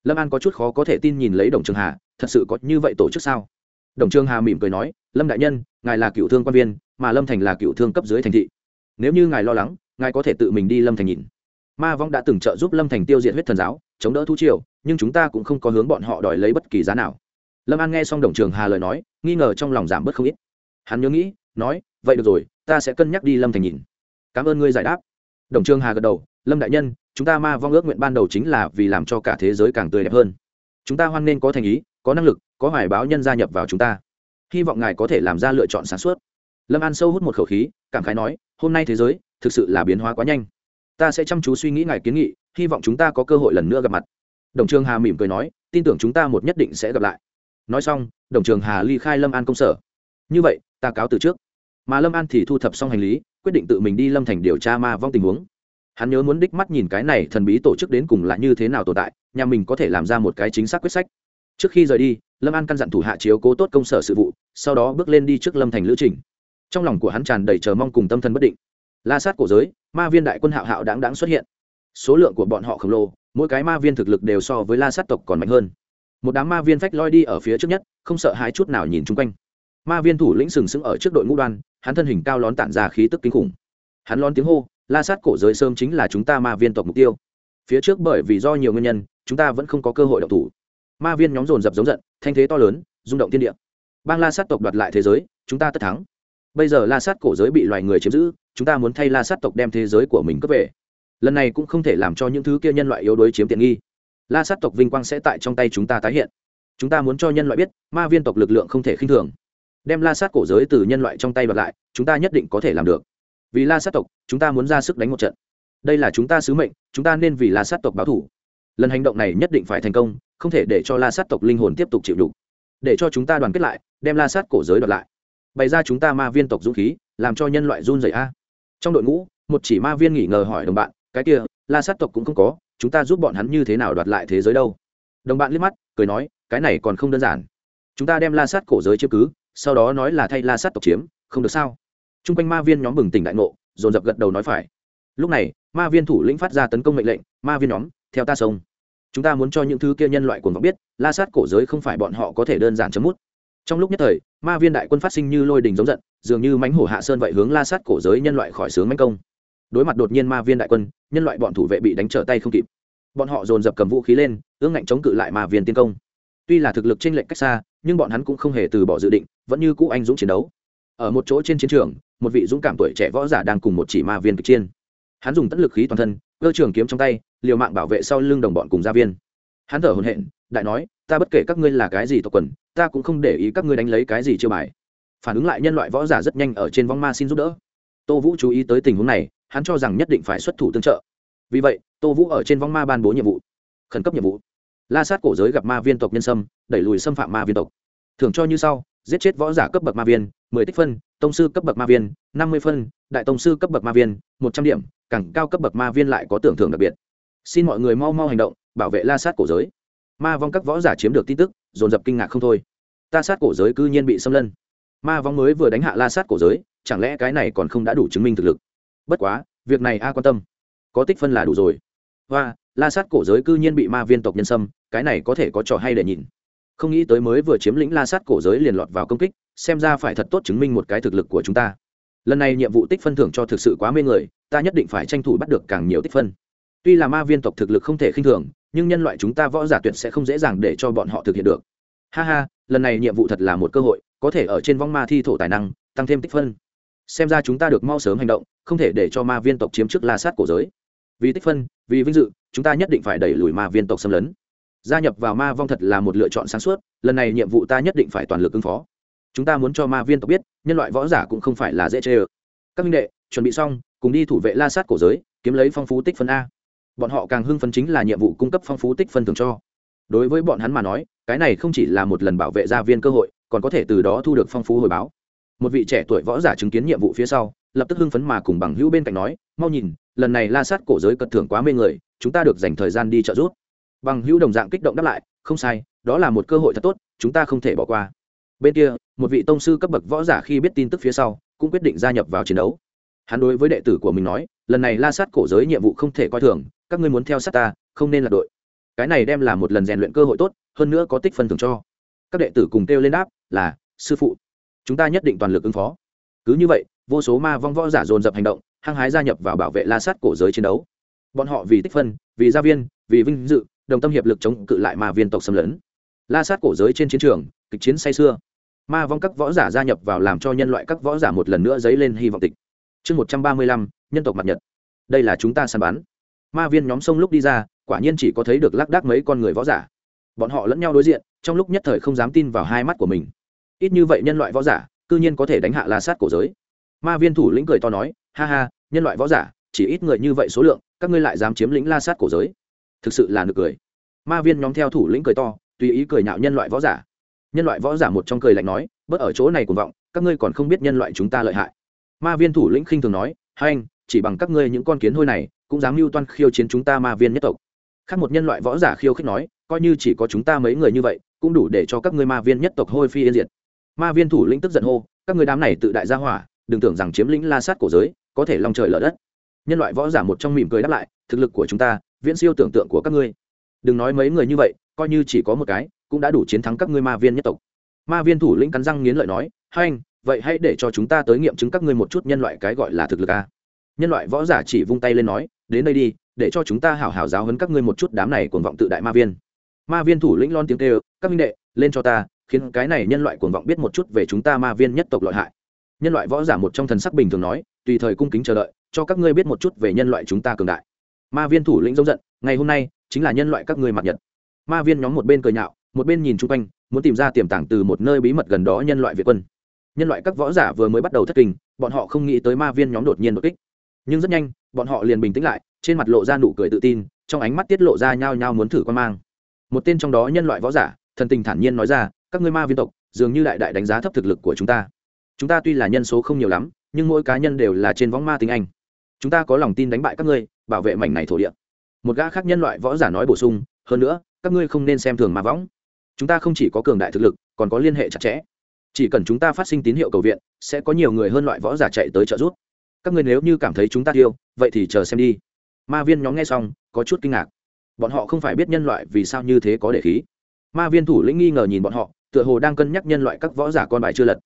Lâm an có chút khó có thể tin nhìn lấy đồng trường hà, thật sự có như vậy tổ chức sao? Đồng trường hà mỉm cười nói, lâm đại nhân, ngài là cựu thương quan viên, mà lâm thành là cựu thương cấp dưới thành thị. Nếu như ngài lo lắng, ngài có thể tự mình đi lâm thành nhìn. Ma vong đã từng trợ giúp lâm thành tiêu diệt huyết thần giáo, chống đỡ thu triều, nhưng chúng ta cũng không có hướng bọn họ đòi lấy bất kỳ giá nào. Lâm an nghe xong đồng trường hà lời nói, nghi ngờ trong lòng giảm bớt không ít. Hắn nhớ nghĩ, nói, vậy được rồi, ta sẽ cân nhắc đi lâm thành nhìn. Cảm ơn ngươi giải đáp. Đồng trường hà gật đầu, lâm đại nhân, chúng ta ma vong ước nguyện ban đầu chính là vì làm cho cả thế giới càng tươi đẹp hơn. Chúng ta hoan nên có thành ý, có năng lực có hoài báo nhân gia nhập vào chúng ta. Hy vọng ngài có thể làm ra lựa chọn sản xuất lâm an sâu hút một khẩu khí, cảm khái nói, hôm nay thế giới thực sự là biến hóa quá nhanh. Ta sẽ chăm chú suy nghĩ ngài kiến nghị, hy vọng chúng ta có cơ hội lần nữa gặp mặt. Đồng trường hà mỉm cười nói, tin tưởng chúng ta một nhất định sẽ gặp lại. Nói xong, đồng trường hà ly khai lâm an công sở. Như vậy, ta cáo từ trước. Mà lâm an thì thu thập xong hành lý, quyết định tự mình đi lâm thành điều tra ma vong tình huống. Hắn nhớ muốn đích mắt nhìn cái này thần bí tổ chức đến cùng là như thế nào tồn tại, nhà mình có thể làm ra một cái chính xác quyết sách. Trước khi rời đi lâm an căn dặn thủ hạ chiếu cố tốt công sở sự vụ, sau đó bước lên đi trước lâm thành lữ trình. Trong lòng của hắn tràn đầy chờ mong cùng tâm thần bất định. La sát cổ giới, ma viên đại quân hạo hạo đáng đáng xuất hiện. Số lượng của bọn họ khổng lồ, mỗi cái ma viên thực lực đều so với la sát tộc còn mạnh hơn. Một đám ma viên phách loi đi ở phía trước nhất, không sợ hãi chút nào nhìn chung quanh. Ma viên thủ lĩnh sừng sững ở trước đội ngũ đoan hắn thân hình cao lón tản ra khí tức kinh khủng. Hắn lón tiếng hô, la sát cổ giới sớm chính là chúng ta ma viên tộc mục tiêu. Phía trước bởi vì do nhiều nguyên nhân, chúng ta vẫn không có cơ hội độc thủ ma viên nhóm dồn dập giống giận, thanh thế to lớn, rung động thiên địa. Bang la sát tộc đoạt lại thế giới, chúng ta tất thắng. Bây giờ la sát cổ giới bị loài người chiếm giữ, chúng ta muốn thay la sát tộc đem thế giới của mình cướp về. Lần này cũng không thể làm cho những thứ kia nhân loại yếu đuối chiếm tiện nghi. La sát tộc vinh quang sẽ tại trong tay chúng ta tái hiện. Chúng ta muốn cho nhân loại biết, ma viên tộc lực lượng không thể khinh thường. Đem la sát cổ giới từ nhân loại trong tay bật lại, chúng ta nhất định có thể làm được. Vì la sát tộc, chúng ta muốn ra sức đánh một trận. Đây là chúng ta sứ mệnh, chúng ta nên vì la sát tộc báo thủ lần hành động này nhất định phải thành công, không thể để cho la sát tộc linh hồn tiếp tục chịu đục. Để cho chúng ta đoàn kết lại, đem la sát cổ giới đoạt lại. Bày ra chúng ta ma viên tộc dũng khí, làm cho nhân loại run rẩy a. Trong đội ngũ, một chỉ ma viên nghỉ ngờ hỏi đồng bạn, cái kia, la sát tộc cũng không có, chúng ta giúp bọn hắn như thế nào đoạt lại thế giới đâu? Đồng bạn liếc mắt, cười nói, cái này còn không đơn giản. Chúng ta đem la sát cổ giới chiếm cứ, sau đó nói là thay la sát tộc chiếm, không được sao? T r u n g quanh ma viên nhóm bừng tỉnh đại ngộ, dồn dập gật đầu nói phải. Lúc này, ma viên thủ lĩnh phát ra tấn công mệnh lệnh, ma viên nhóm theo ta sông. Chúng ta muốn cho những thứ kia nhân loại cuồng vọng biết, la sát cổ giới không phải bọn họ có thể đơn giản chấm mút. Trong lúc nhất thời, ma viên đại quân phát sinh như lôi đình giống giận, dường như mánh hổ hạ sơn vậy hướng la sát cổ giới nhân loại khỏi sướng mánh công. Đối mặt đột nhiên ma viên đại quân, nhân loại bọn thủ vệ bị đánh trở tay không kịp. Bọn họ dồn dập cầm vũ khí lên, ương ngạnh chống cự lại ma viên tiên công. Tuy là thực lực trên lệnh cách xa, nhưng bọn hắn cũng không hề từ bỏ dự định, vẫn như cũ anh dũng chiến đấu. Ở một chỗ trên chiến trường, một vị dũng cảm tuổi trẻ võ giả đang cùng một chỉ ma viên kịch chiên hắn dùng tất lực khí toàn thân cơ trường kiếm trong tay, liều mạng bảo vệ sau lưng đồng bọn cùng gia viên. Hắn thở hồn hện đại nói, ta bất kể các ngươi là cái gì tộc quần, ta cũng không để ý các ngươi đánh lấy cái gì chưa bài. Phản ứng lại nhân loại võ giả rất nhanh ở trên vong ma xin giúp đỡ. Tô vũ chú ý tới tình huống này, hắn cho rằng nhất định phải xuất thủ tương trợ. Vì vậy, tô vũ ở trên vong ma ban bố nhiệm vụ. Khẩn cấp nhiệm vụ. La sát cổ giới gặp ma viên tộc nhân sâm, đẩy lùi xâm phạm ma viên tộc. Thưởng cho như sau, giết chết võ giả cấp bậc ma viên, mười tích phân tông sư cấp bậc ma viên, năm mươi phân, đại tông sư cấp bậc ma viên, một trăm điểm càng cao cấp bậc ma viên lại có tưởng thưởng đặc biệt. Xin mọi người mau mau hành động, bảo vệ la sát cổ giới. Ma vong các võ giả chiếm được tin tức, dồn dập kinh ngạc không thôi. Ta sát cổ giới cư nhiên bị xâm lân ma vong mới vừa đánh hạ la sát cổ giới, chẳng lẽ cái này còn không đã đủ chứng minh thực lực? Bất quá, việc này a quan tâm. Có tích phân là đủ rồi. Và la sát cổ giới cư nhiên bị ma viên tộc nhân sâm cái này có thể có trò hay để nhìn. Không nghĩ tới mới vừa chiếm lĩnh la sát cổ giới liền lọt vào công kích xem ra phải thật tốt chứng minh một cái thực lực của chúng ta. Lần này nhiệm vụ tích phân thưởng cho thực sự quá mê người, ta nhất định phải tranh thủ bắt được càng nhiều tích phân. Tuy là ma viên tộc thực lực không thể khinh thường, nhưng nhân loại chúng ta võ giả tuyệt sẽ không dễ dàng để cho bọn họ thực hiện được. Ha ha, lần này nhiệm vụ thật là một cơ hội, có thể ở trên vong ma thi thổ tài năng, tăng thêm tích phân. Xem ra chúng ta được mau sớm hành động, không thể để cho ma viên tộc chiếm trước la sát cổ giới. Vì tích phân, vì vinh dự, chúng ta nhất định phải đẩy lùi ma viên tộc xâm lấn. Gia nhập vào ma vong thật là một lựa chọn sáng suốt, lần này nhiệm vụ ta nhất định phải toàn lực ứng phó chúng ta muốn cho ma viên tộc biết, nhân loại võ giả cũng không phải là dễ chê ơ. Các minh đệ, chuẩn bị xong, cùng đi thủ vệ la sát cổ giới, kiếm lấy phong phú tích phân a. Bọn họ càng hưng phấn chính là nhiệm vụ cung cấp phong phú tích phân thường cho. Đối với bọn hắn mà nói, cái này không chỉ là một lần bảo vệ gia viên cơ hội, còn có thể từ đó thu được phong phú hồi báo. Một vị trẻ tuổi võ giả chứng kiến nhiệm vụ phía sau, lập tức hưng phấn mà cùng bằng hữu bên cạnh nói, mau nhìn, lần này la sát cổ giới cật thưởng quá mê người, chúng ta được dành thời gian đi trợ giúp. Bằng hữu đồng dạng kích động đáp lại, không sai, đó là một cơ hội thật tốt, chúng ta không thể bỏ qua bên kia, một vị tông sư cấp bậc võ giả khi biết tin tức phía sau, cũng quyết định gia nhập vào chiến đấu. Hắn đối với đệ tử của mình nói, lần này la sát cổ giới nhiệm vụ không thể coi thường, các ngươi muốn theo sát ta, không nên là đội. Cái này đem là một lần rèn luyện cơ hội tốt, hơn nữa có tích phân thưởng cho. Các đệ tử cùng kêu lên đáp, là, sư phụ, chúng ta nhất định toàn lực ứng phó. Cứ như vậy, vô số ma vong võ giả dồn dập hành động, hăng hái gia nhập vào bảo vệ la sát cổ giới chiến đấu. Bọn họ vì tích phân, vì gia viên, vì vinh dự, đồng tâm hiệp lực chống cự lại ma viên tộc xâm lấn la sát cổ giới trên chiến trường, kịch chiến say xưa ma vong các võ giả gia nhập vào làm cho nhân loại các võ giả một lần nữa dấy lên hy vọng tịch. Chương một trăm ba mươi lăm, nhân tộc mặt nhật. Đây là chúng ta săn bắn. Ma viên nhóm sông lúc đi ra, quả nhiên chỉ có thấy được lác đác mấy con người võ giả. Bọn họ lẫn nhau đối diện, trong lúc nhất thời không dám tin vào hai mắt của mình. Ít như vậy nhân loại võ giả, cư nhiên có thể đánh hạ la sát cổ giới. Ma viên thủ lĩnh cười to nói, ha ha, nhân loại võ giả, chỉ ít người như vậy số lượng, các ngươi lại dám chiếm lĩnh la sát cổ giới. Thực sự là nực cười. Ma viên nhóm theo thủ lĩnh cười to tùy ý cười nhạo nhân loại võ giả. Nhân loại võ giả một trong cười lạnh nói, bớt ở chỗ này cuồng vọng, các ngươi còn không biết nhân loại chúng ta lợi hại. Ma viên thủ lĩnh khinh thường nói, hai anh, chỉ bằng các ngươi những con kiến hôi này, cũng dám mưu toan khiêu chiến chúng ta ma viên nhất tộc. Khác một nhân loại võ giả khiêu khích nói, coi như chỉ có chúng ta mấy người như vậy, cũng đủ để cho các ngươi ma viên nhất tộc hôi phi yên diệt. Ma viên thủ lĩnh tức giận hô, các ngươi đám này tự đại gia hỏa, đừng tưởng rằng chiếm lĩnh la sát cổ giới, có thể lòng trời lở đất. Nhân loại võ giả một trong mỉm cười đáp lại, thực lực của chúng ta, viễn siêu tưởng tượng của các ngươi. Đừng nói mấy người như vậy coi như chỉ có một cái, cũng đã đủ chiến thắng các ngươi ma viên nhất tộc. Ma viên thủ lĩnh cắn răng nghiến lợi nói, hai anh, vậy hãy để cho chúng ta tới nghiệm chứng các ngươi một chút nhân loại cái gọi là thực lực a. Nhân loại võ giả chỉ vung tay lên nói, đến đây đi, để cho chúng ta hảo hảo giáo hấn các ngươi một chút đám này cuồng vọng tự đại ma viên. Ma viên thủ lĩnh lon tiếng kêu, các minh đệ, lên cho ta, khiến cái này nhân loại cuồng vọng biết một chút về chúng ta ma viên nhất tộc lợi hại. Nhân loại võ giả một trong thần sắc bình thường nói, tùy thời cung kính chờ đợi, cho các ngươi biết một chút về nhân loại chúng ta cường đại. Ma viên thủ lĩnh giống giận, ngày hôm nay, chính là nhân loại các ngươi mặt nhật ma viên nhóm một bên cười nhạo, một bên nhìn chung quanh, muốn tìm ra tiềm tàng từ một nơi bí mật gần đó nhân loại việt quân. Nhân loại các võ giả vừa mới bắt đầu thất kinh, bọn họ không nghĩ tới ma viên nhóm đột nhiên đột kích. Nhưng rất nhanh, bọn họ liền bình tĩnh lại, trên mặt lộ ra nụ cười tự tin, trong ánh mắt tiết lộ ra nhao nhao muốn thử quan mang. Một tên trong đó nhân loại võ giả, thần tình thản nhiên nói ra, các ngươi ma viên tộc, dường như đại đại đánh giá thấp thực lực của chúng ta. Chúng ta tuy là nhân số không nhiều lắm, nhưng mỗi cá nhân đều là trên võng ma tính anh. Chúng ta có lòng tin đánh bại các ngươi, bảo vệ mảnh này thổ địa. Một gã khác nhân loại võ giả nói bổ sung, hơn nữa các ngươi không nên xem thường ma võng. Chúng ta không chỉ có cường đại thực lực, còn có liên hệ chặt chẽ. Chỉ cần chúng ta phát sinh tín hiệu cầu viện, sẽ có nhiều người hơn loại võ giả chạy tới trợ giúp. Các ngươi nếu như cảm thấy chúng ta tiêu, vậy thì chờ xem đi. Ma viên nhóm nghe xong, có chút kinh ngạc. Bọn họ không phải biết nhân loại vì sao như thế có để khí. Ma viên thủ lĩnh nghi ngờ nhìn bọn họ, tựa hồ đang cân nhắc nhân loại các võ giả con bài chưa lật.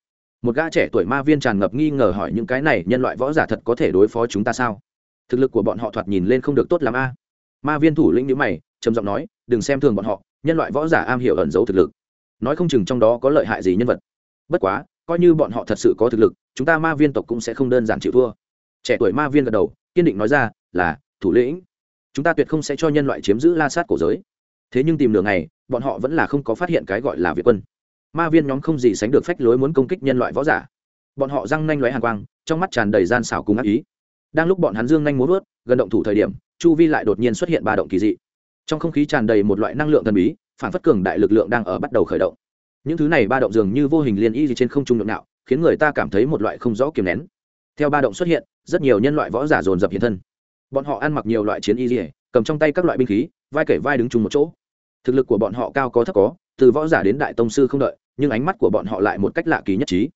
Một gã trẻ tuổi ma viên tràn ngập nghi ngờ hỏi những cái này, nhân loại võ giả thật có thể đối phó chúng ta sao? Thực lực của bọn họ thoạt nhìn lên không được tốt l a. Ma viên thủ lĩnh nhữ mày trầm giọng nói, đừng xem thường bọn họ, nhân loại võ giả am hiểu ẩn giấu thực lực. Nói không chừng trong đó có lợi hại gì nhân vật. Bất quá, coi như bọn họ thật sự có thực lực, chúng ta ma viên tộc cũng sẽ không đơn giản chịu thua. Trẻ tuổi ma viên gật đầu, kiên định nói ra, là, thủ lĩnh, chúng ta tuyệt không sẽ cho nhân loại chiếm giữ la sát cổ giới. Thế nhưng tìm đường này bọn họ vẫn là không có phát hiện cái gọi là việt quân. Ma viên nhóm không gì sánh được phách lối muốn công kích nhân loại võ giả. Bọn họ răng nanh lóe hàng quang, trong mắt tràn đầy gian xảo cùng ác ý. Đang lúc bọn hắn dương nhanh muốn vớt gần động thủ thời điểm, chu vi lại đột nhiên xuất hiện ba động kỳ dị trong không khí tràn đầy một loại năng lượng thần bí, phản phất cường đại lực lượng đang ở bắt đầu khởi động. Những thứ này ba động dường như vô hình liên y trên không trung nhộn nạo, khiến người ta cảm thấy một loại không rõ kiềm nén. Theo ba động xuất hiện, rất nhiều nhân loại võ giả dồn dập hiện thân. Bọn họ ăn mặc nhiều loại chiến y dỉa cầm trong tay các loại binh khí, vai kể vai đứng chung một chỗ. Thực lực của bọn họ cao có thấp có, từ võ giả đến đại tông sư không đợi, nhưng ánh mắt của bọn họ lại một cách lạ kỳ nhất trí.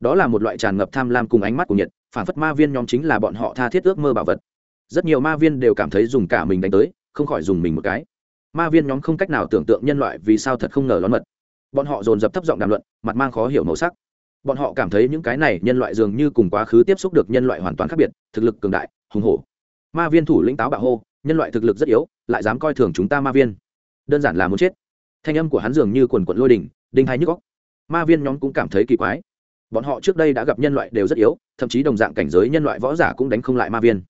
Đó là một loại tràn ngập tham lam cùng ánh mắt của nhiệt, phản phất ma viên nhóm chính là bọn họ tha thiết ước mơ bảo vật. Rất nhiều ma viên đều cảm thấy dùng cả mình đánh tới không khỏi dùng mình một cái. Ma viên nhóm không cách nào tưởng tượng nhân loại vì sao thật không ngờ lón mật. Bọn họ dồn dập thấp giọng đàm luận, mặt mang khó hiểu màu sắc. Bọn họ cảm thấy những cái này nhân loại dường như cùng quá khứ tiếp xúc được nhân loại hoàn toàn khác biệt, thực lực cường đại, hùng hổ. Ma viên thủ lĩnh táo bạo hô, nhân loại thực lực rất yếu, lại dám coi thường chúng ta ma viên. Đơn giản là muốn chết. Thanh âm của hắn dường như quần quận lôi đình đinh hay nhức góc ma viên nhóm cũng cảm thấy kỳ quái. Bọn họ trước đây đã gặp nhân loại đều rất yếu, thậm chí đồng dạng cảnh giới nhân loại võ giả cũng đánh không lại ma viên.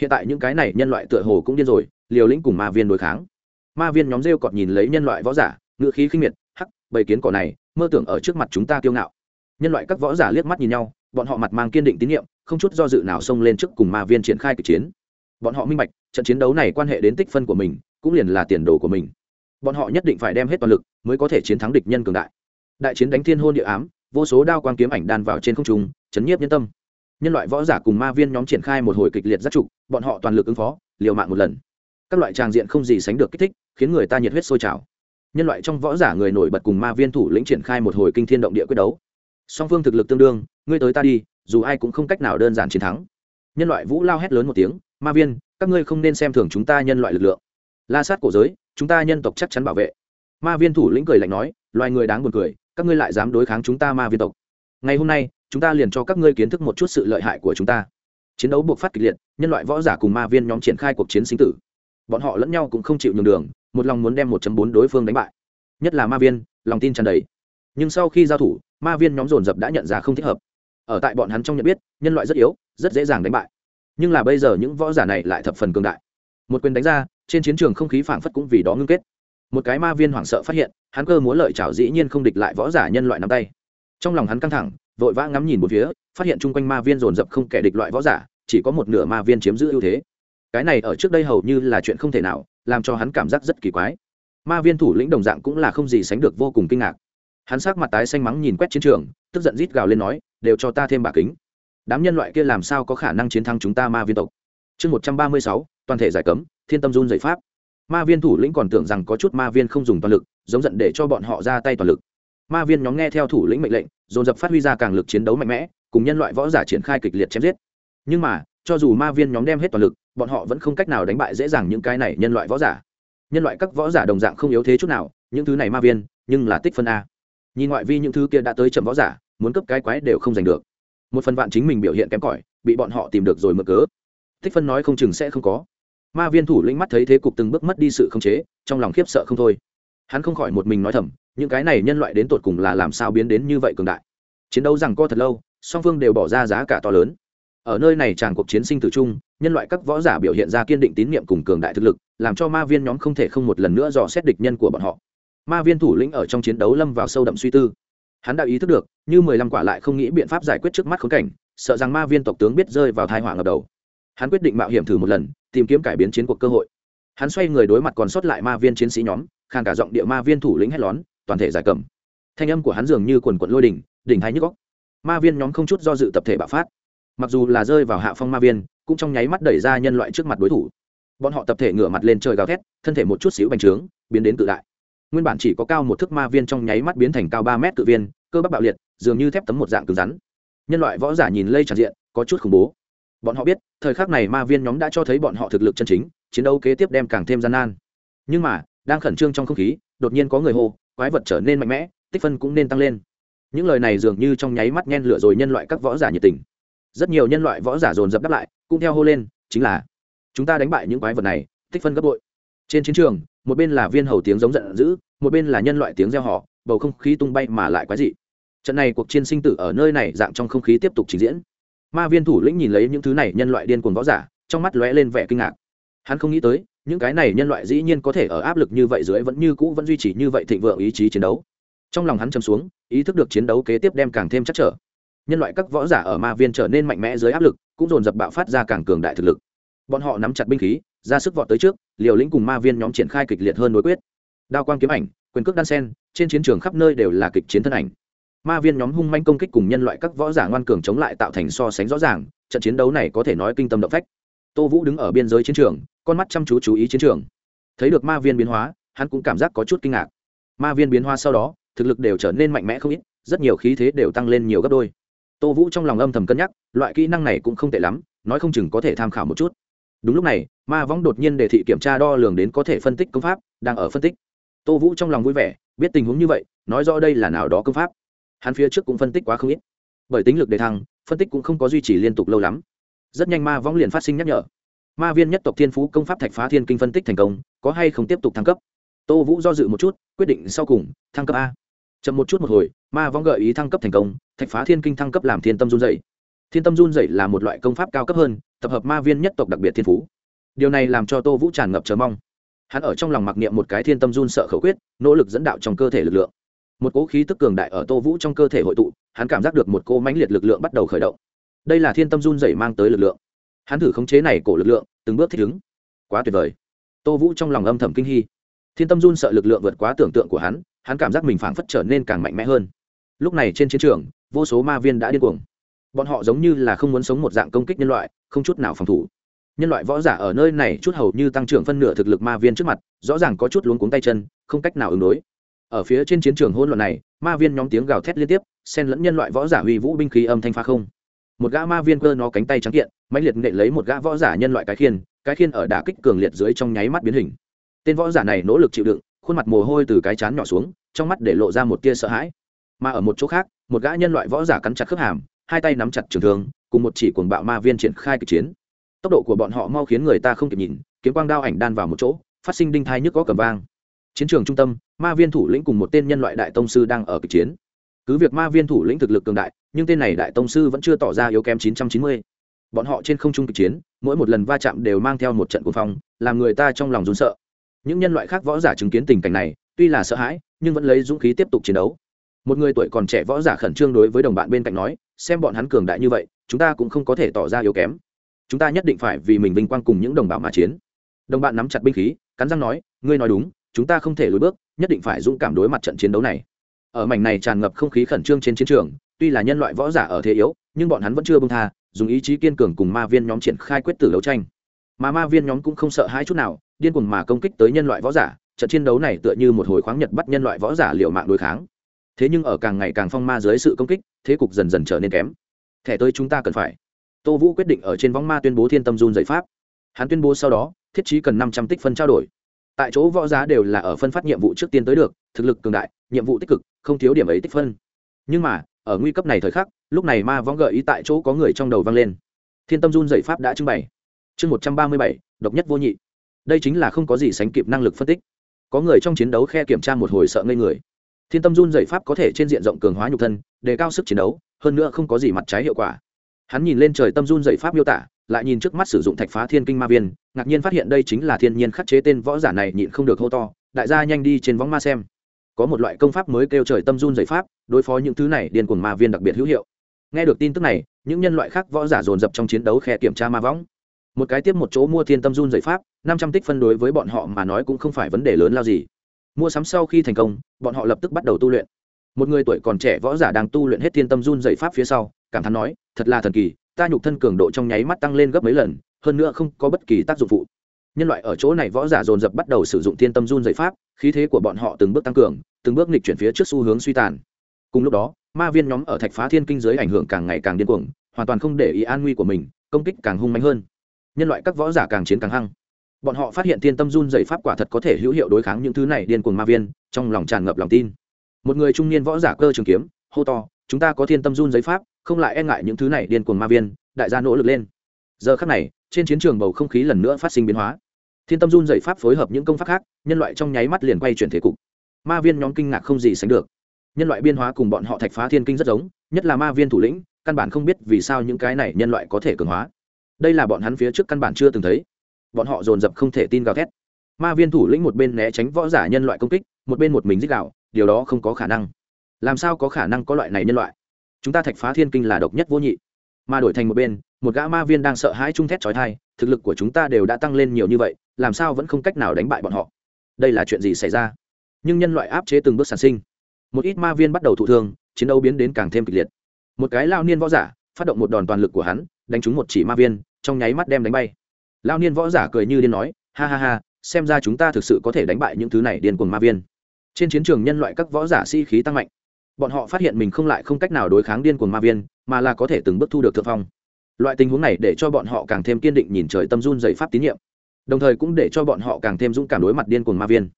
Hiện tại những cái này nhân loại tựa hồ cũng điên rồi liều lĩnh cùng ma viên đối kháng. Ma viên nhóm rêu cọt nhìn lấy nhân loại võ giả ngự khí khinh miệt, hắc, bầy kiến cỏ này, mơ tưởng ở trước mặt chúng ta kiêu ngạo. Nhân loại các võ giả liếc mắt nhìn nhau, bọn họ mặt mang kiên định tín nhiệm, không chút do dự nào xông lên trước cùng ma viên triển khai kịch chiến. Bọn họ minh bạch, trận chiến đấu này quan hệ đến tích phân của mình, cũng liền là tiền đồ của mình. Bọn họ nhất định phải đem hết toàn lực mới có thể chiến thắng địch nhân cường đại. Đại chiến đánh thiên hôn địa ám, vô số đao quang kiếm ảnh đan vào trên không trung, chấn nhiếp nhân tâm. Nhân loại võ giả cùng ma viên nhóm triển khai một hồi kịch liệt giáp trục bọn họ toàn lực ứng phó, liều mạng một lần các loại tràng diện không gì sánh được kích thích, khiến người ta nhiệt huyết sôi trào. Nhân loại trong võ giả người nổi bật cùng ma viên thủ lĩnh triển khai một hồi kinh thiên động địa quyết đấu. Song phương thực lực tương đương, ngươi tới ta đi, dù ai cũng không cách nào đơn giản chiến thắng. Nhân loại vũ lao hét lớn một tiếng, ma viên, các ngươi không nên xem thường chúng ta nhân loại lực lượng. La sát cổ giới, chúng ta nhân tộc chắc chắn bảo vệ. Ma viên thủ lĩnh cười lạnh nói, loài người đáng buồn cười, các ngươi lại dám đối kháng chúng ta ma viên tộc. Ngày hôm nay, chúng ta liền cho các ngươi kiến thức một chút sự lợi hại của chúng ta. Chiến đấu buộc phát kịch liệt, nhân loại võ giả cùng ma viên nhóm triển khai cuộc chiến sinh tử bọn họ lẫn nhau cũng không chịu nhường đường, một lòng muốn đem một bốn đối phương đánh bại. Nhất là ma viên, lòng tin tràn đầy. Nhưng sau khi giao thủ, ma viên nhóm dồn dập đã nhận ra không thích hợp. Ở tại bọn hắn trong nhận biết, nhân loại rất yếu, rất dễ dàng đánh bại. Nhưng là bây giờ những võ giả này lại thập phần cường đại. Một quyền đánh ra, trên chiến trường không khí phảng phất cũng vì đó ngưng kết. Một cái ma viên hoảng sợ phát hiện, hắn cơ múa lợi chảo dĩ nhiên không địch lại võ giả nhân loại nắm tay. Trong lòng hắn căng thẳng, vội vã ngắm nhìn một phía, phát hiện chung quanh ma viên dồn dập không kẻ địch loại võ giả, chỉ có một nửa ma viên chiếm giữ ưu thế cái này ở trước đây hầu như là chuyện không thể nào, làm cho hắn cảm giác rất kỳ quái. Ma viên thủ lĩnh đồng dạng cũng là không gì sánh được vô cùng kinh ngạc. Hắn sắc mặt tái xanh mắng nhìn quét chiến trường, tức giận rít gào lên nói, đều cho ta thêm bà kính. Đám nhân loại kia làm sao có khả năng chiến thắng chúng ta ma viên tộc? Chương một trăm ba mươi sáu, toàn thể giải cấm, thiên tâm run dày pháp. Ma viên thủ lĩnh còn tưởng rằng có chút ma viên không dùng toàn lực, giống giận để cho bọn họ ra tay toàn lực. Ma viên nhóm nghe theo thủ lĩnh mệnh lệnh, dồn dập phát huy ra càng lực chiến đấu mạnh mẽ, cùng nhân loại võ giả triển khai kịch liệt chém giết. Nhưng mà, cho dù ma viên nhóm đem hết toàn lực bọn họ vẫn không cách nào đánh bại dễ dàng những cái này nhân loại võ giả. Nhân loại các võ giả đồng dạng không yếu thế chút nào, những thứ này ma viên, nhưng là tích phân a. Nhìn ngoại vi những thứ kia đã tới chậm võ giả, muốn cấp cái quái đều không giành được. Một phần vạn chính mình biểu hiện kém cỏi, bị bọn họ tìm được rồi mở cớ. Tích phân nói không chừng sẽ không có. Ma viên thủ lĩnh mắt thấy thế cục từng bước mất đi sự khống chế, trong lòng khiếp sợ không thôi. Hắn không khỏi một mình nói thầm, những cái này nhân loại đến tột cùng là làm sao biến đến như vậy cường đại. Chiến đấu rằng co thật lâu, song phương đều bỏ ra giá cả to lớn. Ở nơi này chàng cuộc chiến sinh tử chung nhân loại các võ giả biểu hiện ra kiên định tín nhiệm cùng cường đại thực lực, làm cho ma viên nhóm không thể không một lần nữa dò xét địch nhân của bọn họ. Ma viên thủ lĩnh ở trong chiến đấu lâm vào sâu đậm suy tư. Hắn đã ý thức được, như mười lăm quả lại không nghĩ biện pháp giải quyết trước mắt khốn cảnh, sợ rằng ma viên tộc tướng biết rơi vào thai họa ngập đầu. Hắn quyết định mạo hiểm thử một lần, tìm kiếm cải biến chiến cuộc cơ hội. Hắn xoay người đối mặt còn sót lại ma viên chiến sĩ nhóm khang cả giọng địa ma viên thủ lĩnh hét lón toàn thể giải cầm. Thanh âm của hắn dường như quần quận lôi đỉnh đỉnh hay nhức góc ma viên nhóm không chút do dự tập thể bạo phát. Mặc dù là rơi vào hạ phong ma viên cũng trong nháy mắt đẩy ra nhân loại trước mặt đối thủ. Bọn họ tập thể ngửa mặt lên trời gào thét, thân thể một chút xíu bành trướng, biến đến tự đại. Nguyên bản chỉ có cao một thước ma viên trong nháy mắt biến thành cao ba mét tự viên, cơ bắp bạo liệt, dường như thép tấm một dạng cứng rắn. Nhân loại võ giả nhìn lây tràn diện, có chút khủng bố. Bọn họ biết, thời khắc này ma viên nhóm đã cho thấy bọn họ thực lực chân chính, chiến đấu kế tiếp đem càng thêm gian nan. Nhưng mà, đang khẩn trương trong không khí, đột nhiên có người hô, quái vật trở nên mạnh mẽ, tích phân cũng nên tăng lên. Những lời này dường như trong nháy mắt nhen lửa rồi nhân loại các võ giả nhiệt tình. Rất nhiều nhân loại võ giả dồn dập đáp lại cũng theo hô lên, chính là, chúng ta đánh bại những quái vật này, tích phân gấp bội. Trên chiến trường, một bên là viên hầu tiếng giống giận dữ, một bên là nhân loại tiếng reo họ bầu không khí tung bay mà lại quái dị. Trận này cuộc chiến sinh tử ở nơi này dạng trong không khí tiếp tục trình diễn. Ma viên thủ lĩnh nhìn lấy những thứ này nhân loại điên cuồng võ giả, trong mắt lóe lên vẻ kinh ngạc. Hắn không nghĩ tới, những cái này nhân loại dĩ nhiên có thể ở áp lực như vậy dưới vẫn như cũ vẫn duy trì như vậy thịnh vượng ý chí chiến đấu. Trong lòng hắn chầm xuống, ý thức được chiến đấu kế tiếp đem càng thêm chắc trở nhân loại các võ giả ở ma viên trở nên mạnh mẽ dưới áp lực, cũng dồn dập bạo phát ra càng cường đại thực lực. Bọn họ nắm chặt binh khí, ra sức vọt tới trước, liều lĩnh cùng ma viên nhóm triển khai kịch liệt hơn đối quyết. Đao quang kiếm ảnh, quyền cước đan sen, trên chiến trường khắp nơi đều là kịch chiến thân ảnh. Ma viên nhóm hung manh công kích cùng nhân loại các võ giả ngoan cường chống lại tạo thành so sánh rõ ràng, trận chiến đấu này có thể nói kinh tâm động phách. Tô vũ đứng ở biên giới chiến trường, con mắt chăm chú chú ý chiến trường. Thấy được ma viên biến hóa, hắn cũng cảm giác có chút kinh ngạc. Ma viên biến hóa sau đó, thực lực đều trở nên mạnh mẽ không ít, rất nhiều khí thế đều tăng lên nhiều gấp đôi tô vũ trong lòng âm thầm cân nhắc, loại kỹ năng này cũng không tệ lắm, nói không chừng có thể tham khảo một chút. Đúng lúc này, ma võng đột nhiên đề thị kiểm tra đo lường đến có thể phân tích công pháp, đang ở phân tích. Tô vũ trong lòng vui vẻ, biết tình huống như vậy, nói rõ đây là nào đó công pháp. Hắn phía trước cũng phân tích quá không ít. Bởi tính lực đề thăng, phân tích cũng không có duy trì liên tục lâu lắm. Rất nhanh ma võng liền phát sinh nhắc nhở. Ma viên nhất tộc thiên phú công pháp thạch phá thiên kinh phân tích thành công, có hay không tiếp tục thăng cấp? Tô vũ do dự một chút, quyết định sau cùng, thăng cấp a chậm một chút một hồi, ma vong gợi ý thăng cấp thành công, thạch phá thiên kinh thăng cấp làm thiên tâm run dày thiên tâm run dày là một loại công pháp cao cấp hơn, tập hợp ma viên nhất tộc đặc biệt thiên phú. Điều này làm cho tô vũ tràn ngập chờ mong. Hắn ở trong lòng mặc niệm một cái thiên tâm run sợ khẩu quyết, nỗ lực dẫn đạo trong cơ thể lực lượng. Một cỗ khí tức cường đại ở tô vũ trong cơ thể hội tụ, hắn cảm giác được một cỗ mãnh liệt lực lượng bắt đầu khởi động. Đây là thiên tâm run dày mang tới lực lượng. Hắn thử khống chế này cổ lực lượng, từng bước thích ứng. Quá tuyệt vời. Tô vũ trong lòng âm thầm kinh hy thiên tâm run sợ lực lượng vượt quá tưởng tượng của hắn hắn cảm giác mình phảng phất trở nên càng mạnh mẽ hơn. Lúc này trên chiến trường, vô số ma viên đã điên cuồng. Bọn họ giống như là không muốn sống một dạng công kích nhân loại, không chút nào phòng thủ. Nhân loại võ giả ở nơi này chút hầu như tăng trưởng phân nửa thực lực ma viên trước mặt, rõ ràng có chút luống cuống tay chân, không cách nào ứng đối. Ở phía trên chiến trường hỗn loạn này, ma viên nhóm tiếng gào thét liên tiếp, xen lẫn nhân loại võ giả huy vũ binh khí âm thanh phá không. Một gã ma viên cơ nó cánh tay trắng kiện, mãnh liệt nệ lấy một gã võ giả nhân loại cái khiên cái khiên ở đả kích cường liệt dưới trong nháy mắt biến hình. Tên võ giả này nỗ lực chịu đựng khuôn mặt mồ hôi từ cái chán nhỏ xuống, trong mắt để lộ ra một tia sợ hãi. Mà ở một chỗ khác, một gã nhân loại võ giả cắn chặt khớp hàm, hai tay nắm chặt trường thương, cùng một chỉ cuồng bạo ma viên triển khai kịch chiến. Tốc độ của bọn họ mau khiến người ta không kịp nhìn, kiếm quang đao ảnh đan vào một chỗ, phát sinh đinh thai nhức có cầm vang. Chiến trường trung tâm, ma viên thủ lĩnh cùng một tên nhân loại đại tông sư đang ở kịch chiến. Cứ việc ma viên thủ lĩnh thực lực cường đại, nhưng tên này đại tông sư vẫn chưa tỏ ra yếu kém 990. bọn họ trên không trung kịch chiến, mỗi một lần va chạm đều mang theo một trận cuồng phong, làm người ta trong lòng run sợ những nhân loại khác võ giả chứng kiến tình cảnh này, tuy là sợ hãi, nhưng vẫn lấy dũng khí tiếp tục chiến đấu. Một người tuổi còn trẻ võ giả khẩn trương đối với đồng bạn bên cạnh nói, xem bọn hắn cường đại như vậy, chúng ta cũng không có thể tỏ ra yếu kém. Chúng ta nhất định phải vì mình vinh quang cùng những đồng bào mà chiến. Đồng bạn nắm chặt binh khí, cắn răng nói, ngươi nói đúng, chúng ta không thể lùi bước, nhất định phải dũng cảm đối mặt trận chiến đấu này. Ở mảnh này tràn ngập không khí khẩn trương trên chiến trường, tuy là nhân loại võ giả ở thế yếu, nhưng bọn hắn vẫn chưa bông tha, dùng ý chí kiên cường cùng ma viên nhóm triển khai quyết tử đấu tranh. Mà ma viên nhóm cũng không sợ hãi chút nào điên cuồng mà công kích tới nhân loại võ giả, trận chiến đấu này tựa như một hồi khoáng nhật bắt nhân loại võ giả liệu mạng đối kháng. Thế nhưng ở càng ngày càng phong ma dưới sự công kích, thế cục dần dần trở nên kém. Thẻ tới chúng ta cần phải. Tô vũ quyết định ở trên võng ma tuyên bố thiên tâm run dạy pháp. Hắn tuyên bố sau đó, thiết chí cần năm trăm tích phân trao đổi. Tại chỗ võ giá đều là ở phân phát nhiệm vụ trước tiên tới được, thực lực cường đại, nhiệm vụ tích cực, không thiếu điểm ấy tích phân. Nhưng mà, ở nguy cấp này thời khắc, lúc này ma vong gợi ý tại chỗ có người trong đầu vang lên. Thiên tâm run dậy pháp đã trưng bày. Chương một trăm ba mươi bảy, độc nhất vô nhị đây chính là không có gì sánh kịp năng lực phân tích. Có người trong chiến đấu khe kiểm tra một hồi sợ ngây người. Thiên tâm run dậy pháp có thể trên diện rộng cường hóa nhục thân, đề cao sức chiến đấu, hơn nữa không có gì mặt trái hiệu quả. Hắn nhìn lên trời tâm run dậy pháp miêu tả, lại nhìn trước mắt sử dụng thạch phá thiên kinh ma viên, ngạc nhiên phát hiện đây chính là thiên nhiên khắc chế tên võ giả này nhịn không được hô to, đại gia nhanh đi trên võng ma xem. Có một loại công pháp mới kêu trời tâm run dậy pháp, đối phó những thứ này điên cuồng ma viên đặc biệt hữu hiệu. Nghe được tin tức này, những nhân loại khác võ giả dồn dập trong chiến đấu khe kiểm tra ma võng. Một cái tiếp một chỗ mua thiên tâm run dậy pháp năm trăm tích phân đối với bọn họ mà nói cũng không phải vấn đề lớn lao gì. Mua sắm sau khi thành công, bọn họ lập tức bắt đầu tu luyện. Một người tuổi còn trẻ võ giả đang tu luyện hết thiên tâm run dậy pháp phía sau, cảm thán nói, thật là thần kỳ, ta nhục thân cường độ trong nháy mắt tăng lên gấp mấy lần, hơn nữa không có bất kỳ tác dụng phụ. Nhân loại ở chỗ này võ giả dồn dập bắt đầu sử dụng thiên tâm run dậy pháp, khí thế của bọn họ từng bước tăng cường, từng bước nghịch chuyển phía trước xu hướng suy tàn. Cùng lúc đó, ma viên nhóm ở thạch phá thiên kinh giới ảnh hưởng càng ngày càng điên cuồng, hoàn toàn không để ý an nguy của mình, công kích càng hung mạnh hơn. Nhân loại các võ giả càng chiến càng hăng bọn họ phát hiện thiên tâm run dày pháp quả thật có thể hữu hiệu đối kháng những thứ này điên cuồng ma viên, trong lòng tràn ngập lòng tin. Một người trung niên võ giả cơ trường kiếm, hô to, chúng ta có thiên tâm run giấy pháp, không lại e ngại những thứ này điên cuồng ma viên. Đại gia nỗ lực lên. Giờ khắc này, trên chiến trường bầu không khí lần nữa phát sinh biến hóa. Thiên tâm run Dậy pháp phối hợp những công pháp khác, nhân loại trong nháy mắt liền quay chuyển thế cục. Ma viên nhóm kinh ngạc không gì sánh được. Nhân loại biên hóa cùng bọn họ thạch phá thiên kinh rất giống, nhất là ma viên thủ lĩnh, căn bản không biết vì sao những cái này nhân loại có thể cường hóa. Đây là bọn hắn phía trước căn bản chưa từng thấy bọn họ dồn dập không thể tin gào thét. Ma viên thủ lĩnh một bên né tránh võ giả nhân loại công kích, một bên một mình dích đạo điều đó không có khả năng. Làm sao có khả năng có loại này nhân loại? Chúng ta thạch phá thiên kinh là độc nhất vô nhị. Mà đổi thành một bên, một gã ma viên đang sợ hãi chung thét trói thai thực lực của chúng ta đều đã tăng lên nhiều như vậy, làm sao vẫn không cách nào đánh bại bọn họ? Đây là chuyện gì xảy ra? Nhưng nhân loại áp chế từng bước sản sinh. Một ít ma viên bắt đầu thụ thương, chiến đấu biến đến càng thêm kịch liệt. Một cái lao niên võ giả, phát động một đòn toàn lực của hắn, đánh trúng một chỉ ma viên, trong nháy mắt đem đánh bay lao niên võ giả cười như điên nói, ha ha ha, xem ra chúng ta thực sự có thể đánh bại những thứ này điên cuồng ma viên. Trên chiến trường nhân loại các võ giả sĩ、si、khí tăng mạnh. Bọn họ phát hiện mình không lại không cách nào đối kháng điên cuồng ma viên, mà là có thể từng bước thu được thượng phong. Loại tình huống này để cho bọn họ càng thêm kiên định nhìn trời tâm run dày pháp tín nhiệm. Đồng thời cũng để cho bọn họ càng thêm dũng cảm đối mặt điên cuồng ma viên.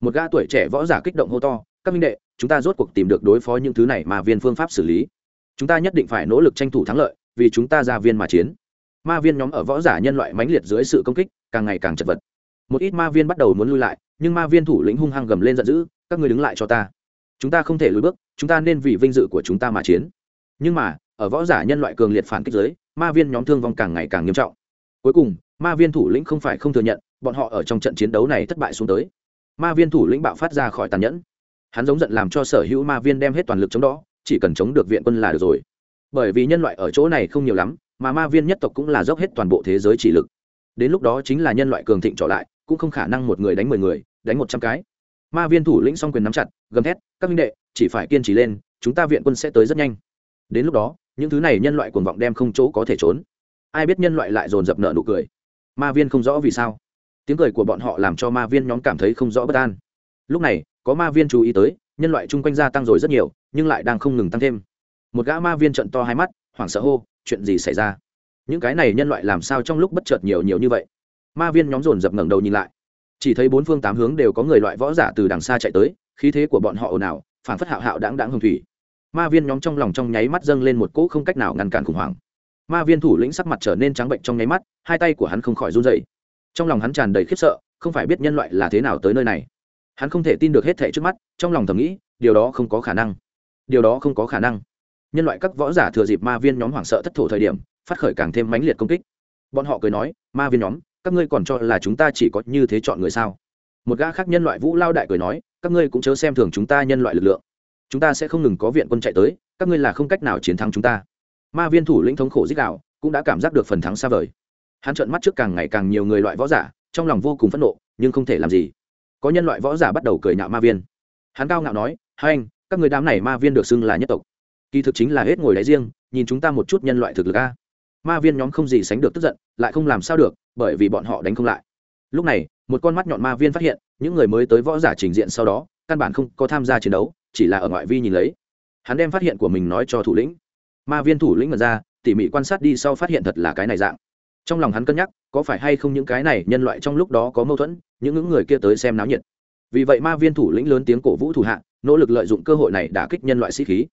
Một gã tuổi trẻ võ giả kích động hô to, các minh đệ, chúng ta rốt cuộc tìm được đối phó những thứ này mà viên phương pháp xử lý. Chúng ta nhất định phải nỗ lực tranh thủ thắng lợi, vì chúng ta ra viên mà chiến ma viên nhóm ở võ giả nhân loại mãnh liệt dưới sự công kích, càng ngày càng chật vật. Một ít ma viên bắt đầu muốn lui lại, nhưng ma viên thủ lĩnh hung hăng gầm lên giận dữ, các người đứng lại cho ta. Chúng ta không thể lùi bước, chúng ta nên vì vinh dự của chúng ta mà chiến. Nhưng mà, ở võ giả nhân loại cường liệt phản kích giới ma viên nhóm thương vong càng ngày càng nghiêm trọng. Cuối cùng, ma viên thủ lĩnh không phải không thừa nhận, bọn họ ở trong trận chiến đấu này thất bại xuống tới. Ma viên thủ lĩnh bạo phát ra khỏi tàn nhẫn. Hắn giống giận làm cho sở hữu ma viên đem hết toàn lực chống đó, chỉ cần chống được viện quân là được rồi. Bởi vì nhân loại ở chỗ này không nhiều lắm mà ma viên nhất tộc cũng là dốc hết toàn bộ thế giới chỉ lực. Đến lúc đó chính là nhân loại cường thịnh trở lại, cũng không khả năng một người đánh mười người, đánh một trăm cái. Ma viên thủ lĩnh song quyền nắm chặt, gầm thét, các minh đệ, chỉ phải kiên trì lên, chúng ta viện quân sẽ tới rất nhanh. Đến lúc đó, những thứ này nhân loại cuồng vọng đem không chỗ có thể trốn. Ai biết nhân loại lại dồn dập nợ nụ cười. Ma viên không rõ vì sao. Tiếng cười của bọn họ làm cho ma viên nhóm cảm thấy không rõ bất an. Lúc này, có ma viên chú ý tới, nhân loại chung quanh gia tăng rồi rất nhiều, nhưng lại đang không ngừng tăng thêm. Một gã ma viên trận to hai mắt, hoảng sợ hô chuyện gì xảy ra? Những cái này nhân loại làm sao trong lúc bất chợt nhiều nhiều như vậy? Ma viên nhóm dồn dập ngẩng đầu nhìn lại. Chỉ thấy bốn phương tám hướng đều có người loại võ giả từ đằng xa chạy tới, khí thế của bọn họ ồn ào, phản phất hạo hạo đáng đáng hồng thủy. Ma viên nhóm trong lòng trong nháy mắt dâng lên một cỗ không cách nào ngăn cản khủng hoảng. Ma viên thủ lĩnh sắc mặt trở nên trắng bệnh trong nháy mắt, hai tay của hắn không khỏi run dậy trong lòng hắn tràn đầy khiếp sợ, không phải biết nhân loại là thế nào tới nơi này. Hắn không thể tin được hết thệ trước mắt, trong lòng thầm nghĩ, điều đó không có khả năng. Điều đó không có khả năng nhân loại các võ giả thừa dịp ma viên nhóm hoảng sợ thất thổ thời điểm, phát khởi càng thêm mãnh liệt công kích. Bọn họ cười nói, ma viên nhóm, các ngươi còn cho là chúng ta chỉ có như thế chọn người sao? Một gã khác nhân loại vũ lao đại cười nói, các ngươi cũng chớ xem thường chúng ta nhân loại lực lượng. Chúng ta sẽ không ngừng có viện quân chạy tới, các ngươi là không cách nào chiến thắng chúng ta. Ma viên thủ lĩnh thống khổ dích đạo cũng đã cảm giác được phần thắng xa vời. Hắn trợn mắt trước càng ngày càng nhiều người loại võ giả, trong lòng vô cùng phẫn nộ, nhưng không thể làm gì. Có nhân loại võ giả bắt đầu cười nhạo ma viên. Hắn cao ngạo nói, hai anh, các người đám này ma viên được xưng là nhất tộc kỳ thực chính là hết ngồi đáy riêng, nhìn chúng ta một chút nhân loại thực lực a. Ma viên nhóm không gì sánh được tức giận, lại không làm sao được, bởi vì bọn họ đánh không lại. Lúc này, một con mắt nhọn ma viên phát hiện, những người mới tới võ giả trình diện sau đó, căn bản không có tham gia chiến đấu, chỉ là ở ngoại vi nhìn lấy. Hắn đem phát hiện của mình nói cho thủ lĩnh. Ma viên thủ lĩnh mật ra, tỉ mỉ quan sát đi sau phát hiện thật là cái này dạng. Trong lòng hắn cân nhắc, có phải hay không những cái này nhân loại trong lúc đó có mâu thuẫn, những những người kia tới xem náo nhiệt. Vì vậy ma viên thủ lĩnh lớn tiếng cổ vũ thủ hạ, nỗ lực lợi dụng cơ hội này đả kích nhân loại sĩ khí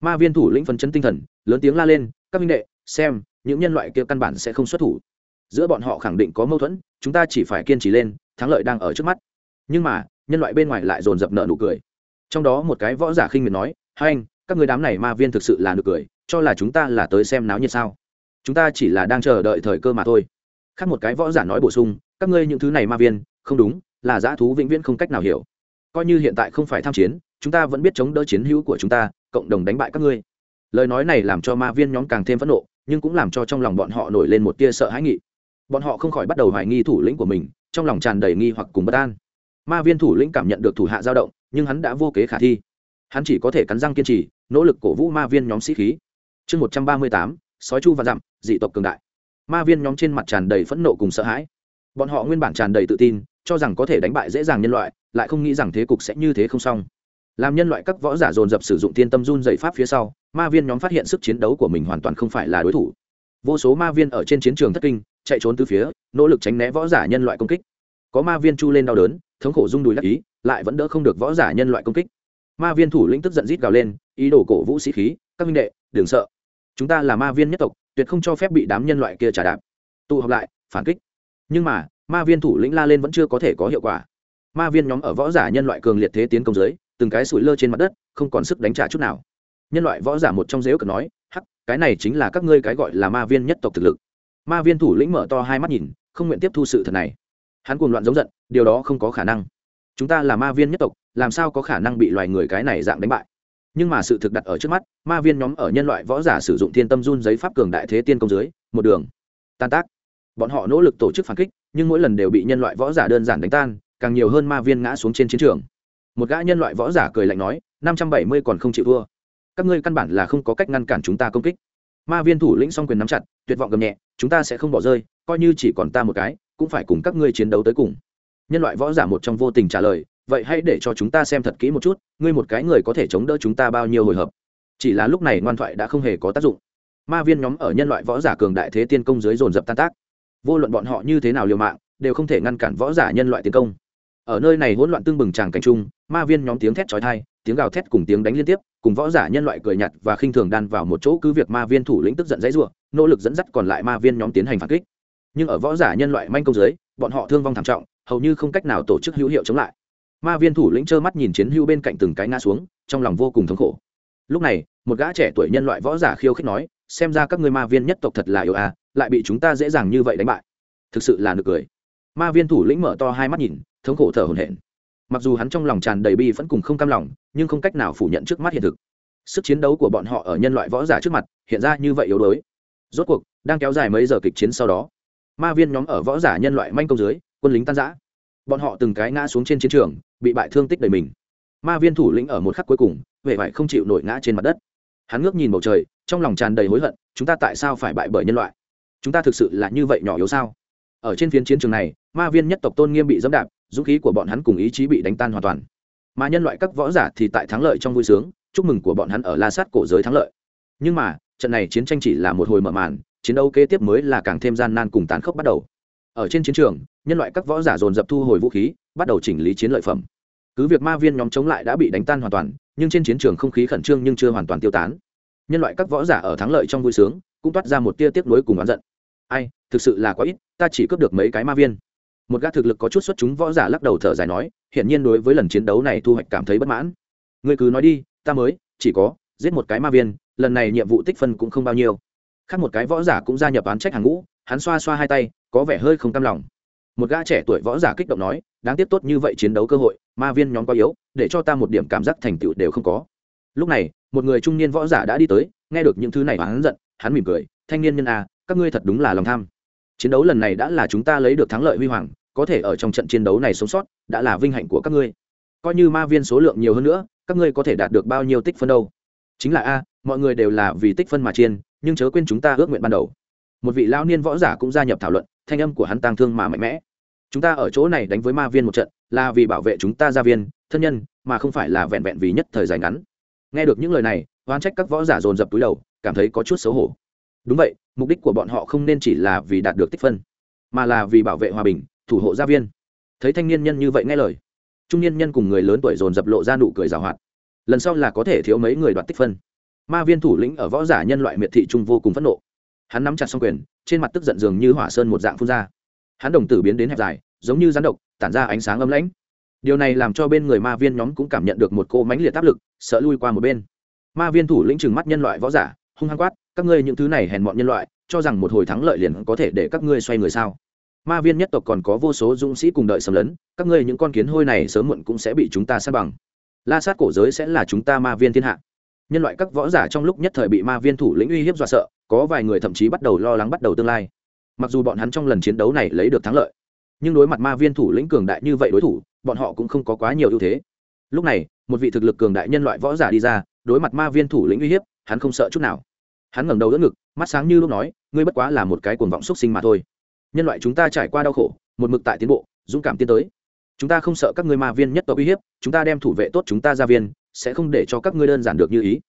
ma viên thủ lĩnh phấn chấn tinh thần, lớn tiếng la lên, các minh đệ, xem, những nhân loại kia căn bản sẽ không xuất thủ. Giữa bọn họ khẳng định có mâu thuẫn, chúng ta chỉ phải kiên trì lên, thắng lợi đang ở trước mắt. Nhưng mà, nhân loại bên ngoài lại dồn dập nợ nụ cười. Trong đó một cái võ giả khinh miệt nói, hai anh, các người đám này ma viên thực sự là nụ cười, cho là chúng ta là tới xem náo nhiệt sao? Chúng ta chỉ là đang chờ đợi thời cơ mà thôi. Khác một cái võ giả nói bổ sung, các ngươi những thứ này ma viên, không đúng, là dã thú vĩnh viễn không cách nào hiểu. Coi như hiện tại không phải tham chiến, chúng ta vẫn biết chống đỡ chiến hữu của chúng ta cộng đồng đánh bại các ngươi. Lời nói này làm cho ma viên nhóm càng thêm phẫn nộ, nhưng cũng làm cho trong lòng bọn họ nổi lên một tia sợ hãi nghị. Bọn họ không khỏi bắt đầu hoài nghi thủ lĩnh của mình, trong lòng tràn đầy nghi hoặc cùng bất an. Ma viên thủ lĩnh cảm nhận được thủ hạ dao động, nhưng hắn đã vô kế khả thi. Hắn chỉ có thể cắn răng kiên trì, nỗ lực cổ vũ ma viên nhóm sĩ khí. Chương một trăm ba mươi tám, sói chu và dặm, dị tộc cường đại. Ma viên nhóm trên mặt tràn đầy phẫn nộ cùng sợ hãi. Bọn họ nguyên bản tràn đầy tự tin, cho rằng có thể đánh bại dễ dàng nhân loại, lại không nghĩ rằng thế cục sẽ như thế không xong làm nhân loại các võ giả dồn dập sử dụng thiên tâm run dày pháp phía sau, ma viên nhóm phát hiện sức chiến đấu của mình hoàn toàn không phải là đối thủ. Vô số ma viên ở trên chiến trường thất kinh, chạy trốn từ phía, nỗ lực tránh né võ giả nhân loại công kích. Có ma viên chu lên đau đớn, thống khổ rung đùi lắc ý, lại vẫn đỡ không được võ giả nhân loại công kích. Ma viên thủ lĩnh tức giận rít gào lên, ý đồ cổ vũ sĩ khí, các minh đệ, đừng sợ. Chúng ta là ma viên nhất tộc, tuyệt không cho phép bị đám nhân loại kia trả đạp. Tụ họp lại, phản kích. Nhưng mà, ma viên thủ lĩnh la lên vẫn chưa có thể có hiệu quả. Ma viên nhóm ở võ giả nhân loại cường liệt thế tiến công giới từng cái sủi lơ trên mặt đất, không còn sức đánh trả chút nào. Nhân loại võ giả một trong dếu cực nói, hắc, cái này chính là các ngươi cái gọi là ma viên nhất tộc thực lực. Ma viên thủ lĩnh mở to hai mắt nhìn, không nguyện tiếp thu sự thật này. Hắn cuồng loạn giống giận, điều đó không có khả năng. Chúng ta là ma viên nhất tộc, làm sao có khả năng bị loài người cái này dạng đánh bại? Nhưng mà sự thực đặt ở trước mắt, ma viên nhóm ở nhân loại võ giả sử dụng thiên tâm run giấy pháp cường đại thế tiên công dưới, một đường, tan tác. Bọn họ nỗ lực tổ chức phản kích, nhưng mỗi lần đều bị nhân loại võ giả đơn giản đánh tan, càng nhiều hơn ma viên ngã xuống trên chiến trường một gã nhân loại võ giả cười lạnh nói, năm trăm bảy mươi còn không chịu thua. Các ngươi căn bản là không có cách ngăn cản chúng ta công kích. Ma viên thủ lĩnh song quyền nắm chặt, tuyệt vọng gầm nhẹ, chúng ta sẽ không bỏ rơi, coi như chỉ còn ta một cái, cũng phải cùng các ngươi chiến đấu tới cùng. Nhân loại võ giả một trong vô tình trả lời, vậy hãy để cho chúng ta xem thật kỹ một chút, ngươi một cái người có thể chống đỡ chúng ta bao nhiêu hồi hợp. Chỉ là lúc này ngoan thoại đã không hề có tác dụng. Ma viên nhóm ở nhân loại võ giả cường đại thế tiên công dưới dồn dập tan tác. Vô luận bọn họ như thế nào liều mạng, đều không thể ngăn cản võ giả nhân loại tiến công ở nơi này hỗn loạn tương bừng tràng cảnh trung ma viên nhóm tiếng thét chói tai, tiếng gào thét cùng tiếng đánh liên tiếp, cùng võ giả nhân loại cười nhặt và khinh thường đan vào một chỗ cứ việc ma viên thủ lĩnh tức giận dãy rủa nỗ lực dẫn dắt còn lại ma viên nhóm tiến hành phản kích. Nhưng ở võ giả nhân loại manh công dưới, bọn họ thương vong thảm trọng, hầu như không cách nào tổ chức hữu hiệu chống lại. Ma viên thủ lĩnh trơ mắt nhìn chiến hữu bên cạnh từng cái ngã xuống, trong lòng vô cùng thống khổ. Lúc này, một gã trẻ tuổi nhân loại võ giả khiêu khích nói, xem ra các ngươi ma viên nhất tộc thật là yêu a à, lại bị chúng ta dễ dàng như vậy đánh bại. Thực sự là nực cười. Ma viên thủ lĩnh mở to hai mắt nhìn thống khổ thở hổn hển. Mặc dù hắn trong lòng tràn đầy bi vẫn cùng không cam lòng, nhưng không cách nào phủ nhận trước mắt hiện thực. Sức chiến đấu của bọn họ ở nhân loại võ giả trước mặt, hiện ra như vậy yếu đuối. Rốt cuộc, đang kéo dài mấy giờ kịch chiến sau đó, ma viên nhóm ở võ giả nhân loại manh công dưới, quân lính tan giã bọn họ từng cái ngã xuống trên chiến trường, bị bại thương tích đầy mình. Ma viên thủ lĩnh ở một khắc cuối cùng huệ vải không chịu nổi ngã trên mặt đất. Hắn ngước nhìn bầu trời, trong lòng tràn đầy hối hận, chúng ta tại sao phải bại bởi nhân loại? Chúng ta thực sự là như vậy nhỏ yếu sao? Ở trên phiến chiến trường này, ma viên nhất tộc tôn nghiêm bị dẫm đạp dũng khí của bọn hắn cùng ý chí bị đánh tan hoàn toàn. Mà nhân loại các võ giả thì tại thắng lợi trong vui sướng, chúc mừng của bọn hắn ở la sát cổ giới thắng lợi. Nhưng mà, trận này chiến tranh chỉ là một hồi mở màn, chiến đấu kế tiếp mới là càng thêm gian nan cùng tán khốc bắt đầu. Ở trên chiến trường, nhân loại các võ giả dồn dập thu hồi vũ khí, bắt đầu chỉnh lý chiến lợi phẩm. Cứ việc ma viên nhóm chống lại đã bị đánh tan hoàn toàn, nhưng trên chiến trường không khí khẩn trương nhưng chưa hoàn toàn tiêu tán. Nhân loại các võ giả ở thắng lợi trong vui sướng, cũng toát ra một tia tiếc nuối cùng oán giận. Ai, thực sự là quá ít, ta chỉ cướp được mấy cái ma viên một gã thực lực có chút xuất chúng võ giả lắc đầu thở dài nói hiển nhiên đối với lần chiến đấu này thu hoạch cảm thấy bất mãn. Người cứ nói đi ta mới chỉ có giết một cái ma viên lần này nhiệm vụ tích phân cũng không bao nhiêu. Khác một cái võ giả cũng gia nhập án trách hàng ngũ hắn xoa xoa hai tay có vẻ hơi không cam lòng. Một gã trẻ tuổi võ giả kích động nói đáng tiếc tốt như vậy chiến đấu cơ hội ma viên nhóm quá yếu để cho ta một điểm cảm giác thành tựu đều không có. Lúc này một người trung niên võ giả đã đi tới nghe được những thứ này và hắn giận hắn mỉm cười thanh niên nhân a à, các ngươi thật đúng là lòng tham chiến đấu lần này đã là chúng ta lấy được thắng lợi huy hoàng, có thể ở trong trận chiến đấu này sống sót, đã là vinh hạnh của các ngươi. Coi như ma viên số lượng nhiều hơn nữa, các ngươi có thể đạt được bao nhiêu tích phân đâu? Chính là a, mọi người đều là vì tích phân mà chiên nhưng chớ quên chúng ta ước nguyện ban đầu. Một vị lão niên võ giả cũng gia nhập thảo luận, thanh âm của hắn tang thương mà mạnh mẽ. Chúng ta ở chỗ này đánh với ma viên một trận, là vì bảo vệ chúng ta gia viên, thân nhân, mà không phải là vẹn vẹn vì nhất thời dài ngắn. Nghe được những lời này oan trách các võ giả dồn dập túi đầu, cảm thấy có chút xấu hổ. Đúng vậy mục đích của bọn họ không nên chỉ là vì đạt được tích phân, mà là vì bảo vệ hòa bình, thủ hộ gia viên. Thấy thanh niên nhân như vậy nghe lời, trung niên nhân cùng người lớn tuổi dồn dập lộ ra nụ cười rào hoạt. Lần sau là có thể thiếu mấy người đoạt tích phân. Ma viên thủ lĩnh ở võ giả nhân loại miệt thị trung vô cùng phẫn nộ. Hắn nắm chặt xong quyền, trên mặt tức giận dường như hỏa sơn một dạng phun ra. Hắn đồng tử biến đến hẹp dài, giống như rắn độc, tản ra ánh sáng ấm lãnh. Điều này làm cho bên người ma viên nhóm cũng cảm nhận được một cô mánh liệt áp lực, sợ lui qua một bên. Ma viên thủ lĩnh trừng mắt nhân loại võ giả, hung hăng quát các ngươi những thứ này hèn mọn nhân loại, cho rằng một hồi thắng lợi liền có thể để các ngươi xoay người sao? Ma viên nhất tộc còn có vô số dũng sĩ cùng đợi xâm lấn, các ngươi những con kiến hôi này sớm muộn cũng sẽ bị chúng ta sát bằng. La sát cổ giới sẽ là chúng ta ma viên thiên hạ. Nhân loại các võ giả trong lúc nhất thời bị ma viên thủ lĩnh uy hiếp dọa sợ, có vài người thậm chí bắt đầu lo lắng bắt đầu tương lai. Mặc dù bọn hắn trong lần chiến đấu này lấy được thắng lợi, nhưng đối mặt ma viên thủ lĩnh cường đại như vậy đối thủ, bọn họ cũng không có quá nhiều ưu thế. Lúc này, một vị thực lực cường đại nhân loại võ giả đi ra, đối mặt ma viên thủ lĩnh uy hiếp, hắn không sợ chút nào hắn ngẩng đầu đỡ ngực, mắt sáng như lúc nói, ngươi bất quá là một cái cuồng vọng xuất sinh mà thôi. Nhân loại chúng ta trải qua đau khổ, một mực tại tiến bộ, dũng cảm tiến tới. Chúng ta không sợ các ngươi ma viên nhất tộc uy hiếp, chúng ta đem thủ vệ tốt chúng ta ra viên, sẽ không để cho các ngươi đơn giản được như ý.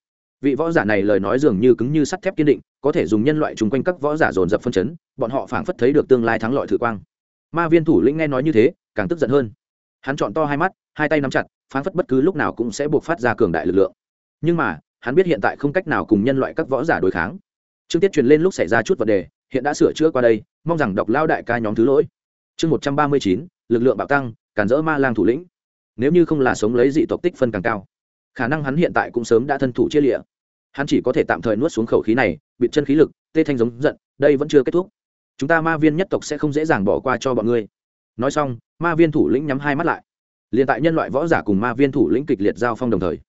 Vị võ giả này lời nói dường như cứng như sắt thép kiên định, có thể dùng nhân loại chung quanh các võ giả dồn dập phân chấn, bọn họ phảng phất thấy được tương lai thắng lợi thử quang. Ma viên thủ lĩnh nghe nói như thế, càng tức giận hơn. Hắn chọn to hai mắt, hai tay nắm chặt, phảng phất bất cứ lúc nào cũng sẽ buộc phát ra cường đại lực lượng. Nhưng mà hắn biết hiện tại không cách nào cùng nhân loại các võ giả đối kháng. Chương tiết truyền lên lúc xảy ra chút vấn đề, hiện đã sửa chữa qua đây, mong rằng đọc lao đại ca nhóm thứ lỗi. Chương một trăm ba mươi chín, lực lượng bạo tăng cản rỡ ma lang thủ lĩnh. Nếu như không là sống lấy dị tộc tích phân càng cao, khả năng hắn hiện tại cũng sớm đã thân thủ chia lịa. Hắn chỉ có thể tạm thời nuốt xuống khẩu khí này, bịt chân khí lực, tê thanh giống giận, đây vẫn chưa kết thúc. Chúng ta ma viên nhất tộc sẽ không dễ dàng bỏ qua cho bọn ngươi. Nói xong, ma viên thủ lĩnh nhắm hai mắt lại. Liền tại nhân loại võ giả cùng ma viên thủ lĩnh kịch liệt giao phong đồng thời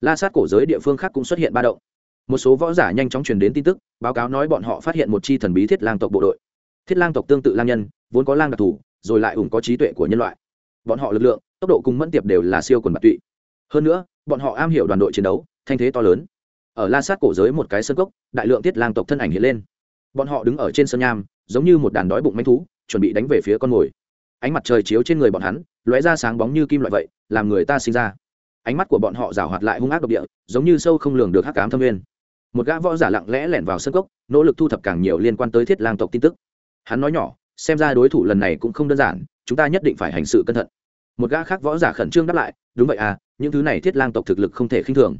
la sát cổ giới địa phương khác cũng xuất hiện ba động. Một số võ giả nhanh chóng truyền đến tin tức, báo cáo nói bọn họ phát hiện một chi thần bí thiết lang tộc bộ đội. Thiết lang tộc tương tự lang nhân, vốn có lang đặc thù, rồi lại ủng có trí tuệ của nhân loại. Bọn họ lực lượng, tốc độ cùng mẫn tiệp đều là siêu quần bạc tụy. Hơn nữa, bọn họ am hiểu đoàn đội chiến đấu, thanh thế to lớn. Ở la sát cổ giới một cái sân cốc, đại lượng thiết lang tộc thân ảnh hiện lên. Bọn họ đứng ở trên sân nham, giống như một đàn đói bụng manh thú, chuẩn bị đánh về phía con mồi. Ánh mặt trời chiếu trên người bọn hắn, lóe ra sáng bóng như kim loại vậy, làm người ta sinh ra ánh mắt của bọn họ rào hoạt lại hung ác độc địa, giống như sâu không lường được hắc cám thâm nguyên. Một gã võ giả lặng lẽ lẻn vào sân cốc, nỗ lực thu thập càng nhiều liên quan tới thiết lang tộc tin tức. Hắn nói nhỏ, xem ra đối thủ lần này cũng không đơn giản, chúng ta nhất định phải hành sự cẩn thận. Một gã khác võ giả khẩn trương đáp lại, đúng vậy à những thứ này thiết lang tộc thực lực không thể khinh thường.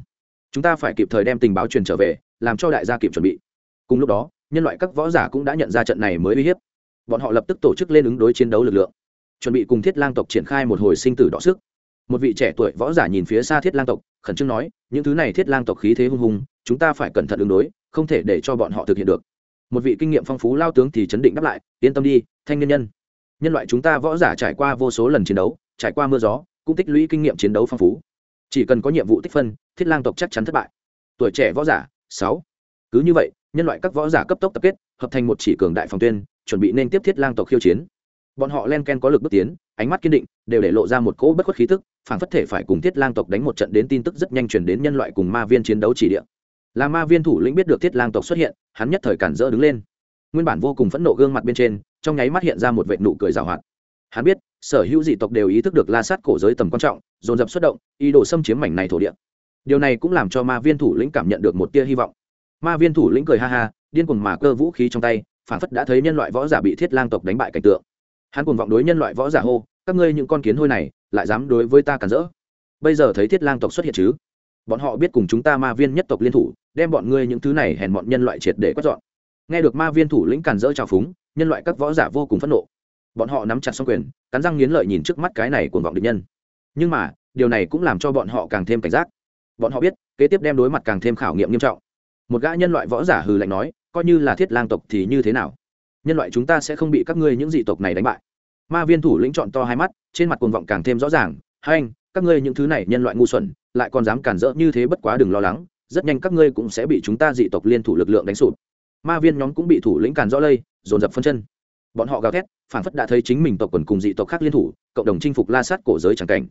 Chúng ta phải kịp thời đem tình báo truyền trở về, làm cho đại gia kịp chuẩn bị. Cùng lúc đó, nhân loại các võ giả cũng đã nhận ra trận này mới uy hiếp. Bọn họ lập tức tổ chức lên ứng đối chiến đấu lực lượng. Chuẩn bị cùng thiết lang tộc triển khai một hồi sinh tử đọ sức một vị trẻ tuổi võ giả nhìn phía xa thiết lang tộc, khẩn trương nói, những thứ này thiết lang tộc khí thế hung hùng, chúng ta phải cẩn thận ứng đối, không thể để cho bọn họ thực hiện được. Một vị kinh nghiệm phong phú lao tướng thì chấn định đáp lại, yên tâm đi, thanh nhân nhân. Nhân loại chúng ta võ giả trải qua vô số lần chiến đấu, trải qua mưa gió, cũng tích lũy kinh nghiệm chiến đấu phong phú. Chỉ cần có nhiệm vụ tích phân, thiết lang tộc chắc chắn thất bại. Tuổi trẻ võ giả, sáu. Cứ như vậy, nhân loại các võ giả cấp tốc tập kết, hợp thành một chỉ cường đại phòng tuyên, chuẩn bị nên tiếp thiết lang tộc khiêu chiến. Bọn họ len ken có lực bước tiến ánh mắt kiên định, đều để lộ ra một cỗ bất khuất khí tức phản phất thể phải cùng thiết lang tộc đánh một trận đến tin tức rất nhanh chuyển đến nhân loại cùng ma viên chiến đấu chỉ địa. Là ma viên thủ lĩnh biết được thiết lang tộc xuất hiện, hắn nhất thời cản rỡ đứng lên. Nguyên bản vô cùng phẫn nộ gương mặt bên trên, trong nháy mắt hiện ra một vệ nụ cười rào hoạt. Hắn biết, sở hữu dị tộc đều ý thức được la sát cổ giới tầm quan trọng, dồn dập xuất động, ý đồ xâm chiếm mảnh này thổ địa. Điều này cũng làm cho ma viên thủ lĩnh cảm nhận được một tia hy vọng. Ma viên thủ lĩnh cười ha ha, điên cuồng mà cơ vũ khí trong tay phản phất đã thấy nhân loại võ giả bị thiết lang tộc đánh bại cảnh tượng hắn cuồng vọng đối nhân loại võ giả hô, các ngươi những con kiến hôi này, lại dám đối với ta cản rỡ? Bây giờ thấy thiết lang tộc xuất hiện chứ? Bọn họ biết cùng chúng ta ma viên nhất tộc liên thủ, đem bọn ngươi những thứ này hèn bọn nhân loại triệt để quét dọn. Nghe được ma viên thủ lĩnh cản rỡ trào phúng, nhân loại các võ giả vô cùng phẫn nộ. Bọn họ nắm chặt xong quyền, cắn răng nghiến lợi nhìn trước mắt cái này cuồng vọng địch nhân. Nhưng mà, điều này cũng làm cho bọn họ càng thêm cảnh giác. Bọn họ biết, kế tiếp đem đối mặt càng thêm khảo nghiệm nghiêm trọng. Một gã nhân loại võ giả hừ lạnh nói, coi như là thiết lang tộc thì như thế nào? Nhân loại chúng ta sẽ không bị các ngươi những dị tộc này đánh bại. Ma viên thủ lĩnh chọn to hai mắt, trên mặt cuồng vọng càng thêm rõ ràng, hai anh, các ngươi những thứ này nhân loại ngu xuẩn, lại còn dám cản rỡ như thế bất quá đừng lo lắng, rất nhanh các ngươi cũng sẽ bị chúng ta dị tộc liên thủ lực lượng đánh sụp. Ma viên nhóm cũng bị thủ lĩnh càn rõ lây, dồn dập phân chân. Bọn họ gào thét phản phất đã thấy chính mình tộc quần cùng dị tộc khác liên thủ, cộng đồng chinh phục la sát cổ giới tràng cảnh.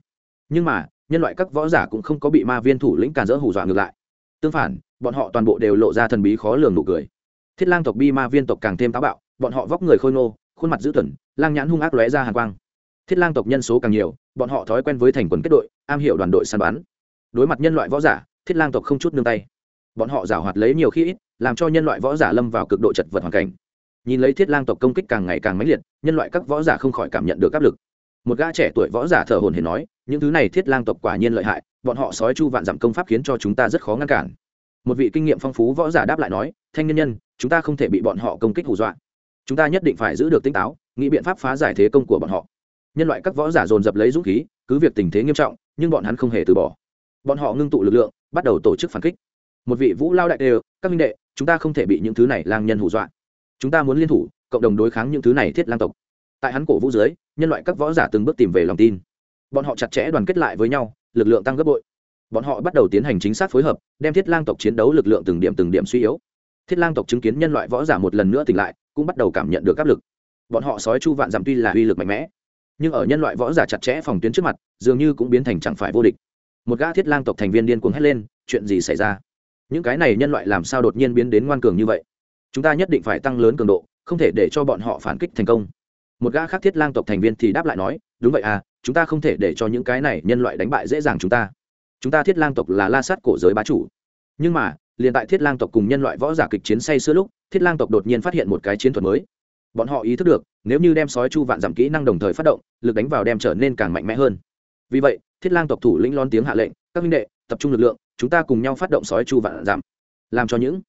Nhưng mà, nhân loại các võ giả cũng không có bị ma viên thủ lĩnh càn rỡ hù dọa ngược lại. Tương phản, bọn họ toàn bộ đều lộ ra thần bí khó lường nụ cười. Thiết lang tộc bi ma viên tộc càng thêm táo bạo bọn họ vóc người khôi nô khuôn mặt dữ tợn, lang nhãn hung ác lóe ra hàn quang. Thiết lang tộc nhân số càng nhiều, bọn họ thói quen với thành quần kết đội, am hiểu đoàn đội săn bắn. Đối mặt nhân loại võ giả, thiết lang tộc không chút nương tay. Bọn họ giảo hoạt lấy nhiều khi ít, làm cho nhân loại võ giả lâm vào cực độ chật vật hoàn cảnh. Nhìn lấy thiết lang tộc công kích càng ngày càng mãnh liệt, nhân loại các võ giả không khỏi cảm nhận được áp lực. Một gã trẻ tuổi võ giả thở hồn hển nói, những thứ này thiết lang tộc quả nhiên lợi hại, bọn họ sói chu vạn giảm công pháp khiến cho chúng ta rất khó ngăn cản. Một vị kinh nghiệm phong phú võ giả đáp lại nói, thanh nhân nhân, chúng ta không thể bị bọn họ công kích hù dọa chúng ta nhất định phải giữ được tinh táo, nghĩ biện pháp phá giải thế công của bọn họ. Nhân loại các võ giả dồn dập lấy dũng khí, cứ việc tình thế nghiêm trọng, nhưng bọn hắn không hề từ bỏ. Bọn họ ngưng tụ lực lượng, bắt đầu tổ chức phản kích. Một vị vũ lao đại đều, các minh đệ, chúng ta không thể bị những thứ này lang nhân hù dọa. Chúng ta muốn liên thủ, cộng đồng đối kháng những thứ này thiết lang tộc. Tại hắn cổ vũ dưới, nhân loại các võ giả từng bước tìm về lòng tin. Bọn họ chặt chẽ đoàn kết lại với nhau, lực lượng tăng gấp bội. Bọn họ bắt đầu tiến hành chính xác phối hợp, đem thiết lang tộc chiến đấu lực lượng từng điểm từng điểm suy yếu. Thiết lang tộc chứng kiến nhân loại võ giả một lần nữa tỉnh lại cũng bắt đầu cảm nhận được áp lực. Bọn họ sói chu vạn dặm tuy là uy lực mạnh mẽ, nhưng ở nhân loại võ giả chặt chẽ phòng tuyến trước mặt, dường như cũng biến thành chẳng phải vô địch. Một gã thiết lang tộc thành viên điên cuồng hét lên, chuyện gì xảy ra? Những cái này nhân loại làm sao đột nhiên biến đến ngoan cường như vậy? Chúng ta nhất định phải tăng lớn cường độ, không thể để cho bọn họ phản kích thành công. Một gã khác thiết lang tộc thành viên thì đáp lại nói, đúng vậy à chúng ta không thể để cho những cái này nhân loại đánh bại dễ dàng chúng ta. Chúng ta thiết lang tộc là la sát cổ giới bá chủ. Nhưng mà, liền tại thiết lang tộc cùng nhân loại võ giả kịch chiến say sưa lúc thiết lang tộc đột nhiên phát hiện một cái chiến thuật mới. Bọn họ ý thức được, nếu như đem sói chu vạn giảm kỹ năng đồng thời phát động, lực đánh vào đem trở nên càng mạnh mẽ hơn. Vì vậy, thiết lang tộc thủ lĩnh lon tiếng hạ lệnh, các minh đệ, tập trung lực lượng, chúng ta cùng nhau phát động sói chu vạn giảm. Làm cho những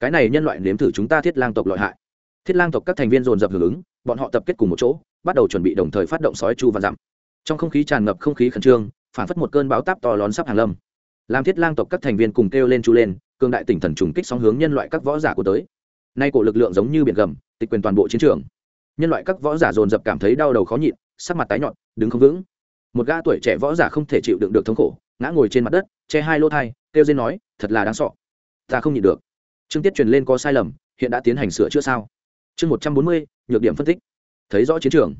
cái này nhân loại nếm thử chúng ta thiết lang tộc lợi hại. Thiết lang tộc các thành viên dồn dập hưởng ứng, bọn họ tập kết cùng một chỗ, bắt đầu chuẩn bị đồng thời phát động sói chu vạn giảm. Trong không khí tràn ngập không khí khẩn trương, phản phất một cơn báo táp to lớn sắp hàng lâm. Làm thiết lang tộc các thành viên cùng kêu lên chu lên cương đại tỉnh thần trùng kích sóng hướng nhân loại các võ giả của tới nay cổ lực lượng giống như biển gầm, tịch quyền toàn bộ chiến trường. Nhân loại các võ giả dồn dập cảm thấy đau đầu khó nhịn, sắc mặt tái nhọn đứng không vững. Một gã tuổi trẻ võ giả không thể chịu đựng được thống khổ, ngã ngồi trên mặt đất, che hai lỗ thai, kêu dên nói, thật là đáng sọ ta không nhịn được. Chương tiết truyền lên có sai lầm, hiện đã tiến hành sửa chữa sao? Chương một trăm bốn mươi, nhược điểm phân tích. Thấy rõ chiến trường.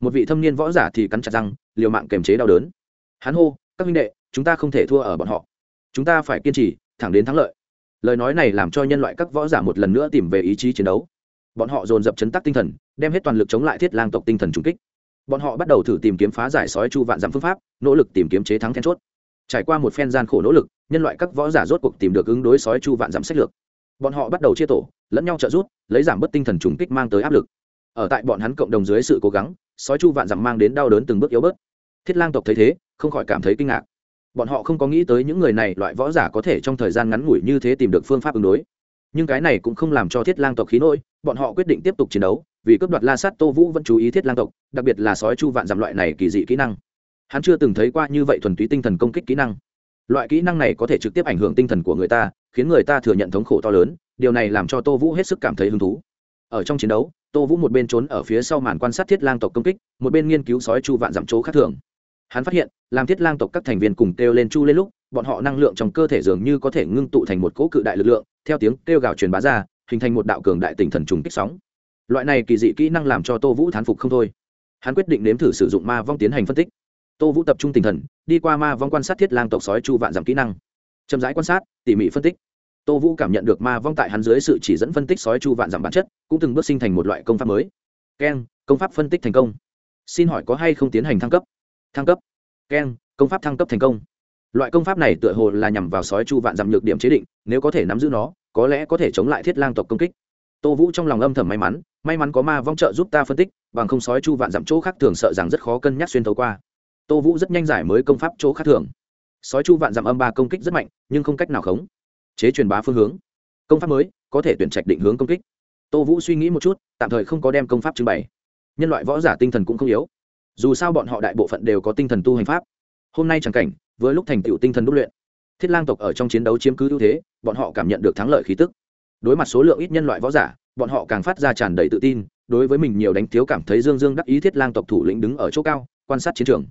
Một vị thâm niên võ giả thì cắn chặt răng, liều mạng kềm chế đau đớn. Hắn hô, các minh đệ, chúng ta không thể thua ở bọn họ. Chúng ta phải kiên trì, thẳng đến thắng lợi lời nói này làm cho nhân loại các võ giả một lần nữa tìm về ý chí chiến đấu. Bọn họ dồn dập chấn tắc tinh thần, đem hết toàn lực chống lại thiết lang tộc tinh thần trung kích. Bọn họ bắt đầu thử tìm kiếm phá giải sói chu vạn dặm phương pháp, nỗ lực tìm kiếm chế thắng then chốt. Trải qua một phen gian khổ nỗ lực, nhân loại các võ giả rốt cuộc tìm được ứng đối sói chu vạn dặm sách lược. Bọn họ bắt đầu chia tổ, lẫn nhau trợ giúp, lấy giảm bớt tinh thần trùng kích mang tới áp lực. Ở tại bọn hắn cộng đồng dưới sự cố gắng, sói chu vạn dặm mang đến đau đớn từng bước yếu bớt. Thiết lang tộc thấy thế, không khỏi cảm thấy kinh ngạc bọn họ không có nghĩ tới những người này loại võ giả có thể trong thời gian ngắn ngủi như thế tìm được phương pháp ứng đối. Nhưng cái này cũng không làm cho thiết lang tộc khí nỗi bọn họ quyết định tiếp tục chiến đấu, vì cướp đoạt la sát tô vũ vẫn chú ý thiết lang tộc, đặc biệt là sói chu vạn giảm loại này kỳ dị kỹ năng. Hắn chưa từng thấy qua như vậy thuần túy tinh thần công kích kỹ năng. Loại kỹ năng này có thể trực tiếp ảnh hưởng tinh thần của người ta, khiến người ta thừa nhận thống khổ to lớn, điều này làm cho tô vũ hết sức cảm thấy hứng thú. Ở trong chiến đấu, tô vũ một bên trốn ở phía sau màn quan sát thiết lang tộc công kích, một bên nghiên cứu sói chu vạn giảm chỗ khác thường hắn phát hiện, làm thiết lang tộc các thành viên cùng kêu lên chu lên lúc, bọn họ năng lượng trong cơ thể dường như có thể ngưng tụ thành một cỗ cự đại lực lượng, theo tiếng kêu gào truyền bá ra, hình thành một đạo cường đại tinh thần trùng kích sóng. Loại này kỳ dị kỹ năng làm cho tô vũ thán phục không thôi. Hắn quyết định nếm thử sử dụng ma vong tiến hành phân tích. Tô vũ tập trung tinh thần, đi qua ma vong quan sát thiết lang tộc sói chu vạn giảm kỹ năng. Chậm rãi quan sát, tỉ mỉ phân tích. Tô vũ cảm nhận được ma vong tại hắn dưới sự chỉ dẫn phân tích sói chu vạn giảm bản chất, cũng từng bước sinh thành một loại công pháp mới. Keng, công pháp phân tích thành công. Xin hỏi có hay không tiến hành thăng cấp? Thăng cấp. Keng, công pháp thăng cấp thành công. Loại công pháp này tựa hồ là nhằm vào sói chu vạn giảm nhược điểm chế định, nếu có thể nắm giữ nó, có lẽ có thể chống lại thiết lang tộc công kích. Tô vũ trong lòng âm thầm may mắn may mắn có ma vong trợ giúp ta phân tích, bằng không sói chu vạn giảm chỗ khác thường sợ rằng rất khó cân nhắc xuyên thấu qua. Tô vũ rất nhanh giải mới công pháp chỗ khác thường. Sói chu vạn giảm âm ba công kích rất mạnh, nhưng không cách nào khống. Chế truyền bá phương hướng. Công pháp mới, có thể tuyển trạch định hướng công kích. Tô vũ suy nghĩ một chút, tạm thời không có đem công pháp trưng bày. Nhân loại võ giả tinh thần cũng không yếu dù sao bọn họ đại bộ phận đều có tinh thần tu hành pháp. Hôm nay chẳng cảnh với lúc thành tựu tinh thần đúc luyện, thiết lang tộc ở trong chiến đấu chiếm cứ ưu thế, bọn họ cảm nhận được thắng lợi khí tức. Đối mặt số lượng ít nhân loại võ giả, bọn họ càng phát ra tràn đầy tự tin, đối với mình nhiều đánh thiếu cảm thấy dương dương đắc ý thiết lang tộc thủ lĩnh đứng ở chỗ cao, quan sát chiến trường.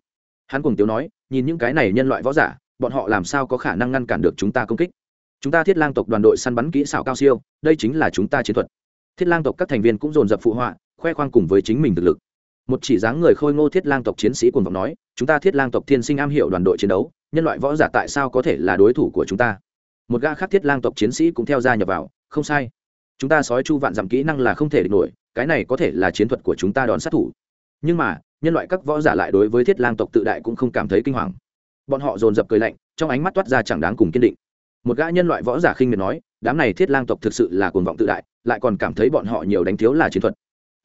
Hắn cùng tiếu nói, nhìn những cái này nhân loại võ giả, bọn họ làm sao có khả năng ngăn cản được chúng ta công kích? Chúng ta thiết lang tộc đoàn đội săn bắn kỹ xảo cao siêu, đây chính là chúng ta chiến thuật. Thiết lang tộc các thành viên cũng dồn dập phụ họa, khoe khoang cùng với chính mình thực lực một chỉ dáng người khôi ngô thiết lang tộc chiến sĩ cùng vọng nói, chúng ta thiết lang tộc thiên sinh am hiểu đoàn đội chiến đấu, nhân loại võ giả tại sao có thể là đối thủ của chúng ta? Một gã khác thiết lang tộc chiến sĩ cũng theo ra nhập vào, không sai. Chúng ta sói chu vạn dặm kỹ năng là không thể địch nổi, cái này có thể là chiến thuật của chúng ta đòn sát thủ. Nhưng mà, nhân loại các võ giả lại đối với thiết lang tộc tự đại cũng không cảm thấy kinh hoàng. Bọn họ dồn dập cười lạnh, trong ánh mắt toát ra chẳng đáng cùng kiên định. Một gã nhân loại võ giả khinh miệt nói, đám này thiết lang tộc thực sự là cuồng vọng tự đại, lại còn cảm thấy bọn họ nhiều đánh thiếu là chiến thuật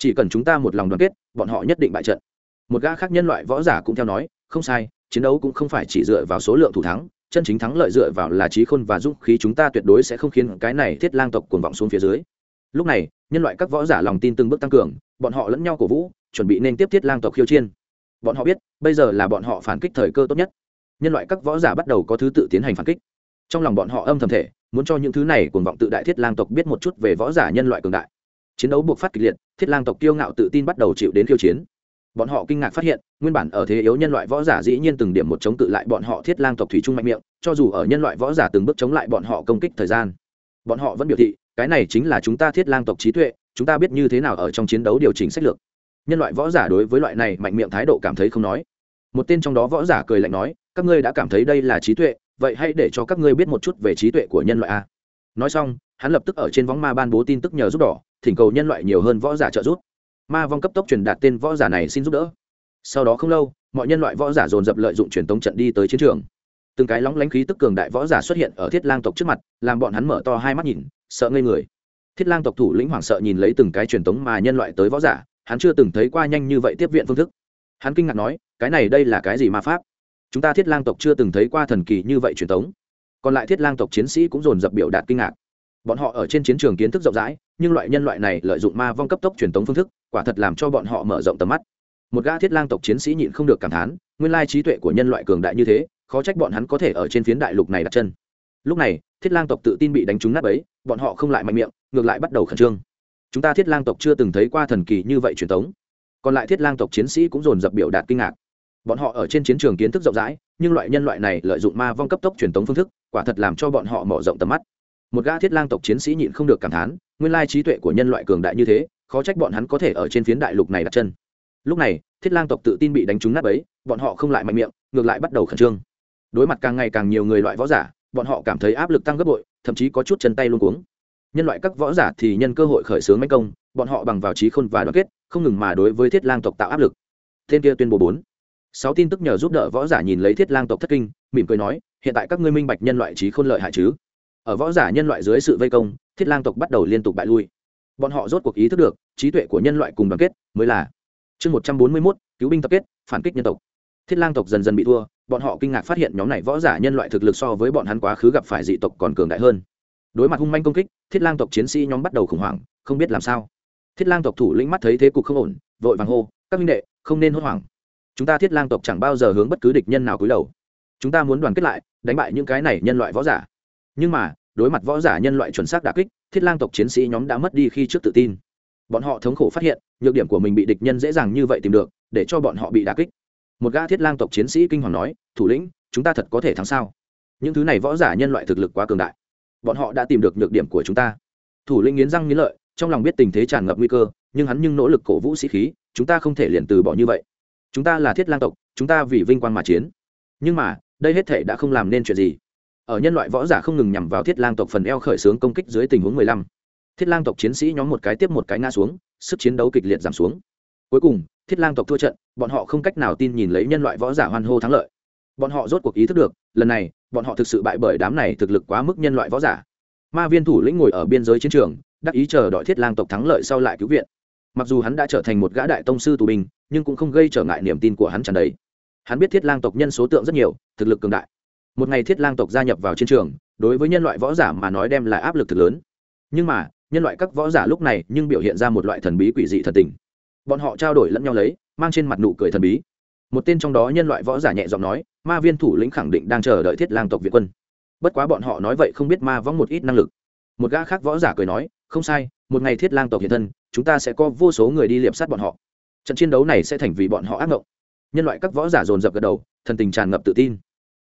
chỉ cần chúng ta một lòng đoàn kết, bọn họ nhất định bại trận. Một gã khác nhân loại võ giả cũng theo nói, không sai, chiến đấu cũng không phải chỉ dựa vào số lượng thủ thắng, chân chính thắng lợi dựa vào là trí khôn và dũng khí chúng ta tuyệt đối sẽ không khiến cái này thiết lang tộc cuồng vọng xuống phía dưới. Lúc này, nhân loại các võ giả lòng tin từng bước tăng cường, bọn họ lẫn nhau cổ vũ, chuẩn bị nên tiếp thiết lang tộc khiêu chiên bọn họ biết, bây giờ là bọn họ phản kích thời cơ tốt nhất. Nhân loại các võ giả bắt đầu có thứ tự tiến hành phản kích. Trong lòng bọn họ âm thầm thể muốn cho những thứ này cuồng vọng tự đại thiết lang tộc biết một chút về võ giả nhân loại cường đại. Chiến đấu buộc phát kịch liệt thiết lang tộc kiêu ngạo tự tin bắt đầu chịu đến khiêu chiến. Bọn họ kinh ngạc phát hiện, nguyên bản ở thế yếu nhân loại võ giả dĩ nhiên từng điểm một chống cự lại bọn họ thiết lang tộc thủy trung mạnh miệng, cho dù ở nhân loại võ giả từng bước chống lại bọn họ công kích thời gian. Bọn họ vẫn biểu thị, cái này chính là chúng ta thiết lang tộc trí tuệ, chúng ta biết như thế nào ở trong chiến đấu điều chỉnh sách lược. Nhân loại võ giả đối với loại này mạnh miệng thái độ cảm thấy không nói. Một tên trong đó võ giả cười lạnh nói, các ngươi đã cảm thấy đây là trí tuệ, vậy hãy để cho các ngươi biết một chút về trí tuệ của nhân loại a. Nói xong, hắn lập tức ở trên võng ma ban bố tin tức nhờ giúp đỏ thỉnh cầu nhân loại nhiều hơn võ giả trợ giúp. Ma vong cấp tốc truyền đạt tên võ giả này xin giúp đỡ. Sau đó không lâu, mọi nhân loại võ giả dồn dập lợi dụng truyền tống trận đi tới chiến trường. Từng cái lóng lánh khí tức cường đại võ giả xuất hiện ở thiết lang tộc trước mặt, làm bọn hắn mở to hai mắt nhìn, sợ ngây người. Thiết lang tộc thủ lĩnh hoảng sợ nhìn lấy từng cái truyền tống mà nhân loại tới võ giả, hắn chưa từng thấy qua nhanh như vậy tiếp viện phương thức. Hắn kinh ngạc nói, cái này đây là cái gì ma pháp? Chúng ta thiết lang tộc chưa từng thấy qua thần kỳ như vậy truyền tống. Còn lại thiết lang tộc chiến sĩ cũng dồn dập biểu đạt kinh ngạc bọn họ ở trên chiến trường kiến thức rộng rãi, nhưng loại nhân loại này lợi dụng ma vong cấp tốc truyền tống phương thức, quả thật làm cho bọn họ mở rộng tầm mắt. Một gã thiết lang tộc chiến sĩ nhịn không được cảm thán, nguyên lai trí tuệ của nhân loại cường đại như thế, khó trách bọn hắn có thể ở trên phiến đại lục này đặt chân. Lúc này, thiết lang tộc tự tin bị đánh trúng nát ấy bọn họ không lại mạnh miệng, ngược lại bắt đầu khẩn trương. Chúng ta thiết lang tộc chưa từng thấy qua thần kỳ như vậy truyền thống còn lại thiết lang tộc chiến sĩ cũng dồn dập biểu đạt kinh ngạc. Bọn họ ở trên chiến trường kiến thức rộng rãi, nhưng loại nhân loại này lợi dụng ma vong cấp tốc truyền thống phương thức, quả thật làm cho bọn họ mở rộng tầm mắt một gã thiết lang tộc chiến sĩ nhịn không được cảm thán, nguyên lai trí tuệ của nhân loại cường đại như thế, khó trách bọn hắn có thể ở trên phiến đại lục này đặt chân. Lúc này, thiết lang tộc tự tin bị đánh trúng nát ấy bọn họ không lại mạnh miệng, ngược lại bắt đầu khẩn trương. Đối mặt càng ngày càng nhiều người loại võ giả, bọn họ cảm thấy áp lực tăng gấp bội, thậm chí có chút chân tay luôn cuống. Nhân loại các võ giả thì nhân cơ hội khởi xướng manh công, bọn họ bằng vào trí khôn và đoàn kết, không ngừng mà đối với thiết lang tộc tạo áp lực. Tên kia tuyên bố bốn. Sáu tin tức nhờ giúp đỡ võ giả nhìn lấy thiết lang tộc thất kinh, mỉm cười nói, hiện tại các ngươi minh bạch nhân loại trí khôn lợi hại chứ? Ở võ giả nhân loại dưới sự vây công, thiết lang tộc bắt đầu liên tục bại lui. Bọn họ rốt cuộc ý thức được, trí tuệ của nhân loại cùng đoàn kết mới là. Chương một trăm bốn mươi mốt, cứu binh tập kết, phản kích nhân tộc. Thiết lang tộc dần dần bị thua, bọn họ kinh ngạc phát hiện nhóm này võ giả nhân loại thực lực so với bọn hắn quá khứ gặp phải dị tộc còn cường đại hơn. Đối mặt hung manh công kích, thiết lang tộc chiến sĩ nhóm bắt đầu khủng hoảng, không biết làm sao. Thiết lang tộc thủ lĩnh mắt thấy thế cục không ổn, vội vàng hô, các minh đệ, không nên hốt hoảng. Chúng ta thiết lang tộc chẳng bao giờ hướng bất cứ địch nhân nào cúi đầu. Chúng ta muốn đoàn kết lại, đánh bại những cái này nhân loại võ giả. Nhưng mà đối mặt võ giả nhân loại chuẩn xác đà kích, thiết lang tộc chiến sĩ nhóm đã mất đi khi trước tự tin. Bọn họ thống khổ phát hiện, nhược điểm của mình bị địch nhân dễ dàng như vậy tìm được, để cho bọn họ bị đà kích. Một gã thiết lang tộc chiến sĩ kinh hoàng nói, thủ lĩnh, chúng ta thật có thể thắng sao? Những thứ này võ giả nhân loại thực lực quá cường đại. Bọn họ đã tìm được nhược điểm của chúng ta. Thủ lĩnh nghiến răng nghiến lợi, trong lòng biết tình thế tràn ngập nguy cơ, nhưng hắn nhưng nỗ lực cổ vũ sĩ khí, chúng ta không thể liền từ bỏ như vậy. Chúng ta là thiết lang tộc, chúng ta vì vinh quang mà chiến. Nhưng mà, đây hết thể đã không làm nên chuyện gì ở nhân loại võ giả không ngừng nhằm vào thiết lang tộc phần eo khởi xướng công kích dưới tình huống mười lăm. Thiết lang tộc chiến sĩ nhóm một cái tiếp một cái ngã xuống, sức chiến đấu kịch liệt giảm xuống. Cuối cùng, thiết lang tộc thua trận, bọn họ không cách nào tin nhìn lấy nhân loại võ giả hoan hô thắng lợi. Bọn họ rốt cuộc ý thức được, lần này, bọn họ thực sự bại bởi đám này thực lực quá mức nhân loại võ giả. Ma viên thủ lĩnh ngồi ở biên giới chiến trường, đắc ý chờ đợi thiết lang tộc thắng lợi sau lại cứu viện. Mặc dù hắn đã trở thành một gã đại tông sư tù binh, nhưng cũng không gây trở ngại niềm tin của hắn tràn đầy. Hắn biết thiết lang tộc nhân số tượng rất nhiều, thực lực cường đại một ngày thiết lang tộc gia nhập vào chiến trường, đối với nhân loại võ giả mà nói đem lại áp lực thực lớn. Nhưng mà, nhân loại các võ giả lúc này nhưng biểu hiện ra một loại thần bí quỷ dị thần tình. Bọn họ trao đổi lẫn nhau lấy, mang trên mặt nụ cười thần bí. Một tên trong đó nhân loại võ giả nhẹ giọng nói, ma viên thủ lĩnh khẳng định đang chờ đợi thiết lang tộc việt quân. Bất quá bọn họ nói vậy không biết ma võng một ít năng lực. Một gã khác võ giả cười nói, không sai, một ngày thiết lang tộc hiện thân, chúng ta sẽ có vô số người đi liệp sát bọn họ. Trận chiến đấu này sẽ thành vì bọn họ ác mộng nhân loại các võ giả dồn dập gật đầu, thần tình tràn ngập tự tin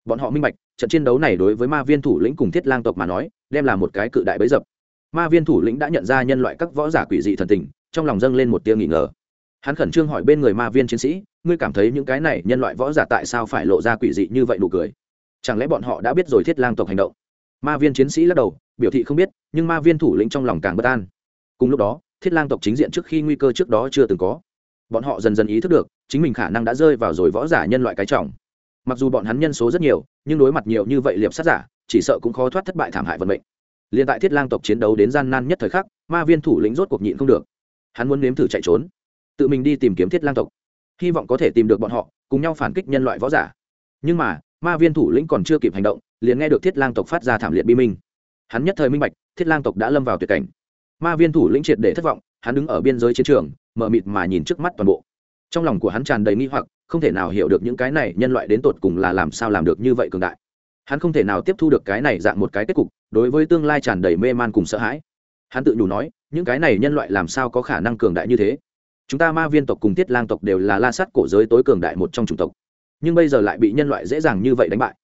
bọn họ minh bạch, trận chiến đấu này đối với ma viên thủ lĩnh cùng thiết lang tộc mà nói, đem là một cái cự đại bấy dập. Ma viên thủ lĩnh đã nhận ra nhân loại các võ giả quỷ dị thần tình, trong lòng dâng lên một tia nghỉ ngờ. Hắn khẩn trương hỏi bên người ma viên chiến sĩ, ngươi cảm thấy những cái này nhân loại võ giả tại sao phải lộ ra quỷ dị như vậy nụ cười? Chẳng lẽ bọn họ đã biết rồi thiết lang tộc hành động? Ma viên chiến sĩ lắc đầu, biểu thị không biết, nhưng ma viên thủ lĩnh trong lòng càng bất an. Cùng lúc đó, thiết lang tộc chính diện trước khi nguy cơ trước đó chưa từng có. Bọn họ dần dần ý thức được, chính mình khả năng đã rơi vào rồi võ giả nhân loại cái trọng mặc dù bọn hắn nhân số rất nhiều, nhưng đối mặt nhiều như vậy liệp sát giả, chỉ sợ cũng khó thoát thất bại thảm hại vận mệnh. Liền tại thiết lang tộc chiến đấu đến gian nan nhất thời khắc, ma viên thủ lĩnh rốt cuộc nhịn không được. Hắn muốn nếm thử chạy trốn, tự mình đi tìm kiếm thiết lang tộc. Hy vọng có thể tìm được bọn họ, cùng nhau phản kích nhân loại võ giả. Nhưng mà, ma viên thủ lĩnh còn chưa kịp hành động, liền nghe được thiết lang tộc phát ra thảm liệt bi minh. Hắn nhất thời minh bạch, thiết lang tộc đã lâm vào tuyệt cảnh. Ma viên thủ lĩnh triệt để thất vọng, hắn đứng ở biên giới chiến trường, mở mịt mà nhìn trước mắt toàn bộ. Trong lòng của hắn tràn đầy nghi hoặc không thể nào hiểu được những cái này nhân loại đến tột cùng là làm sao làm được như vậy cường đại. Hắn không thể nào tiếp thu được cái này dạng một cái kết cục, đối với tương lai tràn đầy mê man cùng sợ hãi. Hắn tự nhủ nói, những cái này nhân loại làm sao có khả năng cường đại như thế? Chúng ta ma viên tộc cùng tiết lang tộc đều là la sắt cổ giới tối cường đại một trong chủng tộc. Nhưng bây giờ lại bị nhân loại dễ dàng như vậy đánh bại.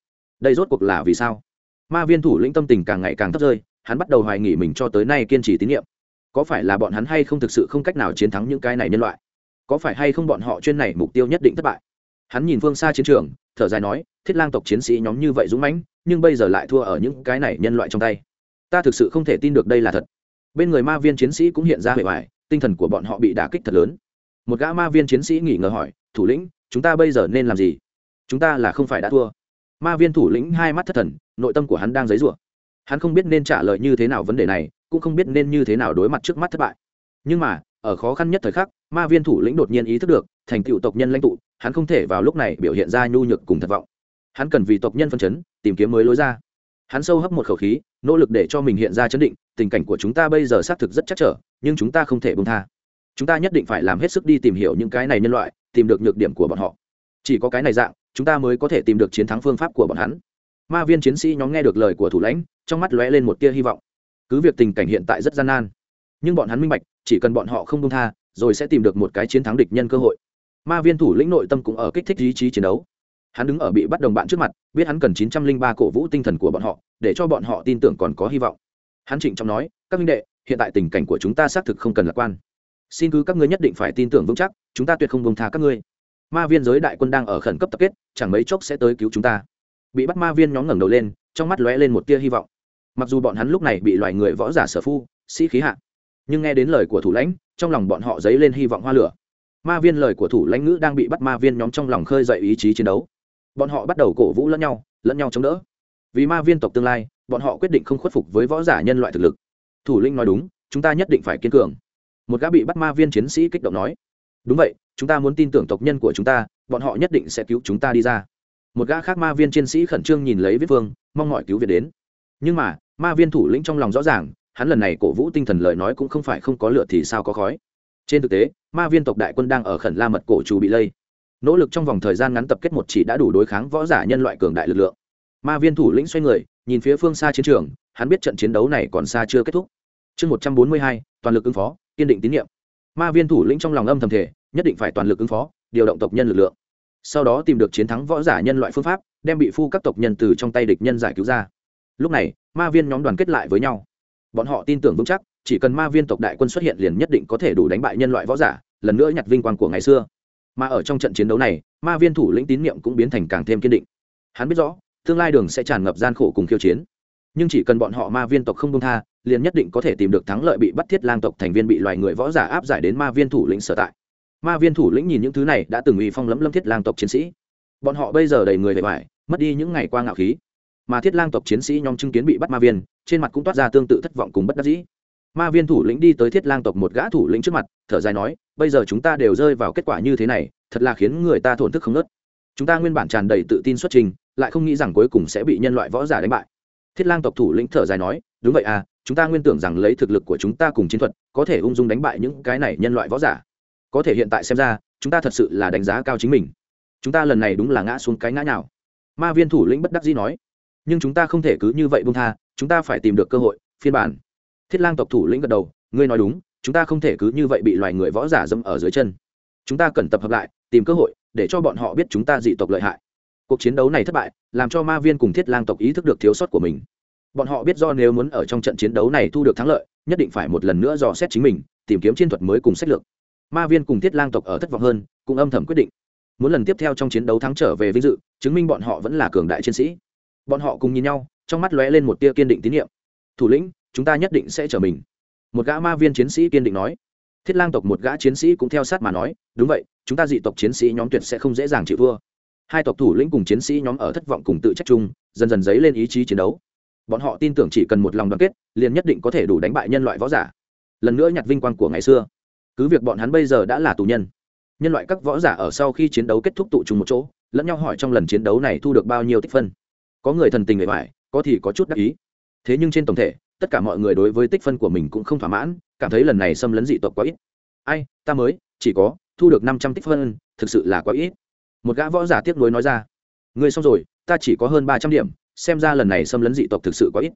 Đây rốt cuộc là vì sao? Ma viên thủ lĩnh tâm tình càng ngày càng thấp rơi, hắn bắt đầu hoài nghỉ mình cho tới nay kiên trì tín nhiệm. Có phải là bọn hắn hay không thực sự không cách nào chiến thắng những cái này nhân loại? Có phải hay không bọn họ chuyên này mục tiêu nhất định thất bại? Hắn nhìn phương xa chiến trường, thở dài nói, thiết lang tộc chiến sĩ nhóm như vậy dũng mãnh, nhưng bây giờ lại thua ở những cái này nhân loại trong tay. Ta thực sự không thể tin được đây là thật. Bên người ma viên chiến sĩ cũng hiện ra hệ hoài tinh thần của bọn họ bị đả kích thật lớn. Một gã ma viên chiến sĩ nghỉ ngờ hỏi, thủ lĩnh, chúng ta bây giờ nên làm gì? Chúng ta là không phải đã thua. Ma viên thủ lĩnh hai mắt thất thần, nội tâm của hắn đang dấy rủa. Hắn không biết nên trả lời như thế nào vấn đề này, cũng không biết nên như thế nào đối mặt trước mắt thất bại. Nhưng mà, ở khó khăn nhất thời khắc ma viên thủ lĩnh đột nhiên ý thức được, thành tựu tộc nhân lãnh tụ, hắn không thể vào lúc này biểu hiện ra nhu nhược cùng thất vọng. Hắn cần vì tộc nhân phân chấn, tìm kiếm mới lối ra. Hắn sâu hấp một khẩu khí, nỗ lực để cho mình hiện ra chấn định, tình cảnh của chúng ta bây giờ xác thực rất chắc trở, nhưng chúng ta không thể bông tha. Chúng ta nhất định phải làm hết sức đi tìm hiểu những cái này nhân loại, tìm được nhược điểm của bọn họ. Chỉ có cái này dạng, chúng ta mới có thể tìm được chiến thắng phương pháp của bọn hắn. Ma viên chiến sĩ nhóm nghe được lời của thủ lãnh, trong mắt lóe lên một tia hy vọng. Cứ việc tình cảnh hiện tại rất gian nan, nhưng bọn hắn minh bạch, chỉ cần bọn họ không bông tha rồi sẽ tìm được một cái chiến thắng địch nhân cơ hội. Ma viên thủ lĩnh nội tâm cũng ở kích thích ý chí chiến đấu. Hắn đứng ở bị bắt đồng bạn trước mặt, biết hắn cần chín trăm linh ba cổ vũ tinh thần của bọn họ, để cho bọn họ tin tưởng còn có hy vọng. Hắn trịnh trọng nói, các minh đệ, hiện tại tình cảnh của chúng ta xác thực không cần lạc quan. Xin cứ các ngươi nhất định phải tin tưởng vững chắc, chúng ta tuyệt không bông tha các ngươi. Ma viên giới đại quân đang ở khẩn cấp tập kết, chẳng mấy chốc sẽ tới cứu chúng ta. Bị bắt ma viên nhóm ngẩng đầu lên, trong mắt lóe lên một tia hy vọng. Mặc dù bọn hắn lúc này bị loài người võ giả sở phu, sĩ khí hạ nhưng nghe đến lời của thủ lãnh, trong lòng bọn họ dấy lên hy vọng hoa lửa. Ma viên lời của thủ lãnh ngữ đang bị bắt ma viên nhóm trong lòng khơi dậy ý chí chiến đấu. Bọn họ bắt đầu cổ vũ lẫn nhau lẫn nhau chống đỡ. Vì ma viên tộc tương lai, bọn họ quyết định không khuất phục với võ giả nhân loại thực lực. Thủ lĩnh nói đúng, chúng ta nhất định phải kiên cường. Một gã bị bắt ma viên chiến sĩ kích động nói. Đúng vậy, chúng ta muốn tin tưởng tộc nhân của chúng ta, bọn họ nhất định sẽ cứu chúng ta đi ra. Một gã khác ma viên chiến sĩ khẩn trương nhìn lấy viết vương, mong mọi cứu việt đến. Nhưng mà, ma viên thủ lĩnh trong lòng rõ ràng hắn lần này cổ vũ tinh thần lời nói cũng không phải không có lửa thì sao có khói. Trên thực tế, ma viên tộc đại quân đang ở khẩn la mật cổ chủ bị lây. Nỗ lực trong vòng thời gian ngắn tập kết một chỉ đã đủ đối kháng võ giả nhân loại cường đại lực lượng. Ma viên thủ lĩnh xoay người, nhìn phía phương xa chiến trường, hắn biết trận chiến đấu này còn xa chưa kết thúc. Chương một trăm bốn mươi hai, toàn lực ứng phó, kiên định tín nhiệm. Ma viên thủ lĩnh trong lòng âm thầm thể nhất định phải toàn lực ứng phó, điều động tộc nhân lực lượng. Sau đó tìm được chiến thắng võ giả nhân loại phương pháp, đem bị phu các tộc nhân từ trong tay địch nhân giải cứu ra. Lúc này, ma viên nhóm đoàn kết lại với nhau bọn họ tin tưởng vững chắc, chỉ cần ma viên tộc đại quân xuất hiện liền nhất định có thể đủ đánh bại nhân loại võ giả, lần nữa nhặt vinh quang của ngày xưa. Mà ở trong trận chiến đấu này, ma viên thủ lĩnh tín nhiệm cũng biến thành càng thêm kiên định. Hắn biết rõ, tương lai đường sẽ tràn ngập gian khổ cùng khiêu chiến. Nhưng chỉ cần bọn họ ma viên tộc không công tha, liền nhất định có thể tìm được thắng lợi bị bắt thiết lang tộc thành viên bị loài người võ giả áp giải đến ma viên thủ lĩnh sở tại. Ma viên thủ lĩnh nhìn những thứ này đã từng uy phong lẫm lâm thiết lang tộc chiến sĩ. Bọn họ bây giờ đầy người bề bài mất đi những ngày qua ngạo khí mà thiết lang tộc chiến sĩ nhóm chứng kiến bị bắt ma viên, trên mặt cũng toát ra tương tự thất vọng cùng bất đắc dĩ. Ma viên thủ lĩnh đi tới thiết lang tộc một gã thủ lĩnh trước mặt, thở dài nói, bây giờ chúng ta đều rơi vào kết quả như thế này, thật là khiến người ta thổn thức không nớt. Chúng ta nguyên bản tràn đầy tự tin xuất trình, lại không nghĩ rằng cuối cùng sẽ bị nhân loại võ giả đánh bại. Thiết lang tộc thủ lĩnh thở dài nói, đúng vậy à chúng ta nguyên tưởng rằng lấy thực lực của chúng ta cùng chiến thuật, có thể ung dung đánh bại những cái này nhân loại võ giả. Có thể hiện tại xem ra, chúng ta thật sự là đánh giá cao chính mình. Chúng ta lần này đúng là ngã xuống cái ngã nào ma viên thủ lĩnh bất đắc dĩ nói nhưng chúng ta không thể cứ như vậy bung tha, chúng ta phải tìm được cơ hội, phiên bản. Thiết lang tộc thủ lĩnh gật đầu, ngươi nói đúng, chúng ta không thể cứ như vậy bị loài người võ giả dâm ở dưới chân. Chúng ta cần tập hợp lại, tìm cơ hội, để cho bọn họ biết chúng ta dị tộc lợi hại. Cuộc chiến đấu này thất bại, làm cho ma viên cùng thiết lang tộc ý thức được thiếu sót của mình. Bọn họ biết do nếu muốn ở trong trận chiến đấu này thu được thắng lợi, nhất định phải một lần nữa dò xét chính mình, tìm kiếm chiến thuật mới cùng sách lược. Ma viên cùng thiết lang tộc ở thất vọng hơn, cũng âm thầm quyết định. Muốn lần tiếp theo trong chiến đấu thắng trở về vinh dự, chứng minh bọn họ vẫn là cường đại chiến sĩ bọn họ cùng nhìn nhau, trong mắt lóe lên một tia kiên định tín nhiệm. Thủ lĩnh, chúng ta nhất định sẽ trở mình. Một gã ma viên chiến sĩ kiên định nói. Thiết lang tộc một gã chiến sĩ cũng theo sát mà nói, đúng vậy, chúng ta dị tộc chiến sĩ nhóm tuyệt sẽ không dễ dàng chịu thua. Hai tộc thủ lĩnh cùng chiến sĩ nhóm ở thất vọng cùng tự trách chung, dần dần dấy lên ý chí chiến đấu. Bọn họ tin tưởng chỉ cần một lòng đoàn kết, liền nhất định có thể đủ đánh bại nhân loại võ giả. Lần nữa nhặt vinh quang của ngày xưa. Cứ việc bọn hắn bây giờ đã là tù nhân nhân loại các võ giả ở sau khi chiến đấu kết thúc tụ chung một chỗ, lẫn nhau hỏi trong lần chiến đấu này thu được bao nhiêu tích phân có người thần tình người vải, có thì có chút đắc ý. Thế nhưng trên tổng thể tất cả mọi người đối với tích phân của mình cũng không thỏa mãn cảm thấy lần này xâm lấn dị tộc quá ít. Ai ta mới chỉ có thu được năm trăm tích phân thực sự là quá ít. Một gã võ giả tiếc nuối nói ra. Ngươi xong rồi ta chỉ có hơn ba trăm điểm xem ra lần này xâm lấn dị tộc thực sự quá ít.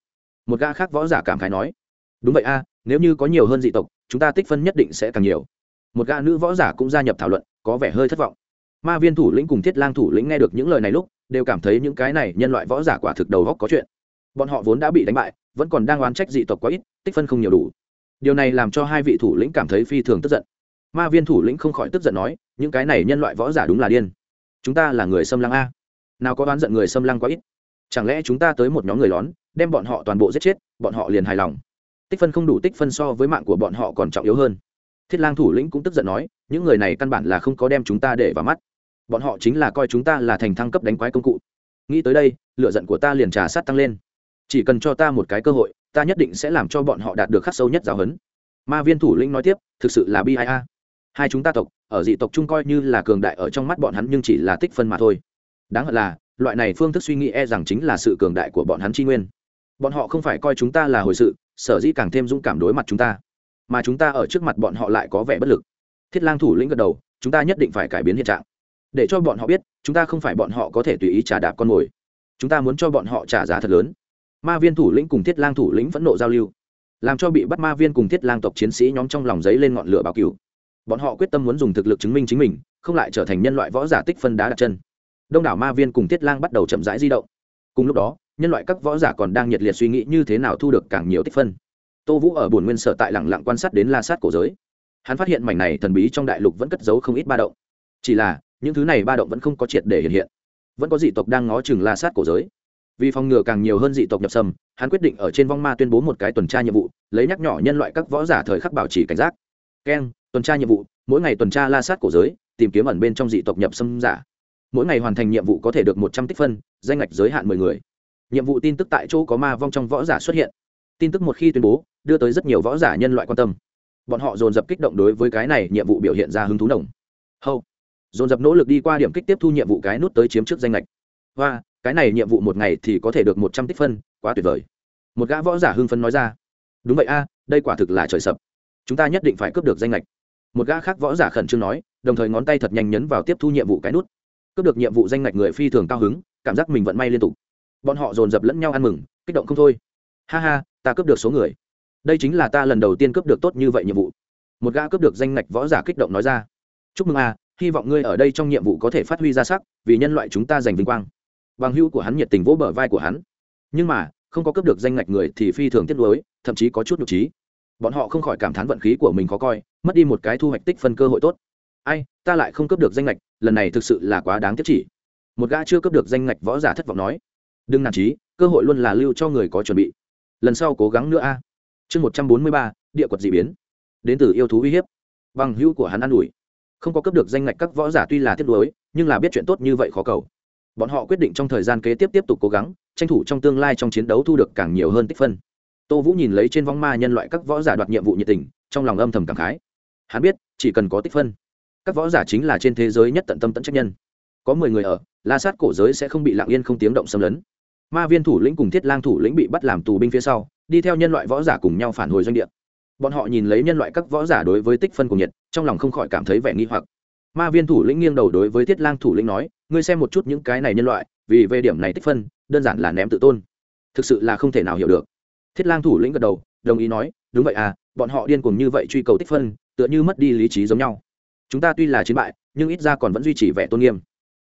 Một gã khác võ giả cảm khái nói. Đúng vậy a nếu như có nhiều hơn dị tộc chúng ta tích phân nhất định sẽ càng nhiều. Một gã nữ võ giả cũng gia nhập thảo luận có vẻ hơi thất vọng. Ma viên thủ lĩnh cùng thiết lang thủ lĩnh nghe được những lời này lúc đều cảm thấy những cái này nhân loại võ giả quả thực đầu góc có chuyện. Bọn họ vốn đã bị đánh bại, vẫn còn đang oán trách dị tộc quá ít, tích phân không nhiều đủ. Điều này làm cho hai vị thủ lĩnh cảm thấy phi thường tức giận. Ma viên thủ lĩnh không khỏi tức giận nói, những cái này nhân loại võ giả đúng là điên. Chúng ta là người xâm lăng a. Nào có oán giận người xâm lăng quá ít. Chẳng lẽ chúng ta tới một nhóm người lón, đem bọn họ toàn bộ giết chết, bọn họ liền hài lòng? Tích phân không đủ tích phân so với mạng của bọn họ còn trọng yếu hơn. Thiết lang thủ lĩnh cũng tức giận nói, những người này căn bản là không có đem chúng ta để vào mắt bọn họ chính là coi chúng ta là thành thăng cấp đánh quái công cụ. Nghĩ tới đây lựa giận của ta liền trà sát tăng lên. Chỉ cần cho ta một cái cơ hội, ta nhất định sẽ làm cho bọn họ đạt được khắc sâu nhất giáo huấn. Ma viên thủ lĩnh nói tiếp, thực sự là bi ai a. Hai chúng ta tộc, ở dị tộc chung coi như là cường đại ở trong mắt bọn hắn nhưng chỉ là tích phân mà thôi. Đáng hận là, loại này phương thức suy nghĩ e rằng chính là sự cường đại của bọn hắn tri nguyên. Bọn họ không phải coi chúng ta là hồi sự, sở dĩ càng thêm dũng cảm đối mặt chúng ta. Mà chúng ta ở trước mặt bọn họ lại có vẻ bất lực. Thiết lang thủ lĩnh gật đầu, chúng ta nhất định phải cải biến hiện trạng để cho bọn họ biết, chúng ta không phải bọn họ có thể tùy ý trả đạp con mồi. Chúng ta muốn cho bọn họ trả giá thật lớn. Ma viên thủ lĩnh cùng thiết lang thủ lĩnh phẫn nộ giao lưu, làm cho bị bắt ma viên cùng thiết lang tộc chiến sĩ nhóm trong lòng giấy lên ngọn lửa báo cửu. Bọn họ quyết tâm muốn dùng thực lực chứng minh chính mình, không lại trở thành nhân loại võ giả tích phân đá đặt chân. Đông đảo ma viên cùng thiết lang bắt đầu chậm rãi di động. Cùng lúc đó, nhân loại các võ giả còn đang nhiệt liệt suy nghĩ như thế nào thu được càng nhiều tích phân. Tô vũ ở bồn nguyên sở tại lẳng lặng quan sát đến la sát cổ giới. Hắn phát hiện mảnh này thần bí trong đại lục vẫn cất giấu không ít ba động. Chỉ là những thứ này ba động vẫn không có triệt để hiện hiện. Vẫn có dị tộc đang ngó chừng la sát cổ giới. Vì phòng ngừa càng nhiều hơn dị tộc nhập xâm hắn quyết định ở trên vong ma tuyên bố một cái tuần tra nhiệm vụ, lấy nhắc nhỏ nhân loại các võ giả thời khắc bảo trì cảnh giác. Keng tuần tra nhiệm vụ, mỗi ngày tuần tra la sát cổ giới, tìm kiếm ẩn bên trong dị tộc nhập xâm giả. Mỗi ngày hoàn thành nhiệm vụ có thể được một trăm tích phân, danh ngạch giới hạn mười người. Nhiệm vụ tin tức tại chỗ có ma vong trong võ giả xuất hiện. Tin tức một khi tuyên bố, đưa tới rất nhiều võ giả nhân loại quan tâm. Bọn họ dồn dập kích động đối với cái này nhiệm vụ biểu hiện ra hứng thú đồng hâu dồn dập nỗ lực đi qua điểm kích tiếp thu nhiệm vụ cái nút tới chiếm trước danh lệch và cái này nhiệm vụ một ngày thì có thể được một trăm tích phân, quá tuyệt vời. Một gã võ giả hưng phân nói ra. Đúng vậy a, đây quả thực là trời sập. Chúng ta nhất định phải cướp được danh lệch một gã khác võ giả khẩn trương nói, đồng thời ngón tay thật nhanh nhấn vào tiếp thu nhiệm vụ cái nút. Cướp được nhiệm vụ danh lệch người phi thường cao hứng, cảm giác mình vận may liên tục. Bọn họ dồn dập lẫn nhau ăn mừng, kích động không thôi. Ha ha, ta cướp được số người. Đây chính là ta lần đầu tiên cướp được tốt như vậy nhiệm vụ. Một gã cướp được danh ngạch võ giả kích động nói ra. Chúc mừng a hy vọng ngươi ở đây trong nhiệm vụ có thể phát huy ra sắc, vì nhân loại chúng ta giành vinh quang. Bằng hữu của hắn nhiệt tình vỗ bờ vai của hắn. Nhưng mà, không có cướp được danh ngạch người thì phi thường tiếc nuối, thậm chí có chút nhục trí bọn họ không khỏi cảm thán vận khí của mình khó coi, mất đi một cái thu hoạch tích phân cơ hội tốt. Ai, ta lại không cướp được danh ngạch, lần này thực sự là quá đáng tiếc chỉ. Một gã chưa cướp được danh ngạch võ giả thất vọng nói. Đừng nản trí cơ hội luôn là lưu cho người có chuẩn bị. Lần sau cố gắng nữa a. Chương một trăm bốn mươi ba, địa quật d ị biến. Đến từ yêu thú uy hiếp. Bằng hữu của hắn ă n ủi không có cấp được danh ngạch các võ giả tuy là tiếc nuối, nhưng là biết chuyện tốt như vậy khó cầu. Bọn họ quyết định trong thời gian kế tiếp tiếp tục cố gắng, tranh thủ trong tương lai trong chiến đấu thu được càng nhiều hơn tích phân. Tô vũ nhìn lấy trên vong ma nhân loại các võ giả đoạt nhiệm vụ nhiệt tình, trong lòng âm thầm cảm khái. Hắn biết, chỉ cần có tích phân, các võ giả chính là trên thế giới nhất tận tâm tận trách nhân. Có mười người ở, la sát cổ giới sẽ không bị lặng yên không tiếng động xâm lấn. Ma viên thủ lĩnh cùng thiết lang thủ lĩnh bị bắt làm tù binh phía sau, đi theo nhân loại võ giả cùng nhau phản hồi doanh địa. Bọn họ nhìn lấy nhân loại các võ giả đối với tích phân của nhiệt trong lòng không khỏi cảm thấy vẻ nghi hoặc. Ma viên thủ lĩnh nghiêng đầu đối với thiết lang thủ lĩnh nói, ngươi xem một chút những cái này nhân loại, vì về điểm này tích phân, đơn giản là ném tự tôn. Thực sự là không thể nào hiểu được. Thiết lang thủ lĩnh gật đầu, đồng ý nói, đúng vậy à bọn họ điên cuồng như vậy truy cầu tích phân, tựa như mất đi lý trí giống nhau. Chúng ta tuy là chiến bại, nhưng ít ra còn vẫn duy trì vẻ tôn nghiêm.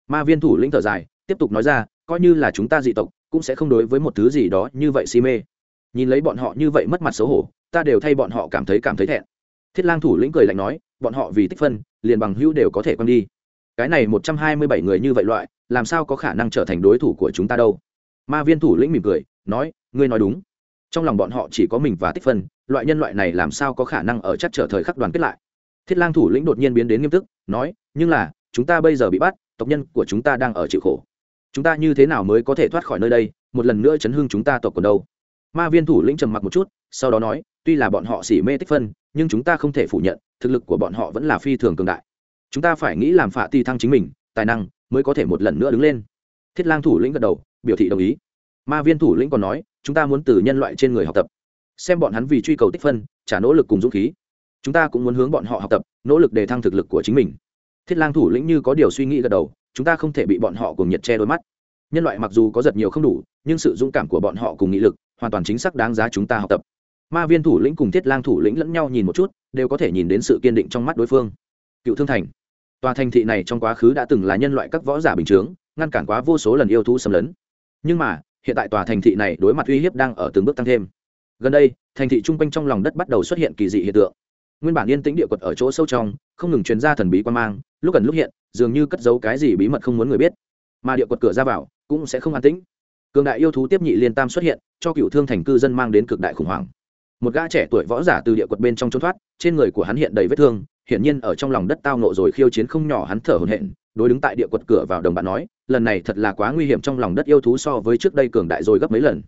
Ma viên thủ lĩnh thở dài, tiếp tục nói ra, coi như là chúng ta dị tộc, cũng sẽ không đối với một thứ gì đó như vậy si mê. Nhìn lấy bọn họ như vậy mất mặt xấu hổ, ta đều thay bọn họ cảm thấy cảm thấy thẹn. Thiết lang thủ lĩnh cười lạnh nói bọn họ vì tích phân, liền bằng hữu đều có thể quăng đi. Cái này một trăm hai mươi bảy người như vậy loại, làm sao có khả năng trở thành đối thủ của chúng ta đâu? Ma viên thủ lĩnh mỉm cười, nói, ngươi nói đúng. Trong lòng bọn họ chỉ có mình và tích phân, loại nhân loại này làm sao có khả năng ở chắc trở thời khắc đoàn kết lại? Thiết lang thủ lĩnh đột nhiên biến đến nghiêm túc, nói, nhưng là, chúng ta bây giờ bị bắt, tộc nhân của chúng ta đang ở chịu khổ. Chúng ta như thế nào mới có thể thoát khỏi nơi đây? Một lần nữa chấn hưng chúng ta tộc còn đâu. Ma viên thủ lĩnh trầm mặc một chút sau đó nói, tuy là bọn họ xỉ mê tích phân, nhưng chúng ta không thể phủ nhận, thực lực của bọn họ vẫn là phi thường cường đại. Chúng ta phải nghĩ làm phạ ti thăng chính mình, tài năng mới có thể một lần nữa đứng lên. Thiết lang thủ lĩnh gật đầu, biểu thị đồng ý. Ma viên thủ lĩnh còn nói, chúng ta muốn từ nhân loại trên người học tập. Xem bọn hắn vì truy cầu tích phân, trả nỗ lực cùng dũng khí. Chúng ta cũng muốn hướng bọn họ học tập, nỗ lực để thăng thực lực của chính mình. Thiết lang thủ lĩnh như có điều suy nghĩ gật đầu, chúng ta không thể bị bọn họ cùng nhiệt che đôi mắt. Nhân loại mặc dù có giật nhiều không đủ, nhưng sự dũng cảm của bọn họ cùng nghị lực hoàn toàn chính xác đáng giá chúng ta học tập ma viên thủ lĩnh cùng thiết lang thủ lĩnh lẫn nhau nhìn một chút, đều có thể nhìn đến sự kiên định trong mắt đối phương. Cựu thương thành. Tòa thành thị này trong quá khứ đã từng là nhân loại các võ giả bình chướng, ngăn cản quá vô số lần yêu thú xâm lấn. Nhưng mà, hiện tại tòa thành thị này đối mặt uy hiếp đang ở từng bước tăng thêm. Gần đây, thành thị chung quanh trong lòng đất bắt đầu xuất hiện kỳ dị hiện tượng. Nguyên bản yên tĩnh địa quật ở chỗ sâu trong, không ngừng truyền ra thần bí quan mang, lúc gần lúc hiện, dường như cất giấu cái gì bí mật không muốn người biết. Mà địa quật cửa ra vào, cũng sẽ không an tĩnh. Cường đại yêu thú tiếp nhị liên tam xuất hiện, cho cựu thương thành cư dân mang đến cực đại khủng hoảng một gã trẻ tuổi võ giả từ địa quật bên trong trốn thoát, trên người của hắn hiện đầy vết thương, hiển nhiên ở trong lòng đất tao nộ rồi khiêu chiến không nhỏ hắn thở hổn hển, đối đứng tại địa quật cửa vào đồng bạn nói, lần này thật là quá nguy hiểm trong lòng đất yêu thú so với trước đây cường đại rồi gấp mấy lần.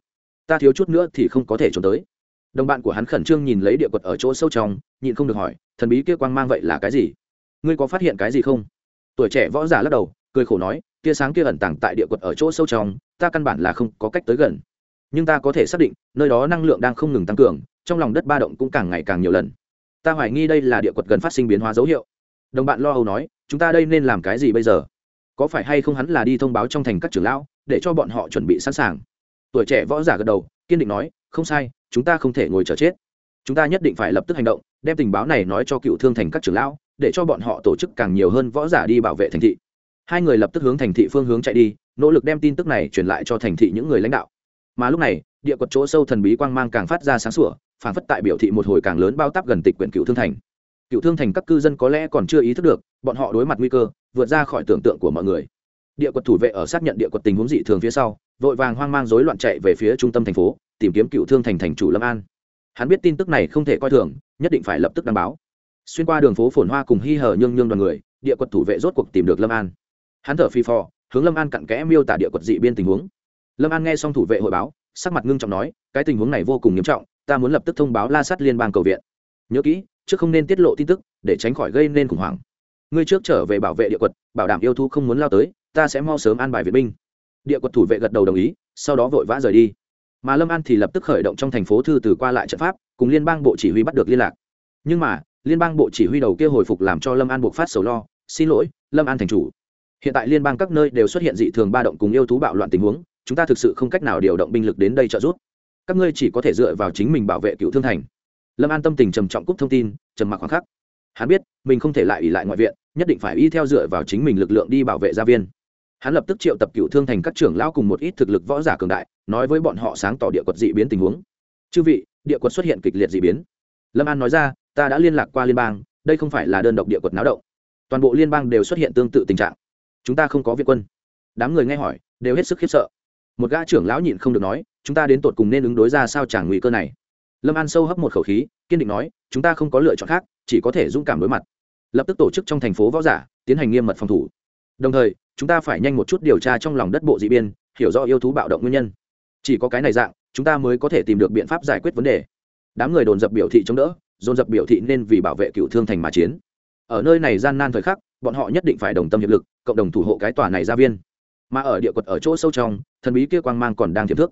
Ta thiếu chút nữa thì không có thể trốn tới. Đồng bạn của hắn khẩn trương nhìn lấy địa quật ở chỗ sâu trong, nhịn không được hỏi, thần bí kia quang mang vậy là cái gì? Ngươi có phát hiện cái gì không? Tuổi trẻ võ giả lắc đầu, cười khổ nói, tia sáng kia ẩn tàng tại địa quật ở chỗ sâu trong, ta căn bản là không có cách tới gần. Nhưng ta có thể xác định, nơi đó năng lượng đang không ngừng tăng cường trong lòng đất ba động cũng càng ngày càng nhiều lần. Ta hoài nghi đây là địa quật gần phát sinh biến hóa dấu hiệu. Đồng bạn lo âu nói, chúng ta đây nên làm cái gì bây giờ? Có phải hay không hắn là đi thông báo trong thành các trưởng lão, để cho bọn họ chuẩn bị sẵn sàng? Tuổi trẻ võ giả gật đầu, kiên định nói, không sai, chúng ta không thể ngồi chờ chết. Chúng ta nhất định phải lập tức hành động, đem tình báo này nói cho cựu thương thành các trưởng lão, để cho bọn họ tổ chức càng nhiều hơn võ giả đi bảo vệ thành thị. Hai người lập tức hướng thành thị phương hướng chạy đi, nỗ lực đem tin tức này truyền lại cho thành thị những người lãnh đạo. Mà lúc này, địa quật chỗ sâu thần bí quang mang càng phát ra sáng sủa phản phất tại biểu thị một hồi càng lớn bao táp gần tịch quyển cựu thương thành. Cựu thương thành các cư dân có lẽ còn chưa ý thức được, bọn họ đối mặt nguy cơ, vượt ra khỏi tưởng tượng của mọi người. Địa quật thủ vệ ở xác nhận địa quật tình huống dị thường phía sau, vội vàng hoang mang rối loạn chạy về phía trung tâm thành phố, tìm kiếm cựu thương thành thành chủ lâm an. Hắn biết tin tức này không thể coi thường, nhất định phải lập tức đăng báo. Xuyên qua đường phố phồn hoa cùng hy hờ nhương nhương đoàn người, địa quật thủ vệ rốt cuộc tìm được lâm an. Hắn thở phi phò, hướng lâm an cặn kẽ miêu tả địa quật dị biên tình huống. Lâm an nghe xong thủ vệ hội báo, sắc mặt ngưng trọng nói, cái tình huống này vô cùng nghiêm trọng ta muốn lập tức thông báo la Sát liên bang cầu viện. Nhớ kỹ, trước không nên tiết lộ tin tức, để tránh khỏi gây nên khủng hoảng. Ngươi trước trở về bảo vệ địa quật, bảo đảm yêu thú không muốn lao tới, ta sẽ mau sớm an bài viện binh. Địa quật thủ vệ gật đầu đồng ý, sau đó vội vã rời đi. Mà lâm an thì lập tức khởi động trong thành phố thư từ qua lại trận pháp, cùng liên bang bộ chỉ huy bắt được liên lạc. Nhưng mà, liên bang bộ chỉ huy đầu kia hồi phục làm cho lâm an buộc phát sầu lo, xin lỗi, lâm an thành chủ. Hiện tại liên bang các nơi đều xuất hiện dị thường ba động cùng yêu thú bạo loạn tình huống, chúng ta thực sự không cách nào điều động binh lực đến đây trợ giúp các ngươi chỉ có thể dựa vào chính mình bảo vệ cựu thương thành. Lâm an tâm tình trầm trọng cúc thông tin, trầm mặc khoảng khắc. Hắn biết, mình không thể lại ỉ lại ngoại viện, nhất định phải y theo dựa vào chính mình lực lượng đi bảo vệ gia viên. Hắn lập tức triệu tập cựu thương thành các trưởng lão cùng một ít thực lực võ giả cường đại, nói với bọn họ sáng tỏ địa quật dị biến tình huống. Chư vị, địa quật xuất hiện kịch liệt dị biến. Lâm an nói ra, ta đã liên lạc qua liên bang, đây không phải là đơn độc địa quật náo động. Toàn bộ liên bang đều xuất hiện tương tự tình trạng. Chúng ta không có viện quân. Đám người nghe hỏi, đều hết sức khiếp sợ. Một gã trưởng lão nhịn không được nói chúng ta đến tột cùng nên ứng đối ra sao chẳng nguy cơ này. Lâm an sâu hấp một khẩu khí, kiên định nói, chúng ta không có lựa chọn khác, chỉ có thể dũng cảm đối mặt. Lập tức tổ chức trong thành phố võ giả, tiến hành nghiêm mật phòng thủ. Đồng thời, chúng ta phải nhanh một chút điều tra trong lòng đất bộ dị biên, hiểu rõ yêu thú bạo động nguyên nhân. Chỉ có cái này dạng, chúng ta mới có thể tìm được biện pháp giải quyết vấn đề. Đám người đồn dập biểu thị chống đỡ, dồn dập biểu thị nên vì bảo vệ cựu thương thành mà chiến. Ở nơi này gian nan thời khắc, bọn họ nhất định phải đồng tâm hiệp lực, cộng đồng thủ hộ cái tòa này ra viên. Mà ở địa quật ở chỗ sâu trong, thần bí kia quang mang còn đang thiệp thước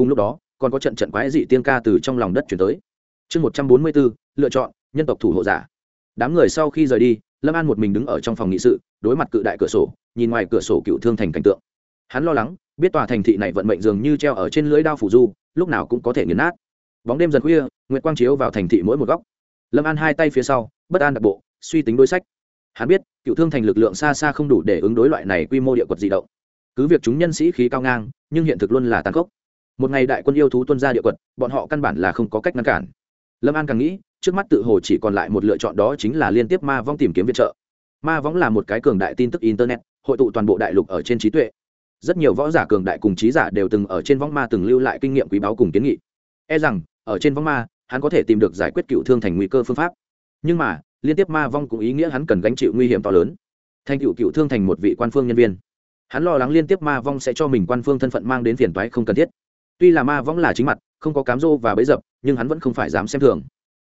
cùng lúc đó, còn có trận trận quái dị tiên ca từ trong lòng đất chuyển tới. Chương một trăm bốn mươi bốn, lựa chọn, nhân tộc thủ hộ giả. Đám người sau khi rời đi, lâm an một mình đứng ở trong phòng nghị sự, đối mặt cự đại cửa sổ, nhìn ngoài cửa sổ cựu thương thành cảnh tượng. Hắn lo lắng, biết tòa thành thị này vận mệnh dường như treo ở trên lưới đao phủ du, lúc nào cũng có thể nghiền nát. Bóng đêm dần khuya, nguyệt quang chiếu vào thành thị mỗi một góc. Lâm an hai tay phía sau, bất an đặc bộ, suy tính đối sách. Hắn biết, cựu thương thành lực lượng xa xa không đủ để ứng đối loại này quy mô địa quật di động. Cứ việc chúng nhân sĩ khí cao ngang, nhưng hiện thực luôn là tàn khốc một ngày đại quân yêu thú tuân ra địa quật, bọn họ căn bản là không có cách ngăn cản. Lâm an càng nghĩ, trước mắt tự hồ chỉ còn lại một lựa chọn đó chính là liên tiếp ma vong tìm kiếm viện trợ. Ma vong là một cái cường đại tin tức internet, hội tụ toàn bộ đại lục ở trên trí tuệ. Rất nhiều võ giả cường đại cùng trí giả đều từng ở trên võng ma từng lưu lại kinh nghiệm quý báu cùng kiến nghị. E rằng, ở trên võng ma, hắn có thể tìm được giải quyết cựu thương thành nguy cơ phương pháp. Nhưng mà, liên tiếp ma vong cũng ý nghĩa hắn cần gánh chịu nguy hiểm to lớn. Thành cựu cựu thương thành một vị quan phương nhân viên. Hắn lo lắng liên tiếp ma vong sẽ cho mình quan phương thân phận mang đến phiền toái không cần thiết tuy là ma vong là chính mặt, không có cám dô và bấy dập, nhưng hắn vẫn không phải dám xem thường.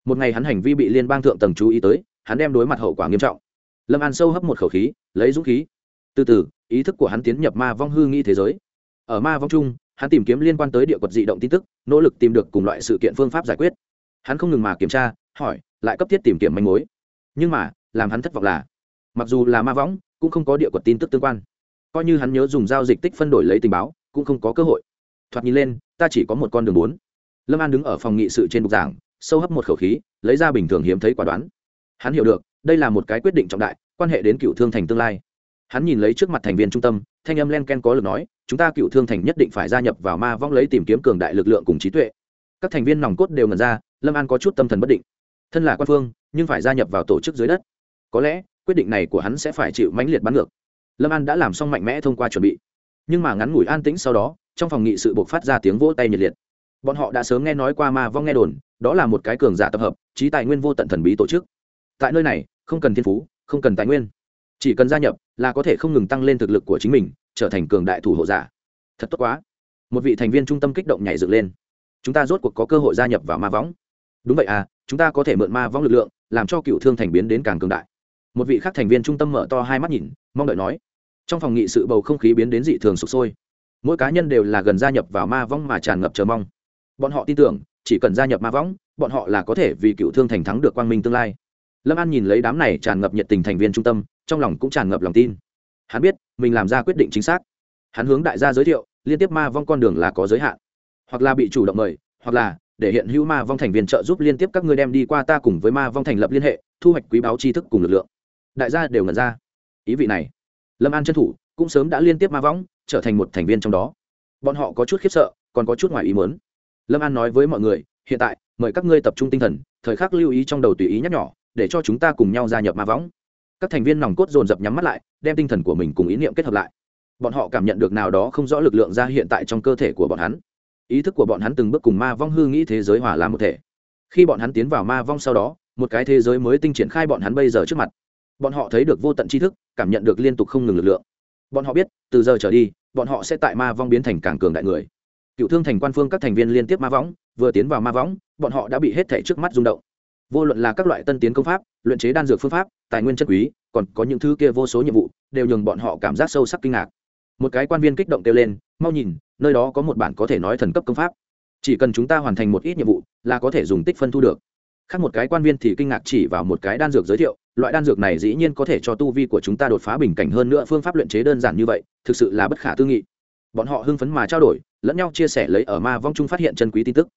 Một ngày hắn hành vi bị liên bang thượng tầng chú ý tới, hắn đem đối mặt hậu quả nghiêm trọng. Lâm an sâu hấp một khẩu khí, lấy dũng khí. Từ từ, ý thức của hắn tiến nhập ma vong hư nghĩ thế giới. Ở ma vong chung, hắn tìm kiếm liên quan tới địa quật dị động tin tức, nỗ lực tìm được cùng loại sự kiện phương pháp giải quyết. Hắn không ngừng mà kiểm tra, hỏi, lại cấp thiết tìm kiếm manh mối. Nhưng mà, làm hắn thất vọng là, mặc dù là ma võng, cũng không có địa quật tin tức tương quan. Coi như hắn nhớ dùng giao dịch tích phân đổi lấy tình báo, cũng không có cơ hội thoạt nhìn lên, ta chỉ có một con đường bốn. Lâm an đứng ở phòng nghị sự trên bục giảng, sâu hấp một khẩu khí, lấy ra bình thường hiếm thấy quả đoán. Hắn hiểu được, đây là một cái quyết định trọng đại, quan hệ đến cựu thương thành tương lai. Hắn nhìn lấy trước mặt thành viên trung tâm, thanh âm len ken có lực nói, chúng ta cựu thương thành nhất định phải gia nhập vào ma vong lấy tìm kiếm cường đại lực lượng cùng trí tuệ. Các thành viên nòng cốt đều ngần ra, lâm an có chút tâm thần bất định. Thân là quan phương, nhưng phải gia nhập vào tổ chức dưới đất. Có lẽ, quyết định này của hắn sẽ phải chịu mãnh liệt bắn ngược. Lâm an đã làm xong mạnh mẽ thông qua chuẩn bị. Nhưng mà ngắn ngủi an tĩnh sau đó trong phòng nghị sự buộc phát ra tiếng vỗ tay nhiệt liệt. Bọn họ đã sớm nghe nói qua ma vong nghe đồn, đó là một cái cường giả tập hợp, trí tài nguyên vô tận thần bí tổ chức. Tại nơi này, không cần thiên phú, không cần tài nguyên. Chỉ cần gia nhập là có thể không ngừng tăng lên thực lực của chính mình, trở thành cường đại thủ hộ giả. Thật tốt quá. Một vị thành viên trung tâm kích động nhảy dựng lên. Chúng ta rốt cuộc có cơ hội gia nhập vào ma võng đúng vậy à chúng ta có thể mượn ma võng lực lượng, làm cho cựu thương thành biến đến càng cường đại. Một vị khác thành viên trung tâm mở to hai mắt nhìn, mong đợi nói. Trong phòng nghị sự bầu không khí biến đến dị thường sụp sôi mỗi cá nhân đều là gần gia nhập vào ma vong mà tràn ngập chờ mong. Bọn họ tin tưởng, chỉ cần gia nhập ma võng bọn họ là có thể vì cựu thương thành thắng được quang minh tương lai. Lâm an nhìn lấy đám này tràn ngập nhiệt tình thành viên trung tâm, trong lòng cũng tràn ngập lòng tin. Hắn biết, mình làm ra quyết định chính xác. Hắn hướng đại gia giới thiệu, liên tiếp ma vong con đường là có giới hạn. Hoặc là bị chủ động mời, hoặc là để hiện hữu ma vong thành viên trợ giúp liên tiếp các ngươi đem đi qua ta cùng với ma vong thành lập liên hệ, thu hoạch quý báo tri thức cùng lực lượng. Đại gia đều ngẩn ra. Ý vị này, lâm an chân thủ, cũng sớm đã liên tiếp ma vong trở thành một thành viên trong đó. Bọn họ có chút khiếp sợ, còn có chút ngoài ý mớn lâm an nói với mọi người, hiện tại, mời các ngươi tập trung tinh thần, thời khắc lưu ý trong đầu tùy ý nhắc nhỏ để cho chúng ta cùng nhau gia nhập ma võng. Các thành viên nòng cốt dồn dập nhắm mắt lại, đem tinh thần của mình cùng ý niệm kết hợp lại. Bọn họ cảm nhận được nào đó không rõ lực lượng ra hiện tại trong cơ thể của bọn hắn. Ý thức của bọn hắn từng bước cùng ma vong hư nghĩ thế giới hòa làm một thể. Khi bọn hắn tiến vào ma vong sau đó, một cái thế giới mới tinh triển khai bọn hắn bây giờ trước mặt. Bọn họ thấy được vô tận tri thức, cảm nhận được liên tục không ngừng lực lượng bọn họ biết, từ giờ trở đi, bọn họ sẽ tại ma vong biến thành càng cường đại người. Cựu thương thành quan phương các thành viên liên tiếp ma võng vừa tiến vào ma võng bọn họ đã bị hết thể trước mắt rung động. Vô luận là các loại tân tiến công pháp, luyện chế đan dược phương pháp, tài nguyên chất quý, còn có những thứ kia vô số nhiệm vụ, đều nhường bọn họ cảm giác sâu sắc kinh ngạc. Một cái quan viên kích động kêu lên, mau nhìn, nơi đó có một bản có thể nói thần cấp công pháp. Chỉ cần chúng ta hoàn thành một ít nhiệm vụ, là có thể dùng tích phân thu được. Khác một cái quan viên thì kinh ngạc chỉ vào một cái đan dược giới thiệu loại đan dược này dĩ nhiên có thể cho tu vi của chúng ta đột phá bình cảnh hơn nữa, phương pháp luyện chế đơn giản như vậy, thực sự là bất khả tư nghị. Bọn họ hưng phấn mà trao đổi, lẫn nhau chia sẻ lấy ở ma vong chung phát hiện chân quý tin tức.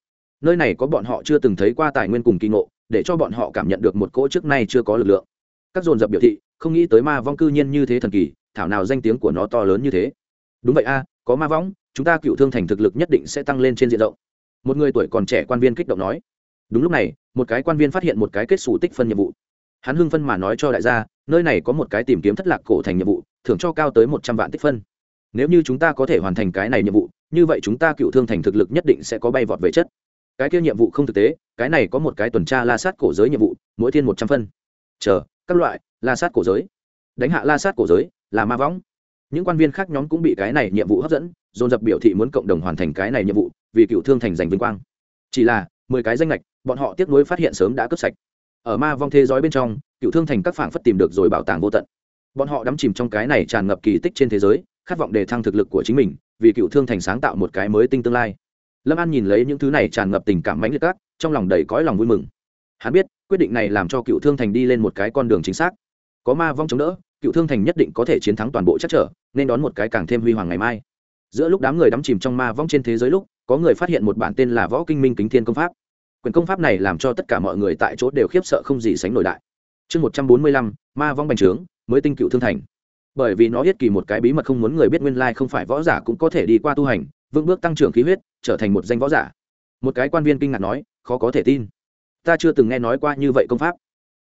Nơi này có bọn họ chưa từng thấy qua tài nguyên cùng kỳ ngộ, để cho bọn họ cảm nhận được một cỗ trước nay chưa có lực lượng. Các dồn dập biểu thị, không nghĩ tới ma vong cư nhiên như thế thần kỳ, thảo nào danh tiếng của nó to lớn như thế. Đúng vậy a, có ma vong, chúng ta cựu thương thành thực lực nhất định sẽ tăng lên trên diện rộng. Một người tuổi còn trẻ quan viên kích động nói. Đúng lúc này, một cái quan viên phát hiện một cái kết xù tích phân nhiệm vụ hắn hưng phân mà nói cho đại gia, nơi này có một cái tìm kiếm thất lạc cổ thành nhiệm vụ, thưởng cho cao tới một trăm vạn tích phân. Nếu như chúng ta có thể hoàn thành cái này nhiệm vụ, như vậy chúng ta cựu thương thành thực lực nhất định sẽ có bay vọt về chất. Cái kia nhiệm vụ không thực tế, cái này có một cái tuần tra la sát cổ giới nhiệm vụ, mỗi thiên một trăm phân. Chờ, các loại, la sát cổ giới. Đánh hạ la sát cổ giới, là ma võng. Những quan viên khác nhóm cũng bị cái này nhiệm vụ hấp dẫn, dồn dập biểu thị muốn cộng đồng hoàn thành cái này nhiệm vụ, vì cựu thương thành giành vinh quang. Chỉ là, mười cái danh lệch bọn họ tiếc nuối phát hiện sớm đã cướp sạch ở ma vong thế giới bên trong, cựu thương thành các phảng phất tìm được rồi bảo tàng vô tận. Bọn họ đắm chìm trong cái này tràn ngập kỳ tích trên thế giới, khát vọng đề thăng thực lực của chính mình, vì cựu thương thành sáng tạo một cái mới tinh tương lai. Lâm an nhìn lấy những thứ này tràn ngập tình cảm mãnh liệt các, trong lòng đầy cõi lòng vui mừng. Hắn biết, quyết định này làm cho cựu thương thành đi lên một cái con đường chính xác. Có ma vong chống đỡ, cựu thương thành nhất định có thể chiến thắng toàn bộ chắc trở, nên đón một cái càng thêm huy hoàng ngày mai. Giữa lúc đám người đắm chìm trong ma vong trên thế giới lúc, có người phát hiện một bản tên là võ kinh minh kính thiên công pháp quyền công pháp này làm cho tất cả mọi người tại chỗ đều khiếp sợ không gì sánh nổi đại. Chương một trăm bốn mươi lăm, ma vong bành trướng, mới tinh cựu thương thành. Bởi vì nó yết kỳ một cái bí mật không muốn người biết nguyên lai không phải võ giả cũng có thể đi qua tu hành, vững bước tăng trưởng khí huyết, trở thành một danh võ giả. Một cái quan viên kinh ngạc nói, khó có thể tin. Ta chưa từng nghe nói qua như vậy công pháp.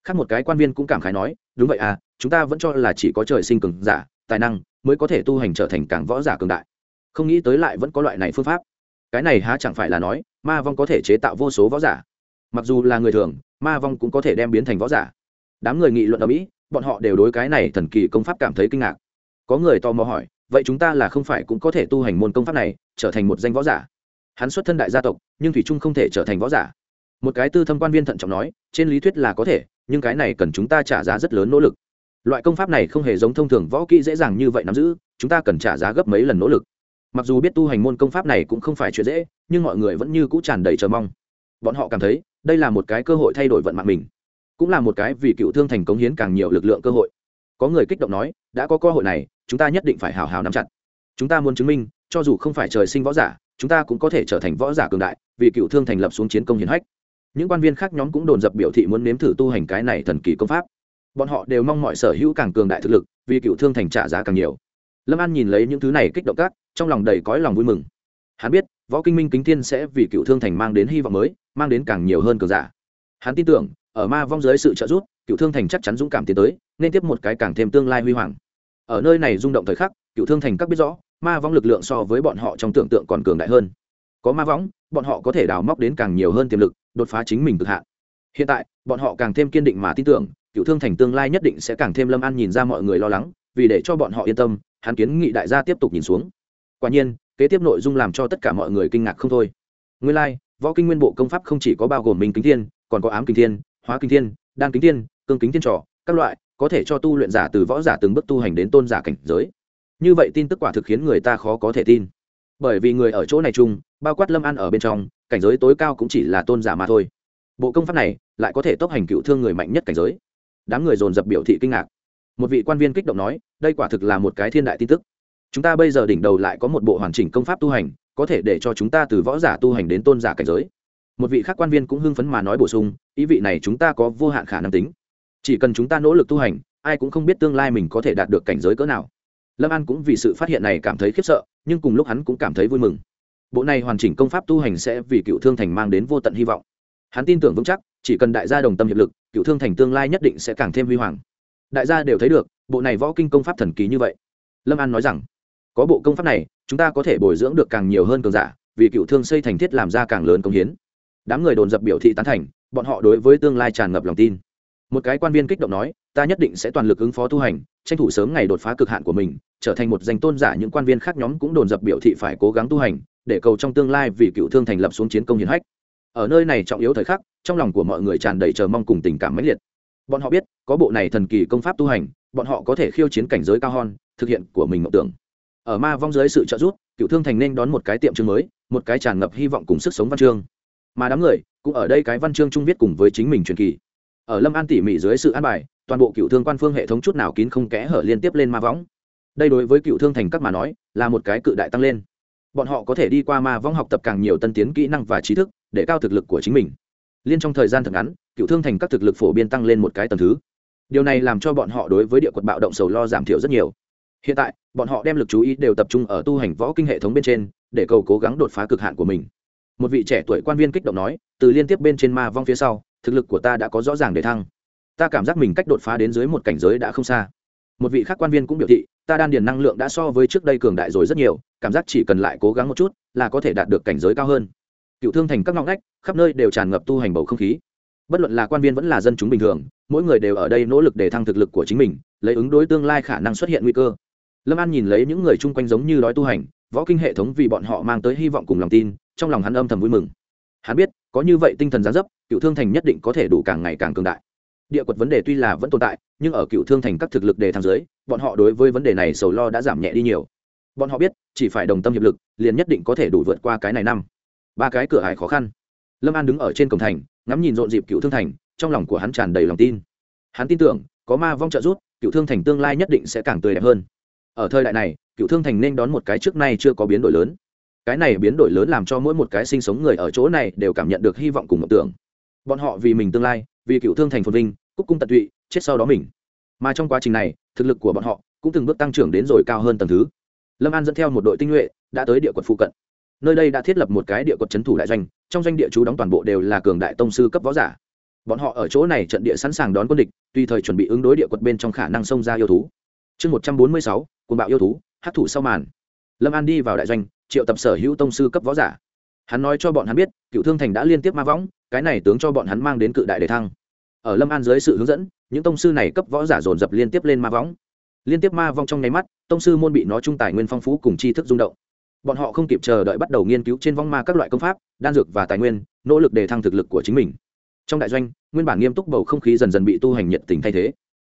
Khác một cái quan viên cũng cảm khái nói, đúng vậy à chúng ta vẫn cho là chỉ có trời sinh cường giả, tài năng mới có thể tu hành trở thành càng võ giả cường đại. Không nghĩ tới lại vẫn có loại này phương pháp. Cái này há chẳng phải là nói ma vong có thể chế tạo vô số võ giả. Mặc dù là người thường, ma vong cũng có thể đem biến thành võ giả. Đám người nghị luận ở mỹ, bọn họ đều đối cái này thần kỳ công pháp cảm thấy kinh ngạc. Có người tò mò hỏi, vậy chúng ta là không phải cũng có thể tu hành môn công pháp này, trở thành một danh võ giả? Hắn xuất thân đại gia tộc, nhưng thủy trung không thể trở thành võ giả. Một cái tư thâm quan viên thận trọng nói, trên lý thuyết là có thể, nhưng cái này cần chúng ta trả giá rất lớn nỗ lực. Loại công pháp này không hề giống thông thường võ kỹ dễ dàng như vậy nắm giữ, chúng ta cần trả giá gấp mấy lần nỗ lực mặc dù biết tu hành môn công pháp này cũng không phải chuyện dễ, nhưng mọi người vẫn như cũ tràn đầy chờ mong. Bọn họ cảm thấy, đây là một cái cơ hội thay đổi vận mạng mình. Cũng là một cái vì cựu thương thành cống hiến càng nhiều lực lượng cơ hội. Có người kích động nói, đã có cơ hội này, chúng ta nhất định phải hào hào nắm chặt. Chúng ta muốn chứng minh, cho dù không phải trời sinh võ giả, chúng ta cũng có thể trở thành võ giả cường đại, vì cựu thương thành lập xuống chiến công hiển hách. Những quan viên khác nhóm cũng đồn dập biểu thị muốn nếm thử tu hành cái này thần kỳ công pháp. Bọn họ đều mong mọi sở hữu càng cường đại thực lực, vì cựu thương thành trả giá càng nhiều lâm an nhìn lấy những thứ này kích động các trong lòng đầy cõi lòng vui mừng. Hắn biết võ kinh minh kính thiên sẽ vì cựu thương thành mang đến hy vọng mới mang đến càng nhiều hơn cường giả. Hắn tin tưởng ở ma vong dưới sự trợ giúp cựu thương thành chắc chắn dũng cảm tiến tới nên tiếp một cái càng thêm tương lai huy hoàng. Ở nơi này rung động thời khắc cựu thương thành các biết rõ ma vong lực lượng so với bọn họ trong tưởng tượng còn cường đại hơn. Có ma vong, bọn họ có thể đào móc đến càng nhiều hơn tiềm lực đột phá chính mình cực hạn. Hiện tại bọn họ càng thêm kiên định mà tin tưởng cựu thương thành tương lai nhất định sẽ càng thêm lâm an nhìn ra mọi người lo lắng vì để cho bọn họ yên tâm hắn kiến nghị đại gia tiếp tục nhìn xuống. Quả nhiên kế tiếp nội dung làm cho tất cả mọi người kinh ngạc không thôi. Nguyên lai、like, võ kinh nguyên bộ công pháp không chỉ có bao gồm minh kính thiên còn có ám kính thiên hóa kính thiên đan kính thiên cương kính thiên trò các loại có thể cho tu luyện giả từ võ giả từng bước tu hành đến tôn giả cảnh giới. Như vậy tin tức quả thực khiến người ta khó có thể tin. Bởi vì người ở chỗ này chung bao quát lâm ăn ở bên trong cảnh giới tối cao cũng chỉ là tôn giả mà thôi. Bộ công pháp này lại có thể tốc hành cựu thương người mạnh nhất cảnh giới. Đám người dồn dập biểu thị kinh ngạc một vị quan viên kích động nói, đây quả thực là một cái thiên đại tin tức. Chúng ta bây giờ đỉnh đầu lại có một bộ hoàn chỉnh công pháp tu hành, có thể để cho chúng ta từ võ giả tu hành đến tôn giả cảnh giới. Một vị khác quan viên cũng hưng phấn mà nói bổ sung, ý vị này chúng ta có vô hạn khả năng tính. Chỉ cần chúng ta nỗ lực tu hành, ai cũng không biết tương lai mình có thể đạt được cảnh giới cỡ nào. Lâm an cũng vì sự phát hiện này cảm thấy khiếp sợ, nhưng cùng lúc hắn cũng cảm thấy vui mừng. Bộ này hoàn chỉnh công pháp tu hành sẽ vì cựu thương thành mang đến vô tận hy vọng. Hắn tin tưởng vững chắc, chỉ cần đại gia đồng tâm hiệp lực, cựu thương thành tương lai nhất định sẽ càng thêm huy hoàng đại gia đều thấy được, bộ này võ kinh công pháp thần kỳ như vậy. Lâm an nói rằng, có bộ công pháp này, chúng ta có thể bồi dưỡng được càng nhiều hơn cường giả, vì cựu thương xây thành thiết làm ra càng lớn công hiến. Đám người đồn dập biểu thị tán thành, bọn họ đối với tương lai tràn ngập lòng tin. Một cái quan viên kích động nói, ta nhất định sẽ toàn lực ứng phó tu hành, tranh thủ sớm ngày đột phá cực hạn của mình, trở thành một danh tôn giả những quan viên khác nhóm cũng đồn dập biểu thị phải cố gắng tu hành, để cầu trong tương lai vì cựu thương thành lập xuống chiến công hiển hách. Ở nơi này trọng yếu thời khắc, trong lòng của mọi người tràn đầy chờ mong cùng tình cảm mãnh liệt bọn họ biết, có bộ này thần kỳ công pháp tu hành, bọn họ có thể khiêu chiến cảnh giới cao hơn, thực hiện của mình mộng tưởng. Ở ma vong dưới sự trợ giúp, cựu thương thành nên đón một cái tiệm chương mới, một cái tràn ngập hy vọng cùng sức sống văn chương. Mà đám người, cũng ở đây cái văn chương chung viết cùng với chính mình truyền kỳ. Ở lâm an tỉ mỉ dưới sự an bài, toàn bộ cựu thương quan phương hệ thống chút nào kín không kẽ hở liên tiếp lên ma võng đây đối với cựu thương thành các mà nói, là một cái cự đại tăng lên. Bọn họ có thể đi qua ma võng học tập càng nhiều tân tiến kỹ năng và trí thức, để cao thực lực của chính mình. Liên trong thời gian thật ngắn cựu thương thành các thực lực phổ biến tăng lên một cái tầng thứ. Điều này làm cho bọn họ đối với địa quật bạo động sầu lo giảm thiểu rất nhiều. Hiện tại, bọn họ đem lực chú ý đều tập trung ở tu hành võ kinh hệ thống bên trên, để cầu cố gắng đột phá cực hạn của mình. Một vị trẻ tuổi quan viên kích động nói, từ liên tiếp bên trên ma vong phía sau, thực lực của ta đã có rõ ràng để thăng. Ta cảm giác mình cách đột phá đến dưới một cảnh giới đã không xa. Một vị khác quan viên cũng biểu thị, ta đan điền năng lượng đã so với trước đây cường đại rồi rất nhiều, cảm giác chỉ cần lại cố gắng một chút, là có thể đạt được cảnh giới cao hơn. Cựu thương thành các ngõ ngách, khắp nơi đều tràn ngập tu hành bầu không khí bất luận là quan viên vẫn là dân chúng bình thường mỗi người đều ở đây nỗ lực để thăng thực lực của chính mình lấy ứng đối tương lai khả năng xuất hiện nguy cơ. Lâm an nhìn lấy những người chung quanh giống như đói tu hành võ kinh hệ thống vì bọn họ mang tới hy vọng cùng lòng tin trong lòng hắn âm thầm vui mừng. Hắn biết có như vậy tinh thần gián dấp cựu thương thành nhất định có thể đủ càng ngày càng cường đại. Địa quật vấn đề tuy là vẫn tồn tại nhưng ở cựu thương thành các thực lực đề thăng dưới, bọn họ đối với vấn đề này sầu lo đã giảm nhẹ đi nhiều. Bọn họ biết chỉ phải đồng tâm hiệp lực liền nhất định có thể đủ vượt qua cái này năm. Ba cái cửa hải khó khăn. Lâm an đứng ở trên cổng thành ngắm nhìn rộn dịp cựu thương thành, trong lòng của hắn tràn đầy lòng tin. Hắn tin tưởng, có ma vong trợ rút cựu thương thành tương lai nhất định sẽ càng tươi đẹp hơn. Ở thời đại này, cựu thương thành nên đón một cái trước nay chưa có biến đổi lớn. Cái này biến đổi lớn làm cho mỗi một cái sinh sống người ở chỗ này đều cảm nhận được hy vọng cùng mộng tưởng. Bọn họ vì mình tương lai, vì cựu thương thành phồn vinh, cúc cung tận tụy, chết sau đó mình. Mà trong quá trình này, thực lực của bọn họ cũng từng bước tăng trưởng đến rồi cao hơn tầng thứ. Lâm an dẫn theo một đội tinh nhuệ đã tới địa quận phụ cận. Nơi đây đã thiết lập một cái địa quận trấn thủ đại doanh trong doanh địa chú đóng toàn bộ đều là cường đại tông sư cấp võ giả. Bọn họ ở chỗ này trận địa sẵn sàng đón quân địch, tùy thời chuẩn bị ứng đối địa quật bên trong khả năng xông ra yêu thú. Chương một trăm bốn mươi sáu côn bạo yêu thú hát thủ sau màn. Lâm an đi vào đại doanh, triệu tập sở hữu tông sư cấp võ giả. Hắn nói cho bọn hắn biết, cựu thương thành đã liên tiếp ma võng, cái này tướng cho bọn hắn mang đến cự đại đề thăng. Ở lâm an dưới sự hướng dẫn, những tông sư này cấp võ giả dồn dập liên tiếp lên ma võng. Liên tiếp ma vong trong nháy mắt, tông sư môn bị nó trung tài nguyên phong phú cùng tri thức rung động bọn họ không kịp chờ đợi bắt đầu nghiên cứu trên vong ma các loại công pháp, đan dược và tài nguyên, nỗ lực đề thăng thực lực của chính mình. Trong đại doanh, nguyên bản nghiêm túc bầu không khí dần dần bị tu hành nhiệt tình thay thế.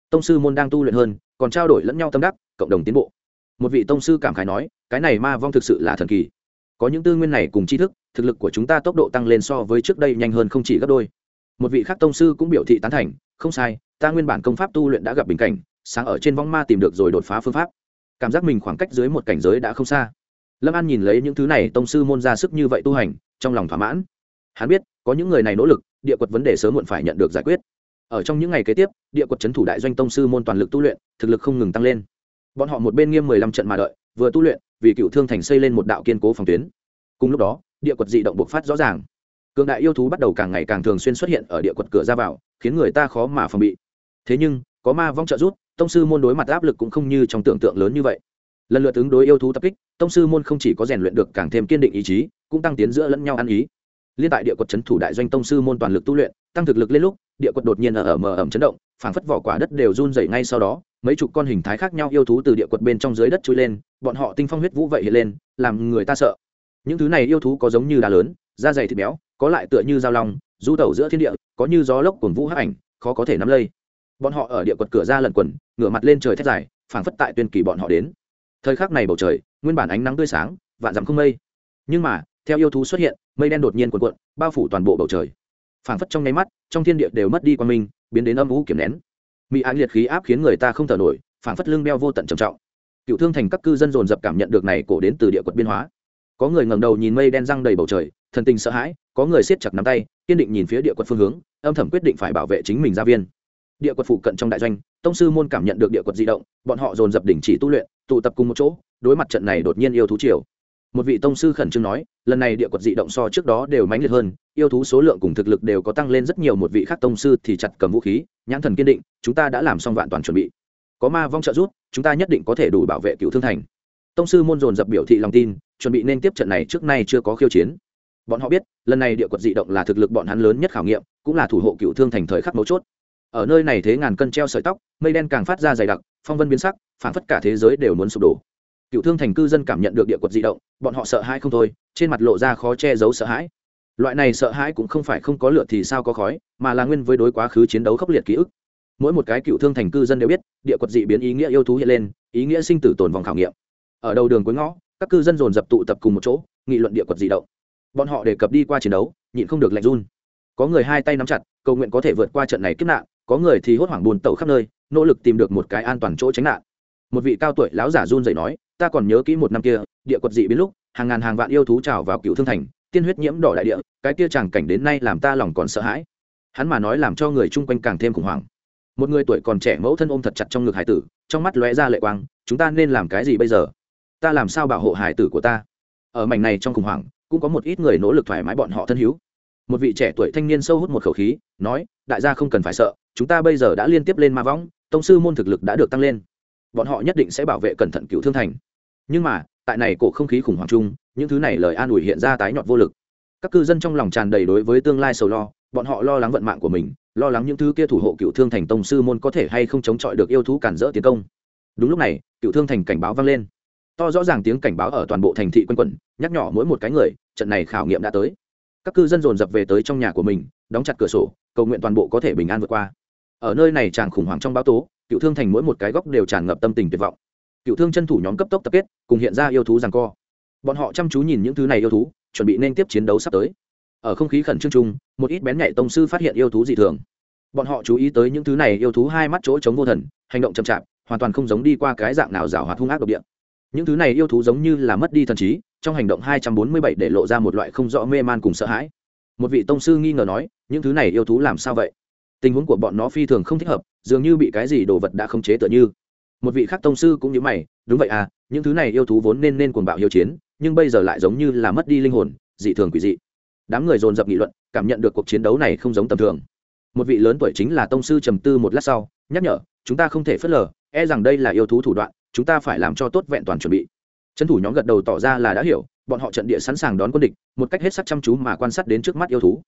Tông sư môn đang tu luyện hơn, còn trao đổi lẫn nhau tâm đắc, cộng đồng tiến bộ. Một vị tông sư cảm khái nói, cái này ma vong thực sự là thần kỳ. Có những tư nguyên này cùng tri thức, thực lực của chúng ta tốc độ tăng lên so với trước đây nhanh hơn không chỉ gấp đôi. Một vị khác tông sư cũng biểu thị tán thành, không sai, ta nguyên bản công pháp tu luyện đã gặp bình cảnh, sáng ở trên vong ma tìm được rồi đột phá phương pháp. Cảm giác mình khoảng cách dưới một cảnh giới đã không xa lâm an nhìn lấy những thứ này, tông sư môn ra sức như vậy tu hành, trong lòng thỏa mãn. Hắn biết, có những người này nỗ lực, địa quật vấn đề sớm muộn phải nhận được giải quyết. Ở trong những ngày kế tiếp, địa quật c thủ đại doanh tông sư môn toàn lực tu luyện, thực lực không ngừng tăng lên. Bọn họ một bên nghiêm mười lăm trận mà đợi, vừa tu luyện, vì cựu thương thành xây lên một đạo kiên cố phòng tuyến. Cùng lúc đó, địa quật dị động bộc phát rõ ràng. Cường đại yêu thú bắt đầu càng ngày càng thường xuyên xuất hiện ở địa quật cửa ra vào, khiến người ta khó mà phòng bị. Thế nhưng, có ma vong trợ rút tông sư môn đối mặt áp lực cũng không như trong tưởng tượng lớn như vậy lần lượt ứng đối yêu thú tập kích, tông sư môn không chỉ có rèn luyện được càng thêm kiên định ý chí, cũng tăng tiến giữa lẫn nhau ăn ý. Liên tại địa quật trấn thủ đại doanh tông sư môn toàn lực tu luyện, tăng thực lực lên lúc, địa quật đột nhiên ở ở mờ ẩm chấn động, phảng phất vỏ quả đất đều run dày ngay sau đó, mấy chục con hình thái khác nhau yêu thú từ địa quật bên trong dưới đất trôi lên, bọn họ tinh phong huyết vũ vậy hiện lên, làm người ta sợ. Những thứ này yêu thú có giống như đá lớn, da dày thịt béo, có lại tựa như dao long, du tẩu giữa thiên địa, có như gió lốc cuồng vũ hắc ảnh, khó có thể nắm lây. Bọn họ ở địa quật cửa ra lần quần ngửa mặt lên trời thét dài, phảng phất tại tuyên kỳ bọn họ đến thời khắc này bầu trời, nguyên bản ánh nắng tươi sáng, vạn dặm không mây. Nhưng mà, theo yêu thú xuất hiện, mây đen đột nhiên cuộn cuộn, bao phủ toàn bộ bầu trời. Phảng phất trong nháy mắt, trong thiên địa đều mất đi quan minh, biến đến âm u kiểm nén. Mỹ ánh liệt khí áp khiến người ta không thở nổi, phảng phất lưng đeo vô tận trầm trọng. Cựu thương thành các cư dân dồn dập cảm nhận được này cổ đến từ địa quật biên hóa. Có người ngẩng đầu nhìn mây đen răng đầy bầu trời, thần tình sợ hãi, có người siết chặt nắm tay, kiên định nhìn phía địa quật phương hướng, âm thầm quyết định phải bảo vệ chính mình gia viên địa quật phụ cận trong đại doanh, tông sư môn cảm nhận được địa quật di động, bọn họ dồn dập đỉnh chỉ tu luyện, tụ tập cùng một chỗ, đối mặt trận này đột nhiên yêu thú triều. Một vị tông sư khẩn trương nói, lần này địa quật dị động so trước đó đều mãnh liệt hơn, yêu thú số lượng cùng thực lực đều có tăng lên rất nhiều, một vị khác tông sư thì chặt cầm vũ khí, nhãn thần kiên định, chúng ta đã làm xong vạn toàn chuẩn bị. Có ma vong trợ giúp, chúng ta nhất định có thể đủ bảo vệ cựu thương thành. Tông sư môn dồn dập biểu thị lòng tin, chuẩn bị nên tiếp trận này trước nay chưa có khiêu chiến. Bọn họ biết, lần này địa quật dị động là thực lực bọn hắn lớn nhất khảo nghiệm, cũng là thủ hộ cựu thương thành thời khắc mấu chốt ở nơi này thế ngàn cân treo sợi tóc, mây đen càng phát ra dày đặc, phong vân biến sắc phản phất cả thế giới đều muốn sụp đổ. Cựu thương thành cư dân cảm nhận được địa quật di động, bọn họ sợ hãi không thôi, trên mặt lộ ra khó che giấu sợ hãi. Loại này sợ hãi cũng không phải không có lửa thì sao có khói, mà là nguyên với đối quá khứ chiến đấu khốc liệt ký ức. Mỗi một cái cựu thương thành cư dân đều biết, địa quật dị biến ý nghĩa yêu thú hiện lên, ý nghĩa sinh tử tồn vòng khảo nghiệm. Ở đầu đường cuối ngõ, các cư dân dồn dập tụ tập cùng một chỗ, nghị luận địa quật dị động. Bọn họ đề cập đi qua chiến đấu, nhịn không được lạnh run. Có người hai tay nắm chặt, cầu nguyện có thể vượt qua trận này kiếp nạn có người thì hốt hoảng buồn tẩu khắp nơi, nỗ lực tìm được một cái an toàn chỗ tránh nạn. Một vị cao tuổi lão giả run dậy nói, ta còn nhớ kỹ một năm kia, địa quật dị biến lúc, hàng ngàn hàng vạn yêu thú trào vào cựu thương thành, tiên huyết nhiễm đỏ đại địa, cái kia chẳng cảnh đến nay làm ta lòng còn sợ hãi. Hắn mà nói làm cho người chung quanh càng thêm khủng hoảng. Một người tuổi còn trẻ mẫu thân ôm thật chặt trong ngực hải tử, trong mắt lóe ra lệ quang, chúng ta nên làm cái gì bây giờ? Ta làm sao bảo hộ hải tử của ta? Ở mảnh này trong khủng hoảng, cũng có một ít người nỗ lực thoải mái bọn họ thân hữu một vị trẻ tuổi thanh niên sâu hút một khẩu khí, nói, đại gia không cần phải sợ, chúng ta bây giờ đã liên tiếp lên ma võng, tông sư môn thực lực đã được tăng lên. Bọn họ nhất định sẽ bảo vệ cẩn thận cựu thương thành. Nhưng mà, tại này cổ không khí khủng hoảng chung, những thứ này lời an ủi hiện ra tái nhọt vô lực. Các cư dân trong lòng tràn đầy đối với tương lai sầu lo, bọn họ lo lắng vận mạng của mình, lo lắng những thứ kia thủ hộ cựu thương thành tông sư môn có thể hay không chống chọi được yêu thú cản rỡ tiến công. Đúng lúc này, cựu thương thành cảnh báo vang lên. To rõ ràng tiếng cảnh báo ở toàn bộ thành thị quanh quẩn, nhắc nhỏ mỗi một cái người, trận này khảo nghiệm đã tới các cư dân dồn dập về tới trong nhà của mình, đóng chặt cửa sổ, cầu nguyện toàn bộ có thể bình an vượt qua. Ở nơi này tràn khủng hoảng trong báo tố, cựu thương thành mỗi một cái góc đều tràn ngập tâm tình tuyệt vọng. Cựu thương chân thủ nhóm cấp tốc tập kết, cùng hiện ra yêu thú rằng co. Bọn họ chăm chú nhìn những thứ này yêu thú, chuẩn bị nên tiếp chiến đấu sắp tới. Ở không khí khẩn trương chung, một ít bén nhạy tông sư phát hiện yêu thú dị thường. Bọn họ chú ý tới những thứ này yêu thú hai mắt chỗ chống vô thần, hành động chậm chạp, hoàn toàn không giống đi qua cái dạng nào rào hoạt hung ác độc địa. Những thứ này yêu thú giống như là mất đi thần trí trong hành động hai trăm bốn mươi bảy để lộ ra một loại không rõ mê man cùng sợ hãi. Một vị tông sư nghi ngờ nói, những thứ này yêu thú làm sao vậy? Tình huống của bọn nó phi thường không thích hợp, dường như bị cái gì đồ vật đã khống chế tựa như. Một vị khác tông sư cũng như mày, đúng vậy à những thứ này yêu thú vốn nên nên cuồng bạo hiếu chiến, nhưng bây giờ lại giống như là mất đi linh hồn, dị thường quỷ dị. Đám người dồn dập nghị luận, cảm nhận được cuộc chiến đấu này không giống tầm thường. Một vị lớn tuổi chính là tông sư trầm tư một lát sau, nhắc nhở, chúng ta không thể phớt lờ e rằng đây là yêu thú thủ đoạn, chúng ta phải làm cho tốt vẹn toàn chuẩn bị trấn thủ nhóm gật đầu tỏ ra là đã hiểu, bọn họ trận địa sẵn sàng đón quân địch, một cách hết sắc chăm chú mà quan sát đến trước mắt yêu thú.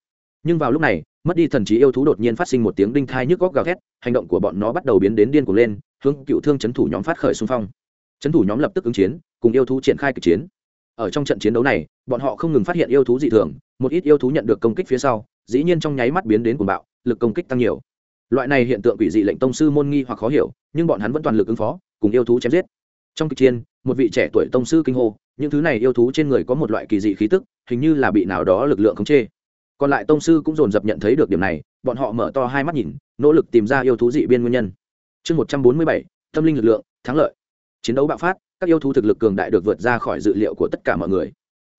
Nhưng vào lúc này, mất đi thần trí yêu thú đột nhiên phát sinh một tiếng đinh thai nhức góc gào thét, hành động của bọn nó bắt đầu biến đến điên cuồng lên, hướng cựu thương chấn thủ nhóm phát khởi xung phong. Chấn thủ nhóm lập tức ứng chiến, cùng yêu thú triển khai kịch chiến. Ở trong trận chiến đấu này, bọn họ không ngừng phát hiện yêu thú dị thường, một ít yêu thú nhận được công kích phía sau, dĩ nhiên trong nháy mắt biến đến cuồng bạo, lực công kích tăng nhiều. Loại này hiện tượng quỷ dị lệnh tông sư môn nghi hoặc khó hiểu, nhưng bọn hắn vẫn toàn lực ứng phó, cùng yêu thú chém giết trong kịch chiến một vị trẻ tuổi tông sư kinh hô, những thứ này yêu thú trên người có một loại kỳ dị khí tức, hình như là bị nào đó lực lượng khống chế. Còn lại tông sư cũng dồn dập nhận thấy được điểm này, bọn họ mở to hai mắt nhìn, nỗ lực tìm ra yêu thú dị biên nguyên nhân. Chương một trăm bốn mươi bảy, tâm linh lực lượng, thắng lợi. Chiến đấu bạo phát, các yêu thú thực lực cường đại được vượt ra khỏi dự liệu của tất cả mọi người.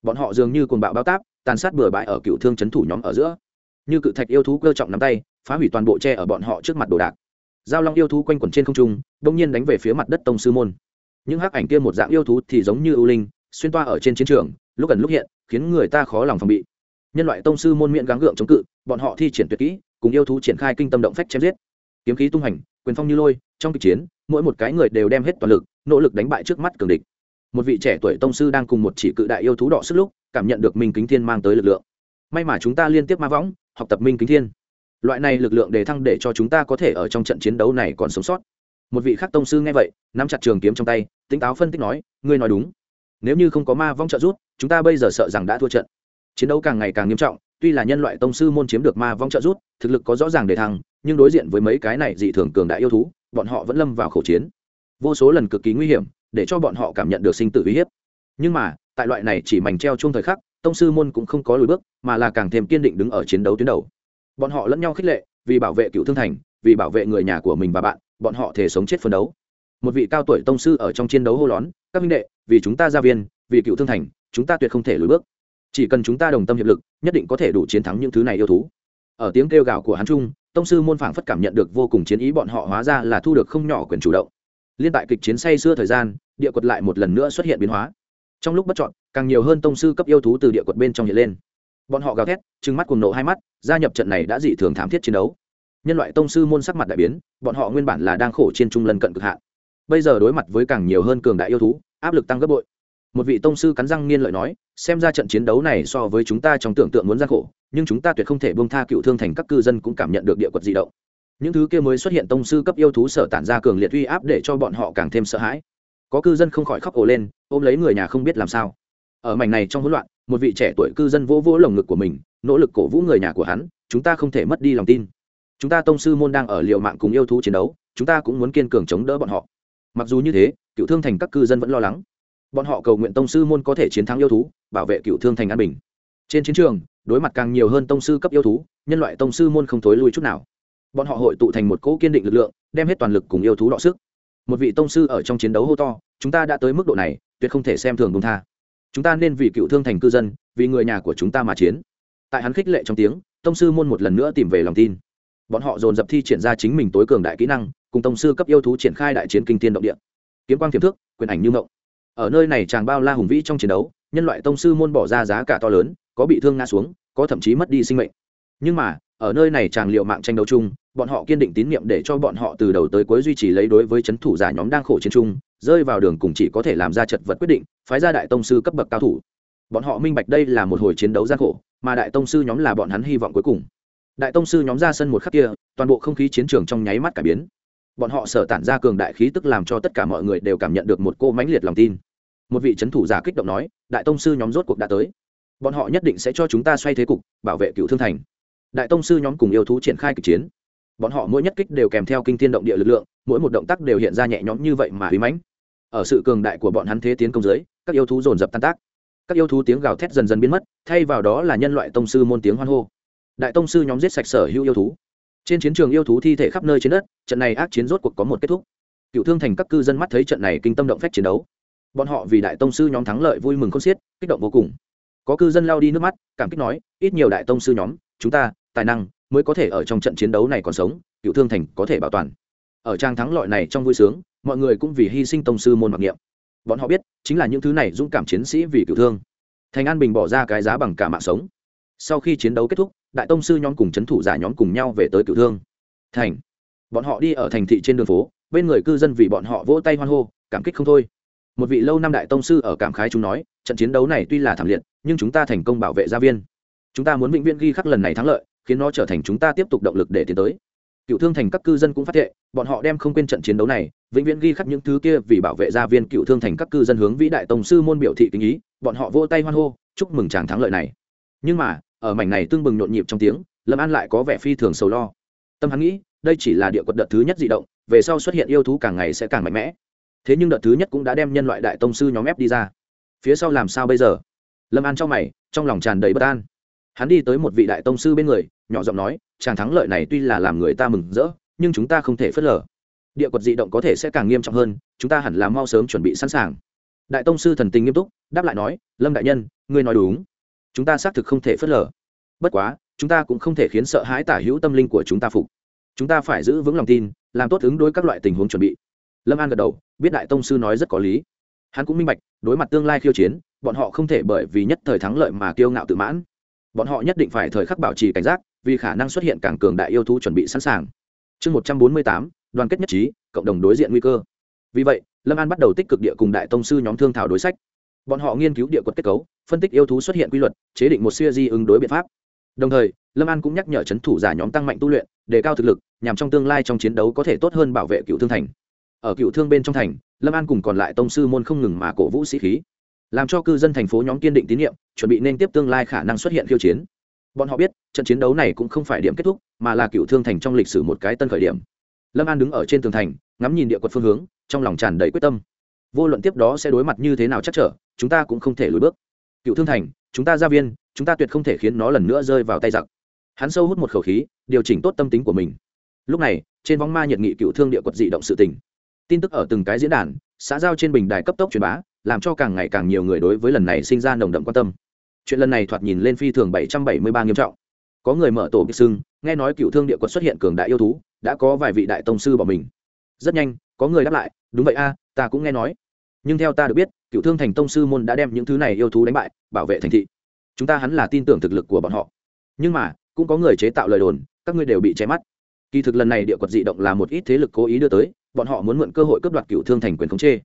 Bọn họ dường như cồn bạo bao táp, tàn sát bừa bãi ở cựu thương c h ấ n thủ nhóm ở giữa. Như cự thạch yêu thú cơ trọng nắm tay, phá hủy toàn bộ tre ở bọn họ trước mặt đồ đạc. Giao long yêu thú quanh quẩn trên không trung đ ỗ n g nhiên đánh về phía mặt đất tông sư môn những hắc ảnh kia một dạng yêu thú thì giống như ưu linh, xuyên toa ở trên chiến trường, lúc gần lúc hiện, khiến người ta khó lòng phòng bị. Nhân loại tông sư môn miệng gắng gượng chống cự, bọn họ thi triển tuyệt kỹ, cùng yêu thú triển khai kinh tâm động phách chém giết. Kiếm khí tung hành, quyền phong như lôi, trong kịch chiến, mỗi một cái người đều đem hết toàn lực, nỗ lực đánh bại trước mắt cường địch. Một vị trẻ tuổi tông sư đang cùng một chỉ cự đại yêu thú đỏ sức lúc, cảm nhận được minh kính thiên mang tới lực lượng. May mà chúng ta liên tiếp ma võng, học tập minh kính thiên. Loại này lực lượng đề thăng để cho chúng ta có thể ở trong trận chiến đấu này còn sống sót một vị khác tông sư nghe vậy, nắm chặt trường kiếm trong tay, tỉnh táo phân tích nói, ngươi nói đúng. Nếu như không có ma vong trợ giúp, chúng ta bây giờ sợ rằng đã thua trận. Chiến đấu càng ngày càng nghiêm trọng, tuy là nhân loại tông sư môn chiếm được ma vong trợ giúp, thực lực có rõ ràng để thăng, nhưng đối diện với mấy cái này dị thường cường đại yêu thú, bọn họ vẫn lâm vào khẩu chiến. Vô số lần cực kỳ nguy hiểm, để cho bọn họ cảm nhận được sinh tử uy hiếp. Nhưng mà, tại loại này chỉ mảnh treo chung thời khắc, tông sư môn cũng không có lùi bước, mà là càng thêm kiên định đứng ở chiến đấu tuyến đầu. Bọn họ lẫn nhau khích lệ, vì bảo vệ cựu thương thành vì bảo vệ người nhà của mình và bạn, bọn họ thể sống chết phân đấu. Một vị cao tuổi tông sư ở trong chiến đấu hô lón, các minh đệ, vì chúng ta gia viên, vì cựu thương thành, chúng ta tuyệt không thể lùi bước. Chỉ cần chúng ta đồng tâm hiệp lực, nhất định có thể đủ chiến thắng những thứ này yêu thú. Ở tiếng kêu gào của hắn trung, tông sư môn phảng phất cảm nhận được vô cùng chiến ý bọn họ hóa ra là thu được không nhỏ quyền chủ động. Liên tại kịch chiến say xưa thời gian, địa quật lại một lần nữa xuất hiện biến hóa. Trong lúc bất chọn càng nhiều hơn tông sư cấp yêu thú từ địa quật bên trong hiện lên. Bọn họ gào thét, trừng mắt cùng nộ hai mắt, gia nhập trận này đã dị thường thảm thiết chiến đấu nhân loại tông sư môn sắc mặt đại biến, bọn họ nguyên bản là đang khổ trên trung lân cận cực hạn. Bây giờ đối mặt với càng nhiều hơn cường đại yêu thú, áp lực tăng gấp bội. Một vị tông sư cắn răng nghiên lợi nói, xem ra trận chiến đấu này so với chúng ta trong tưởng tượng muốn gian khổ, nhưng chúng ta tuyệt không thể bông tha cựu thương thành các cư dân cũng cảm nhận được địa quật di động. Những thứ kia mới xuất hiện tông sư cấp yêu thú sở tản ra cường liệt uy áp để cho bọn họ càng thêm sợ hãi. Có cư dân không khỏi khóc ổ lên, ôm lấy người nhà không biết làm sao. Ở mảnh này trong hỗn loạn, một vị trẻ tuổi cư dân vỗ vỗ lồng ngực của mình, nỗ lực cổ vũ người nhà của hắn, chúng ta không thể mất đi lòng tin chúng ta tông sư môn đang ở liều mạng cùng yêu thú chiến đấu, chúng ta cũng muốn kiên cường chống đỡ bọn họ. Mặc dù như thế, cựu thương thành các cư dân vẫn lo lắng. Bọn họ cầu nguyện tông sư môn có thể chiến thắng yêu thú, bảo vệ cựu thương thành an bình. Trên chiến trường, đối mặt càng nhiều hơn tông sư cấp yêu thú, nhân loại tông sư môn không thối lui chút nào. Bọn họ hội tụ thành một cỗ kiên định lực lượng, đem hết toàn lực cùng yêu thú đọ sức. Một vị tông sư ở trong chiến đấu hô to, chúng ta đã tới mức độ này, tuyệt không thể xem thường công tha. Chúng ta nên vì cựu thương thành cư dân, vì người nhà của chúng ta mà chiến. Tại hắn khích lệ trong tiếng, tông sư môn một lần nữa tìm về lòng tin bọn họ dồn dập thi triển ra chính mình tối cường đại kỹ năng, cùng tông sư cấp yêu thú triển khai đại chiến kinh tiên động địa. Kiếm quang tiềm thức quyền ảnh như ngộng ở nơi này chàng bao la hùng vĩ trong chiến đấu, nhân loại tông sư môn bỏ ra giá cả to lớn, có bị thương ngã xuống, có thậm chí mất đi sinh mệnh. Nhưng mà, ở nơi này chàng liệu mạng tranh đấu chung, bọn họ kiên định tín nhiệm để cho bọn họ từ đầu tới cuối duy trì lấy đối với chấn thủ giả nhóm đang khổ chiến chung, rơi vào đường cùng chỉ có thể làm ra chật vật quyết định, phái ra đại tông sư cấp bậc cao thủ. Bọn họ minh bạch đây là một hồi chiến đấu gian khổ, mà đại tông sư nhóm là bọn hắn hy vọng cuối cùng đại tông sư nhóm ra sân một khắc kia, toàn bộ không khí chiến trường trong nháy mắt cải biến. Bọn họ sở tản ra cường đại khí tức làm cho tất cả mọi người đều cảm nhận được một cô mãnh liệt lòng tin. Một vị c h ấ n thủ giả kích động nói, đại tông sư nhóm rốt cuộc đã tới. Bọn họ nhất định sẽ cho chúng ta xoay thế cục, bảo vệ cựu thương thành. Đại tông sư nhóm cùng yêu thú triển khai kịch chiến. Bọn họ mỗi nhất kích đều kèm theo kinh thiên động địa lực lượng, mỗi một động tác đều hiện ra nhẹ nhõm như vậy mà uy mãnh. Ở sự cường đại của bọn hắn thế tiến công giới các yêu thú dồn dập tan tác. Các yêu thú tiếng gào thét dần dần biến mất, thay vào đó là nhân loại tông sư môn tiếng hoan hô đại tông sư nhóm giết sạch sở hữu yêu thú. Trên chiến trường yêu thú thi thể khắp nơi trên đất, trận này ác chiến rốt cuộc có một kết thúc. Cựu thương thành các cư dân mắt thấy trận này kinh tâm động phách chiến đấu. Bọn họ vì đại tông sư nhóm thắng lợi vui mừng không xiết, kích động vô cùng. Có cư dân lao đi nước mắt, cảm kích nói, ít nhiều đại tông sư nhóm, chúng ta, tài năng mới có thể ở trong trận chiến đấu này còn sống, cựu thương thành có thể bảo toàn. Ở trang thắng lợi này trong vui sướng, mọi người cũng vì hy sinh tông sư môn mặc niệm. Bọn họ biết, chính là những thứ này dũng cảm chiến sĩ vì cựu thương. Thành an bình bỏ ra cái giá bằng cả mạng sống sau khi chiến đấu kết thúc, đại tông sư nhóm cùng c h ấ n thủ giả nhóm cùng nhau về tới cựu thương. Thành. Bọn họ đi ở thành thị trên đường phố, bên người cư dân vì bọn họ vỗ tay hoan hô, cảm kích không thôi. Một vị lâu năm đại tông sư ở cảm khái chúng nói, trận chiến đấu này tuy là thảm liệt, nhưng chúng ta thành công bảo vệ gia viên. Chúng ta muốn vĩnh viễn ghi khắc lần này thắng lợi, khiến nó trở thành chúng ta tiếp tục động lực để tiến tới. Cựu thương thành các cư dân cũng phát hiện bọn họ đem không quên trận chiến đấu này, vĩnh viễn ghi khắc những thứ kia vì bảo vệ gia viên cựu thương thành các cư dân hướng vĩ đại tổng sư môn biểu thị kính ý, bọn họ vô tay hoan hô, chúc mừng chàng thắng lợi này. Nhưng mà ở mảnh này tương bừng nhộn nhịp trong tiếng, lâm an lại có vẻ phi thường sầu lo. Tâm hắn nghĩ, đây chỉ là địa quật đợt thứ nhất di động, về sau xuất hiện yêu thú càng ngày sẽ càng mạnh mẽ. Thế nhưng đợt thứ nhất cũng đã đem nhân loại đại tông sư nhóm ép đi ra. Phía sau làm sao bây giờ? Lâm an trong mày, trong lòng tràn đầy bất an. Hắn đi tới một vị đại tông sư bên người, nhỏ giọng nói, chàng thắng lợi này tuy là làm người ta mừng rỡ, nhưng chúng ta không thể phớt lờ. Địa quật dị động có thể sẽ càng nghiêm trọng hơn, chúng ta hẳn là mau sớm chuẩn bị sẵn sàng. Đại tông sư thần tình nghiêm túc, đáp lại nói, lâm đại nhân, ngươi nói đúng chúng ta xác thực không thể phớt lờ. Bất quá, chúng ta cũng không thể khiến sợ hãi tả hữu tâm linh của chúng ta phục. Chúng ta phải giữ vững lòng tin, làm tốt ứng đối các loại tình huống chuẩn bị. Lâm an gật đầu, biết đại tông sư nói rất có lý. Hắn cũng minh bạch, đối mặt tương lai khiêu chiến, bọn họ không thể bởi vì nhất thời thắng lợi mà kiêu ngạo tự mãn. Bọn họ nhất định phải thời khắc bảo trì cảnh giác, vì khả năng xuất hiện càng cường đại yêu thú chuẩn bị sẵn sàng. Chương một trăm bốn mươi tám, đoàn kết nhất trí, cộng đồng đối diện nguy cơ. Vì vậy, lâm an bắt đầu tích cực địa cùng đại tông sư nhóm thương thảo đối sách bọn họ nghiên cứu địa quật kết cấu, phân tích yêu thú xuất hiện quy luật, chế định một siêu di ứng đối biện pháp. Đồng thời, lâm an cũng nhắc nhở c h ấ n thủ giả nhóm tăng mạnh tu luyện, đề cao thực lực, nhằm trong tương lai trong chiến đấu có thể tốt hơn bảo vệ cựu thương thành. Ở cựu thương bên trong thành, lâm an cùng còn lại tông sư môn không ngừng mà cổ vũ sĩ khí. Làm cho cư dân thành phố nhóm kiên định tín nhiệm, chuẩn bị nên tiếp tương lai khả năng xuất hiện khiêu chiến. Bọn họ biết, trận chiến đấu này cũng không phải điểm kết thúc, mà là cựu thương thành trong lịch sử một cái tân khởi điểm. Lâm an đứng ở trên tường thành, ngắm nhìn địa quật phương hướng, trong lòng tràn đầy quyết tâm. Vô luận tiếp đó sẽ đối mặt như thế nào chắc trở chúng ta cũng không thể lùi bước. Cựu thương thành, chúng ta ra viên, chúng ta tuyệt không thể khiến nó lần nữa rơi vào tay giặc. Hắn sâu hút một khẩu khí, điều chỉnh tốt tâm tính của mình. Lúc này, trên vóng ma nhiệt nghị cựu thương địa quật dị động sự tình. Tin tức ở từng cái diễn đàn, xã giao trên bình đài cấp tốc truyền bá, làm cho càng ngày càng nhiều người đối với lần này sinh ra nồng đậm quan tâm. Chuyện lần này thoạt nhìn lên phi thường bảy trăm bảy mươi ba nghiêm trọng. Có người mở tổ bị sưng, nghe nói cựu thương địa quật xuất hiện cường đại yêu thú, đã có vài vị đại tông sư bỏ mình. Rất nhanh, có người đáp lại, đúng vậy a, ta cũng nghe nói nhưng theo ta được biết, cựu thương thành tông sư môn đã đem những thứ này yêu thú đánh bại, bảo vệ thành thị. Chúng ta hắn là tin tưởng thực lực của bọn họ. Nhưng mà, cũng có người chế tạo lời đồn, các ngươi đều bị che mắt. Kỳ thực lần này địa quật dị động là một ít thế lực cố ý đưa tới, bọn họ muốn mượn cơ hội cướp đoạt cựu thương thành quyền khống chê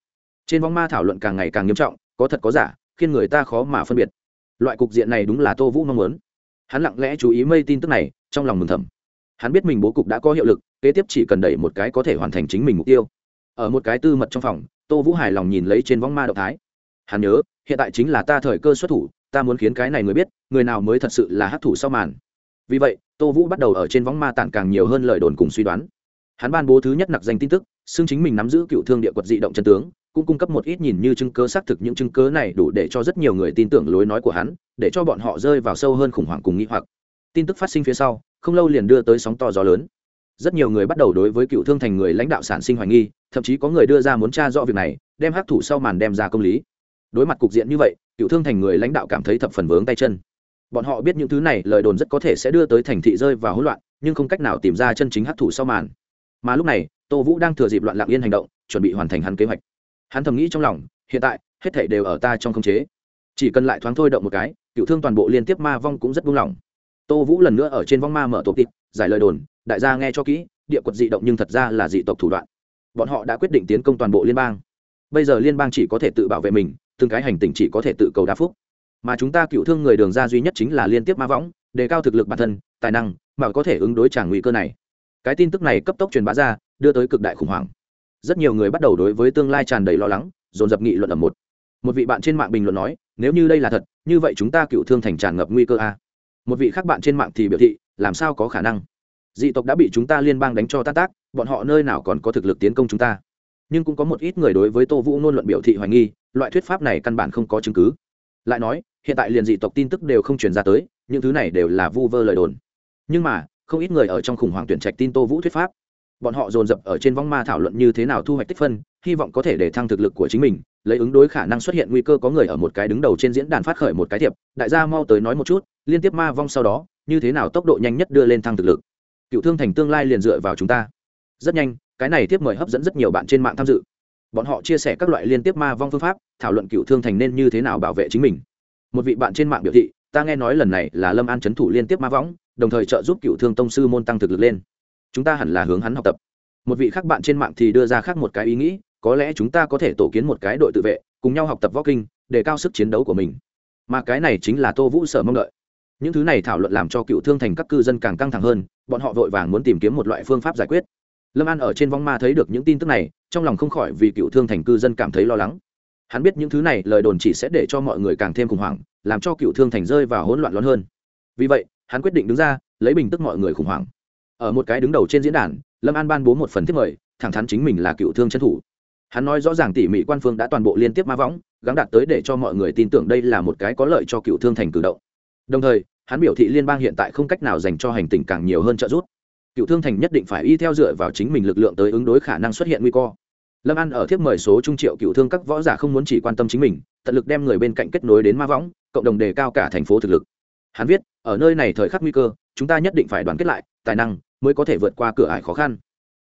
trên vong ma thảo luận càng ngày càng nghiêm trọng, có thật có giả, khiến người ta khó mà phân biệt. Loại cục diện này đúng là tô vũ mong muốn. Hắn lặng lẽ chú ý mây tin tức này, trong lòng mừng thầm. Hắn biết mình bố cục đã có hiệu lực, kế tiếp chỉ cần đẩy một cái có thể hoàn thành chính mình mục tiêu ở một cái tư mật trong phòng, tô vũ hài lòng nhìn lấy trên vong ma động thái. Hắn nhớ, hiện tại chính là ta thời cơ xuất thủ, ta muốn khiến cái này người biết, người nào mới thật sự là hát thủ sau màn. Vì vậy, tô vũ bắt đầu ở trên võng ma tản càng nhiều hơn lời đồn cùng suy đoán. Hắn ban bố thứ nhất nặc danh tin tức, xưng chính mình nắm giữ cựu thương địa quật dị động chân tướng, cũng cung cấp một ít nhìn như chứng cớ xác thực những chứng cớ này đủ để cho rất nhiều người tin tưởng lối nói của hắn, để cho bọn họ rơi vào sâu hơn khủng hoảng cùng nghĩ hoặc. Tin tức phát sinh phía sau, không lâu liền đưa tới sóng to gió lớn. Rất nhiều người bắt đầu đối với cựu thương thành người lãnh đạo sản sinh hoài nghi thậm chí có người đưa ra muốn tra rõ việc này, đem hắc thủ sau màn đem ra công lý. Đối mặt cục diện như vậy cựu thương thành người lãnh đạo cảm thấy thập phần vướng tay chân. Bọn họ biết những thứ này lời đồn rất có thể sẽ đưa tới thành thị rơi vào hỗn loạn, nhưng không cách nào tìm ra chân chính hắc thủ sau màn. Mà lúc này, tô vũ đang thừa dịp loạn lặng yên hành động, chuẩn bị hoàn thành hắn kế hoạch. Hắn thầm nghĩ trong lòng, hiện tại, hết thảy đều ở ta trong khống chế. Chỉ cần lại thoáng thôi động một cái cựu thương toàn bộ liên tiếp ma vong cũng rất buông lỏng. Tô vũ lần nữa ở trên vong ma mở tổ tịp giải lời đồn, đại gia nghe cho kỹ, địa quật dị động nhưng thật ra là dị tộc thủ đoạn bọn họ đã quyết định tiến công toàn bộ liên bang. Bây giờ liên bang chỉ có thể tự bảo vệ mình, từng cái hành tình chỉ có thể tự cầu đa phúc. Mà chúng ta cựu thương người đường ra duy nhất chính là liên tiếp ma võng, đề cao thực lực bản thân, tài năng, mà có thể ứng đối trả nguy cơ này. Cái tin tức này cấp tốc truyền bá ra, đưa tới cực đại khủng hoảng. Rất nhiều người bắt đầu đối với tương lai tràn đầy lo lắng, dồn dập nghị luận ở một. Một vị bạn trên mạng bình luận nói, nếu như đây là thật, như vậy chúng ta cựu thương thành tràn ngập nguy cơ a. Một vị khác bạn trên mạng thì biểu thị, làm sao có khả năng? Dị tộc đã bị chúng ta liên bang đánh cho tan tác bọn họ nơi nào còn có thực lực tiến công chúng ta. Nhưng cũng có một ít người đối với tô vũ ngôn luận biểu thị hoài nghi, loại thuyết pháp này căn bản không có chứng cứ. Lại nói, hiện tại liền dị tộc tin tức đều không truyền ra tới, những thứ này đều là vu vơ lời đồn. Nhưng mà, không ít người ở trong khủng hoảng tuyển trạch tin tô vũ thuyết pháp. Bọn họ dồn dập ở trên vong ma thảo luận như thế nào thu hoạch tích phân, hy vọng có thể để thăng thực lực của chính mình, lấy ứng đối khả năng xuất hiện nguy cơ có người ở một cái đứng đầu trên diễn đàn phát khởi một cái thiệp, đại gia mau tới nói một chút, liên tiếp ma vong sau đó, như thế nào tốc độ nhanh nhất đưa lên thăng thực lực. Cựu thương thành tương lai liền dựa vào chúng ta rất nhanh, cái này tiếp mời hấp dẫn rất nhiều bạn trên mạng tham dự. Bọn họ chia sẻ các loại liên tiếp ma vong phương pháp, thảo luận cựu thương thành nên như thế nào bảo vệ chính mình. Một vị bạn trên mạng biểu thị, ta nghe nói lần này là lâm an c h ấ n thủ liên tiếp ma võng đồng thời trợ giúp cựu thương tông sư môn tăng thực lực lên. Chúng ta hẳn là hướng hắn học tập. Một vị khác bạn trên mạng thì đưa ra khác một cái ý nghĩ, có lẽ chúng ta có thể tổ kiến một cái đội tự vệ, cùng nhau học tập võ kinh, để cao sức chiến đấu của mình. Mà cái này chính là tô vũ sở mong đợi. Những thứ này thảo luận làm cho cựu thương thành các cư dân càng căng thẳng hơn, bọn họ vội vàng muốn tìm kiếm một loại phương pháp giải quyết lâm an ở trên vong ma thấy được những tin tức này, trong lòng không khỏi vì cựu thương thành cư dân cảm thấy lo lắng. Hắn biết những thứ này lời đồn chỉ sẽ để cho mọi người càng thêm khủng hoảng, làm cho cựu thương thành rơi vào hỗn loạn lớn hơn. Vì vậy, hắn quyết định đứng ra, lấy bình tức mọi người khủng hoảng. Ở một cái đứng đầu trên diễn đàn, lâm an ban bố một phần thiết mời, thẳng thắn chính mình là cựu thương chân thủ. Hắn nói rõ ràng tỉ mỉ quan phương đã toàn bộ liên tiếp ma võng, gắng đạt tới để cho mọi người tin tưởng đây là một cái có lợi cho cựu thương thành cử động. Đồng thời, hắn biểu thị liên bang hiện tại không cách nào dành cho hành tình càng nhiều hơn trợ giúp cựu thương thành nhất định phải y theo dựa vào chính mình lực lượng tới ứng đối khả năng xuất hiện nguy cơ. Lâm an ở thiếp mời số trung triệu cựu thương các võ giả không muốn chỉ quan tâm chính mình, tận lực đem người bên cạnh kết nối đến ma võng, cộng đồng đề cao cả thành phố thực lực. Hắn viết, ở nơi này thời khắc nguy cơ, chúng ta nhất định phải đoàn kết lại, tài năng mới có thể vượt qua cửa ải khó khăn.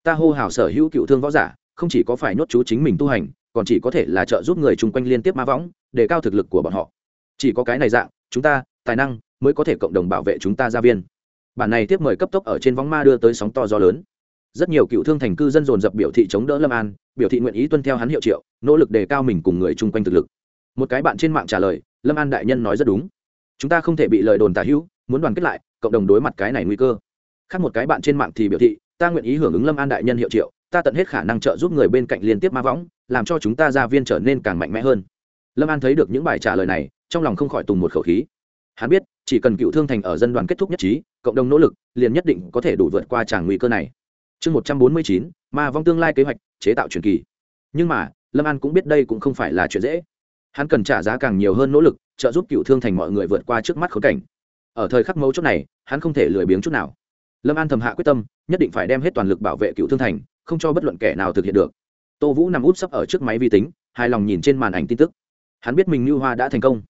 Ta hô hào sở hữu cựu thương võ giả, không chỉ có phải nhốt chú chính mình tu hành, còn chỉ có thể là trợ giúp người chung quanh liên tiếp ma võng, đề cao thực lực của bọn họ. Chỉ có cái này dạng, chúng ta, tài năng mới có thể cộng đồng bảo vệ chúng ta gia viên bản này tiếp mời cấp tốc ở trên vóng ma đưa tới sóng to gió lớn. Rất nhiều cựu thương thành cư dân dồn dập biểu thị chống đỡ lâm an, biểu thị nguyện ý tuân theo hắn hiệu triệu, nỗ lực đề cao mình cùng người chung quanh thực lực. Một cái bạn trên mạng trả lời, lâm an đại nhân nói rất đúng. Chúng ta không thể bị lời đồn tả hữu, muốn đoàn kết lại, cộng đồng đối mặt cái này nguy cơ. Khác một cái bạn trên mạng thì biểu thị, ta nguyện ý hưởng ứng lâm an đại nhân hiệu triệu, ta tận hết khả năng trợ giúp người bên cạnh liên tiếp ma võng, làm cho chúng ta gia viên trở nên càng mạnh mẽ hơn. Lâm an thấy được những bài trả lời này, trong lòng không khỏi tùng một khẩu khí. Hắn biết, chỉ cần cựu thương thành ở dân đoàn kết thúc nhất trí cộng đồng nỗ lực, liền nhất định có thể đủ vượt qua tràng nguy cơ này. Chương một trăm bốn mươi chín, ma vong tương lai kế hoạch, chế tạo truyền kỳ. Nhưng mà, lâm an cũng biết đây cũng không phải là chuyện dễ. Hắn cần trả giá càng nhiều hơn nỗ lực, trợ giúp cựu thương thành mọi người vượt qua trước mắt khốn cảnh. Ở thời khắc mấu chốt này, hắn không thể lười biếng chút nào. Lâm an thầm hạ quyết tâm, nhất định phải đem hết toàn lực bảo vệ cựu thương thành, không cho bất luận kẻ nào thực hiện được. Tô vũ nằm út sấp ở trước máy vi tính, hài lòng nhìn trên màn ảnh tin tức. Hắn biết mình như hoa đã thành công.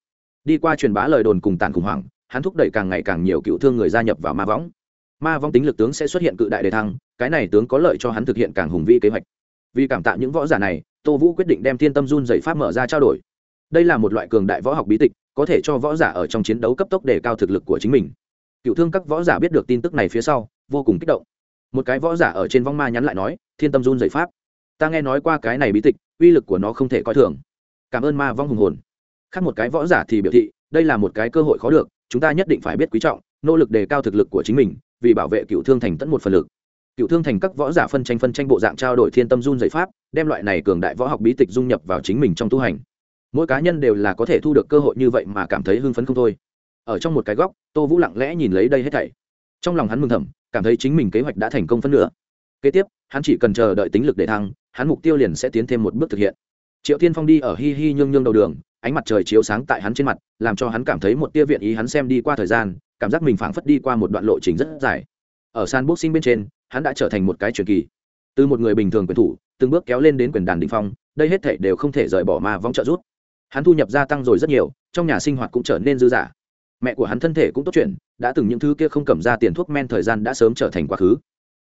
Đi qua truyền bá lời đồn cùng tàn khủng hoảng hắn thúc đẩy càng ngày càng nhiều cựu thương người gia nhập vào ma võng. Ma vong tính lực tướng sẽ xuất hiện cự đại đề thăng, cái này tướng có lợi cho hắn thực hiện càng hùng vĩ kế hoạch. Vì cảm tạ những võ giả này, tô vũ quyết định đem thiên tâm run dày pháp mở ra trao đổi. Đây là một loại cường đại võ học bí tịch, có thể cho võ giả ở trong chiến đấu cấp tốc để cao thực lực của chính mình. Cựu thương các võ giả biết được tin tức này phía sau, vô cùng kích động. Một cái võ giả ở trên vong ma nhắn lại nói, thiên tâm run dày pháp. Ta nghe nói qua cái này bí tịch, uy lực của nó không thể coi thường. Cảm ơn ma vong hùng hồn. Khác một cái võ giả thì biểu thị, đây là một cái cơ hội khó được chúng ta nhất định phải biết quý trọng, nỗ lực đề cao thực lực của chính mình, vì bảo vệ cựu thương thành tận một phần lực. Cựu thương thành các võ giả phân tranh phân tranh bộ dạng trao đổi thiên tâm run giải pháp, đem loại này cường đại võ học bí tịch dung nhập vào chính mình trong tu hành. Mỗi cá nhân đều là có thể thu được cơ hội như vậy mà cảm thấy hưng phấn không thôi. Ở trong một cái góc, tô vũ lặng lẽ nhìn lấy đây hết thảy. Trong lòng hắn mừng thầm, cảm thấy chính mình kế hoạch đã thành công phân nửa. Kế tiếp, hắn chỉ cần chờ đợi tính lực để thăng, hắn mục tiêu liền sẽ tiến thêm một bước thực hiện. Triệu tiên phong đi ở hi hi nhương nhương đầu đường ánh mặt trời chiếu sáng tại hắn trên mặt, làm cho hắn cảm thấy một tia viện ý hắn xem đi qua thời gian, cảm giác mình phảng phất đi qua một đoạn lộ trình rất dài. Ở san boxing bên trên, hắn đã trở thành một cái truyền kỳ. Từ một người bình thường quyền thủ, từng bước kéo lên đến quyền đàn đ ỉ n h phong, đây hết thể đều không thể rời bỏ ma vong trợ rút hắn thu nhập gia tăng rồi rất nhiều, trong nhà sinh hoạt cũng trở nên dư dả. Mẹ của hắn thân thể cũng tốt chuyện đã từng những thứ kia không cầm ra tiền thuốc men thời gian đã sớm trở thành quá khứ.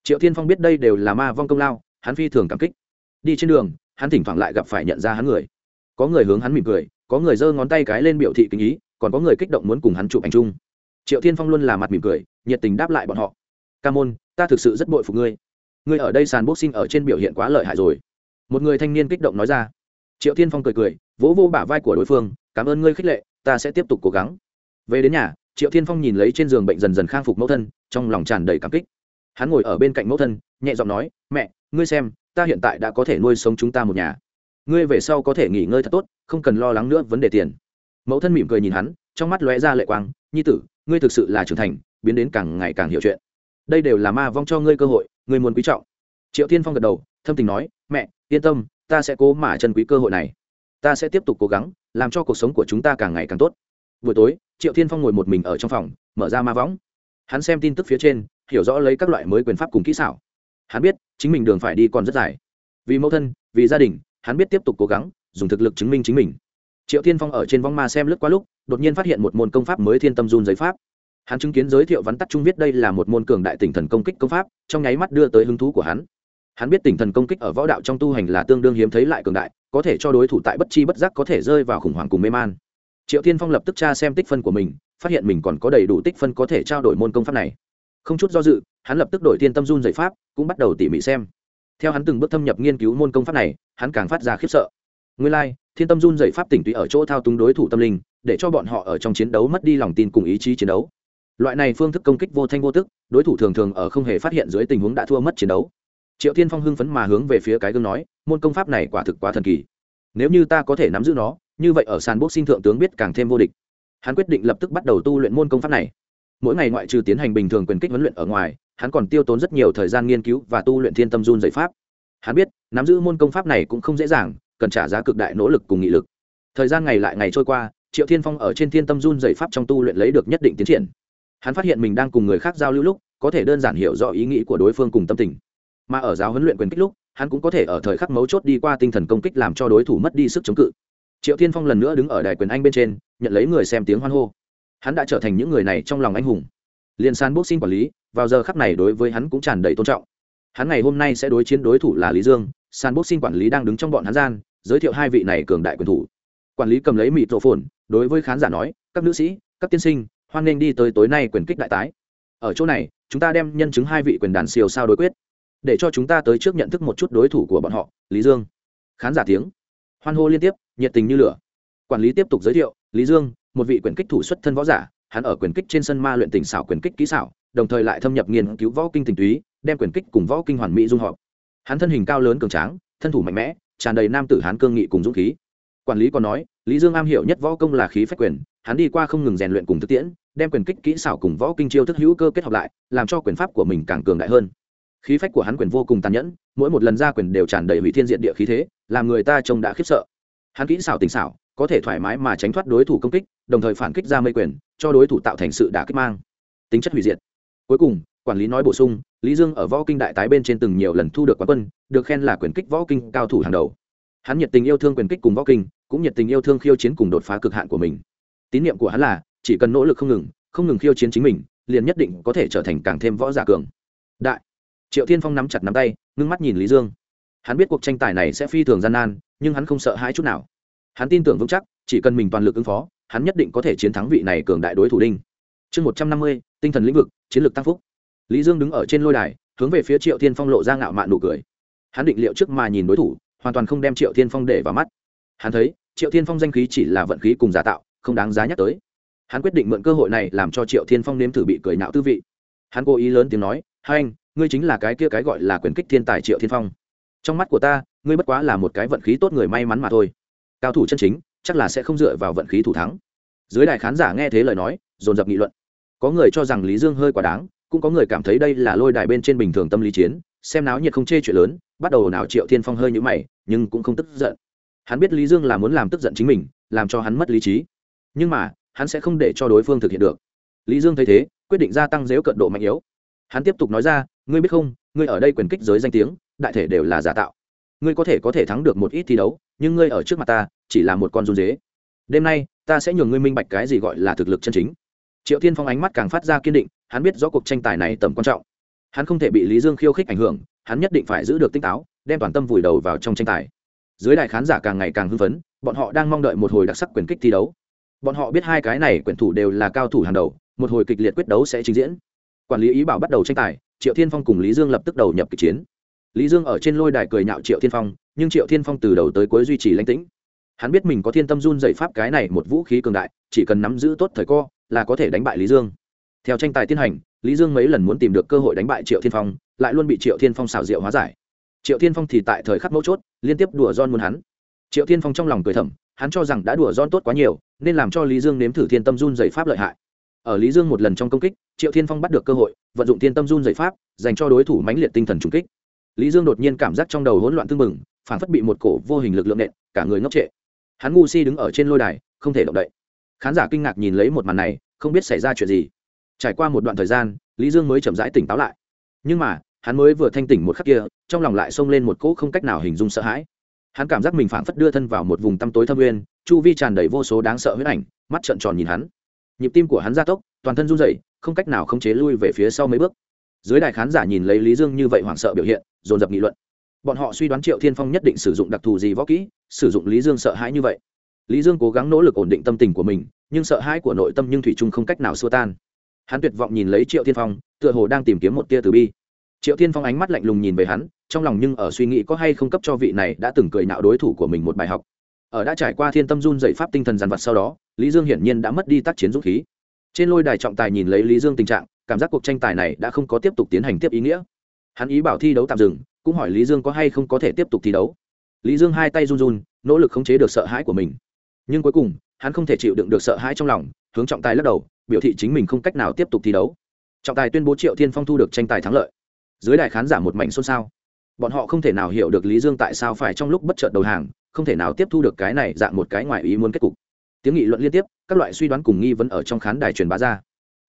Triệu thiên phong biết đây đều là ma vong công lao, hắn phi thường cảm kích. Đi trên đường, hắn thỉnh thoảng lại gặp phải nhận ra hắn người. Có người hướng hắn mỉm cười có người giơ ngón tay cái lên biểu thị kinh ý, còn có người kích động muốn cùng hắn chụp ảnh chung. Triệu thiên phong luôn là mặt mỉm cười, nhiệt tình đáp lại bọn họ. Ca môn, ta thực sự rất bội phục ngươi. Ngươi ở đây sàn boxing ở trên biểu hiện quá lợi hại rồi. Một người thanh niên kích động nói ra. Triệu thiên phong cười cười, vỗ vô bả vai của đối phương, cảm ơn ngươi khích lệ, ta sẽ tiếp tục cố gắng. Về đến nhà, triệu thiên phong nhìn lấy trên giường bệnh dần dần khang phục mẫu thân, trong lòng tràn đầy cảm kích. Hắn ngồi ở bên cạnh mẫu thân, nhẹ giọng nói, mẹ, ngươi xem, ta hiện tại đã có thể nuôi sống chúng ta một nhà. Ngươi về sau có thể nghỉ ngơi thật tốt không cần lo lắng nữa vấn đề tiền. Mẫu thân mỉm cười nhìn hắn, trong mắt lóe ra lệ quang, nhi tử, ngươi thực sự là trưởng thành, biến đến càng ngày càng hiểu chuyện. Đây đều là ma vong cho ngươi cơ hội, ngươi muốn quý trọng. Triệu tiên phong gật đầu, thâm tình nói, mẹ, yên tâm, ta sẽ cố mà chân quý cơ hội này. Ta sẽ tiếp tục cố gắng, làm cho cuộc sống của chúng ta càng ngày càng tốt. Buổi tối, triệu tiên phong ngồi một mình ở trong phòng, mở ra ma võng hắn xem tin tức phía trên, hiểu rõ lấy các loại mới quyền pháp cùng kỹ xảo. Hắn biết, chính mình đường phải đi còn rất dài. Vì mẫu thân, vì gia đình, hắn biết tiếp tục cố gắng dùng thực lực chứng minh chính mình. Triệu tiên phong ở trên vong ma xem lướt qua lúc, đột nhiên phát hiện một môn công pháp mới thiên tâm run giấy pháp. Hắn chứng kiến giới thiệu vắn tắt trung viết đây là một môn cường đại tỉnh thần công kích công pháp, trong nháy mắt đưa tới hứng thú của hắn. Hắn biết tỉnh thần công kích ở võ đạo trong tu hành là tương đương hiếm thấy lại cường đại, có thể cho đối thủ tại bất chi bất giác có thể rơi vào khủng hoảng cùng mê man. Triệu tiên phong lập tức tra xem tích phân của mình, phát hiện mình còn có đầy đủ tích phân có thể trao đổi môn công pháp này. Không chút do dự, hắn lập tức đổi thiên tâm run dạy pháp, cũng bắt đầu tỉ mỉ xem. Theo hắn từng bước thâm nhập nghiên cứu môn công pháp này, hắn càng phát ra khiếp sợ nguyên lai、like, thiên tâm run Dậy pháp tỉnh tùy ở chỗ thao túng đối thủ tâm linh để cho bọn họ ở trong chiến đấu mất đi lòng tin cùng ý chí chiến đấu. Loại này phương thức công kích vô thanh vô tức đối thủ thường thường ở không hề phát hiện dưới tình huống đã thua mất chiến đấu. Triệu thiên phong hưng phấn mà hướng về phía cái gương nói môn công pháp này quả thực quá thần kỳ. Nếu như ta có thể nắm giữ nó như vậy ở sàn boxing thượng tướng biết càng thêm vô địch. Hắn quyết định lập tức bắt đầu tu luyện môn công pháp này. Mỗi ngày ngoại trừ tiến hành bình thường quyền kích huấn luyện ở ngoài hắn còn tiêu tốn rất nhiều thời gian nghiên cứu và tu luyện thiên tâm run dày pháp. Hắn biết nắm giữ môn công pháp này cũng không dễ dàng cần trả giá cực đại nỗ lực cùng nghị lực. Thời gian ngày lại ngày trôi qua, triệu thiên phong ở trên thiên tâm run dày pháp trong tu luyện lấy được nhất định tiến triển. Hắn phát hiện mình đang cùng người khác giao lưu lúc, có thể đơn giản hiểu rõ ý nghĩ của đối phương cùng tâm tình. Mà ở giáo huấn luyện quyền kích lúc, hắn cũng có thể ở thời khắc mấu chốt đi qua tinh thần công kích làm cho đối thủ mất đi sức chống cự. Triệu thiên phong lần nữa đứng ở đài quyền anh bên trên, nhận lấy người xem tiếng hoan hô. Hắn đã trở thành những người này trong lòng anh hùng. Liên san boxing quản lý, vào giờ khắc này đối với hắn cũng tràn đầy tôn trọng. Hắn ngày hôm nay sẽ đối chiến đối thủ là lý dương san boxing quản lý đang đứng trong bọn hắn gian giới thiệu hai vị này cường đại quyền thủ. Quản lý cầm lấy mịt rộ phồn, đối với khán giả nói, các nữ sĩ, các tiên sinh, hoan nghênh đi tới tối nay quyền kích đại tái. Ở chỗ này, chúng ta đem nhân chứng hai vị quyền đàn siêu sao đối quyết. Để cho chúng ta tới trước nhận thức một chút đối thủ của bọn họ, lý dương. Khán giả tiếng. Hoan hô liên tiếp, nhiệt tình như lửa. Quản lý tiếp tục giới thiệu, lý dương, một vị quyền kích thủ xuất thân võ giả, hắn ở quyền kích trên sân ma luyện tình xảo quyền kích kỹ xảo, đồng thời lại thâm nhập nghiên cứu võ kinh tình túy, đem quyền kích cùng võ kinh hoàn mỹ dung hợp. Hắn thân hình cao lớn cường tráng, thân thủ mạnh mẽ tràn đầy nam tử hán cương nghị cùng dũng khí. Quản lý còn nói, lý dương am hiểu nhất võ công là khí phách quyền, hắn đi qua không ngừng rèn luyện cùng thực tiễn, đem quyền kích kỹ xảo cùng võ kinh chiêu thức hữu cơ kết hợp lại, làm cho quyền pháp của mình càng cường đại hơn. Khí phách của hắn quyền vô cùng tàn nhẫn, mỗi một lần ra quyền đều tràn đầy hủy thiên diện địa khí thế, làm người ta trông đã khiếp sợ. Hắn kỹ xảo tình xảo, có thể thoải mái mà tránh thoát đối thủ công kích, đồng thời phản kích ra mây quyền, cho đối thủ tạo thành sự đả kích mang. Tính chất hủy diệt. Cuối cùng quản lý nói bổ sung, lý dương ở võ kinh đại tái bên trên từng nhiều lần thu được quán quân, được khen là quyền kích võ kinh cao thủ hàng đầu. Hắn nhiệt tình yêu thương quyền kích cùng võ kinh, cũng nhiệt tình yêu thương khiêu chiến cùng đột phá cực hạn của mình. Tín nhiệm của hắn là, chỉ cần nỗ lực không ngừng không ngừng khiêu chiến chính mình, liền nhất định có thể trở thành càng thêm võ giả cường. Đại. Triệu thiên phong nắm chặt nắm tay, ngưng mắt nhìn lý dương. Hắn biết cuộc tranh tài này sẽ phi thường gian nan, nhưng hắn không sợ hãi chút nào. Hắn tin tưởng vững chắc, chỉ cần mình toàn lực ứng phó, hắn nhất định có thể chiến thắng vị này cường đại đối thủ đinh. Chương một trăm năm mươi, tinh thần lĩnh vực, chiến lược tăng phúc lý dương đứng ở trên lôi đài, hướng về phía triệu thiên phong lộ ra ngạo mạn nụ cười. Hắn định liệu trước mà nhìn đối thủ, hoàn toàn không đem triệu thiên phong để vào mắt. Hắn thấy, triệu thiên phong danh khí chỉ là vận khí cùng giả tạo, không đáng giá nhắc tới. Hắn quyết định mượn cơ hội này làm cho triệu thiên phong nếm thử bị cười nạo tư vị. Hắn cố ý lớn tiếng nói, hai anh, ngươi chính là cái kia cái gọi là quyền kích thiên tài triệu thiên phong. Trong mắt của ta, ngươi bất quá là một cái vận khí tốt người may mắn mà thôi. Cao thủ chân chính, chắc là sẽ không dựa vào vận khí thủ thắng. Dưới đài khán giả nghe thế lời nói, dồn dập nghị luận. Có người cho rằng lý dương hơi quá đáng cũng có người cảm thấy đây là lôi đài bên trên bình thường tâm lý chiến, xem náo nhiệt không chê chuyện lớn, bắt đầu nào triệu thiên phong hơi nhũ mày, nhưng cũng không tức giận. Hắn biết lý dương là muốn làm tức giận chính mình, làm cho hắn mất lý trí. Nhưng mà, hắn sẽ không để cho đối phương thực hiện được. Lý dương thấy thế, quyết định gia tăng dếu cận độ mạnh yếu. Hắn tiếp tục nói ra, ngươi biết không, ngươi ở đây quyền kích giới danh tiếng, đại thể đều là giả tạo. Ngươi có thể có thể thắng được một ít thi đấu, nhưng ngươi ở trước mặt ta, chỉ là một con run dế. Đêm nay, ta sẽ nhường ngươi minh bạch cái gì gọi là thực lực chân chính triệu thiên phong ánh mắt càng phát ra kiên định, hắn biết rõ cuộc tranh tài này tầm quan trọng. Hắn không thể bị lý dương khiêu khích ảnh hưởng, hắn nhất định phải giữ được tinh táo, đem toàn tâm vùi đầu vào trong tranh tài. Dưới đại khán giả càng ngày càng hưng phấn, bọn họ đang mong đợi một hồi đặc sắc quyền kích thi đấu. Bọn họ biết hai cái này quyền thủ đều là cao thủ hàng đầu, một hồi kịch liệt quyết đấu sẽ trình diễn. Quản lý ý bảo bắt đầu tranh tài, triệu thiên phong cùng lý dương lập tức đầu nhập kịch chiến. Lý dương ở trên lôi đài cười nhạo triệu thiên phong, nhưng triệu thiên phong từ đầu tới cuối duy trì lãnh tĩnh. Hắn biết mình có thiên tâm run dậy pháp cái này một vũ khí cường đại, chỉ cần nắm giữ tốt thời co là có thể đánh bại lý dương. Theo tranh tài tiến hành, lý dương mấy lần muốn tìm được cơ hội đánh bại triệu thiên phong, lại luôn bị triệu thiên phong xào rượu hóa giải. Triệu thiên phong thì tại thời khắc mấu chốt, liên tiếp đùa don muốn hắn. Triệu thiên phong trong lòng cười thầm, hắn cho rằng đã đùa don tốt quá nhiều, nên làm cho lý dương nếm thử thiên tâm run dày pháp lợi hại. Ở lý dương một lần trong công kích, triệu thiên phong bắt được cơ hội, vận dụng thiên tâm run dày pháp, dành cho đối thủ mãnh liệt tinh thần trung kích. Lý dương đột nhiên cảm giác trong đầu hỗn loạn tưng bừng, phản phất bị một cổ vô hình lực lượng nện, cả người ngốc trệ. Hắn ngu si đứng ở trên lôi đài, không thể động đậy khán giả kinh ngạc nhìn lấy một màn này, không biết xảy ra chuyện gì. Trải qua một đoạn thời gian, lý dương mới chậm rãi tỉnh táo lại. Nhưng mà, hắn mới vừa thanh tỉnh một khắc kia, trong lòng lại xông lên một cỗ không cách nào hình dung sợ hãi. Hắn cảm giác mình phảng phất đưa thân vào một vùng tăm tối thâm uyên chu vi tràn đầy vô số đáng sợ huyết ảnh, mắt trợn tròn nhìn hắn. Nhịp tim của hắn gia tốc, toàn thân run rẩy, không cách nào không chế lui về phía sau mấy bước. Dưới đài khán giả nhìn lấy lý dương như vậy hoảng sợ biểu hiện, dồn dập nghị luận. Bọn họ suy đoán triệu thiên phong nhất định sử dụng đặc thù gì võ kỹ, sử dụng lý dương sợ hãi như vậy lý dương cố gắng nỗ lực ổn định tâm tình của mình, nhưng sợ hãi của nội tâm nhưng thủy trung không cách nào xua tan. Hắn tuyệt vọng nhìn lấy triệu thiên phong, tựa hồ đang tìm kiếm một tia từ bi. Triệu thiên phong ánh mắt lạnh lùng nhìn về hắn, trong lòng nhưng ở suy nghĩ có hay không cấp cho vị này đã từng cười nạo đối thủ của mình một bài học. Ở đã trải qua thiên tâm run dậy pháp tinh thần dàn vật sau đó, lý dương hiển nhiên đã mất đi tác chiến dũng khí. Trên lôi đài trọng tài nhìn lấy lý dương tình trạng, cảm giác cuộc tranh tài này đã không có tiếp tục tiến hành tiếp ý nghĩa. Hắn ý bảo thi đấu tạm dừng, cũng hỏi lý dương có hay không có thể tiếp tục thi đấu. Lý dương hai tay run run, nỗ lực khống chế được sợ hãi của mình nhưng cuối cùng, hắn không thể chịu đựng được sợ hãi trong lòng, hướng trọng tài lắc đầu, biểu thị chính mình không cách nào tiếp tục thi đấu. Trọng tài tuyên bố triệu thiên phong thu được tranh tài thắng lợi. Dưới đài khán giả một mảnh xôn xao. Bọn họ không thể nào hiểu được lý dương tại sao phải trong lúc bất chợt đầu hàng, không thể nào tiếp thu được cái này dạng một cái ngoài ý muốn kết cục. Tiếng nghị luận liên tiếp, các loại suy đoán cùng nghi vấn ở trong khán đài truyền bá ra.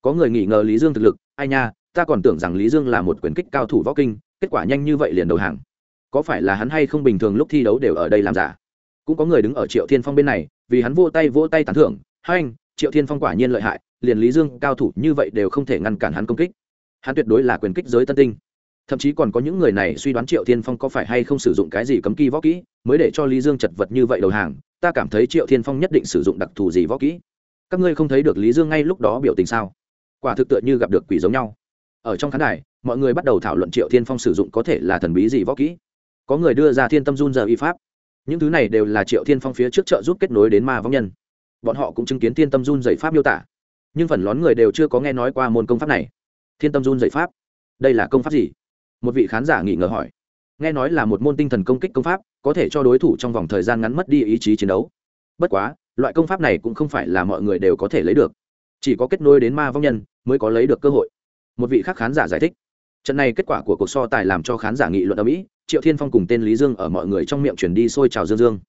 Có người nghi ngờ lý dương thực lực, ai nha, ta còn tưởng rằng lý dương là một quyền kích cao thủ võ kinh, kết quả nhanh như vậy liền đầu hàng. Có phải là hắn hay không bình thường lúc thi đấu đều ở đây làm giả? Cũng có người đứng ở triệu thiên phong bên này vì hắn vô tay vỗ tay tán thưởng, hai anh, triệu thiên phong quả nhiên lợi hại, liền lý dương cao thủ như vậy đều không thể ngăn cản hắn công kích. Hắn tuyệt đối là quyền kích giới tân tinh. Thậm chí còn có những người này suy đoán triệu thiên phong có phải hay không sử dụng cái gì cấm kỳ võ kỹ, mới để cho lý dương chật vật như vậy đầu hàng, ta cảm thấy triệu thiên phong nhất định sử dụng đặc thù gì võ kỹ. Các ngươi không thấy được lý dương ngay lúc đó biểu tình sao? Quả thực tựa như gặp được quỷ giống nhau. Ở trong khán đài, mọi người bắt đầu thảo luận triệu thiên phong sử dụng có thể là thần bí gì võ kỹ. Có người đưa ra thiên tâm run giờ y pháp những thứ này đều là triệu thiên phong phía trước trợ giúp kết nối đến ma vong nhân. Bọn họ cũng chứng kiến thiên tâm run dạy pháp miêu tả. Nhưng phần lớn người đều chưa có nghe nói qua môn công pháp này. Thiên tâm run dạy pháp? Đây là công pháp gì? Một vị khán giả nghỉ ngờ hỏi. Nghe nói là một môn tinh thần công kích công pháp, có thể cho đối thủ trong vòng thời gian ngắn mất đi ý chí chiến đấu. Bất quá, loại công pháp này cũng không phải là mọi người đều có thể lấy được. Chỉ có kết nối đến ma vong nhân mới có lấy được cơ hội. Một vị khác khán giả giải thích. Trận này kết quả của cuộc so tài làm cho khán giả nghị luận ở mỹ triệu thiên phong cùng tên lý dương ở mọi người trong miệng chuyển đi xôi trào dương dương.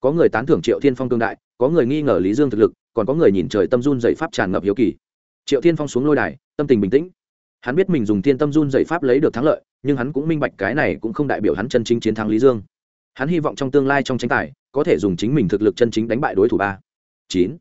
Có người tán thưởng triệu thiên phong cương đại, có người nghi ngờ lý dương thực lực, còn có người nhìn trời tâm run dậy pháp tràn ngập hiếu kỳ. Triệu thiên phong xuống lôi đài, tâm tình bình tĩnh. Hắn biết mình dùng thiên tâm run dậy pháp lấy được thắng lợi, nhưng hắn cũng minh bạch cái này cũng không đại biểu hắn chân chính chiến thắng lý dương. Hắn hy vọng trong tương lai trong tranh tài, có thể dùng chính mình thực lực chân chính đánh bại đối thủ ba. Chín.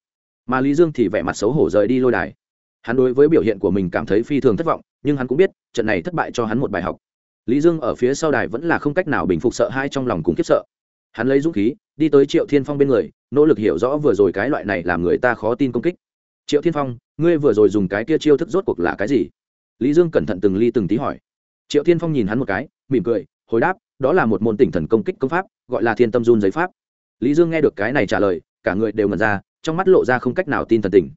Mà lý dương thì vẻ mặt xấu hổ rời đi lôi đài. Hắn đối với biểu hiện của mình cảm thấy phi thường thất vọng, nhưng hắn cũng biết, trận này thất bại cho hắn một bài học lý dương ở phía sau đài vẫn là không cách nào bình phục sợ hai trong lòng cùng kiếp sợ. Hắn lấy dũng khí, đi tới triệu thiên phong bên người, nỗ lực hiểu rõ vừa rồi cái loại này làm người ta khó tin công kích. Triệu thiên phong, ngươi vừa rồi dùng cái kia chiêu thức rốt cuộc là cái gì? Lý dương cẩn thận từng ly từng tí hỏi. Triệu thiên phong nhìn hắn một cái, mỉm cười, hồi đáp, đó là một môn tỉnh thần công kích công pháp, gọi là thiên tâm run giấy pháp. Lý dương nghe được cái này trả lời, cả người đều ngần ra, trong mắt lộ ra không cách nào tin thần tình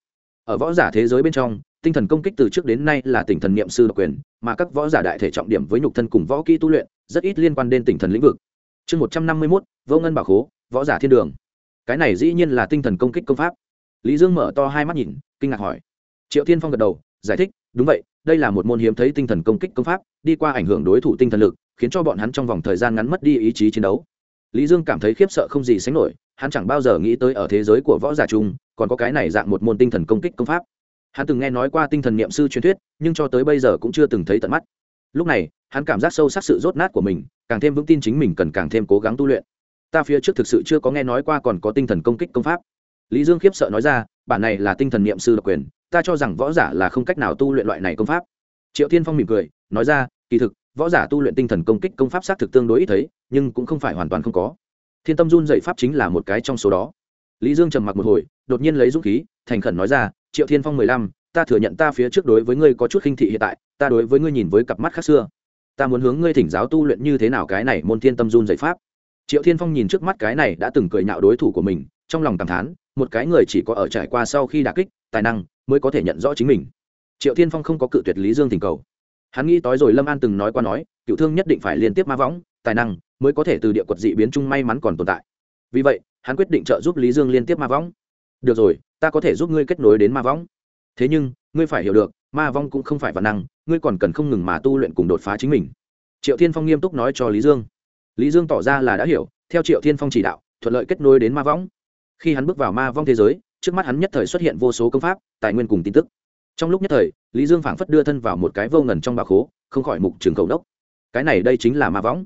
ở võ giả thế giới bên trong, tinh thần công kích từ trước đến nay là tinh thần niệm sư độc quyền, mà các võ giả đại thể trọng điểm với nhục thân cùng võ kỹ tu luyện, rất ít liên quan đến tinh thần lĩnh vực. Chương một trăm năm mươi mốt, vô ngân bảo khố, võ giả thiên đường. Cái này dĩ nhiên là tinh thần công kích công pháp. Lý dương mở to hai mắt nhìn, kinh ngạc hỏi. Triệu thiên phong gật đầu, giải thích, đúng vậy, đây là một môn hiếm thấy tinh thần công kích công pháp, đi qua ảnh hưởng đối thủ tinh thần lực, khiến cho bọn hắn trong vòng thời gian ngắn mất đi ý chí chiến đấu lý dương cảm thấy khiếp sợ không gì sánh nổi, hắn chẳng bao giờ nghĩ tới ở thế giới của võ giả chung, còn có cái này dạng một môn tinh thần công kích công pháp. Hắn từng nghe nói qua tinh thần niệm sư truyền thuyết, nhưng cho tới bây giờ cũng chưa từng thấy tận mắt. Lúc này, hắn cảm giác sâu sắc sự rốt nát của mình, càng thêm vững tin chính mình cần càng thêm cố gắng tu luyện. Ta phía trước thực sự chưa có nghe nói qua còn có tinh thần công kích công pháp. Lý dương khiếp sợ nói ra, bản này là tinh thần niệm sư độc quyền, ta cho rằng võ giả là không cách nào tu luyện loại này công pháp. Triệu thiên phong mỉm cười, nói ra, kỳ thực võ giả tu luyện tinh thần công kích công pháp xác thực tương đối ít thấy, nhưng cũng không phải hoàn toàn không có. Thiên tâm run dạy pháp chính là một cái trong số đó. Lý dương trầm mặc một hồi, đột nhiên lấy dũng khí, thành khẩn nói ra, triệu thiên phong mười lăm, ta thừa nhận ta phía trước đối với ngươi có chút khinh thị hiện tại, ta đối với ngươi nhìn với cặp mắt khác xưa. Ta muốn hướng ngươi thỉnh giáo tu luyện như thế nào cái này môn thiên tâm run dạy pháp. Triệu thiên phong nhìn trước mắt cái này đã từng cười nhạo đối thủ của mình, trong lòng cảm thán, một cái người chỉ có ở trải qua sau khi đà kích, tài năng mới có thể nhận rõ chính mình. Triệu thiên phong không có cự tuyệt lý dương thỉnh cầu hắn nghĩ tối rồi lâm an từng nói qua nói, cựu thương nhất định phải liên tiếp ma võng, tài năng mới có thể từ địa quật dị biến chung may mắn còn tồn tại. Vì vậy, hắn quyết định trợ giúp lý dương liên tiếp ma võng. Được rồi, ta có thể giúp ngươi kết nối đến ma võng. Thế nhưng, ngươi phải hiểu được, ma vong cũng không phải văn năng, ngươi còn cần không ngừng mà tu luyện cùng đột phá chính mình. Triệu thiên phong nghiêm túc nói cho lý dương. Lý dương tỏ ra là đã hiểu, theo triệu thiên phong chỉ đạo, thuận lợi kết nối đến ma võng. Khi hắn bước vào ma vong thế giới, trước mắt hắn nhất thời xuất hiện vô số công pháp, tài nguyên cùng tin tức trong lúc nhất thời, lý dương phảng phất đưa thân vào một cái vô ngần trong bà khố, không khỏi mục trường cầu đốc. Cái này đây chính là ma võng.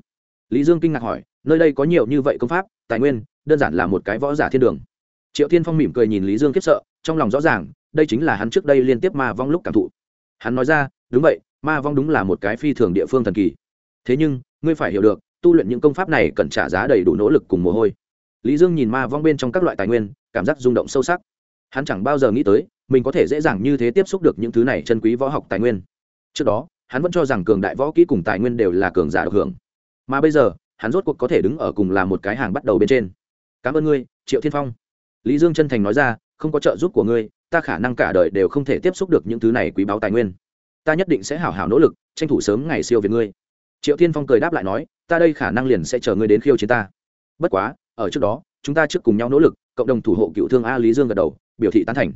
Lý dương kinh ngạc hỏi, nơi đây có nhiều như vậy công pháp, tài nguyên, đơn giản là một cái võ giả thiên đường. Triệu thiên phong mỉm cười nhìn lý dương khiếp sợ, trong lòng rõ ràng, đây chính là hắn trước đây liên tiếp ma vong lúc cảm thụ. Hắn nói ra, đúng vậy, ma vong đúng là một cái phi thường địa phương thần kỳ. Thế nhưng, ngươi phải hiểu được, tu luyện những công pháp này cần trả giá đầy đủ nỗ lực cùng mồ hôi. Lý dương nhìn ma vong bên trong các loại tài nguyên, cảm giác rung động sâu sắc. Hắn chẳng bao giờ nghĩ tới mình có thể dễ dàng như thế tiếp xúc được những thứ này chân quý võ học tài nguyên. Trước đó, hắn vẫn cho rằng cường đại võ kỹ cùng tài nguyên đều là cường giả được hưởng. Mà bây giờ, hắn rốt cuộc có thể đứng ở cùng là một cái hàng bắt đầu bên trên. Cảm ơn ngươi, triệu thiên phong. Lý dương chân thành nói ra, không có trợ giúp của ngươi, ta khả năng cả đời đều không thể tiếp xúc được những thứ này quý báu tài nguyên. Ta nhất định sẽ hảo hảo nỗ lực, tranh thủ sớm ngày siêu việt ngươi. Triệu thiên phong cười đáp lại nói, ta đây khả năng liền sẽ chờ ngươi đến khiêu chiến ta. Bất quá, ở trước đó, chúng ta trước cùng nhau nỗ lực, cộng đồng thủ hộ cựu thương a lý dương gật đầu, biểu thị tán thành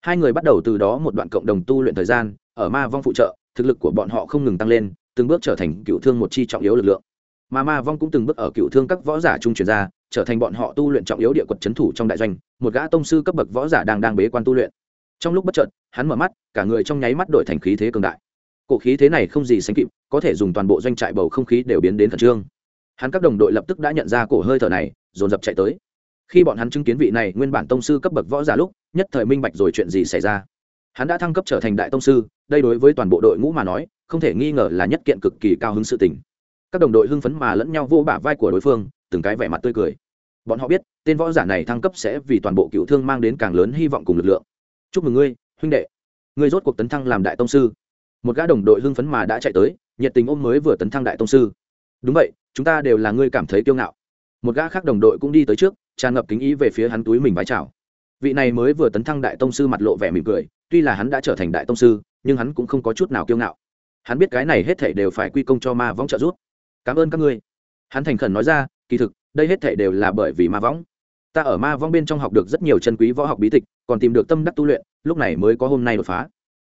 hai người bắt đầu từ đó một đoạn cộng đồng tu luyện thời gian, ở ma vong phụ trợ, thực lực của bọn họ không ngừng tăng lên, từng bước trở thành cựu thương một chi trọng yếu lực lượng. Mà ma vong cũng từng bước ở cựu thương các võ giả trung truyền ra, trở thành bọn họ tu luyện trọng yếu địa quật c thủ trong đại doanh, một gã tông sư cấp bậc võ giả đang đang bế quan tu luyện. Trong lúc bất chợt, hắn mở mắt, cả người trong nháy mắt đổi thành khí thế cường đại. Cổ khí thế này không gì sánh kịp, có thể dùng toàn bộ doanh trại bầu không khí đều biến đến khẩn trương. Hắn các đồng đội lập tức đã nhận ra cổ hơi thở này, dồn dập chạy tới khi bọn hắn chứng kiến vị này nguyên bản tông sư cấp bậc võ giả lúc, nhất thời minh bạch rồi chuyện gì xảy ra. Hắn đã thăng cấp trở thành đại tông sư, đây đối với toàn bộ đội ngũ mà nói, không thể nghi ngờ là nhất kiện cực kỳ cao hứng sự tình. Các đồng đội hưng phấn mà lẫn nhau vô bả vai của đối phương, từng cái vẻ mặt tươi cười. Bọn họ biết, tên võ giả này thăng cấp sẽ vì toàn bộ cựu thương mang đến càng lớn hy vọng cùng lực lượng. Chúc mừng ngươi, huynh đệ. Ngươi rốt cuộc tấn thăng làm đại tông sư. Một gã đồng đội hưng phấn mà đã chạy tới, nhiệt tình ôm mới vừa tấn thăng đại tông sư. Đúng vậy, chúng ta đều là ngươi cảm thấy kiêu ngạo. Một gã khác đồng đội cũng đi tới trước tràn ngập kính ý về phía hắn túi mình vái chào. Vị này mới vừa tấn thăng đại tông sư mặt lộ vẻ mỉm cười, tuy là hắn đã trở thành đại tông sư, nhưng hắn cũng không có chút nào kiêu ngạo. Hắn biết cái này hết thảy đều phải quy công cho ma võng trợ giúp. Cảm ơn các ngươi. Hắn thành khẩn nói ra, kỳ thực, đây hết thảy đều là bởi vì ma võng. Ta ở ma võng bên trong học được rất nhiều chân quý võ học bí tịch, còn tìm được tâm đắc tu luyện, lúc này mới có hôm nay đột phá.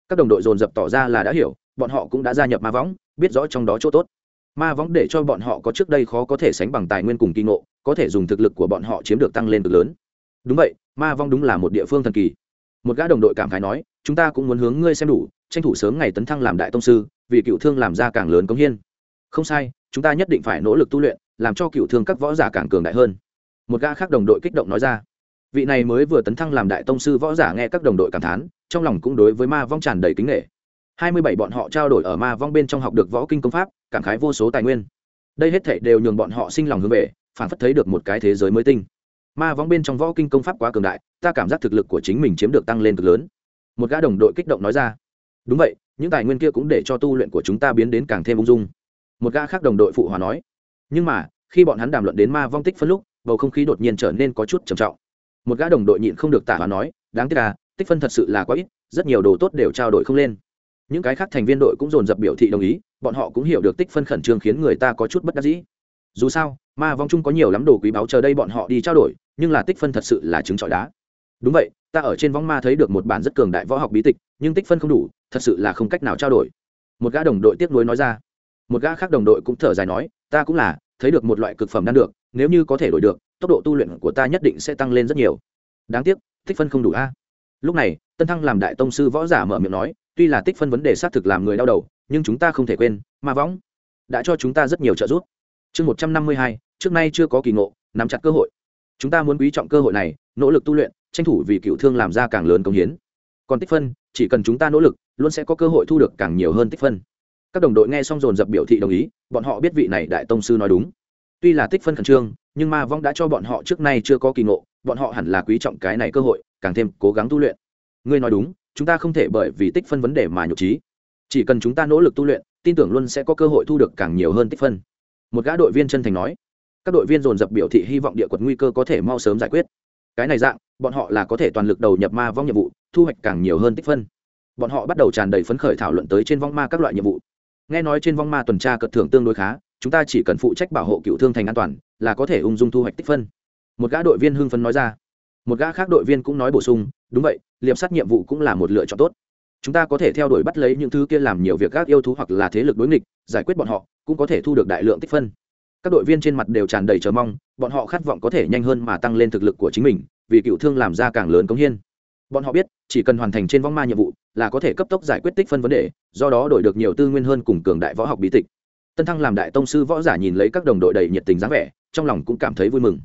Các đồng đội dồn dập tỏ ra là đã hiểu, bọn họ cũng đã gia nhập ma võng, biết rõ trong đó chỗ tốt ma võng để cho bọn họ có trước đây khó có thể sánh bằng tài nguyên cùng kỳ ngộ, có thể dùng thực lực của bọn họ chiếm được tăng lên cực lớn. Đúng vậy, ma vong đúng là một địa phương thần kỳ. Một gã đồng đội cảm khái nói, chúng ta cũng muốn hướng ngươi xem đủ, tranh thủ sớm ngày tấn thăng làm đại tông sư, vì cựu thương làm ra càng lớn công hiên không sai, chúng ta nhất định phải nỗ lực tu luyện, làm cho cựu thương các võ giả càng cường đại hơn. Một gã khác đồng đội kích động nói ra. Vị này mới vừa tấn thăng làm đại tông sư võ giả nghe các đồng đội cảm thán, trong lòng cũng đối với ma vong tràn đầy kính nghệ hai mươi bảy bọn họ trao đổi ở ma vong bên trong học được võ kinh công pháp, cảm khái vô số tài nguyên. Đây hết thể đều nhường bọn họ sinh lòng hướng về, phản phất thấy được một cái thế giới mới tinh. Ma vong bên trong võ kinh công pháp quá cường đại, ta cảm giác thực lực của chính mình chiếm được tăng lên cực lớn. Một gã đồng đội kích động nói ra. Đúng vậy, những tài nguyên kia cũng để cho tu luyện của chúng ta biến đến càng thêm ung dung. Một gã khác đồng đội phụ hòa nói. Nhưng mà, khi bọn hắn đàm luận đến ma vong tích phân lúc, bầu không khí đột nhiên trở nên có chút trầm trọng. Một gã đồng đội nhịn không được tả và nói, đáng tiếc là tích phân thật sự là quá ít, rất nhiều đồ tốt đều trao đổi không lên những cái khác thành viên đội cũng dồn dập biểu thị đồng ý, bọn họ cũng hiểu được tích phân khẩn trương khiến người ta có chút bất đắc dĩ. Dù sao, ma vong chung có nhiều lắm đồ quý báu chờ đây bọn họ đi trao đổi, nhưng là tích phân thật sự là trứng trọi đá. Đúng vậy, ta ở trên vong ma thấy được một bản rất cường đại võ học bí tịch, nhưng tích phân không đủ, thật sự là không cách nào trao đổi. Một gã đồng đội tiếp nối nói ra. Một gã khác đồng đội cũng thở dài nói, ta cũng là, thấy được một loại cực phẩm đan được, nếu như có thể đổi được, tốc độ tu luyện của ta nhất định sẽ tăng lên rất nhiều. Đáng tiếc, tích phân không đủ a. Lúc này, tân thăng làm đại tông sư võ giả mở miệng nói tuy là tích phân vấn đề xác thực làm người đau đầu, nhưng chúng ta không thể quên, ma võng đã cho chúng ta rất nhiều trợ giúp. Chương một trăm năm mươi hai, trước nay chưa có kỳ ngộ, nắm chặt cơ hội. Chúng ta muốn quý trọng cơ hội này, nỗ lực tu luyện, tranh thủ vì cựu thương làm ra càng lớn công hiến. Còn tích phân, chỉ cần chúng ta nỗ lực, luôn sẽ có cơ hội thu được càng nhiều hơn tích phân. Các đồng đội nghe xong dồn dập biểu thị đồng ý, bọn họ biết vị này đại tông sư nói đúng. Tuy là tích phân khẩn trương, nhưng ma vong đã cho bọn họ trước nay chưa có kỳ ngộ, bọn họ hẳn là quý trọng cái này cơ hội, càng thêm cố gắng tu luyện. Ngươi nói đúng chúng ta không thể bởi vì tích phân vấn đề mà nhục trí. Chỉ cần chúng ta nỗ lực tu luyện, tin tưởng luôn sẽ có cơ hội thu được càng nhiều hơn tích phân. Một gã đội viên chân thành nói. Các đội viên dồn dập biểu thị hy vọng địa quật nguy cơ có thể mau sớm giải quyết. Cái này dạng, bọn họ là có thể toàn lực đầu nhập ma vong nhiệm vụ, thu hoạch càng nhiều hơn tích phân. Bọn họ bắt đầu tràn đầy phấn khởi thảo luận tới trên vong ma các loại nhiệm vụ. Nghe nói trên vong ma tuần tra cật thưởng tương đối khá, chúng ta chỉ cần phụ trách bảo hộ cựu thương thành an toàn, là có thể ung dung thu hoạch tích phân. Một gã đội viên hưng phấn nói ra. Một gã khác đội viên cũng nói bổ sung đúng vậy, liệp sát nhiệm vụ cũng là một lựa chọn tốt. Chúng ta có thể theo đuổi bắt lấy những thứ kia làm nhiều việc các yêu thú hoặc là thế lực đối nghịch, giải quyết bọn họ, cũng có thể thu được đại lượng tích phân. Các đội viên trên mặt đều tràn đầy chờ mong, bọn họ khát vọng có thể nhanh hơn mà tăng lên thực lực của chính mình, vì cựu thương làm ra càng lớn cống hiên bọn họ biết, chỉ cần hoàn thành trên vong ma nhiệm vụ, là có thể cấp tốc giải quyết tích phân vấn đề, do đó đổi được nhiều tư nguyên hơn cùng cường đại võ học bí tịch. Tân thăng làm đại tông sư võ giả nhìn lấy các đồng đội đầy nhiệt tình dáng vẻ, trong lòng cũng cảm thấy vui mừng.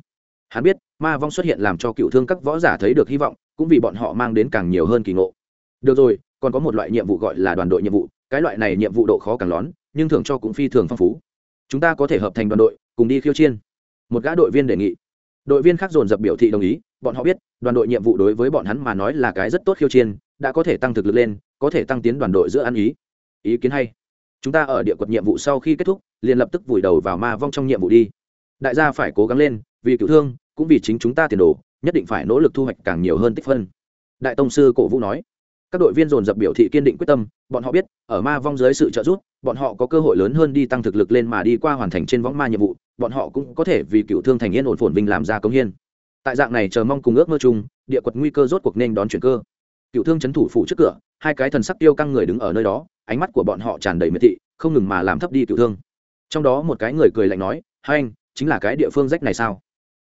Hắn biết ma vong xuất hiện làm cho cựu thương các võ giả thấy được hy vọng, cũng vì bọn họ mang đến càng nhiều hơn kỳ ngộ. Được rồi, còn có một loại nhiệm vụ gọi là đoàn đội nhiệm vụ, cái loại này nhiệm vụ độ khó càng lón nhưng thường cho cũng phi thường phong phú. Chúng ta có thể hợp thành đoàn đội, cùng đi khiêu chiên một gã đội viên đề nghị. Đội viên khác dồn dập biểu thị đồng ý, bọn họ biết, đoàn đội nhiệm vụ đối với bọn hắn mà nói là cái rất tốt khiêu chiên đã có thể tăng thực lực lên, có thể tăng tiến đoàn đội giữa ăn ý. Ý kiến hay. Chúng ta ở địa quật nhiệm vụ sau khi kết thúc, liền lập tức vùi đầu vào ma vong trong nhiệm vụ đi. Đại gia phải cố gắng lên, vì cựu thương cũng vì chính chúng ta tiền đồ, nhất định phải nỗ lực thu hoạch càng nhiều hơn tích phân. Đại tông sư cổ vũ nói. Các đội viên dồn dập biểu thị kiên định quyết tâm, bọn họ biết, ở ma vong dưới sự trợ giúp, bọn họ có cơ hội lớn hơn đi tăng thực lực lên mà đi qua hoàn thành trên võng ma nhiệm vụ, bọn họ cũng có thể vì cựu thương thành yên ổn phồn vinh làm ra công hiên tại dạng này chờ mong cùng ước mơ chung, địa quật nguy cơ rốt cuộc nên đón chuyển cơ. Cựu thương c thủ phủ trước cửa, hai cái thần sắc tiêu căng người đứng ở nơi đó, ánh mắt của bọn họ tràn đầy miệt thị, không ngừng mà làm thấp đi cựu thương. Trong đó một cái người cười lạnh nói, hai anh, chính là cái địa phương rách này sao?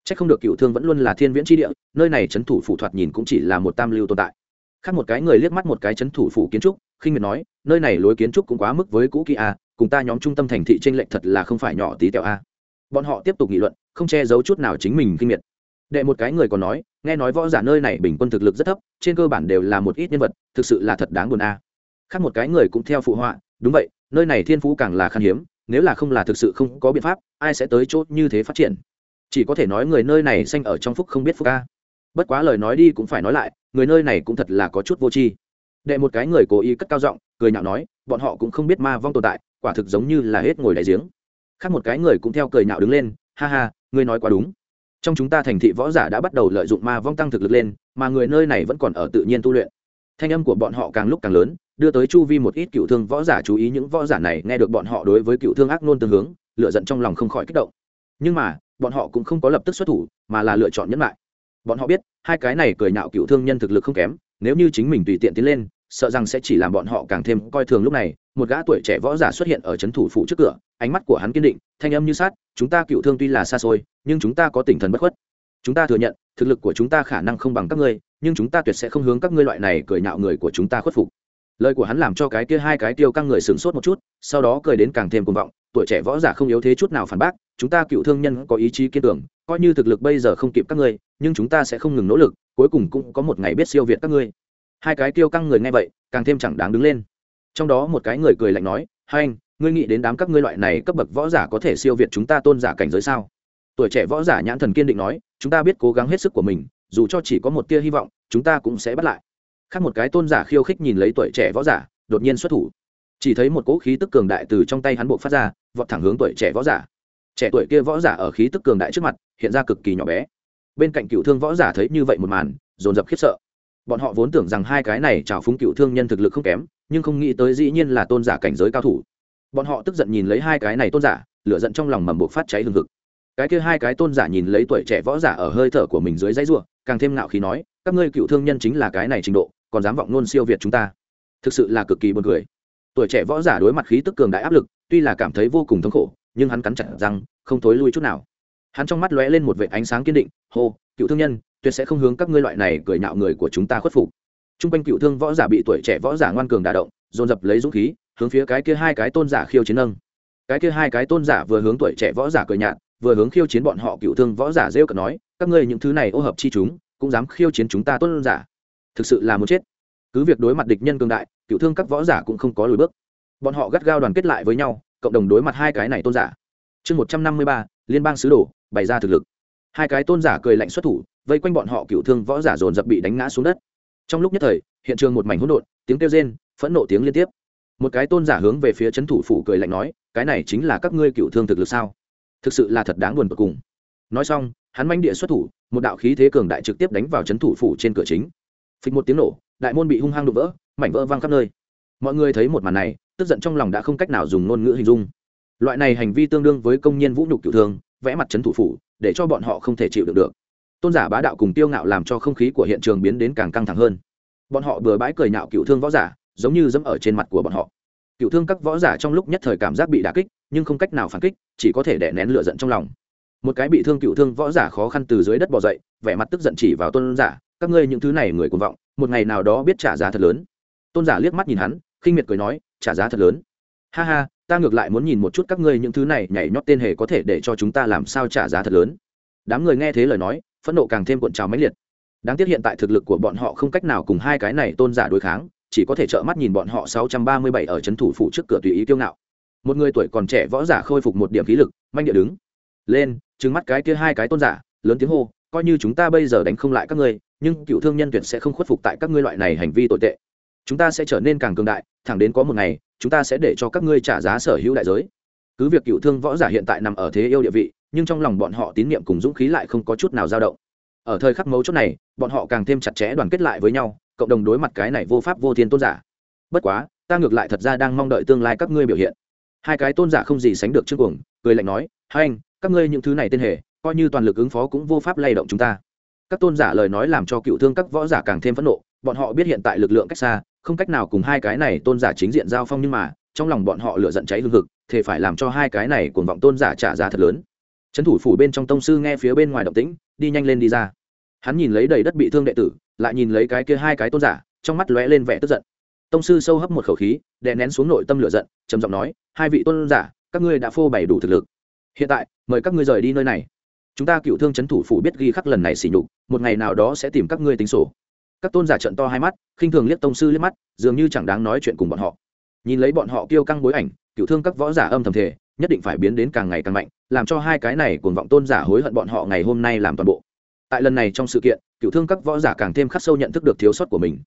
Chắc không được cựu thương vẫn luôn là thiên viễn tri địa, nơi này trấn thủ phủ thoạt nhìn cũng chỉ là một tam lưu tồn tại. Khác một cái người liếc mắt một cái trấn thủ phủ kiến trúc, khinh miệt nói, nơi này lối kiến trúc cũng quá mức với cũ kỹ a cùng ta nhóm trung tâm thành thị t r ê n lệch thật là không phải nhỏ tí tẹo a bọn họ tiếp tục nghị luận, không che giấu chút nào chính mình kinh miệt. Đệ một cái người còn nói, nghe nói võ giả nơi này bình quân thực lực rất thấp, trên cơ bản đều là một ít nhân vật, thực sự là thật đáng buồn a khác một cái người cũng theo phụ họa, đúng vậy, nơi này thiên phú càng là khan hiếm, nếu là không là thực sự không có biện pháp, ai sẽ tới chốt như thế phát triển chỉ có thể nói người nơi này xanh ở trong phúc không biết phúc ca. Bất quá lời nói đi cũng phải nói lại, người nơi này cũng thật là có chút vô tri. Đệ một cái người cố ý cất cao giọng, cười nhạo nói, bọn họ cũng không biết ma vong tồn tại, quả thực giống như là hết ngồi đại giếng. Khác một cái người cũng theo cười nhạo đứng lên, ha ha, ngươi nói quá đúng. Trong chúng ta thành thị võ giả đã bắt đầu lợi dụng ma vong tăng thực lực lên, mà người nơi này vẫn còn ở tự nhiên tu luyện. Thanh âm của bọn họ càng lúc càng lớn, đưa tới chu vi một ít cựu thương võ giả chú ý những võ giả này nghe được bọn họ đối với cựu thương ác nôn tương hướng lựa giận trong lòng không khỏi kích động. Nhưng mà bọn họ cũng không có lập tức xuất thủ, mà là lựa chọn nhẫn lại. Bọn họ biết, hai cái này cười nhạo cựu thương nhân thực lực không kém, nếu như chính mình tùy tiện tiến lên, sợ rằng sẽ chỉ làm bọn họ càng thêm coi thường lúc này. Một gã tuổi trẻ võ giả xuất hiện ở c h ấ n thủ phủ trước cửa, ánh mắt của hắn kiên định, thanh âm như sát chúng ta cựu thương tuy là xa xôi, nhưng chúng ta có tinh thần bất khuất. Chúng ta thừa nhận, thực lực của chúng ta khả năng không bằng các ngươi, nhưng chúng ta tuyệt sẽ không hướng các ngươi loại này cười nhạo người của chúng ta khuất phục. Lời của hắn làm cho cái kia hai cái tiêu căng người sửng sốt một chút, sau đó cười đến càng thêm cuồng vọng tuổi trẻ võ giả không yếu thế chút nào phản bác, chúng ta cựu thương nhân có ý chí kiên tưởng coi như thực lực bây giờ không kịp các ngươi, nhưng chúng ta sẽ không ngừng nỗ lực, cuối cùng cũng có một ngày biết siêu việt các ngươi. Hai cái tiêu căng người nghe vậy, càng thêm chẳng đáng đứng lên. Trong đó một cái người cười lạnh nói, hai anh, ngươi nghĩ đến đám các ngươi loại này cấp bậc võ giả có thể siêu việt chúng ta tôn giả cảnh giới sao? Tuổi trẻ võ giả nhãn thần kiên định nói, chúng ta biết cố gắng hết sức của mình, dù cho chỉ có một tia hy vọng, chúng ta cũng sẽ bắt lại. Khác một cái tôn giả khiêu khích nhìn lấy tuổi trẻ võ giả, đột nhiên xuất thủ chỉ thấy một cỗ khí tức cường đại từ trong tay hắn bộ phát ra, vọt thẳng hướng tuổi trẻ võ giả. Trẻ tuổi kia võ giả ở khí tức cường đại trước mặt, hiện ra cực kỳ nhỏ bé. Bên cạnh cựu thương võ giả thấy như vậy một màn, dồn dập khiếp sợ. Bọn họ vốn tưởng rằng hai cái này trào phúng cựu thương nhân thực lực không kém, nhưng không nghĩ tới dĩ nhiên là tôn giả cảnh giới cao thủ. Bọn họ tức giận nhìn lấy hai cái này tôn giả, lửa giận trong lòng mầm buộc phát cháy hừng hực. Cái kia hai cái tôn giả nhìn lấy tuổi trẻ võ giả ở hơi thở của mình dưới dãy ruộng càng thêm ngạo khí nói, các ngươi cựu thương nhân chính là cái này trình độ, còn dám vọng nôn siêu việt chúng ta? Thực sự là cực kỳ buồn cười tuổi trẻ võ giả đối mặt khí tức cường đại áp lực, tuy là cảm thấy vô cùng thống khổ, nhưng hắn cắn chặt răng, không thối lui chút nào. Hắn trong mắt lóe lên một vệ ánh sáng kiên định, hô, cựu thương nhân, tuyệt sẽ không hướng các ngươi loại này cười nhạo người của chúng ta khuất phục. T r u n g quanh cựu thương võ giả bị tuổi trẻ võ giả ngoan cường đà động, dồn dập lấy dũng khí, hướng phía cái kia hai cái tôn giả khiêu chiến nâng. Cái kia hai cái tôn giả vừa hướng tuổi trẻ võ giả cười nhạt, vừa hướng khiêu chiến bọn họ cựu thương võ giả rêu cợt nói, các ngươi những thứ này ô hợp chi chúng, cũng dám khiêu chiến chúng ta tôn giả. Thực sự là muốn chết. Cứ việc đối mặt địch nhân cường đại cựu thương các võ giả cũng không có lùi bước. Bọn họ gắt gao đoàn kết lại với nhau, cộng đồng đối mặt hai cái này tôn giả. Chương một trăm năm mươi ba, liên bang sứ đồ, bày ra thực lực. Hai cái tôn giả cười lạnh xuất thủ, vây quanh bọn họ cựu thương võ giả dồn dập bị đánh ngã xuống đất. Trong lúc nhất thời, hiện trường một mảnh hỗn độn, tiếng kêu rên, phẫn nộ tiếng liên tiếp. Một cái tôn giả hướng về phía c thủ phủ cười lạnh nói, cái này chính là các ngươi cựu thương thực lực sao? Thực sự là thật đáng buồn bực cùng. Nói xong, hắn manh địa xuất thủ, một đạo khí thế cường đại trực tiếp đánh vào c thủ phủ trên cửa chính. Phịch một tiếng nổ, đại môn bị hung hăng đụng vỡ mảnh vỡ văng khắp nơi. Mọi người thấy một màn này, tức giận trong lòng đã không cách nào dùng ngôn ngữ hình dung. Loại này hành vi tương đương với công nhân vũ nhục cựu thương, vẽ mặt trấn thủ phủ, để cho bọn họ không thể chịu được được. Tôn giả bá đạo cùng tiêu ngạo làm cho không khí của hiện trường biến đến càng căng thẳng hơn. Bọn họ vừa bãi cười nhạo cựu thương võ giả, giống như dẫm ở trên mặt của bọn họ. Cựu thương các võ giả trong lúc nhất thời cảm giác bị đà kích, nhưng không cách nào phản kích, chỉ có thể đè nén lửa giận trong lòng. Một cái bị thương cựu thương võ giả khó khăn từ dưới đất bỏ dậy, vẻ mặt tức giận chỉ vào tôn giả, các ngươi những thứ này người cuồng vọng, một ngày nào đó biết trả giá thật lớn tôn giả liếc mắt nhìn hắn, khinh miệt cười nói, trả giá thật lớn. Ha ha, ta ngược lại muốn nhìn một chút các ngươi những thứ này nhảy nhót tên hề có thể để cho chúng ta làm sao trả giá thật lớn. Đám người nghe thế lời nói, phẫn nộ càng thêm cuộn trào mãnh liệt. Đáng tiếc hiện tại thực lực của bọn họ không cách nào cùng hai cái này tôn giả đối kháng, chỉ có thể trợ mắt nhìn bọn họ sáu trăm ba mươi bảy ở trấn thủ phủ trước cửa tùy ý kiêu ngạo. Một người tuổi còn trẻ võ giả khôi phục một điểm khí lực, manh địa đứng. Lên, trừng mắt cái kia hai cái tôn giả, lớn tiếng hô, coi như chúng ta bây giờ đánh không lại các ngươi, nhưng cựu thương nhân tuyệt sẽ không khuất phục tại các ngươi loại này hành vi tồi tệ chúng ta sẽ trở nên càng cường đại, thẳng đến có một ngày, chúng ta sẽ để cho các ngươi trả giá sở hữu đại giới. Cứ việc cựu thương võ giả hiện tại nằm ở thế yêu địa vị, nhưng trong lòng bọn họ tín nhiệm cùng dũng khí lại không có chút nào dao động. Ở thời khắc mấu chốt này, bọn họ càng thêm chặt chẽ đoàn kết lại với nhau, cộng đồng đối mặt cái này vô pháp vô thiên tôn giả. Bất quá, ta ngược lại thật ra đang mong đợi tương lai các ngươi biểu hiện. Hai cái tôn giả không gì sánh được trước cuồng, cười lạnh nói, hai anh, các ngươi những thứ này tên hề, coi như toàn lực ứng phó cũng vô pháp lay động chúng ta. Các tôn giả lời nói làm cho cựu thương các võ giả càng thêm phẫn nộ bọn họ biết hiện tại lực lượng cách xa, không cách nào cùng hai cái này tôn giả chính diện giao phong nhưng mà, trong lòng bọn họ lửa giận cháy hương thực thì phải làm cho hai cái này cuồng vọng tôn giả trả giá thật lớn. Trấn thủ phủ bên trong tông sư nghe phía bên ngoài động tĩnh, đi nhanh lên đi ra. Hắn nhìn lấy đầy đất bị thương đệ tử, lại nhìn lấy cái kia hai cái tôn giả, trong mắt lóe lên vẻ tức giận. Tông sư sâu hấp một khẩu khí, đè nén xuống nội tâm lửa giận, trầm giọng nói, hai vị tôn giả, các ngươi đã phô bày đủ thực lực. Hiện tại, mời các ngươi rời đi nơi này. Chúng ta cựu thương c h ấ n thủ phủ biết ghi khắc lần này xỉ nhục, một ngày nào đó sẽ tìm các ngươi tính sổ các tôn giả trận to hai mắt, khinh thường liếc tông sư liếc mắt, dường như chẳng đáng nói chuyện cùng bọn họ. Nhìn lấy bọn họ kêu căng bối ảnh, cựu thương các võ giả âm thầm thể nhất định phải biến đến càng ngày càng mạnh, làm cho hai cái này cuồng vọng tôn giả hối hận bọn họ ngày hôm nay làm toàn bộ. Tại lần này trong sự kiện, cựu thương các võ giả càng thêm khắc sâu nhận thức được thiếu sót của mình.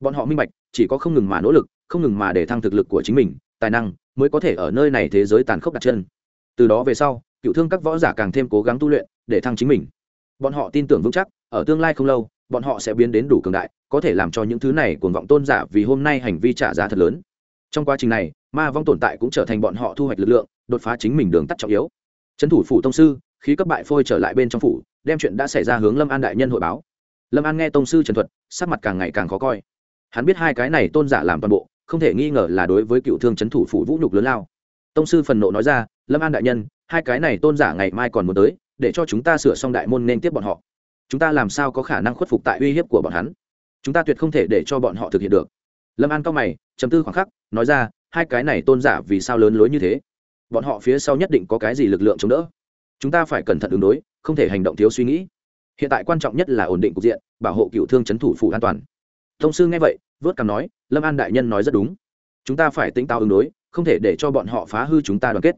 Bọn họ minh bạch, chỉ có không ngừng mà nỗ lực, không ngừng mà để thăng thực lực của chính mình, tài năng mới có thể ở nơi này thế giới tàn khốc đặt chân. Từ đó về sau, cựu thương các võ giả càng thêm cố gắng tu luyện để thăng chính mình. Bọn họ tin tưởng vững chắc, ở tương lai không lâu bọn họ sẽ biến đến đủ cường đại, có thể làm cho những thứ này cuồng vọng tôn giả vì hôm nay hành vi trả giá thật lớn. Trong quá trình này, ma vong tồn tại cũng trở thành bọn họ thu hoạch lực lượng, đột phá chính mình đường tắt trọng yếu. Trấn thủ phủ tông sư, khí cấp bại phôi trở lại bên trong phủ, đem chuyện đã xảy ra hướng lâm an đại nhân hội báo. Lâm an nghe tông sư trần thuật, sắc mặt càng ngày càng khó coi. Hắn biết hai cái này tôn giả làm toàn bộ, không thể nghi ngờ là đối với cựu thương trấn thủ phủ vũ nhục lớn lao. Tông sư phần nộ nói ra, lâm an đại nhân, hai cái này tôn giả ngày mai còn muốn tới, để cho chúng ta sửa xong đại môn nên tiếp bọn họ chúng ta làm sao có khả năng khuất phục tại uy hiếp của bọn hắn? Chúng ta tuyệt không thể để cho bọn họ thực hiện được. Lâm an cao mày chấm tư khoảng khắc, nói ra, hai cái này tôn giả vì sao lớn lối như thế? Bọn họ phía sau nhất định có cái gì lực lượng chống đỡ? Chúng ta phải cẩn thận ứng đối, không thể hành động thiếu suy nghĩ. Hiện tại quan trọng nhất là ổn định cục diện, bảo hộ cựu thương c h ấ n thủ phủ an toàn. Thông sư nghe vậy, vớt cằm nói, lâm an đại nhân nói rất đúng. Chúng ta phải tính táo ứng đối, không thể để cho bọn họ phá hư chúng ta đoàn kết.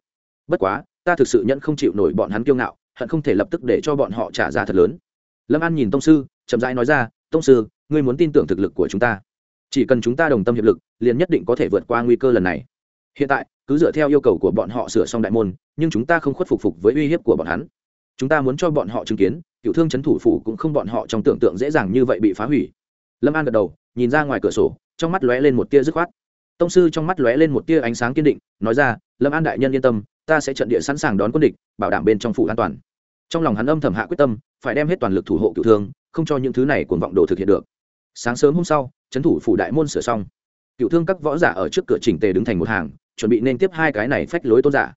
Bất quá, ta thực sự nhận không chịu nổi bọn hắn kiêu ngạo, hận không thể lập tức để cho bọn họ trả giá thật lớn lâm an nhìn tông sư, chậm rãi nói ra, tông sư, ngươi muốn tin tưởng thực lực của chúng ta. Chỉ cần chúng ta đồng tâm hiệp lực, liền nhất định có thể vượt qua nguy cơ lần này. Hiện tại, cứ dựa theo yêu cầu của bọn họ sửa xong đại môn, nhưng chúng ta không khuất phục phục với uy hiếp của bọn hắn. Chúng ta muốn cho bọn họ chứng kiến, cựu thương c h ấ n thủ phủ cũng không bọn họ trong tưởng tượng dễ dàng như vậy bị phá hủy. Lâm an gật đầu, nhìn ra ngoài cửa sổ, trong mắt lóe lên một tia dứt khoát. Tông sư trong mắt lóe lên một tia ánh sáng kiên định, nói ra, lâm an đại nhân yên tâm, ta sẽ trận địa sẵn sàng đón quân địch, bảo đảm bên trong phủ an toàn trong lòng hắn âm thầm hạ quyết tâm, phải đem hết toàn lực thủ hộ cựu thương, không cho những thứ này cuồng vọng đồ thực hiện được. Sáng sớm hôm sau, trấn thủ phủ đại môn sửa xong. Cựu thương các võ giả ở trước cửa chỉnh tề đứng thành một hàng, chuẩn bị nên tiếp hai cái này phách lối tôn giả.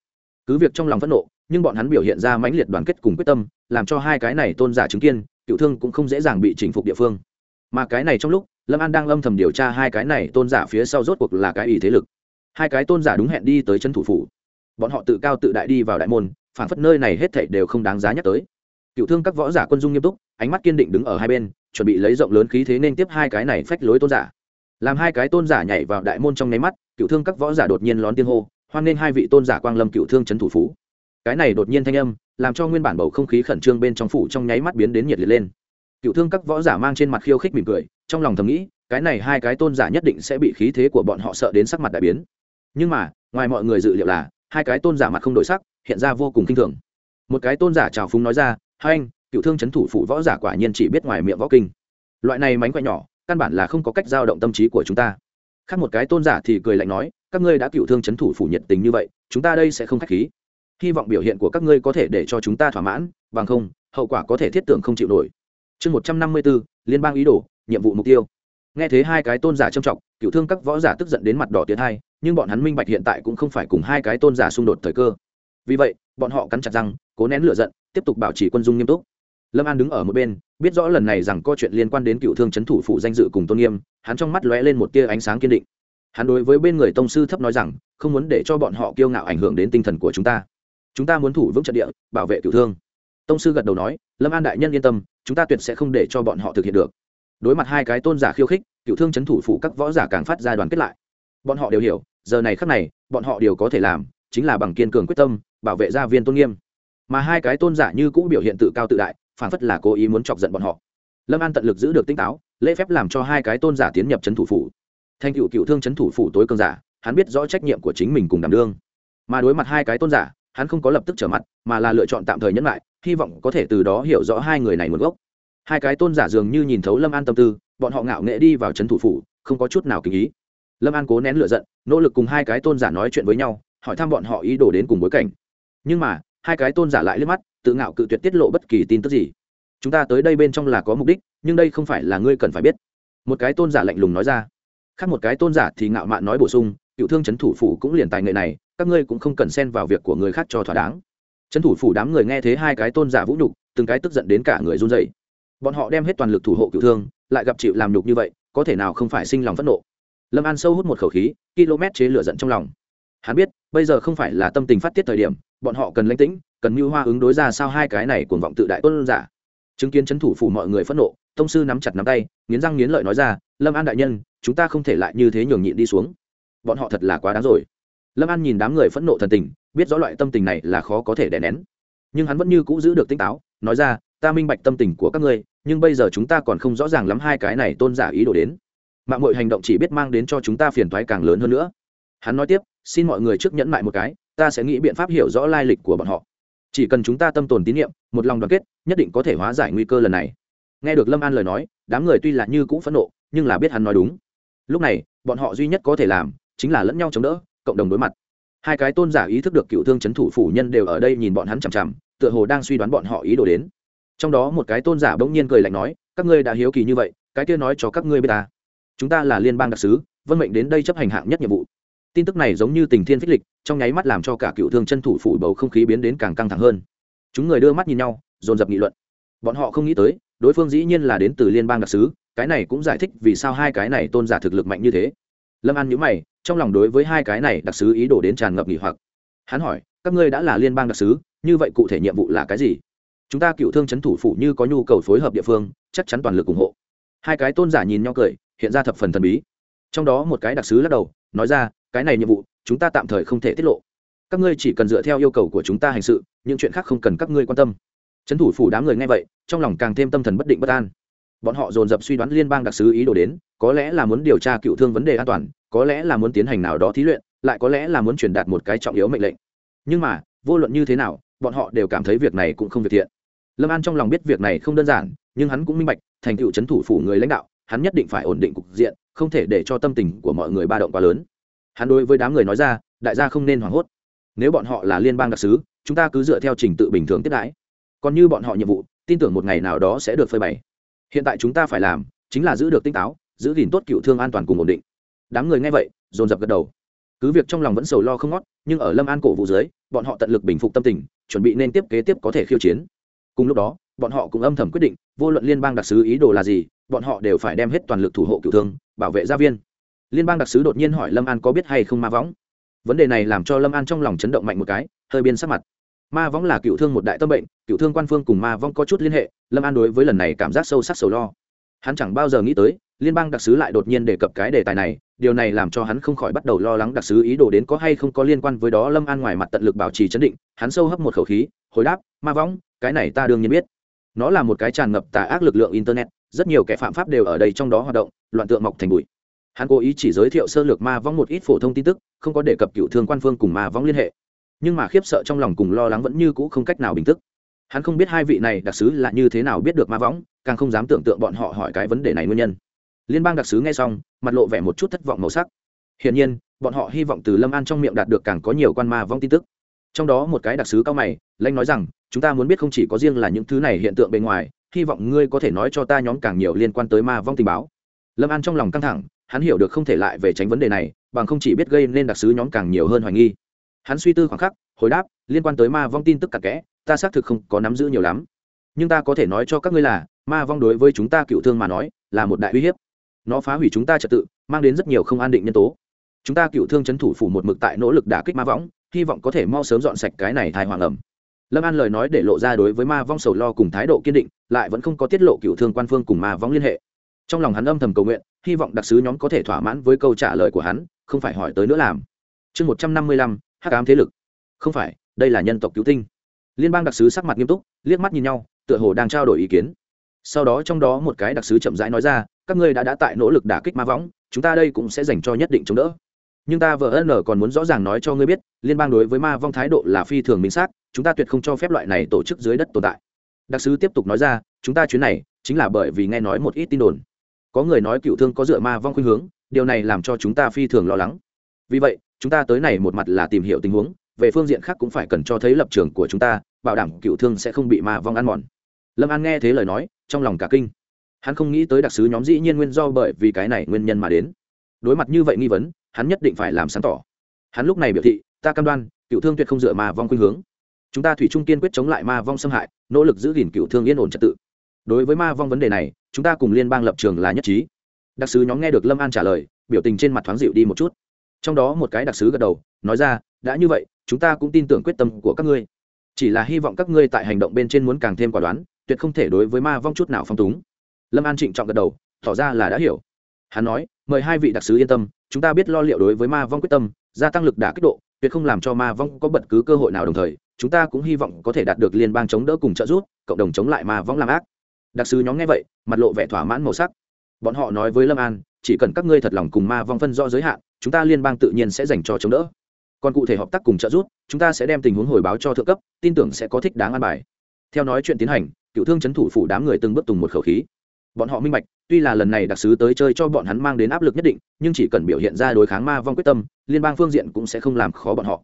Cứ việc trong lòng phẫn nộ, nhưng bọn hắn biểu hiện ra mãnh liệt đoàn kết cùng quyết tâm, làm cho hai cái này tôn giả chứng kiên cựu thương cũng không dễ dàng bị chỉnh phục địa phương. Mà cái này trong lúc, lâm an đang âm thầm điều tra hai cái này tôn giả phía sau rốt cuộc là cái ý thế lực. Hai cái tôn giả đúng hẹn đi tới chân thủ phủ. Bọn họ tự cao tự đại đi vào đại môn phản phất nơi này hết thảy đều không đáng giá nhắc tới. Cựu thương các võ giả quân dung nghiêm túc, ánh mắt kiên định đứng ở hai bên, chuẩn bị lấy rộng lớn khí thế nên tiếp hai cái này phách lối tôn giả. Làm hai cái tôn giả nhảy vào đại môn trong nháy mắt, cựu thương các võ giả đột nhiên lón tiếng hô, hoan nên hai vị tôn giả quang lâm cựu thương trấn thủ phủ cái này đột nhiên thanh âm, làm cho nguyên bản bầu không khí khẩn trương bên trong phủ trong nháy mắt biến đến nhiệt liệt lên. Cựu thương các võ giả mang trên mặt khiêu khích mỉm cười, trong lòng thầm nghĩ, cái này hai cái tôn giả nhất định sẽ bị khí thế của bọn họ sợ đến sắc mặt đại biến. Nhưng mà, ngoài mọi người dự liệu là, hai cái tôn giả mặt không đổi sắc hiện ra vô cùng kinh thường. Một cái tôn giả trào phúng nói ra, hai anh, cựu thương c h ấ n thủ phụ võ giả quả nhiên chỉ biết ngoài miệng võ kinh. Loại này mánh khỏe nhỏ, căn bản là không có cách giao động tâm trí của chúng ta. Khác một cái tôn giả thì cười lạnh nói, các ngươi đã cựu thương c h ấ n thủ phủ nhiệt tình như vậy, chúng ta đây sẽ không k h á c h khí. Hy vọng biểu hiện của các ngươi có thể để cho chúng ta thỏa mãn, bằng không, hậu quả có thể thiết tưởng không chịu nổi. Chương một trăm năm mươi bốn, liên bang ý đồ, nhiệm vụ mục tiêu. Nghe thấy hai cái tôn giả trầm trọng, cựu thương các võ giả tức giận đến mặt đỏ tiến hai, nhưng bọn hắn minh bạch hiện tại cũng không phải cùng hai cái tôn giả xung đột thời cơ vì vậy, bọn họ cắn chặt răng, cố nén lửa giận, tiếp tục bảo trì quân dung nghiêm túc. Lâm an đứng ở một bên, biết rõ lần này rằng có chuyện liên quan đến cựu thương c h ấ n thủ phụ danh dự cùng tôn nghiêm, hắn trong mắt lóe lên một tia ánh sáng kiên định. Hắn đối với bên người tông sư thấp nói rằng, không muốn để cho bọn họ kiêu ngạo ảnh hưởng đến tinh thần của chúng ta. Chúng ta muốn thủ vững trận địa, bảo vệ cựu thương. Tông sư gật đầu nói, lâm an đại nhân yên tâm, chúng ta tuyệt sẽ không để cho bọn họ thực hiện được. Đối mặt hai cái tôn giả khiêu khích, cựu thương c h ấ n thủ phụ các võ giả càng phát ra đoàn kết lại. Bọn họ đều hiểu, giờ này khắc này, bọn họ đều có thể làm, chính là bằng kiên cường quyết tâm bảo vệ gia viên tôn nghiêm. Mà hai cái tôn giả như cũ biểu hiện tự cao tự đại, phản phất là cố ý muốn chọc giận bọn họ. Lâm an tận lực giữ được tinh táo, lễ phép làm cho hai cái tôn giả tiến nhập c h ấ n thủ phủ. Thanh cựu cựu thương c h ấ n thủ phủ tối cường giả, hắn biết rõ trách nhiệm của chính mình cùng đảm đương. Mà đối mặt hai cái tôn giả, hắn không có lập tức trở mặt, mà là lựa chọn tạm thời nhẫn lại, hy vọng có thể từ đó hiểu rõ hai người này nguồn gốc. Hai cái tôn giả dường như nhìn thấu lâm an tâm tư, bọn họ ngạo nghệ đi vào trấn thủ phủ, không có chút nào kinh ý. Lâm an cố nén lựa giận, nỗ lực cùng hai cái tôn giả nói chuyện với nhau, hỏi thăm bọn họ ý đồ đến cùng bối cảnh nhưng mà, hai cái tôn giả lại liếc mắt, tự ngạo cự tuyệt tiết lộ bất kỳ tin tức gì. Chúng ta tới đây bên trong là có mục đích, nhưng đây không phải là ngươi cần phải biết. Một cái tôn giả lạnh lùng nói ra. Khác một cái tôn giả thì ngạo mạn nói bổ sung, cựu thương c h ấ n thủ phủ cũng liền tài nghệ này, các ngươi cũng không cần xen vào việc của người khác cho thỏa đáng. C h ấ n thủ phủ đám người nghe thấy hai cái tôn giả vũ nhục, từng cái tức giận đến cả người run dậy bọn họ đem hết toàn lực thủ hộ cựu thương, lại gặp chịu làm nhục như vậy, có thể nào không phải sinh lòng phẫn nộ? Lâm an sâu hút một khẩu khí, km chế lửa giận trong lòng. Hắn biết, bây giờ không phải là tâm tình phát tiết thời điểm bọn họ cần lãnh tĩnh, cần mưu hoa ứng đối ra sao hai cái này cuồng vọng tự đại tôn giả. Chứng kiến c h ấ n thủ phủ mọi người phẫn nộ, tông sư nắm chặt nắm tay, nghiến răng nghiến lợi nói ra, lâm an đại nhân, chúng ta không thể lại như thế nhường nhịn đi xuống. Bọn họ thật là quá đáng rồi. Lâm an nhìn đám người phẫn nộ thần tình, biết rõ loại tâm tình này là khó có thể đè nén. Nhưng hắn vẫn như cũ giữ được tỉnh táo, nói ra, ta minh bạch tâm tình của các ngươi, nhưng bây giờ chúng ta còn không rõ ràng lắm hai cái này tôn giả ý đồ đến. Mạng mọi hành động chỉ biết mang đến cho chúng ta phiền thoái càng lớn hơn nữa. Hắn nói tiếp, xin mọi người trước nhẫn mại một cái ta sẽ nghĩ biện pháp hiểu rõ lai lịch của bọn họ. Chỉ cần chúng ta tâm tồn tín nhiệm một lòng đoàn kết, nhất định có thể hóa giải nguy cơ lần này. Nghe được lâm an lời nói, đám người tuy là như cũng phẫn nộ, nhưng là biết hắn nói đúng. Lúc này, bọn họ duy nhất có thể làm, chính là lẫn nhau chống đỡ, cộng đồng đối mặt. Hai cái tôn giả ý thức được cựu thương c h ấ n thủ phủ nhân đều ở đây nhìn bọn hắn chằm chằm, tựa hồ đang suy đoán bọn họ ý đồ đến. Trong đó một cái tôn giả bỗng nhiên cười lạnh nói, các ngươi đã hiếu kỳ như vậy, cái kia nói cho các ngươi b i ế ta. Chúng ta là liên bang đặc s ứ vân mệnh đến đây chấp hành hạng nhất nhiệm vụ. Tin tức này giống như tình thiên phích lịch trong nháy mắt làm cho cả cựu thương chân thủ phủ bầu không khí biến đến càng căng thẳng hơn. Chúng người đưa mắt nhìn nhau, dồn dập nghị luận. Bọn họ không nghĩ tới, đối phương dĩ nhiên là đến từ liên bang đặc sứ, cái này cũng giải thích vì sao hai cái này tôn giả thực lực mạnh như thế. Lâm an nhữ mày, trong lòng đối với hai cái này đặc sứ ý đồ đến tràn ngập nghỉ hoặc. Hắn hỏi, các ngươi đã là liên bang đặc sứ, như vậy cụ thể nhiệm vụ là cái gì? Chúng ta cựu thương c h ấ n thủ phủ như có nhu cầu phối hợp địa phương, chắc chắn toàn lực ủng hộ. Hai cái tôn giả nhìn nhau cười, hiện ra thập phần thần bí. Trong đó một cái đặc sứ lắc đầu, nói ra, cái này nhiệm vụ chúng ta tạm thời không thể tiết lộ. Các ngươi chỉ cần dựa theo yêu cầu của chúng ta hành sự, những chuyện khác không cần các ngươi quan tâm. Trấn thủ phủ đám người nghe vậy, trong lòng càng thêm tâm thần bất định bất an. Bọn họ dồn dập suy đoán liên bang đặc sứ ý đồ đến, có lẽ là muốn điều tra cựu thương vấn đề an toàn, có lẽ là muốn tiến hành nào đó thí luyện, lại có lẽ là muốn truyền đạt một cái trọng yếu mệnh lệnh. Nhưng mà, vô luận như thế nào, bọn họ đều cảm thấy việc này cũng không việc thiện. Lâm an trong lòng biết việc này không đơn giản, nhưng hắn cũng minh bạch, thành cựu trấn thủ phủ người lãnh đạo, hắn nhất định phải ổn định cục diện, không thể để cho tâm tình của mọi người ba động quá lớn hắn đối với đám người nói ra, đại gia không nên hoảng hốt. Nếu bọn họ là liên bang đặc s ứ chúng ta cứ dựa theo trình tự bình thường tiếp đãi. Còn như bọn họ nhiệm vụ, tin tưởng một ngày nào đó sẽ được phơi bày. Hiện tại chúng ta phải làm, chính là giữ được tinh táo, giữ gìn tốt cựu thương an toàn cùng ổn định. Đám người nghe vậy, dồn dập gật đầu. Cứ việc trong lòng vẫn sầu lo không ngót, nhưng ở lâm an cổ vụ dưới, bọn họ tận lực bình phục tâm tình, chuẩn bị nên tiếp kế tiếp có thể khiêu chiến. Cùng lúc đó, bọn họ cũng âm thầm quyết định, vô luận liên bang đặc sứ ý đồ là gì, bọn họ đều phải đem hết toàn lực thủ hộ cựu thương, bảo vệ gia viên liên bang đặc sứ đột nhiên hỏi lâm an có biết hay không ma võng vấn đề này làm cho lâm an trong lòng chấn động mạnh một cái hơi biên sắc mặt ma võng là cựu thương một đại tâm bệnh cựu thương quan phương cùng ma võng có chút liên hệ lâm an đối với lần này cảm giác sâu sắc sầu lo hắn chẳng bao giờ nghĩ tới liên bang đặc sứ lại đột nhiên đề cập cái đề tài này điều này làm cho hắn không khỏi bắt đầu lo lắng đặc sứ ý đồ đến có hay không có liên quan với đó lâm an ngoài mặt tận lực bảo trì chấn định hắn sâu hấp một khẩu khí hồi đáp ma võng cái này ta đương nhiên biết nó là một cái tràn ngập tà ác lực lượng internet rất nhiều kẻ phạm pháp đều ở đây trong đó hoạt động loạn tượng mọc thành bụi hắn cố ý chỉ giới thiệu sơ lược ma vong một ít phổ thông tin tức, không có đề cập cựu thương quan phương cùng ma vong liên hệ. Nhưng mà khiếp sợ trong lòng cùng lo lắng vẫn như cũ không cách nào bình tức. Hắn không biết hai vị này đặc sứ là như thế nào biết được ma võng càng không dám tưởng tượng bọn họ hỏi cái vấn đề này nguyên nhân. Liên bang đặc sứ nghe xong, mặt lộ vẻ một chút thất vọng màu sắc. Hiển nhiên, bọn họ hy vọng từ lâm an trong miệng đạt được càng có nhiều quan ma vong tin tức. Trong đó một cái đặc sứ cao mày lanh nói rằng, chúng ta muốn biết không chỉ có riêng là những thứ này hiện tượng bên ngoài, hy vọng ngươi có thể nói cho ta nhóm càng nhiều liên quan tới ma vong tình báo. Lâm an trong lòng căng thẳng hắn hiểu được không thể lại về tránh vấn đề này, bằng không chỉ biết gây nên đặc sứ nhóm càng nhiều hơn hoài nghi. Hắn suy tư khoảng khắc, hồi đáp, liên quan tới ma vong tin tức cặn kẽ, ta xác thực không có nắm giữ nhiều lắm. Nhưng ta có thể nói cho các ngươi là, ma vong đối với chúng ta cựu thương mà nói, là một đại uy hiếp. Nó phá hủy chúng ta trật tự, mang đến rất nhiều không an định nhân tố. Chúng ta cựu thương c h ấ n thủ phủ một mực tại nỗ lực đả kích ma võng hy vọng có thể mau sớm dọn sạch cái này thai hoàng ẩm. Lâm an lời nói để lộ ra đối với ma vong sầu lo cùng thái độ kiên định, lại vẫn không có tiết lộ cựu thương quan phương cùng ma vong liên hệ. Trong lòng hắn âm thầm cầu nguyện hy vọng đặc sứ nhóm có thể thỏa mãn với câu trả lời của hắn, không phải hỏi tới nữa làm. Chương một trăm năm mươi lăm, hắc ám thế lực. Không phải, đây là nhân tộc cứu tinh. Liên bang đặc sứ sắc mặt nghiêm túc, liếc mắt nhìn nhau, tựa hồ đang trao đổi ý kiến. Sau đó trong đó một cái đặc sứ chậm rãi nói ra, các ngươi đã đã tại nỗ lực đả kích ma võng, chúng ta đây cũng sẽ dành cho nhất định chống đỡ. Nhưng ta vợ ân còn muốn rõ ràng nói cho ngươi biết, liên bang đối với ma vong thái độ là phi thường minh xác, chúng ta tuyệt không cho phép loại này tổ chức dưới đất tồn tại. Đặc sứ tiếp tục nói ra, chúng ta chuyến này chính là bởi vì nghe nói một ít tin đồn có người nói cựu thương có dựa ma vong khuynh hướng, điều này làm cho chúng ta phi thường lo lắng. Vì vậy, chúng ta tới này một mặt là tìm hiểu tình huống, về phương diện khác cũng phải cần cho thấy lập trường của chúng ta, bảo đảm cựu thương sẽ không bị ma vong ăn mòn. Lâm an nghe thế lời nói, trong lòng cả kinh. Hắn không nghĩ tới đặc sứ nhóm dĩ nhiên nguyên do bởi vì cái này nguyên nhân mà đến. Đối mặt như vậy nghi vấn, hắn nhất định phải làm sáng tỏ. Hắn lúc này biểu thị, ta cam đoan, cựu thương tuyệt không dựa ma vong khuynh hướng. Chúng ta thủy trung kiên quyết chống lại ma vong xâm hại, nỗ lực giữ gìn cựu thương yên ổn trật tự. Đối với ma vong vấn đề này chúng ta cùng liên bang lập trường là nhất trí. Đặc sứ nhóm nghe được lâm an trả lời, biểu tình trên mặt thoáng dịu đi một chút. Trong đó một cái đặc sứ gật đầu, nói ra, đã như vậy, chúng ta cũng tin tưởng quyết tâm của các ngươi. Chỉ là hy vọng các ngươi tại hành động bên trên muốn càng thêm quả đoán, tuyệt không thể đối với ma vong chút nào phong túng. Lâm an trịnh trọng gật đầu, tỏ ra là đã hiểu. Hắn nói, mời hai vị đặc sứ yên tâm, chúng ta biết lo liệu đối với ma vong quyết tâm, gia tăng lực đả kích độ, tuyệt không làm cho ma vong có bất cứ cơ hội nào đồng thời, chúng ta cũng hy vọng có thể đạt được liên bang chống đỡ cùng trợ giúp, cộng đồng chống lại ma vong làm ác đặc sứ nhóm nghe vậy, mặt lộ vẻ thỏa mãn màu sắc. Bọn họ nói với lâm an, chỉ cần các ngươi thật lòng cùng ma vong phân do giới hạn, chúng ta liên bang tự nhiên sẽ dành cho chống đỡ. Còn cụ thể hợp tác cùng trợ giúp, chúng ta sẽ đem tình huống hồi báo cho thượng cấp, tin tưởng sẽ có thích đáng an bài. Theo nói chuyện tiến hành, cựu thương chấn thủ phủ đám người từng bước tùng một khẩu khí. Bọn họ minh bạch, tuy là lần này đặc sứ tới chơi cho bọn hắn mang đến áp lực nhất định, nhưng chỉ cần biểu hiện ra đối kháng ma vong quyết tâm, liên bang phương diện cũng sẽ không làm khó bọn họ.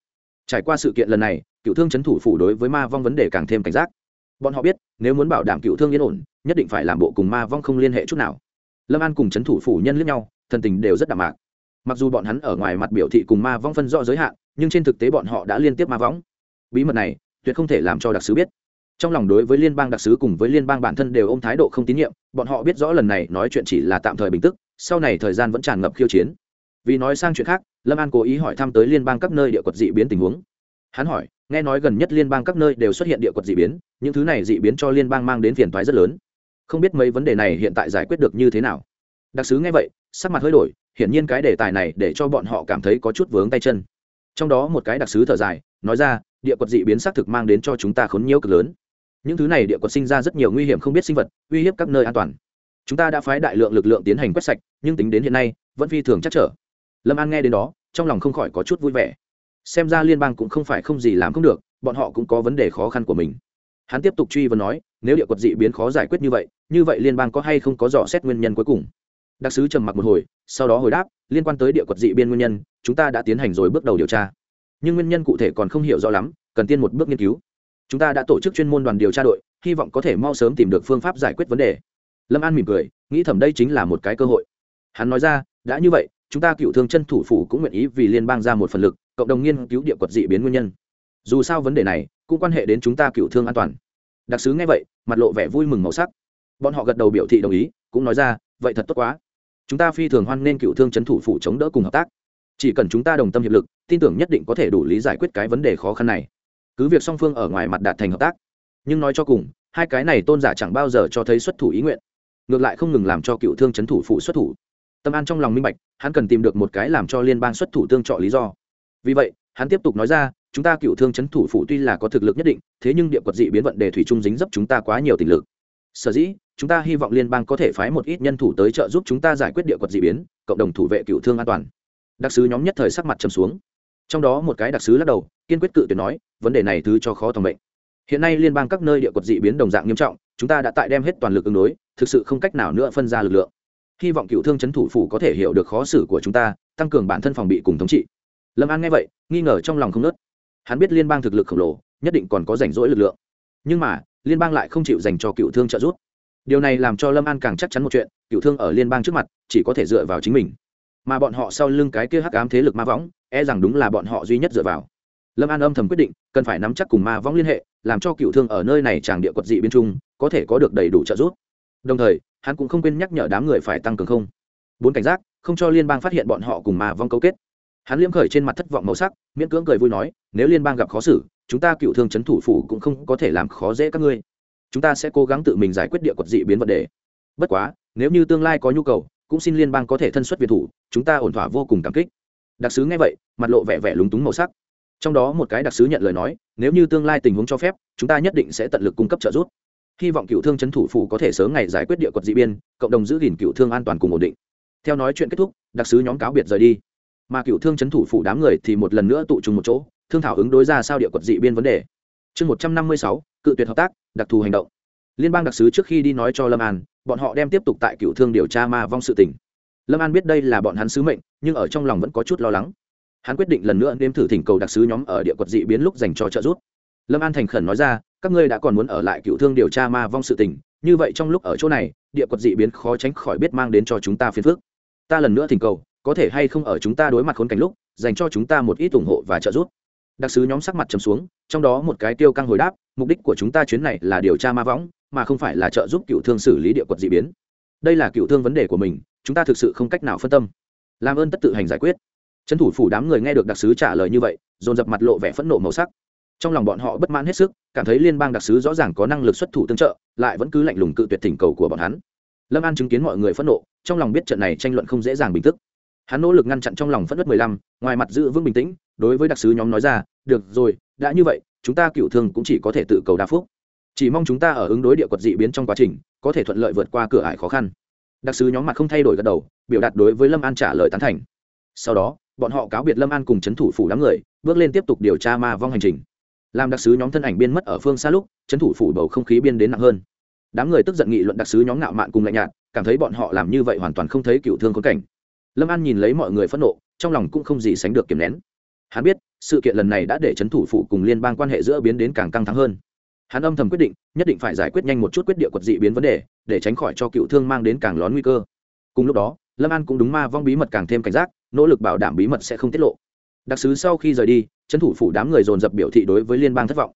Trải qua sự kiện lần này, cựu thương chấn thủ phủ đối với ma vong vấn đề càng thêm cảnh giác. Bọn họ biết, nếu muốn bảo đảm cựu thương yên ổn nhất định phải làm bộ cùng ma vong không liên hệ chút nào. Lâm an cùng chấn thủ phủ nhân lẫn nhau, thần tình đều rất đạm mạc. Mặc dù bọn hắn ở ngoài mặt biểu thị cùng ma vong phân rõ giới hạn, nhưng trên thực tế bọn họ đã liên tiếp ma vong. bí mật này, tuyệt không thể làm cho đặc sứ biết. Trong lòng đối với liên bang đặc sứ cùng với liên bang bản thân đều ôm thái độ không tín nhiệm, bọn họ biết rõ lần này nói chuyện chỉ là tạm thời bình tức, sau này thời gian vẫn tràn ngập khiêu chiến. Vì nói sang chuyện khác, lâm an cố ý hỏi thăm tới liên bang các nơi địa quật dị biến tình huống. Hắn hỏi, nghe nói gần nhất liên bang các nơi đều xuất hiện địa quật dị biến, những thứ này dị biến cho liên bang mang đến phiền toái rất lớn không biết mấy vấn đề này hiện tại giải quyết được như thế nào. Đặc sứ nghe vậy, sắc mặt hơi đổi, hiển nhiên cái đề tài này để cho bọn họ cảm thấy có chút vướng tay chân. Trong đó một cái đặc sứ thở dài, nói ra, địa quật dị biến xác thực mang đến cho chúng ta khốn nhiễu cực lớn. Những thứ này địa quật sinh ra rất nhiều nguy hiểm không biết sinh vật, uy hiếp các nơi an toàn. Chúng ta đã phái đại lượng lực lượng tiến hành quét sạch, nhưng tính đến hiện nay, vẫn phi thường chắc trở. Lâm an nghe đến đó, trong lòng không khỏi có chút vui vẻ. Xem ra liên bang cũng không phải không gì làm không được, bọn họ cũng có vấn đề khó khăn của mình hắn tiếp tục truy vấn nói, nếu địa quật dị biến khó giải quyết như vậy như vậy liên bang có hay không có dò xét nguyên nhân cuối cùng? Đặc sứ trầm mặc một hồi, sau đó hồi đáp, liên quan tới địa quật dị biên nguyên nhân, chúng ta đã tiến hành rồi bước đầu điều tra. Nhưng nguyên nhân cụ thể còn không hiểu rõ lắm, cần tiên một bước nghiên cứu. Chúng ta đã tổ chức chuyên môn đoàn điều tra đội, hy vọng có thể mau sớm tìm được phương pháp giải quyết vấn đề. Lâm an mỉm cười, nghĩ thầm đây chính là một cái cơ hội. Hắn nói ra, đã như vậy, chúng ta cựu thương chân thủ phủ cũng nguyện ý vì liên bang ra một phần lực, cộng đồng nghiên cứu địa quật dị biến nguyên nhân dù sao vấn đề này cũng quan hệ đến chúng ta cựu thương an toàn. Đặc sứ nghe vậy, mặt lộ vẻ vui mừng màu sắc. Bọn họ gật đầu biểu thị đồng ý, cũng nói ra, vậy thật tốt quá. Chúng ta phi thường hoan nên cựu thương c h ấ n thủ phủ chống đỡ cùng hợp tác. Chỉ cần chúng ta đồng tâm hiệp lực, tin tưởng nhất định có thể đủ lý giải quyết cái vấn đề khó khăn này. Cứ việc song phương ở ngoài mặt đạt thành hợp tác, nhưng nói cho cùng, hai cái này tôn giả chẳng bao giờ cho thấy xuất thủ ý nguyện. Ngược lại không ngừng làm cho cựu thương c h ấ n thủ phụ xuất thủ. Tâm an trong lòng minh bạch, hắn cần tìm được một cái làm cho liên bang xuất thủ tương trọ lý do. Vì vậy, hắn tiếp tục nói ra chúng ta cựu thương c h ấ n thủ phủ tuy là có thực lực nhất định, thế nhưng địa quật dị biến vận đề thủy trung dính dấp chúng ta quá nhiều tình lực. Sở dĩ, chúng ta hy vọng liên bang có thể phái một ít nhân thủ tới trợ giúp chúng ta giải quyết địa quật dị biến, cộng đồng thủ vệ cựu thương an toàn. Đặc sứ nhóm nhất thời sắc mặt trầm xuống. Trong đó một cái đặc sứ lắc đầu, kiên quyết cự tuyệt nói, vấn đề này thứ cho khó tòng bệnh. Hiện nay liên bang các nơi địa quật dị biến đồng dạng nghiêm trọng, chúng ta đã tại đem hết toàn lực ứng đối, thực sự không cách nào nữa phân ra lực lượng. Hy vọng cựu thương c h ấ n thủ phủ có thể hiểu được khó xử của chúng ta, tăng cường bản thân phòng bị cùng thống trị. Lâm an nghe vậy, nghi ngờ trong lòng không nớt hắn biết liên bang thực lực khổng lồ, nhất định còn có rảnh rỗi lực lượng. Nhưng mà, liên bang lại không chịu dành cho cựu thương trợ giúp. Điều này làm cho lâm an càng chắc chắn một chuyện, cựu thương ở liên bang trước mặt, chỉ có thể dựa vào chính mình. Mà bọn họ sau lưng cái kia hắc ám thế lực ma võng e rằng đúng là bọn họ duy nhất dựa vào. Lâm an âm thầm quyết định, cần phải nắm chắc cùng ma võng liên hệ, làm cho cựu thương ở nơi này tràng địa quật dị biên trung, có thể có được đầy đủ trợ giúp. Đồng thời, hắn cũng không quên nhắc nhở đám người phải tăng cường không. Bốn cảnh giác, không cho liên bang phát hiện bọn họ cùng ma vong cấu kết hắn liêm khởi trên mặt thất vọng màu sắc, miễn cưỡng cười vui nói, nếu liên bang gặp khó xử, chúng ta cựu thương c h ấ n thủ phủ cũng không có thể làm khó dễ các ngươi. Chúng ta sẽ cố gắng tự mình giải quyết địa quật dị biến vấn đề. Bất quá, nếu như tương lai có nhu cầu, cũng xin liên bang có thể thân xuất việt thủ, chúng ta ổn thỏa vô cùng cảm kích. Đặc sứ nghe vậy, mặt lộ vẻ vẻ lúng túng màu sắc. Trong đó một cái đặc sứ nhận lời nói, nếu như tương lai tình huống cho phép, chúng ta nhất định sẽ tận lực cung cấp trợ giúp. Hy vọng cựu thương c h ấ n thủ phủ có thể sớm ngày giải quyết địa quật dị biên cộng đồng giữ gìn cựu thương an toàn cùng ổn định. Theo nói chuyện kết thúc, đặc sứ nhóm cáo biệt rời đi mà cựu thương chấn thủ phủ đám người thì một lần nữa tụ trùng một chỗ, thương thảo ứng đối ra sao địa quật dị biên vấn đề. Chương một trăm năm mươi sáu, cự tuyệt hợp tác, đặc thù hành động. Liên bang đặc sứ trước khi đi nói cho lâm an, bọn họ đem tiếp tục tại cựu thương điều tra ma vong sự tình. Lâm an biết đây là bọn hắn sứ mệnh, nhưng ở trong lòng vẫn có chút lo lắng. Hắn quyết định lần nữa nếm thử thỉnh cầu đặc sứ nhóm ở địa quật dị biến lúc dành cho trợ giúp. Lâm an thành khẩn nói ra, các ngươi đã còn muốn ở lại cựu thương điều tra ma vong sự tình, như vậy trong lúc ở chỗ này, địa quật dị biến khó tránh khỏi biết mang đến cho chúng ta phiền phức. Ta lần nữa thỉnh cầu có thể hay không ở chúng ta đối mặt khốn cảnh lúc, dành cho chúng ta một ít ủng hộ và trợ giúp. Đặc sứ nhóm sắc mặt trầm xuống, trong đó một cái tiêu căng hồi đáp, mục đích của chúng ta chuyến này là điều tra ma võng, mà không phải là trợ giúp cựu thương xử lý địa quật dị biến. Đây là cựu thương vấn đề của mình, chúng ta thực sự không cách nào phân tâm. Làm ơn tất tự hành giải quyết. Trấn thủ phủ đám người nghe được đặc sứ trả lời như vậy, dồn dập mặt lộ vẻ phẫn nộ màu sắc. Trong lòng bọn họ bất mãn hết sức, cảm thấy liên bang đặc sứ rõ ràng có năng lực xuất thủ tương trợ, lại vẫn cứ lạnh lùng cự tuyệt thỉnh cầu của bọn hắn. Lâm an chứng kiến mọi người phẫn nộ, trong lòng biết trận này tranh luận không dễ dàng bình tức hắn nỗ lực ngăn chặn trong lòng phẫn nộ mười lăm, ngoài mặt giữ vững bình tĩnh, đối với đặc sứ nhóm nói ra, được rồi, đã như vậy, chúng ta cựu thương cũng chỉ có thể tự cầu đa phúc. Chỉ mong chúng ta ở ứng đối địa quật dị biến trong quá trình, có thể thuận lợi vượt qua cửa ải khó khăn. Đặc sứ nhóm mặt không thay đổi gật đầu, biểu đạt đối với lâm an trả lời tán thành. Sau đó, bọn họ cáo biệt lâm an cùng c h ấ n thủ phủ đám người, bước lên tiếp tục điều tra ma vong hành trình. Làm đặc sứ nhóm thân ảnh biên mất ở phương xa lúc c h ấ n thủ phủ bầu không khí biên đến nặng hơn. Đám người tức giận nghị luận đặc sứ nhóm ngạo mạn cùng lạnh nhạt, cảm thấy bọn họ làm như vậy hoàn toàn không thấy cựu thương có cảnh lâm an nhìn lấy mọi người phẫn nộ, trong lòng cũng không gì sánh được kiềm nén. Hắn biết, sự kiện lần này đã để c h ấ n thủ phủ cùng liên bang quan hệ giữa biến đến càng căng thẳng hơn. Hắn âm thầm quyết định, nhất định phải giải quyết nhanh một chút quyết địa quật dị biến vấn đề, để tránh khỏi cho cựu thương mang đến càng lón nguy cơ. Cùng lúc đó, lâm an cũng đúng ma vong bí mật càng thêm cảnh giác, nỗ lực bảo đảm bí mật sẽ không tiết lộ. Đặc sứ sau khi rời đi trấn thủ phủ đám người dồn dập biểu thị đối với liên bang thất vọng.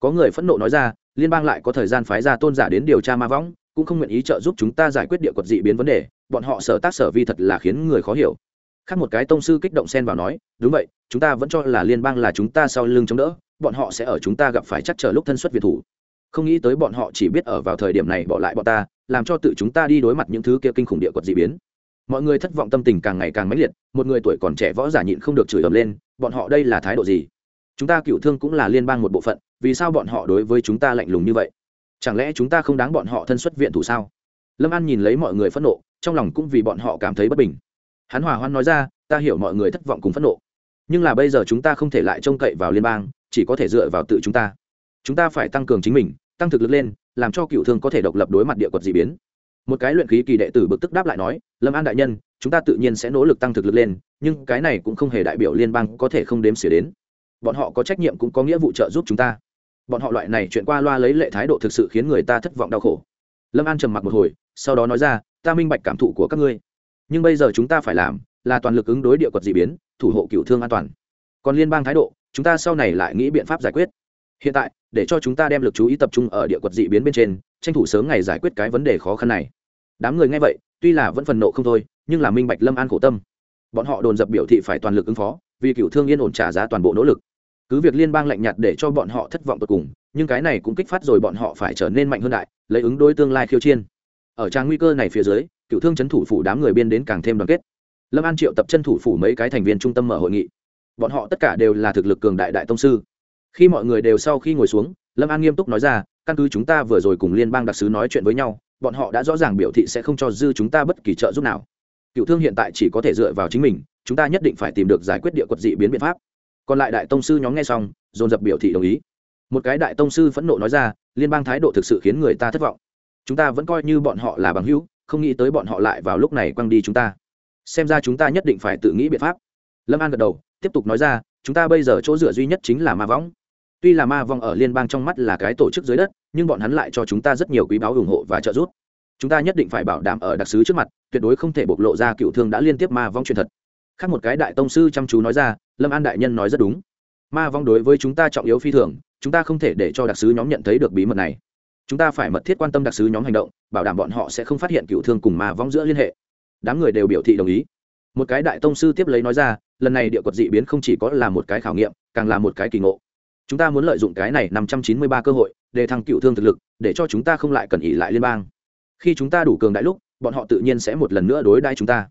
Có người phẫn nộ nói ra, liên bang lại có thời gian phái ra tôn giả đến điều tra ma vong, cũng không nguyện ý trợ giúp chúng ta giải quyết địa quật dị biến vấn đề bọn họ sở tác sở vi thật là khiến người khó hiểu. Khác một cái tông sư kích động xen vào nói, đúng vậy, chúng ta vẫn cho là liên bang là chúng ta sau lưng chống đỡ, bọn họ sẽ ở chúng ta gặp phải chắc chờ lúc thân xuất việt thủ. Không nghĩ tới bọn họ chỉ biết ở vào thời điểm này bỏ lại bọn ta, làm cho tự chúng ta đi đối mặt những thứ kia kinh khủng địa quật dị biến. Mọi người thất vọng tâm tình càng ngày càng mãnh liệt, một người tuổi còn trẻ võ giả nhịn không được chửi ầm lên, bọn họ đây là thái độ gì? Chúng ta cựu thương cũng là liên bang một bộ phận, vì sao bọn họ đối với chúng ta lạnh lùng như vậy? Chẳng lẽ chúng ta không đáng bọn họ thân xuất viện thủ sao? Lâm an nhìn lấy mọi người phẫn nộ trong lòng cũng vì bọn họ cảm thấy bất bình. Hắn hòa hoan nói ra, ta hiểu mọi người thất vọng cùng phẫn nộ, nhưng là bây giờ chúng ta không thể lại trông cậy vào liên bang, chỉ có thể dựa vào tự chúng ta. Chúng ta phải tăng cường chính mình, tăng thực lực lên, làm cho cựu thương có thể độc lập đối mặt địa quật d ị biến. Một cái luyện khí kỳ đệ tử bực tức đáp lại nói, lâm an đại nhân, chúng ta tự nhiên sẽ nỗ lực tăng thực lực lên, nhưng cái này cũng không hề đại biểu liên bang có thể không đếm xỉa đến. Bọn họ có trách nhiệm cũng có nghĩa vụ trợ giúp chúng ta. Bọn họ loại này chuyện qua loa lấy lệ thái độ thực sự khiến người ta thất vọng đau khổ. Lâm an trầm mặc một hồi, sau đó nói ra ta minh bạch cảm thụ của các ngươi. Nhưng bây giờ chúng ta phải làm là toàn lực ứng đối địa quật d ị biến, thủ hộ cựu thương an toàn. Còn liên bang thái độ, chúng ta sau này lại nghĩ biện pháp giải quyết. Hiện tại, để cho chúng ta đem lực chú ý tập trung ở địa quật d ị biến bên trên, tranh thủ sớm ngày giải quyết cái vấn đề khó khăn này. Đám người nghe vậy, tuy là vẫn phần nộ không thôi, nhưng là minh bạch lâm an khổ tâm. Bọn họ đồn dập biểu thị phải toàn lực ứng phó, vì cựu thương yên ổn trả giá toàn bộ nỗ lực. Cứ việc liên bang lạnh nhạt để cho bọn họ thất vọng tột cùng, nhưng cái này cũng kích phát rồi bọn họ phải trở nên mạnh hơn đại, lấy ứng đối tương lai khiêu chiên ở trang nguy cơ này phía dưới, cựu thương chấn thủ phủ đám người biên đến càng thêm đoàn kết. Lâm an triệu tập chân thủ phủ mấy cái thành viên trung tâm mở hội nghị. Bọn họ tất cả đều là thực lực cường đại đại tông sư. Khi mọi người đều sau khi ngồi xuống, lâm an nghiêm túc nói ra, căn cứ chúng ta vừa rồi cùng liên bang đặc sứ nói chuyện với nhau, bọn họ đã rõ ràng biểu thị sẽ không cho dư chúng ta bất kỳ trợ giúp nào. Cựu thương hiện tại chỉ có thể dựa vào chính mình, chúng ta nhất định phải tìm được giải quyết địa quật dị biến biện pháp. Còn lại đại tông sư nhóm nghe xong, dồn dập biểu thị đồng ý. Một cái đại tông sư phẫn nộ nói ra, liên bang thái độ thực sự khiến người ta thất vọng chúng ta vẫn coi như bọn họ là bằng hữu, không nghĩ tới bọn họ lại vào lúc này quăng đi chúng ta. Xem ra chúng ta nhất định phải tự nghĩ biện pháp. Lâm an gật đầu, tiếp tục nói ra, chúng ta bây giờ chỗ dựa duy nhất chính là ma võng. Tuy là ma vong ở liên bang trong mắt là cái tổ chức dưới đất, nhưng bọn hắn lại cho chúng ta rất nhiều quý báo ủng hộ và trợ giúp. Chúng ta nhất định phải bảo đảm ở đặc sứ trước mặt, tuyệt đối không thể bộc lộ ra cựu thương đã liên tiếp ma vong truyền thật. Khác một cái đại tông sư chăm chú nói ra, lâm an đại nhân nói rất đúng. Ma vong đối với chúng ta trọng yếu phi thường, chúng ta không thể để cho đặc sứ nhóm nhận thấy được bí mật này chúng ta phải mật thiết quan tâm đặc sứ nhóm hành động, bảo đảm bọn họ sẽ không phát hiện cựu thương cùng mà vong giữa liên hệ. Đám người đều biểu thị đồng ý. Một cái đại tông sư tiếp lấy nói ra, lần này địa quật dị biến không chỉ có là một cái khảo nghiệm, càng là một cái kỳ ngộ. Chúng ta muốn lợi dụng cái này năm trăm chín mươi ba cơ hội, để thăng cựu thương thực lực, để cho chúng ta không lại cần ỉ lại liên bang. Khi chúng ta đủ cường đại lúc, bọn họ tự nhiên sẽ một lần nữa đối đãi chúng ta.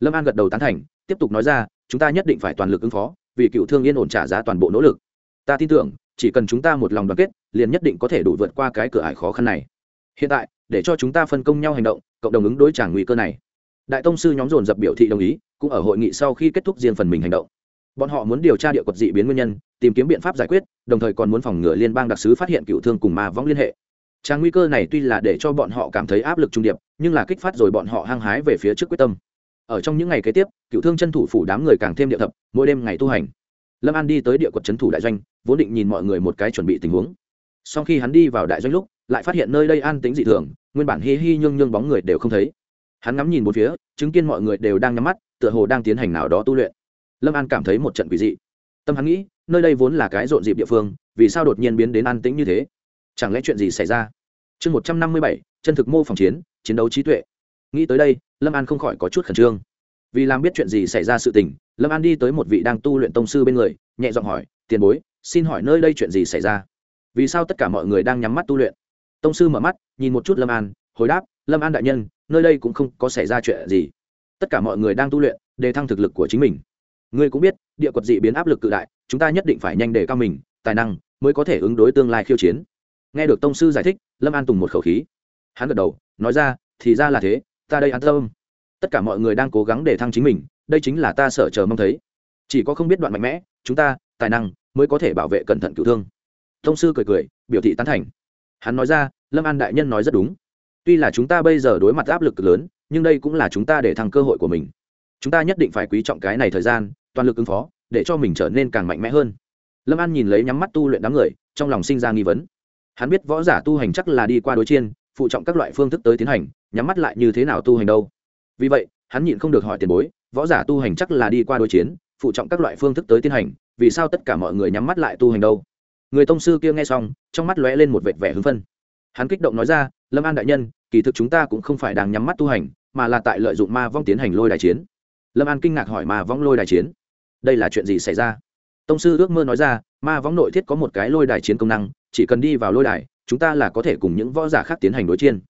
Lâm an gật đầu tán thành, tiếp tục nói ra, chúng ta nhất định phải toàn lực ứng phó, vì cựu thương yên ổn trả giá toàn bộ nỗ lực. Ta tin tưởng chỉ cần chúng ta một lòng đoàn kết, liền nhất định có thể đủ vượt qua cái cửa ải khó khăn này. Hiện tại, để cho chúng ta phân công nhau hành động, cộng đồng ứng đối trả nguy cơ này. Đại tông sư nhóm dồn dập biểu thị đồng ý, cũng ở hội nghị sau khi kết thúc riêng phần mình hành động. Bọn họ muốn điều tra địa quật dị biến nguyên nhân, tìm kiếm biện pháp giải quyết, đồng thời còn muốn phòng ngừa liên bang đặc sứ phát hiện cựu thương cùng ma vong liên hệ. Trang nguy cơ này tuy là để cho bọn họ cảm thấy áp lực trung điệp, nhưng là kích phát rồi bọn họ hăng hái về phía trước quyết tâm. Ở trong những ngày kế tiếp, cựu thương chân thủ phủ đám người càng thêm địa thập, mỗi đêm ngày tu hành lâm an đi tới địa quật trấn thủ đại doanh, vốn định nhìn mọi người một cái chuẩn bị tình huống. Sau khi hắn đi vào đại doanh lúc, lại phát hiện nơi đây an tính dị thường, nguyên bản hi hi nhương nhương bóng người đều không thấy. Hắn ngắm nhìn một phía, chứng kiến mọi người đều đang nhắm mắt, tựa hồ đang tiến hành nào đó tu luyện. Lâm an cảm thấy một trận quỷ dị. Tâm hắn nghĩ, nơi đây vốn là cái rộn dịp địa phương, vì sao đột nhiên biến đến an tĩnh như thế? Chẳng lẽ chuyện gì xảy ra? Chương một trăm năm mươi bảy, chân thực mô phỏng chiến chiến đấu trí tuệ. Nghĩ tới đây, lâm an không khỏi có chút khẩn trương vì làm biết chuyện gì xảy ra sự tình, lâm an đi tới một vị đang tu luyện tông sư bên người, nhẹ giọng hỏi, tiền bối, xin hỏi nơi đây chuyện gì xảy ra? Vì sao tất cả mọi người đang nhắm mắt tu luyện? Tông sư mở mắt, nhìn một chút lâm an, hồi đáp, lâm an đại nhân, nơi đây cũng không có xảy ra chuyện gì. Tất cả mọi người đang tu luyện để thăng thực lực của chính mình. Ngươi cũng biết, địa quật dị biến áp lực cự đại, chúng ta nhất định phải nhanh để cao mình, tài năng mới có thể ứng đối tương lai khiêu chiến. Nghe được tông sư giải thích, lâm an tùng một khẩu khí. Hắn gật đầu, nói ra, thì ra là thế, ta đây an tâm tất cả mọi người đang cố gắng để thăng chính mình, đây chính là ta sợ chờ mong thấy. Chỉ có không biết đoạn mạnh mẽ, chúng ta, tài năng, mới có thể bảo vệ cẩn thận cựu thương. Thông sư cười cười, biểu thị tán thành. Hắn nói ra, lâm an đại nhân nói rất đúng. Tuy là chúng ta bây giờ đối mặt áp lực cực lớn, nhưng đây cũng là chúng ta để thăng cơ hội của mình. Chúng ta nhất định phải quý trọng cái này thời gian, toàn lực ứng phó, để cho mình trở nên càng mạnh mẽ hơn. Lâm an nhìn lấy nhắm mắt tu luyện đám người, trong lòng sinh ra nghi vấn. Hắn biết võ giả tu hành chắc là đi qua đối chiên, phụ trọng các loại phương thức tới tiến hành, nhắm mắt lại như thế nào tu hành đâu? Vì vậy, hắn nhịn không được hỏi tiền bối, võ giả tu hành chắc là đi qua đối chiến, phụ trọng các loại phương thức tới tiến hành, vì sao tất cả mọi người nhắm mắt lại tu hành đâu? Người tông sư kia nghe xong, trong mắt lóe lên một vệt vẻ hưng phân hắn kích động nói ra, lâm an đại nhân, kỳ thực chúng ta cũng không phải đang nhắm mắt tu hành, mà là tại lợi dụng ma vong tiến hành lôi đài chiến. Lâm an kinh ngạc hỏi, ma vong lôi đài chiến? Đây là chuyện gì xảy ra? Tông sư ước mơ nói ra, ma vong nội thiết có một cái lôi đài chiến công năng, chỉ cần đi vào lôi đài, chúng ta là có thể cùng những võ giả khác tiến hành đối chiến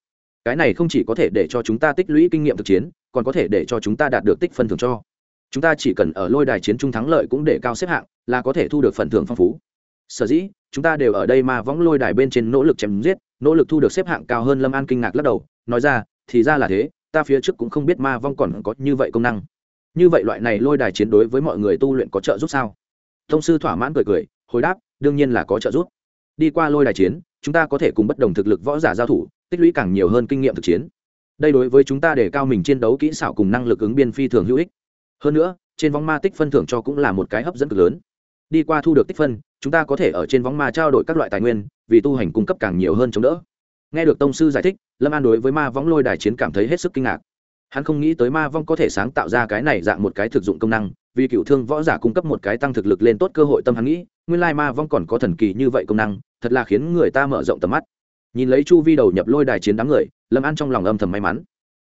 cái này không chỉ có thể để cho chúng ta tích lũy kinh nghiệm thực chiến, còn có thể để cho chúng ta đạt được tích phân thưởng cho. Chúng ta chỉ cần ở lôi đài chiến trung thắng lợi cũng để cao xếp hạng, là có thể thu được phần thưởng phong phú. Sở dĩ, chúng ta đều ở đây mà võng lôi đài bên trên nỗ lực chém giết, nỗ lực thu được xếp hạng cao hơn lâm an kinh ngạc lắc đầu, nói ra, thì ra là thế, ta phía trước cũng không biết ma vong còn có như vậy công năng. Như vậy loại này lôi đài chiến đối với mọi người tu luyện có trợ giúp sao? Thông sư thỏa mãn cười cười, hồi đáp, đương nhiên là có trợ giúp đi qua lôi đài chiến, chúng ta có thể cùng bất đồng thực lực võ giả giao thủ, tích lũy càng nhiều hơn kinh nghiệm thực chiến. Đây đối với chúng ta để cao mình chiến đấu kỹ xảo cùng năng lực ứng biên phi thường hữu ích. Hơn nữa, trên vóng ma tích phân thưởng cho cũng là một cái hấp dẫn cực lớn. Đi qua thu được tích phân, chúng ta có thể ở trên vóng ma trao đổi các loại tài nguyên, vì tu hành cung cấp càng nhiều hơn chống đỡ. Nghe được tông sư giải thích, lâm an đối với ma võng lôi đài chiến cảm thấy hết sức kinh ngạc. Hắn không nghĩ tới ma vong có thể sáng tạo ra cái này dạng một cái thực dụng công năng vì cựu thương võ giả cung cấp một cái tăng thực lực lên tốt cơ hội tâm hắn nghĩ, nguyên lai ma vong còn có thần kỳ như vậy công năng, thật là khiến người ta mở rộng tầm mắt. Nhìn lấy chu vi đầu nhập lôi đài chiến đám người, lâm an trong lòng âm thầm may mắn.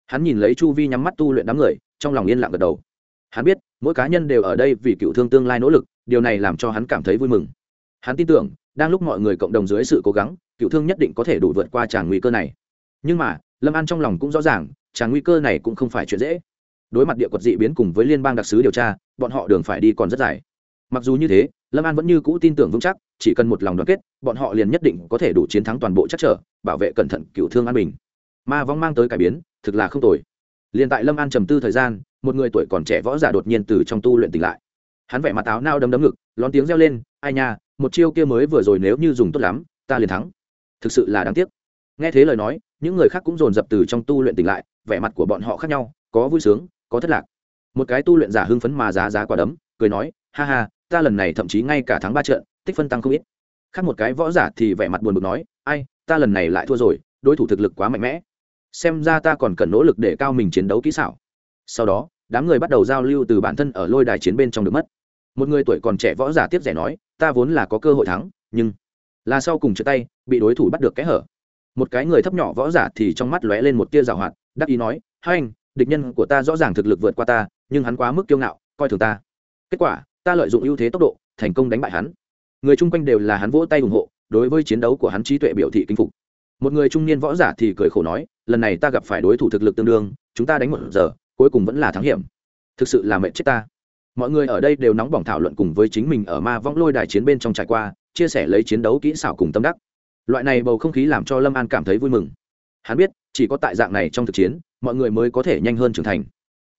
Hắn nhìn lấy chu vi nhắm mắt tu luyện đám người, trong lòng yên lặng gật đầu. Hắn biết, mỗi cá nhân đều ở đây vì cựu thương tương lai nỗ lực, điều này làm cho hắn cảm thấy vui mừng. Hắn tin tưởng, đang lúc mọi người cộng đồng dưới sự cố gắng, cựu thương nhất định có thể đủ vượt qua tràng nguy cơ này. Nhưng mà, lâm an trong lòng cũng rõ ràng, tràng nguy cơ này cũng không phải chuyện dễ. Đối mặt địa quật dị biến cùng với liên bang đặc sứ điều tra bọn họ đường phải đi còn rất dài. Mặc dù như thế, lâm an vẫn như cũ tin tưởng vững chắc, chỉ cần một lòng đoàn kết, bọn họ liền nhất định có thể đủ chiến thắng toàn bộ chắc trở, bảo vệ cẩn thận cựu thương an bình. Ma vong mang tới cải biến, thực là không tồi. Liền tại lâm an trầm tư thời gian, một người tuổi còn trẻ võ giả đột nhiên từ trong tu luyện tỉnh lại. Hắn vẻ mặt áo nao đấm đấm ngực, lón tiếng reo lên, ai nha, một chiêu kia mới vừa rồi nếu như dùng tốt lắm, ta liền thắng. Thực sự là đáng tiếc. Nghe thế lời nói, những người khác cũng dồn dập từ trong tu luyện tỉnh lại, vẻ mặt của bọn họ khác nhau, có vui sướng, có thất lạc một cái tu luyện giả hưng phấn mà giá giá quả đấm, cười nói, ha ha, ta lần này thậm chí ngay cả tháng ba trận, tích phân tăng không ít. Khác một cái võ giả thì vẻ mặt buồn bực nói, ai, ta lần này lại thua rồi, đối thủ thực lực quá mạnh mẽ. Xem ra ta còn cần nỗ lực để cao mình chiến đấu kỹ xảo. Sau đó, đám người bắt đầu giao lưu từ bản thân ở lôi đài chiến bên trong được mất. Một người tuổi còn trẻ võ giả tiếp rẻ nói, ta vốn là có cơ hội thắng, nhưng là sau cùng chia tay, bị đối thủ bắt được kẽ hở. Một cái người thấp nhỏ võ giả thì trong mắt lóe lên một tia rào hoạt, đắc ý nói, hai anh, địch nhân của ta rõ ràng thực lực vượt qua ta nhưng hắn quá mức kiêu ngạo, coi thường ta. Kết quả, ta lợi dụng ưu thế tốc độ, thành công đánh bại hắn. Người chung quanh đều là hắn vỗ tay ủng hộ, đối với chiến đấu của hắn trí tuệ biểu thị kinh phục. Một người trung niên võ giả thì cười khổ nói, lần này ta gặp phải đối thủ thực lực tương đương, chúng ta đánh một giờ, cuối cùng vẫn là thắng hiểm. Thực sự là mệnh chết ta. Mọi người ở đây đều nóng bỏng thảo luận cùng với chính mình ở ma vong lôi đài chiến bên trong trải qua, chia sẻ lấy chiến đấu kỹ xảo cùng tâm đắc. Loại này bầu không khí làm cho lâm an cảm thấy vui mừng. Hắn biết, chỉ có tại dạng này trong thực chiến, mọi người mới có thể nhanh hơn trưởng thành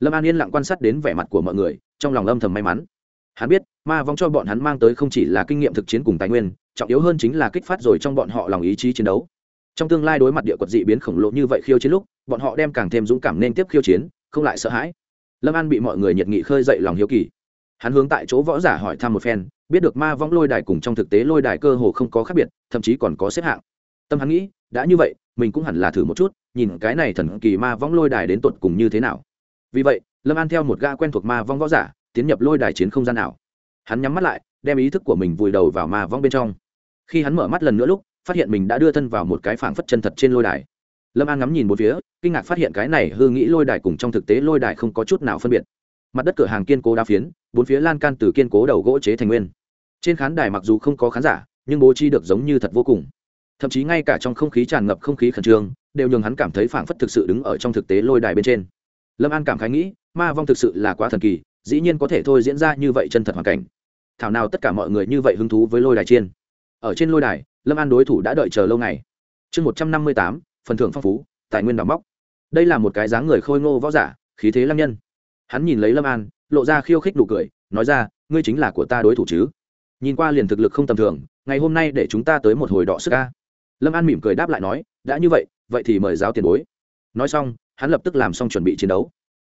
lâm an yên lặng quan sát đến vẻ mặt của mọi người, trong lòng âm thầm may mắn. Hắn biết, ma vong cho bọn hắn mang tới không chỉ là kinh nghiệm thực chiến cùng tài nguyên, trọng yếu hơn chính là kích phát rồi trong bọn họ lòng ý chí chiến đấu. Trong tương lai đối mặt địa quật dị biến khổng lồ như vậy khiêu chiến lúc, bọn họ đem càng thêm dũng cảm nên tiếp khiêu chiến, không lại sợ hãi. Lâm an bị mọi người nhiệt nghị khơi dậy lòng hiếu kỳ. Hắn hướng tại chỗ võ giả hỏi thăm một phen, biết được ma vong lôi đài cùng trong thực tế lôi đài cơ hồ không có khác biệt, thậm chí còn có xếp hạng. Tâm hắn nghĩ, đã như vậy, mình cũng hẳn là thử một chút, nhìn cái này thần kỳ ma vong lôi đài đến tột cùng như thế nào vì vậy, lâm an theo một ga quen thuộc ma vong võ giả, tiến nhập lôi đài chiến không gian nào hắn nhắm mắt lại, đem ý thức của mình vùi đầu vào ma vong bên trong. Khi hắn mở mắt lần nữa lúc, phát hiện mình đã đưa thân vào một cái phảng phất chân thật trên lôi đài. Lâm an ngắm nhìn một phía, kinh ngạc phát hiện cái này hư nghĩ lôi đài cùng trong thực tế lôi đài không có chút nào phân biệt. Mặt đất cửa hàng kiên cố đa phiến, bốn phía lan can từ kiên cố đầu gỗ chế thành nguyên. Trên khán đài mặc dù không có khán giả, nhưng bố trí được giống như thật vô cùng. Thậm chí ngay cả trong không khí tràn ngập không khí khẩn trương, đều nhường hắn cảm thấy phảng phất thực sự đứng ở trong thực tế lôi đài bên trên lâm an cảm khái nghĩ, ma vong thực sự là quá thần kỳ, dĩ nhiên có thể thôi diễn ra như vậy chân thật hoàn cảnh. Thảo nào tất cả mọi người như vậy hứng thú với lôi đài chiên. Ở trên lôi đài, lâm an đối thủ đã đợi chờ lâu ngày. Chương một trăm năm mươi tám, phần thưởng phong phú, tài nguyên đào móc. Đây là một cái dáng người khôi ngô võ giả, khí thế lâm nhân. Hắn nhìn lấy lâm an, lộ ra khiêu khích đủ cười, nói ra, ngươi chính là của ta đối thủ chứ? Nhìn qua liền thực lực không tầm thường, ngày hôm nay để chúng ta tới một hồi đọ sức ca lâm an mỉm cười đáp lại nói, đã như vậy vậy thì mời giáo tiền bối. Nói xong hắn lập tức làm xong chuẩn bị chiến đấu.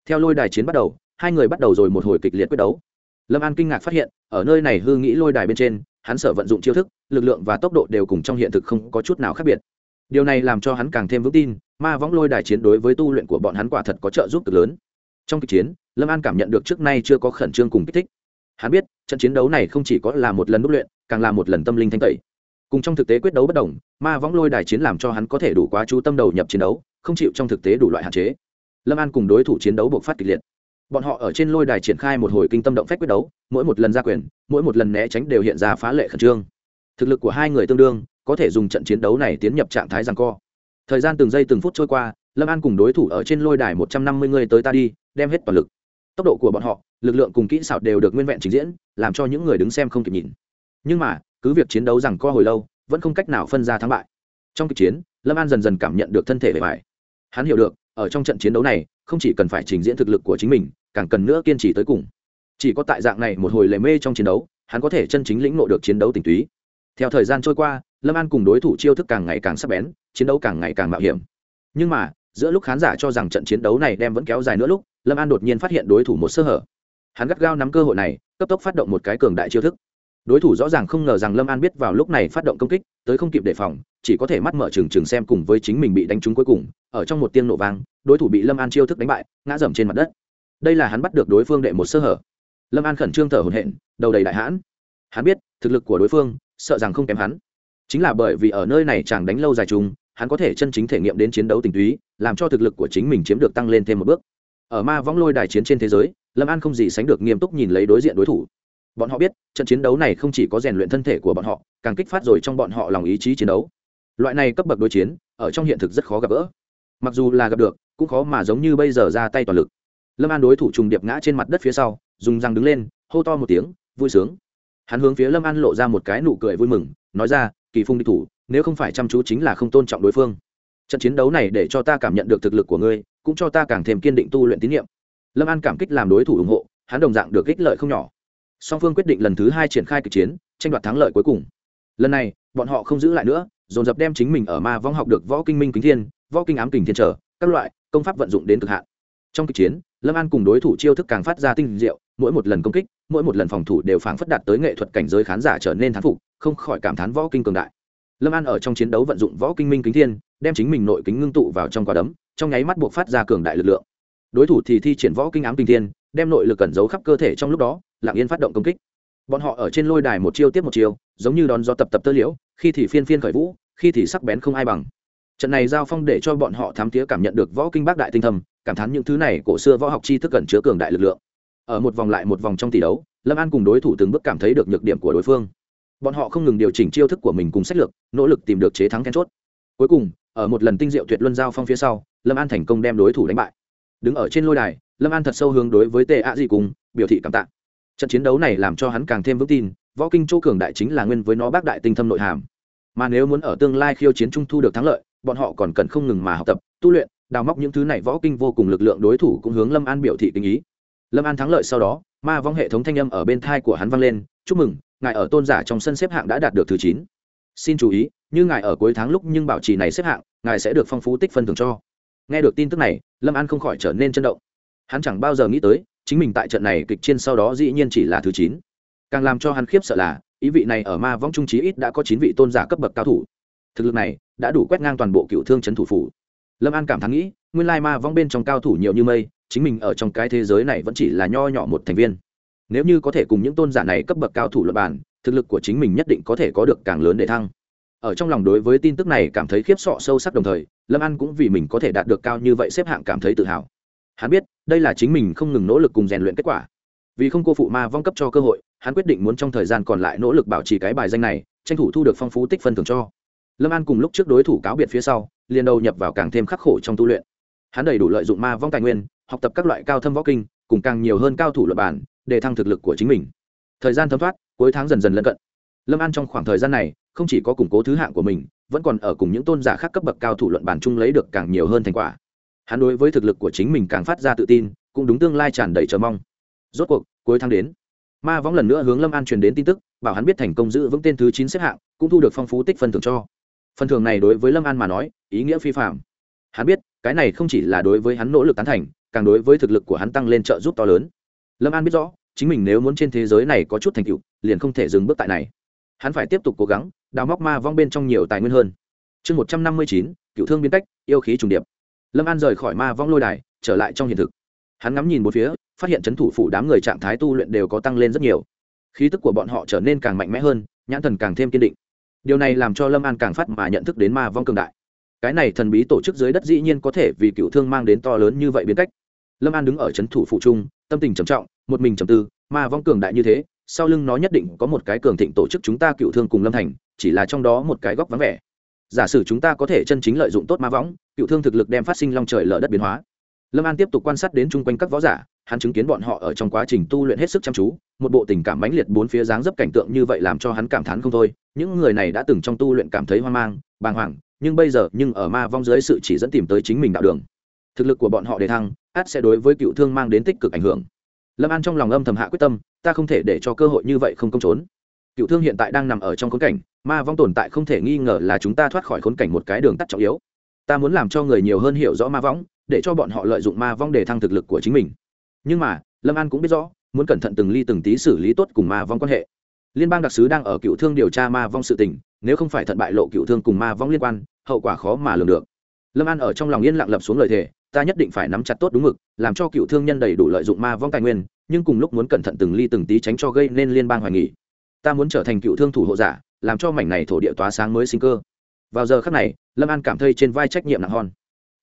Theo lôi đài chiến bắt đầu, hai người bắt đầu rồi một hồi kịch liệt quyết đấu. Lâm an kinh ngạc phát hiện, ở nơi này hư nghĩ lôi đài bên trên, hắn sở vận dụng chiêu thức, lực lượng và tốc độ đều cùng trong hiện thực không có chút nào khác biệt. Điều này làm cho hắn càng thêm vững tin, ma võng lôi đài chiến đối với tu luyện của bọn hắn quả thật có trợ giúp cực lớn. Trong kịch chiến, lâm an cảm nhận được trước nay chưa có khẩn trương cùng kích thích. Hắn biết, trận chiến đấu này không chỉ có là một lần đúc luyện, càng là một lần tâm linh thanh tẩy. Cùng trong thực tế quyết đấu bất đồng, ma võng lôi đài chiến làm cho hắn có thể đủ quá chú tâm đầu nhập chiến đấu không chịu trong thực tế đủ loại hạn chế. Lâm an cùng đối thủ chiến đấu buộc phát kịch liệt. Bọn họ ở trên lôi đài triển khai một hồi kinh tâm động phách quyết đấu, mỗi một lần ra quyền, mỗi một lần né tránh đều hiện ra phá lệ khẩn trương. Thực lực của hai người tương đương, có thể dùng trận chiến đấu này tiến nhập trạng thái rằng co. Thời gian từng giây từng phút trôi qua, lâm an cùng đối thủ ở trên lôi đài một trăm năm mươi người tới ta đi, đem hết toàn lực. Tốc độ của bọn họ, lực lượng cùng kỹ xảo đều được nguyên vẹn trình diễn, làm cho những người đứng xem không kịp nhìn. Nhưng mà, cứ việc chiến đấu rằng co hồi lâu, vẫn không cách nào phân ra thắng bại. Trong kịch chiến, lâm an dần dần cảm nhận được thân thể bề bài hắn hiểu được, ở trong trận chiến đấu này, không chỉ cần phải trình diễn thực lực của chính mình, càng cần nữa kiên trì tới cùng. Chỉ có tại dạng này một hồi lề mê trong chiến đấu, hắn có thể chân chính lĩnh ngộ được chiến đấu tình túy. Theo thời gian trôi qua, lâm an cùng đối thủ chiêu thức càng ngày càng sắc bén, chiến đấu càng ngày càng mạo hiểm. Nhưng mà, giữa lúc khán giả cho rằng trận chiến đấu này đem vẫn kéo dài nữa lúc, lâm an đột nhiên phát hiện đối thủ một sơ hở. Hắn gắt gao nắm cơ hội này, cấp tốc phát động một cái cường đại chiêu thức đối thủ rõ ràng không ngờ rằng lâm an biết vào lúc này phát động công kích, tới không kịp đề phòng, chỉ có thể mắt mở trừng trừng xem cùng với chính mình bị đánh trúng cuối cùng, ở trong một tiếng nổ vang, đối thủ bị lâm an chiêu thức đánh bại, ngã dầm trên mặt đất. Đây là hắn bắt được đối phương đệ một sơ hở. Lâm an khẩn trương thở hồn hện đầu đầy đại hãn. Hắn biết, thực lực của đối phương, sợ rằng không kém hắn. Chính là bởi vì ở nơi này chàng đánh lâu dài chung, hắn có thể chân chính thể nghiệm đến chiến đấu tình túy, làm cho thực lực của chính mình chiếm được tăng lên thêm một bước. Ở ma võng lôi đài chiến trên thế giới, lâm an không gì sánh được nghiêm túc nhìn lấy đối diện đối thủ bọn họ biết, trận chiến đấu này không chỉ có rèn luyện thân thể của bọn họ, càng kích phát rồi trong bọn họ lòng ý chí chiến đấu. Loại này cấp bậc đối chiến, ở trong hiện thực rất khó gặp gỡ. Mặc dù là gặp được, cũng khó mà giống như bây giờ ra tay toàn lực. Lâm an đối thủ trùng điệp ngã trên mặt đất phía sau, dùng răng đứng lên, hô to một tiếng, vui sướng. Hắn hướng phía lâm an lộ ra một cái nụ cười vui mừng, nói ra, kỳ phung đi thủ, nếu không phải chăm chú chính là không tôn trọng đối phương. Trận chiến đấu này để cho ta cảm nhận được thực lực của ngươi, cũng cho ta càng thêm kiên định tu luyện tín nhiệm. Lâm an cảm kích làm đối thủ ủng hộ, hắn đồng dạng được ích lợi không nhỏ song phương quyết định lần thứ hai triển khai kịch chiến, tranh đoạt thắng lợi cuối cùng. Lần này, bọn họ không giữ lại nữa, dồn dập đem chính mình ở ma vong học được võ kinh minh kính thiên, võ kinh ám kình thiên trở, các loại công pháp vận dụng đến cực hạn. Trong kịch chiến, lâm an cùng đối thủ chiêu thức càng phát ra tinh diệu, mỗi một lần công kích, mỗi một lần phòng thủ đều phảng phất đạt tới nghệ thuật cảnh giới khán giả trở nên thán phục, không khỏi cảm thán võ kinh cường đại. Lâm an ở trong chiến đấu vận dụng võ kinh minh kính thiên, đem chính mình nội kính ngưng tụ vào trong quả đấm, trong nháy mắt buộc phát ra cường đại lực lượng. Đối thủ thì thi triển võ kinh ám kinh thiên, đem nội lực cẩn giấu khắp cơ thể trong lúc đó lặng yên phát động công kích. Bọn họ ở trên lôi đài một chiêu tiếp một chiêu, giống như đón gió tập tập tơ liễu, khi thì phiên phiên khởi vũ, khi thì sắc bén không ai bằng. Trận này giao phong để cho bọn họ thám tía cảm nhận được võ kinh bác đại tinh thầm cảm thán những thứ này cổ xưa võ học chi thức cẩn chứa cường đại lực lượng. Ở một vòng lại một vòng trong tỷ đấu, lâm an cùng đối thủ từng bước cảm thấy được nhược điểm của đối phương. Bọn họ không ngừng điều chỉnh chiêu thức của mình cùng sách lược, nỗ lực tìm được chế thắng then chốt. Cuối cùng, ở một lần tinh diệu tuyệt luân giao phong phía sau, lâm an thành công đem đối thủ đánh bại. Đứng ở trên lôi đài, lâm an thật sâu hướng đối với tề a Dị cùng, biểu thị cảm tạ trận chiến đấu này làm cho hắn càng thêm vững tin, võ kinh châu cường đại chính là nguyên với nó bác đại tinh thâm nội hàm. Mà nếu muốn ở tương lai khiêu chiến trung thu được thắng lợi, bọn họ còn cần không ngừng mà học tập, tu luyện, đào móc những thứ này võ kinh vô cùng lực lượng đối thủ cũng hướng lâm an biểu thị kinh ý. Lâm an thắng lợi sau đó, ma vong hệ thống thanh âm ở bên thai của hắn vang lên, chúc mừng, ngài ở tôn giả trong sân xếp hạng đã đạt được thứ chín. Xin chú ý, như ngài ở cuối tháng lúc nhưng bảo trì này xếp hạng, ngài sẽ được phong phú tích phân thưởng cho. Nghe được tin tức này, lâm an không khỏi trở nên chân động. Hắn chẳng bao giờ nghĩ tới chính mình tại trận này kịch trên sau đó dĩ nhiên chỉ là thứ chín. Càng làm cho hắn khiếp sợ là, ý vị này ở ma vong trung trí ít đã có chín vị tôn giả cấp bậc cao thủ. Thực lực này đã đủ quét ngang toàn bộ cựu thương trấn thủ phủ. Lâm an cảm thán nghĩ, nguyên lai ma vong bên trong cao thủ nhiều như mây, chính mình ở trong cái thế giới này vẫn chỉ là nho nhỏ một thành viên. Nếu như có thể cùng những tôn giả này cấp bậc cao thủ luật bản thực lực của chính mình nhất định có thể có được càng lớn để thăng. Ở trong lòng đối với tin tức này cảm thấy khiếp sọ sâu sắc đồng thời, lâm an cũng vì mình có thể đạt được cao như vậy xếp hạng cảm thấy tự hào. Hắn biết đây là chính mình không ngừng nỗ lực cùng rèn luyện kết quả. Vì không cô phụ ma vong cấp cho cơ hội, hắn quyết định muốn trong thời gian còn lại nỗ lực bảo trì cái bài danh này, tranh thủ thu được phong phú tích phân thưởng cho. Lâm an cùng lúc trước đối thủ cáo biệt phía sau, liền đầu nhập vào càng thêm khắc khổ trong tu luyện. Hắn đầy đủ lợi dụng ma vong tài nguyên, học tập các loại cao thâm võ kinh, cùng càng nhiều hơn cao thủ luật bản để thăng thực lực của chính mình. Thời gian thấm thoát, cuối tháng dần dần lân cận. Lâm an trong khoảng thời gian này, không chỉ có củng cố thứ hạng của mình, vẫn còn ở cùng những tôn giả khác cấp bậc cao thủ luận bản chung lấy được càng nhiều hơn thành quả hắn đối với thực lực của chính mình càng phát ra tự tin, cũng đúng tương lai tràn đầy chờ mong. Rốt cuộc, cuối tháng đến, ma võng lần nữa hướng lâm an truyền đến tin tức, bảo hắn biết thành công giữ vững tên thứ chín xếp hạng, cũng thu được phong phú tích phân thưởng cho. Phần thưởng này đối với lâm an mà nói, ý nghĩa phi phạm hắn biết, cái này không chỉ là đối với hắn nỗ lực tán thành, càng đối với thực lực của hắn tăng lên trợ giúp to lớn. Lâm an biết rõ, chính mình nếu muốn trên thế giới này có chút thành tựu, liền không thể dừng bước tại này. Hắn phải tiếp tục cố gắng, đào móc ma vong bên trong nhiều tài nguyên hơn. Chương một trăm năm mươi chín, cựu thương biến cách, yêu khí trùng điệp lâm an rời khỏi ma vong lôi đài, trở lại trong hiện thực. Hắn ngắm nhìn một phía, phát hiện c h ấ n thủ phủ đám người trạng thái tu luyện đều có tăng lên rất nhiều. Khí tức của bọn họ trở nên càng mạnh mẽ hơn, nhãn thần càng thêm kiên định. Điều này làm cho lâm an càng phát mà nhận thức đến ma vong cường đại. Cái này thần bí tổ chức dưới đất dĩ nhiên có thể vì cựu thương mang đến to lớn như vậy biến cách. Lâm an đứng ở c h ấ n thủ phụ trung, tâm tình trầm trọng, một mình trầm tư, ma vong cường đại như thế, sau lưng nó nhất định có một cái cường thịnh tổ chức chúng ta cựu thương cùng lâm thành, chỉ là trong đó một cái góc vắng vẻ giả sử chúng ta có thể chân chính lợi dụng tốt ma võng, cựu thương thực lực đem phát sinh long trời lở đất biến hóa. Lâm an tiếp tục quan sát đến chung quanh các võ giả, hắn chứng kiến bọn họ ở trong quá trình tu luyện hết sức chăm chú, một bộ tình cảm mãnh liệt bốn phía dáng dấp cảnh tượng như vậy làm cho hắn cảm thán không thôi. Những người này đã từng trong tu luyện cảm thấy hoang mang, bàng hoàng, nhưng bây giờ, nhưng ở ma vong dưới sự chỉ dẫn tìm tới chính mình đạo đường. Thực lực của bọn họ đề thăng át sẽ đối với cựu thương mang đến tích cực ảnh hưởng. Lâm an trong lòng âm thầm hạ quyết tâm, ta không thể để cho cơ hội như vậy không công trốn cựu thương hiện tại đang nằm ở trong khốn cảnh ma vong tồn tại không thể nghi ngờ là chúng ta thoát khỏi khốn cảnh một cái đường tắt trọng yếu. Ta muốn làm cho người nhiều hơn hiểu rõ ma vong, để cho bọn họ lợi dụng ma vong để thăng thực lực của chính mình. Nhưng mà lâm an cũng biết rõ muốn cẩn thận từng ly từng tí xử lý tốt cùng ma vong quan hệ. Liên bang đặc sứ đang ở cựu thương điều tra ma vong sự tình nếu không phải thận bại lộ cựu thương cùng ma vong liên quan hậu quả khó mà lường được. Lâm an ở trong lòng yên lặng lập xuống lời thề ta nhất định phải nắm chặt tốt đúng mực làm cho cựu thương nhân đầy đủ lợi dụng ma vong tài nguyên nhưng cùng lúc muốn cẩn thận từng ly từng tí tránh cho gây nên liên bang hoài nghỉ ta muốn trở thành cựu thương thủ hộ giả, làm cho mảnh này thổ địa tỏa sáng mới sinh cơ. Vào giờ khắc này, lâm an cảm thấy trên vai trách nhiệm nặng hòn.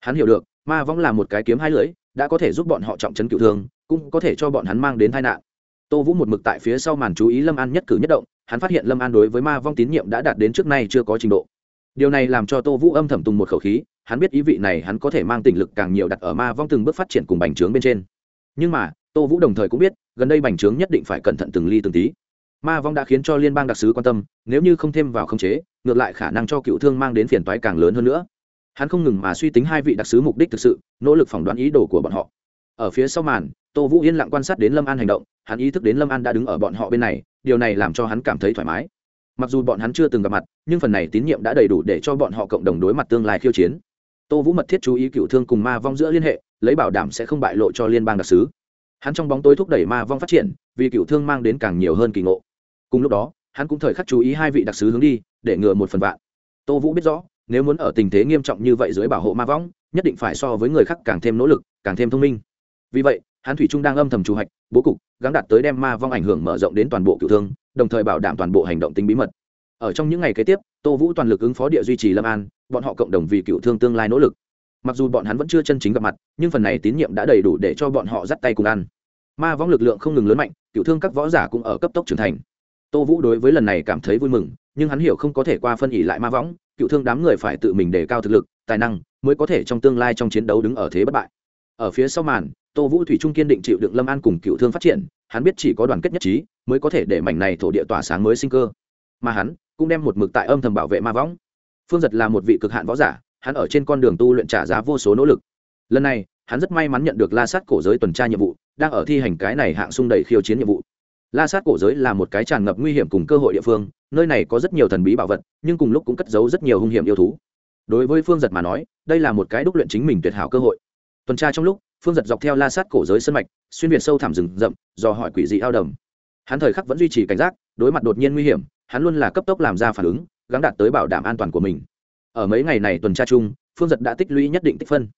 Hắn hiểu được, ma vong là một cái kiếm hai lưỡi, đã có thể giúp bọn họ trọng trấn cựu thương, cũng có thể cho bọn hắn mang đến tai nạn. Tô vũ một mực tại phía sau màn chú ý lâm an nhất cử nhất động, hắn phát hiện lâm an đối với ma vong tín nhiệm đã đạt đến trước nay chưa có trình độ. Điều này làm cho tô vũ âm thầm tùng một khẩu khí, hắn biết ý vị này hắn có thể mang tình lực càng nhiều đặt ở ma vong từng bước phát triển cùng bành trướng bên trên. Nhưng mà, tô vũ đồng thời cũng biết, gần đây bành trướng nhất định phải cẩn thận từng ly từng tí ma vong đã khiến cho liên bang đặc sứ quan tâm, nếu như không thêm vào khống chế, ngược lại khả năng cho cựu thương mang đến phiền toái càng lớn hơn nữa. Hắn không ngừng mà suy tính hai vị đặc sứ mục đích thực sự, nỗ lực phỏng đoán ý đồ của bọn họ. Ở phía sau màn, tô vũ yên lặng quan sát đến lâm an hành động, hắn ý thức đến lâm an đã đứng ở bọn họ bên này, điều này làm cho hắn cảm thấy thoải mái. Mặc dù bọn hắn chưa từng gặp mặt, nhưng phần này tín nhiệm đã đầy đủ để cho bọn họ cộng đồng đối mặt tương lai khiêu chiến. Tô vũ mật thiết chú ý cựu thương cùng ma vong giữa liên hệ, lấy bảo đảm sẽ không bại lộ cho liên bang đặc sứ. Hắn trong bóng tối thúc đẩy ma vong phát triển, vì cựu thương mang đến càng nhiều hơn kỳ ngộ cùng lúc đó, hắn cũng thời khắc chú ý hai vị đặc sứ hướng đi, để ngừa một phần vạn. Tô vũ biết rõ, nếu muốn ở tình thế nghiêm trọng như vậy dưới bảo hộ ma võng, nhất định phải so với người khác càng thêm nỗ lực, càng thêm thông minh. Vì vậy, hắn thủy trung đang âm thầm trù hạch, bố cục gắn đặt tới đem ma vong ảnh hưởng mở rộng đến toàn bộ cựu thương, đồng thời bảo đảm toàn bộ hành động tính bí mật. Ở trong những ngày kế tiếp, tô vũ toàn lực ứng phó địa duy trì lâm an, bọn họ cộng đồng vì cựu thương tương lai nỗ lực. Mặc dù bọn hắn vẫn chưa chân chính gặp mặt, nhưng phần này tín nhiệm đã đầy đủ để cho bọn họ dắt tay cùng ăn. Ma vong lực lượng không ngừng lớn mạnh, cựu thương các võ giả cũng ở cấp tốc trưởng thành tô vũ đối với lần này cảm thấy vui mừng, nhưng hắn hiểu không có thể qua phân ỉ lại ma võng, cựu thương đám người phải tự mình đề cao thực lực, tài năng, mới có thể trong tương lai trong chiến đấu đứng ở thế bất bại. Ở phía sau màn, tô vũ thủy trung kiên định chịu đựng lâm an cùng cựu thương phát triển, hắn biết chỉ có đoàn kết nhất trí, mới có thể để mảnh này thổ địa tỏa sáng mới sinh cơ. Mà hắn cũng đem một mực tại âm thầm bảo vệ ma võng. Phương giật là một vị cực hạn võ giả, hắn ở trên con đường tu luyện trả giá vô số nỗ lực. Lần này, hắn rất may mắn nhận được la sát cổ giới tuần tra nhiệm vụ, đang ở thi hành cái này hạng sung đầy khiêu chiến nhiệm vụ la sát cổ giới là một cái tràn ngập nguy hiểm cùng cơ hội địa phương, nơi này có rất nhiều thần bí bảo vật, nhưng cùng lúc cũng cất giấu rất nhiều hung hiểm yêu thú. Đối với phương giật mà nói, đây là một cái đúc luyện chính mình tuyệt hảo cơ hội. Tuần tra trong lúc, phương giật dọc theo la sát cổ giới sân mạch, xuyên việt sâu thẳm rừng rậm do hỏi quỷ dị ao đầm. Hắn thời khắc vẫn duy trì cảnh giác, đối mặt đột nhiên nguy hiểm, hắn luôn là cấp tốc làm ra phản ứng gắn đạt tới bảo đảm an toàn của mình. Ở mấy ngày này tuần tra chung, phương giật đã tích lũy nhất định tích phân.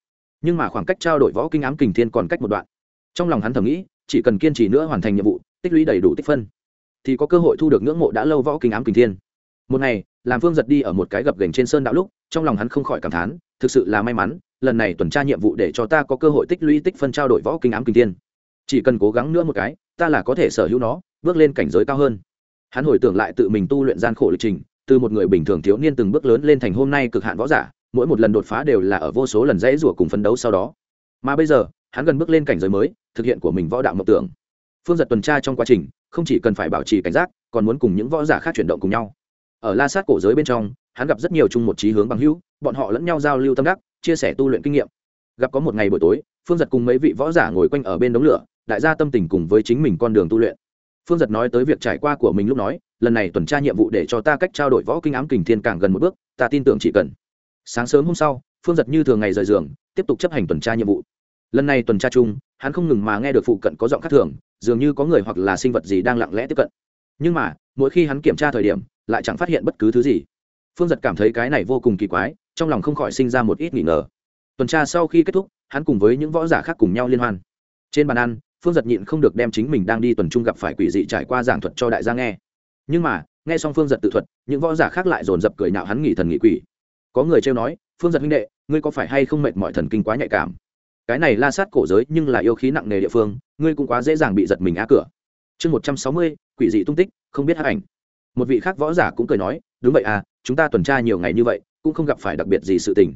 Nhưng mà khoảng cách trao đổi võ kinh ám kình thiên còn cách một đoạn. Trong lòng hắn thầm nghĩ, chỉ cần kiên trì nữa hoàn thành nhiệm vụ tích lũy đầy đủ tích phân, thì có cơ hội thu được ngưỡng mộ đã lâu võ kinh ám kình thiên. Một ngày, làm phương giật đi ở một cái gập gành trên sơn đạo lúc, trong lòng hắn không khỏi cảm thán, thực sự là may mắn, lần này tuần tra nhiệm vụ để cho ta có cơ hội tích lũy tích phân trao đổi võ kinh ám kinh thiên. Chỉ cần cố gắng nữa một cái, ta là có thể sở hữu nó, bước lên cảnh giới cao hơn. Hắn hồi tưởng lại tự mình tu luyện gian khổ lịch trình, từ một người bình thường thiếu niên từng bước lớn lên thành hôm nay cực hạn võ giả, mỗi một lần đột phá đều là ở vô số lần dãy rủa cùng phấn đấu sau đó. Mà bây giờ, hắn gần bước lên cảnh giới mới, thực hiện của mình võ đạo mộng tưởng phương giật tuần tra trong quá trình, không chỉ cần phải bảo trì cảnh giác, còn muốn cùng những võ giả khác chuyển động cùng nhau. Ở la sát cổ giới bên trong, hắn gặp rất nhiều chung một trí hướng bằng hữu, bọn họ lẫn nhau giao lưu tâm đắc, chia sẻ tu luyện kinh nghiệm. Gặp có một ngày buổi tối, phương giật cùng mấy vị võ giả ngồi quanh ở bên đống lửa, đại gia tâm tình cùng với chính mình con đường tu luyện. Phương giật nói tới việc trải qua của mình lúc nói, lần này tuần tra nhiệm vụ để cho ta cách trao đổi võ kinh ám kình thiên càng gần một bước, ta tin tưởng chỉ cần. Sáng sớm hôm sau, phương giật như thường ngày rời giường, tiếp tục chấp hành tuần tra nhiệm vụ lần này tuần tra chung, hắn không ngừng mà nghe được phụ cận có giọng khác thường, dường như có người hoặc là sinh vật gì đang lặng lẽ tiếp cận. Nhưng mà, mỗi khi hắn kiểm tra thời điểm, lại chẳng phát hiện bất cứ thứ gì. Phương giật cảm thấy cái này vô cùng kỳ quái, trong lòng không khỏi sinh ra một ít nghỉ ngờ. Tuần tra sau khi kết thúc, hắn cùng với những võ giả khác cùng nhau liên hoan. Trên bàn ăn, phương giật nhịn không được đem chính mình đang đi tuần trung gặp phải quỷ dị trải qua giảng thuật cho đại gia nghe. Nhưng mà, nghe xong phương giật tự thuật, những võ giả khác lại dồn dập cười nhạo hắn nghỉ thần nghỉ quỷ. Có người trêu nói, phương giật huynh đệ, ngươi có phải hay không mệt mọi thần kinh quá nhạy cảm? Cái này la sát cổ giới nhưng là yêu khí nặng nề địa phương, ngươi cũng quá dễ dàng bị giật mình á cửa. Chương một trăm sáu mươi, quỷ dị tung tích, không biết hát ảnh. Một vị khác võ giả cũng cười nói, đúng vậy à chúng ta tuần tra nhiều ngày như vậy, cũng không gặp phải đặc biệt gì sự tình.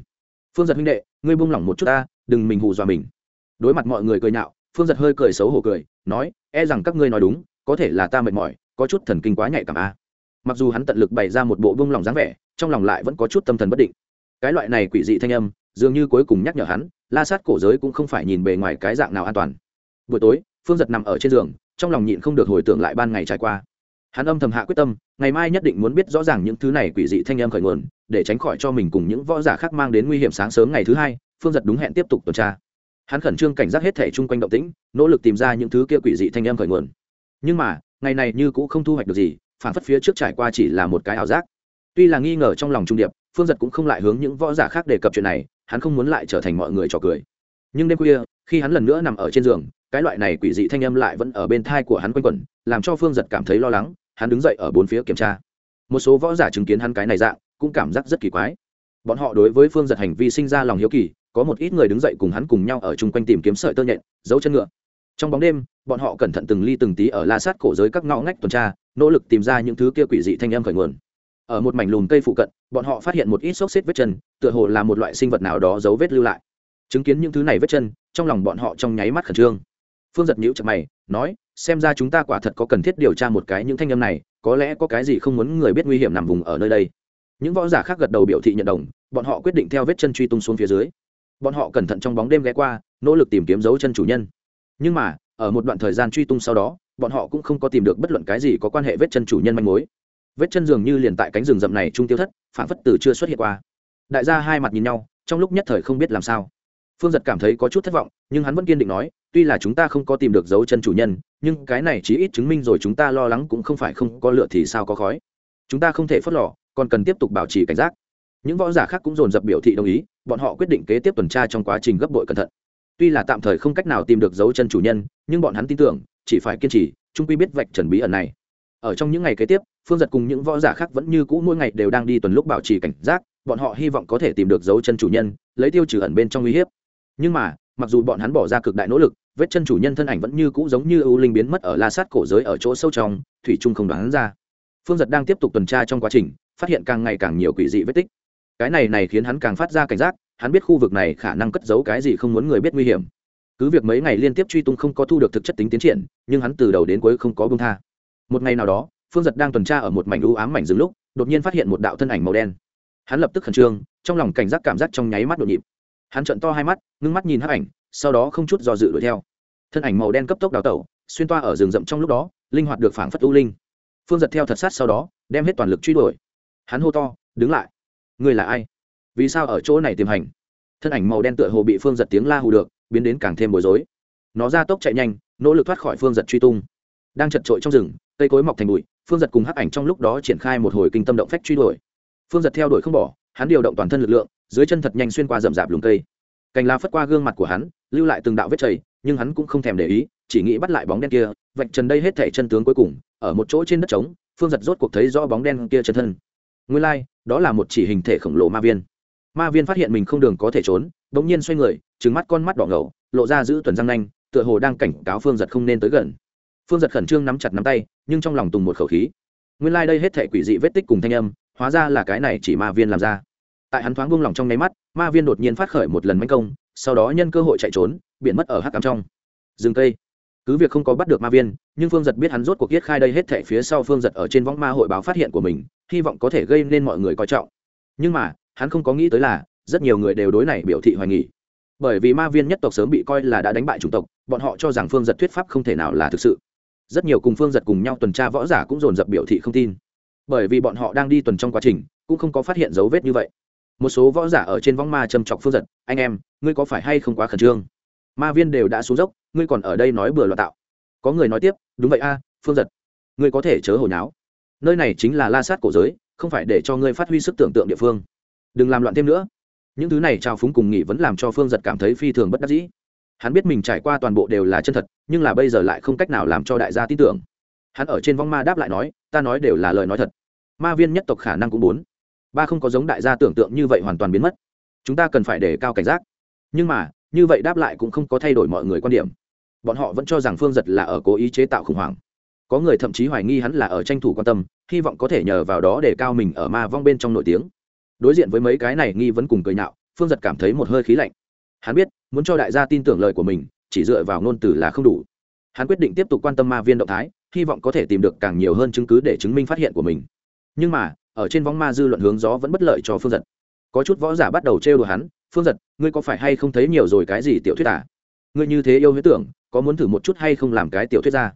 Phương giật huynh đệ, ngươi buông lỏng một chút ta, đừng mình hù dọa mình. Đối mặt mọi người cười nhạo, phương giật hơi cười xấu hổ cười, nói e rằng các ngươi nói đúng, có thể là ta mệt mỏi, có chút thần kinh quá nhạy cảm a à. mặc dù hắn tận lực bày ra một bộ buông lỏng dáng vẻ, trong lòng lại vẫn có chút tâm thần bất định. Cái loại này quỷ dị thanh âm, dường như cuối cùng nhắc nhở hắn la sát cổ giới cũng không phải nhìn bề ngoài cái dạng nào an toàn. Buổi tối, phương giật nằm ở trên giường, trong lòng nhịn không được hồi tưởng lại ban ngày trải qua. Hắn âm thầm hạ quyết tâm, ngày mai nhất định muốn biết rõ ràng những thứ này quỷ dị thanh âm khởi nguồn, để tránh khỏi cho mình cùng những võ giả khác mang đến nguy hiểm sáng sớm ngày thứ hai, phương giật đúng hẹn tiếp tục tuần tra. Hắn khẩn trương cảnh giác hết thể chung quanh động tĩnh, nỗ lực tìm ra những thứ kia quỷ dị thanh âm khởi nguồn. Nhưng mà, ngày này như cũng không thu hoạch được gì, phản phất phía trước trải qua chỉ là một cái ảo giác. Tuy là nghi ngờ trong lòng trung điệp, phương giật cũng không lại hướng những võ giả khác đề cập chuyện này hắn không muốn lại trở thành mọi người trò cười. Nhưng đêm khuya, khi hắn lần nữa nằm ở trên giường, cái loại này quỷ dị thanh âm lại vẫn ở bên thai của hắn quanh quẩn, làm cho phương giật cảm thấy lo lắng, hắn đứng dậy ở bốn phía kiểm tra. Một số võ giả chứng kiến hắn cái này dạng, cũng cảm giác rất kỳ quái. Bọn họ đối với phương giật hành vi sinh ra lòng hiếu kỳ, có một ít người đứng dậy cùng hắn cùng nhau ở chung quanh tìm kiếm sợi tơ nhện dấu chân ngựa. Trong bóng đêm, bọn họ cẩn thận từng ly từng tí ở la sát cổ giới các ngõ ngách tuần tra, nỗ lực tìm ra những thứ kia quỷ dị thanh âm khởi nguồn ở một mảnh lùm cây phụ cận, bọn họ phát hiện một ít xốc xếp vết chân, tựa hồ là một loại sinh vật nào đó dấu vết lưu lại. Chứng kiến những thứ này vết chân, trong lòng bọn họ trong nháy mắt khẩn trương. Phương giật nhữ chặt mày, nói, xem ra chúng ta quả thật có cần thiết điều tra một cái những thanh âm này, có lẽ có cái gì không muốn người biết nguy hiểm nằm vùng ở nơi đây. Những võ giả khác gật đầu biểu thị nhận đồng, bọn họ quyết định theo vết chân truy tung xuống phía dưới. Bọn họ cẩn thận trong bóng đêm ghé qua, nỗ lực tìm kiếm dấu chân chủ nhân. Nhưng mà, ở một đoạn thời gian truy tung sau đó, bọn họ cũng không có tìm được bất luận cái gì có quan hệ vết chân chủ nhân manh mối vết chân dường như liền tại cánh rừng rậm này trung tiêu thất phản phất từ chưa xuất hiện qua. Đại gia hai mặt nhìn nhau, trong lúc nhất thời không biết làm sao. Phương giật cảm thấy có chút thất vọng, nhưng hắn vẫn kiên định nói, tuy là chúng ta không có tìm được dấu chân chủ nhân, nhưng cái này chí ít chứng minh rồi chúng ta lo lắng cũng không phải không có lựa thì sao có khói. Chúng ta không thể phớt lò còn cần tiếp tục bảo trì cảnh giác. Những võ giả khác cũng dồn dập biểu thị đồng ý, bọn họ quyết định kế tiếp tuần tra trong quá trình gấp bội cẩn thận. Tuy là tạm thời không cách nào tìm được dấu chân chủ nhân, nhưng bọn hắn tin tưởng, chỉ phải kiên trì trung quy biết vạch trần bí ẩn này ở trong những ngày kế tiếp, phương giật cùng những võ giả khác vẫn như cũ mỗi ngày đều đang đi tuần lúc bảo trì cảnh giác, bọn họ hy vọng có thể tìm được dấu chân chủ nhân, lấy tiêu trừ ẩn bên trong uy hiếp. Nhưng mà, mặc dù bọn hắn bỏ ra cực đại nỗ lực, vết chân chủ nhân thân ảnh vẫn như cũ giống như ưu linh biến mất ở la sát cổ giới ở chỗ sâu trong, thủy trung không đoán ra. Phương giật đang tiếp tục tuần tra trong quá trình, phát hiện càng ngày càng nhiều quỷ dị vết tích. Cái này này khiến hắn càng phát ra cảnh giác, hắn biết khu vực này khả năng cất giấu cái gì không muốn người biết nguy hiểm. Cứ việc mấy ngày liên tiếp truy tung không có thu được thực chất tính tiến triển, nhưng hắn từ đầu đến cuối không có bông tha một ngày nào đó, phương giật đang tuần tra ở một mảnh u ám mảnh rừng lúc, đột nhiên phát hiện một đạo thân ảnh màu đen. Hắn lập tức khẩn trương, trong lòng cảnh giác cảm giác trong nháy mắt nhộn nhịp. Hắn trận to hai mắt, ngưng mắt nhìn hắc ảnh, sau đó không chút do dự đuổi theo. Thân ảnh màu đen cấp tốc đào tẩu, xuyên toa ở rừng rậm trong lúc đó, linh hoạt được phảng phất u linh. Phương giật theo thật sát sau đó, đem hết toàn lực truy đuổi. Hắn hô to, đứng lại! Người là ai? Vì sao ở chỗ này tìm hành? Thân ảnh màu đen tựa hồ bị phương giật tiếng la hù được, biến đến càng thêm bối rối. Nó ra tốc chạy nhanh, nỗ lực thoát khỏi phương giật truy tung. Đang chật trội trong rừng cây cối mọc thành bụi phương giật cùng hắc ảnh trong lúc đó triển khai một hồi kinh tâm động phách truy đuổi. Phương giật theo đuổi không bỏ hắn điều động toàn thân lực lượng dưới chân thật nhanh xuyên qua rậm rạp lùm cây. Cành lá phất qua gương mặt của hắn lưu lại từng đạo vết chảy nhưng hắn cũng không thèm để ý chỉ nghĩ bắt lại bóng đen kia vạch trần đây hết thể chân tướng cuối cùng ở một chỗ trên đất trống phương giật rốt cuộc thấy rõ bóng đen kia chân thân. Nguyên lai、like, đó là một chỉ hình thể khổng lồ ma viên. Ma viên phát hiện mình không đường có thể trốn đ ỗ n g nhiên xoay người trứng mắt con mắt đỏ ngầu lộ ra giữ tuần răng nanh tựa hồ đang cảnh cáo phương giật không nên tới gần. Phương giật khẩn trương nắm chặt nắm tay nhưng trong lòng tùng một khẩu khí. Nguyên lai、like、đây hết thể quỷ dị vết tích cùng thanh âm, hóa ra là cái này chỉ ma viên làm ra. Tại hắn thoáng buông lỏng trong nháy mắt, ma viên đột nhiên phát khởi một lần manh công, sau đó nhân cơ hội chạy trốn, biển mất ở hắc cắm trong. Rừng cây. Cứ việc không có bắt được ma viên, nhưng phương giật biết hắn rốt cuộc yết khai đây hết thệ phía sau phương giật ở trên võng ma hội báo phát hiện của mình, hy vọng có thể gây nên mọi người coi trọng. Nhưng mà, hắn không có nghĩ tới là, rất nhiều người đều đối này biểu thị hoài nghỉ bởi vì ma viên nhất tộc sớm bị coi là đã đánh bại chủng tộc, bọn họ cho rằng phương giật thuyết pháp không thể nào là thực sự rất nhiều cùng phương giật cùng nhau tuần tra võ giả cũng dồn dập biểu thị không tin. Bởi vì bọn họ đang đi tuần trong quá trình, cũng không có phát hiện dấu vết như vậy. Một số võ giả ở trên võng ma châm chọc phương giật, anh em, ngươi có phải hay không quá khẩn trương? Ma viên đều đã xuống dốc, ngươi còn ở đây nói bừa loạn tạo. Có người nói tiếp, đúng vậy a, phương giật, ngươi có thể chớ hồi náo. Nơi này chính là la sát cổ giới, không phải để cho ngươi phát huy sức tưởng tượng địa phương. Đừng làm loạn thêm nữa. Những thứ này trao phúng cùng nghỉ vẫn làm cho phương giật cảm thấy phi thường bất đắc dĩ hắn biết mình trải qua toàn bộ đều là chân thật, nhưng là bây giờ lại không cách nào làm cho đại gia tin tưởng. Hắn ở trên vong ma đáp lại nói, ta nói đều là lời nói thật. Ma viên nhất tộc khả năng cũng bốn ba không có giống đại gia tưởng tượng như vậy hoàn toàn biến mất. Chúng ta cần phải để cao cảnh giác. Nhưng mà, như vậy đáp lại cũng không có thay đổi mọi người quan điểm. Bọn họ vẫn cho rằng phương giật là ở cố ý chế tạo khủng hoảng. Có người thậm chí hoài nghi hắn là ở tranh thủ quan tâm, hy vọng có thể nhờ vào đó để cao mình ở ma vong bên trong nổi tiếng. Đối diện với mấy cái này nghi vấn cùng cười nhạo, phương giật cảm thấy một hơi khí lạnh hắn biết, muốn cho đại gia tin tưởng lời của mình, chỉ dựa vào ngôn từ là không đủ. Hắn quyết định tiếp tục quan tâm ma viên động thái, hy vọng có thể tìm được càng nhiều hơn chứng cứ để chứng minh phát hiện của mình. Nhưng mà, ở trên vóng ma dư luận hướng gió vẫn bất lợi cho phương giật. Có chút võ giả bắt đầu trêu đùa hắn, phương giật, ngươi có phải hay không thấy nhiều rồi cái gì tiểu thuyết à? Ngươi như thế yêu huyết tưởng, có muốn thử một chút hay không làm cái tiểu thuyết ra?